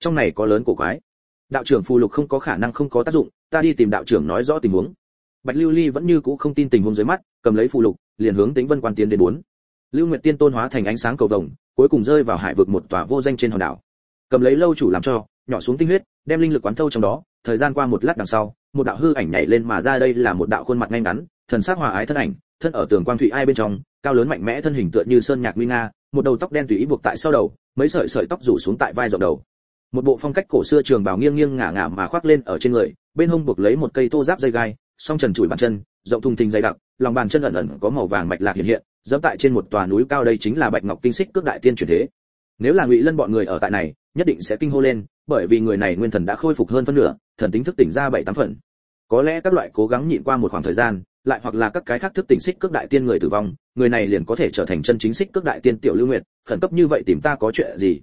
Trong này có lớn cổ quái. Đạo trưởng phù lục không có khả năng không có tác dụng, ta đi tìm đạo trưởng nói rõ tình huống bạch lưu ly vẫn như cũ không tin tình huống dưới mắt, cầm lấy phù lục, liền hướng tính vân quan tiến đến bốn. Lưu nguyệt tiên tôn hóa thành ánh sáng cầu vồng, cuối cùng rơi vào hải vực một tòa vô danh trên hòn đảo. Cầm lấy lâu chủ làm cho, nhỏ xuống tinh huyết, đem linh lực quán thâu trong đó, thời gian qua một lát đằng sau, một đạo hư ảnh nhảy lên mà ra đây là một đạo khuôn mặt ngay ngắn, thần sắc hòa ái thân ảnh, thân ở tường quang thủy ai bên trong, cao lớn mạnh mẽ thân hình tựa như sơn nhạc nguy nga, một đầu tóc đen tùy ý buộc tại sau đầu, mấy sợi sợi tóc rủ xuống tại vai rộng đầu. Một bộ phong cách cổ xưa trường bào nghiêng nghiêng ngả ngả mà khoác lên ở trên người, bên hông buộc lấy một cây tô giáp dây gai song trần chùi bàn chân, rộng thùng thình dày đặc, lòng bàn chân ẩn ẩn có màu vàng bạch lạc hiện hiện, dẫm tại trên một tòa núi cao đây chính là bạch ngọc kinh xích cước đại tiên truyền thế. Nếu là ngụy lân bọn người ở tại này, nhất định sẽ kinh hô lên, bởi vì người này nguyên thần đã khôi phục hơn phân nửa, thần tính thức tỉnh ra bảy tám phần. Có lẽ các loại cố gắng nhịn qua một khoảng thời gian, lại hoặc là các cái khác thức tỉnh xích cước đại tiên người tử vong, người này liền có thể trở thành chân chính xích cước đại tiên tiểu lưu nguyệt, khẩn cấp như vậy tìm ta có chuyện gì?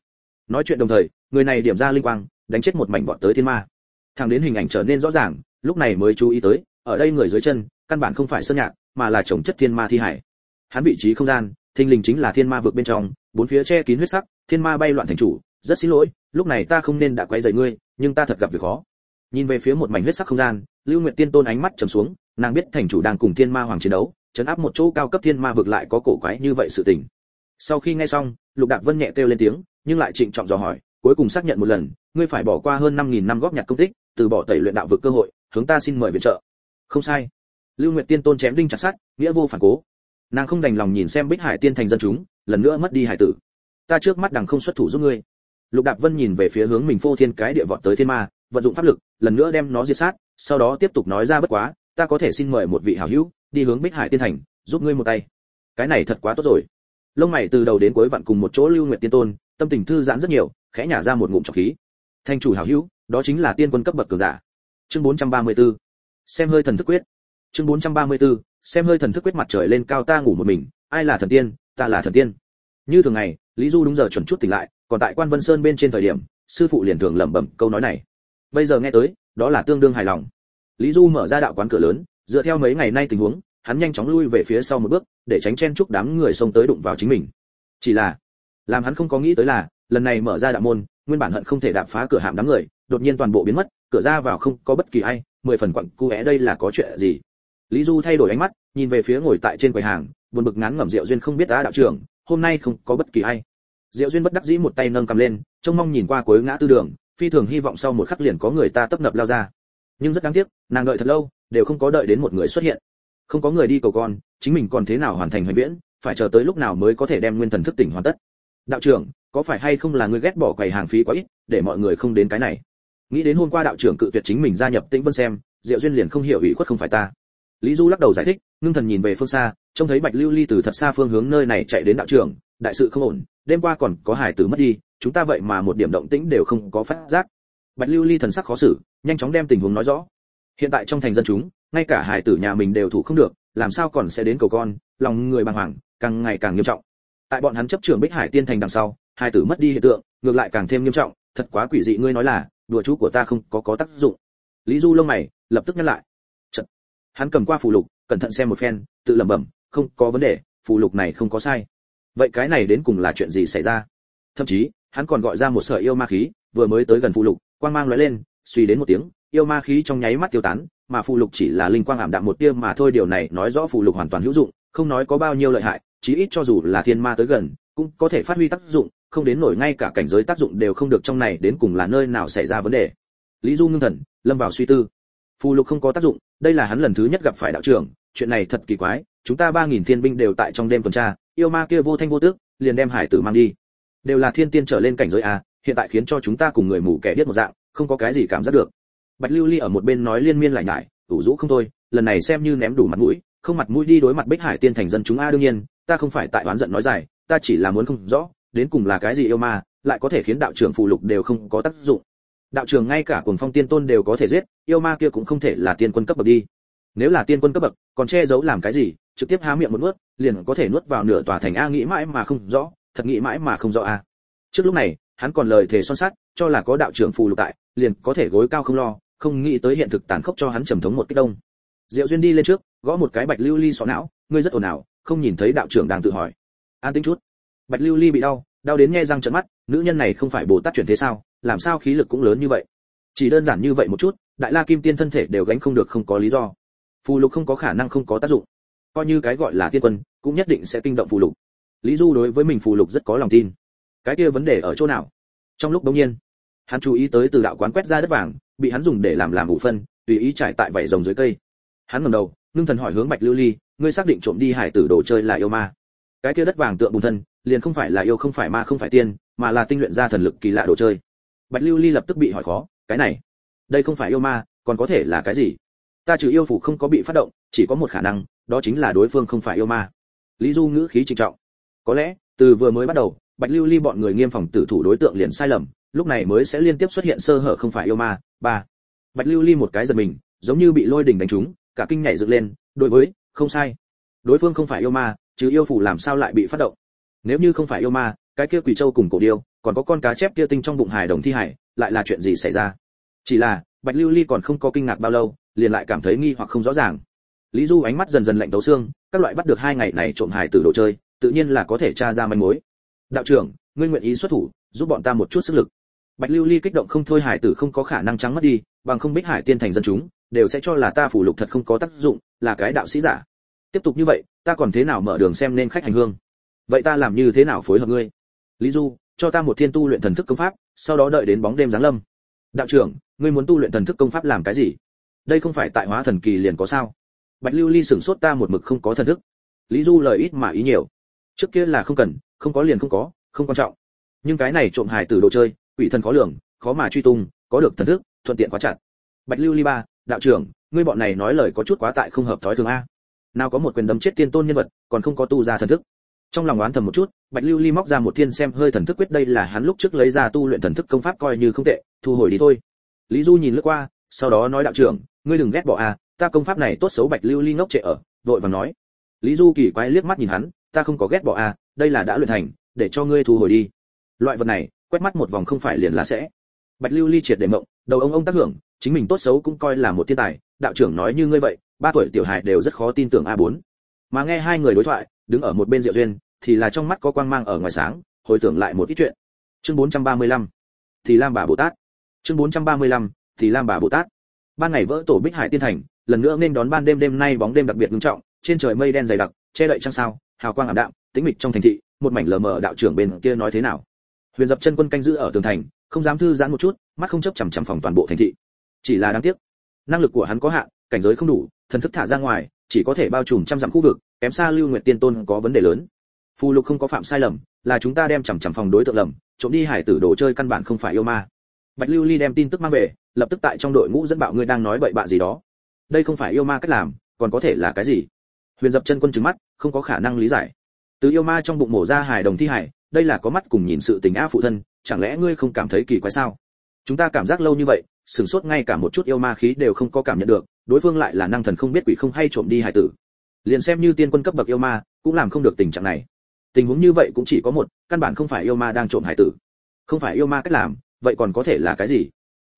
Nói chuyện đồng thời, người này điểm ra linh quang, đánh chết một mảnh bọn tới thiên ma. Thằng đến hình ảnh trở nên rõ ràng, lúc này mới chú ý tới ở đây người dưới chân, căn bản không phải sơn nhạc, mà là trồng chất thiên ma thi hải. Hắn vị trí không gian, thình lình chính là thiên ma vực bên trong, bốn phía che kín huyết sắc, thiên ma bay loạn thành chủ, rất xin lỗi, lúc này ta không nên đã quấy rầy ngươi, nhưng ta thật gặp việc khó. Nhìn về phía một mảnh huyết sắc không gian, lưu nguyệt tiên tôn ánh mắt trầm xuống, nàng biết thành chủ đang cùng thiên ma hoàng chiến đấu chấn áp một chỗ cao cấp thiên ma vực lại có cổ quái như vậy sự tình. Sau khi nghe xong, lục đạc vân nhẹ kêu lên tiếng, nhưng lại trịnh trọng dò hỏi, cuối cùng xác nhận một lần, ngươi phải bỏ qua hơn năm nghìn năm góp nhặt công tích, từ bỏ tẩy luyện đạo vực cơ hội, hướng ta xin mời viện trợ không sai. Lưu nguyệt tiên tôn chém đinh chặt sát nghĩa vô phản cố. Nàng không đành lòng nhìn xem bích hải tiên thành dân chúng, lần nữa mất đi hải tử. Ta trước mắt đằng không xuất thủ giúp ngươi. Lục đạp vân nhìn về phía hướng mình phô thiên cái địa vọt tới thiên ma, vận dụng pháp lực, lần nữa đem nó diệt sát, sau đó tiếp tục nói ra bất quá, ta có thể xin mời một vị hảo hữu, đi hướng bích hải tiên thành, giúp ngươi một tay. Cái này thật quá tốt rồi. Lông mày từ đầu đến cuối vặn cùng một chỗ lưu nguyệt tiên tôn, tâm tình thư giãn rất nhiều, khẽ nhả ra một ngụm trọc khí. Thanh chủ hảo hữu, đó chính là tiên quân cấp bậc cường giả. Chương 434 xem hơi thần thức quyết. Chương 434 xem hơi thần thức quyết mặt trời lên cao ta ngủ một mình, ai là thần tiên, ta là thần tiên. Như thường ngày, lý du đúng giờ chuẩn chút tỉnh lại, còn tại quan vân sơn bên trên thời điểm, sư phụ liền thường lẩm bẩm câu nói này. Bây giờ nghe tới, đó là tương đương hài lòng. Lý du mở ra đạo quán cửa lớn, dựa theo mấy ngày nay tình huống, hắn nhanh chóng lui về phía sau một bước, để tránh chen chúc đám người xông tới đụng vào chính mình. Chỉ là, làm hắn không có nghĩ tới là, lần này mở ra đạo môn, nguyên bản hận không thể đạp phá cửa hạm đám người, đột nhiên toàn bộ biến mất, cửa ra vào không có bất kỳ ai mười phần quặng cu é đây là có chuyện gì? Lý du thay đổi ánh mắt, nhìn về phía ngồi tại trên quầy hàng, buồn bực ngán ngẩm rượu duyên không biết đã đạo trưởng, hôm nay không có bất kỳ ai. Diệu duyên bất đắc dĩ một tay nâng cầm lên, trông mong nhìn qua cuối ngã tư đường, phi thường hy vọng sau một khắc liền có người ta tấp nập lao ra. Nhưng rất đáng tiếc, nàng đợi thật lâu, đều không có đợi đến một người xuất hiện. Không có người đi cầu con, chính mình còn thế nào hoàn thành hoành viễn, phải chờ tới lúc nào mới có thể đem nguyên thần thức tỉnh hoàn tất. Đạo trưởng, có phải hay không là người ghét bỏ quầy hàng phí quá ít, để mọi người không đến cái này? Nghĩ đến hôm qua đạo trưởng cự tuyệt chính mình gia nhập tĩnh vân xem, diệu duyên liền không hiểu ủy khuất không phải ta. Lý du lắc đầu giải thích, ngưng thần nhìn về phương xa, trông thấy bạch lưu ly từ thật xa phương hướng nơi này chạy đến đạo trưởng, đại sự không ổn, đêm qua còn có hải tử mất đi, chúng ta vậy mà một điểm động tĩnh đều không có phát giác. Bạch lưu ly thần sắc khó xử, nhanh chóng đem tình huống nói rõ. Hiện tại trong thành dân chúng, ngay cả hải tử nhà mình đều thủ không được, làm sao còn sẽ đến cầu con, lòng người bàng hoàng, càng ngày càng nghiêm trọng. Tại bọn hắn chấp trưởng bích hải tiên thành đằng sau, hải tử mất đi hiện tượng, ngược lại càng thêm nghiêm trọng, thật quá quỷ dị, ngươi nói là đùa chú của ta không có có tác dụng. Lý du lông mày, lập tức nhắc lại. Chật. hắn cầm qua phù lục, cẩn thận xem một phen, tự lẩm bẩm, không có vấn đề, phù lục này không có sai. Vậy cái này đến cùng là chuyện gì xảy ra? Thậm chí, hắn còn gọi ra một sợi yêu ma khí, vừa mới tới gần phù lục, quang mang lóe lên, suy đến một tiếng, yêu ma khí trong nháy mắt tiêu tán, mà phù lục chỉ là linh quang ảm đạm một tia mà thôi, điều này nói rõ phù lục hoàn toàn hữu dụng, không nói có bao nhiêu lợi hại, chí ít cho dù là thiên ma tới gần, cũng có thể phát huy tác dụng không đến nổi ngay cả cảnh giới tác dụng đều không được trong này, đến cùng là nơi nào xảy ra vấn đề. Lý du ngưng thần, lâm vào suy tư. Phù lục không có tác dụng, đây là hắn lần thứ nhất gặp phải đạo trưởng, chuyện này thật kỳ quái, chúng ta ba nghìn thiên binh đều tại trong đêm tuần tra, yêu ma kia vô thanh vô tước, liền đem hải tử mang đi. Đều là thiên tiên trở lên cảnh giới a, hiện tại khiến cho chúng ta cùng người mù kẻ điếc một dạng, không có cái gì cảm giác được. Bạch lưu ly ở một bên nói liên miên lại nhải, ủ rũ không thôi, lần này xem như ném đủ mặt mũi, không mặt mũi đi đối mặt bích hải tiên thành dân chúng a, đương nhiên, ta không phải tại oán giận nói dài, ta chỉ là muốn không rõ đến cùng là cái gì yêu ma, lại có thể khiến đạo trưởng phụ lục đều không có tác dụng. Đạo trưởng ngay cả cuồng phong tiên tôn đều có thể giết, yêu ma kia cũng không thể là tiên quân cấp bậc đi. Nếu là tiên quân cấp bậc, còn che giấu làm cái gì, trực tiếp há miệng một nuốt, liền có thể nuốt vào nửa tòa thành a nghĩ mãi mà không rõ, thật nghĩ mãi mà không rõ a. Trước lúc này, hắn còn lời thề son sắt, cho là có đạo trưởng phù lục tại, liền có thể gối cao không lo, không nghĩ tới hiện thực tàn khốc cho hắn trầm thống một cái đông. Diệu duyên đi lên trước, gõ một cái bạch lưu ly sọ não, ngươi rất ồn ào, không nhìn thấy đạo trưởng đang tự hỏi. An tính chút bạch lưu ly bị đau đau đến nghe răng trợn mắt, nữ nhân này không phải bồ tát chuyển thế sao, làm sao khí lực cũng lớn như vậy? Chỉ đơn giản như vậy một chút, đại la kim tiên thân thể đều gánh không được không có lý do. Phù lục không có khả năng không có tác dụng. Coi như cái gọi là tiên quân, cũng nhất định sẽ kinh động phù lục. Lý du đối với mình phù lục rất có lòng tin. Cái kia vấn đề ở chỗ nào? Trong lúc bỗng nhiên, hắn chú ý tới từ đạo quán quét ra đất vàng, bị hắn dùng để làm làm ủ phân, tùy ý trải tại vảy rồng dưới cây. Hắn ngẩng đầu, ngưng thần hỏi hướng bạch lưu ly, ngươi xác định trộm đi hải tử đồ chơi là yêu ma? Cái kia đất vàng tượng bùn thân liền không phải là yêu không phải ma không phải tiên, mà là tinh luyện ra thần lực kỳ lạ đồ chơi. Bạch lưu ly lập tức bị hỏi khó, cái này, đây không phải yêu ma, còn có thể là cái gì? Ta trừ yêu phủ không có bị phát động, chỉ có một khả năng, đó chính là đối phương không phải yêu ma. Lý du ngữ khí trịnh trọng. Có lẽ, từ vừa mới bắt đầu, bạch lưu ly bọn người nghiêm phòng tử thủ đối tượng liền sai lầm, lúc này mới sẽ liên tiếp xuất hiện sơ hở không phải yêu ma. Ba. Bạch lưu ly một cái giật mình, giống như bị lôi đỉnh đánh trúng, cả kinh nhảy dựng lên, đối với, không sai. Đối phương không phải yêu ma chứ yêu phủ làm sao lại bị phát động? Nếu như không phải yêu ma, cái kia quỷ châu cùng cổ điêu, còn có con cá chép kia tinh trong bụng hài đồng thi hải lại là chuyện gì xảy ra? Chỉ là, bạch lưu ly còn không có kinh ngạc bao lâu, liền lại cảm thấy nghi hoặc không rõ ràng. Lý du ánh mắt dần dần lạnh tấu xương, các loại bắt được hai ngày này trộm hài tử đồ chơi, tự nhiên là có thể tra ra manh mối. Đạo trưởng, ngươi nguyện ý xuất thủ, giúp bọn ta một chút sức lực. Bạch lưu ly kích động không thôi hải tử không có khả năng trắng mất đi, bằng không bích hải tiên thành dân chúng, đều sẽ cho là ta phủ lục thật không có tác dụng, là cái đạo sĩ giả. Tiếp tục như vậy, ta còn thế nào mở đường xem nên khách hành hương? Vậy ta làm như thế nào phối hợp ngươi? Lý du, cho ta một thiên tu luyện thần thức công pháp, sau đó đợi đến bóng đêm giáng lâm. Đạo trưởng, ngươi muốn tu luyện thần thức công pháp làm cái gì? Đây không phải tại hóa thần kỳ liền có sao? Bạch lưu ly sửng sốt ta một mực không có thần thức. Lý du lời ít mà ý nhiều. Trước kia là không cần, không có liền không có, không quan trọng. Nhưng cái này trộm hài từ đồ chơi, quỷ thần khó lường, khó mà truy tung, có được thần thức, thuận tiện quá chặt. Bạch lưu ly ba, đạo trưởng, ngươi bọn này nói lời có chút quá tại không hợp thói thường a. Nào có một quyền đấm chết tiên tôn nhân vật, còn không có tu ra thần thức trong lòng oán thầm một chút bạch lưu ly móc ra một thiên xem hơi thần thức quyết đây là hắn lúc trước lấy ra tu luyện thần thức công pháp coi như không tệ thu hồi đi thôi. Lý du nhìn lướt qua sau đó nói đạo trưởng ngươi đừng ghét bỏ a ta công pháp này tốt xấu bạch lưu ly ngốc trệ ở vội vàng nói. Lý du kỳ quái liếc mắt nhìn hắn ta không có ghét bỏ a đây là đã luyện thành để cho ngươi thu hồi đi. Loại vật này quét mắt một vòng không phải liền là sẽ. Bạch lưu ly triệt để mộng đầu ông ông tác hưởng chính mình tốt xấu cũng coi là một thiên tài đạo trưởng nói như ngươi vậy ba tuổi tiểu hài đều rất khó tin tưởng a bốn, mà nghe hai người đối thoại đứng ở một bên diệu duyên thì là trong mắt có quang mang ở ngoài sáng, hồi tưởng lại một ít chuyện. Chương 435 thì lam bà bồ tát. Chương 435 thì lam bà bồ tát. Ban ngày vỡ tổ bích hải tiên thành, lần nữa nên đón ban đêm đêm nay bóng đêm đặc biệt nghiêm trọng, trên trời mây đen dày đặc, che đậy trăng sao, hào quang ảm đạm, tĩnh mịch trong thành thị, một mảnh lờ mờ đạo trưởng bên kia nói thế nào. Huyền dập chân quân canh giữ ở tường thành, không dám thư giãn một chút, mắt không chấp chằm chằm phòng toàn bộ thành thị. Chỉ là đáng tiếc, năng lực của hắn có hạn, cảnh giới không đủ, thần thức thả ra ngoài, chỉ có thể bao trùm trăm dặm khu vực, kém xa lưu nguyệt tiên tôn có vấn đề lớn phù lục không có phạm sai lầm, là chúng ta đem chằm chằm phòng đối tượng lầm, trộm đi hải tử đồ chơi căn bản không phải yêu ma. Bạch lưu ly đem tin tức mang về, lập tức tại trong đội ngũ dẫn bạo ngươi đang nói bậy bạ gì đó. Đây không phải yêu ma cách làm, còn có thể là cái gì? Huyền dập chân quân trừng mắt, không có khả năng lý giải. Từ yêu ma trong bụng mổ ra hài đồng thi hải đây là có mắt cùng nhìn sự tình á phụ thân, chẳng lẽ ngươi không cảm thấy kỳ quái sao? Chúng ta cảm giác lâu như vậy sửng sốt ngay cả một chút yêu ma khí đều không có cảm nhận được, đối phương lại là năng thần không biết quỷ không hay trộm đi hải tử. Liền xem như tiên quân cấp bậc yêu ma, cũng làm không được tình trạng này tình huống như vậy cũng chỉ có một, căn bản không phải yêu ma đang trộm hải tử. Không phải yêu ma cách làm, vậy còn có thể là cái gì?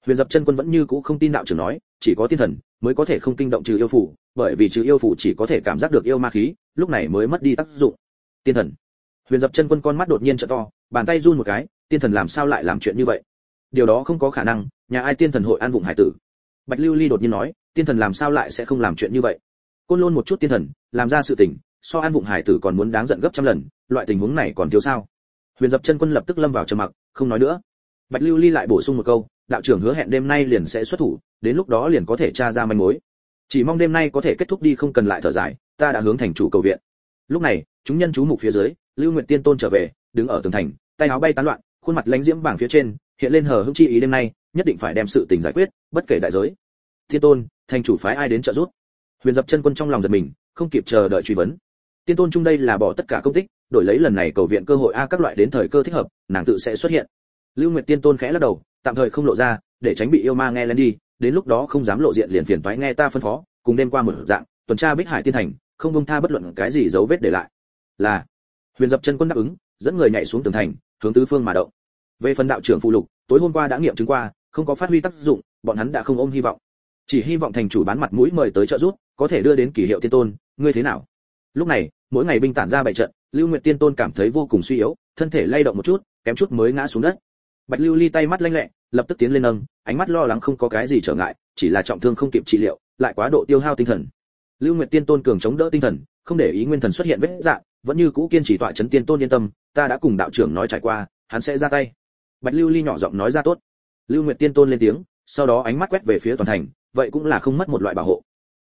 Huyền dập chân quân vẫn như cũ không tin đạo trưởng nói, chỉ có tiên thần mới có thể không kinh động trừ yêu phủ bởi vì trừ yêu phủ chỉ có thể cảm giác được yêu ma khí, lúc này mới mất đi tác dụng. Tiên thần. Huyền dập chân quân con mắt đột nhiên trợ to, bàn tay run một cái, tiên thần làm sao lại làm chuyện như vậy? Điều đó không có khả năng, nhà ai tiên thần hội an vụng hải tử? Bạch lưu ly đột nhiên nói, tiên thần làm sao lại sẽ không làm chuyện như vậy? Côn lôn một chút tiên thần, làm ra sự tình so an vụng hải tử còn muốn đáng giận gấp trăm lần, loại tình huống này còn thiếu sao? Huyền dập chân quân lập tức lâm vào trầm mặc, không nói nữa. Bạch lưu ly lại bổ sung một câu, đạo trưởng hứa hẹn đêm nay liền sẽ xuất thủ, đến lúc đó liền có thể tra ra manh mối. Chỉ mong đêm nay có thể kết thúc đi, không cần lại thở dài, ta đã hướng thành chủ cầu viện. Lúc này, chúng nhân chú mục phía dưới, lưu nguyệt tiên tôn trở về, đứng ở tường thành, tay áo bay tán loạn, khuôn mặt lánh diễm bảng phía trên, hiện lên hờ hững chi ý đêm nay, nhất định phải đem sự tình giải quyết, bất kể đại giới. Thiên tôn, thành chủ phái ai đến trợ giúp? Huyền dập chân quân trong lòng giật mình, không kịp chờ đợi truy vấn tiên tôn chung đây là bỏ tất cả công tích, đổi lấy lần này cầu viện cơ hội a các loại đến thời cơ thích hợp, nàng tự sẽ xuất hiện. Lưu nguyệt tiên tôn khẽ lắc đầu, tạm thời không lộ ra, để tránh bị yêu ma nghe lên đi, đến lúc đó không dám lộ diện liền phiền toái nghe ta phân phó, cùng đêm qua một dạng, tuần tra bích hải tiên thành, không bông tha bất luận cái gì dấu vết để lại. Là, huyền dập chân quân đáp ứng, dẫn người nhảy xuống tường thành, hướng tứ phương mà động. Về phần đạo trưởng phụ lục, tối hôm qua đã nghiệm chứng qua, không có phát huy tác dụng, bọn hắn đã không ôm hy vọng. Chỉ hy vọng thành chủ bán mặt mũi mời tới trợ giúp, có thể đưa đến kỳ hiệu tiên tôn, ngươi thế nào? Lúc này, mỗi ngày binh tản ra bảy trận, lưu nguyệt tiên tôn cảm thấy vô cùng suy yếu, thân thể lay động một chút, kém chút mới ngã xuống đất. Bạch lưu ly tay mắt lanh lẹ, lập tức tiến lên nâng, ánh mắt lo lắng không có cái gì trở ngại, chỉ là trọng thương không kịp trị liệu, lại quá độ tiêu hao tinh thần. Lưu nguyệt tiên tôn cường chống đỡ tinh thần, không để ý nguyên thần xuất hiện vết dạng, vẫn như cũ kiên trì tọa chấn tiên tôn yên tâm, ta đã cùng đạo trưởng nói trải qua, hắn sẽ ra tay. Bạch lưu ly nhỏ giọng nói ra tốt. Lưu nguyệt tiên tôn lên tiếng, sau đó ánh mắt quét về phía toàn thành, vậy cũng là không mất một loại bảo hộ.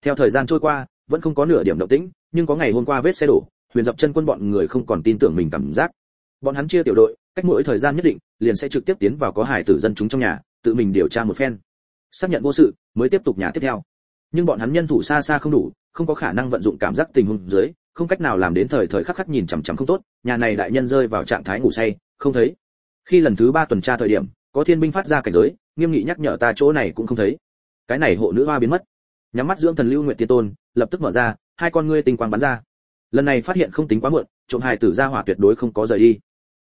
Theo thời gian trôi qua vẫn không có nửa điểm động tĩnh, nhưng có ngày hôm qua vết xe đổ, huyền dập chân quân bọn người không còn tin tưởng mình cảm giác. Bọn hắn chia tiểu đội, cách mỗi thời gian nhất định, liền sẽ trực tiếp tiến vào có hải tử dân chúng trong nhà, tự mình điều tra một phen. Xác nhận vô sự, mới tiếp tục nhà tiếp theo. Nhưng bọn hắn nhân thủ xa xa không đủ, không có khả năng vận dụng cảm giác tình huống dưới, không cách nào làm đến thời thời khắc khắc nhìn chằm chằm không tốt, nhà này đại nhân rơi vào trạng thái ngủ say, không thấy. Khi lần thứ ba tuần tra thời điểm, có thiên binh phát ra cảnh giới, nghiêm nghị nhắc nhở ta chỗ này cũng không thấy. Cái này hộ nữ hoa biến mất. Nhắm mắt dưỡng thần lưu nguyện tiên tôn lập tức mở ra, hai con ngươi tinh quang bắn ra. Lần này phát hiện không tính quá muộn, trộm hài tử ra hỏa tuyệt đối không có rời đi.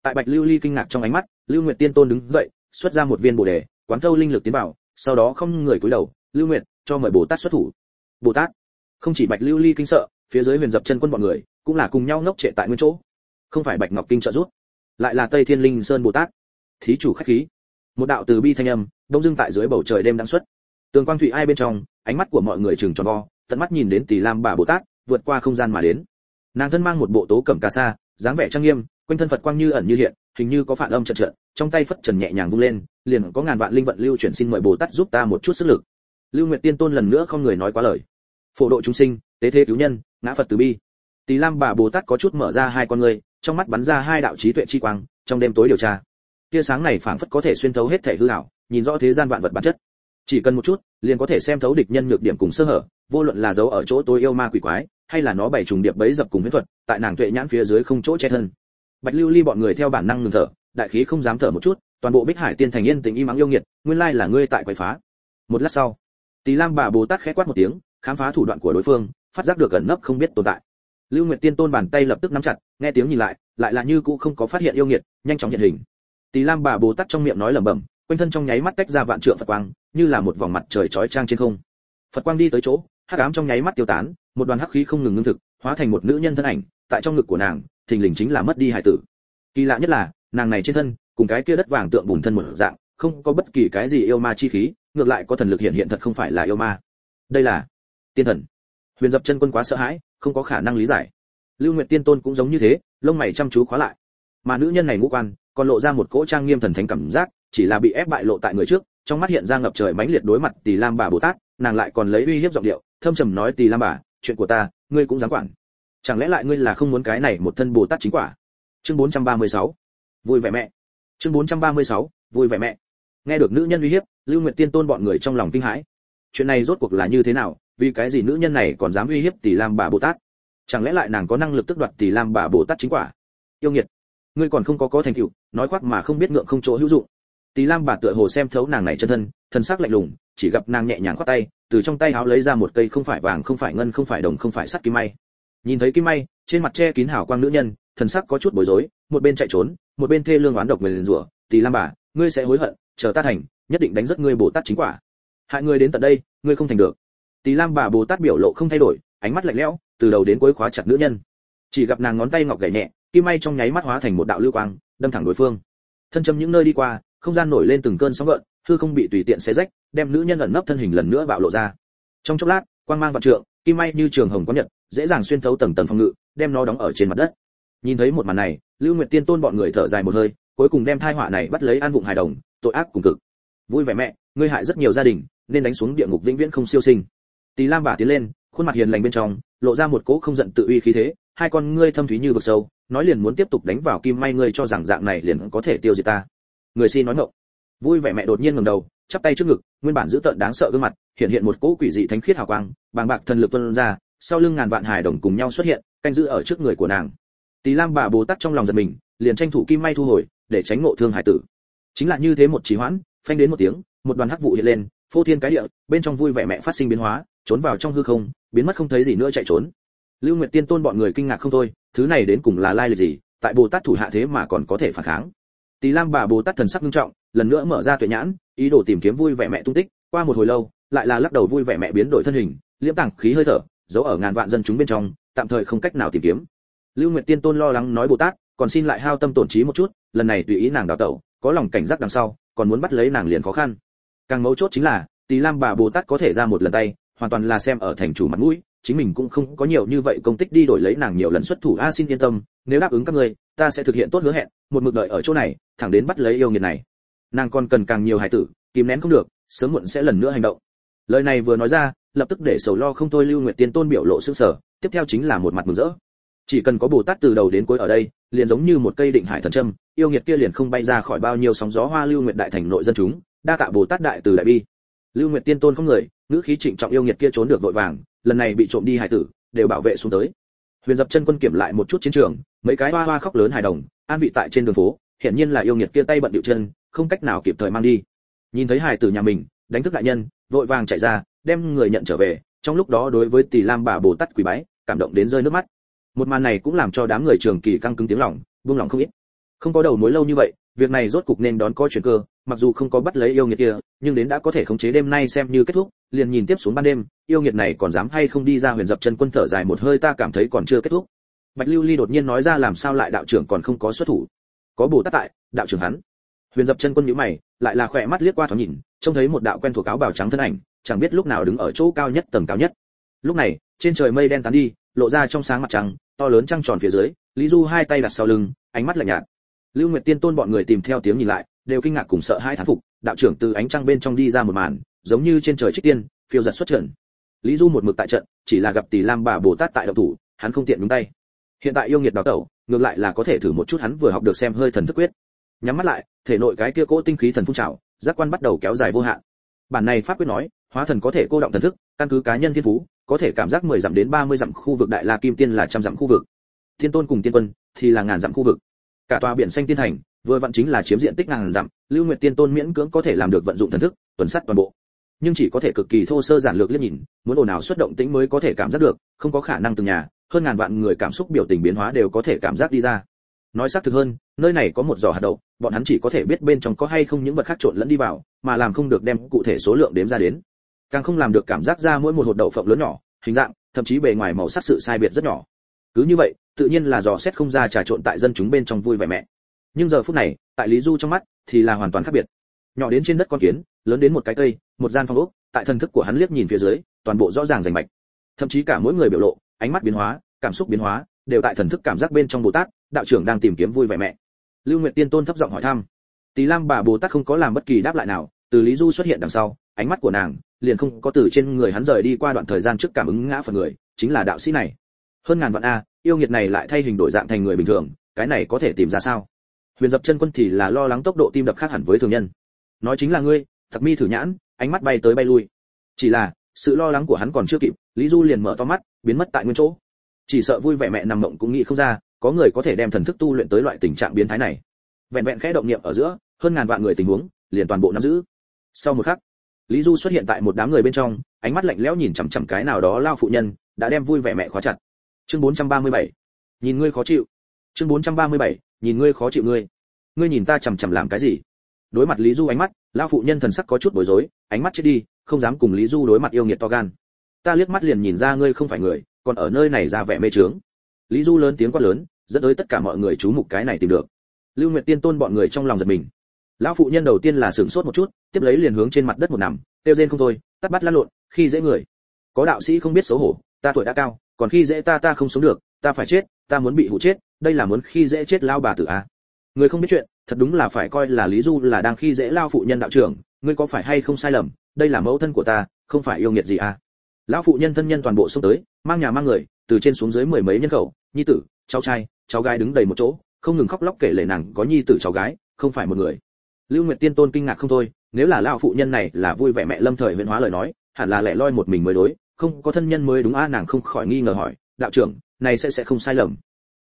Tại bạch lưu ly kinh ngạc trong ánh mắt, lưu nguyệt tiên tôn đứng dậy, xuất ra một viên bồ đề, quán thâu linh lực tiến vào, sau đó không người cúi đầu, lưu nguyệt, cho mời bồ tát xuất thủ. Bồ tát? Không chỉ bạch lưu ly kinh sợ, phía dưới huyền dập chân quân bọn người, cũng là cùng nhau ngốc trệ tại nguyên chỗ. Không phải bạch ngọc kinh trợ giúp, lại là tây thiên linh sơn bồ tát. Thí chủ khách khí. Một đạo từ bi thanh âm, đông dưng tại dưới bầu trời đêm đang xuất. Tường quang thủy ai bên trong, ánh mắt của mọi người chừng tròn vo tận mắt nhìn đến tỷ lam bà bồ tát vượt qua không gian mà đến nàng thân mang một bộ tố cẩm cà sa dáng vẻ trang nghiêm quanh thân phật quang như ẩn như hiện hình như có phản âm trận trận trong tay phất trần nhẹ nhàng vung lên liền có ngàn vạn linh vận lưu chuyển xin mời bồ tát giúp ta một chút sức lực lưu nguyệt tiên tôn lần nữa không người nói quá lời phổ độ chúng sinh tế thế cứu nhân ngã phật từ bi tỷ lam bà bồ tát có chút mở ra hai con người trong mắt bắn ra hai đạo trí tuệ chi quang trong đêm tối điều tra tia sáng này phảng phất có thể xuyên thấu hết thể hư ảo nhìn rõ thế gian vạn vật bản chất chỉ cần một chút, liền có thể xem thấu địch nhân nhược điểm cùng sơ hở, vô luận là dấu ở chỗ tối yêu ma quỷ quái, hay là nó bày trùng điệp bấy dập cùng huyết thuật, tại nàng tuệ nhãn phía dưới không chỗ che thân. Bạch lưu ly bọn người theo bản năng ngừng thở, đại khí không dám thở một chút, toàn bộ bích hải tiên thành yên tình im ắng yêu nghiệt, nguyên lai là ngươi tại quậy phá. Một lát sau, tỳ lam bà bồ tát khẽ quát một tiếng, khám phá thủ đoạn của đối phương, phát giác được ẩn nấp không biết tồn tại. Lưu nguyệt tiên tôn bàn tay lập tức nắm chặt, nghe tiếng nhìn lại lại là như cũ không có phát hiện yêu nghiệt, nhanh chóng hiện hình. Tỳ lam bà bồ tát trong miệng nói lẩm bẩm quanh thân trong nháy mắt tách ra vạn trượng phật quang, như là một vòng mặt trời chói chang trên không. Phật quang đi tới chỗ, hắc ám trong nháy mắt tiêu tán, một đoàn hắc khí không ngừng ngưng thực, hóa thành một nữ nhân thân ảnh, tại trong ngực của nàng, thình lình chính là mất đi hải tử. Kỳ lạ nhất là, nàng này trên thân, cùng cái kia đất vàng tượng bùn thân một dạng, không có bất kỳ cái gì yêu ma chi khí, ngược lại có thần lực hiện hiện thật không phải là yêu ma. Đây là tiên thần. Huyền dập chân quân quá sợ hãi, không có khả năng lý giải. Lưu nguyệt tiên tôn cũng giống như thế, lông mày chăm chú khóa lại. Mà nữ nhân này ngũ quan, còn lộ ra một cỗ trang nghiêm thần thánh cảm giác chỉ là bị ép bại lộ tại người trước, trong mắt hiện ra ngập trời mãnh liệt đối mặt tỷ lam bà bồ tát, nàng lại còn lấy uy hiếp giọng điệu, thâm trầm nói tỷ lam bà, chuyện của ta, ngươi cũng dám quản. Chẳng lẽ lại ngươi là không muốn cái này một thân bồ tát chính quả? Chương 436. vui vẻ mẹ. Chương 436. vui vẻ mẹ. Nghe được nữ nhân uy hiếp, lưu nguyệt tiên tôn bọn người trong lòng kinh hãi. Chuyện này rốt cuộc là như thế nào? Vì cái gì nữ nhân này còn dám uy hiếp tỷ lam bà bồ tát? Chẳng lẽ lại nàng có năng lực tức đoạt tỷ lam bà bồ tát chính quả? Yêu nghiệt, ngươi còn không có có thành tựu, nói khoác mà không biết ngượng không chỗ hữu dụng tỷ lam bà tựa hồ xem thấu nàng này chân thân thân sắc lạnh lùng, chỉ gặp nàng nhẹ nhàng khoát tay, từ trong tay áo lấy ra một cây không phải vàng, không phải ngân, không phải đồng, không phải sắt kim may. Nhìn thấy kim may, trên mặt che kín hào quang nữ nhân, thần sắc có chút bối rối, một bên chạy trốn, một bên thê lương oán độc người rủa tỷ lam bà, ngươi sẽ hối hận, chờ ta thành, nhất định đánh rất ngươi bồ tát chính quả. Hại ngươi đến tận đây, ngươi không thành được. Tỷ lam bà bồ tát biểu lộ không thay đổi, ánh mắt lạnh lẽo, từ đầu đến cuối khóa chặt nữ nhân. Chỉ gặp nàng ngón tay ngọc gảy nhẹ, kim may trong nháy mắt hóa thành một đạo lưu quang, đâm thẳng đối phương. Thân châm những nơi đi qua không gian nổi lên từng cơn sóng gợn, hư không bị tùy tiện xé rách, đem nữ nhân ẩn nấp thân hình lần nữa bạo lộ ra. Trong chốc lát, quang mang vạn trượng, kim may như trường hồng có nhật, dễ dàng xuyên thấu tầng tầng phòng ngự, đem nó đóng ở trên mặt đất. Nhìn thấy một màn này, lưu nguyệt tiên tôn bọn người thở dài một hơi, cuối cùng đem tai họa này bắt lấy an vụng hài đồng, tội ác cùng cực. Vui vẻ mẹ, ngươi hại rất nhiều gia đình, nên đánh xuống địa ngục vĩnh viễn không siêu sinh. Tỳ lam bà tiến lên, khuôn mặt hiền lành bên trong, lộ ra một cỗ không giận tự uy khí thế, hai con ngươi thâm thúy như vực sâu, nói liền muốn tiếp tục đánh vào kim may ngươi cho rằng dạng này liền có thể tiêu diệt ta người xin nói ngọng. Vui vẻ mẹ đột nhiên ngẩng đầu, chắp tay trước ngực, nguyên bản giữ tợn đáng sợ gương mặt, hiện hiện một cỗ quỷ dị thánh khiết hào quang, bàng bạc thần lực tuôn ra, sau lưng ngàn vạn hải đồng cùng nhau xuất hiện, canh giữ ở trước người của nàng. Tỳ lam bà bồ tát trong lòng giật mình, liền tranh thủ kim may thu hồi, để tránh ngộ thương hải tử. Chính là như thế một trì hoãn, phanh đến một tiếng, một đoàn hắc vụ hiện lên, phô thiên cái địa, bên trong vui vẻ mẹ phát sinh biến hóa, trốn vào trong hư không, biến mất không thấy gì nữa chạy trốn. Lưu nguyệt tiên tôn bọn người kinh ngạc không thôi, thứ này đến cùng là lai lịch gì, tại bồ tát thủ hạ thế mà còn có thể phản kháng tỳ lam bà bồ tát thần sắc nghiêm trọng, lần nữa mở ra tuệ nhãn, ý đồ tìm kiếm vui vẻ mẹ tung tích. Qua một hồi lâu, lại là lắc đầu vui vẻ mẹ biến đổi thân hình, liễm tảng khí hơi thở, giấu ở ngàn vạn dân chúng bên trong, tạm thời không cách nào tìm kiếm. Lưu nguyệt tiên tôn lo lắng nói bồ tát, còn xin lại hao tâm tổn trí một chút, lần này tùy ý nàng đào tẩu, có lòng cảnh giác đằng sau, còn muốn bắt lấy nàng liền khó khăn. Càng mấu chốt chính là, tỳ lam bà bồ tát có thể ra một lần tay, hoàn toàn là xem ở thành chủ mặt mũi chính mình cũng không có nhiều như vậy công tích đi đổi lấy nàng nhiều lần xuất thủ. A, xin yên tâm, nếu đáp ứng các ngươi, ta sẽ thực hiện tốt hứa hẹn, một mực đợi ở chỗ này, thẳng đến bắt lấy yêu nghiệt này. Nàng còn cần càng nhiều hài tử, kìm nén không được, sớm muộn sẽ lần nữa hành động. Lời này vừa nói ra, lập tức để sầu lo không thôi lưu nguyệt tiên tôn biểu lộ sương sở tiếp theo chính là một mặt mừng rỡ. Chỉ cần có bồ tát từ đầu đến cuối ở đây, liền giống như một cây định hải thần trâm yêu nghiệt kia liền không bay ra khỏi bao nhiêu sóng gió hoa lưu nguyệt đại thành nội dân chúng, đa tạ bồ tát đại từ đại bi lưu nguyệt tiên tôn không người, ngữ khí trịnh trọng yêu nghiệt kia trốn được vội vàng, lần này bị trộm đi hải tử, đều bảo vệ xuống tới. Huyền dập chân quân kiểm lại một chút chiến trường, mấy cái hoa hoa khóc lớn hài đồng, an vị tại trên đường phố, hiển nhiên là yêu nghiệt kia tay bận điệu chân, không cách nào kịp thời mang đi. Nhìn thấy hài tử nhà mình, đánh thức đại nhân, vội vàng chạy ra, đem người nhận trở về, trong lúc đó đối với tỷ lam bà bồ tát quỳ bái, cảm động đến rơi nước mắt. Một màn này cũng làm cho đám người trường kỳ căng cứng tiếng lòng, buông lòng không ít. Không có đầu mối lâu như vậy, việc này rốt cục nên đón có chuyển cơ mặc dù không có bắt lấy yêu nghiệt kia, nhưng đến đã có thể khống chế đêm nay xem như kết thúc, liền nhìn tiếp xuống ban đêm, yêu nghiệt này còn dám hay không đi ra huyền dập chân quân thở dài một hơi ta cảm thấy còn chưa kết thúc. Bạch lưu ly đột nhiên nói ra làm sao lại đạo trưởng còn không có xuất thủ. Có bồ tát tại, đạo trưởng hắn. Huyền dập chân quân nhíu mày, lại là khỏe mắt liếc qua thoáng nhìn, trông thấy một đạo quen thuộc áo bào trắng thân ảnh, chẳng biết lúc nào đứng ở chỗ cao nhất tầng cao nhất. Lúc này, trên trời mây đen tán đi, lộ ra trong sáng mặt trăng, to lớn trăng tròn phía dưới, lý du hai tay đặt sau lưng, ánh mắt lạnh nhạt. Lưu nguyệt tiên tôn bọn người tìm theo tiếng nhìn lại đều kinh ngạc cùng sợ hai thán phục, đạo trưởng từ ánh trăng bên trong đi ra một màn, giống như trên trời trích tiên, phiêu giật xuất trận lý du một mực tại trận, chỉ là gặp tỷ lam bà bồ tát tại động thủ, hắn không tiện nhúng tay. Hiện tại yêu nghiệt đào tẩu, ngược lại là có thể thử một chút hắn vừa học được xem hơi thần thức quyết. Nhắm mắt lại, thể nội cái kia cỗ tinh khí thần phun trào, giác quan bắt đầu kéo dài vô hạn. Bản này pháp quyết nói, hóa thần có thể cô động thần thức, căn cứ cá nhân thiên phú, có thể cảm giác 10 dặm đến 30 dặm khu vực đại la kim tiên là trăm dặm khu vực. Thiên tôn cùng tiên quân thì là ngàn dặm khu vực. Cả tòa biển xanh tiên thành vừa vặn chính là chiếm diện tích ngàn dặm, lưu nguyệt tiên tôn miễn cưỡng có thể làm được vận dụng thần thức, tuần sát toàn bộ. Nhưng chỉ có thể cực kỳ thô sơ giản lược liếc nhìn, muốn ồn nào xuất động tĩnh mới có thể cảm giác được, không có khả năng từng nhà, hơn ngàn vạn người cảm xúc biểu tình biến hóa đều có thể cảm giác đi ra. Nói xác thực hơn, nơi này có một giò hạt đậu, bọn hắn chỉ có thể biết bên trong có hay không những vật khác trộn lẫn đi vào, mà làm không được đem cụ thể số lượng đếm ra đến. Càng không làm được cảm giác ra mỗi một hột đậu phộng lớn nhỏ, hình dạng, thậm chí bề ngoài màu sắc sự sai biệt rất nhỏ. Cứ như vậy, tự nhiên là dò xét không ra trà trộn tại dân chúng bên trong vui vẻ mẹ nhưng giờ phút này, tại lý du trong mắt, thì là hoàn toàn khác biệt. Nhỏ đến trên đất con kiến, lớn đến một cái cây, một gian phòng ốc, tại thần thức của hắn liếc nhìn phía dưới, toàn bộ rõ ràng rành mạch. Thậm chí cả mỗi người biểu lộ, ánh mắt biến hóa, cảm xúc biến hóa, đều tại thần thức cảm giác bên trong bồ tát, đạo trưởng đang tìm kiếm vui vẻ mẹ. Lưu nguyệt tiên tôn thấp giọng hỏi thăm. Tỳ lam bà bồ tát không có làm bất kỳ đáp lại nào, từ lý du xuất hiện đằng sau, ánh mắt của nàng liền không có từ trên người hắn rời đi qua đoạn thời gian trước cảm ứng ngã phần người, chính là đạo sĩ này. Hơn ngàn vạn a, yêu nghiệt này lại thay hình đổi dạng thành người bình thường, cái này có thể tìm ra sao? Huyền dập chân quân thì là lo lắng tốc độ tim đập khác hẳn với thường nhân. Nói chính là ngươi thật mi thử nhãn, ánh mắt bay tới bay lui. Chỉ là, sự lo lắng của hắn còn chưa kịp, lý du liền mở to mắt, biến mất tại nguyên chỗ. Chỉ sợ vui vẻ mẹ nằm mộng cũng nghĩ không ra, có người có thể đem thần thức tu luyện tới loại tình trạng biến thái này. Vẹn vẹn khẽ động niệm ở giữa, hơn ngàn vạn người tình huống, liền toàn bộ nắm giữ. Sau một khắc, lý du xuất hiện tại một đám người bên trong, ánh mắt lạnh lẽo nhìn chằm chằm cái nào đó lao phụ nhân, đã đem vui vẻ mẹ khóa chặt. Chương 437. nhìn ngươi khó chịu. Chương 437 nhìn ngươi khó chịu ngươi. Ngươi nhìn ta chằm chằm làm cái gì? Đối mặt lý du ánh mắt lao phụ nhân thần sắc có chút bối rối, ánh mắt chết đi, không dám cùng lý du đối mặt yêu nghiệt to gan. Ta liếc mắt liền nhìn ra ngươi không phải người, còn ở nơi này ra vẻ mê trướng. Lý du lớn tiếng quát lớn, dẫn tới tất cả mọi người chú mục cái này tìm được. Lưu nguyệt tiên tôn bọn người trong lòng giật mình. Lão phụ nhân đầu tiên là sửng sốt một chút, tiếp lấy liền hướng trên mặt đất một nằm tiêu rên không thôi, tắt bắt lăn lộn, khi dễ người. Có đạo sĩ không biết xấu hổ, ta tuổi đã cao, còn khi dễ ta ta không sống được, ta phải chết, ta muốn bị hụ chết đây là muốn khi dễ chết lao bà tử à? Người không biết chuyện, thật đúng là phải coi là lý du là đang khi dễ lao phụ nhân đạo trưởng, ngươi có phải hay không sai lầm, đây là mẫu thân của ta, không phải yêu nghiệt gì à? Lão phụ nhân thân nhân toàn bộ xông tới, mang nhà mang người, từ trên xuống dưới mười mấy nhân khẩu, nhi tử, cháu trai, cháu gái đứng đầy một chỗ, không ngừng khóc lóc kể lể nàng có nhi tử cháu gái, không phải một người. Lưu nguyệt tiên tôn kinh ngạc không thôi, nếu là lão phụ nhân này là vui vẻ mẹ lâm thời huyện hóa lời nói, hẳn là lẻ loi một mình mới đối, không có thân nhân mới đúng a, nàng không khỏi nghi ngờ hỏi, đạo trưởng, này sẽ sẽ không sai lầm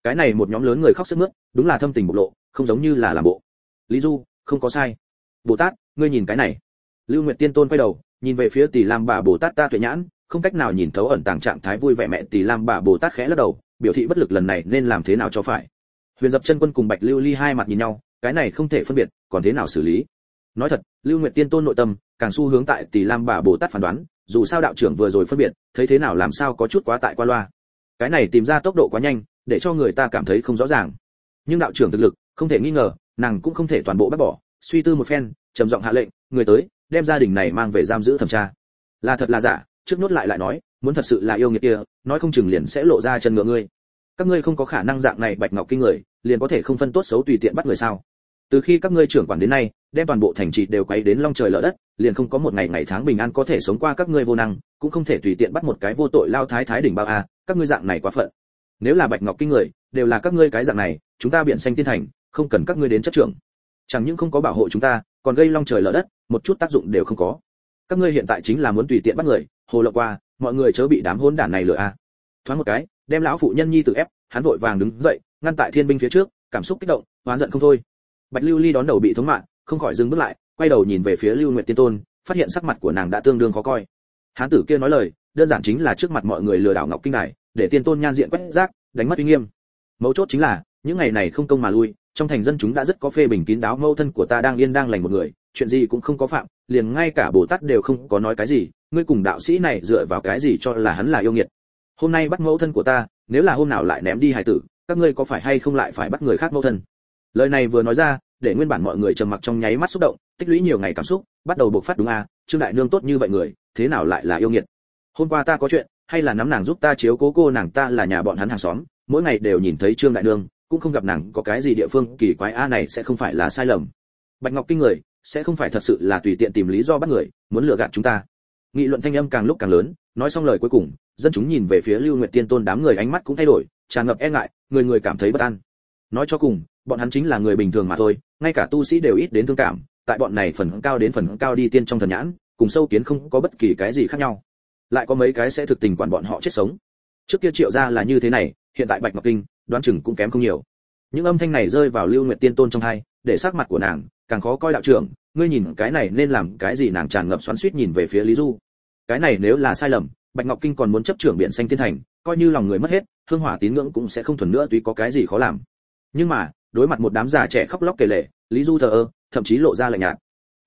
cái này một nhóm lớn người khóc sức mướt, đúng là thâm tình bộc lộ, không giống như là làm bộ. Lý du, không có sai. Bồ tát, ngươi nhìn cái này. Lưu nguyệt tiên tôn quay đầu, nhìn về phía tỷ lam bà bồ tát ta tuệ nhãn, không cách nào nhìn thấu ẩn tàng trạng thái vui vẻ mẹ tỷ lam bà bồ tát khẽ lắc đầu, biểu thị bất lực lần này nên làm thế nào cho phải. Huyền dập chân quân cùng bạch lưu ly hai mặt nhìn nhau, cái này không thể phân biệt, còn thế nào xử lý? Nói thật, lưu nguyệt tiên tôn nội tâm, càng xu hướng tại tỷ lam bà bồ tát phán đoán, dù sao đạo trưởng vừa rồi phân biệt, thấy thế nào làm sao có chút quá tại qua loa. Cái này tìm ra tốc độ quá nhanh để cho người ta cảm thấy không rõ ràng. Nhưng đạo trưởng thực lực, không thể nghi ngờ, nàng cũng không thể toàn bộ bác bỏ. Suy tư một phen, trầm giọng hạ lệnh, người tới, đem gia đình này mang về giam giữ thẩm tra. Là thật là giả, trước nốt lại lại nói, muốn thật sự là yêu nghiệt kia, nói không chừng liền sẽ lộ ra chân ngựa ngươi. Các ngươi không có khả năng dạng này bạch ngọc kinh người, liền có thể không phân tốt xấu tùy tiện bắt người sao? Từ khi các ngươi trưởng quản đến nay, đem toàn bộ thành trì đều quấy đến long trời lở đất, liền không có một ngày ngày tháng bình an có thể sống qua các ngươi vô năng, cũng không thể tùy tiện bắt một cái vô tội lao thái thái đỉnh bao a, các ngươi dạng này quá phận nếu là bạch ngọc kinh người, đều là các ngươi cái dạng này, chúng ta biển xanh tiên thành, không cần các ngươi đến chất trưởng. Chẳng những không có bảo hộ chúng ta, còn gây long trời lở đất, một chút tác dụng đều không có. Các ngươi hiện tại chính là muốn tùy tiện bắt người, hồ lộ qua, mọi người chớ bị đám hỗn đản này lừa a. Thoáng một cái, đem lão phụ nhân nhi tự ép, hắn vội vàng đứng dậy, ngăn tại thiên binh phía trước, cảm xúc kích động, oán giận không thôi. Bạch lưu ly đón đầu bị thống mạng, không khỏi dừng bước lại, quay đầu nhìn về phía lưu nguyệt tiên tôn, phát hiện sắc mặt của nàng đã tương đương khó coi. Hán tử kia nói lời, đơn giản chính là trước mặt mọi người lừa đảo ngọc kinh này để tiên tôn nhan diện quét rác, đánh mất uy nghiêm. Mấu chốt chính là, những ngày này không công mà lui, trong thành dân chúng đã rất có phê bình kín đáo mâu thân của ta đang yên đang lành một người, chuyện gì cũng không có phạm, liền ngay cả bồ tát đều không có nói cái gì, ngươi cùng đạo sĩ này dựa vào cái gì cho là hắn là yêu nghiệt. Hôm nay bắt mẫu thân của ta, nếu là hôm nào lại ném đi hài tử, các ngươi có phải hay không lại phải bắt người khác mẫu thân? Lời này vừa nói ra, để nguyên bản mọi người trầm mặc trong nháy mắt xúc động, tích lũy nhiều ngày cảm xúc, bắt đầu bộc phát đúng a, trương đại nương tốt như vậy người, thế nào lại là yêu nghiệt? Hôm qua ta có chuyện hay là nắm nàng giúp ta chiếu cố cô nàng ta là nhà bọn hắn hàng xóm, mỗi ngày đều nhìn thấy trương đại nương, cũng không gặp nàng có cái gì địa phương kỳ quái, a này sẽ không phải là sai lầm. Bạch ngọc kinh người, sẽ không phải thật sự là tùy tiện tìm lý do bắt người, muốn lừa gạt chúng ta. Nghị luận thanh âm càng lúc càng lớn, nói xong lời cuối cùng, dân chúng nhìn về phía lưu nguyệt tiên tôn đám người ánh mắt cũng thay đổi, tràn ngập e ngại, người người cảm thấy bất an. Nói cho cùng, bọn hắn chính là người bình thường mà thôi, ngay cả tu sĩ đều ít đến thương cảm, tại bọn này phần cao đến phần cao đi tiên trong thần nhãn, cùng sâu kiến không có bất kỳ cái gì khác nhau lại có mấy cái sẽ thực tình quản bọn họ chết sống. Trước kia triệu ra là như thế này, hiện tại bạch ngọc kinh, đoán chừng cũng kém không nhiều. Những âm thanh này rơi vào lưu nguyệt tiên tôn trong hai, để sắc mặt của nàng càng khó coi đạo trưởng, ngươi nhìn cái này nên làm cái gì nàng tràn ngập xoắn suýt nhìn về phía lý du. Cái này nếu là sai lầm, bạch ngọc kinh còn muốn chấp trưởng biển xanh tiên thành, coi như lòng người mất hết, hương hỏa tín ngưỡng cũng sẽ không thuần nữa tuy có cái gì khó làm. Nhưng mà, đối mặt một đám già trẻ khóc lóc kể lể, lý du thờ ơ, thậm chí lộ ra lạnh nhạt.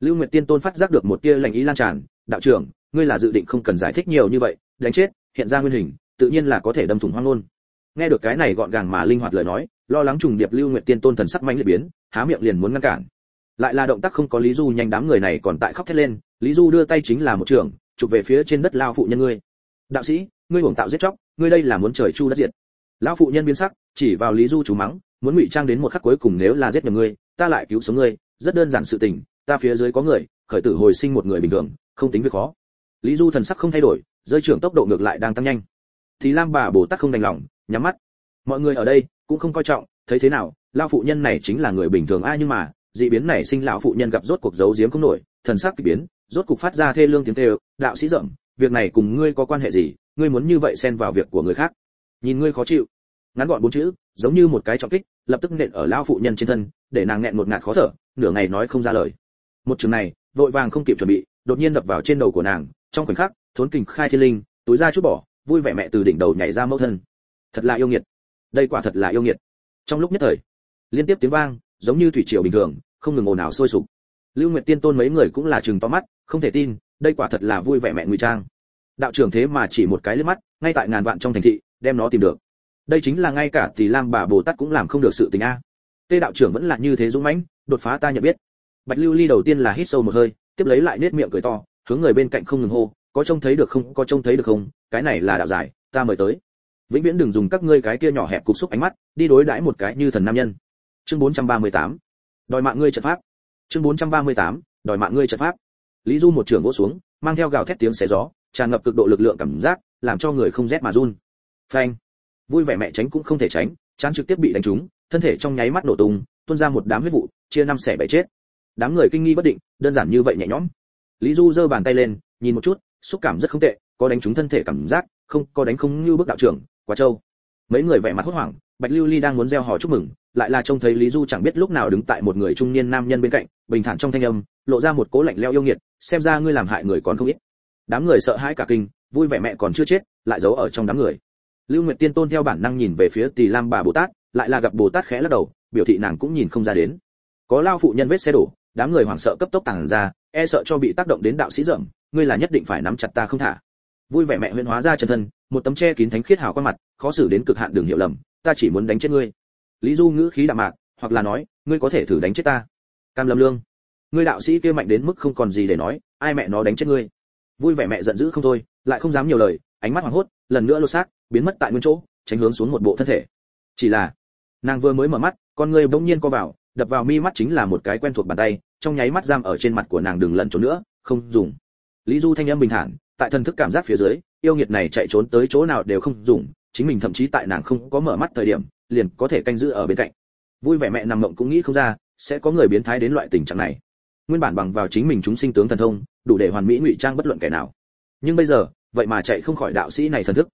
Lưu nguyệt tiên tôn phát giác được một tia lạnh ý lan tràn đạo trưởng, ngươi là dự định không cần giải thích nhiều như vậy, đánh chết, hiện ra nguyên hình, tự nhiên là có thể đâm thủng hoang luôn nghe được cái này gọn gàng mà linh hoạt lời nói, lo lắng trùng điệp lưu nguyệt tiên tôn thần sắc manh liệt biến, há miệng liền muốn ngăn cản. Lại là động tác không có lý du nhanh đám người này còn tại khóc thét lên, lý du đưa tay chính là một trường, chụp về phía trên đất lao phụ nhân ngươi. Đạo sĩ, ngươi hưởng tạo giết chóc, ngươi đây là muốn trời chu đất diệt. Lão phụ nhân biến sắc, chỉ vào lý du chú mắng, muốn ngụy trang đến một khắc cuối cùng nếu là giết nhầm ngươi, ta lại cứu sống ngươi, rất đơn giản sự tình, ta phía dưới có người, khởi tử hồi sinh một người bình thường không tính việc khó. Lý du thần sắc không thay đổi rơi trưởng tốc độ ngược lại đang tăng nhanh. Thì lam bà bồ tát không đành lòng, nhắm mắt. Mọi người ở đây cũng không coi trọng, thấy thế nào lao phụ nhân này chính là người bình thường ai nhưng mà, dị biến này sinh lão phụ nhân gặp rốt cuộc giấu giếm không nổi, thần sắc kỳ biến, rốt cuộc phát ra thê lương tiếng kêu, đạo sĩ rậm, việc này cùng ngươi có quan hệ gì, ngươi muốn như vậy xen vào việc của người khác. Nhìn ngươi khó chịu. Ngắn gọn bốn chữ, giống như một cái trọng kích, lập tức nện ở lao phụ nhân trên thân, để nàng nghẹn một ngạt khó thở, nửa ngày nói không ra lời. Một trường này, vội vàng không kịp chuẩn bị đột nhiên đập vào trên đầu của nàng, trong khoảnh khắc, thốn kình khai thiên linh, túi ra chút bỏ, vui vẻ mẹ từ đỉnh đầu nhảy ra mẫu thân. Thật là yêu nghiệt. Đây quả thật là yêu nghiệt. Trong lúc nhất thời, liên tiếp tiếng vang, giống như thủy triều bình thường, không ngừng ồn ào sôi sục. Lưu nguyệt tiên tôn mấy người cũng là chừng to mắt, không thể tin, đây quả thật là vui vẻ mẹ ngụy trang. Đạo trưởng thế mà chỉ một cái liếc mắt, ngay tại ngàn vạn trong thành thị, đem nó tìm được. Đây chính là ngay cả tỷ lam bà bồ tát cũng làm không được sự tình a. Tê đạo trưởng vẫn là như thế dũng mãnh, đột phá ta nhận biết. Bạch lưu ly đầu tiên là hít sâu một hơi tiếp lấy lại nết miệng cười to, hướng người bên cạnh không ngừng hô, có trông thấy được không, có trông thấy được không, cái này là đạo giải, ta mời tới. Vĩnh viễn đừng dùng các ngươi cái kia nhỏ hẹp cục xúc ánh mắt, đi đối đãi một cái như thần nam nhân. Chương 438 đòi mạng ngươi trận pháp. Chương 438 đòi mạng ngươi trận pháp. Lý du một trường vỗ xuống, mang theo gào thét tiếng xé gió, tràn ngập cực độ lực lượng cảm giác, làm cho người không rét mà run. Phanh. Vui vẻ mẹ tránh cũng không thể tránh, chán trực tiếp bị đánh trúng, thân thể trong nháy mắt nổ tung, tuôn ra một đám huyết vụ, chia năm xẻ bảy chết đám người kinh nghi bất định, đơn giản như vậy nhẹ nhõm. Lý du giơ bàn tay lên, nhìn một chút, xúc cảm rất không tệ, có đánh trúng thân thể cảm giác, không, có đánh không như bước đạo trưởng, quá trâu. Mấy người vẻ mặt hốt hoảng, bạch lưu ly đang muốn gieo hò chúc mừng, lại là trông thấy lý du chẳng biết lúc nào đứng tại một người trung niên nam nhân bên cạnh, bình thản trong thanh âm, lộ ra một cố lạnh leo yêu nghiệt, xem ra ngươi làm hại người còn không ít. Đám người sợ hãi cả kinh, vui vẻ mẹ còn chưa chết, lại giấu ở trong đám người. Lưu nguyệt tiên tôn theo bản năng nhìn về phía tỳ lam bà bồ tát, lại là gặp bồ tát khẽ lắc đầu, biểu thị nàng cũng nhìn không ra đến. Có lao phụ nhân vết xe đổ đám người hoảng sợ cấp tốc tàng ra e sợ cho bị tác động đến đạo sĩ dởm ngươi là nhất định phải nắm chặt ta không thả. Vui vẻ mẹ huyễn hóa ra chân thân, một tấm che kín thánh khiết hào qua mặt, khó xử đến cực hạn đường hiểu lầm, ta chỉ muốn đánh chết ngươi. Lý du ngữ khí đạm mạc, hoặc là nói, ngươi có thể thử đánh chết ta. Cam lâm lương, ngươi đạo sĩ kia mạnh đến mức không còn gì để nói, ai mẹ nó đánh chết ngươi. Vui vẻ mẹ giận dữ không thôi, lại không dám nhiều lời, ánh mắt hoảng hốt, lần nữa lột xác, biến mất tại nguyên chỗ, tránh hướng xuống một bộ thân thể. Chỉ là, nàng vừa mới mở mắt, con ngươi bỗng nhiên co vào, đập vào mi mắt chính là một cái quen thuộc bàn tay trong nháy mắt giam ở trên mặt của nàng đừng lẩn trốn nữa, không dùng. Lý du thanh âm bình thản, tại thần thức cảm giác phía dưới, yêu nghiệt này chạy trốn tới chỗ nào đều không dùng, chính mình thậm chí tại nàng không có mở mắt thời điểm, liền có thể canh giữ ở bên cạnh. Vui vẻ mẹ nằm mộng cũng nghĩ không ra, sẽ có người biến thái đến loại tình trạng này. Nguyên bản bằng vào chính mình chúng sinh tướng thần thông, đủ để hoàn mỹ ngụy trang bất luận kẻ nào. Nhưng bây giờ, vậy mà chạy không khỏi đạo sĩ này thần thức.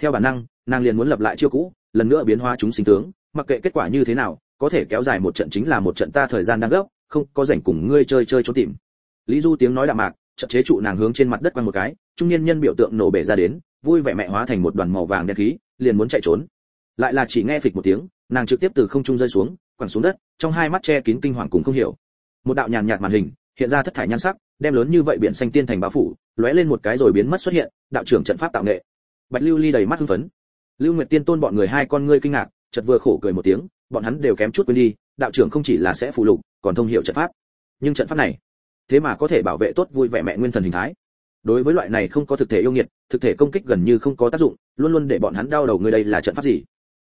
Theo bản năng, nàng liền muốn lập lại chiêu cũ, lần nữa biến hóa chúng sinh tướng, mặc kệ kết quả như thế nào, có thể kéo dài một trận chính là một trận ta thời gian đang gấp không có rảnh cùng ngươi chơi chơi trốn tìm. Lý du tiếng nói đạm mạc chậm chế trụ nàng hướng trên mặt đất quăng một cái, trung niên nhân biểu tượng nổ bể ra đến, vui vẻ mẹ hóa thành một đoàn màu vàng đen khí, liền muốn chạy trốn. Lại là chỉ nghe phịch một tiếng, nàng trực tiếp từ không trung rơi xuống, quẳng xuống đất, trong hai mắt che kín kinh hoàng cùng không hiểu. Một đạo nhàn nhạt màn hình, hiện ra thất thải nhan sắc, đem lớn như vậy biển xanh tiên thành bao phủ, lóe lên một cái rồi biến mất xuất hiện, đạo trưởng trận pháp tạo nghệ. Bạch lưu ly đầy mắt hưng phấn. Lưu nguyệt tiên tôn bọn người hai con ngươi kinh ngạc, chợt vừa khổ cười một tiếng, bọn hắn đều kém chút quên đi, đạo trưởng không chỉ là sẽ phụ lục còn thông hiểu trận pháp. Nhưng trận pháp này, thế mà có thể bảo vệ tốt vui vẻ mẹ nguyên thần hình thái. Đối với loại này không có thực thể yêu nghiệt, thực thể công kích gần như không có tác dụng, luôn luôn để bọn hắn đau đầu ngươi đây là trận pháp gì?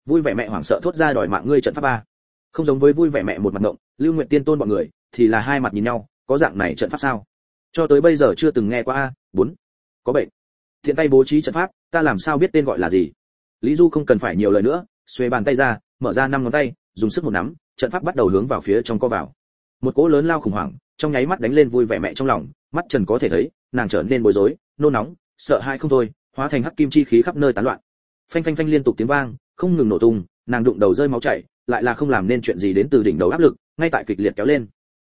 Vui vẻ mẹ hoảng sợ thốt ra đòi mạng ngươi trận pháp ba. Không giống với vui vẻ mẹ một mặt động lưu nguyện tiên tôn bọn người, thì là hai mặt nhìn nhau, có dạng này trận pháp sao? Cho tới bây giờ chưa từng nghe qua a, bốn. Có bệnh. Thiện tay bố trí trận pháp, ta làm sao biết tên gọi là gì? Lý du không cần phải nhiều lời nữa, xuê bàn tay ra, mở ra năm ngón tay, dùng sức một nắm, trận pháp bắt đầu hướng vào phía trong co vào một cỗ lớn lao khủng hoảng, trong nháy mắt đánh lên vui vẻ mẹ trong lòng, mắt trần có thể thấy, nàng trở nên bối rối, nôn nóng, sợ hãi không thôi, hóa thành hắc kim chi khí khắp nơi tán loạn. Phanh phanh phanh liên tục tiếng vang, không ngừng nổ tung, nàng đụng đầu rơi máu chảy, lại là không làm nên chuyện gì đến từ đỉnh đầu áp lực, ngay tại kịch liệt kéo lên.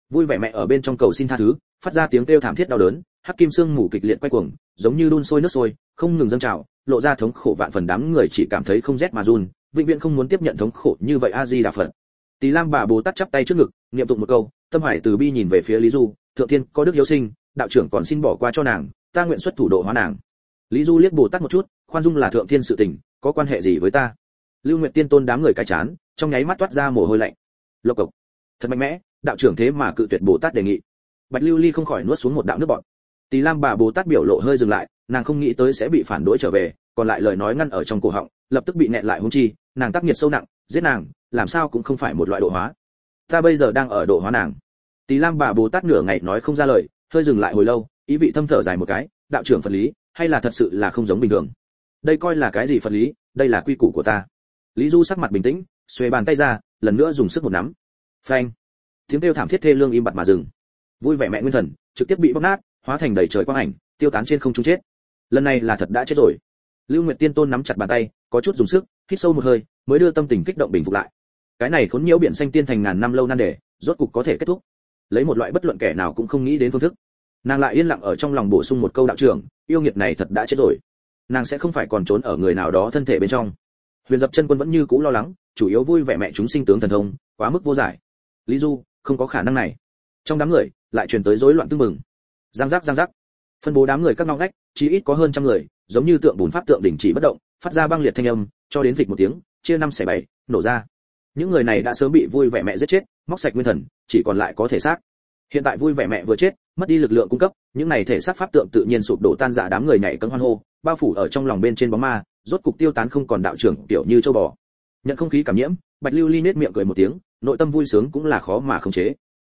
Vui vẻ mẹ ở bên trong cầu xin tha thứ, phát ra tiếng kêu thảm thiết đau đớn, hắc kim xương mù kịch liệt quay cuồng, giống như đun sôi nước sôi, không ngừng dâng trào, lộ ra thống khổ vạn phần đám người chỉ cảm thấy không rét mà run, vĩnh viễn không muốn tiếp nhận thống khổ như vậy a di đà phật tỳ lam bà bồ tát chắp tay trước ngực, niệm tụng một câu, tâm hải từ bi nhìn về phía lý du, thượng Thiên, có đức hiếu sinh, đạo trưởng còn xin bỏ qua cho nàng, ta nguyện xuất thủ độ hóa nàng. Lý du liếc bồ tát một chút, khoan dung là thượng thiên sự tình, có quan hệ gì với ta? Lưu nguyện tiên tôn đám người cái chán, trong nháy mắt toát ra mồ hôi lạnh. Lộc cộc. Thật mạnh mẽ, đạo trưởng thế mà cự tuyệt bồ tát đề nghị. Bạch lưu ly không khỏi nuốt xuống một đạo nước bọt. Tỳ lam bà bồ tát biểu lộ hơi dừng lại, nàng không nghĩ tới sẽ bị phản đối trở về, còn lại lời nói ngăn ở trong cổ họng, lập tức bị nẹt lại hung chi, nàng tác nghiệt sâu nặng, giết nàng làm sao cũng không phải một loại độ hóa. Ta bây giờ đang ở độ hóa nàng. Tỳ lam bà bồ tát nửa ngày nói không ra lời, hơi dừng lại hồi lâu, ý vị thâm thở dài một cái, đạo trưởng phật lý, hay là thật sự là không giống bình thường? Đây coi là cái gì phật lý? Đây là quy củ của ta. Lý du sắc mặt bình tĩnh, xuề bàn tay ra, lần nữa dùng sức một nắm. Phanh. Tiếng kêu thảm thiết thê lương im bặt mà dừng. Vui vẻ mẹ nguyên thần, trực tiếp bị bóc nát, hóa thành đầy trời quang ảnh, tiêu tán trên không trung chết. Lần này là thật đã chết rồi. Lưu nguyệt tiên tôn nắm chặt bàn tay, có chút dùng sức, hít sâu một hơi, mới đưa tâm tình kích động bình phục lại cái này khốn nhiễu biển xanh tiên thành ngàn năm lâu nan đề, rốt cục có thể kết thúc. Lấy một loại bất luận kẻ nào cũng không nghĩ đến phương thức. Nàng lại yên lặng ở trong lòng bổ sung một câu đạo trưởng, yêu nghiệt này thật đã chết rồi. Nàng sẽ không phải còn trốn ở người nào đó thân thể bên trong. Huyền dập chân quân vẫn như cũ lo lắng, chủ yếu vui vẻ mẹ chúng sinh tướng thần thông, quá mức vô giải. Lý du, không có khả năng này. Trong đám người, lại truyền tới rối loạn tương mừng giang giác giang giác. Phân bố đám người các ngóc ngách, chỉ ít có hơn trăm người, giống như tượng bùn pháp tượng đỉnh chỉ bất động, phát ra băng liệt thanh âm, cho đến vịch một tiếng, chia năm xẻ bảy, nổ ra những người này đã sớm bị vui vẻ mẹ giết chết, móc sạch nguyên thần, chỉ còn lại có thể xác. Hiện tại vui vẻ mẹ vừa chết, mất đi lực lượng cung cấp, những này thể xác pháp tượng tự nhiên sụp đổ tan rã đám người nhảy cẫng hoan hô, bao phủ ở trong lòng bên trên bóng ma, rốt cục tiêu tán không còn đạo trưởng tiểu như châu bò. Nhận không khí cảm nhiễm, bạch lưu ly nết miệng cười một tiếng, nội tâm vui sướng cũng là khó mà khống chế.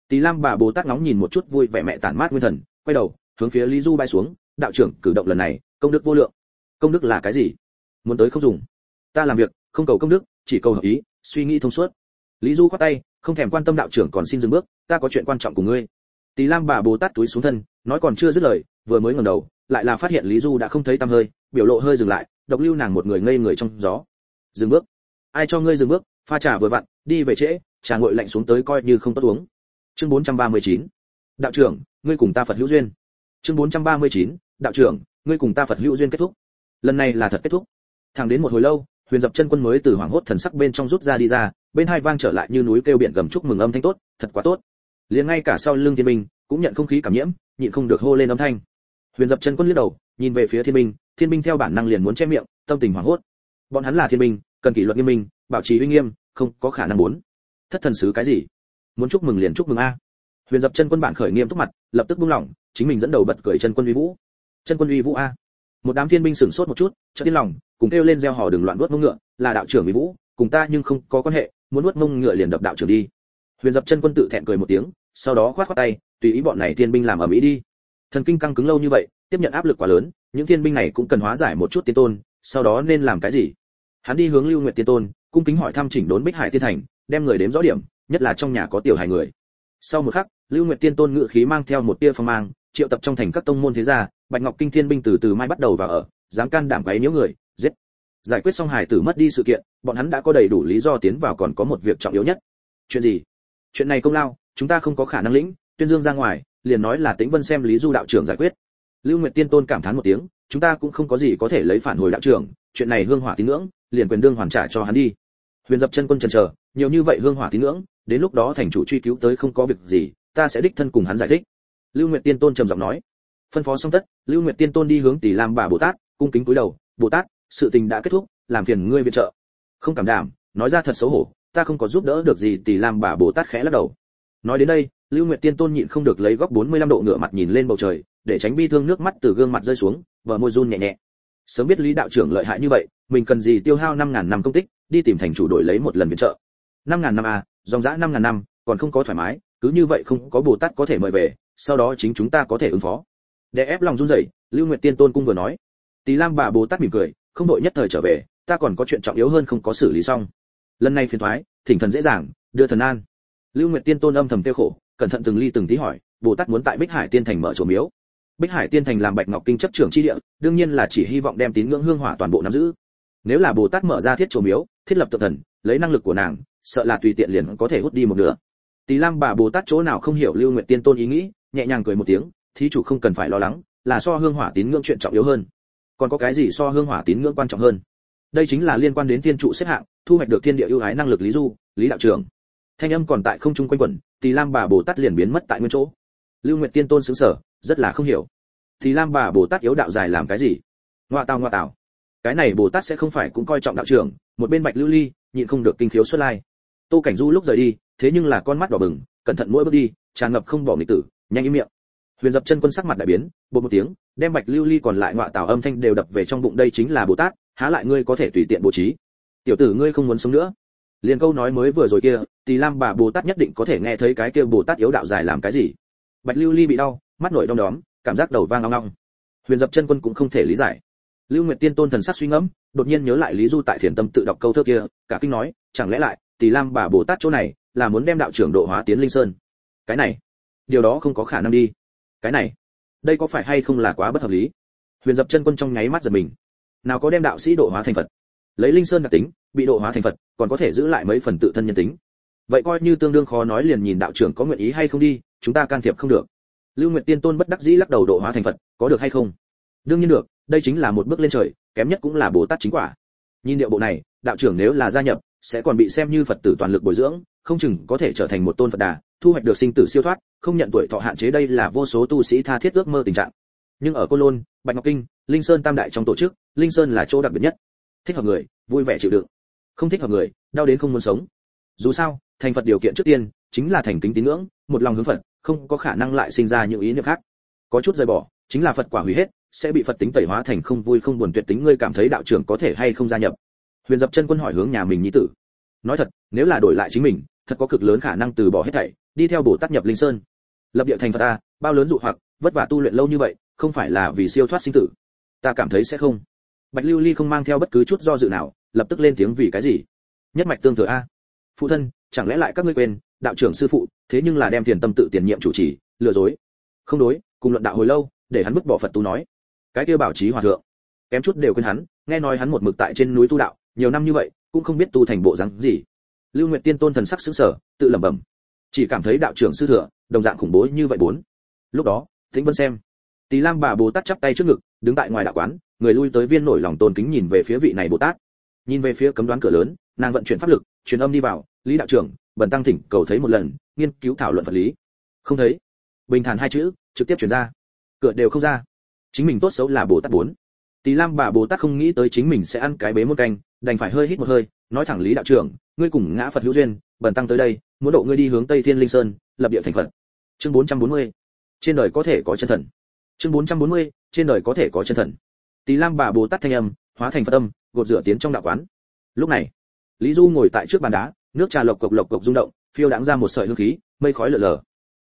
Tỳ lam bà bồ tát ngóng nhìn một chút vui vẻ mẹ tản mát nguyên thần, quay đầu, hướng phía lý du bay xuống, đạo trưởng, cử động lần này, công đức vô lượng. Công đức là cái gì? Muốn tới không dùng. Ta làm việc, không cầu công đức chỉ cầu hợp ý, suy nghĩ thông suốt. Lý du khoát tay, không thèm quan tâm đạo trưởng còn xin dừng bước, ta có chuyện quan trọng cùng ngươi. Tỳ lam bà bồ tát túi xuống thân, nói còn chưa dứt lời, vừa mới ngẩng đầu, lại là phát hiện lý du đã không thấy tăm hơi, biểu lộ hơi dừng lại, độc lưu nàng một người ngây người trong gió. Dừng bước. Ai cho ngươi dừng bước? Pha trà vừa vặn, đi về trễ, trà nguội lạnh xuống tới coi như không tốt uống. Chương 439 đạo trưởng, ngươi cùng ta phật hữu duyên. Chương 439 đạo trưởng, ngươi cùng ta phật hữu duyên kết thúc. Lần này là thật kết thúc. Thẳng đến một hồi lâu huyền dập chân quân mới từ hoàng hốt thần sắc bên trong rút ra đi ra bên hai vang trở lại như núi kêu biển gầm chúc mừng âm thanh tốt thật quá tốt. Liền ngay cả sau lưng thiên Minh cũng nhận không khí cảm nhiễm nhịn không được hô lên âm thanh. Huyền dập chân quân liếc đầu nhìn về phía thiên Minh, thiên Minh theo bản năng liền muốn che miệng tâm tình hoảng hốt. Bọn hắn là thiên Minh, cần kỷ luật nghiêm minh bảo trì uy nghiêm không có khả năng muốn. Thất thần sứ cái gì? Muốn chúc mừng liền chúc mừng a. Huyền dập chân quân bản khởi nghiêm túc mặt lập tức buông lỏng chính mình dẫn đầu bật cười chân quân uy vũ. Chân quân uy vũ a. Một đám thiên binh sửng sốt một chút chợt yên lòng cùng kêu lên gieo hò đừng loạn nuốt mông ngựa, là đạo trưởng mỹ vũ, cùng ta nhưng không có quan hệ, muốn nuốt mông ngựa liền đập đạo trưởng đi. Huyền dập chân quân tự thẹn cười một tiếng, sau đó khoát khoát tay, tùy ý bọn này thiên binh làm ở mỹ đi. Thần kinh căng cứng lâu như vậy, tiếp nhận áp lực quá lớn, những thiên binh này cũng cần hóa giải một chút tiên tôn, sau đó nên làm cái gì? Hắn đi hướng lưu nguyệt tiên tôn, cung kính hỏi thăm chỉnh đốn bích hải tiên thành, đem người đếm rõ điểm, nhất là trong nhà có tiểu hài người. Sau một khắc, lưu nguyệt tiên tôn ngự khí mang theo một tia phong mang, triệu tập trong thành các tông môn thế gia, bạch ngọc kinh thiên binh từ từ mai bắt đầu vào ở, dám can đảm quấy nhiễu người giết. Giải quyết xong hài tử mất đi sự kiện, bọn hắn đã có đầy đủ lý do tiến vào còn có một việc trọng yếu nhất. Chuyện gì? Chuyện này công lao, chúng ta không có khả năng lĩnh, tuyên dương ra ngoài, liền nói là tĩnh vân xem lý du đạo trưởng giải quyết. Lưu nguyệt tiên tôn cảm thán một tiếng, chúng ta cũng không có gì có thể lấy phản hồi đạo trưởng, chuyện này hương hỏa tín ngưỡng, liền quyền đương hoàn trả cho hắn đi. Huyền dập chân quân trần chờ, nhiều như vậy hương hỏa tín ngưỡng, đến lúc đó thành chủ truy cứu tới không có việc gì, ta sẽ đích thân cùng hắn giải thích. Lưu nguyệt tiên tôn trầm giọng nói. Phân phó xong tất, lưu nguyệt tiên tôn đi hướng tỷ lam bà bồ tát, cung kính cúi đầu, bồ tát sự tình đã kết thúc, làm phiền ngươi viện trợ. Không cảm đảm, nói ra thật xấu hổ, ta không có giúp đỡ được gì tỷ làm bà bồ tát khẽ lắc đầu. Nói đến đây, lưu nguyệt tiên tôn nhịn không được lấy góc 45 độ ngửa mặt nhìn lên bầu trời, để tránh bi thương nước mắt từ gương mặt rơi xuống và môi run nhẹ nhẹ. Sớm biết lý đạo trưởng lợi hại như vậy, mình cần gì tiêu hao năm ngàn năm công tích, đi tìm thành chủ đổi lấy một lần viện trợ. năm ngàn năm à dòng dã năm ngàn năm, còn không có thoải mái, cứ như vậy không có bồ tát có thể mời về, sau đó chính chúng ta có thể ứng phó. Để ép lòng run rẩy, lưu nguyệt tiên tôn cung vừa nói. Tỳ lam bà bồ tát mỉm cười không đội nhất thời trở về, ta còn có chuyện trọng yếu hơn không có xử lý xong. Lần này phiền thoái, thỉnh thần dễ dàng, đưa thần an. Lưu nguyệt tiên tôn âm thầm tiêu khổ, cẩn thận từng ly từng tí hỏi, bồ tát muốn tại bích hải tiên thành mở chùa miếu. Bích hải tiên thành làm bạch ngọc kinh chấp trưởng chi địa, đương nhiên là chỉ hy vọng đem tín ngưỡng hương hỏa toàn bộ nắm giữ. Nếu là bồ tát mở ra thiết chùa miếu, thiết lập tự thần, lấy năng lực của nàng, sợ là tùy tiện liền có thể hút đi một nửa. Tỳ lam bà bồ tát chỗ nào không hiểu lưu nguyệt tiên tôn ý nghĩ, nhẹ nhàng cười một tiếng, thí chủ không cần phải lo lắng, là so hương hỏa tín ngưỡng chuyện trọng yếu hơn còn có cái gì so hương hỏa tín ngưỡng quan trọng hơn? Đây chính là liên quan đến thiên trụ xếp hạng, thu hoạch được thiên địa ưu ái năng lực lý du, lý đạo trưởng. Thanh âm còn tại không trung quanh quẩn thì lam bà bồ tát liền biến mất tại nguyên chỗ. Lưu nguyệt tiên tôn xứng sở rất là không hiểu. Thì lam bà bồ tát yếu đạo dài làm cái gì? Ngoa tào ngoa tào. Cái này bồ tát sẽ không phải cũng coi trọng đạo trưởng, một bên bạch lưu ly, nhịn không được kinh khiếu xuất lai. Tô cảnh du lúc rời đi, thế nhưng là con mắt đỏ bừng, cẩn thận mỗi bước đi, tràn ngập không bỏ nghịch tử, nhanh im miệng huyền dập chân quân sắc mặt đại biến, bột một tiếng, đem bạch lưu ly còn lại ngoại tảo âm thanh đều đập về trong bụng đây chính là bồ tát, há lại ngươi có thể tùy tiện bố trí. Tiểu tử ngươi không muốn sống nữa. Liền câu nói mới vừa rồi kia, tỳ lam bà bồ tát nhất định có thể nghe thấy cái kia bồ tát yếu đạo dài làm cái gì. Bạch lưu ly bị đau, mắt nổi đom đóm, cảm giác đầu vang long long huyền dập chân quân cũng không thể lý giải. Lưu nguyệt tiên tôn thần sắc suy ngẫm, đột nhiên nhớ lại lý du tại thiền tâm tự đọc câu thơ kia, cả kinh nói, chẳng lẽ lại, Tỳ lam bà bồ tát chỗ này, là muốn đem đạo trưởng độ hóa tiến linh sơn? Cái này, điều đó không có khả năng đi cái này, đây có phải hay không là quá bất hợp lý? Huyền dập chân quân trong nháy mắt giật mình. Nào có đem đạo sĩ độ hóa thành phật? Lấy linh sơn đặc tính, bị độ hóa thành phật, còn có thể giữ lại mấy phần tự thân nhân tính. Vậy coi như tương đương khó nói liền nhìn đạo trưởng có nguyện ý hay không đi, chúng ta can thiệp không được. Lưu nguyệt tiên tôn bất đắc dĩ lắc đầu độ hóa thành phật, có được hay không? Đương nhiên được, đây chính là một bước lên trời, kém nhất cũng là bồ tát chính quả. Nhìn điệu bộ này, đạo trưởng nếu là gia nhập, sẽ còn bị xem như phật tử toàn lực bồi dưỡng, không chừng có thể trở thành một tôn phật đà thu hoạch được sinh tử siêu thoát, không nhận tuổi thọ hạn chế đây là vô số tu sĩ tha thiết ước mơ tình trạng. Nhưng ở côn lôn, bạch ngọc kinh, linh sơn tam đại trong tổ chức, linh sơn là chỗ đặc biệt nhất. Thích hợp người, vui vẻ chịu đựng. Không thích hợp người, đau đến không muốn sống. Dù sao, thành phật điều kiện trước tiên chính là thành kính tín ngưỡng, một lòng hướng phật, không có khả năng lại sinh ra những ý niệm khác. Có chút rời bỏ, chính là phật quả hủy hết, sẽ bị phật tính tẩy hóa thành không vui không buồn tuyệt tính, ngươi cảm thấy đạo trưởng có thể hay không gia nhập? Huyền dập chân quân hỏi hướng nhà mình nhi tử. Nói thật, nếu là đổi lại chính mình thật có cực lớn khả năng từ bỏ hết thảy, đi theo bồ tát nhập linh sơn. Lập địa thành phật ta bao lớn dụ hoặc, vất vả tu luyện lâu như vậy, không phải là vì siêu thoát sinh tử. Ta cảm thấy sẽ không. Bạch lưu ly không mang theo bất cứ chút do dự nào, lập tức lên tiếng vì cái gì? Nhất mạch tương thừa a. Phụ thân, chẳng lẽ lại các ngươi quên, đạo trưởng sư phụ, thế nhưng là đem tiền tâm tự tiền nhiệm chủ trì, lừa dối. Không đối, cùng luận đạo hồi lâu, để hắn vứt bỏ phật tu nói. Cái kia bảo trí hòa thượng. Kém chút đều quên hắn, nghe nói hắn một mực tại trên núi tu đạo, nhiều năm như vậy, cũng không biết tu thành bộ dáng gì lưu nguyệt tiên tôn thần sắc sững sờ, tự lẩm bẩm. Chỉ cảm thấy đạo trưởng sư thừa đồng dạng khủng bố như vậy bốn. Lúc đó, tĩnh vân xem. Tỳ lam bà bồ tát chắp tay trước ngực, đứng tại ngoài đạo quán, người lui tới viên nổi lòng tôn kính nhìn về phía vị này bồ tát. Nhìn về phía cấm đoán cửa lớn, nàng vận chuyển pháp lực, truyền âm đi vào, lý đạo trưởng, bần tăng thỉnh cầu thấy một lần, nghiên cứu thảo luận vật lý. Không thấy. Bình thản hai chữ, trực tiếp truyền ra. Cửa đều không ra. Chính mình tốt xấu là bồ tát bốn. Tỳ lam bà bồ tát không nghĩ tới chính mình sẽ ăn cái bế một canh đành phải hơi hít một hơi, nói thẳng lý đạo trưởng, ngươi cùng ngã phật hữu duyên, bần tăng tới đây, muốn độ ngươi đi hướng tây thiên linh sơn, lập địa thành phật chương 440. trên đời có thể có chân thần chương 440. trên đời có thể có chân thần tỳ lam bà bồ tát thanh âm, hóa thành phật âm, gột rửa tiến trong đạo quán lúc này, lý du ngồi tại trước bàn đá, nước trà lộc cộc lộc cộc rung động, phiêu đãng ra một sợi hương khí, mây khói lờ lờ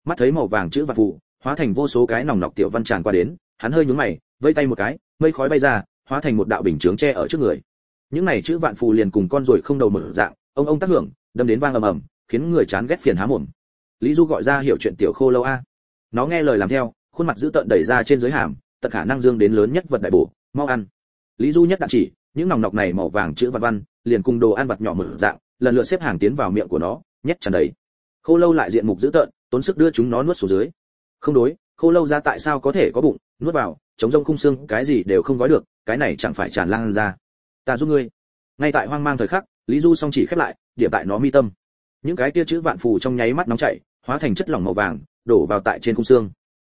mắt thấy màu vàng chữ và phù, hóa thành vô số cái nòng nọc tiểu văn tràn qua đến, hắn hơi nhướng mày, vây tay một cái, mây khói bay ra, hóa thành một đạo bình chướng che ở trước người những này chữ vạn phù liền cùng con rồi không đầu mở dạng, ông ông tác hưởng, đâm đến vang ầm ầm, khiến người chán ghét phiền há mồm. Lý du gọi ra hiểu chuyện tiểu khô lâu a. Nó nghe lời làm theo, khuôn mặt giữ tợn đẩy ra trên dưới hàm, tận khả năng dương đến lớn nhất vật đại bổ, mau ăn. Lý du nhất đạn chỉ, những nòng nọc này màu vàng chữ vạn văn, liền cùng đồ ăn vặt nhỏ mở dạng, lần lượt xếp hàng tiến vào miệng của nó, nhét tràn đầy. Khô lâu lại diện mục giữ tợn, tốn sức đưa chúng nó nuốt xuống dưới. Không đối, khô lâu ra tại sao có thể có bụng, nuốt vào, chống rông khung xương, cái gì đều không gói được, cái này chẳng phải tràn lan ra ta giúp ngươi. Ngay tại hoang mang thời khắc, lý du song chỉ khép lại, điểm tại nó mi tâm. Những cái tia chữ vạn phù trong nháy mắt nóng chảy, hóa thành chất lỏng màu vàng, đổ vào tại trên khung xương.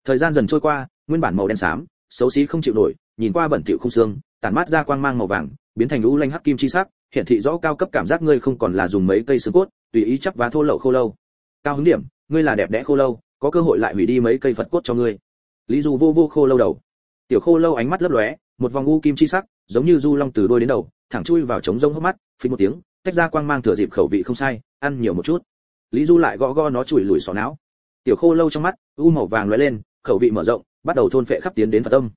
Thời gian dần trôi qua, nguyên bản màu đen xám, xấu xí không chịu nổi, nhìn qua bẩn thỉu khung xương, tản mát ra quang mang màu vàng, biến thành lũ lanh hắc kim chi sắc, hiện thị rõ cao cấp cảm giác ngươi không còn là dùng mấy cây xương cốt, tùy ý chấp và thô lậu khô lâu. Cao hứng điểm, ngươi là đẹp đẽ khô lâu, có cơ hội lại hủy đi mấy cây phật cốt cho ngươi. Lý du vô vô khô lâu đầu. Tiểu khô lâu ánh mắt lấp lóe, một vòng u kim chi sắc giống như du long từ đôi đến đầu, thẳng chui vào trống rông hốc mắt, phình một tiếng, tách ra quang mang thừa dịp khẩu vị không sai, ăn nhiều một chút. Lý du lại gõ gõ nó chùi lùi xỏ não. Tiểu khô lâu trong mắt, u màu vàng lóe lên, khẩu vị mở rộng, bắt đầu thôn phệ khắp tiến đến phật tâm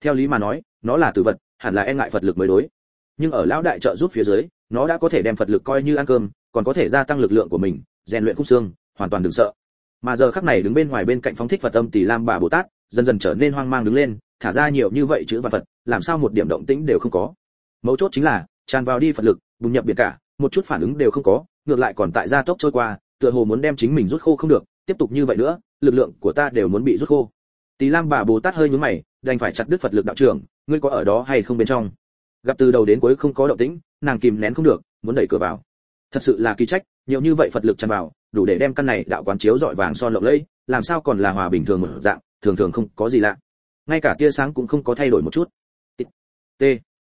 theo lý mà nói, nó là tử vật, hẳn là e ngại phật lực mới đối. Nhưng ở lão đại trợ giúp phía dưới, nó đã có thể đem phật lực coi như ăn cơm, còn có thể gia tăng lực lượng của mình, rèn luyện khúc xương, hoàn toàn đừng sợ. Mà giờ khắc này đứng bên ngoài bên cạnh phóng thích phật tâm tỷ lam bà bồ tát, dần dần trở nên hoang mang đứng lên, thả ra nhiều như vậy chữ và phật làm sao một điểm động tĩnh đều không có. Mấu chốt chính là, tràn vào đi phật lực, bùng nhập biển cả, một chút phản ứng đều không có, ngược lại còn tại gia tốc trôi qua, tựa hồ muốn đem chính mình rút khô không được, tiếp tục như vậy nữa, lực lượng của ta đều muốn bị rút khô. Tỳ lam bà bồ tát hơi nhướng mày, đành phải chặt đứt phật lực đạo trưởng, ngươi có ở đó hay không bên trong? Gặp từ đầu đến cuối không có động tĩnh, nàng kìm nén không được, muốn đẩy cửa vào. Thật sự là kỳ trách, nhiều như vậy phật lực tràn vào, đủ để đem căn này đạo quán chiếu dọi vàng son lộng lẫy, làm sao còn là hòa bình thường một dạng, thường thường không có gì lạ. Ngay cả tia sáng cũng không có thay đổi một chút t.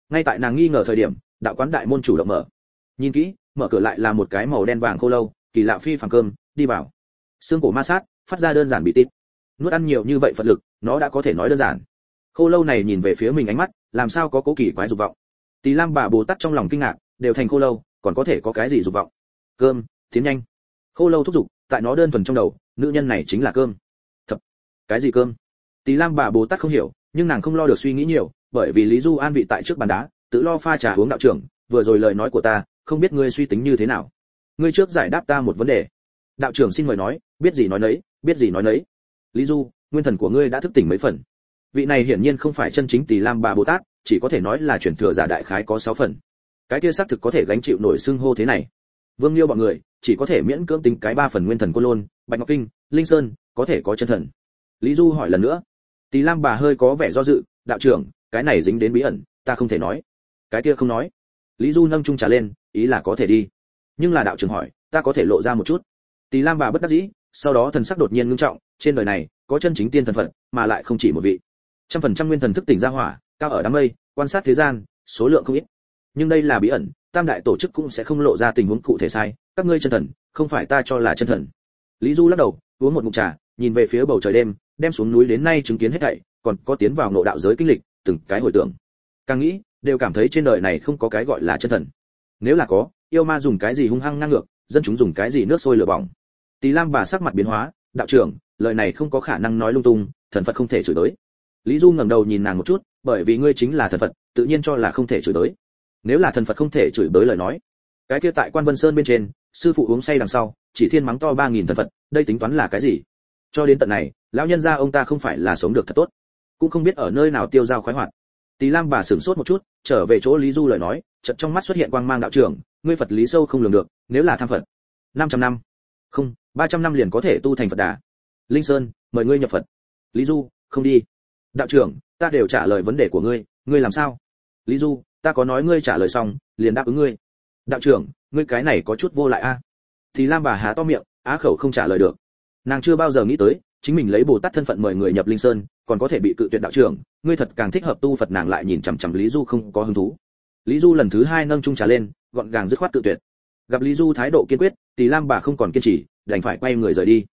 Ngay tại nàng nghi ngờ thời điểm, đạo quán đại môn chủ động mở. Nhìn kỹ, mở cửa lại là một cái màu đen vàng khô lâu, kỳ lạ phi phẳng cơm, đi vào. Xương cổ ma sát, phát ra đơn giản bị tít nuốt ăn nhiều như vậy phật lực, nó đã có thể nói đơn giản. Khô lâu này nhìn về phía mình ánh mắt, làm sao có cố kỳ quái dục vọng. Tỳ lam bà bồ tát trong lòng kinh ngạc, đều thành khô lâu, còn có thể có cái gì dục vọng? Cơm, tiến nhanh. Khô lâu thúc giục, tại nó đơn thuần trong đầu, nữ nhân này chính là cơm. Thật, cái gì cơm? Tỳ lam bà bồ tát không hiểu, nhưng nàng không lo được suy nghĩ nhiều bởi vì lý du an vị tại trước bàn đá, tự lo pha trà uống đạo trưởng, vừa rồi lời nói của ta, không biết ngươi suy tính như thế nào. Ngươi trước giải đáp ta một vấn đề. Đạo trưởng xin mời nói, biết gì nói nấy, biết gì nói nấy. Lý du, nguyên thần của ngươi đã thức tỉnh mấy phần. Vị này hiển nhiên không phải chân chính tỷ lam bà bồ tát, chỉ có thể nói là chuyển thừa giả đại khái có sáu phần. Cái kia xác thực có thể gánh chịu nổi xưng hô thế này. Vương liêu bọn người, chỉ có thể miễn cưỡng tính cái ba phần nguyên thần cô lôn, bạch ngọc kinh, linh sơn, có thể có chân thần. Lý du hỏi lần nữa. Tỷ lam bà hơi có vẻ do dự, đạo trưởng cái này dính đến bí ẩn, ta không thể nói. Cái kia không nói. Lý du nâng chung trà lên, ý là có thể đi. Nhưng là đạo trưởng hỏi, ta có thể lộ ra một chút. Tỳ lam bà bất đắc dĩ, sau đó thần sắc đột nhiên ngưng trọng, trên đời này, có chân chính tiên thần phật, mà lại không chỉ một vị. Trăm phần trăm nguyên thần thức tỉnh ra hỏa, cao ở đám mây, quan sát thế gian, số lượng không ít. Nhưng đây là bí ẩn, tam đại tổ chức cũng sẽ không lộ ra tình huống cụ thể sai, các ngươi chân thần, không phải ta cho là chân thần. Lý du lắc đầu, uống một ngụm trà, nhìn về phía bầu trời đêm, đem xuống núi đến nay chứng kiến hết thảy, còn có tiến vào nội đạo giới kinh lịch từng cái hồi tưởng. Càng nghĩ, đều cảm thấy trên đời này không có cái gọi là chân thần. Nếu là có, yêu ma dùng cái gì hung hăng năng ngược, dân chúng dùng cái gì nước sôi lửa bỏng. Tỳ lam bà sắc mặt biến hóa, đạo trưởng, lời này không có khả năng nói lung tung, thần phật không thể chửi tới lý du ngẩng đầu nhìn nàng một chút, bởi vì ngươi chính là thần phật, tự nhiên cho là không thể chửi tới nếu là thần phật không thể chửi tới lời nói, cái kia tại quan vân sơn bên trên, sư phụ uống say đằng sau, chỉ thiên mắng to ba nghìn thần phật, đây tính toán là cái gì? Cho đến tận này, lão nhân gia ông ta không phải là sống được thật tốt cũng không biết ở nơi nào tiêu dao khoái hoạt. Tỳ lam bà sửng sốt một chút, trở về chỗ lý du lời nói, chợt trong mắt xuất hiện quang mang đạo trưởng, ngươi phật lý sâu không lường được, nếu là tham phật 500 năm. Không 300 năm liền có thể tu thành phật đà. Linh sơn, mời ngươi nhập phật. Lý du, không đi. Đạo trưởng, ta đều trả lời vấn đề của ngươi ngươi làm sao? Lý du, ta có nói ngươi trả lời xong, liền đáp ứng ngươi. Đạo trưởng, ngươi cái này có chút vô lại a. Thì lam bà há to miệng, á khẩu không trả lời được. Nàng chưa bao giờ nghĩ tới, chính mình lấy bồ tát thân phận mời người nhập linh sơn còn có thể bị cự tuyệt đạo trưởng, ngươi thật càng thích hợp tu phật nàng lại nhìn chằm chằm lý du không có hứng thú. Lý du lần thứ hai nâng trung trà lên, gọn gàng dứt khoát cự tuyệt. Gặp lý du thái độ kiên quyết thì lam bà không còn kiên trì, đành phải quay người rời đi.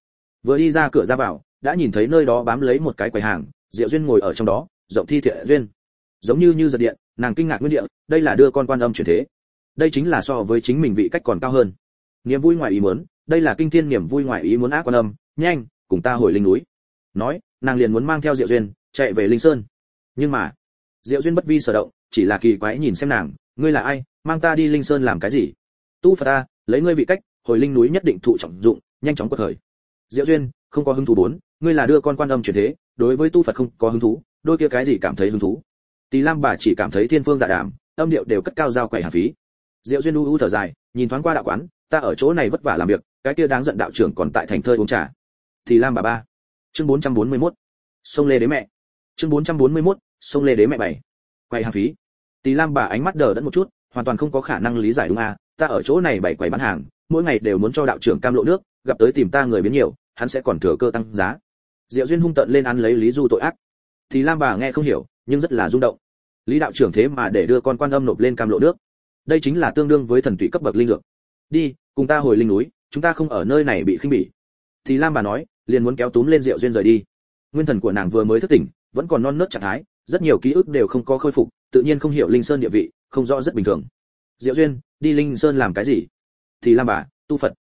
Vừa đi ra cửa ra vào, đã nhìn thấy nơi đó bám lấy một cái quầy hàng, diệu duyên ngồi ở trong đó, rộng thi thiện duyên. Giống như như giật điện, nàng kinh ngạc nguyên địa, đây là đưa con quan âm chuyển thế. Đây chính là so với chính mình vị cách còn cao hơn. Niềm vui ngoài ý muốn, đây là kinh thiên niềm vui ngoài ý muốn ác quan âm, nhanh, cùng ta hồi linh núi. Nói nàng liền muốn mang theo diệu duyên, chạy về linh sơn. Nhưng mà, diệu duyên bất vi sở động, chỉ là kỳ quái nhìn xem nàng, ngươi là ai, mang ta đi linh sơn làm cái gì? Tu phật ta, lấy ngươi vị cách, hồi linh núi nhất định thụ trọng dụng, nhanh chóng quật khởi. Diệu duyên, không có hứng thú bốn, ngươi là đưa con quan âm chuyển thế, đối với tu phật không có hứng thú, đôi kia cái gì cảm thấy hứng thú? Tỳ lam bà chỉ cảm thấy thiên phương giả dạ đảm âm điệu đều cất cao giao quẩy hà phí. Diệu duyên u u thở dài, nhìn thoáng qua đạo quán, ta ở chỗ này vất vả làm việc, cái kia đáng giận đạo trưởng còn tại thành thơi uống trà. Thì lam bà ba chương 441. sông lê đế mẹ. Chương 441. sông lê đế mẹ bảy. Quầy hàng phí. Tỷ lam bà ánh mắt đờ đẫn một chút, hoàn toàn không có khả năng lý giải đúng à ta ở chỗ này bảy quầy bán hàng, mỗi ngày đều muốn cho đạo trưởng cam lộ nước, gặp tới tìm ta người biến nhiều, hắn sẽ còn thừa cơ tăng giá. Diệu duyên hung tận lên ăn lấy lý du tội ác. Thì lam bà nghe không hiểu, nhưng rất là rung động. Lý đạo trưởng thế mà để đưa con quan âm nộp lên cam lộ nước. Đây chính là tương đương với thần tụy cấp bậc linh dược. Đi, cùng ta hồi linh núi, chúng ta không ở nơi này bị khinh bỉ thì lam bà nói, liền muốn kéo túm lên rượu duyên rời đi. Nguyên thần của nàng vừa mới thức tỉnh, vẫn còn non nớt trạng thái, rất nhiều ký ức đều không có khôi phục, tự nhiên không hiểu linh sơn địa vị, không rõ rất bình thường. Diệu duyên, đi linh sơn làm cái gì? Thì lam bà, tu phật.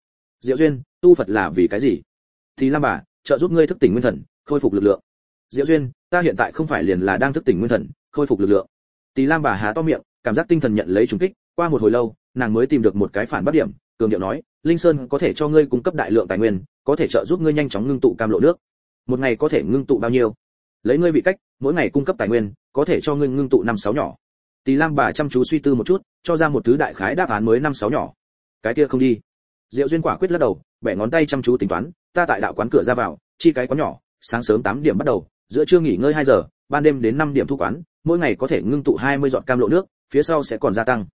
Diệu duyên, tu phật là vì cái gì? Thì lam bà, trợ giúp ngươi thức tỉnh nguyên thần, khôi phục lực lượng. Diệu duyên, ta hiện tại không phải liền là đang thức tỉnh nguyên thần, khôi phục lực lượng. Tỳ lam bà há to miệng, cảm giác tinh thần nhận lấy trùng kích, qua một hồi lâu, nàng mới tìm được một cái phản bắt điểm, cường điệu nói, linh sơn có thể cho ngươi cung cấp đại lượng tài nguyên có thể trợ giúp ngươi nhanh chóng ngưng tụ cam lộ nước. Một ngày có thể ngưng tụ bao nhiêu? Lấy ngươi vị cách, mỗi ngày cung cấp tài nguyên, có thể cho ngươi ngưng tụ năm sáu nhỏ. Tỳ lam bà chăm chú suy tư một chút, cho ra một thứ đại khái đáp án mới năm sáu nhỏ. Cái kia không đi. Diệu duyên quả quyết lắc đầu, bẻ ngón tay chăm chú tính toán, ta tại đạo quán cửa ra vào, chi cái có nhỏ, sáng sớm 8 điểm bắt đầu, giữa trưa nghỉ ngơi 2 giờ, ban đêm đến 5 điểm thu quán, mỗi ngày có thể ngưng tụ 20 giọt cam lộ nước, phía sau sẽ còn gia tăng.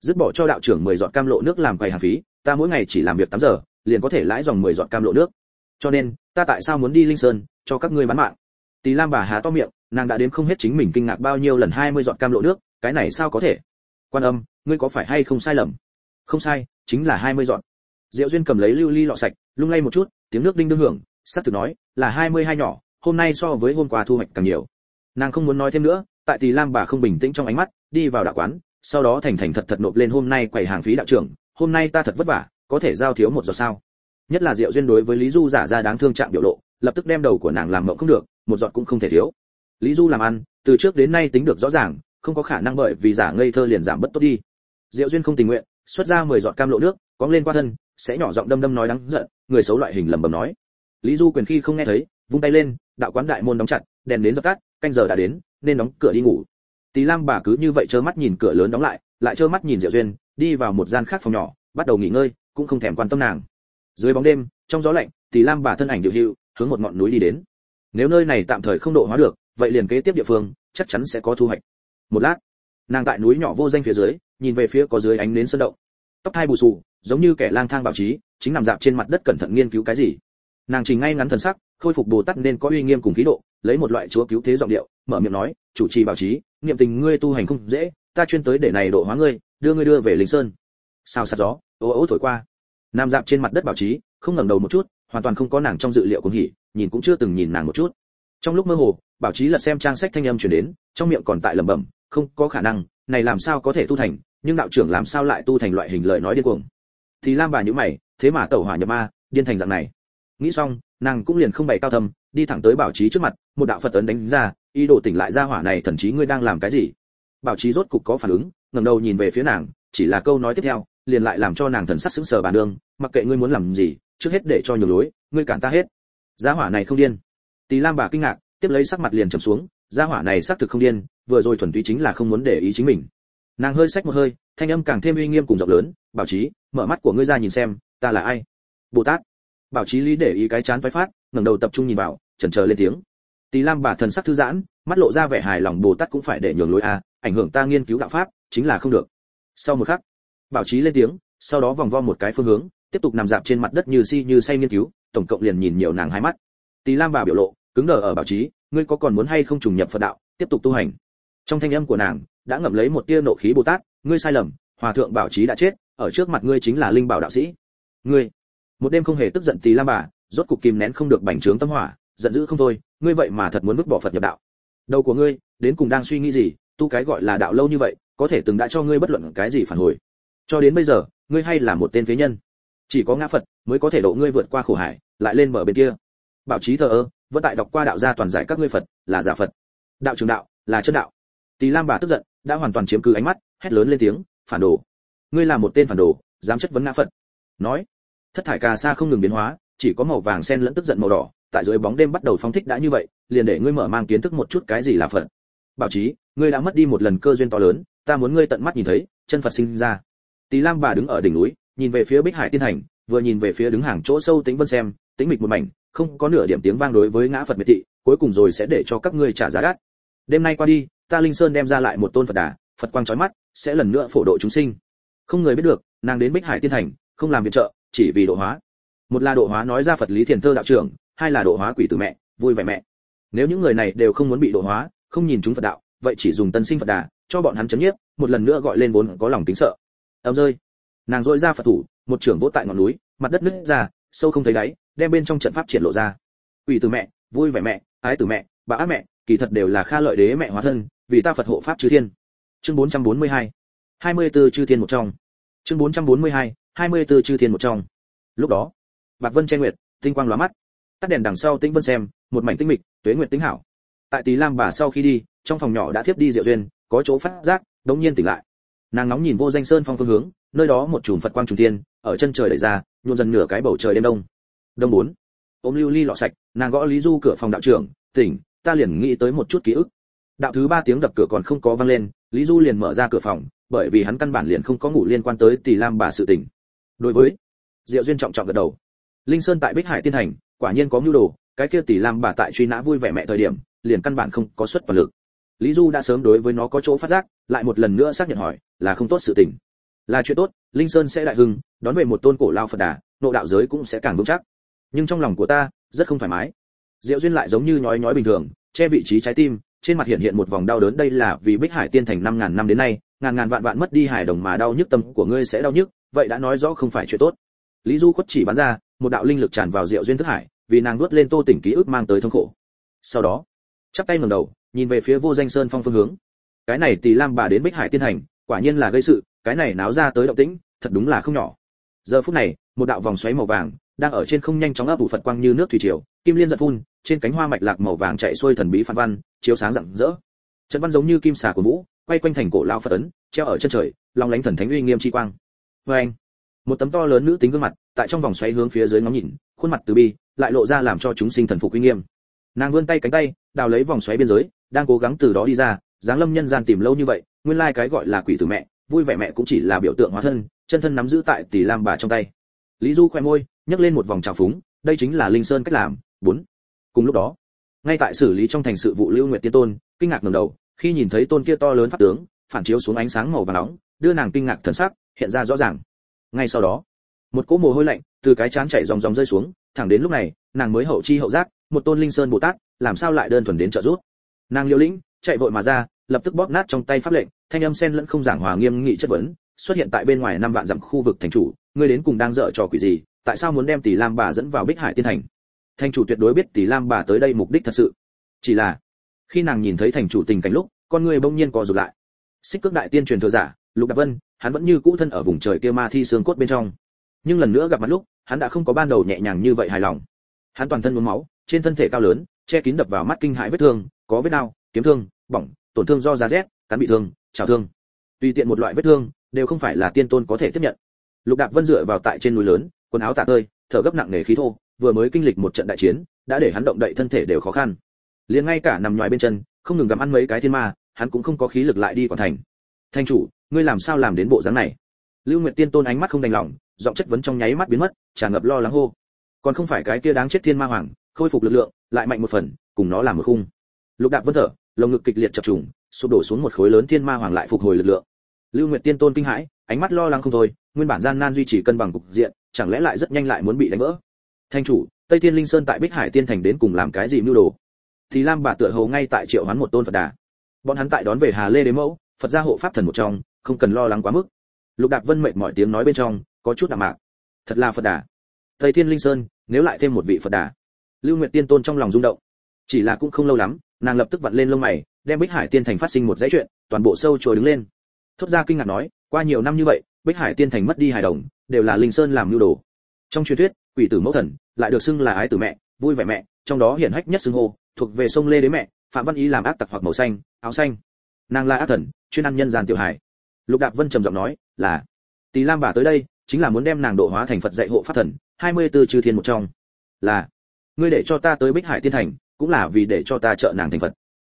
Dứt bỏ cho đạo trưởng 10 giọt cam lộ nước làm quầy hàng phí, ta mỗi ngày chỉ làm việc 8 giờ liền có thể lãi dòng 10 giọt cam lộ nước. Cho nên, ta tại sao muốn đi linh sơn, cho các ngươi bán mạng? Tỳ lam bà há to miệng, nàng đã đến không hết chính mình kinh ngạc bao nhiêu lần 20 giọt cam lộ nước, cái này sao có thể? Quan âm, ngươi có phải hay không sai lầm? Không sai, chính là 20 giọt. Diệu duyên cầm lấy lưu ly lọ sạch, lung lay một chút, tiếng nước đinh đương hưởng, sắp thực nói, là 22 nhỏ, hôm nay so với hôm qua thu hoạch càng nhiều. Nàng không muốn nói thêm nữa, tại tỳ lam bà không bình tĩnh trong ánh mắt, đi vào đạo quán, sau đó thành thành thật thật nộp lên hôm nay quầy hàng phí đạo trưởng, hôm nay ta thật vất vả có thể giao thiếu một giọt sao? Nhất là diệu duyên đối với lý du giả ra đáng thương trạng biểu lộ, lập tức đem đầu của nàng làm mộng không được, một giọt cũng không thể thiếu. Lý du làm ăn, từ trước đến nay tính được rõ ràng, không có khả năng bởi vì giả ngây thơ liền giảm bất tốt đi. Diệu duyên không tình nguyện, xuất ra 10 giọt cam lộ nước cóng lên qua thân, sẽ nhỏ giọng đâm đâm nói đắng giận, người xấu loại hình lẩm bẩm nói. Lý du quyền khi không nghe thấy, vung tay lên, đạo quán đại môn đóng chặt, đèn đến dập tắt, canh giờ đã đến, nên đóng cửa đi ngủ. Tỳ lam bà cứ như vậy trơ mắt nhìn cửa lớn đóng lại lại trơ mắt nhìn diệu duyên, đi vào một gian khác phòng nhỏ, bắt đầu nghỉ ngơi cũng không thèm quan tâm nàng. Dưới bóng đêm, trong gió lạnh tỷ lam bà thân ảnh điệu hữu hướng một ngọn núi đi đến. Nếu nơi này tạm thời không độ hóa được, vậy liền kế tiếp địa phương, chắc chắn sẽ có thu hoạch. Một lát, nàng tại núi nhỏ vô danh phía dưới, nhìn về phía có dưới ánh nến sơn động. Tóc hai bù xù, giống như kẻ lang thang bảo trí chính nằm dạp trên mặt đất cẩn thận nghiên cứu cái gì. Nàng trình ngay ngắn thần sắc, khôi phục bồ tát nên có uy nghiêm cùng khí độ, lấy một loại chúa cứu thế giọng điệu, mở miệng nói, chủ trì bảo trí niệm tình ngươi tu hành không dễ, ta chuyên tới để này độ hóa ngươi, đưa ngươi đưa về linh sơn. Sao sạt gió ố ố thổi qua. Nam dạp trên mặt đất bảo trí, không ngẩng đầu một chút, hoàn toàn không có nàng trong dự liệu cũng hỉ, nhìn cũng chưa từng nhìn nàng một chút. Trong lúc mơ hồ, bảo trí lật xem trang sách thanh âm truyền đến, trong miệng còn tại lẩm bẩm, không có khả năng, này làm sao có thể tu thành, nhưng đạo trưởng làm sao lại tu thành loại hình lời nói điên cuồng. Thì lam bà nhữ mày, thế mà tẩu hỏa nhập ma, điên thành dạng này. Nghĩ xong, nàng cũng liền không bày cao thầm đi thẳng tới bảo trí trước mặt, một đạo phật ấn đánh ra, ý đồ tỉnh lại ra hỏa này thần chí ngươi đang làm cái gì? Bảo trí rốt cục có phản ứng, ngẩng đầu nhìn về phía nàng, chỉ là câu nói tiếp theo liền lại làm cho nàng thần sắc sững sờ bà nương, mặc kệ ngươi muốn làm gì, trước hết để cho nhường lối, ngươi cản ta hết. Gia hỏa này không điên. Tỳ lam bà kinh ngạc, tiếp lấy sắc mặt liền trầm xuống, gia hỏa này xác thực không điên, vừa rồi thuần túy chính là không muốn để ý chính mình. Nàng hơi xách một hơi, thanh âm càng thêm uy nghiêm cùng rộng lớn, bảo trí mở mắt của ngươi ra nhìn xem, ta là ai? Bồ tát. Bảo trí lý để ý cái chán toái phát, ngẩng đầu tập trung nhìn vào, chần chờ lên tiếng. Tỳ lam bà thần sắc thư giãn, mắt lộ ra vẻ hài lòng, bồ tát cũng phải để nhường lối a ảnh hưởng ta nghiên cứu đạo pháp, chính là không được. Sau một khắc bảo trí lên tiếng, sau đó vòng vo một cái phương hướng, tiếp tục nằm dạp trên mặt đất như si như say nghiên cứu, tổng cộng liền nhìn nhiều nàng hai mắt. Tỳ lam bà biểu lộ, cứng đờ ở bảo trí ngươi có còn muốn hay không trùng nhập phật đạo, tiếp tục tu hành. Trong thanh âm của nàng, đã ngậm lấy một tia nộ khí bồ tát, ngươi sai lầm, hòa thượng bảo trí đã chết, ở trước mặt ngươi chính là linh bảo đạo sĩ. Ngươi, một đêm không hề tức giận tỳ lam bà, rốt cục kìm nén không được bành trướng tâm hỏa, giận dữ không thôi, ngươi vậy mà thật muốn vứt bỏ phật nhập đạo. Đầu của ngươi, đến cùng đang suy nghĩ gì, tu cái gọi là đạo lâu như vậy, có thể từng đã cho ngươi bất luận cái gì phản hồi cho đến bây giờ, ngươi hay là một tên phế nhân. Chỉ có ngã phật mới có thể độ ngươi vượt qua khổ hải, lại lên mở bên kia. Bảo trí thờ ơ, vẫn tại đọc qua đạo gia toàn giải các ngươi phật, là giả phật. Đạo trường đạo, là chân đạo. Tỳ lam bà tức giận, đã hoàn toàn chiếm cứ ánh mắt, hét lớn lên tiếng, phản đồ! Ngươi là một tên phản đồ, dám chất vấn ngã phật. Nói, thất thải cà sa không ngừng biến hóa, chỉ có màu vàng xen lẫn tức giận màu đỏ, tại dưới bóng đêm bắt đầu phóng thích đã như vậy, liền để ngươi mở mang kiến thức một chút cái gì là phật. Bảo trí, ngươi đã mất đi một lần cơ duyên to lớn, ta muốn ngươi tận mắt nhìn thấy, chân phật sinh ra tỳ lam bà đứng ở đỉnh núi, nhìn về phía bích hải tiên hành vừa nhìn về phía đứng hàng chỗ sâu tĩnh vân xem, tĩnh mịch một mảnh, không có nửa điểm tiếng vang đối với ngã phật miệt thị, cuối cùng rồi sẽ để cho các ngươi trả giá đắt. Đêm nay qua đi, ta linh sơn đem ra lại một tôn phật đà, phật quang chói mắt, sẽ lần nữa phổ độ chúng sinh. Không người biết được, nàng đến bích hải tiên thành, không làm việc trợ, chỉ vì độ hóa. Một là độ hóa nói ra phật lý thiền thơ đạo trưởng, hai là độ hóa quỷ tử mẹ, vui vẻ mẹ. Nếu những người này đều không muốn bị độ hóa, không nhìn chúng phật đạo, vậy chỉ dùng tân sinh phật đà, cho bọn hắn chấn nhiếp, một lần nữa gọi lên vốn có lòng tính sợ ầm rơi. Nàng dội ra phật thủ, một trưởng vỗ tại ngọn núi, mặt đất nứt ra, sâu không thấy đáy, đem bên trong trận pháp triển lộ ra. Quỷ từ mẹ, vui vẻ mẹ, ái từ mẹ, bà ác mẹ, kỳ thật đều là kha lợi đế mẹ hóa thân, vì ta phật hộ pháp chư thiên. Chương 442 24 chư thiên một trong. Chương 442 24 chư thiên một trong. Lúc đó, bạc vân che nguyệt, tinh quang lóa mắt. Tắt đèn đằng sau tinh vân xem, một mảnh tinh mịch, tuế nguyệt tinh hảo. Tại tỳ lam bà sau khi đi, trong phòng nhỏ đã thiếp đi diệu duyên, có chỗ phát giác, đống nhiên tỉnh lại nàng nóng nhìn vô danh sơn phong phương hướng, nơi đó một chùm phật quang trùng tiên ở chân trời đẩy ra, nhuộm dần nửa cái bầu trời đêm đông. Đông bốn. Ôm lưu ly lọ sạch, nàng gõ lý du cửa phòng đạo trưởng, tỉnh, ta liền nghĩ tới một chút ký ức. Đạo thứ ba tiếng đập cửa còn không có vang lên, lý du liền mở ra cửa phòng, bởi vì hắn căn bản liền không có ngủ liên quan tới tỷ lam bà sự tình. Đối với diệu duyên trọng trọng gật đầu. Linh sơn tại bích hải tiên hành quả nhiên có mưu đồ, cái kia tỷ lam bà tại truy nã vui vẻ mẹ thời điểm, liền căn bản không có xuất toàn lực lý du đã sớm đối với nó có chỗ phát giác, lại một lần nữa xác nhận hỏi, là không tốt sự tình. Là chuyện tốt, linh sơn sẽ đại hưng, đón về một tôn cổ lao phật đà, nộ đạo giới cũng sẽ càng vững chắc. Nhưng trong lòng của ta, rất không thoải mái. Diệu duyên lại giống như nhói nhói bình thường, che vị trí trái tim, trên mặt hiện hiện một vòng đau đớn đây là vì bích hải tiên thành năm ngàn năm đến nay, ngàn ngàn vạn vạn mất đi hải đồng mà đau nhức tâm của ngươi sẽ đau nhức, vậy đã nói rõ không phải chuyện tốt. Lý du khuất chỉ bắn ra, một đạo linh lực tràn vào diệu duyên thức hải, vì nàng nuốt lên tô tỉnh ký ức mang tới thống khổ. Sau đó chắp tay ngẩng đầu, nhìn về phía vô danh sơn phong phương hướng. Cái này tỷ lam bà đến bích hải tiên thành, quả nhiên là gây sự, cái này náo ra tới động tĩnh, thật đúng là không nhỏ. Giờ phút này, một đạo vòng xoáy màu vàng đang ở trên không nhanh chóng ấp ủ phật quang như nước thủy triều, kim liên giật phun, trên cánh hoa mạch lạc màu vàng chạy xuôi thần bí phan văn, chiếu sáng rạng rỡ. Trận văn giống như kim xà của vũ, quay quanh thành cổ lao phật ấn, treo ở chân trời, long lánh thần thánh uy nghiêm chi quang. Vê anh, một tấm to lớn nữ tính gương mặt, tại trong vòng xoáy hướng phía dưới ngóng nhìn, khuôn mặt từ bi, lại lộ ra làm cho chúng sinh thần phục uy nghiêm. Nàng vươn tay cánh tay đào lấy vòng xoáy biên giới, đang cố gắng từ đó đi ra dáng lâm nhân gian tìm lâu như vậy, nguyên lai cái gọi là quỷ tử mẹ, vui vẻ mẹ cũng chỉ là biểu tượng hóa thân, chân thân nắm giữ tại tỷ lam bà trong tay. Lý du khoe môi, nhấc lên một vòng trào phúng, đây chính là linh sơn cách làm. Bốn. Cùng lúc đó, ngay tại xử lý trong thành sự vụ lưu nguyệt tiên tôn, kinh ngạc ngẩng đầu, khi nhìn thấy tôn kia to lớn pháp tướng, phản chiếu xuống ánh sáng màu vàng nóng, đưa nàng kinh ngạc thần sắc, hiện ra rõ ràng. Ngay sau đó, một cỗ mồ hôi lạnh từ cái chán chảy dòng dòng rơi xuống, thẳng đến lúc này, nàng mới hậu chi hậu giác, một tôn linh sơn bồ tát làm sao lại đơn thuần đến trợ giúp? Nàng liều lĩnh, chạy vội mà ra, lập tức bóp nát trong tay pháp lệnh, thanh âm sen lẫn không giảng hòa nghiêm nghị chất vấn, xuất hiện tại bên ngoài năm vạn dặm khu vực thành chủ, ngươi đến cùng đang dở trò quỷ gì, tại sao muốn đem tỷ lam bà dẫn vào bích hải tiên thành? Thành chủ tuyệt đối biết tỷ lam bà tới đây mục đích thật sự. Chỉ là, khi nàng nhìn thấy thành chủ tình cảnh lúc, con người bỗng nhiên co rụt lại. Xích cước đại tiên truyền thừa giả, lục đạp vân, hắn vẫn như cũ thân ở vùng trời kia ma thi xương cốt bên trong. Nhưng lần nữa gặp mặt lúc, hắn đã không có ban đầu nhẹ nhàng như vậy hài lòng. Hắn toàn thân nhuốm máu, trên thân thể cao lớn che kín đập vào mắt kinh hãi vết thương, có vết đau, kiếm thương, bỏng, tổn thương do giá rét, cắn bị thương chảo thương. Tùy tiện một loại vết thương, đều không phải là tiên tôn có thể tiếp nhận. Lục đạp vân dựa vào tại trên núi lớn, quần áo tả tơi, thở gấp nặng nề khí thô, vừa mới kinh lịch một trận đại chiến, đã để hắn động đậy thân thể đều khó khăn. Liền ngay cả nằm ngoài bên chân, không ngừng gặm ăn mấy cái thiên ma, hắn cũng không có khí lực lại đi quản thành. Thanh chủ, ngươi làm sao làm đến bộ dáng này? Lưu nguyệt tiên tôn ánh mắt không đành lòng, giọng chất vấn trong nháy mắt biến mất, tràn ngập lo lắng hô. Còn không phải cái kia đáng chết thiên ma hoàng khôi phục lực lượng, lại mạnh một phần, cùng nó làm một khung. Lục đạp vân thở, lồng ngực kịch liệt chập trùng, sụp đổ xuống một khối lớn thiên ma hoàng lại phục hồi lực lượng. Lưu nguyệt tiên tôn kinh hãi, ánh mắt lo lắng không thôi, nguyên bản gian nan duy trì cân bằng cục diện, chẳng lẽ lại rất nhanh lại muốn bị đánh vỡ? Thanh chủ, tây thiên linh sơn tại bích hải tiên thành đến cùng làm cái gì mưu đồ? Thì lam bà tựa hồ ngay tại triệu hoán một tôn phật đà. Bọn hắn tại đón về hà lê đế mẫu, phật gia hộ pháp thần một trong, không cần lo lắng quá mức. Lục đạp vân mệt mọi tiếng nói bên trong, có chút đạm mạc. Thật là phật đà. Tây thiên linh sơn, nếu lại thêm một vị phật đà lưu nguyệt tiên tôn trong lòng rung động. Chỉ là cũng không lâu lắm, nàng lập tức vặn lên lông mày, đem bích hải tiên thành phát sinh một dãy chuyện, toàn bộ sâu trồi đứng lên. Thốt ra kinh ngạc nói, qua nhiều năm như vậy, bích hải tiên thành mất đi hài đồng, đều là linh sơn làm nhu đồ. Trong truyền thuyết, quỷ tử mẫu thần, lại được xưng là ái tử mẹ, vui vẻ mẹ, trong đó hiển hách nhất xưng hô, thuộc về sông lê đế mẹ, phạm văn ý làm ác tặc hoặc màu xanh, áo xanh. Nàng là ác thần, chuyên ăn nhân gian tiểu hải lục đạp vân trầm giọng nói, là, tỳ lam bà tới đây, chính là muốn đem nàng độ hóa thành phật dạy hộ pháp thần, hai mươi 24 chư thiên một trong. Là ngươi để cho ta tới bích hải tiên thành cũng là vì để cho ta trợ nàng thành phật.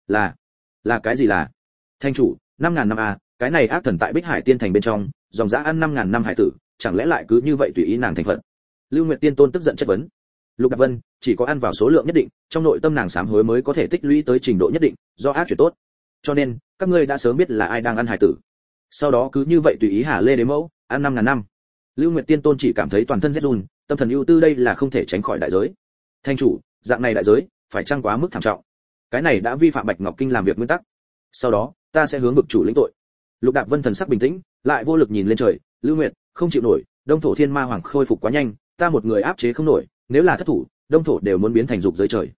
Là là cái gì là? Thanh chủ năm ngàn năm a à, cái này ác thần tại bích hải tiên thành bên trong dòng dã ăn năm ngàn năm hải tử chẳng lẽ lại cứ như vậy tùy ý nàng thành phật? Lưu nguyệt tiên tôn tức giận chất vấn. Lục đạp vân chỉ có ăn vào số lượng nhất định trong nội tâm nàng sám hối mới có thể tích lũy tới trình độ nhất định do ác chuyển tốt. Cho nên các ngươi đã sớm biết là ai đang ăn hải tử. Sau đó cứ như vậy tùy ý hà lê đế mẫu ăn năm ngàn năm. Lưu nguyệt tiên tôn chỉ cảm thấy toàn thân rét run tâm thần ưu tư đây là không thể tránh khỏi đại giới thanh chủ, dạng này đại giới, phải trăng quá mức thảm trọng? Cái này đã vi phạm bạch ngọc kinh làm việc nguyên tắc. Sau đó, ta sẽ hướng vực chủ lĩnh tội. Lục đạp vân thần sắc bình tĩnh, lại vô lực nhìn lên trời. Lưu nguyệt, không chịu nổi, đông thổ thiên ma hoàng khôi phục quá nhanh, ta một người áp chế không nổi, nếu là thất thủ, đông thổ đều muốn biến thành dục giới trời.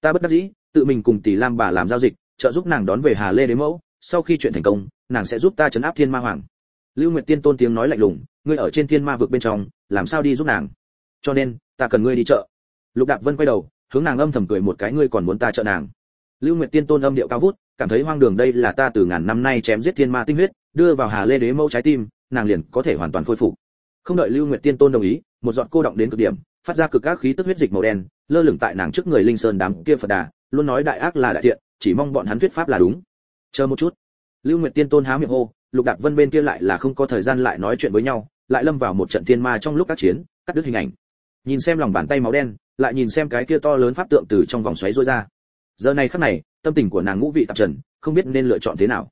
Ta bất đắc dĩ, tự mình cùng tỷ lam bà làm giao dịch, trợ giúp nàng đón về hà lê đế mẫu. Sau khi chuyện thành công, nàng sẽ giúp ta chấn áp thiên ma hoàng. Lưu nguyệt tiên tôn tiếng nói lạnh lùng, ngươi ở trên thiên ma vực bên trong, làm sao đi giúp nàng? Cho nên, ta cần ngươi đi chợ lục đạp vân quay đầu, hướng nàng âm thầm cười một cái, ngươi còn muốn ta trợ nàng? Lưu nguyệt tiên tôn âm điệu cao vút, cảm thấy hoang đường đây là ta từ ngàn năm nay chém giết thiên ma tinh huyết, đưa vào hà lê đế mẫu trái tim, nàng liền có thể hoàn toàn khôi phục. Không đợi lưu nguyệt tiên tôn đồng ý, một giọt cô động đến cực điểm, phát ra cực ác khí tức huyết dịch màu đen, lơ lửng tại nàng trước người linh sơn đám kia phật đà, luôn nói đại ác là đại thiện, chỉ mong bọn hắn thuyết pháp là đúng. Chờ một chút. Lưu nguyệt tiên tôn há miệng hô, lục đạc vân bên kia lại là không có thời gian lại nói chuyện với nhau, lại lâm vào một trận thiên ma trong lúc các chiến, cắt đứt hình ảnh. Nhìn xem lòng bàn tay máu đen lại nhìn xem cái kia to lớn pháp tượng từ trong vòng xoáy rối ra. Giờ này khắc này, tâm tình của nàng ngũ vị tạp trần, không biết nên lựa chọn thế nào.